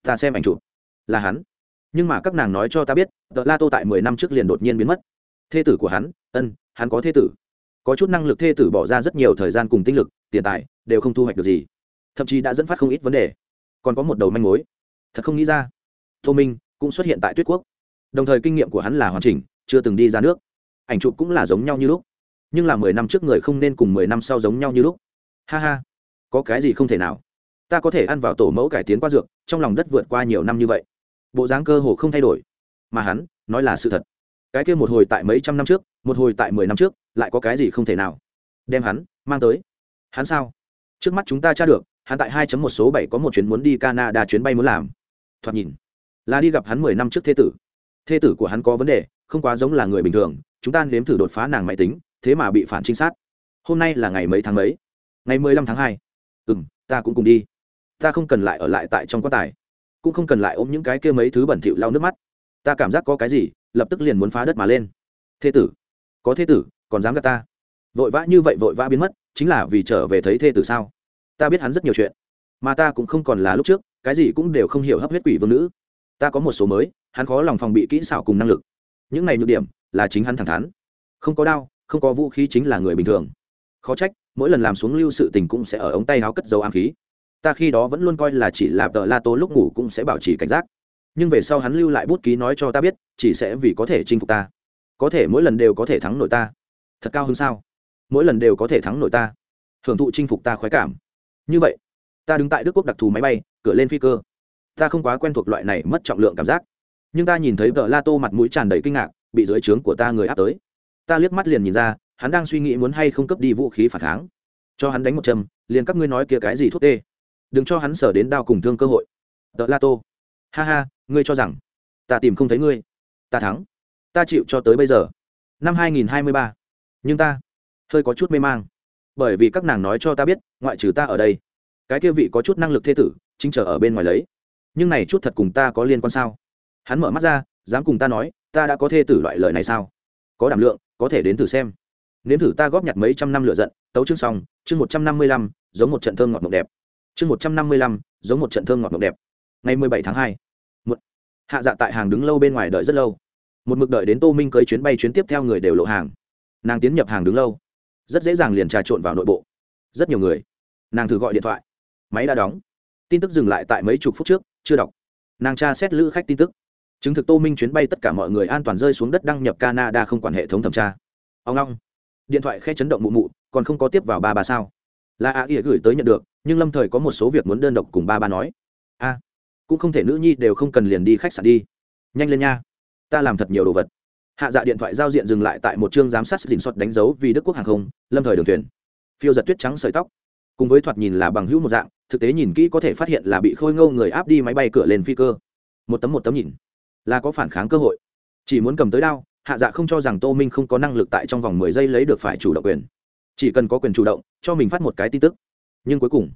ta xem ảnh chụp. Là hắn. Nhưng mà các nàng nói cho ta biết tờ la tô tại mười năm trước liền đột nhiên biến mất. Thê tử của hắn, ân, hắn có thê tử. Có chút năng lực thê tử bỏ ra rất nhiều thời gian cùng tinh lực, tiền tài, đều không thu hoạch được gì. Thậm chí đã dẫn phát không ít vấn đề. Còn có một đầu manh mối. Thật không nghĩ ra. Tô minh cũng xuất hiện tại tuyết quốc. Đồng thời kinh nghiệm của hắn là hoàn chỉnh, chưa từng đi ra nước. Ảnh chụp cũng là giống nhau như lúc. Nhưng là mười năm trước người không nên cùng mười năm sau giống nhau như lúc. Ha ha. Có cái gì không thể nào? Ta có thể ăn vào tổ mẫu cải tiến qua dược, trong lòng đất vượt qua nhiều năm như vậy. Bộ dáng cơ hồ không thay đổi. Mà hắn, nói là sự thật. Cái kia một hồi tại mấy trăm năm trước, một hồi tại mười năm trước, lại có cái gì không thể nào. Đem hắn, mang tới. Hắn sao? Trước mắt chúng ta tra được, hắn tại hai một số bảy có một chuyến muốn đi canada chuyến bay muốn làm. Thoạt nhìn, là đi gặp hắn mười năm trước thế tử. Thê tử của hắn có vấn đề, không quá giống là người bình thường, chúng ta nếm thử đột phá nàng máy tính, thế mà bị phản trinh sát. Hôm nay là ngày mấy tháng mấy? Ngày mười lăm tháng hai. Ừ m ta cũng cùng đi ta không cần lại ở lại tại trong quan tài, cũng không cần lại ôm những cái kia mấy thứ bẩn thỉu lau nước mắt. Ta cảm giác có cái gì, lập tức liền muốn phá đất mà lên. Thê tử, có thê tử, còn dám gạt ta? Vội vã như vậy vội vã biến mất, chính là vì trở về thấy thê tử sao? Ta biết hắn rất nhiều chuyện, mà ta cũng không còn là lúc trước, cái gì cũng đều không hiểu hấp huyết quỷ vương nữ. Ta có một số mới, hắn khó lòng phòng bị kỹ xảo cùng năng lực. Những này nhược điểm, là chính hắn thẳng thắn. Không có đao, không có vũ khí chính là người bình thường. Khó trách, mỗi lần làm xuống lưu sự tình cũng sẽ ở ống tay áo cất dấu ám khí ta khi đó vẫn luôn coi là chỉ là tờ la tô lúc ngủ cũng sẽ bảo trì cảnh giác. Nhưng về sau hắn lưu lại bút ký nói cho ta biết, chỉ sẽ vì có thể chinh phục ta. Có thể mỗi lần đều có thể thắng nổi ta. Thật cao hơn sao? Mỗi lần đều có thể thắng nổi ta. Hưởng thụ chinh phục ta khoái cảm. Như vậy, ta đứng tại đức quốc đặc thù máy bay, cửa lên phi cơ. Ta không quá quen thuộc loại này mất trọng lượng cảm giác. Nhưng ta nhìn thấy vợ la tô mặt mũi tràn đầy kinh ngạc, bị dưới trướng của ta người áp tới. Ta liếc mắt liền nhìn ra, hắn đang suy nghĩ muốn hay không cấp đi vũ khí phản kháng. Cho hắn đánh một châm, liền các ngươi nói kia cái gì thuốc tê đừng cho hắn sở đến đao cùng thương cơ hội. Tợ la tô, ha ha, ngươi cho rằng ta tìm không thấy ngươi, ta thắng, ta chịu cho tới bây giờ. Năm 2023. nhưng ta hơi có chút mê mang, bởi vì các nàng nói cho ta biết, ngoại trừ ta ở đây, cái kia vị có chút năng lực thê tử chính trở ở bên ngoài lấy. Nhưng này chút thật cùng ta có liên quan sao? Hắn mở mắt ra, dám cùng ta nói, ta đã có thê tử loại lời này sao? Có đảm lượng, có thể đến thử xem. Nếm thử ta góp nhặt mấy trăm năm lựa giận, tấu chương xong, chương một trăm năm mươi lăm, giống một trận thơm ngọt mộng đẹp chương một trăm năm mươi lăm, giống một trận thơm ngọt ngọt đẹp. Ngày mười bảy tháng hai. Một hạ dạ tại hàng đứng lâu bên ngoài đợi rất lâu. Một mực đợi đến tô minh cưới chuyến bay chuyến tiếp theo người đều lộ hàng. Nàng tiến nhập hàng đứng lâu. Rất dễ dàng liền trà trộn vào nội bộ. Rất nhiều người. Nàng thử gọi điện thoại. Máy đã đóng. Tin tức dừng lại tại mấy chục phút trước, chưa đọc. Nàng tra xét lữ khách tin tức. Chứng thực tô minh chuyến bay tất cả mọi người an toàn rơi xuống đất đăng nhập canada không quản hệ thống thẩm tra. Ông long điện thoại khe chấn động mụ mụ, còn không có tiếp vào ba bà sao. Là a ỉa gửi tới nhận được nhưng lâm thời có một số việc muốn đơn độc cùng ba ba nói. A, cũng không thể nữ nhi đều không cần liền đi khách sạn đi. Nhanh lên nha, ta làm thật nhiều đồ vật. Hạ dạ điện thoại giao diện dừng lại tại một chương giám sát dình xuất đánh dấu vì đức quốc hàng không, lâm thời đường thuyền. Phiêu giật tuyết trắng sợi tóc. Cùng với thoạt nhìn là bằng hữu một dạng, thực tế nhìn kỹ có thể phát hiện là bị khôi ngâu người áp đi máy bay cửa lên phi cơ. Một tấm một tấm nhìn, là có phản kháng cơ hội. Chỉ muốn cầm tới đao, hạ dạ không cho rằng tô minh không có năng lực tại trong vòng mười giây lấy được phải chủ động quyền. Chỉ cần có quyền chủ động, cho mình phát một cái tin tức nhưng cuối cùng,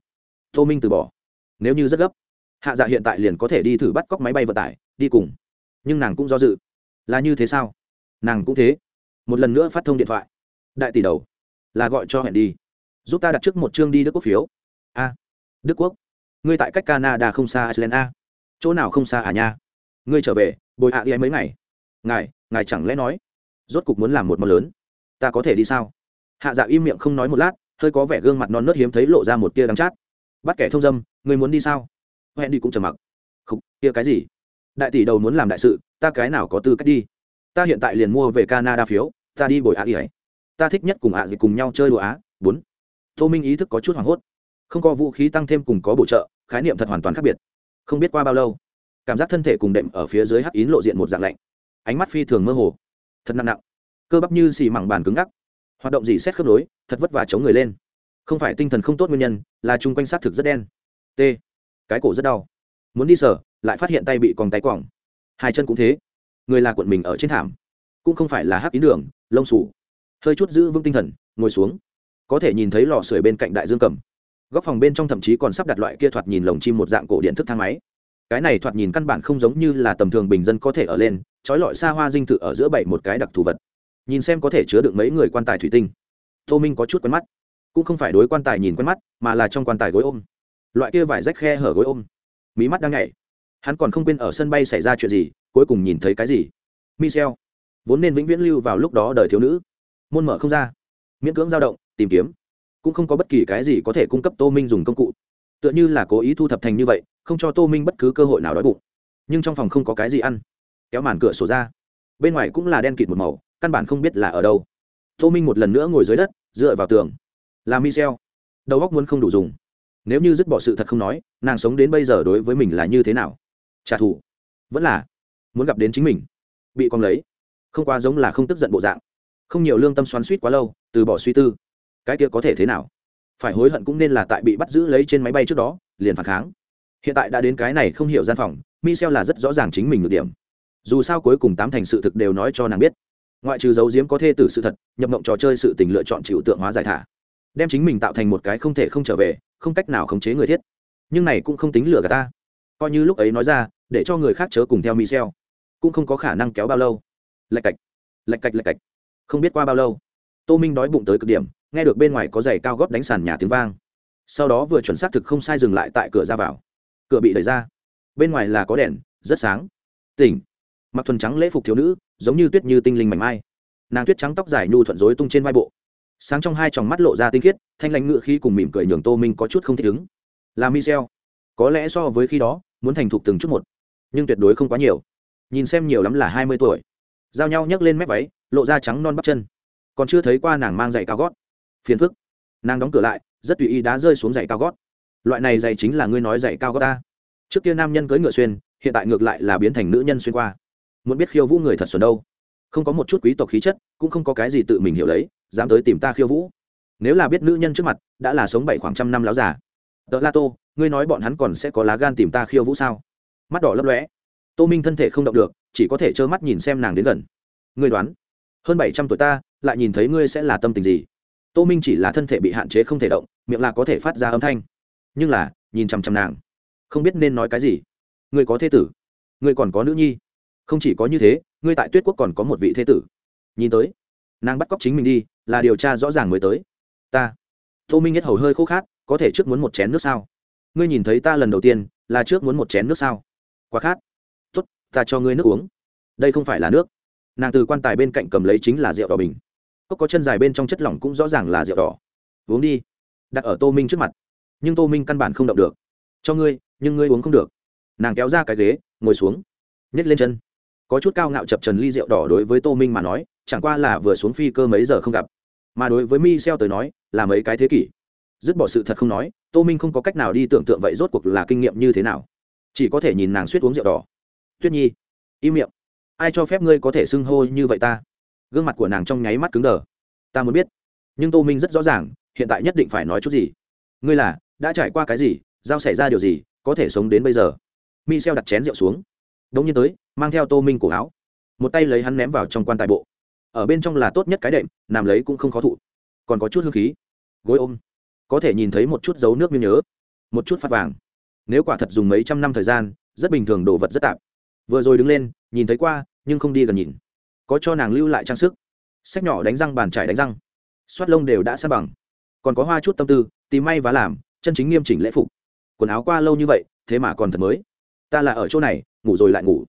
tô minh từ bỏ. Nếu như rất gấp, hạ dạ hiện tại liền có thể đi thử bắt cóc máy bay vận tải, đi cùng. Nhưng nàng cũng do dự. Là như thế sao? Nàng cũng thế. Một lần nữa phát thông điện thoại. Đại tỷ đầu, là gọi cho hẹn đi. Giúp ta đặt trước một chương đi đức quốc phiếu. A. Đức quốc. Ngươi tại cách canada không xa iceland a. Chỗ nào không xa à nha? Ngươi trở về, bồi hạ à mấy ngày. Ngài ngài chẳng lẽ nói, rốt cục muốn làm một món lớn? Ta có thể đi sao? Hạ dạ im miệng không nói một lát hơi có vẻ gương mặt non nớt hiếm thấy lộ ra một tia đắng chát. Bắt kẻ thông dâm ngươi muốn đi sao? Hẹn đi cũng trầm mặc. Không kia cái gì? Đại tỷ đầu muốn làm đại sự, ta cái nào có tư cách đi? Ta hiện tại liền mua về canada phiếu, ta đi bồi ạ à ấy. Ta thích nhất cùng ạ à gì cùng nhau chơi đùa á. Bốn. Tô minh ý thức có chút hoảng hốt. Không có vũ khí tăng thêm cùng có bổ trợ, khái niệm thật hoàn toàn khác biệt. Không biết qua bao lâu, cảm giác thân thể cùng đệm ở phía dưới hắc ín lộ diện một dạng lạnh. Ánh mắt phi thường mơ hồ. Thật nặng nặng. Cơ bắp như xì mẳng bàn cứng ngắc hoạt động gì xét khớp nối, thật vất vả chống người lên. Không phải tinh thần không tốt nguyên nhân, là chung quanh xác thực rất đen. T. Cái cổ rất đau. Muốn đi sở, lại phát hiện tay bị còng tay quỏng hai chân cũng thế. Người là cuộn mình ở trên thảm. Cũng không phải là hắc ý đường, lông sủ hơi chút giữ vững tinh thần, ngồi xuống. Có thể nhìn thấy lò sưởi bên cạnh đại dương cầm. Góc phòng bên trong thậm chí còn sắp đặt loại kia thoạt nhìn lồng chim một dạng cổ điện thức thang máy. Cái này thoạt nhìn căn bản không giống như là tầm thường bình dân có thể ở lên, trói lọi xa hoa dinh thự ở giữa bảy một cái đặc thù vật nhìn xem có thể chứa được mấy người quan tài thủy tinh. Tô minh có chút quen mắt. Cũng không phải đối quan tài nhìn quen mắt, mà là trong quan tài gối ôm. Loại kia vải rách khe hở gối ôm. Mí mắt đang nhảy. Hắn còn không quên ở sân bay xảy ra chuyện gì, cuối cùng nhìn thấy cái gì? Michel. Vốn nên vĩnh viễn lưu vào lúc đó đời thiếu nữ. Môn mở không ra. Miễn cưỡng dao động, tìm kiếm. Cũng không có bất kỳ cái gì có thể cung cấp tô minh dùng công cụ. Tựa như là cố ý thu thập thành như vậy, không cho tô minh bất cứ cơ hội nào đói bụng. Nhưng trong phòng không có cái gì ăn. Kéo màn cửa sổ ra bên ngoài cũng là đen kịt một màu, căn bản không biết là ở đâu. Tô minh một lần nữa ngồi dưới đất, dựa vào tường. Là michel. Đầu góc muốn không đủ dùng. Nếu như dứt bỏ sự thật không nói, nàng sống đến bây giờ đối với mình là như thế nào? Trả thù. Vẫn là muốn gặp đến chính mình. Bị con lấy. Không quá giống là không tức giận bộ dạng. Không nhiều lương tâm xoắn suýt quá lâu, từ bỏ suy tư. Cái kia có thể thế nào? Phải hối hận cũng nên là tại bị bắt giữ lấy trên máy bay trước đó, liền phản kháng. Hiện tại đã đến cái này không hiểu gian phòng, michel là rất rõ ràng chính mình được điểm dù sao cuối cùng tám thành sự thực đều nói cho nàng biết. Ngoại trừ dấu diếm có thê tử sự thật, nhập mộng trò chơi sự tình lựa chọn chịu tượng hóa giải thả. Đem chính mình tạo thành một cái không thể không trở về, không cách nào khống chế người thiết. Nhưng này cũng không tính lừa cả ta. Coi như lúc ấy nói ra, để cho người khác chớ cùng theo michel cũng không có khả năng kéo bao lâu. Lạch cạch lạch cạch lạch cạch. Không biết qua bao lâu, tô minh đói bụng tới cực điểm, nghe được bên ngoài có giày cao góp đánh sàn nhà tiếng vang. Sau đó vừa chuẩn xác thực không sai dừng lại tại cửa ra vào. Cửa bị đẩy ra. Bên ngoài là có đèn, rất sáng. Tỉnh mặc thuần trắng lễ phục thiếu nữ, giống như tuyết như tinh linh mảnh mai. Nàng tuyết trắng tóc dài nhu thuận rối tung trên vai bộ. Sáng trong hai tròng mắt lộ ra tinh khiết, thanh lãnh ngự khi cùng mỉm cười nhường tô minh có chút không thích ứng. Là michel. Có lẽ so với khi đó, muốn thành thục từng chút một, nhưng tuyệt đối không quá nhiều. Nhìn xem nhiều lắm là hai mươi tuổi. Giao nhau nhấc lên mép váy, lộ ra trắng non bắp chân. Còn chưa thấy qua nàng mang giày cao gót. Phiền phức. Nàng đóng cửa lại, rất tùy ý đá rơi xuống giày cao gót. Loại này giày chính là ngươi nói giày cao gót ta. Trước kia nam nhân cưới ngựa xuyên, hiện tại ngược lại là biến thành nữ nhân xuyên qua muốn biết khiêu vũ người thật xuẩn đâu. Không có một chút quý tộc khí chất, cũng không có cái gì tự mình hiểu lấy, dám tới tìm ta khiêu vũ. Nếu là biết nữ nhân trước mặt, đã là sống bảy khoảng trăm năm láo già. Tờ la tô, ngươi nói bọn hắn còn sẽ có lá gan tìm ta khiêu vũ sao? Mắt đỏ lấp lóe. Tô minh thân thể không động được, chỉ có thể trơ mắt nhìn xem nàng đến gần. Ngươi đoán, hơn bảy trăm tuổi ta, lại nhìn thấy ngươi sẽ là tâm tình gì? Tô minh chỉ là thân thể bị hạn chế không thể động, miệng là có thể phát ra âm thanh. Nhưng là, nhìn chằm chằm nàng, không biết nên nói cái gì. Ngươi có thế tử, ngươi còn có nữ nhi không chỉ có như thế, ngươi tại tuyết quốc còn có một vị thế tử. Nhìn tới, nàng bắt cóc chính mình đi, là điều tra rõ ràng mới tới. Ta, tô minh nhất hầu hơi khô khát, có thể trước muốn một chén nước sao? Ngươi nhìn thấy ta lần đầu tiên, là trước muốn một chén nước sao? Quá khát. Tốt, ta cho ngươi nước uống. Đây không phải là nước. Nàng từ quan tài bên cạnh cầm lấy chính là rượu đỏ bình. Cốc có chân dài bên trong chất lỏng cũng rõ ràng là rượu đỏ. Uống đi. Đặt ở tô minh trước mặt. Nhưng tô minh căn bản không động được. Cho ngươi, nhưng ngươi uống không được. Nàng kéo ra cái ghế, ngồi xuống. Nhét lên chân có chút cao ngạo chập trần ly rượu đỏ đối với tô minh mà nói, chẳng qua là vừa xuống phi cơ mấy giờ không gặp. Mà đối với mi xeo tới nói, là mấy cái thế kỷ. Dứt bỏ sự thật không nói, tô minh không có cách nào đi tưởng tượng vậy rốt cuộc là kinh nghiệm như thế nào. Chỉ có thể nhìn nàng suýt uống rượu đỏ. Tuyết nhi, im miệng. Ai cho phép ngươi có thể xưng hô như vậy ta? Gương mặt của nàng trong nháy mắt cứng đờ. Ta muốn biết. Nhưng tô minh rất rõ ràng, hiện tại nhất định phải nói chút gì. Ngươi là, đã trải qua cái gì, giao xảy ra điều gì, có thể sống đến bây giờ? Mi xeo đặt chén rượu xuống đống nhiên tới, mang theo tô minh cổ áo. Một tay lấy hắn ném vào trong quan tài bộ. Ở bên trong là tốt nhất cái đệm, nằm lấy cũng không khó thụ. Còn có chút hương khí. Gối ôm. Có thể nhìn thấy một chút dấu nước miếng nhớ. Một chút phát vàng. Nếu quả thật dùng mấy trăm năm thời gian, rất bình thường đồ vật rất tạp. Vừa rồi đứng lên, nhìn thấy qua, nhưng không đi gần nhìn. Có cho nàng lưu lại trang sức. Sách nhỏ đánh răng bàn trải đánh răng. Xoát lông đều đã sa bằng. Còn có hoa chút tâm tư, tìm may và làm, chân chính nghiêm chỉnh lễ phục. Quần áo qua lâu như vậy, thế mà còn thật mới. Ta là ở chỗ này ngủ rồi lại ngủ.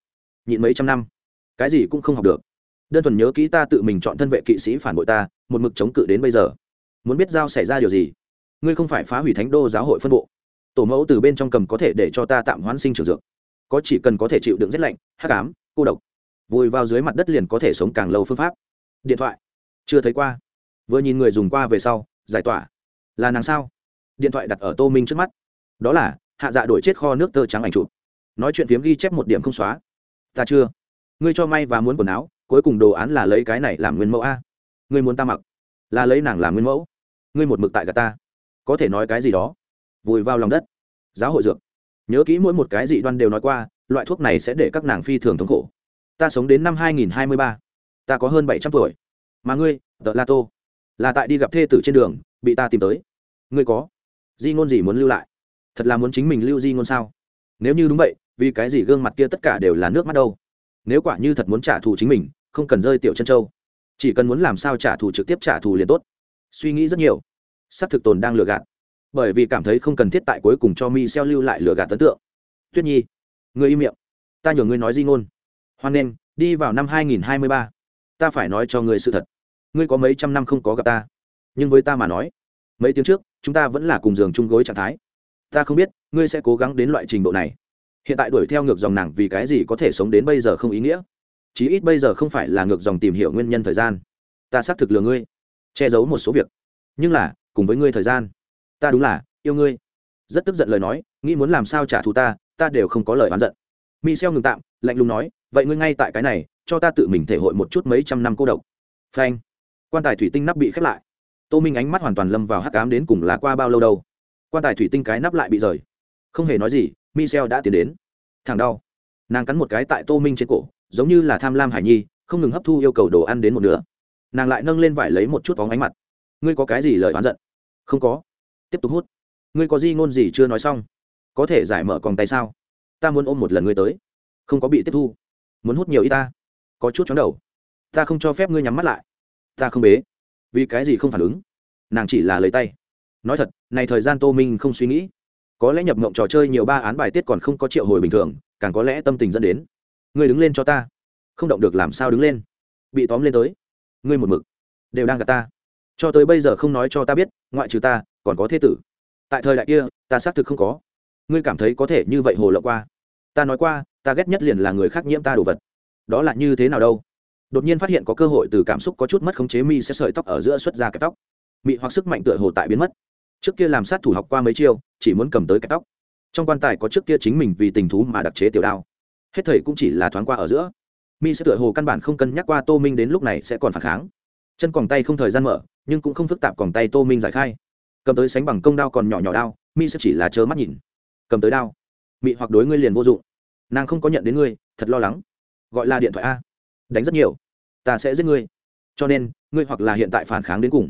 Nhịn mấy trăm năm, cái gì cũng không học được. Đơn thuần nhớ kỹ ta tự mình chọn thân vệ kỵ sĩ phản bội ta, một mực chống cự đến bây giờ. Muốn biết giao xảy ra điều gì? Ngươi không phải phá hủy thánh đô giáo hội phân bộ. Tổ mẫu từ bên trong cầm có thể để cho ta tạm hoãn sinh trường dược. Có chỉ cần có thể chịu đựng rét lạnh, hắc ám, cô độc. Vùi vào dưới mặt đất liền có thể sống càng lâu phương pháp. Điện thoại. Chưa thấy qua. Vừa nhìn người dùng qua về sau, giải tỏa. Là nàng sao? Điện thoại đặt ở tô minh trước mắt. Đó là, hạ dạ đổi chết kho nước tơ trắng ảnh chụp nói chuyện phiếm ghi chép một điểm không xóa. Ta chưa. Ngươi cho may và muốn quần áo, cuối cùng đồ án là lấy cái này làm nguyên mẫu a. Ngươi muốn ta mặc, là lấy nàng làm nguyên mẫu. Ngươi một mực tại gà ta. Có thể nói cái gì đó? Vùi vào lòng đất. Giáo hội dược. Nhớ kỹ mỗi một cái dị đoan đều nói qua, loại thuốc này sẽ để các nàng phi thường thống khổ. Ta sống đến năm 2023. ta có hơn 700 tuổi. Mà ngươi, tợ la tô, là tại đi gặp thê tử trên đường, bị ta tìm tới. Ngươi có di ngôn gì muốn lưu lại? Thật là muốn chính mình lưu di ngôn sao? Nếu như đúng vậy vì cái gì gương mặt kia tất cả đều là nước mắt đâu? Nếu quả như thật muốn trả thù chính mình, không cần rơi tiểu chân châu. Chỉ cần muốn làm sao trả thù trực tiếp trả thù liền tốt. Suy nghĩ rất nhiều. S ắ c thực tồn đang lừa gạt. Bởi vì cảm thấy không cần thiết tại cuối cùng cho mi xeo lưu lại lừa gạt ấn tượng. Tuyết nhi, người im miệng. Ta nhờ ngươi nói di ngôn. Hoan nghênh, đi vào năm hai nghìn hai mươi ba. Ta phải nói cho ngươi sự thật. Ngươi có mấy trăm năm không có gặp ta. Nhưng với ta mà nói, mấy tiếng trước, chúng ta vẫn là cùng giường chung gối trạng thái. Ta không biết, ngươi sẽ cố gắng đến loại trình độ này hiện tại đuổi theo ngược dòng nàng vì cái gì có thể sống đến bây giờ không ý nghĩa? Chí ít bây giờ không phải là ngược dòng tìm hiểu nguyên nhân thời gian. Ta xác thực lừa ngươi, che giấu một số việc. Nhưng là, cùng với ngươi thời gian, ta đúng là yêu ngươi. Rất tức giận lời nói, nghĩ muốn làm sao trả thù ta ta đều không có lời oán giận. Michel ngừng tạm, lạnh lùng nói, vậy ngươi ngay tại cái này, cho ta tự mình thể hội một chút mấy trăm năm cô độc. Phanh. Quan tài thủy tinh nắp bị khép lại. Tô minh ánh mắt hoàn toàn lâm vào hắc ám đến cùng là qua bao lâu đâu. Quan tài thủy tinh cái nắp lại bị rời. Không hề nói gì michel đã tiến đến. Thằng đau. Nàng cắn một cái tại tô minh trên cổ, giống như là tham lam hải nhi, không ngừng hấp thu yêu cầu đồ ăn đến một nửa. Nàng lại nâng lên vải lấy một chút vóng ánh mặt. Ngươi có cái gì lời oán giận? Không có. Tiếp tục hút. Ngươi có gì ngôn gì chưa nói xong? Có thể giải mở còn tay sao? Ta muốn ôm một lần ngươi tới. Không có bị tiếp thu. Muốn hút nhiều y ta? Có chút chóng đầu. Ta không cho phép ngươi nhắm mắt lại. Ta không bế. Vì cái gì không phản ứng? Nàng chỉ là lấy tay. Nói thật, này thời gian tô minh không suy nghĩ có lẽ nhập mộng trò chơi nhiều ba án bài tiết còn không có triệu hồi bình thường, càng có lẽ tâm tình dẫn đến. Người đứng lên cho ta. Không động được làm sao đứng lên. Bị tóm lên tới. Ngươi một mực. Đều đang gặp ta. Cho tới bây giờ không nói cho ta biết, ngoại trừ ta, còn có thế tử. Tại thời đại kia, ta xác thực không có. Ngươi cảm thấy có thể như vậy hồ lộ qua. Ta nói qua, ta ghét nhất liền là người khác nhiễm ta đồ vật. Đó là như thế nào đâu? Đột nhiên phát hiện có cơ hội từ cảm xúc có chút mất khống chế mi sẽ sợi tóc ở giữa xuất ra kẹp tóc. Mị hoặc sức mạnh tựa hồ tại biến mất trước kia làm sát thủ học qua mấy chiêu, chỉ muốn cầm tới cắt tóc. Trong quan tài có trước kia chính mình vì tình thú mà đặc chế tiểu đao. Hết thầy cũng chỉ là thoáng qua ở giữa. Mi sẽ tựa hồ căn bản không cân nhắc qua tô minh đến lúc này sẽ còn phản kháng. Chân còn tay không thời gian mở, nhưng cũng không phức tạp còn tay tô minh giải khai. Cầm tới sánh bằng công đao còn nhỏ nhỏ đao, mi sẽ chỉ là chớ mắt nhìn. Cầm tới đao. Mị hoặc đối ngươi liền vô dụng. Nàng không có nhận đến ngươi, thật lo lắng. Gọi là điện thoại a. Đánh rất nhiều. Ta sẽ giết ngươi. Cho nên, ngươi hoặc là hiện tại phản kháng đến cùng.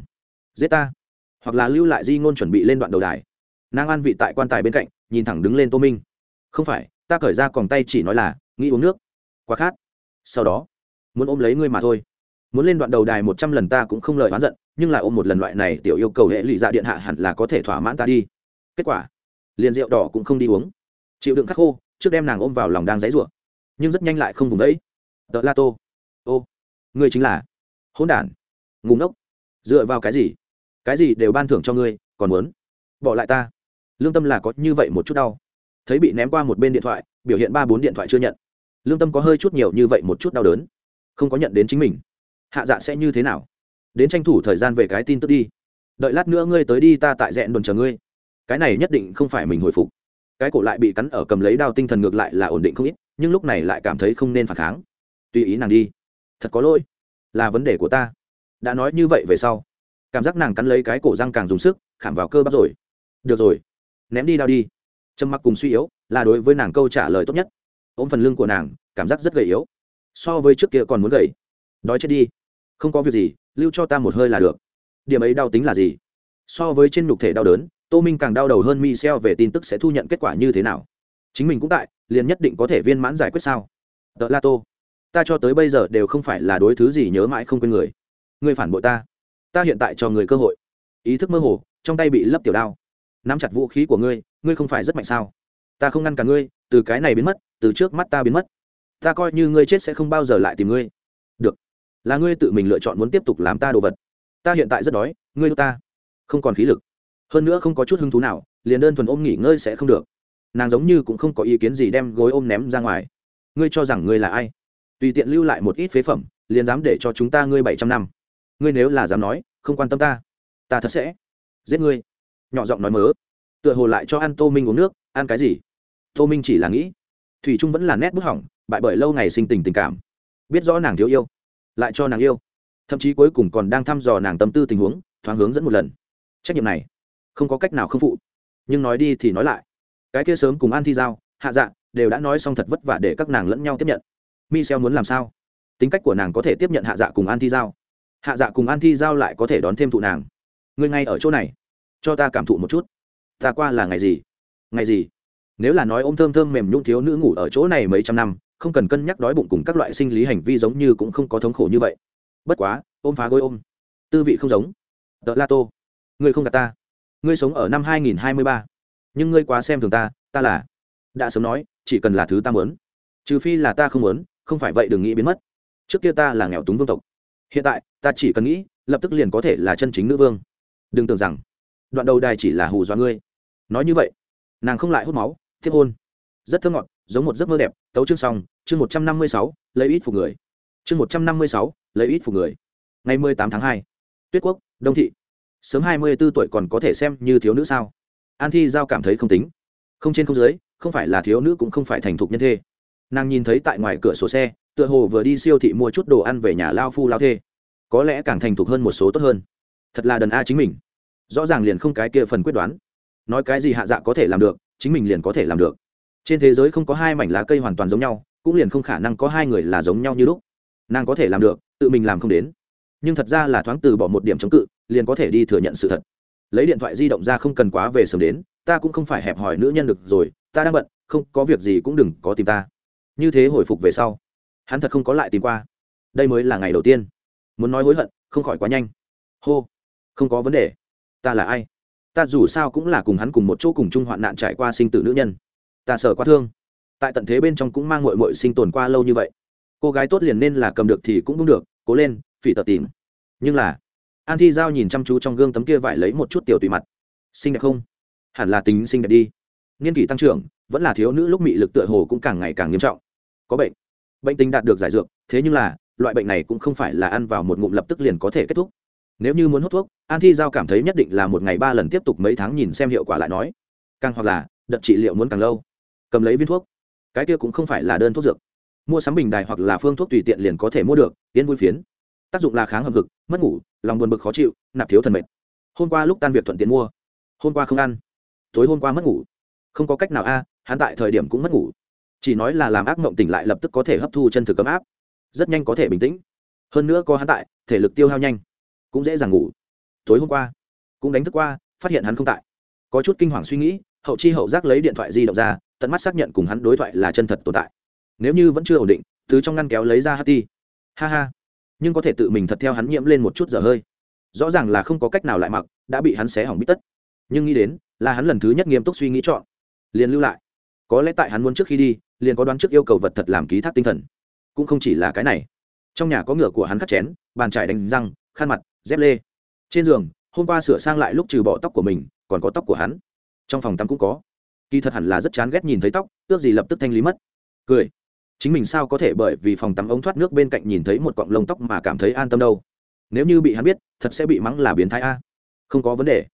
Giết ta hoặc là lưu lại di ngôn chuẩn bị lên đoạn đầu đài. Nàng an vị tại quan tài bên cạnh, nhìn thẳng đứng lên tô minh. Không phải, ta cởi ra còng tay chỉ nói là, nghĩ uống nước. Quá khát. Sau đó, muốn ôm lấy ngươi mà thôi. Muốn lên đoạn đầu đài một trăm lần ta cũng không lời oán giận, nhưng lại ôm một lần loại này tiểu yêu cầu hệ lụy dạ điện hạ hẳn là có thể thỏa mãn ta đi. Kết quả, liền rượu đỏ cũng không đi uống. Chịu đựng khắc khô, trước đem nàng ôm vào lòng đang dãy rủa nhưng rất nhanh lại không vùng đấy tợ la tô. Ô, ngươi chính là, hỗn đản. Ngùng ngốc. Dựa vào cái gì? Cái gì đều ban thưởng cho ngươi, còn muốn bỏ lại ta? Lương tâm là có như vậy một chút đau. Thấy bị ném qua một bên điện thoại, biểu hiện ba bốn điện thoại chưa nhận. Lương tâm có hơi chút nhiều như vậy một chút đau đớn. Không có nhận đến chính mình. Hạ dạ sẽ như thế nào? Đến tranh thủ thời gian về cái tin tức đi. Đợi lát nữa ngươi tới đi ta tại rẽn đồn chờ ngươi. Cái này nhất định không phải mình hồi phục. Cái cổ lại bị cắn ở cầm lấy đao tinh thần ngược lại là ổn định không ít, nhưng lúc này lại cảm thấy không nên phản kháng. Tùy ý nàng đi. Thật có lỗi. Là vấn đề của ta. Đã nói như vậy về sau cảm giác nàng cắn lấy cái cổ răng càng dùng sức, khảm vào cơ bắp rồi. Được rồi, ném đi đau đi. Trầm mặc cùng suy yếu là đối với nàng câu trả lời tốt nhất. Ôm phần lưng của nàng, cảm giác rất gầy yếu. So với trước kia còn muốn gầy. Đói chết đi, không có việc gì, lưu cho ta một hơi là được. Điểm ấy đau tính là gì? So với trên nhục thể đau đớn, tô minh càng đau đầu hơn mi xeo về tin tức sẽ thu nhận kết quả như thế nào. Chính mình cũng tại, liền nhất định có thể viên mãn giải quyết sao? Tợ la tô ta cho tới bây giờ đều không phải là đối thứ gì nhớ mãi không quên người. Ngươi phản bội ta ta hiện tại cho người cơ hội. Ý thức mơ hồ, trong tay bị lấp tiểu đao. Nắm chặt vũ khí của ngươi ngươi không phải rất mạnh sao? Ta không ngăn cả ngươi, từ cái này biến mất, từ trước mắt ta biến mất. Ta coi như ngươi chết sẽ không bao giờ lại tìm ngươi. Được. Là ngươi tự mình lựa chọn muốn tiếp tục làm ta đồ vật. Ta hiện tại rất đói, ngươi đ ta. Không còn khí lực. Hơn nữa không có chút hứng thú nào, liền đơn thuần ôm nghỉ ngơi sẽ không được. Nàng giống như cũng không có ý kiến gì đem gối ôm ném ra ngoài. Ngươi cho rằng ngươi là ai? Tùy tiện lưu lại một ít phế phẩm, liền dám để cho chúng ta ngươi bảy trăm năm ngươi nếu là dám nói, không quan tâm ta ta thật sẽ giết ngươi. Nhỏ giọng nói mớ, tựa hồ lại cho ăn tô minh uống nước, ăn cái gì? Tô minh chỉ là nghĩ, thủy trung vẫn là nét bức hỏng, bại bởi lâu ngày sinh tình tình cảm. Biết rõ nàng thiếu yêu, lại cho nàng yêu, thậm chí cuối cùng còn đang thăm dò nàng tâm tư tình huống, thoáng hướng dẫn một lần. Trách nhiệm này, không có cách nào không phụ. Nhưng nói đi thì nói lại. Cái kia sớm cùng an thi giao, hạ dạ đều đã nói xong thật vất vả để các nàng lẫn nhau tiếp nhận. Michel muốn làm sao? Tính cách của nàng có thể tiếp nhận hạ dạ cùng an thi giao? Hạ dạ cùng an thi giao lại có thể đón thêm thụ nàng. Ngươi ngay ở chỗ này, cho ta cảm thụ một chút. Ta qua là ngày gì? Ngày gì? Nếu là nói ôm thơm thơm mềm nhung thiếu nữ ngủ ở chỗ này mấy trăm năm, không cần cân nhắc đói bụng cùng các loại sinh lý hành vi giống như cũng không có thống khổ như vậy. Bất quá, ôm phá gối ôm. Tư vị không giống. Tợ la tô, ngươi không gạt ta. Ngươi sống ở năm 2023. nhưng ngươi quá xem thường ta ta là đã sớm nói, chỉ cần là thứ ta muốn. Trừ phi là ta không muốn, không phải vậy đừng nghĩ biến mất. Trước kia ta là nghèo túng vương tộc hiện tại, ta chỉ cần nghĩ, lập tức liền có thể là chân chính nữ vương. Đừng tưởng rằng, đoạn đầu đài chỉ là hù dọa ngươi. Nói như vậy, nàng không lại hút máu tiếp hôn. Rất thơ ngọt, giống một giấc mơ đẹp, tấu chương xong, chương một trăm năm mươi sáu, lấy ít phục người. Chương một trăm năm mươi sáu, lấy ít phục người. Ngày mười tám tháng hai, tuyết quốc, đông thị. Sớm hai mươi b ố tuổi còn có thể xem như thiếu nữ sao? An thi giao cảm thấy không tính. Không trên không dưới, không phải là thiếu nữ cũng không phải thành thục nhân thê. Nàng nhìn thấy tại ngoài cửa sổ xe tựa hồ vừa đi siêu thị mua chút đồ ăn về nhà lao phu lao thê. Có lẽ càng thành thục hơn một số tốt hơn. Thật là đần a chính mình. Rõ ràng liền không cái kia phần quyết đoán. Nói cái gì hạ dạ có thể làm được, chính mình liền có thể làm được. Trên thế giới không có hai mảnh lá cây hoàn toàn giống nhau, cũng liền không khả năng có hai người là giống nhau như lúc. Nàng có thể làm được, tự mình làm không đến. Nhưng thật ra là thoáng từ bỏ một điểm chống cự, liền có thể đi thừa nhận sự thật. Lấy điện thoại di động ra không cần quá về sớm đến, ta cũng không phải hẹp hỏi nữ nhân được rồi, ta đang bận, không có việc gì cũng đừng có tìm ta. Như thế hồi phục về sau hắn thật không có lại tìm qua. Đây mới là ngày đầu tiên. Muốn nói hối hận, không khỏi quá nhanh. Hô, không có vấn đề. Ta là ai? Ta dù sao cũng là cùng hắn cùng một chỗ cùng chung hoạn nạn trải qua sinh tử nữ nhân. Ta sợ quá thương. Tại tận thế bên trong cũng mang mội mội sinh tồn qua lâu như vậy. Cô gái tốt liền nên là cầm được thì cũng đúng được, cố lên, phỉ tật tìm. Nhưng là, an thi giao nhìn chăm chú trong gương tấm kia vải lấy một chút tiểu tùy mặt. Xinh đẹp không? Hẳn là tính xinh đẹp đi. Niên kỷ tăng trưởng, vẫn là thiếu nữ lúc mị lực tựa hồ cũng càng ngày càng nghiêm trọng. Có bệnh bệnh tình đạt được giải dược, thế nhưng là, loại bệnh này cũng không phải là ăn vào một ngụm lập tức liền có thể kết thúc. Nếu như muốn hút thuốc, an thi giao cảm thấy nhất định là một ngày ba lần tiếp tục mấy tháng nhìn xem hiệu quả lại nói. Càng hoặc là, đợt trị liệu muốn càng lâu. Cầm lấy viên thuốc. Cái kia cũng không phải là đơn thuốc dược. Mua sắm bình đài hoặc là phương thuốc tùy tiện liền có thể mua được, yên vui phiến. Tác dụng là kháng hợp hực, mất ngủ, lòng buồn bực khó chịu, nạp thiếu thần mệt. Hôm qua lúc tan việc thuận tiện mua. Hôm qua không ăn. Tối hôm qua mất ngủ. Không có cách nào a, hắn tại thời điểm cũng mất ngủ chỉ nói là làm ác mộng tỉnh lại lập tức có thể hấp thu chân thực ấm áp, rất nhanh có thể bình tĩnh. Hơn nữa có hắn tại, thể lực tiêu hao nhanh, cũng dễ dàng ngủ. Tối hôm qua, cũng đánh thức qua, phát hiện hắn không tại. Có chút kinh hoàng suy nghĩ, hậu chi hậu giác lấy điện thoại di động ra, tận mắt xác nhận cùng hắn đối thoại là chân thật tồn tại. Nếu như vẫn chưa ổn định, từ trong ngăn kéo lấy ra hát ti. Ha ha. Nhưng có thể tự mình thật theo hắn nhiễm lên một chút dở hơi. Rõ ràng là không có cách nào lại mặc, đã bị hắn xé hỏng bít tất. Nhưng nghĩ đến, là hắn lần thứ nhất nghiêm túc suy nghĩ chọn, liền lưu lại. Có lẽ tại hắn muốn trước khi đi liền có đoán trước yêu cầu vật thật làm ký thác tinh thần. Cũng không chỉ là cái này. Trong nhà có ngựa của hắn cắt chén, bàn trải đánh răng, khăn mặt, dép lê. Trên giường, hôm qua sửa sang lại lúc trừ bỏ tóc của mình, còn có tóc của hắn. Trong phòng tắm cũng có. Kỳ thật hẳn là rất chán ghét nhìn thấy tóc, ước gì lập tức thanh lý mất. Cười. Chính mình sao có thể bởi vì phòng tắm ống thoát nước bên cạnh nhìn thấy một cọng lông tóc mà cảm thấy an tâm đâu. Nếu như bị hắn biết, thật sẽ bị mắng là biến thái a. Không có vấn đề.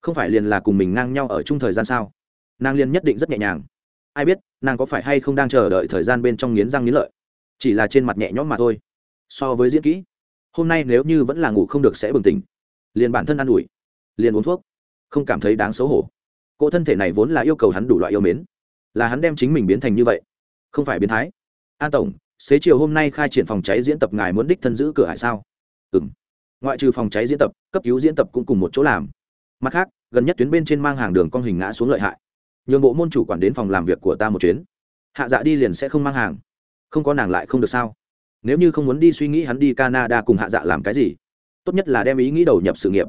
Không phải liền là cùng mình ngang nhau ở chung thời gian sao? Nàng liền nhất định rất nhẹ nhàng ai biết, nàng có phải hay không đang chờ đợi thời gian bên trong nghiến răng nghiến lợi. Chỉ là trên mặt nhẹ nhõm mà thôi. So với diễn kỹ, hôm nay nếu như vẫn là ngủ không được sẽ bừng tỉnh. Liền bản thân ă n ủi, liền uống thuốc. Không cảm thấy đáng xấu hổ. Cỗ thân thể này vốn là yêu cầu hắn đủ loại yêu mến. Là hắn đem chính mình biến thành như vậy. Không phải biến thái. An tổng, xế chiều hôm nay khai triển phòng cháy diễn tập ngài muốn đích thân giữ cửa hải sao? Ừ m ngoại trừ phòng cháy diễn tập, cấp cứu diễn tập cũng cùng một chỗ làm. Mặt khác, gần nhất tuyến bên trên mang hàng đường con hình ngã xuống lợi hại nhường bộ môn chủ quản đến phòng làm việc của ta một chuyến. Hạ dạ đi liền sẽ không mang hàng. Không có nàng lại không được sao? Nếu như không muốn đi suy nghĩ hắn đi canada cùng hạ dạ làm cái gì, tốt nhất là đem ý nghĩ đầu nhập sự nghiệp.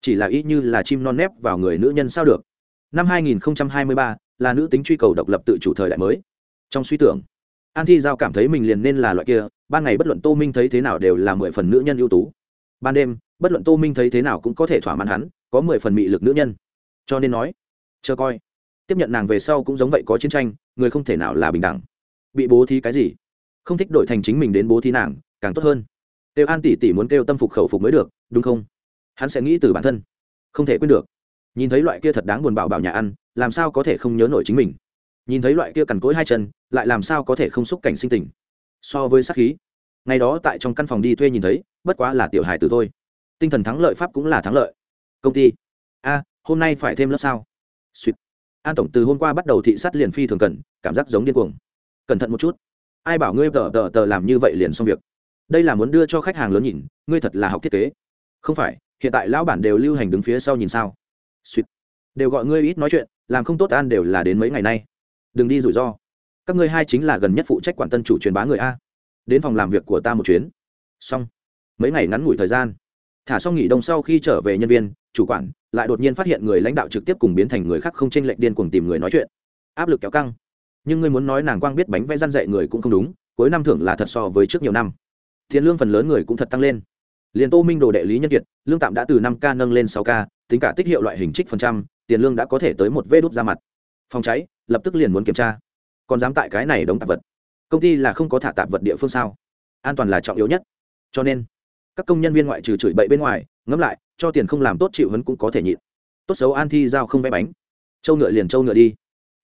Chỉ là ý như là chim non nép vào người nữ nhân sao được? Năm 2023 là nữ tính truy cầu độc lập tự chủ thời đại mới. Trong suy tưởng, an thi giao cảm thấy mình liền nên là loại kia, ban ngày bất luận tô minh thấy thế nào đều là mười phần nữ nhân ưu tú. Ban đêm, bất luận tô minh thấy thế nào cũng có thể thỏa mãn hắn, có mười phần mị lực nữ nhân. Cho nên nói, chờ coi tiếp nhận nàng về sau cũng giống vậy có chiến tranh, người không thể nào là bình đẳng. Bị bố thí cái gì? Không thích đổi thành chính mình đến bố thí nàng, càng tốt hơn. Kêu an tỷ tỷ muốn kêu tâm phục khẩu phục mới được, đúng không? Hắn sẽ nghĩ từ bản thân. Không thể quên được. Nhìn thấy loại kia thật đáng buồn bạo bảo nhà ăn, làm sao có thể không nhớ nổi chính mình? Nhìn thấy loại kia cằn cối hai chân, lại làm sao có thể không xúc cảnh sinh tình? So với sát khí. Ngày đó tại trong căn phòng đi thuê nhìn thấy, bất quá là tiểu hài từ thôi. Tinh thần thắng lợi pháp cũng là thắng lợi. Công ty. A, hôm nay phải thêm lớp sao? Suýt an tổng từ hôm qua bắt đầu thị sát liền phi thường cần cảm giác giống điên cuồng. Cẩn thận một chút. Ai bảo ngươi tờ tờ tờ làm như vậy liền xong việc. Đây là muốn đưa cho khách hàng lớn nhìn, ngươi thật là học thiết kế. Không phải, hiện tại lão bản đều lưu hành đứng phía sau nhìn sao. Suýt đều gọi ngươi ít nói chuyện, làm không tốt an đều là đến mấy ngày nay. Đừng đi rủi ro. Các ngươi hai chính là gần nhất phụ trách quản tân chủ truyền bá người a. Đến phòng làm việc của ta một chuyến. Xong. Mấy ngày ngắn ngủi thời gian. Thả xong nghỉ đông sau khi trở về nhân viên chủ quản, lại đột nhiên phát hiện người lãnh đạo trực tiếp cùng biến thành người khác không tranh lệch điên cuồng tìm người nói chuyện. Áp lực kéo căng. Nhưng ngươi muốn nói nàng quang biết bánh vẽ răn dạy người cũng không đúng, cuối năm thưởng là thật so với trước nhiều năm. Tiền lương phần lớn người cũng thật tăng lên. Liền tô minh đồ đệ lý nhân kiệt, lương tạm đã từ năm k nâng lên sáu k tính cả tích hiệu loại hình trích phần trăm, tiền lương đã có thể tới một vê đốt ra mặt. Phòng cháy, lập tức liền muốn kiểm tra. Còn dám tại cái này đóng tạp vật. Công ty là không có thả tạp vật địa phương sao? An toàn là trọng yếu nhất. Cho nên, các công nhân viên ngoại trừ chửi bậy bên ngoài ngẫm lại, cho tiền không làm tốt chịu hấn cũng có thể nhịn. Tốt xấu an thi giao không vẽ bánh. Châu ngựa liền châu ngựa đi.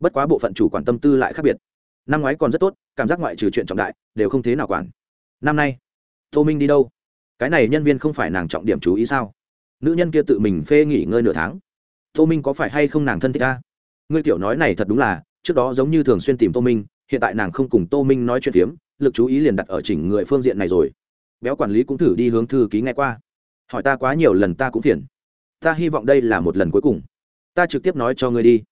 Bất quá bộ phận chủ quản tâm tư lại khác biệt. Năm ngoái còn rất tốt, cảm giác ngoại trừ chuyện trọng đại, đều không thế nào quản. Năm nay, tô minh đi đâu? Cái này nhân viên không phải nàng trọng điểm chú ý sao? Nữ nhân kia tự mình phê nghỉ ngơi nửa tháng. Tô minh có phải hay không nàng thân thích ta? Ngươi tiểu nói này thật đúng là, trước đó giống như thường xuyên tìm tô minh, hiện tại nàng không cùng tô minh nói chuyện phiếm, lực chú ý liền đặt ở chỉnh người phương diện này rồi. Béo quản lý cũng thử đi hướng thư ký nghe qua hỏi ta quá nhiều lần ta cũng phiền. Ta hy vọng đây là một lần cuối cùng. Ta trực tiếp nói cho ngươi đi.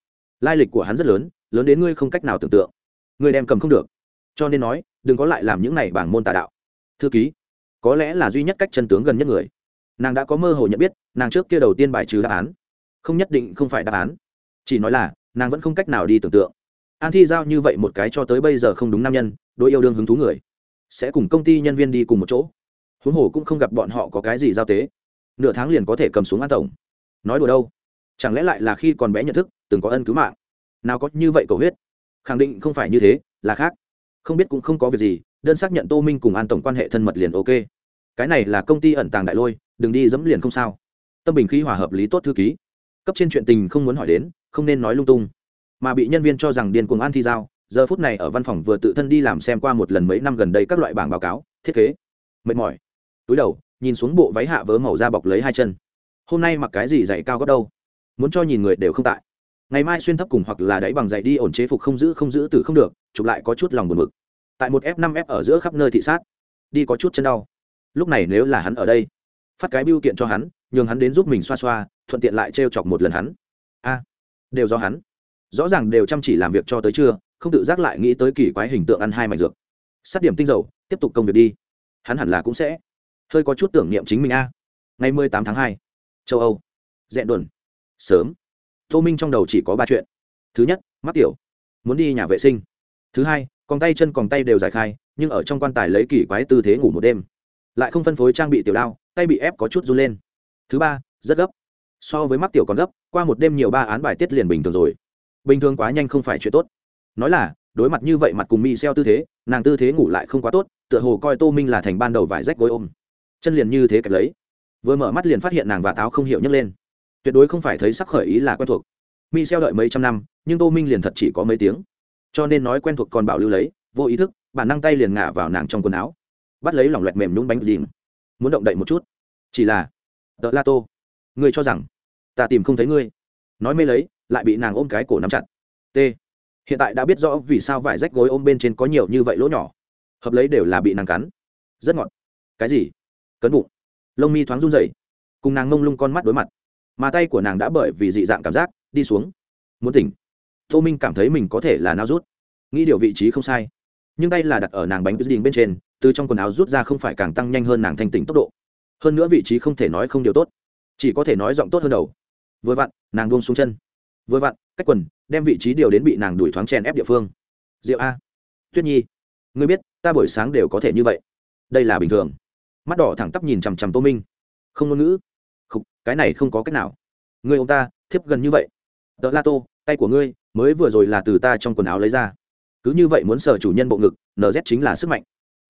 Lai lịch của hắn rất lớn lớn đến ngươi không cách nào tưởng tượng. Ngươi đem cầm không được. Cho nên nói, đừng có lại làm những này bảng môn tà đạo. Thư ký, có lẽ là duy nhất cách chân tướng gần nhất người. Nàng đã có mơ hồ nhận biết, nàng trước kia đầu tiên bài trừ đáp án. Không nhất định không phải đáp án. Chỉ nói là, nàng vẫn không cách nào đi tưởng tượng. An thi giao như vậy một cái cho tới bây giờ không đúng nam nhân đôi yêu đương hứng thú người. Sẽ cùng công ty nhân viên đi cùng một chỗ huống hồ cũng không gặp bọn họ có cái gì giao tế. Nửa tháng liền có thể cầm xuống an tổng. Nói đùa đâu? Chẳng lẽ lại là khi còn bé nhận thức, từng có ân cứu mạng? Nào có như vậy cầu huyết? Khẳng định không phải như thế, là khác. Không biết cũng không có việc gì, đơn xác nhận tô minh cùng an tổng quan hệ thân mật liền ok. Cái này là công ty ẩn tàng đại lôi, đừng đi dẫm liền không sao. Tâm bình khí hòa hợp lý tốt thư ký. Cấp trên chuyện tình không muốn hỏi đến, không nên nói lung tung. Mà bị nhân viên cho rằng điên cuồng an thi giao, giờ phút này ở văn phòng vừa tự thân đi làm xem qua một lần mấy năm gần đây các loại bảng báo cáo, thiết kế. Mệt mỏi túi đầu, nhìn xuống bộ váy hạ vớ màu da bọc lấy hai chân. Hôm nay mặc cái gì dày cao gấp đâu? Muốn cho nhìn người đều không tại. Ngày mai xuyên thấp cùng hoặc là đáy bằng giày đi ổn chế phục không giữ không giữ từ không được, chụp lại có chút lòng buồn bực. Tại một f năm f ở giữa khắp nơi thị sát, đi có chút chân đau. Lúc này nếu là hắn ở đây, phát cái biêu kiện cho hắn, nhường hắn đến giúp mình xoa xoa, thuận tiện lại t chọc một lần hắn. A, đều do hắn. Rõ ràng đều chăm chỉ làm việc cho tới trưa, không tự giác lại nghĩ tới kỳ quái hình tượng ăn hai mảnh dược. Sát điểm tinh dầu, tiếp tục công việc đi. Hắn hẳn là cũng sẽ hơi có chút tưởng niệm chính mình a. Ngày mười tám tháng hai, châu âu. Dẹn đồn. Sớm. Tô minh trong đầu chỉ có ba chuyện. Thứ nhất mắc tiểu. Muốn đi nhà vệ sinh. Thứ hai, còn tay chân còn tay đều giải khai, nhưng ở trong quan tài lấy kỳ quái tư thế ngủ một đêm. Lại không phân phối trang bị tiểu đao, tay bị ép có chút run lên. Thứ ba, rất gấp. So với mắc tiểu còn gấp, qua một đêm nhiều ba án bài tiết liền bình thường rồi. Bình thường quá nhanh không phải chuyện tốt. Nói là, đối mặt như vậy mặt cùng mi xeo tư thế, nàng tư thế ngủ lại không quá tốt, tựa hồ coi tô minh là thành ban đầu vải rách gối ôm chân liền như thế kẹp lấy. Vừa mở mắt liền phát hiện nàng và táo không hiểu nhấc lên. Tuyệt đối không phải thấy sắc khởi ý là quen thuộc. Mi xeo đợi mấy trăm năm, nhưng tô minh liền thật chỉ có mấy tiếng. Cho nên nói quen thuộc còn bảo lưu lấy, vô ý thức, bản năng tay liền ngả vào nàng trong quần áo. Bắt lấy lỏng loẹt mềm nhún bánh đìm muốn động đậy một chút. Chỉ là tợ la tô, ngươi cho rằng, ta tìm không thấy ngươi. Nói mê lấy, lại bị nàng ôm cái cổ nắm chặt. T, hiện tại đã biết rõ vì sao vải rách gối ôm bên trên có nhiều như vậy lỗ nhỏ. Hợp lấy đều là bị nàng cắn. Rất ngọt. Cái gì? Cấn bụng lông mi thoáng run rẩy, cùng nàng mông lung con mắt đối mặt. Mà tay của nàng đã bởi vì dị dạng cảm giác đi xuống. Muốn tỉnh. Tô minh cảm thấy mình có thể là nao rút. Nghĩ điều vị trí không sai. Nhưng tay là đặt ở nàng bánh đình bên trên, từ trong quần áo rút ra không phải càng tăng nhanh hơn nàng thanh tỉnh tốc độ. Hơn nữa vị trí không thể nói không điều tốt. Chỉ có thể nói giọng tốt hơn đầu. Vừa vặn, nàng buông xuống chân. Vừa vặn, cách quần, đem vị trí điều đến bị nàng đuổi thoáng chèn ép địa phương. Diệu a. Tuyết nhi, ngươi biết, ta buổi sáng đều có thể như vậy. Đây là bình thường mắt đỏ thẳng tắp nhìn chằm chằm tô minh. Không ngôn ngữ. Khục, cái này không có cách nào. Ngươi ông ta thiếp gần như vậy. Tớ la tô tay của ngươi mới vừa rồi là từ ta trong quần áo lấy ra. Cứ như vậy muốn sở chủ nhân bộ ngực nz chính là sức mạnh.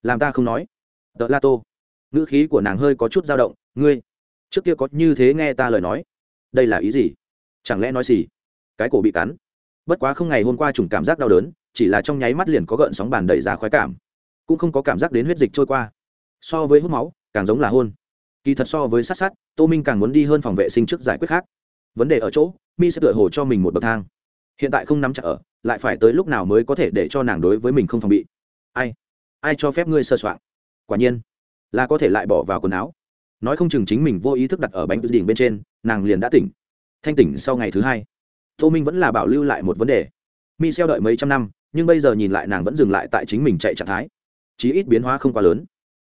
Làm ta không nói. Tớ la tô. Ngữ khí của nàng hơi có chút dao động. Ngươi trước kia có như thế nghe ta lời nói. Đây là ý gì? Chẳng lẽ nói gì? Cái cổ bị cắn. Bất quá không ngày hôm qua trùng cảm giác đau đớn chỉ là trong nháy mắt liền có gợn sóng bàn đẩy ra khoái cảm. Cũng không có cảm giác đến huyết dịch trôi qua so với hút máu, càng giống là hôn. Kỳ thật so với sát sát, tô minh càng muốn đi hơn phòng vệ sinh trước giải quyết khác. Vấn đề ở chỗ, mi sẽ tựa hồ cho mình một bậc thang. Hiện tại không nắm chặt ở, lại phải tới lúc nào mới có thể để cho nàng đối với mình không phòng bị. Ai? Ai cho phép ngươi sơ soạn? Quả nhiên, là có thể lại bỏ vào quần áo. Nói không chừng chính mình vô ý thức đặt ở bánh đỉnh bên trên, nàng liền đã tỉnh. Thanh tỉnh sau ngày thứ hai, tô minh vẫn là bảo lưu lại một vấn đề. Mi xeo đợi mấy trăm năm, nhưng bây giờ nhìn lại nàng vẫn dừng lại tại chính mình chạy trạng thái. Chí ít biến hóa không quá lớn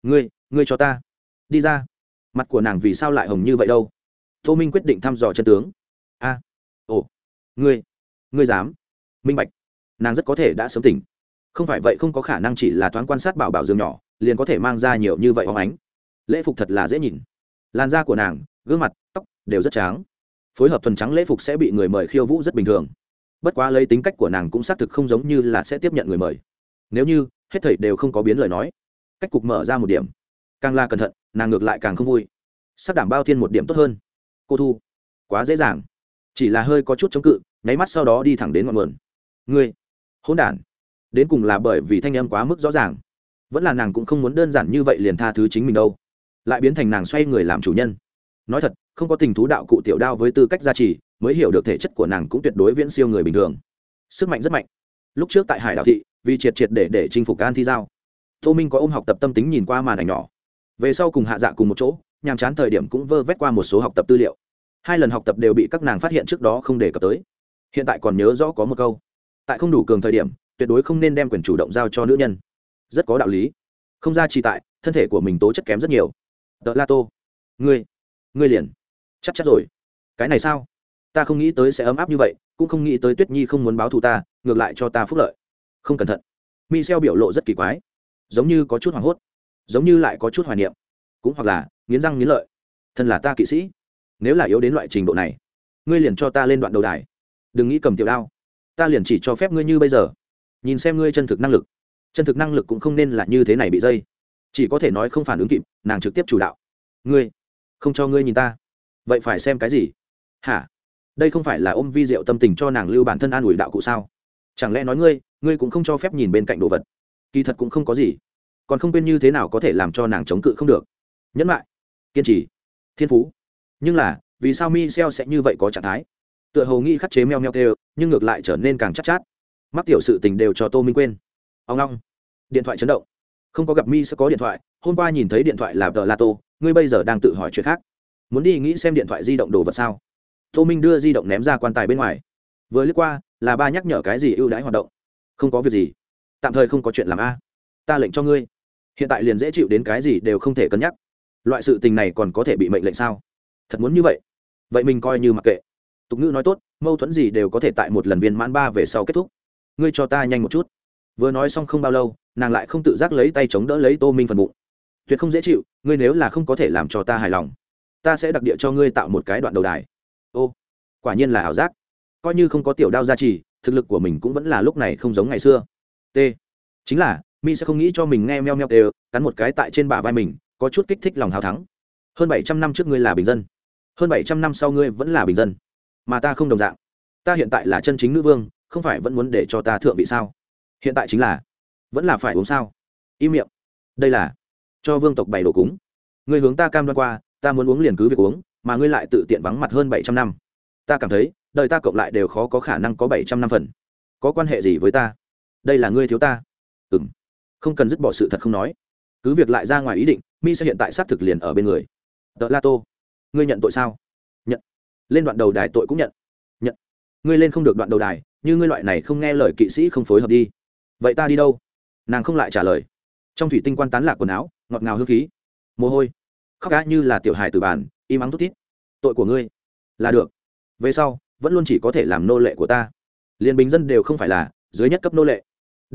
ngươi ngươi cho ta. Đi ra. Mặt của nàng vì sao lại hồng như vậy đâu? Tô minh quyết định thăm dò chân tướng. A. Ồ. Ngươi. Ngươi dám. Minh bạch. Nàng rất có thể đã sớm tỉnh. Không phải vậy không có khả năng chỉ là thoáng quan sát bảo bảo giường nhỏ, liền có thể mang ra nhiều như vậy hóng ánh. Lễ phục thật là dễ nhìn. Làn da của nàng, gương mặt, tóc đều rất tráng phối hợp thuần trắng lễ phục sẽ bị người mời khiêu vũ rất bình thường. Bất quá lấy tính cách của nàng cũng xác thực không giống như là sẽ tiếp nhận người mời. Nếu như, hết thầy đều không có biến lời nói cách cục mở ra một điểm. Càng là cẩn thận, nàng ngược lại càng không vui. Sắp đảm bao thiên một điểm tốt hơn. Cô thu, quá dễ dàng. Chỉ là hơi có chút chống cự, nháy mắt sau đó đi thẳng đến ngọn nguồn. Ngươi, hỗn đản. Đến cùng là bởi vì thanh âm quá mức rõ ràng. Vẫn là nàng cũng không muốn đơn giản như vậy liền tha thứ chính mình đâu. Lại biến thành nàng xoay người làm chủ nhân. Nói thật, không có tình thú đạo cụ tiểu đao với tư cách gia trì, mới hiểu được thể chất của nàng cũng tuyệt đối viễn siêu người bình thường. Sức mạnh rất mạnh. Lúc trước tại hải đảo thị, vì triệt triệt để để chinh phục an thi giao tô minh có ôm học tập tâm tính nhìn qua màn ảnh nhỏ. Về sau cùng hạ dạ cùng một chỗ, nhàm chán thời điểm cũng vơ vét qua một số học tập tư liệu. Hai lần học tập đều bị các nàng phát hiện trước đó không đề cập tới. Hiện tại còn nhớ rõ có một câu. Tại không đủ cường thời điểm, tuyệt đối không nên đem quyền chủ động giao cho nữ nhân. Rất có đạo lý. Không ra chỉ tại, thân thể của mình tố chất kém rất nhiều. Tờ la tô, ngươi ngươi liền. Chắc chắc rồi. Cái này sao? Ta không nghĩ tới sẽ ấm áp như vậy, cũng không nghĩ tới tuyết nhi không muốn báo thù ta, ngược lại cho ta phúc lợi. Không cẩn thận. Mi xeo biểu lộ rất kỳ quái giống như có chút hoảng hốt, giống như lại có chút hoài niệm. Cũng hoặc là, nghiến răng nghiến lợi. Thân là ta kỵ sĩ, nếu là yếu đến loại trình độ này, ngươi liền cho ta lên đoạn đầu đài. Đừng nghĩ cầm tiểu đao, ta liền chỉ cho phép ngươi như bây giờ. Nhìn xem ngươi chân thực năng lực. Chân thực năng lực cũng không nên là như thế này bị dây. Chỉ có thể nói không phản ứng kịp, nàng trực tiếp chủ đạo. Ngươi, không cho ngươi nhìn ta. Vậy phải xem cái gì? Hả? Đây không phải là ôm vi diệu tâm tình cho nàng lưu bản thân an ủi đạo cụ sao? Chẳng lẽ nói ngươi ngươi cũng không cho phép nhìn bên cạnh đồ vật? Kỳ thật cũng không có gì. Còn không quên như thế nào có thể làm cho nàng chống cự không được. Nhẫn lại kiên trì thiên phú. Nhưng là vì sao mi xeo sẽ như vậy có trạng thái? Tựa hồ nghĩ khắc chế meo meo kêu nhưng ngược lại trở nên càng chắc chát, chát mắc tiểu sự tình đều cho tô minh quên. Ông long điện thoại chấn động. Không có gặp mi sẽ có điện thoại hôm qua nhìn thấy điện thoại là tờ la tô ngươi bây giờ đang tự hỏi chuyện khác. Muốn đi nghĩ xem điện thoại di động đồ vật sao? Tô minh đưa di động ném ra quan tài bên ngoài. Vừa lướt qua là ba nhắc nhở cái gì ưu đãi hoạt động? Không có việc gì tạm thời không có chuyện làm a. Ta lệnh cho ngươi. Hiện tại liền dễ chịu đến cái gì đều không thể cân nhắc. Loại sự tình này còn có thể bị mệnh lệnh sao? Thật muốn như vậy? Vậy mình coi như mặc kệ. Tục ngữ nói tốt, mâu thuẫn gì đều có thể tại một lần viên mãn ba về sau kết thúc. Ngươi cho ta nhanh một chút. Vừa nói xong không bao lâu, nàng lại không tự giác lấy tay chống đỡ lấy tô minh phần bụng. Tuyệt không dễ chịu, ngươi nếu là không có thể làm cho ta hài lòng, ta sẽ đặc địa cho ngươi tạo một cái đoạn đầu đài. Ô, quả nhiên là ảo giác. Coi như không có tiểu đao gia trì, thực lực của mình cũng vẫn là lúc này không giống ngày xưa t. Chính là, mi sẽ không nghĩ cho mình nghe meo meo đều, cắn một cái tại trên bả vai mình, có chút kích thích lòng hào thắng. Hơn bảy trăm năm trước ngươi là bình dân. Hơn bảy trăm năm sau ngươi vẫn là bình dân. Mà ta không đồng dạng. Ta hiện tại là chân chính nữ vương, không phải vẫn muốn để cho ta thượng vị sao? Hiện tại chính là, vẫn là phải uống sao? Im miệng. Đây là, cho vương tộc bày đồ cúng. Ngươi hướng ta cam đoan qua, ta muốn uống liền cứ việc uống, mà ngươi lại tự tiện vắng mặt hơn bảy trăm năm. Ta cảm thấy, đời ta cộng lại đều khó có khả năng có bảy trăm năm phần. Có quan hệ gì với ta? Đây là ngươi thiếu ta. Ừ m không cần dứt bỏ sự thật không nói. Cứ việc lại ra ngoài ý định, mi sẽ hiện tại xác thực liền ở bên người. Tợ la tô, ngươi nhận tội sao? Nhận. Lên đoạn đầu đài tội cũng nhận. Nhận. Ngươi lên không được đoạn đầu đài, như ngươi loại này không nghe lời kỵ sĩ không phối hợp đi. Vậy ta đi đâu? Nàng không lại trả lời. Trong thủy tinh quan tán lạc quần áo, ngọt ngào hương khí. Mồ hôi. Khóc cá như là tiểu hài từ bàn, im ắng thút thít. Tội của ngươi. Là được. Về sau, vẫn luôn chỉ có thể làm nô lệ của ta. Liền bình dân đều không phải là, dưới nhất cấp nô lệ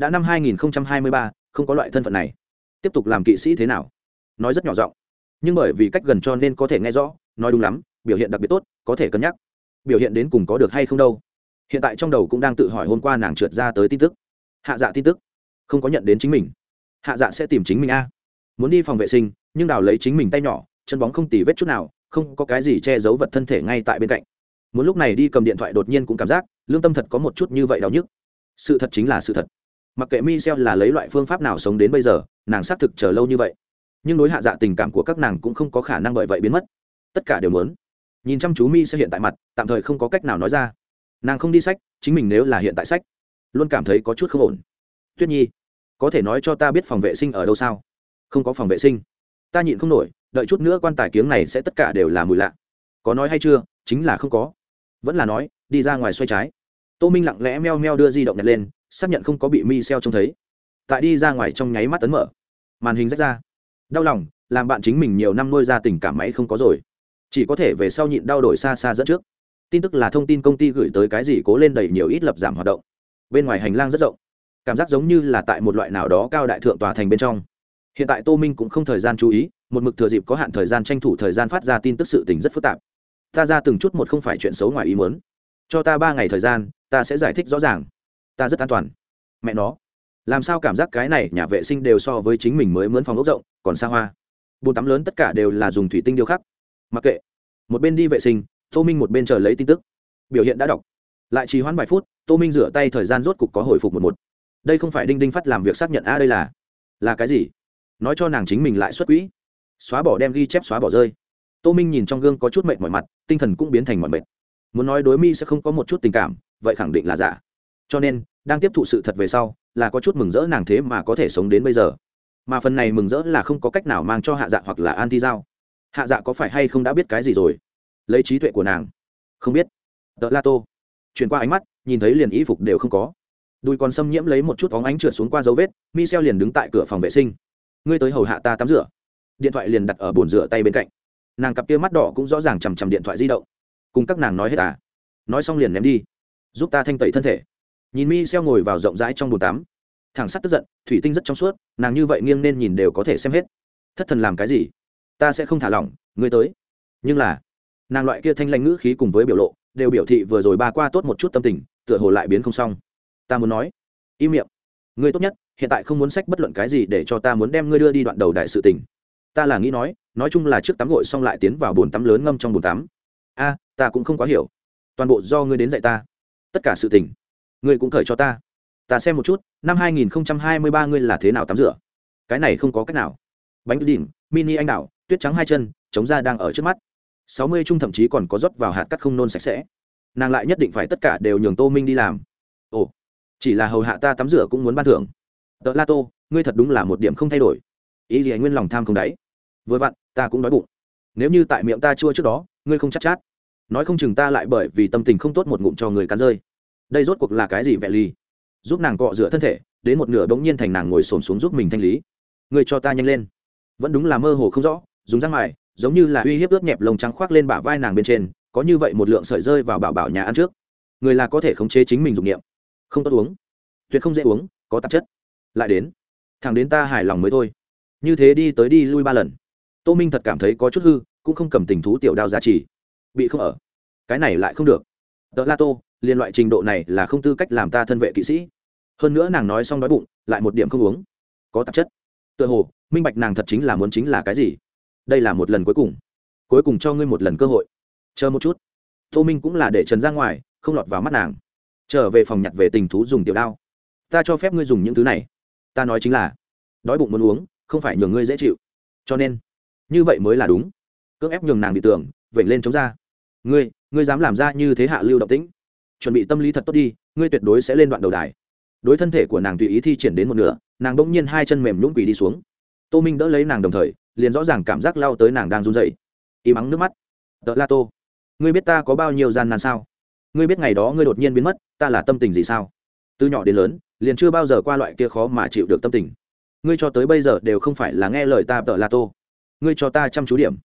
đã năm 2023, không có loại thân phận này. Tiếp tục làm kỵ sĩ thế nào? Nói rất nhỏ giọng. Nhưng bởi vì cách gần cho nên có thể nghe rõ nói đúng lắm biểu hiện đặc biệt tốt có thể cân nhắc. Biểu hiện đến cùng có được hay không đâu. Hiện tại trong đầu cũng đang tự hỏi hôm qua nàng trượt ra tới tin tức. Hạ dạ tin tức. Không có nhận đến chính mình. Hạ dạ sẽ tìm chính mình a. Muốn đi phòng vệ sinh nhưng đào lấy chính mình tay nhỏ chân bóng không tì vết chút nào không có cái gì che giấu vật thân thể ngay tại bên cạnh. Muốn lúc này đi cầm điện thoại đột nhiên cũng cảm giác lương tâm thật có một chút như vậy đau nhức. Sự thật chính là sự thật mặc kệ mi là lấy loại phương pháp nào sống đến bây giờ, nàng xác thực chờ lâu như vậy. Nhưng đối hạ dạ tình cảm của các nàng cũng không có khả năng bởi vậy biến mất. Tất cả đều muốn. Nhìn chăm chú mi sẽ hiện tại mặt, tạm thời không có cách nào nói ra. Nàng không đi sách, chính mình nếu là hiện tại sách, luôn cảm thấy có chút không ổn. Tuyết nhi, có thể nói cho ta biết phòng vệ sinh ở đâu sao? Không có phòng vệ sinh. Ta nhịn không nổi, đợi chút nữa quan tài kiếng này sẽ tất cả đều là mùi lạ. Có nói hay chưa? Chính là không có. Vẫn là nói, đi ra ngoài xoay trái. Tô minh lặng lẽ meo meo đưa di động nhặt lên xác nhận không có bị mi xeo trông thấy. Tại đi ra ngoài trong nháy mắt tấn mở. Màn hình rách ra. Đau lòng, làm bạn chính mình nhiều năm nuôi ra tình cảm máy không có rồi. Chỉ có thể về sau nhịn đau đổi xa xa dẫn trước. Tin tức là thông tin công ty gửi tới cái gì cố lên đầy nhiều ít lập giảm hoạt động. Bên ngoài hành lang rất rộng. Cảm giác giống như là tại một loại nào đó cao đại thượng tòa thành bên trong. Hiện tại tô minh cũng không thời gian chú ý, một mực thừa dịp có hạn thời gian tranh thủ thời gian phát ra tin tức sự tình rất phức tạp. Ta ra từng chút một không phải chuyện xấu ngoài ý muốn. Cho ta ba ngày thời gian, ta sẽ giải thích rõ ràng ta rất an toàn. Mẹ nó, làm sao cảm giác cái này nhà vệ sinh đều so với chính mình mới mướn phòng ốc rộng, còn xa hoa. Bồn tắm lớn tất cả đều là dùng thủy tinh điêu khắc. Mặc kệ, một bên đi vệ sinh, tô minh một bên chờ lấy tin tức. Biểu hiện đã đọc. Lại trì hoãn vài phút, tô minh rửa tay thời gian rốt cục có hồi phục một một. Đây không phải đinh đinh phát làm việc xác nhận a đây là là cái gì? Nói cho nàng chính mình lại xuất quỹ. Xóa bỏ đem ghi chép, xóa bỏ rơi. Tô minh nhìn trong gương có chút mệt mỏi mặt, tinh thần cũng biến thành mọi mệt. Muốn nói đối mi sẽ không có một chút tình cảm, vậy khẳng định là giả. Cho nên đang tiếp thụ sự thật về sau, là có chút mừng rỡ nàng thế mà có thể sống đến bây giờ. Mà phần này mừng rỡ là không có cách nào mang cho hạ dạ hoặc là an thi giao. Hạ dạ có phải hay không đã biết cái gì rồi? Lấy trí tuệ của nàng. Không biết. Tợ la tô. Chuyển qua ánh mắt, nhìn thấy liền y phục đều không có. Đùi còn xâm nhiễm lấy một chút óng ánh trượt xuống qua dấu vết, michel liền đứng tại cửa phòng vệ sinh. Ngươi tới hầu hạ ta tắm rửa. Điện thoại liền đặt ở bồn rửa tay bên cạnh. Nàng cặp kia mắt đỏ cũng rõ ràng chằm chằm điện thoại di động. Cùng các nàng nói hết à? Nói xong liền ném đi. Giúp ta thanh tẩy thân thể nhìn mi xeo ngồi vào rộng rãi trong bồn tắm. Thằng sắt tức giận, thủy tinh rất trong suốt, nàng như vậy nghiêng nên nhìn đều có thể xem hết. Thất thần làm cái gì? Ta sẽ không thả lỏng, ngươi tới. Nhưng là, nàng loại kia thanh lanh ngữ khí cùng với biểu lộ, đều biểu thị vừa rồi ba qua tốt một chút tâm tình, tựa hồ lại biến không xong. Ta muốn nói, im miệng. Ngươi tốt nhất, hiện tại không muốn sách bất luận cái gì để cho ta muốn đem ngươi đưa đi đoạn đầu đại sự tình. Ta là nghĩ nói nói chung là trước tắm gội xong lại tiến vào bồn tắm lớn ngâm trong bồn tắm. A, ta cũng không quá hiểu. Toàn bộ do ngươi đến dạy ta. Tất cả sự tình ngươi cũng khởi cho ta. Ta xem một chút năm 2023 ngươi là thế nào tắm rửa? Cái này không có cách nào. Bánh đỉnh mini anh đào tuyết trắng hai chân chống ra đang ở trước mắt. Sáu mươi chung thậm chí còn có rót vào hạt cắt không nôn sạch sẽ. Nàng lại nhất định phải tất cả đều nhường tô minh đi làm. Ồ chỉ là hầu hạ ta tắm rửa cũng muốn ban thưởng. Tợ la tô ngươi thật đúng là một điểm không thay đổi. Ý gì anh nguyên lòng tham không đáy. Vừa vặn ta cũng đói bụng. Nếu như tại miệng ta chua trước đó ngươi không chắc chát, chát. Nói không chừng ta lại bởi vì tâm tình không tốt một ngụm cho người cắn rơi đây rốt cuộc là cái gì vẹ ly? Giúp nàng cọ rửa thân thể, đến một nửa bỗng nhiên thành nàng ngồi xổm xuống giúp mình thanh lý. Ngươi cho ta nhanh lên. Vẫn đúng là mơ hồ không rõ, dùng răng mài, giống như là uy hiếp ướt nhẹp lồng trắng khoác lên bả vai nàng bên trên, có như vậy một lượng sợi rơi vào bảo bảo nhà ăn trước. Người là có thể khống chế chính mình dùng niệm. Không tốt uống. Tuyệt không dễ uống, có tạp chất. Lại đến. Thằng đến ta hài lòng mới thôi. Như thế đi tới đi lui ba lần. Tô minh thật cảm thấy có chút hư, cũng không cầm tình thú tiểu đao giá trị. Bị không ở. Cái này lại không được. Tợ la tô liên loại trình độ này là không tư cách làm ta thân vệ kỵ sĩ. Hơn nữa nàng nói xong đói bụng, lại một điểm không uống. Có tạp chất. Tựa hồ, minh bạch nàng thật chính là muốn chính là cái gì. Đây là một lần cuối cùng. Cuối cùng cho ngươi một lần cơ hội. Chờ một chút. Tô minh cũng là để trần ra ngoài, không lọt vào mắt nàng. Trở về phòng nhặt về tình thú dùng tiểu đao. Ta cho phép ngươi dùng những thứ này. Ta nói chính là, đói bụng muốn uống, không phải nhường ngươi dễ chịu. Cho nên, như vậy mới là đúng. Cưỡng ép nhường nàng bị tưởng, vểnh lên chống ra. Ngươi ngươi dám làm ra như thế hạ lưu động tĩnh chuẩn bị tâm lý thật tốt đi, ngươi tuyệt đối sẽ lên đoạn đầu đài. Đối thân thể của nàng tùy ý thi triển đến một nửa, nàng bỗng nhiên hai chân mềm nhũng quỳ đi xuống. Tô minh đỡ lấy nàng đồng thời, liền rõ ràng cảm giác lao tới nàng đang run dậy im ắng nước mắt. Tợ la tô, ngươi biết ta có bao nhiêu gian nan sao? Ngươi biết ngày đó ngươi đột nhiên biến mất, ta là tâm tình gì sao? Từ nhỏ đến lớn, liền chưa bao giờ qua loại kia khó mà chịu được tâm tình. Ngươi cho tới bây giờ đều không phải là nghe lời ta, tợ la tô. Ngươi cho ta chăm chú điểm.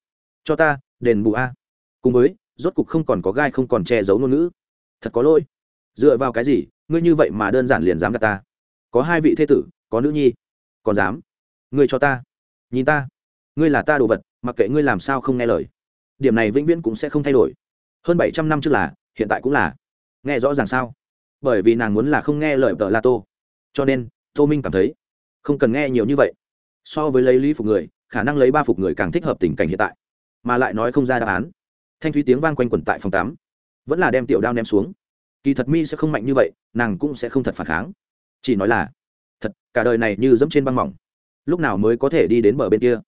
Cho ta, đền bù a. Cùng với, rốt cục không còn có gai không còn che giấu ngôn ngữ thật có lỗi. Dựa vào cái gì, ngươi như vậy mà đơn giản liền dám gạt ta? Có hai vị thế tử, có nữ nhi, còn dám? Ngươi cho ta. Nhìn ta. Ngươi là ta đồ vật, mặc kệ ngươi làm sao không nghe lời. Điểm này vĩnh viễn cũng sẽ không thay đổi. Hơn bảy trăm năm trước là, hiện tại cũng là. Nghe rõ ràng sao? Bởi vì nàng muốn là không nghe lời vợ la tô. Cho nên, tô minh cảm thấy, không cần nghe nhiều như vậy. So với lấy lý phục người, khả năng lấy ba phục người càng thích hợp tình cảnh hiện tại. Mà lại nói không ra đáp án. Thanh thúy tiếng vang quanh quẩn tại phòng tám vẫn là đem tiểu đao ném xuống. Kỳ thật mi sẽ không mạnh như vậy, nàng cũng sẽ không thật phản kháng. Chỉ nói là, thật, cả đời này như dẫm trên băng mỏng. Lúc nào mới có thể đi đến bờ bên kia?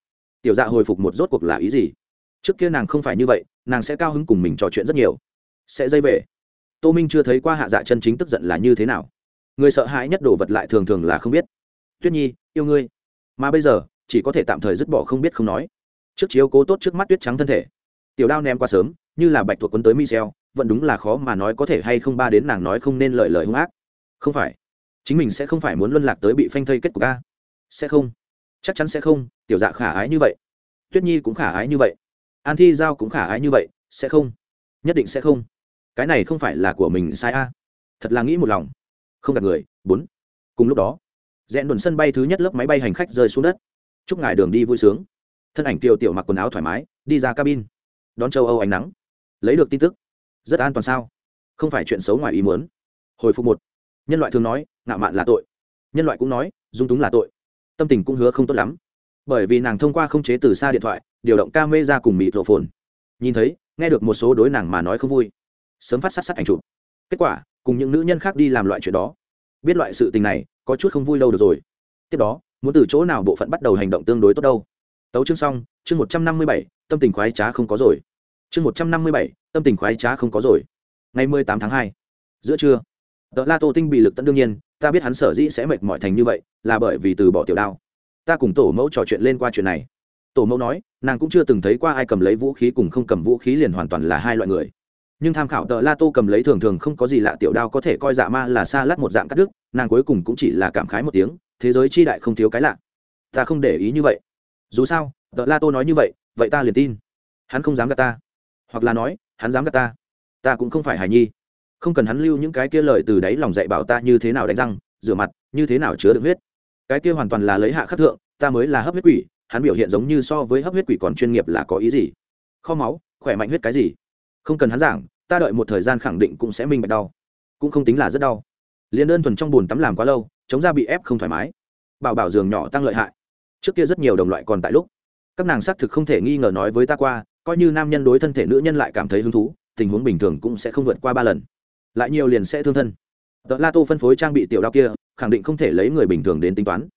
Tiểu dạ hồi phục một rốt cuộc là ý gì? Trước kia nàng không phải như vậy, nàng sẽ cao hứng cùng mình trò chuyện rất nhiều. Sẽ dây về. Tô minh chưa thấy qua hạ dạ chân chính tức giận là như thế nào. Người sợ hãi nhất đồ vật lại thường thường là không biết. Tuyết nhi, yêu ngươi. Mà bây giờ, chỉ có thể tạm thời dứt bỏ không biết không nói. Trước chiếu cố tốt trước mắt tuyết trắng thân thể. Tiểu đao ném qua sớm, như là bạch thuộc quân tới michel vẫn đúng là khó mà nói có thể hay không ba đến nàng nói không nên lời lời hung ác. Không phải. Chính mình sẽ không phải muốn luân lạc tới bị phanh thây kết cục a. Sẽ không. Chắc chắn sẽ không, tiểu dạ khả ái như vậy. Tuyết nhi cũng khả ái như vậy. An thi giao cũng khả ái như vậy, sẽ không. Nhất định sẽ không. Cái này không phải là của mình sai a. Thật là nghĩ một lòng. Không gặp người, bốn. Cùng lúc đó rẽn đồn sân bay thứ nhất lớp máy bay hành khách rơi xuống đất. Chúc ngài đường đi vui sướng. Thân ảnh tiêu tiểu mặc quần áo thoải mái, đi ra cabin. Đón châu âu ánh nắng. Lấy được tin tức rất an toàn sao? Không phải chuyện xấu ngoài ý muốn. Hồi phục một. Nhân loại thường nói ngạo mạn là tội. Nhân loại cũng nói, dung túng là tội. Tâm tình cũng hứa không tốt lắm. Bởi vì nàng thông qua không chế từ xa điện thoại, điều động ca mê ra cùng mịt rộ phồn nhìn thấy, nghe được một số đối nàng mà nói không vui. Sớm phát sát sát ảnh chụp. Kết quả, cùng những nữ nhân khác đi làm loại chuyện đó. Biết loại sự tình này, có chút không vui lâu được rồi. Tiếp đó, muốn từ chỗ nào bộ phận bắt đầu hành động tương đối tốt đâu. Tấu chương xong, chương một trăm năm mươi bảy, tâm tình khoái trá không có rồi chương một trăm năm mươi bảy, tâm tình khoái trá không có rồi. Ngày mười tám tháng hai, giữa trưa tờ la tô tinh bị lực tận đương nhiên, ta biết hắn sở dĩ sẽ mệt mỏi thành như vậy, là bởi vì từ bỏ tiểu đao. Ta cùng tổ mẫu trò chuyện lên qua chuyện này. Tổ mẫu nói, nàng cũng chưa từng thấy qua ai cầm lấy vũ khí cùng không cầm vũ khí liền hoàn toàn là hai loại người. Nhưng tham khảo tờ la tô cầm lấy thường thường không có gì lạ tiểu đao có thể coi dạ ma là xa lắt một dạng cắt đứt, nàng cuối cùng cũng chỉ là cảm khái một tiếng, thế giới chi đại không thiếu cái lạ. Ta không để ý như vậy. Dù sao tờ la tô nói như vậy vậy ta liền tin. Hắn không dám gạt ta hoặc là nói, hắn dám gạt ta ta cũng không phải hài nhi. Không cần hắn lưu những cái kia lời từ đáy lòng dạy bảo ta như thế nào đánh răng, rửa mặt, như thế nào chứa được huyết. Cái kia hoàn toàn là lấy hạ khắc thượng, ta mới là hấp huyết quỷ, hắn biểu hiện giống như so với hấp huyết quỷ còn chuyên nghiệp là có ý gì? Kho máu, khỏe mạnh huyết cái gì? Không cần hắn giảng, ta đợi một thời gian khẳng định cũng sẽ minh bạch đau. Cũng không tính là rất đau. Liền đơn thuần trong bùn tắm làm quá lâu, chống ra bị ép không thoải mái. Bảo bảo giường nhỏ tăng lợi hại. Trước kia rất nhiều đồng loại còn tại lúc. Các nàng xác thực không thể nghi ngờ nói với ta qua coi như nam nhân đối thân thể nữ nhân lại cảm thấy hứng thú, tình huống bình thường cũng sẽ không vượt qua ba lần. Lại nhiều liền sẽ thương thân. Tờ la tô phân phối trang bị tiểu đao kia, khẳng định không thể lấy người bình thường đến tính toán.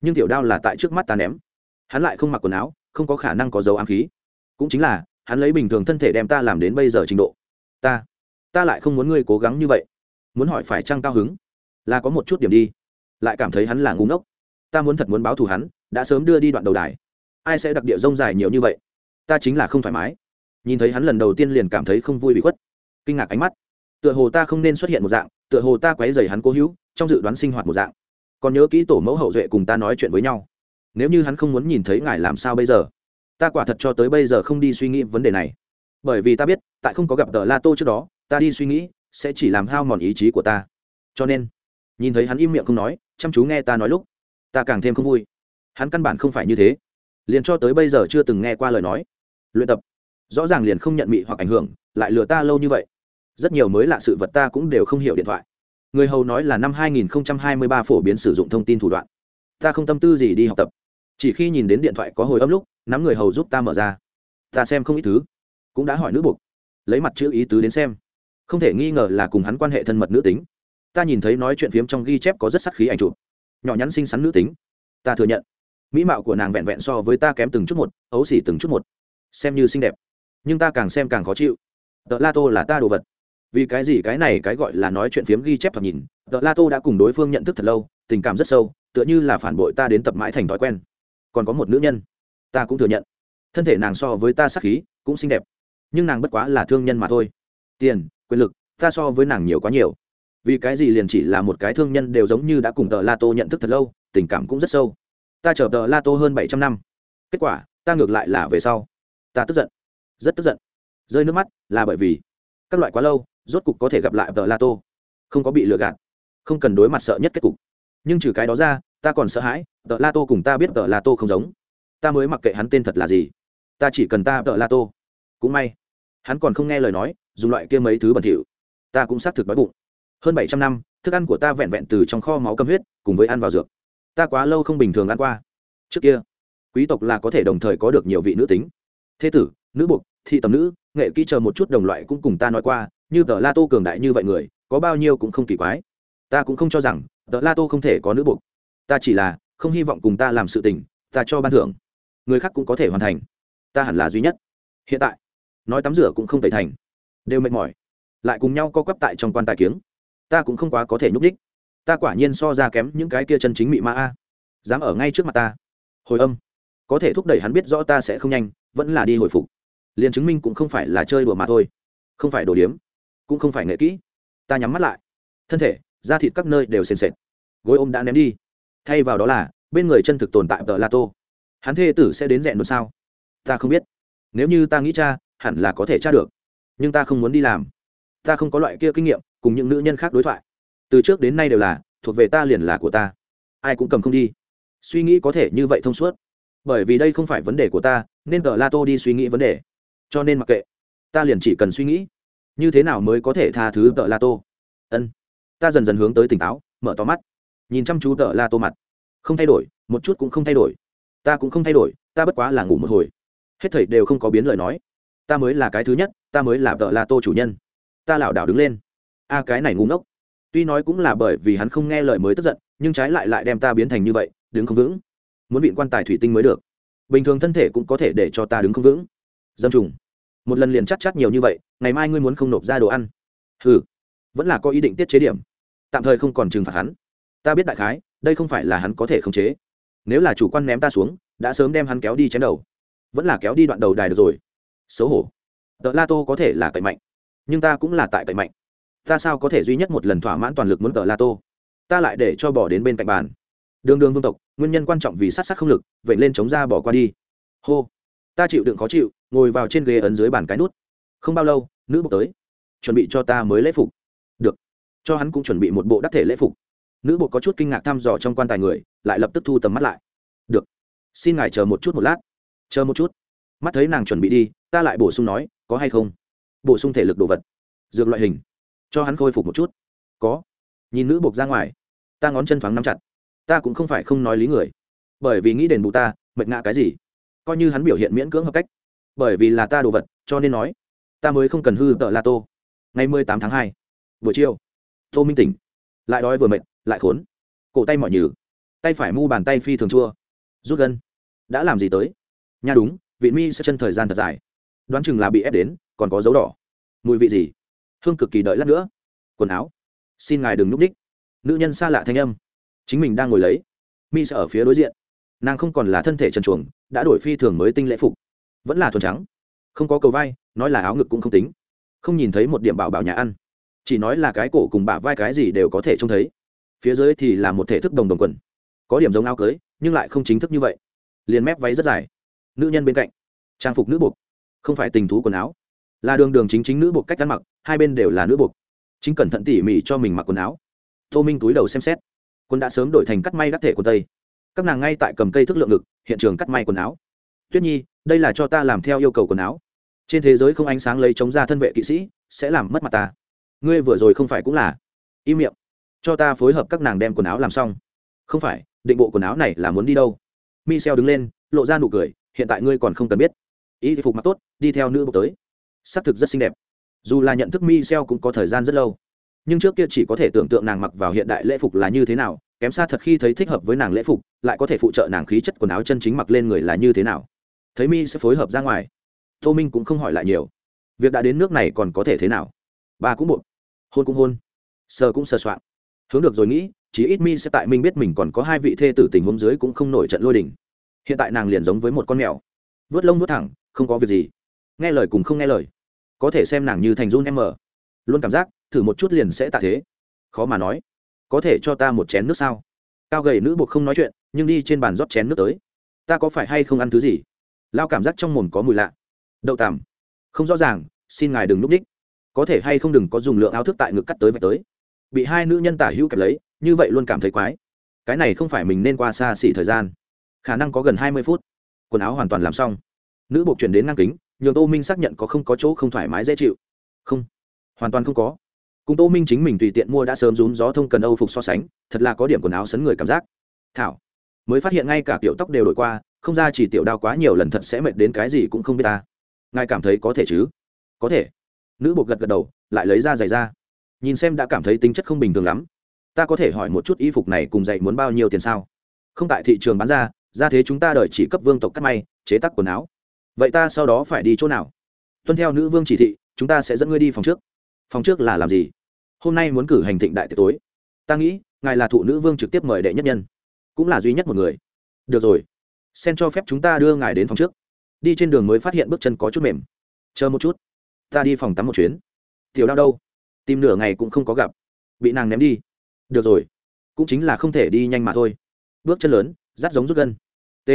Nhưng tiểu đao là tại trước mắt ta ném. Hắn lại không mặc quần áo, không có khả năng có dấu ám khí. Cũng chính là, hắn lấy bình thường thân thể đem ta làm đến bây giờ trình độ. Ta ta lại không muốn ngươi cố gắng như vậy. Muốn hỏi phải trăng cao hứng? Là có một chút điểm đi. Lại cảm thấy hắn là ngu ngốc. Ta muốn thật muốn báo thù hắn, đã sớm đưa đi đoạn đầu đài. Ai sẽ đặc địa rông dài nhiều như vậy? Ta chính là không thoải mái. Nhìn thấy hắn lần đầu tiên liền cảm thấy không vui bị khuất. Kinh ngạc ánh mắt. Tựa hồ ta không nên xuất hiện một dạng, tựa hồ ta quấy dày hắn cố hữu, trong dự đoán sinh hoạt một dạng. Còn nhớ kỹ tổ mẫu hậu duệ cùng ta nói chuyện với nhau. Nếu như hắn không muốn nhìn thấy ngài làm sao bây giờ? Ta quả thật cho tới bây giờ không đi suy nghĩ vấn đề này. Bởi vì ta biết, tại không có gặp tờ la tô trước đó, ta đi suy nghĩ, sẽ chỉ làm hao mòn ý chí của ta. Cho nên, nhìn thấy hắn im miệng không nói, chăm chú nghe ta nói lúc, ta càng thêm không vui. Hắn căn bản không phải như thế. Liền cho tới bây giờ chưa từng nghe qua lời nói luyện tập. Rõ ràng liền không nhận mị hoặc ảnh hưởng, lại lừa ta lâu như vậy. Rất nhiều mới lạ sự vật ta cũng đều không hiểu điện thoại. Người hầu nói là năm 2023 phổ biến sử dụng thông tin thủ đoạn. Ta không tâm tư gì đi học tập. Chỉ khi nhìn đến điện thoại có hồi âm lúc, nắm người hầu giúp ta mở ra. Ta xem không ít thứ. Cũng đã hỏi nữ buộc. Lấy mặt chữ ý tứ đến xem. Không thể nghi ngờ là cùng hắn quan hệ thân mật nữ tính. Ta nhìn thấy nói chuyện phiếm trong ghi chép có rất sắc khí ảnh chụp. Nhỏ nhắn xinh xắn nữ tính. Ta thừa nhận. Mỹ mạo của nàng vẹn vẹn so với ta kém từng chút một, ấu xỉ từng chút một xem như xinh đẹp. Nhưng ta càng xem càng khó chịu. Tờ la tô là ta đồ vật. Vì cái gì cái này cái gọi là nói chuyện phiếm ghi chép thoạt nhìn tờ la tô đã cùng đối phương nhận thức thật lâu, tình cảm rất sâu, tựa như là phản bội ta đến tập mãi thành thói quen. Còn có một nữ nhân, ta cũng thừa nhận. Thân thể nàng so với ta sắc khí, cũng xinh đẹp. Nhưng nàng bất quá là thương nhân mà thôi. Tiền, quyền lực, ta so với nàng nhiều quá nhiều. Vì cái gì liền chỉ là một cái thương nhân đều giống như đã cùng tờ la tô nhận thức thật lâu, tình cảm cũng rất sâu. Ta chờ tờ la tô hơn bảy trăm năm. Kết quả, ta ngược lại là về sau ta tức giận, rất tức giận. Rơi nước mắt là bởi vì các loại quá lâu, rốt cục có thể gặp lại tờ la tô. Không có bị lừa gạt, không cần đối mặt sợ nhất kết cục. Nhưng trừ cái đó ra, ta còn sợ hãi, tờ la tô cùng ta biết tờ la tô không giống. Ta mới mặc kệ hắn tên thật là gì. Ta chỉ cần ta tờ la tô. Cũng may, hắn còn không nghe lời nói, dùng loại kia mấy thứ bẩn thỉu. Ta cũng xác thực đói bụng. Hơn bảy trăm năm, thức ăn của ta vẹn vẹn từ trong kho máu cầm huyết, cùng với ăn vào dược. Ta quá lâu không bình thường ăn qua. Trước kia, quý tộc là có thể đồng thời có được nhiều vị nữ tính thế tử, nữ buộc, thị tầm nữ, nghệ kỹ chờ một chút đồng loại cũng cùng ta nói qua, như tờ la tô cường đại như vậy người, có bao nhiêu cũng không kỳ quái. Ta cũng không cho rằng, tờ la tô không thể có nữ buộc. Ta chỉ là không hy vọng cùng ta làm sự tình, ta cho ban thưởng. Người khác cũng có thể hoàn thành. Ta hẳn là duy nhất. Hiện tại, nói tắm rửa cũng không thể thành. Đều mệt mỏi. Lại cùng nhau co quắp tại trong quan tài kiếng. Ta cũng không quá có thể nhúc đích ta quả nhiên so ra kém những cái kia chân chính mị ma a. Dám ở ngay trước mặt ta. Hồi âm. Có thể thúc đẩy hắn biết rõ ta sẽ không nhanh vẫn là đi hồi phục. Liền chứng minh cũng không phải là chơi đùa mà thôi. Không phải đồ điếm, cũng không phải nghệ kỹ. Ta nhắm mắt lại. Thân thể, da thịt các nơi đều sền sệt. Gối ôm đã ném đi. Thay vào đó là, bên người chân thực tồn tại tờ la tô hắn thê tử sẽ đến rẽn một sao? Ta không biết. Nếu như ta nghĩ cha, hẳn là có thể tra được. Nhưng ta không muốn đi làm. Ta không có loại kia kinh nghiệm, cùng những nữ nhân khác đối thoại. Từ trước đến nay đều là, thuộc về ta liền là của ta. Ai cũng cầm không đi. Suy nghĩ có thể như vậy thông suốt bởi vì đây không phải vấn đề của ta, nên tờ la tô đi suy nghĩ vấn đề. Cho nên mặc kệ, ta liền chỉ cần suy nghĩ. Như thế nào mới có thể tha thứ cờ la tô ân. Ta dần dần hướng tới tỉnh táo, mở to mắt. Nhìn chăm chú cờ la tô mặt. Không thay đổi, một chút cũng không thay đổi. Ta cũng không thay đổi, ta bất quá là ngủ một hồi. Hết thảy đều không có biến lời nói. Ta mới là cái thứ nhất, ta mới là vợ la tô chủ nhân. Ta lảo đảo đứng lên. A, cái này ngu ngốc. Tuy nói cũng là bởi vì hắn không nghe lời mới tức giận, nhưng trái lại lại đem ta biến thành như vậy, đứng không vững muốn vịn quan tài thủy tinh mới được. Bình thường thân thể cũng có thể để cho ta đứng không vững. Dâm trùng. Một lần liền chắc chắc nhiều như vậy, ngày mai ngươi muốn không nộp ra đồ ăn. Ừ vẫn là có ý định tiết chế điểm. Tạm thời không còn trừng phạt hắn. Ta biết đại khái, đây không phải là hắn có thể khống chế. Nếu là chủ quan ném ta xuống, đã sớm đem hắn kéo đi chém đầu. Vẫn là kéo đi đoạn đầu đài được rồi. Xấu hổ. Tợ la tô có thể là cậy mạnh, nhưng ta cũng là tại cậy mạnh. Ta sao có thể duy nhất một lần thỏa mãn toàn lực muốn tợ la tô? Ta lại để cho bỏ đến bên cạnh bàn đường đường vương tộc, nguyên nhân quan trọng vì sát sát không lực, vậy lên chống ra bỏ qua đi. Hô. Ta chịu đựng khó chịu, ngồi vào trên ghế ấn dưới bàn cái nút. Không bao lâu, nữ bộc tới. Chuẩn bị cho ta mới lễ phục. Được. Cho hắn cũng chuẩn bị một bộ đắc thể lễ phục. Nữ bộc có chút kinh ngạc thăm dò trong quan tài người, lại lập tức thu tầm mắt lại. Được. Xin ngài chờ một chút một lát. Chờ một chút. Mắt thấy nàng chuẩn bị đi, ta lại bổ sung nói, có hay không? Bổ sung thể lực đồ vật. Dược loại hình. Cho hắn khôi phục một chút. Có. Nhìn nữ bộc ra ngoài. Ta ngón chân thoáng nắm chặt ta cũng không phải không nói lý người. Bởi vì nghĩ đền bù ta, mệt ngã cái gì? Coi như hắn biểu hiện miễn cưỡng hợp cách. Bởi vì là ta đồ vật, cho nên nói, ta mới không cần hư tợ la tô. Ngày mười tám tháng hai, buổi chiều, tô minh tỉnh. Lại đói vừa mệt, lại khốn. Cổ tay mỏi nhừ. Tay phải mu bàn tay phi thường chua. Rút gân. Đã làm gì tới? Nha đúng, vị mi sẽ chân thời gian thật dài. Đoán chừng là bị ép đến, còn có dấu đỏ. Mùi vị gì? Hương cực kỳ đợi lát nữa. Quần áo. Xin ngài đừng núp ních. Nữ nhân xa lạ thanh âm chính mình đang ngồi lấy. Mi sẽ ở phía đối diện. Nàng không còn là thân thể trần chuồng đã đổi phi thường mới tinh lễ phục. Vẫn là thuần trắng. Không có cầu vai, nói là áo ngực cũng không tính. Không nhìn thấy một điểm bảo bảo nhà ăn. Chỉ nói là cái cổ cùng bả vai cái gì đều có thể trông thấy. Phía dưới thì là một thể thức đồng đồng quần. Có điểm giống áo cưới, nhưng lại không chính thức như vậy. Liền mép váy rất dài. Nữ nhân bên cạnh. Trang phục nữ buộc. Không phải tình thú quần áo. Là đường đường chính chính nữ buộc cách ăn mặc, hai bên đều là nữ buộc. Chính cẩn thận tỉ mỉ cho mình mặc quần áo. Tô minh túi đầu xem xét quân đã sớm đổi thành cắt may đắc thể của tây. Các nàng ngay tại cầm cây thức lượng ngực, hiện trường cắt may quần áo. Tuyết nhi, đây là cho ta làm theo yêu cầu quần áo. Trên thế giới không ánh sáng lấy chống ra thân vệ kỵ sĩ, sẽ làm mất mặt ta. Ngươi vừa rồi không phải cũng là. Im miệng. Cho ta phối hợp các nàng đem quần áo làm xong. Không phải, định bộ quần áo này là muốn đi đâu? Mi đứng lên, lộ ra nụ cười, hiện tại ngươi còn không cần biết. Ý thì phục mặc tốt, đi theo nữ bộ tới. Xác thực rất xinh đẹp. Dù là nhận thức mi cũng có thời gian rất lâu nhưng trước kia chỉ có thể tưởng tượng nàng mặc vào hiện đại lễ phục là như thế nào, kém xa thật khi thấy thích hợp với nàng lễ phục, lại có thể phụ trợ nàng khí chất quần áo chân chính mặc lên người là như thế nào. Thấy mi sẽ phối hợp ra ngoài. Tô minh cũng không hỏi lại nhiều. Việc đã đến nước này còn có thể thế nào? Ba cũng bộ hôn cũng hôn. Sờ cũng sờ soạn hướng được rồi nghĩ chỉ ít mi sẽ tại minh biết mình còn có hai vị thê tử tình hôm dưới cũng không nổi trận lôi đình. Hiện tại nàng liền giống với một con mèo. Vớt lông vớt thẳng, không có việc gì. Nghe lời cùng không nghe lời. Có thể xem nàng như thành run em mờ luôn cảm giác thử một chút liền sẽ tạ thế. Khó mà nói. Có thể cho ta một chén nước sao? Cao gầy nữ buộc không nói chuyện, nhưng đi trên bàn rót chén nước tới. Ta có phải hay không ăn thứ gì? Lao cảm giác trong mồm có mùi lạ. Đậu tằm. Không rõ ràng, xin ngài đừng núp ních có thể hay không đừng có dùng lượng áo thức tại ngực cắt tới vạch tới. Bị hai nữ nhân tả hữu kẹp lấy, như vậy luôn cảm thấy quái. Cái này không phải mình nên qua xa xỉ thời gian. Khả năng có gần hai mươi phút. Quần áo hoàn toàn làm xong. Nữ buộc chuyển đến ngang kính, nhường tô minh xác nhận có không có chỗ không thoải mái dễ chịu. Không. Hoàn toàn không có cùng tô minh chính mình tùy tiện mua đã sớm rún gió thông cần âu phục so sánh, thật là có điểm quần áo sấn người cảm giác. Thảo, mới phát hiện ngay cả kiểu tóc đều đổi qua, không ra chỉ tiểu đao quá nhiều lần thật sẽ mệt đến cái gì cũng không biết ta. Ngài cảm thấy có thể chứ? Có thể. Nữ buộc gật gật đầu, lại lấy ra giày ra nhìn xem đã cảm thấy tính chất không bình thường lắm. Ta có thể hỏi một chút y phục này cùng giày muốn bao nhiêu tiền sao? Không tại thị trường bán ra ra thế chúng ta đợi chỉ cấp vương tộc cắt may, chế tác quần áo. Vậy ta sau đó phải đi chỗ nào? Tuân theo nữ vương chỉ thị, chúng ta sẽ dẫn ngươi đi phòng trước phòng trước là làm gì? Hôm nay muốn cử hành thịnh đại tiệc tối. Ta nghĩ, ngài là thụ nữ vương trực tiếp mời đệ nhất nhân, cũng là duy nhất một người. Được rồi sen cho phép chúng ta đưa ngài đến phòng trước. Đi trên đường mới phát hiện bước chân có chút mềm. Chờ một chút, ta đi phòng tắm một chuyến. Tiểu đau đâu? Tìm nửa ngày cũng không có gặp. Bị nàng ném đi. Được rồi, cũng chính là không thể đi nhanh mà thôi. Bước chân lớn, rát giống rút gân. T.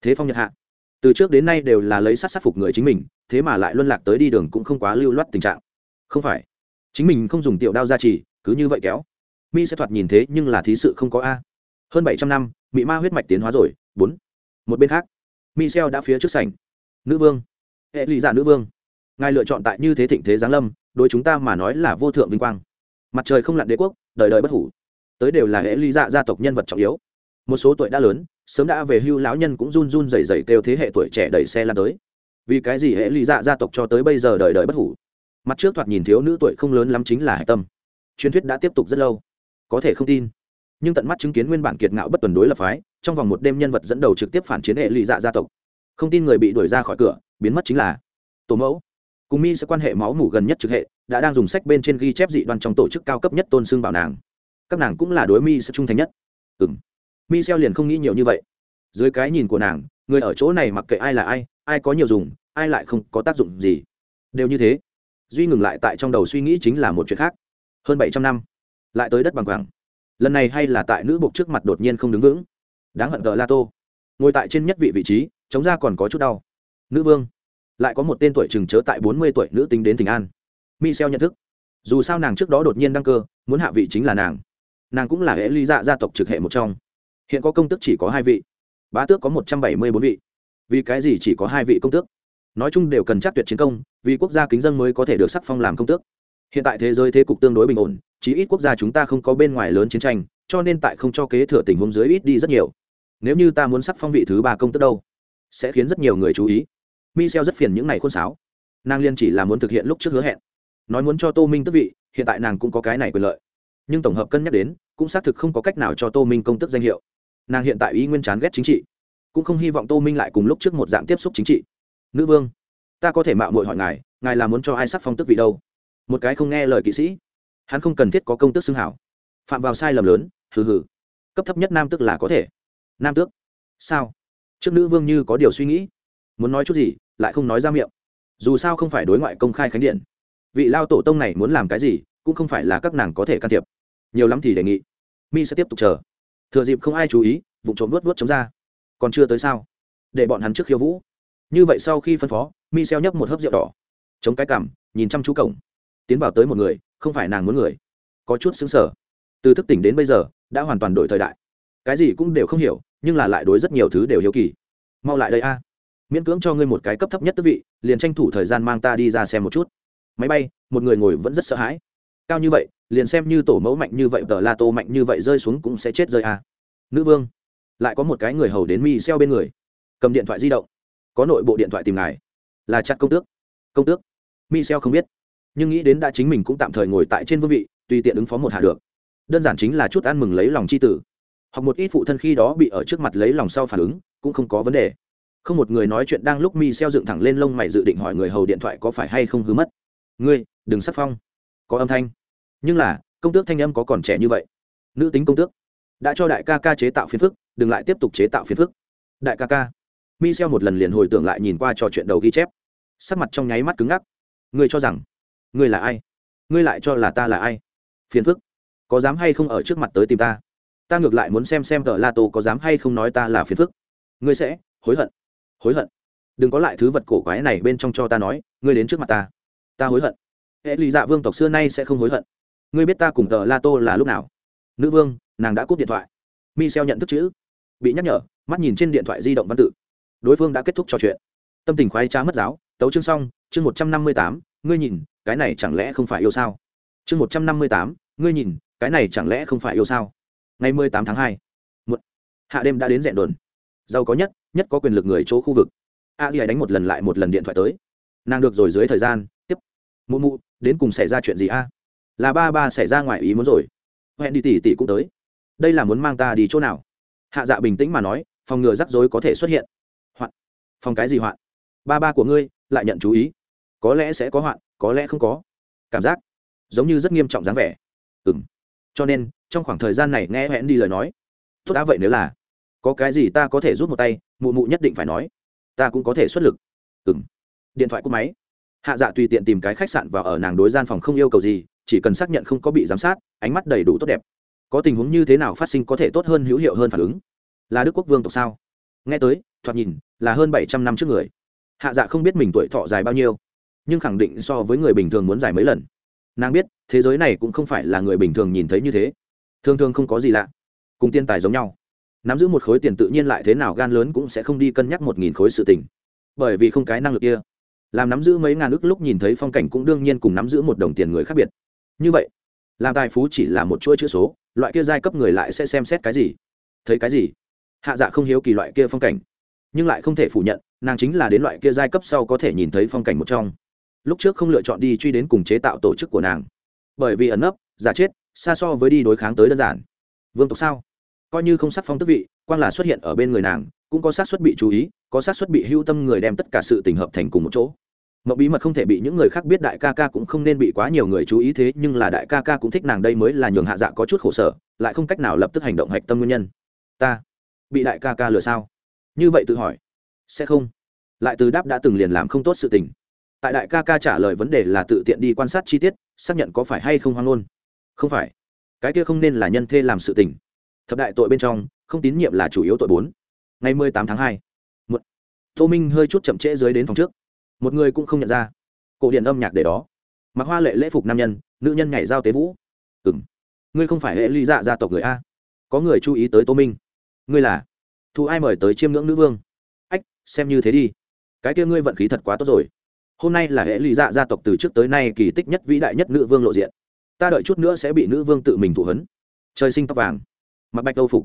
Thế phong nhật hạ. Từ trước đến nay đều là lấy sát sát phục người chính mình, thế mà lại luân lạc tới đi đường cũng không quá lưu loát tình trạng không phải. Chính mình không dùng tiểu đao ra chỉ, cứ như vậy kéo. Mi sẽ thoạt nhìn thế nhưng là thí sự không có a. Hơn bảy trăm năm bị ma huyết mạch tiến hóa rồi bốn. Một bên khác michel đã phía trước sảnh. Nữ vương. Hệ lụy giả nữ vương. Ngài lựa chọn tại như thế thịnh thế giáng lâm đối chúng ta mà nói là vô thượng vinh quang. Mặt trời không lặn đế quốc đời đời bất hủ. Tới đều là hệ ly dạ gia tộc nhân vật trọng yếu. Một số tuổi đã lớn sớm đã về hưu lão nhân cũng run run rẩy rẩy kêu thế hệ tuổi trẻ đẩy xe lan tới. Vì cái gì hệ ly dạ gia tộc cho tới bây giờ đời đời bất hủ? Mặt trước thoạt nhìn thiếu nữ tuổi không lớn lắm chính là hạch tâm. Truyền thuyết đã tiếp tục rất lâu. Có thể không tin. Nhưng tận mắt chứng kiến nguyên bản kiệt ngạo bất tuần đối lập phái, trong vòng một đêm nhân vật dẫn đầu trực tiếp phản chiến hệ lụy dạ gia tộc. Không tin người bị đuổi ra khỏi cửa, biến mất chính là tổ mẫu. Cùng mi sẽ quan hệ máu mủ gần nhất trực hệ, đã đang dùng sách bên trên ghi chép dị đoan trong tổ chức cao cấp nhất tôn xương bảo nàng. Các nàng cũng là đối mi sẽ trung thành nhất. Ừ m mi xeo liền không nghĩ nhiều như vậy. Dưới cái nhìn của nàng, người ở chỗ này mặc kệ ai là ai ai có nhiều dùng, ai lại không có tác dụng gì. Đều như thế duy ngừng lại tại trong đầu suy nghĩ chính là một chuyện khác. Hơn bảy trăm năm, lại tới đất bằng quảng. Lần này hay là tại nữ bục trước mặt đột nhiên không đứng vững. Đáng hận gờ la tô. Ngồi tại trên nhất vị vị trí, chống ra còn có chút đau. Nữ vương, lại có một tên tuổi chừng chớ tại bốn mươi tuổi nữ tính đến tỉnh an. Michel nhận thức. Dù sao nàng trước đó đột nhiên đăng cơ, muốn hạ vị chính là nàng. Nàng cũng là hệ ly dạ gia tộc trực hệ một trong. Hiện có công tước chỉ có hai vị. Bá tước có một trăm bảy mươi bốn vị. Vì cái gì chỉ có hai vị công tước? Nói chung đều cần chắc tuyệt chiến công, vì quốc gia kính dân mới có thể được sắc phong làm công tước. Hiện tại thế giới thế cục tương đối bình ổn, chí ít quốc gia chúng ta không có bên ngoài lớn chiến tranh, cho nên tại không cho kế thừa tình huống dưới ít đi rất nhiều. Nếu như ta muốn sắc phong vị thứ ba công tước đâu, sẽ khiến rất nhiều người chú ý. Michel rất phiền những này khôn sáo. Nàng liên chỉ là muốn thực hiện lúc trước hứa hẹn. Nói muốn cho tô minh tước vị, hiện tại nàng cũng có cái này quyền lợi. Nhưng tổng hợp cân nhắc đến, cũng xác thực không có cách nào cho tô minh công tước danh hiệu. Nàng hiện tại ý nguyên chán ghét chính trị, cũng không hy vọng tô minh lại cùng lúc trước một dạng tiếp xúc chính trị nữ vương, ta có thể mạo muội hỏi ngài ngài là muốn cho ai sắc phong tước vị đâu? Một cái không nghe lời kỵ sĩ. Hắn không cần thiết có công tước xưng hảo. Phạm vào sai lầm lớn, hừ hừ. Cấp thấp nhất nam tước là có thể. Nam tước? Sao? Trước nữ vương như có điều suy nghĩ. Muốn nói chút gì, lại không nói ra miệng. Dù sao không phải đối ngoại công khai khánh điện. Vị lao tổ tông này muốn làm cái gì, cũng không phải là các nàng có thể can thiệp. Nhiều lắm thì đề nghị. Mi sẽ tiếp tục chờ. Thừa dịp không ai chú ý, vụ trộm vớt vớt chống ra. Còn chưa tới sao? Để bọn hắn trước khiêu vũ như vậy sau khi phân phó mi xeo nhấp một hớp rượu đỏ. Chống cái cằm nhìn chăm chú cổng. Tiến vào tới một người, không phải nàng muốn người. Có chút xứng sở từ thức tỉnh đến bây giờ, đã hoàn toàn đổi thời đại. Cái gì cũng đều không hiểu, nhưng là lại đối rất nhiều thứ đều hiếu kỳ. Mau lại đây a. Miễn cưỡng cho ngươi một cái cấp thấp nhất tức vị, liền tranh thủ thời gian mang ta đi ra xem một chút. Máy bay, một người ngồi vẫn rất sợ hãi. Cao như vậy, liền xem như tổ mẫu mạnh như vậy, tờ la tô mạnh như vậy rơi xuống cũng sẽ chết rơi a. Nữ vương, lại có một cái người hầu đến mi xeo bên người. Cầm điện thoại di động có nội bộ điện thoại tìm ngài. Là chặt công tước. Công tước. Mi xeo không biết. Nhưng nghĩ đến đã chính mình cũng tạm thời ngồi tại trên vương vị, tùy tiện ứng phó một hạ được. Đơn giản chính là chút ăn mừng lấy lòng c h i tử. Hoặc một ít phụ thân khi đó bị ở trước mặt lấy lòng sau phản ứng, cũng không có vấn đề. Không một người nói chuyện đang lúc mi xeo dựng thẳng lên lông mày dự định hỏi người hầu điện thoại có phải hay không hứa mất. Ngươi, đừng sắc phong. Có âm thanh. Nhưng là, công tước thanh âm có còn trẻ như vậy. Nữ tính công tước. Đã cho đại ca ca chế tạo phiền phức, đừng lại tiếp tục chế tạo phiền phức. Đại ca ca. Michel một lần liền hồi tưởng lại nhìn qua trò chuyện đầu ghi chép. Sắc mặt trong nháy mắt cứng ngắc. Ngươi cho rằng, ngươi là ai? Ngươi lại cho là ta là ai? Phiền phức. Có dám hay không ở trước mặt tới tìm ta? Ta ngược lại muốn xem xem tờ la tô có dám hay không nói ta là phiền phức. Ngươi sẽ hối hận. Hối hận. Đừng có lại thứ vật cổ quái này bên trong cho ta nói, ngươi đến trước mặt ta. Ta hối hận. Hệ lý dạ vương tộc xưa nay sẽ không hối hận. Ngươi biết ta cùng tờ la tô là lúc nào? Nữ vương, nàng đã cúp điện thoại. Michel nhận thức chữ. Bị nhắc nhở, mắt nhìn trên điện thoại di động văn tự đối phương đã kết thúc trò chuyện. Tâm tình khoái trá mất giáo, tấu chương xong, chương một trăm năm mươi tám, ngươi nhìn, cái này chẳng lẽ không phải yêu sao? Chương một trăm năm mươi tám, ngươi nhìn, cái này chẳng lẽ không phải yêu sao? Ngày mười tám tháng hai một hạ đêm đã đến rẽn đồn. Giàu có nhất nhất có quyền lực người chỗ khu vực. A di đánh một lần lại một lần điện thoại tới. Nàng được rồi dưới thời gian, tiếp. Mụ mụ, đến cùng xảy ra chuyện gì a? Là ba ba xảy ra ngoài ý muốn rồi. Hẹn đi tỉ tỉ cũng tới. Đây là muốn mang ta đi chỗ nào? Hạ dạ bình tĩnh mà nói, phòng ngừa rắc rối có thể xuất hiện phòng cái gì hoạn? Ba ba của ngươi lại nhận chú ý. Có lẽ sẽ có hoạn, có lẽ không có. Cảm giác giống như rất nghiêm trọng dáng vẻ. Ừ m cho nên, trong khoảng thời gian này nghe hẹn đi lời nói, tốt đã vậy nếu là có cái gì ta có thể rút một tay, mụ mụ nhất định phải nói. Ta cũng có thể xuất lực. Ừ m điện thoại cúp máy. Hạ dạ tùy tiện tìm cái khách sạn và ở nàng đối gian phòng không yêu cầu gì, chỉ cần xác nhận không có bị giám sát, ánh mắt đầy đủ tốt đẹp. Có tình huống như thế nào phát sinh có thể tốt hơn hữu hiệu hơn phản ứng? Là đức quốc vương tộc sao? Nghe tới, thoạt nhìn là hơn bảy trăm năm trước người. Hạ dạ không biết mình tuổi thọ dài bao nhiêu, nhưng khẳng định so với người bình thường muốn dài mấy lần. Nàng biết, thế giới này cũng không phải là người bình thường nhìn thấy như thế. Thường thường không có gì lạ, cùng tiên tài giống nhau. Nắm giữ một khối tiền tự nhiên lại thế nào gan lớn cũng sẽ không đi cân nhắc một nghìn khối sự tình. Bởi vì không cái năng lực kia. Làm nắm giữ mấy ngàn ước lúc nhìn thấy phong cảnh cũng đương nhiên cùng nắm giữ một đồng tiền người khác biệt. Như vậy, làm tài phú chỉ là một chuỗi chữ số, loại kia giai cấp người lại sẽ xem xét cái gì? Thấy cái gì? Hạ dạ không hiếu kỳ loại kia phong cảnh nhưng lại không thể phủ nhận, nàng chính là đến loại kia giai cấp sau có thể nhìn thấy phong cảnh một trong. Lúc trước không lựa chọn đi truy đến cùng chế tạo tổ chức của nàng. Bởi vì ẩn nấp, giả chết, xa so với đi đối kháng tới đơn giản. Vương tộc sao? Coi như không sắc phong tức vị quan là xuất hiện ở bên người nàng, cũng có xác suất bị chú ý, có xác suất bị hưu tâm người đem tất cả sự tình hợp thành cùng một chỗ. Mậu bí mật không thể bị những người khác biết đại ca ca cũng không nên bị quá nhiều người chú ý thế, nhưng là đại ca ca cũng thích nàng đây mới là nhường hạ dạ có chút khổ sở, lại không cách nào lập tức hành động hạch tâm nguyên nhân. Ta bị đại ca ca lừa sao? Như vậy tự hỏi, sẽ không? Lại từ đáp đã từng liền làm không tốt sự tình. Tại đại ca ca trả lời vấn đề là tự tiện đi quan sát chi tiết, xác nhận có phải hay không hoang ngôn. Không phải. Cái kia không nên là nhân thê làm sự tình. Thập đại tội bên trong, không tín nhiệm là chủ yếu tội bốn. Ngày mười tám tháng hai, một. Tô minh hơi chút chậm trễ dưới đến phòng trước. Một người cũng không nhận ra. Cổ điện âm nhạc để đó. Mặc hoa lệ lễ phục nam nhân, nữ nhân nhảy giao tế vũ. Ừ m ngươi không phải hệ ly dạ gia tộc người a. Có người chú ý tới tô minh. Ngươi là? Thu ai mời tới chiêm ngưỡng nữ vương? Ách, xem như thế đi. Cái kia ngươi vận khí thật quá tốt rồi. Hôm nay là hệ lụy dạ gia tộc từ trước tới nay kỳ tích nhất vĩ đại nhất nữ vương lộ diện. Ta đợi chút nữa sẽ bị nữ vương tự mình thụ hấn trời sinh tóc vàng, mặc bạch âu phục.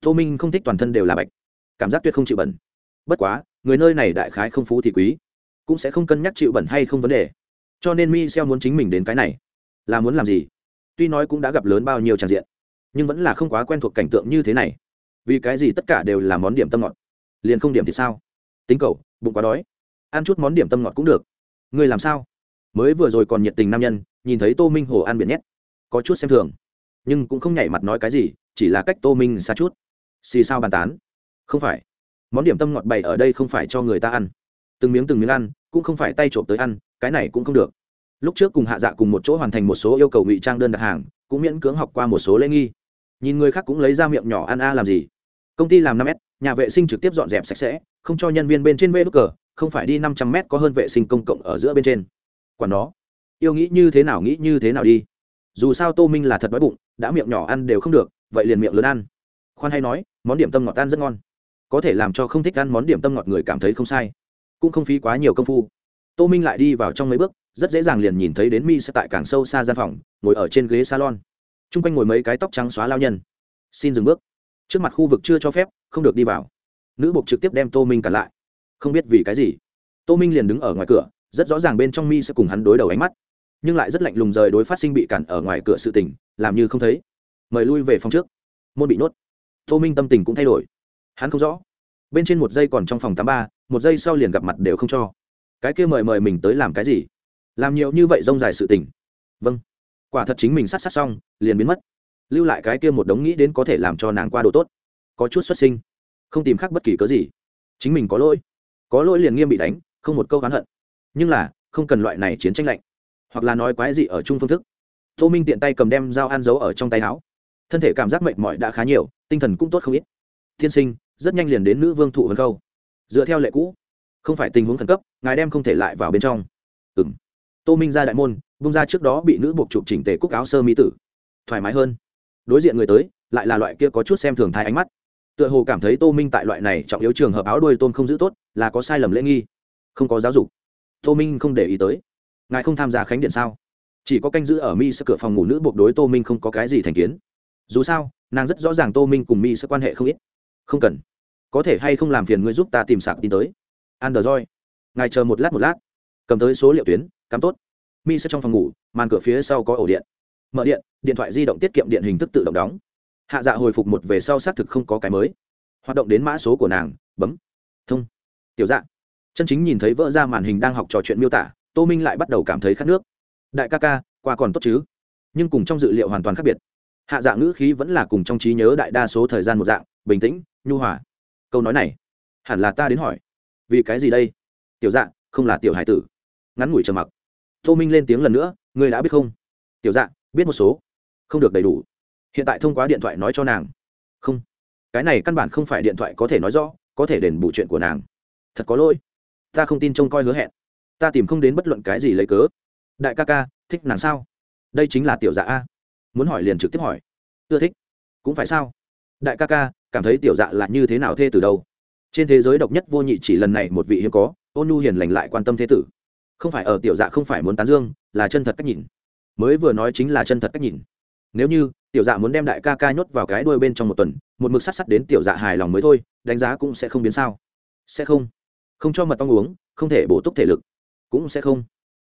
Tô minh không thích toàn thân đều là bạch. Cảm giác tuyệt không chịu bẩn. Bất quá, người nơi này đại khái không phú thì quý. Cũng sẽ không cân nhắc chịu bẩn hay không vấn đề. Cho nên mi xeo muốn chính mình đến cái này. Là muốn làm gì? Tuy nói cũng đã gặp lớn bao nhiêu tràn diện, nhưng vẫn là không quá quen thuộc cảnh tượng như thế này vì cái gì tất cả đều là món điểm tâm ngọt? Liền không điểm thì sao? Tính cầu, bụng quá đói. Ăn chút món điểm tâm ngọt cũng được. Ngươi làm sao? Mới vừa rồi còn nhiệt tình nam nhân, nhìn thấy tô minh hồ ăn biển nhét. Có chút xem thường. Nhưng cũng không nhảy mặt nói cái gì, chỉ là cách tô minh xa chút. Xì sao bàn tán. Không phải. Món điểm tâm ngọt bày ở đây không phải cho người ta ăn. Từng miếng từng miếng ăn, cũng không phải tay trộm tới ăn, cái này cũng không được. Lúc trước cùng hạ dạ cùng một chỗ hoàn thành một số yêu cầu ngụy trang đơn đặt hàng, cũng miễn cưỡng học qua một số lễ nghi. Nhìn người khác cũng lấy ra miệng nhỏ ăn a làm gì? Công ty làm năm s nhà vệ sinh trực tiếp dọn dẹp sạch sẽ, không cho nhân viên bên trên vê đ cờ, không phải đi năm trăm m có hơn vệ sinh công cộng ở giữa bên trên. Quản đó yêu nghĩ như thế nào nghĩ như thế nào đi. Dù sao tô minh là thật đói bụng, đã miệng nhỏ ăn đều không được, vậy liền miệng lớn ăn. Khoan hay nói, món điểm tâm ngọt ăn rất ngon. Có thể làm cho không thích ăn món điểm tâm ngọt người cảm thấy không sai. Cũng không phí quá nhiều công phu. Tô minh lại đi vào trong mấy bước, rất dễ dàng liền nhìn thấy đến mi sẽ tại càng sâu xa gian phòng, ngồi ở trên ghế salon. T r u n g quanh ngồi mấy cái tóc trắng xóa lao nhân. Xin dừng bước trước mặt khu vực chưa cho phép, không được đi vào. Nữ buộc trực tiếp đem tô minh cản lại. Không biết vì cái gì, tô minh liền đứng ở ngoài cửa, rất rõ ràng bên trong mi sẽ cùng hắn đối đầu ánh mắt. Nhưng lại rất lạnh lùng rời đối phát sinh bị cản ở ngoài cửa sự tình, làm như không thấy. Mời lui về phòng trước. Môn bị nhốt. Tô minh tâm tình cũng thay đổi. Hắn không rõ. Bên trên một giây còn trong phòng tám ba, một giây sau liền gặp mặt đều không cho. Cái kia mời mời mình tới làm cái gì? Làm nhiều như vậy rông dài sự tình. Vâng. Quả thật chính mình sát sát xong, liền biến mất lưu lại cái kia một đống nghĩ đến có thể làm cho nàng qua độ tốt. Có chút xuất sinh, không tìm khác bất kỳ cớ gì. Chính mình có lỗi có lỗi liền nghiêm bị đánh, không một câu oán hận. Nhưng là, không cần loại này chiến tranh lạnh. Hoặc là nói quái gì ở chung phương thức. Tô minh tiện tay cầm đem dao ăn giấu ở trong tay áo. Thân thể cảm giác mệt mỏi đã khá nhiều, tinh thần cũng tốt không ít. Tiên sinh, rất nhanh liền đến nữ vương thụ vân khâu dựa theo lệ cũ, không phải tình huống khẩn cấp, ngài đem không thể lại vào bên trong. Ừ m tô minh ra đại môn, bung ra trước đó bị nữ buộc chụp chỉnh tề cúc áo sơ mỹ tử. Thoải mái hơn đối diện người tới, lại là loại kia có chút xem thường thai ánh mắt. Tựa hồ cảm thấy tô minh tại loại này trọng yếu trường hợp áo đuôi tôm không giữ tốt, là có sai lầm lễ nghi. Không có giáo dục. Tô minh không để ý tới. Ngài không tham gia khánh điện sao? Chỉ có canh giữ ở mi sẽ cửa phòng ngủ nữ buộc đối tô minh không có cái gì thành kiến. Dù sao, nàng rất rõ ràng tô minh cùng mi sẽ quan hệ không ít. Không cần. Có thể hay không làm phiền ngươi giúp ta tìm sạc tin tới. Android. Ngài chờ một lát một lát. Cầm tới số liệu tuyến, cắm tốt. Mi sẽ trong phòng ngủ, màn cửa phía sau có ổ điện mở điện điện thoại di động tiết kiệm điện hình thức tự động đóng. Hạ dạ hồi phục một về sau xác thực không có cái mới. Hoạt động đến mã số của nàng, bấm, thông. Tiểu dạ chân chính nhìn thấy vỡ ra màn hình đang học trò chuyện miêu tả, tô minh lại bắt đầu cảm thấy khát nước. Đại ca ca, qua còn tốt chứ? Nhưng cùng trong dự liệu hoàn toàn khác biệt. Hạ dạ ngữ khí vẫn là cùng trong trí nhớ đại đa số thời gian một dạng, bình tĩnh, nhu hòa. Câu nói này, hẳn là ta đến hỏi. Vì cái gì đây? Tiểu dạ không là tiểu hải tử. Ngắn ngủi trầm mặc. Tô minh lên tiếng lần nữa, ngươi đã biết không? Tiểu dạ biết một số. Không được đầy đủ. Hiện tại thông qua điện thoại nói cho nàng. Không. Cái này căn bản không phải điện thoại có thể nói rõ, có thể đền bù chuyện của nàng. Thật có lỗi. Ta không tin trông coi hứa hẹn. Ta tìm không đến bất luận cái gì lấy cớ. Đại ca ca, thích nàng sao? Đây chính là tiểu dạ a. Muốn hỏi liền trực tiếp hỏi. Ưa thích. Cũng phải sao? Đại ca ca, cảm thấy tiểu dạ là như thế nào thê từ đâu? Trên thế giới độc nhất vô nhị chỉ lần này một vị hiếm có, ôn nu hiền lành lại quan tâm thế tử. Không phải ở tiểu dạ không phải muốn tán dương, là chân thật cách nhìn mới vừa nói chính là chân thật cách nhìn. Nếu như, tiểu dạ muốn đem đại ca ca nhốt vào cái đuôi bên trong một tuần, một mực sát sắt đến tiểu dạ hài lòng mới thôi, đánh giá cũng sẽ không biến sao. Sẽ không. Không cho mật ong uống, không thể bổ túc thể lực. Cũng sẽ không.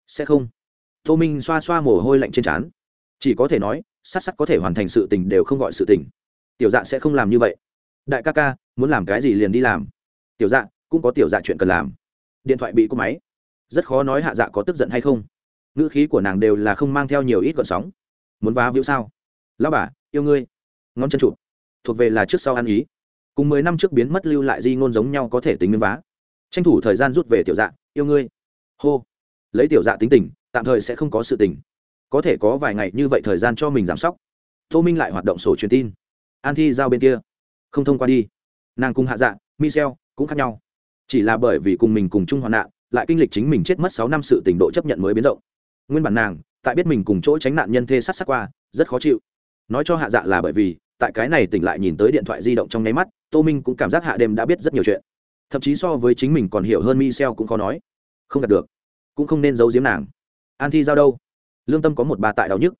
Sẽ không. Tô minh xoa xoa mồ hôi lạnh trên trán. Chỉ có thể nói sát sắt có thể hoàn thành sự tình đều không gọi sự tình. Tiểu dạ sẽ không làm như vậy. Đại ca ca, muốn làm cái gì liền đi làm. Tiểu dạ cũng có tiểu dạ chuyện cần làm. Điện thoại bị cúp máy. Rất khó nói hạ dạ có tức giận hay không ngữ khí của nàng đều là không mang theo nhiều ít gọn sóng. Muốn vá víu sao? Lão bà, yêu ngươi. Ngón chân chụp. Thuộc về là trước sau ăn ý. Cùng mười năm trước biến mất lưu lại di ngôn giống nhau có thể tính miếng vá. Tranh thủ thời gian rút về tiểu dạ yêu ngươi. Hô. Lấy tiểu dạ tính tình, tạm thời sẽ không có sự tình. Có thể có vài ngày như vậy thời gian cho mình giảm sóc. Tô minh lại hoạt động sổ truyền tin. An thi giao bên kia. Không thông qua đi. Nàng cùng hạ dạ michel cũng khác nhau. Chỉ là bởi vì cùng mình cùng chung hoạn nạn, lại kinh lịch chính mình chết mất sáu năm sự tình độ chấp nhận mới biến rộng nguyên bản nàng, tại biết mình cùng chỗ tránh nạn nhân thê sát sát qua, rất khó chịu. Nói cho hạ dạ là bởi vì, tại cái này tỉnh lại nhìn tới điện thoại di động trong nháy mắt, tô minh cũng cảm giác hạ đêm đã biết rất nhiều chuyện. Thậm chí so với chính mình còn hiểu hơn michel cũng khó nói. Không đạt được, cũng không nên giấu giếm nàng. An thi giao đâu? Lương tâm có một bà tại đau nhức.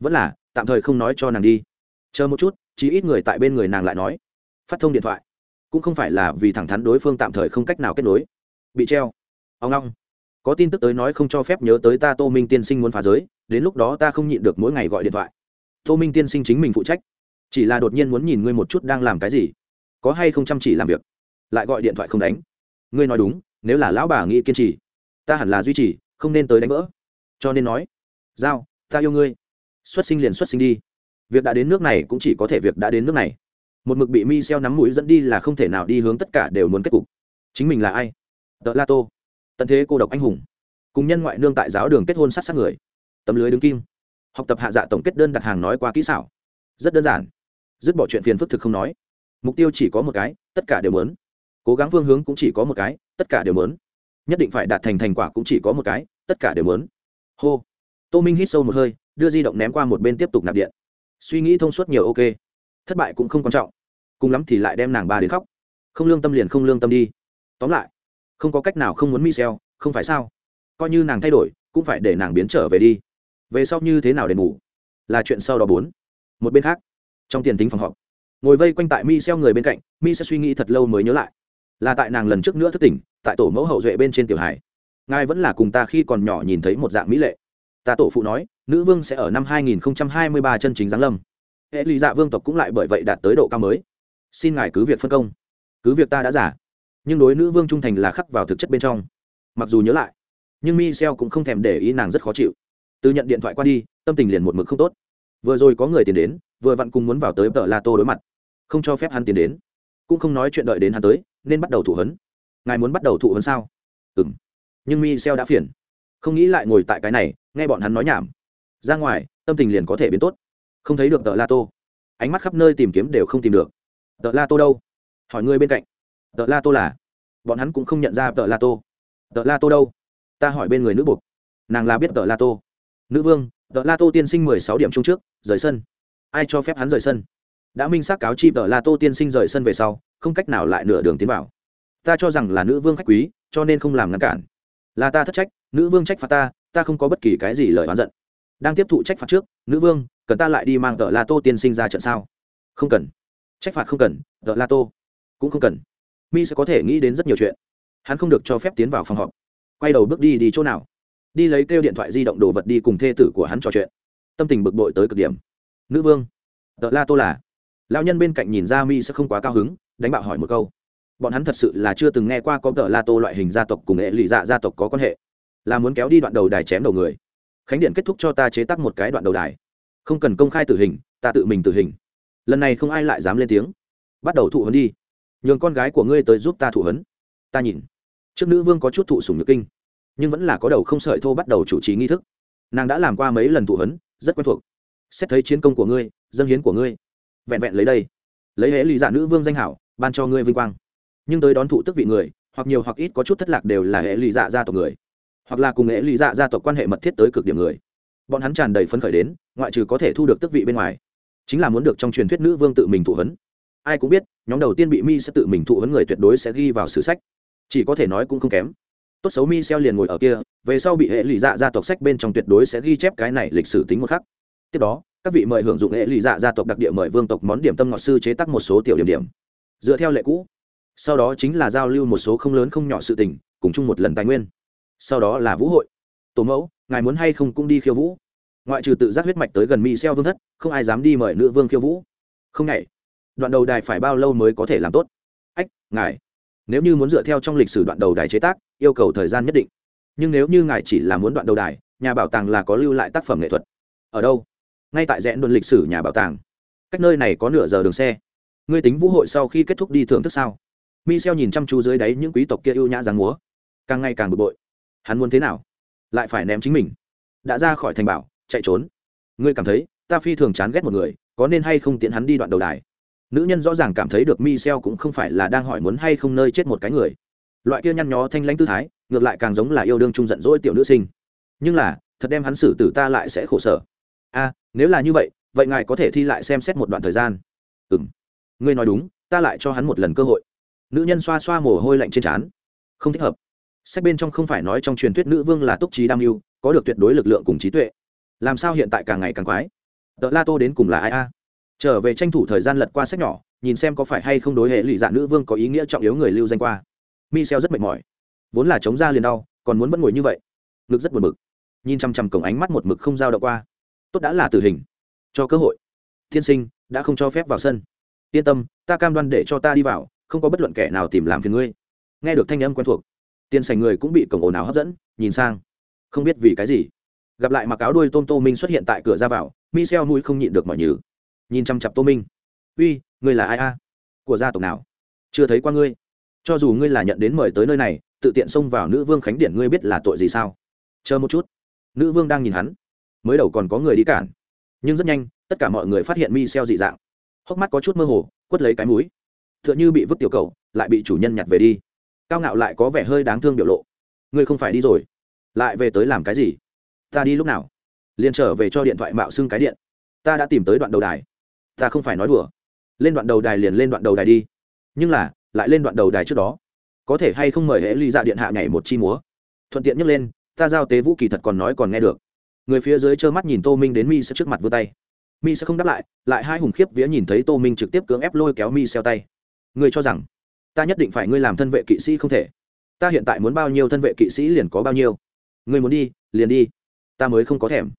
Vẫn là, tạm thời không nói cho nàng đi. Chờ một chút chỉ ít người tại bên người nàng lại nói. Phát thông điện thoại. Cũng không phải là vì thẳng thắn đối phương tạm thời không cách nào kết nối. Bị treo. Ông long có tin tức tới nói không cho phép nhớ tới ta tô minh tiên sinh muốn phá giới, đến lúc đó ta không nhịn được mỗi ngày gọi điện thoại. Tô minh tiên sinh chính mình phụ trách. Chỉ là đột nhiên muốn nhìn ngươi một chút đang làm cái gì. Có hay không chăm chỉ làm việc? Lại gọi điện thoại không đánh. Ngươi nói đúng, nếu là lão bà nghĩ kiên trì, ta hẳn là duy trì, không nên tới đánh vỡ. Cho nên nói, giao, ta yêu ngươi. Xuất sinh liền xuất sinh đi. Việc đã đến nước này cũng chỉ có thể việc đã đến nước này. Một mực bị mi xeo nắm mũi dẫn đi là không thể nào đi hướng tất cả đều muốn kết cục. Chính mình là ai? Tợ la tô tận thế cô độc anh hùng, cùng nhân ngoại nương tại giáo đường kết hôn sát sát người, tấm lưới đứng kim, học tập hạ dạ tổng kết đơn đặt hàng nói qua kỹ xảo, rất đơn giản, dứt bỏ chuyện phiền phức thực không nói, mục tiêu chỉ có một cái, tất cả đều muốn, cố gắng phương hướng cũng chỉ có một cái, tất cả đều muốn, nhất định phải đạt thành thành quả cũng chỉ có một cái, tất cả đều muốn. Hô, tô minh hít sâu một hơi, đưa di động ném qua một bên tiếp tục nạp điện, suy nghĩ thông suốt nhiều ok, thất bại cũng không quan trọng, cùng lắm thì lại đem nàng ba đến khóc, không lương tâm liền không lương tâm đi, tóm lại không có cách nào không muốn Michel, không phải sao? Coi như nàng thay đổi, cũng phải để nàng biến trở về đi. Về sau như thế nào để ngủ, là chuyện sau đó bốn. Một bên khác, trong tiền tính phòng họp, ngồi vây quanh tại Michel người bên cạnh, Mi sẽ suy nghĩ thật lâu mới nhớ lại, là tại nàng lần trước nữa thức tỉnh, tại tổ mẫu hậu duệ bên trên tiểu hải. Ngài vẫn là cùng ta khi còn nhỏ nhìn thấy một dạng mỹ lệ. Ta tổ phụ nói, nữ vương sẽ ở năm 2023 chân chính giáng lâm. Hệ lý dạ vương tộc cũng lại bởi vậy đạt tới độ cao mới. Xin ngài cứ việc phân công. Cứ việc ta đã giả nhưng đối nữ vương trung thành là khắc vào thực chất bên trong. Mặc dù nhớ lại, nhưng michel cũng không thèm để ý nàng rất khó chịu. Từ nhận điện thoại qua đi, tâm tình liền một mực không tốt. Vừa rồi có người tiền đến, vừa vặn cùng muốn vào tới tờ la tô đối mặt. Không cho phép hắn tiền đến. Cũng không nói chuyện đợi đến hắn tới, nên bắt đầu thụ hấn. Ngài muốn bắt đầu thụ hấn sao? Ừ m nhưng michel đã phiền. Không nghĩ lại ngồi tại cái này, nghe bọn hắn nói nhảm. Ra ngoài, tâm tình liền có thể biến tốt. Không thấy được tờ la tô ánh mắt khắp nơi tìm kiếm đều không tìm được. Tờ la tô đâu? Hỏi người bên cạnh tợ la tô là? Bọn hắn cũng không nhận ra tợ la tô. Tợ la tô đâu? Ta hỏi bên người nữ buộc. Nàng là biết tợ la tô. Nữ vương, tợ la tô tiên sinh mười sáu điểm chung trước, rời sân. Ai cho phép hắn rời sân? Đã minh xác cáo chi tợ la tô tiên sinh rời sân về sau, không cách nào lại nửa đường tiến vào. Ta cho rằng là nữ vương khách quý, cho nên không làm ngăn cản. Là ta thất trách, nữ vương trách phạt ta ta không có bất kỳ cái gì lời oán giận. Đang tiếp thụ trách phạt trước, nữ vương, cần ta lại đi mang tợ la tô tiên sinh ra trận sao? Không cần. Trách phạt không cần, tợ la tô cũng không cần mi sẽ có thể nghĩ đến rất nhiều chuyện. Hắn không được cho phép tiến vào phòng họp. Quay đầu bước đi đi chỗ nào? Đi lấy kêu điện thoại di động đồ vật đi cùng thê tử của hắn trò chuyện. Tâm tình bực bội tới cực điểm. Nữ vương, tợ la tô là. Lao nhân bên cạnh nhìn ra mi sẽ không quá cao hứng, đánh bạo hỏi một câu. Bọn hắn thật sự là chưa từng nghe qua có tợ la tô loại hình gia tộc cùng hệ lụy dạ gia tộc có quan hệ. Là muốn kéo đi đoạn đầu đài chém đầu người. Khánh điện kết thúc cho ta chế tác một cái đoạn đầu đài. Không cần công khai tử hình, ta tự mình tử hình. Lần này không ai lại dám lên tiếng. Bắt đầu thụ huấn đi nhường con gái của ngươi tới giúp ta thụ hấn. Ta nhìn. Trước nữ vương có chút thụ sùng nhược kinh, nhưng vẫn là có đầu không sợi thô bắt đầu chủ trì nghi thức. Nàng đã làm qua mấy lần thụ hấn, rất quen thuộc. Xét thấy chiến công của ngươi dân hiến của ngươi. Vẹn vẹn lấy đây. Lấy hễ lý giả nữ vương danh hảo, ban cho ngươi vinh quang. Nhưng tới đón thụ tức vị người, hoặc nhiều hoặc ít có chút thất lạc đều là hệ lý dạ gia tộc người. Hoặc là cùng hệ lý dạ gia tộc quan hệ mật thiết tới cực điểm người. Bọn hắn tràn đầy phấn khởi đến, ngoại trừ có thể thu được tức vị bên ngoài. Chính là muốn được trong truyền thuyết nữ vương tự mình thụ hấn ai cũng biết, nhóm đầu tiên bị mi sẽ tự mình thụ vấn người tuyệt đối sẽ ghi vào sử sách. Chỉ có thể nói cũng không kém. Tốt xấu mi xeo liền ngồi ở kia, về sau bị hệ lụy dạ gia tộc sách bên trong tuyệt đối sẽ ghi chép cái này lịch sử tính một khắc. Tiếp đó, các vị mời hưởng dụng hệ lụy dạ gia tộc đặc địa mời vương tộc món điểm tâm ngọt sư chế tác một số tiểu điểm điểm. Dựa theo lệ cũ, sau đó chính là giao lưu một số không lớn không nhỏ sự tình, cùng chung một lần tài nguyên. Sau đó là vũ hội. Tổ mẫu, ngài muốn hay không cũng đi khiêu vũ. Ngoại trừ tự giác huyết mạch tới gần mi xeo vương thất, không ai dám đi mời nữ vương khiêu vũ. Không nhảy đoạn đầu đài phải bao lâu mới có thể làm tốt? Ách, ngài, nếu như muốn dựa theo trong lịch sử đoạn đầu đài chế tác, yêu cầu thời gian nhất định. Nhưng nếu như ngài chỉ là muốn đoạn đầu đài, nhà bảo tàng là có lưu lại tác phẩm nghệ thuật. Ở đâu? Ngay tại rẽ đồn lịch sử nhà bảo tàng. Cách nơi này có nửa giờ đường xe. Ngươi tính vũ hội sau khi kết thúc đi thưởng thức sao? Michel nhìn chăm chú dưới đáy những quý tộc kia ưu nhã dáng múa. Càng ngày càng bực bội. Hắn muốn thế nào? Lại phải ném chính mình. Đã ra khỏi thành bảo, chạy trốn. Ngươi cảm thấy, ta phi thường chán ghét một người, có nên hay không tiện hắn đi đoạn đầu đài? Nữ nhân rõ ràng cảm thấy được Michel cũng không phải là đang hỏi muốn hay không nơi chết một cái người. Loại kia nhăn nhó thanh lãnh tư thái, ngược lại càng giống là yêu đương trung giận dỗi tiểu nữ sinh. Nhưng là, thật đem hắn xử tử ta lại sẽ khổ sở. A, nếu là như vậy vậy ngài có thể thi lại xem xét một đoạn thời gian. Ừ m ngươi nói đúng, ta lại cho hắn một lần cơ hội. Nữ nhân xoa xoa mồ hôi lạnh trên trán. Không thích hợp. Sách bên trong không phải nói trong truyền thuyết nữ vương là túc trí đam mưu, có được tuyệt đối lực lượng cùng trí tuệ. Làm sao hiện tại càng ngày càng quái? Tợ la tô đến cùng là ai a? Trở về tranh thủ thời gian lật qua sách nhỏ, nhìn xem có phải hay không đối hệ lụy dạ nữ vương có ý nghĩa trọng yếu người lưu danh qua. Michel rất mệt mỏi. Vốn là chống ra liền đau, còn muốn vẫn ngồi như vậy. Ngực rất buồn bực. Nhìn chằm chằm cổng ánh mắt một mực không giao động qua. Tốt đã là tử hình. Cho cơ hội. Tiên sinh, đã không cho phép vào sân. Yên tâm, ta cam đoan để cho ta đi vào, không có bất luận kẻ nào tìm làm phiền ngươi. Nghe được thanh âm quen thuộc, tiên sành người cũng bị cổng ồn ào hấp dẫn, nhìn sang. Không biết vì cái gì. Gặp lại mặc áo đuôi tôm tô minh xuất hiện tại cửa ra vào, michel mũi không nhịn được mọi nhừ nhìn chăm chặp tô minh. Uy, ngươi là ai a? Của gia tộc nào? Chưa thấy qua ngươi. Cho dù ngươi là nhận đến mời tới nơi này, tự tiện xông vào nữ vương khánh điển ngươi biết là tội gì sao? Chờ một chút. Nữ vương đang nhìn hắn. Mới đầu còn có người đi cản. Nhưng rất nhanh, tất cả mọi người phát hiện mi xeo dị dạng. Hốc mắt có chút mơ hồ, quất lấy cái mũi. T h ư ợ n h ư bị vứt tiểu cầu, lại bị chủ nhân nhặt về đi. Cao ngạo lại có vẻ hơi đáng thương biểu lộ. Ngươi không phải đi rồi. Lại về tới làm cái gì? Ta đi lúc nào? Liền trở về cho điện thoại mạo xưng cái điện. Ta đã tìm tới đoạn đầu đài ta không phải nói đùa. Lên đoạn đầu đài liền lên đoạn đầu đài đi. Nhưng là, lại lên đoạn đầu đài trước đó. Có thể hay không mời hệ ly dạ điện hạ nhảy một chi múa? Thuận tiện nhắc lên, ta giao tế vũ kỳ thật còn nói còn nghe được. Người phía dưới trơ mắt nhìn tô minh đến mi sẽ trước mặt vươn tay. Mi sẽ không đáp lại lại hai hùng khiếp vía nhìn thấy tô minh trực tiếp cưỡng ép lôi kéo mi xeo tay. Người cho rằng, ta nhất định phải ngươi làm thân vệ kỵ sĩ không thể. Ta hiện tại muốn bao nhiêu thân vệ kỵ sĩ liền có bao nhiêu. Ngươi muốn đi, liền đi. Ta mới không có thèm.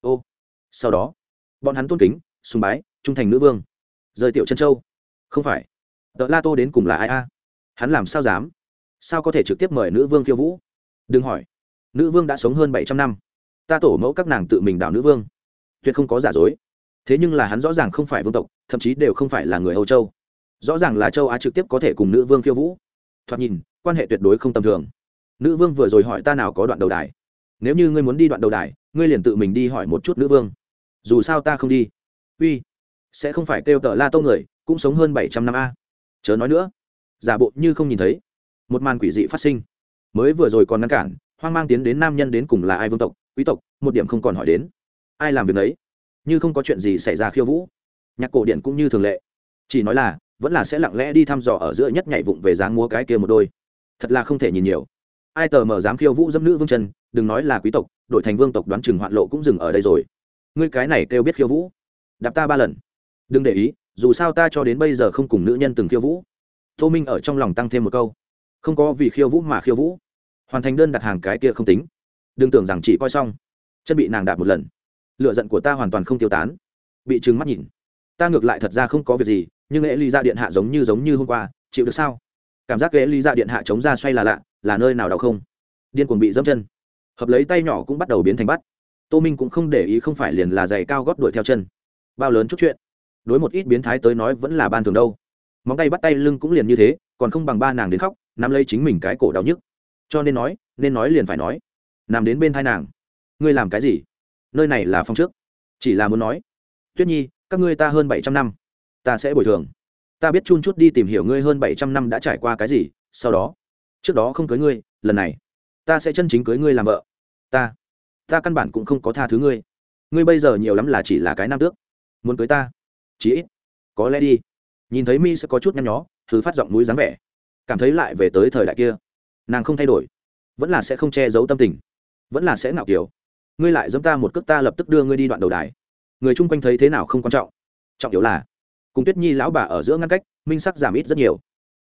Ô, sau đó, bọn hắn tôn kính, sùng bái trung thành nữ vương. Rời tiểu chân châu. Không phải. Tợ la tô đến cùng là ai a? Hắn làm sao dám? Sao có thể trực tiếp mời nữ vương khiêu vũ? Đừng hỏi. Nữ vương đã sống hơn bảy trăm năm. Ta tổ mẫu các nàng tự mình đào nữ vương. Tuyệt không có giả dối. Thế nhưng là hắn rõ ràng không phải vương tộc, thậm chí đều không phải là người âu châu. Rõ ràng là châu á trực tiếp có thể cùng nữ vương khiêu vũ. Thoạt nhìn, quan hệ tuyệt đối không tầm thường. Nữ vương vừa rồi hỏi ta nào có đoạn đầu đài. Nếu như ngươi muốn đi đoạn đầu đài, ngươi liền tự mình đi hỏi một chút nữ vương. Dù sao ta không đi. Uy sẽ không phải kêu tờ la tô người, cũng sống hơn bảy trăm năm a. Chớ nói nữa, giả bộ như không nhìn thấy, một màn quỷ dị phát sinh. Mới vừa rồi còn ngăn cản, hoang mang tiến đến nam nhân đến cùng là ai vương tộc, quý tộc, một điểm không còn hỏi đến. Ai làm việc đấy như không có chuyện gì xảy ra khiêu vũ. Nhạc cổ điển cũng như thường lệ. Chỉ nói là, vẫn là sẽ lặng lẽ đi thăm dò ở giữa nhất nhảy vụng về dáng múa cái kia một đôi. Thật là không thể nhìn nhiều. Ai tờ mờ dám khiêu vũ dâm nữ vương chân, đừng nói là quý tộc, đổi thành vương tộc đoán chừng hoạn lộ cũng dừng ở đây rồi. Ngươi cái này kêu biết khiêu vũ. Đạp ta ba lần đừng để ý, dù sao ta cho đến bây giờ không cùng nữ nhân từng khiêu vũ. Tô minh ở trong lòng tăng thêm một câu. Không có vì khiêu vũ mà khiêu vũ. Hoàn thành đơn đặt hàng cái kia không tính. Đừng tưởng rằng chỉ coi xong. Chân bị nàng đạp một lần. Lựa giận của ta hoàn toàn không tiêu tán. Bị trừng mắt nhìn. Ta ngược lại thật ra không có việc gì, nhưng lễ ly ra điện hạ giống như giống như hôm qua, chịu được sao? Cảm giác lễ ly ra điện hạ chống ra xoay là lạ, là nơi nào đau không? Điên cuồng bị dẫm chân. Hợp lấy tay nhỏ cũng bắt đầu biến thành bắt. Tô minh cũng không để ý không phải liền là giày cao góp đuổi theo chân. Bao lớn chút chuyện đối một ít biến thái tới nói vẫn là ban thường đâu. Móng tay bắt tay lưng cũng liền như thế, còn không bằng ba nàng đến khóc, nắm lấy chính mình cái cổ đau nhức. Cho nên nói nên nói liền phải nói. Nằm đến bên thai nàng. Ngươi làm cái gì? Nơi này là phòng trước. Chỉ là muốn nói. Tuyết nhi, các ngươi ta hơn bảy trăm năm. Ta sẽ bồi thường. Ta biết chun chút đi tìm hiểu ngươi hơn bảy trăm năm đã trải qua cái gì, sau đó. Trước đó không cưới ngươi, lần này. Ta sẽ chân chính cưới ngươi làm vợ. Ta. Ta căn bản cũng không có tha thứ ngươi. Ngươi bây giờ nhiều lắm là chỉ là cái nam tước. Muốn cưới ta chí ít. Có lẽ đi. Nhìn thấy mi sẽ có chút nhăn nhó thứ phát giọng mũi dáng vẻ. Cảm thấy lại về tới thời đại kia. Nàng không thay đổi. Vẫn là sẽ không che giấu tâm tình. Vẫn là sẽ ngạo kiểu. Ngươi lại dẫm ta một cước ta lập tức đưa ngươi đi đoạn đầu đài. Người chung quanh thấy thế nào không quan trọng. Trọng yếu là, cùng tuyết nhi lão bà ở giữa ngăn cách, minh sắc giảm ít rất nhiều.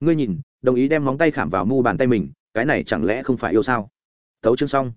Ngươi nhìn, đồng ý đem móng tay khảm vào mu bàn tay mình, cái này chẳng lẽ không phải yêu sao? Tấu chương xong.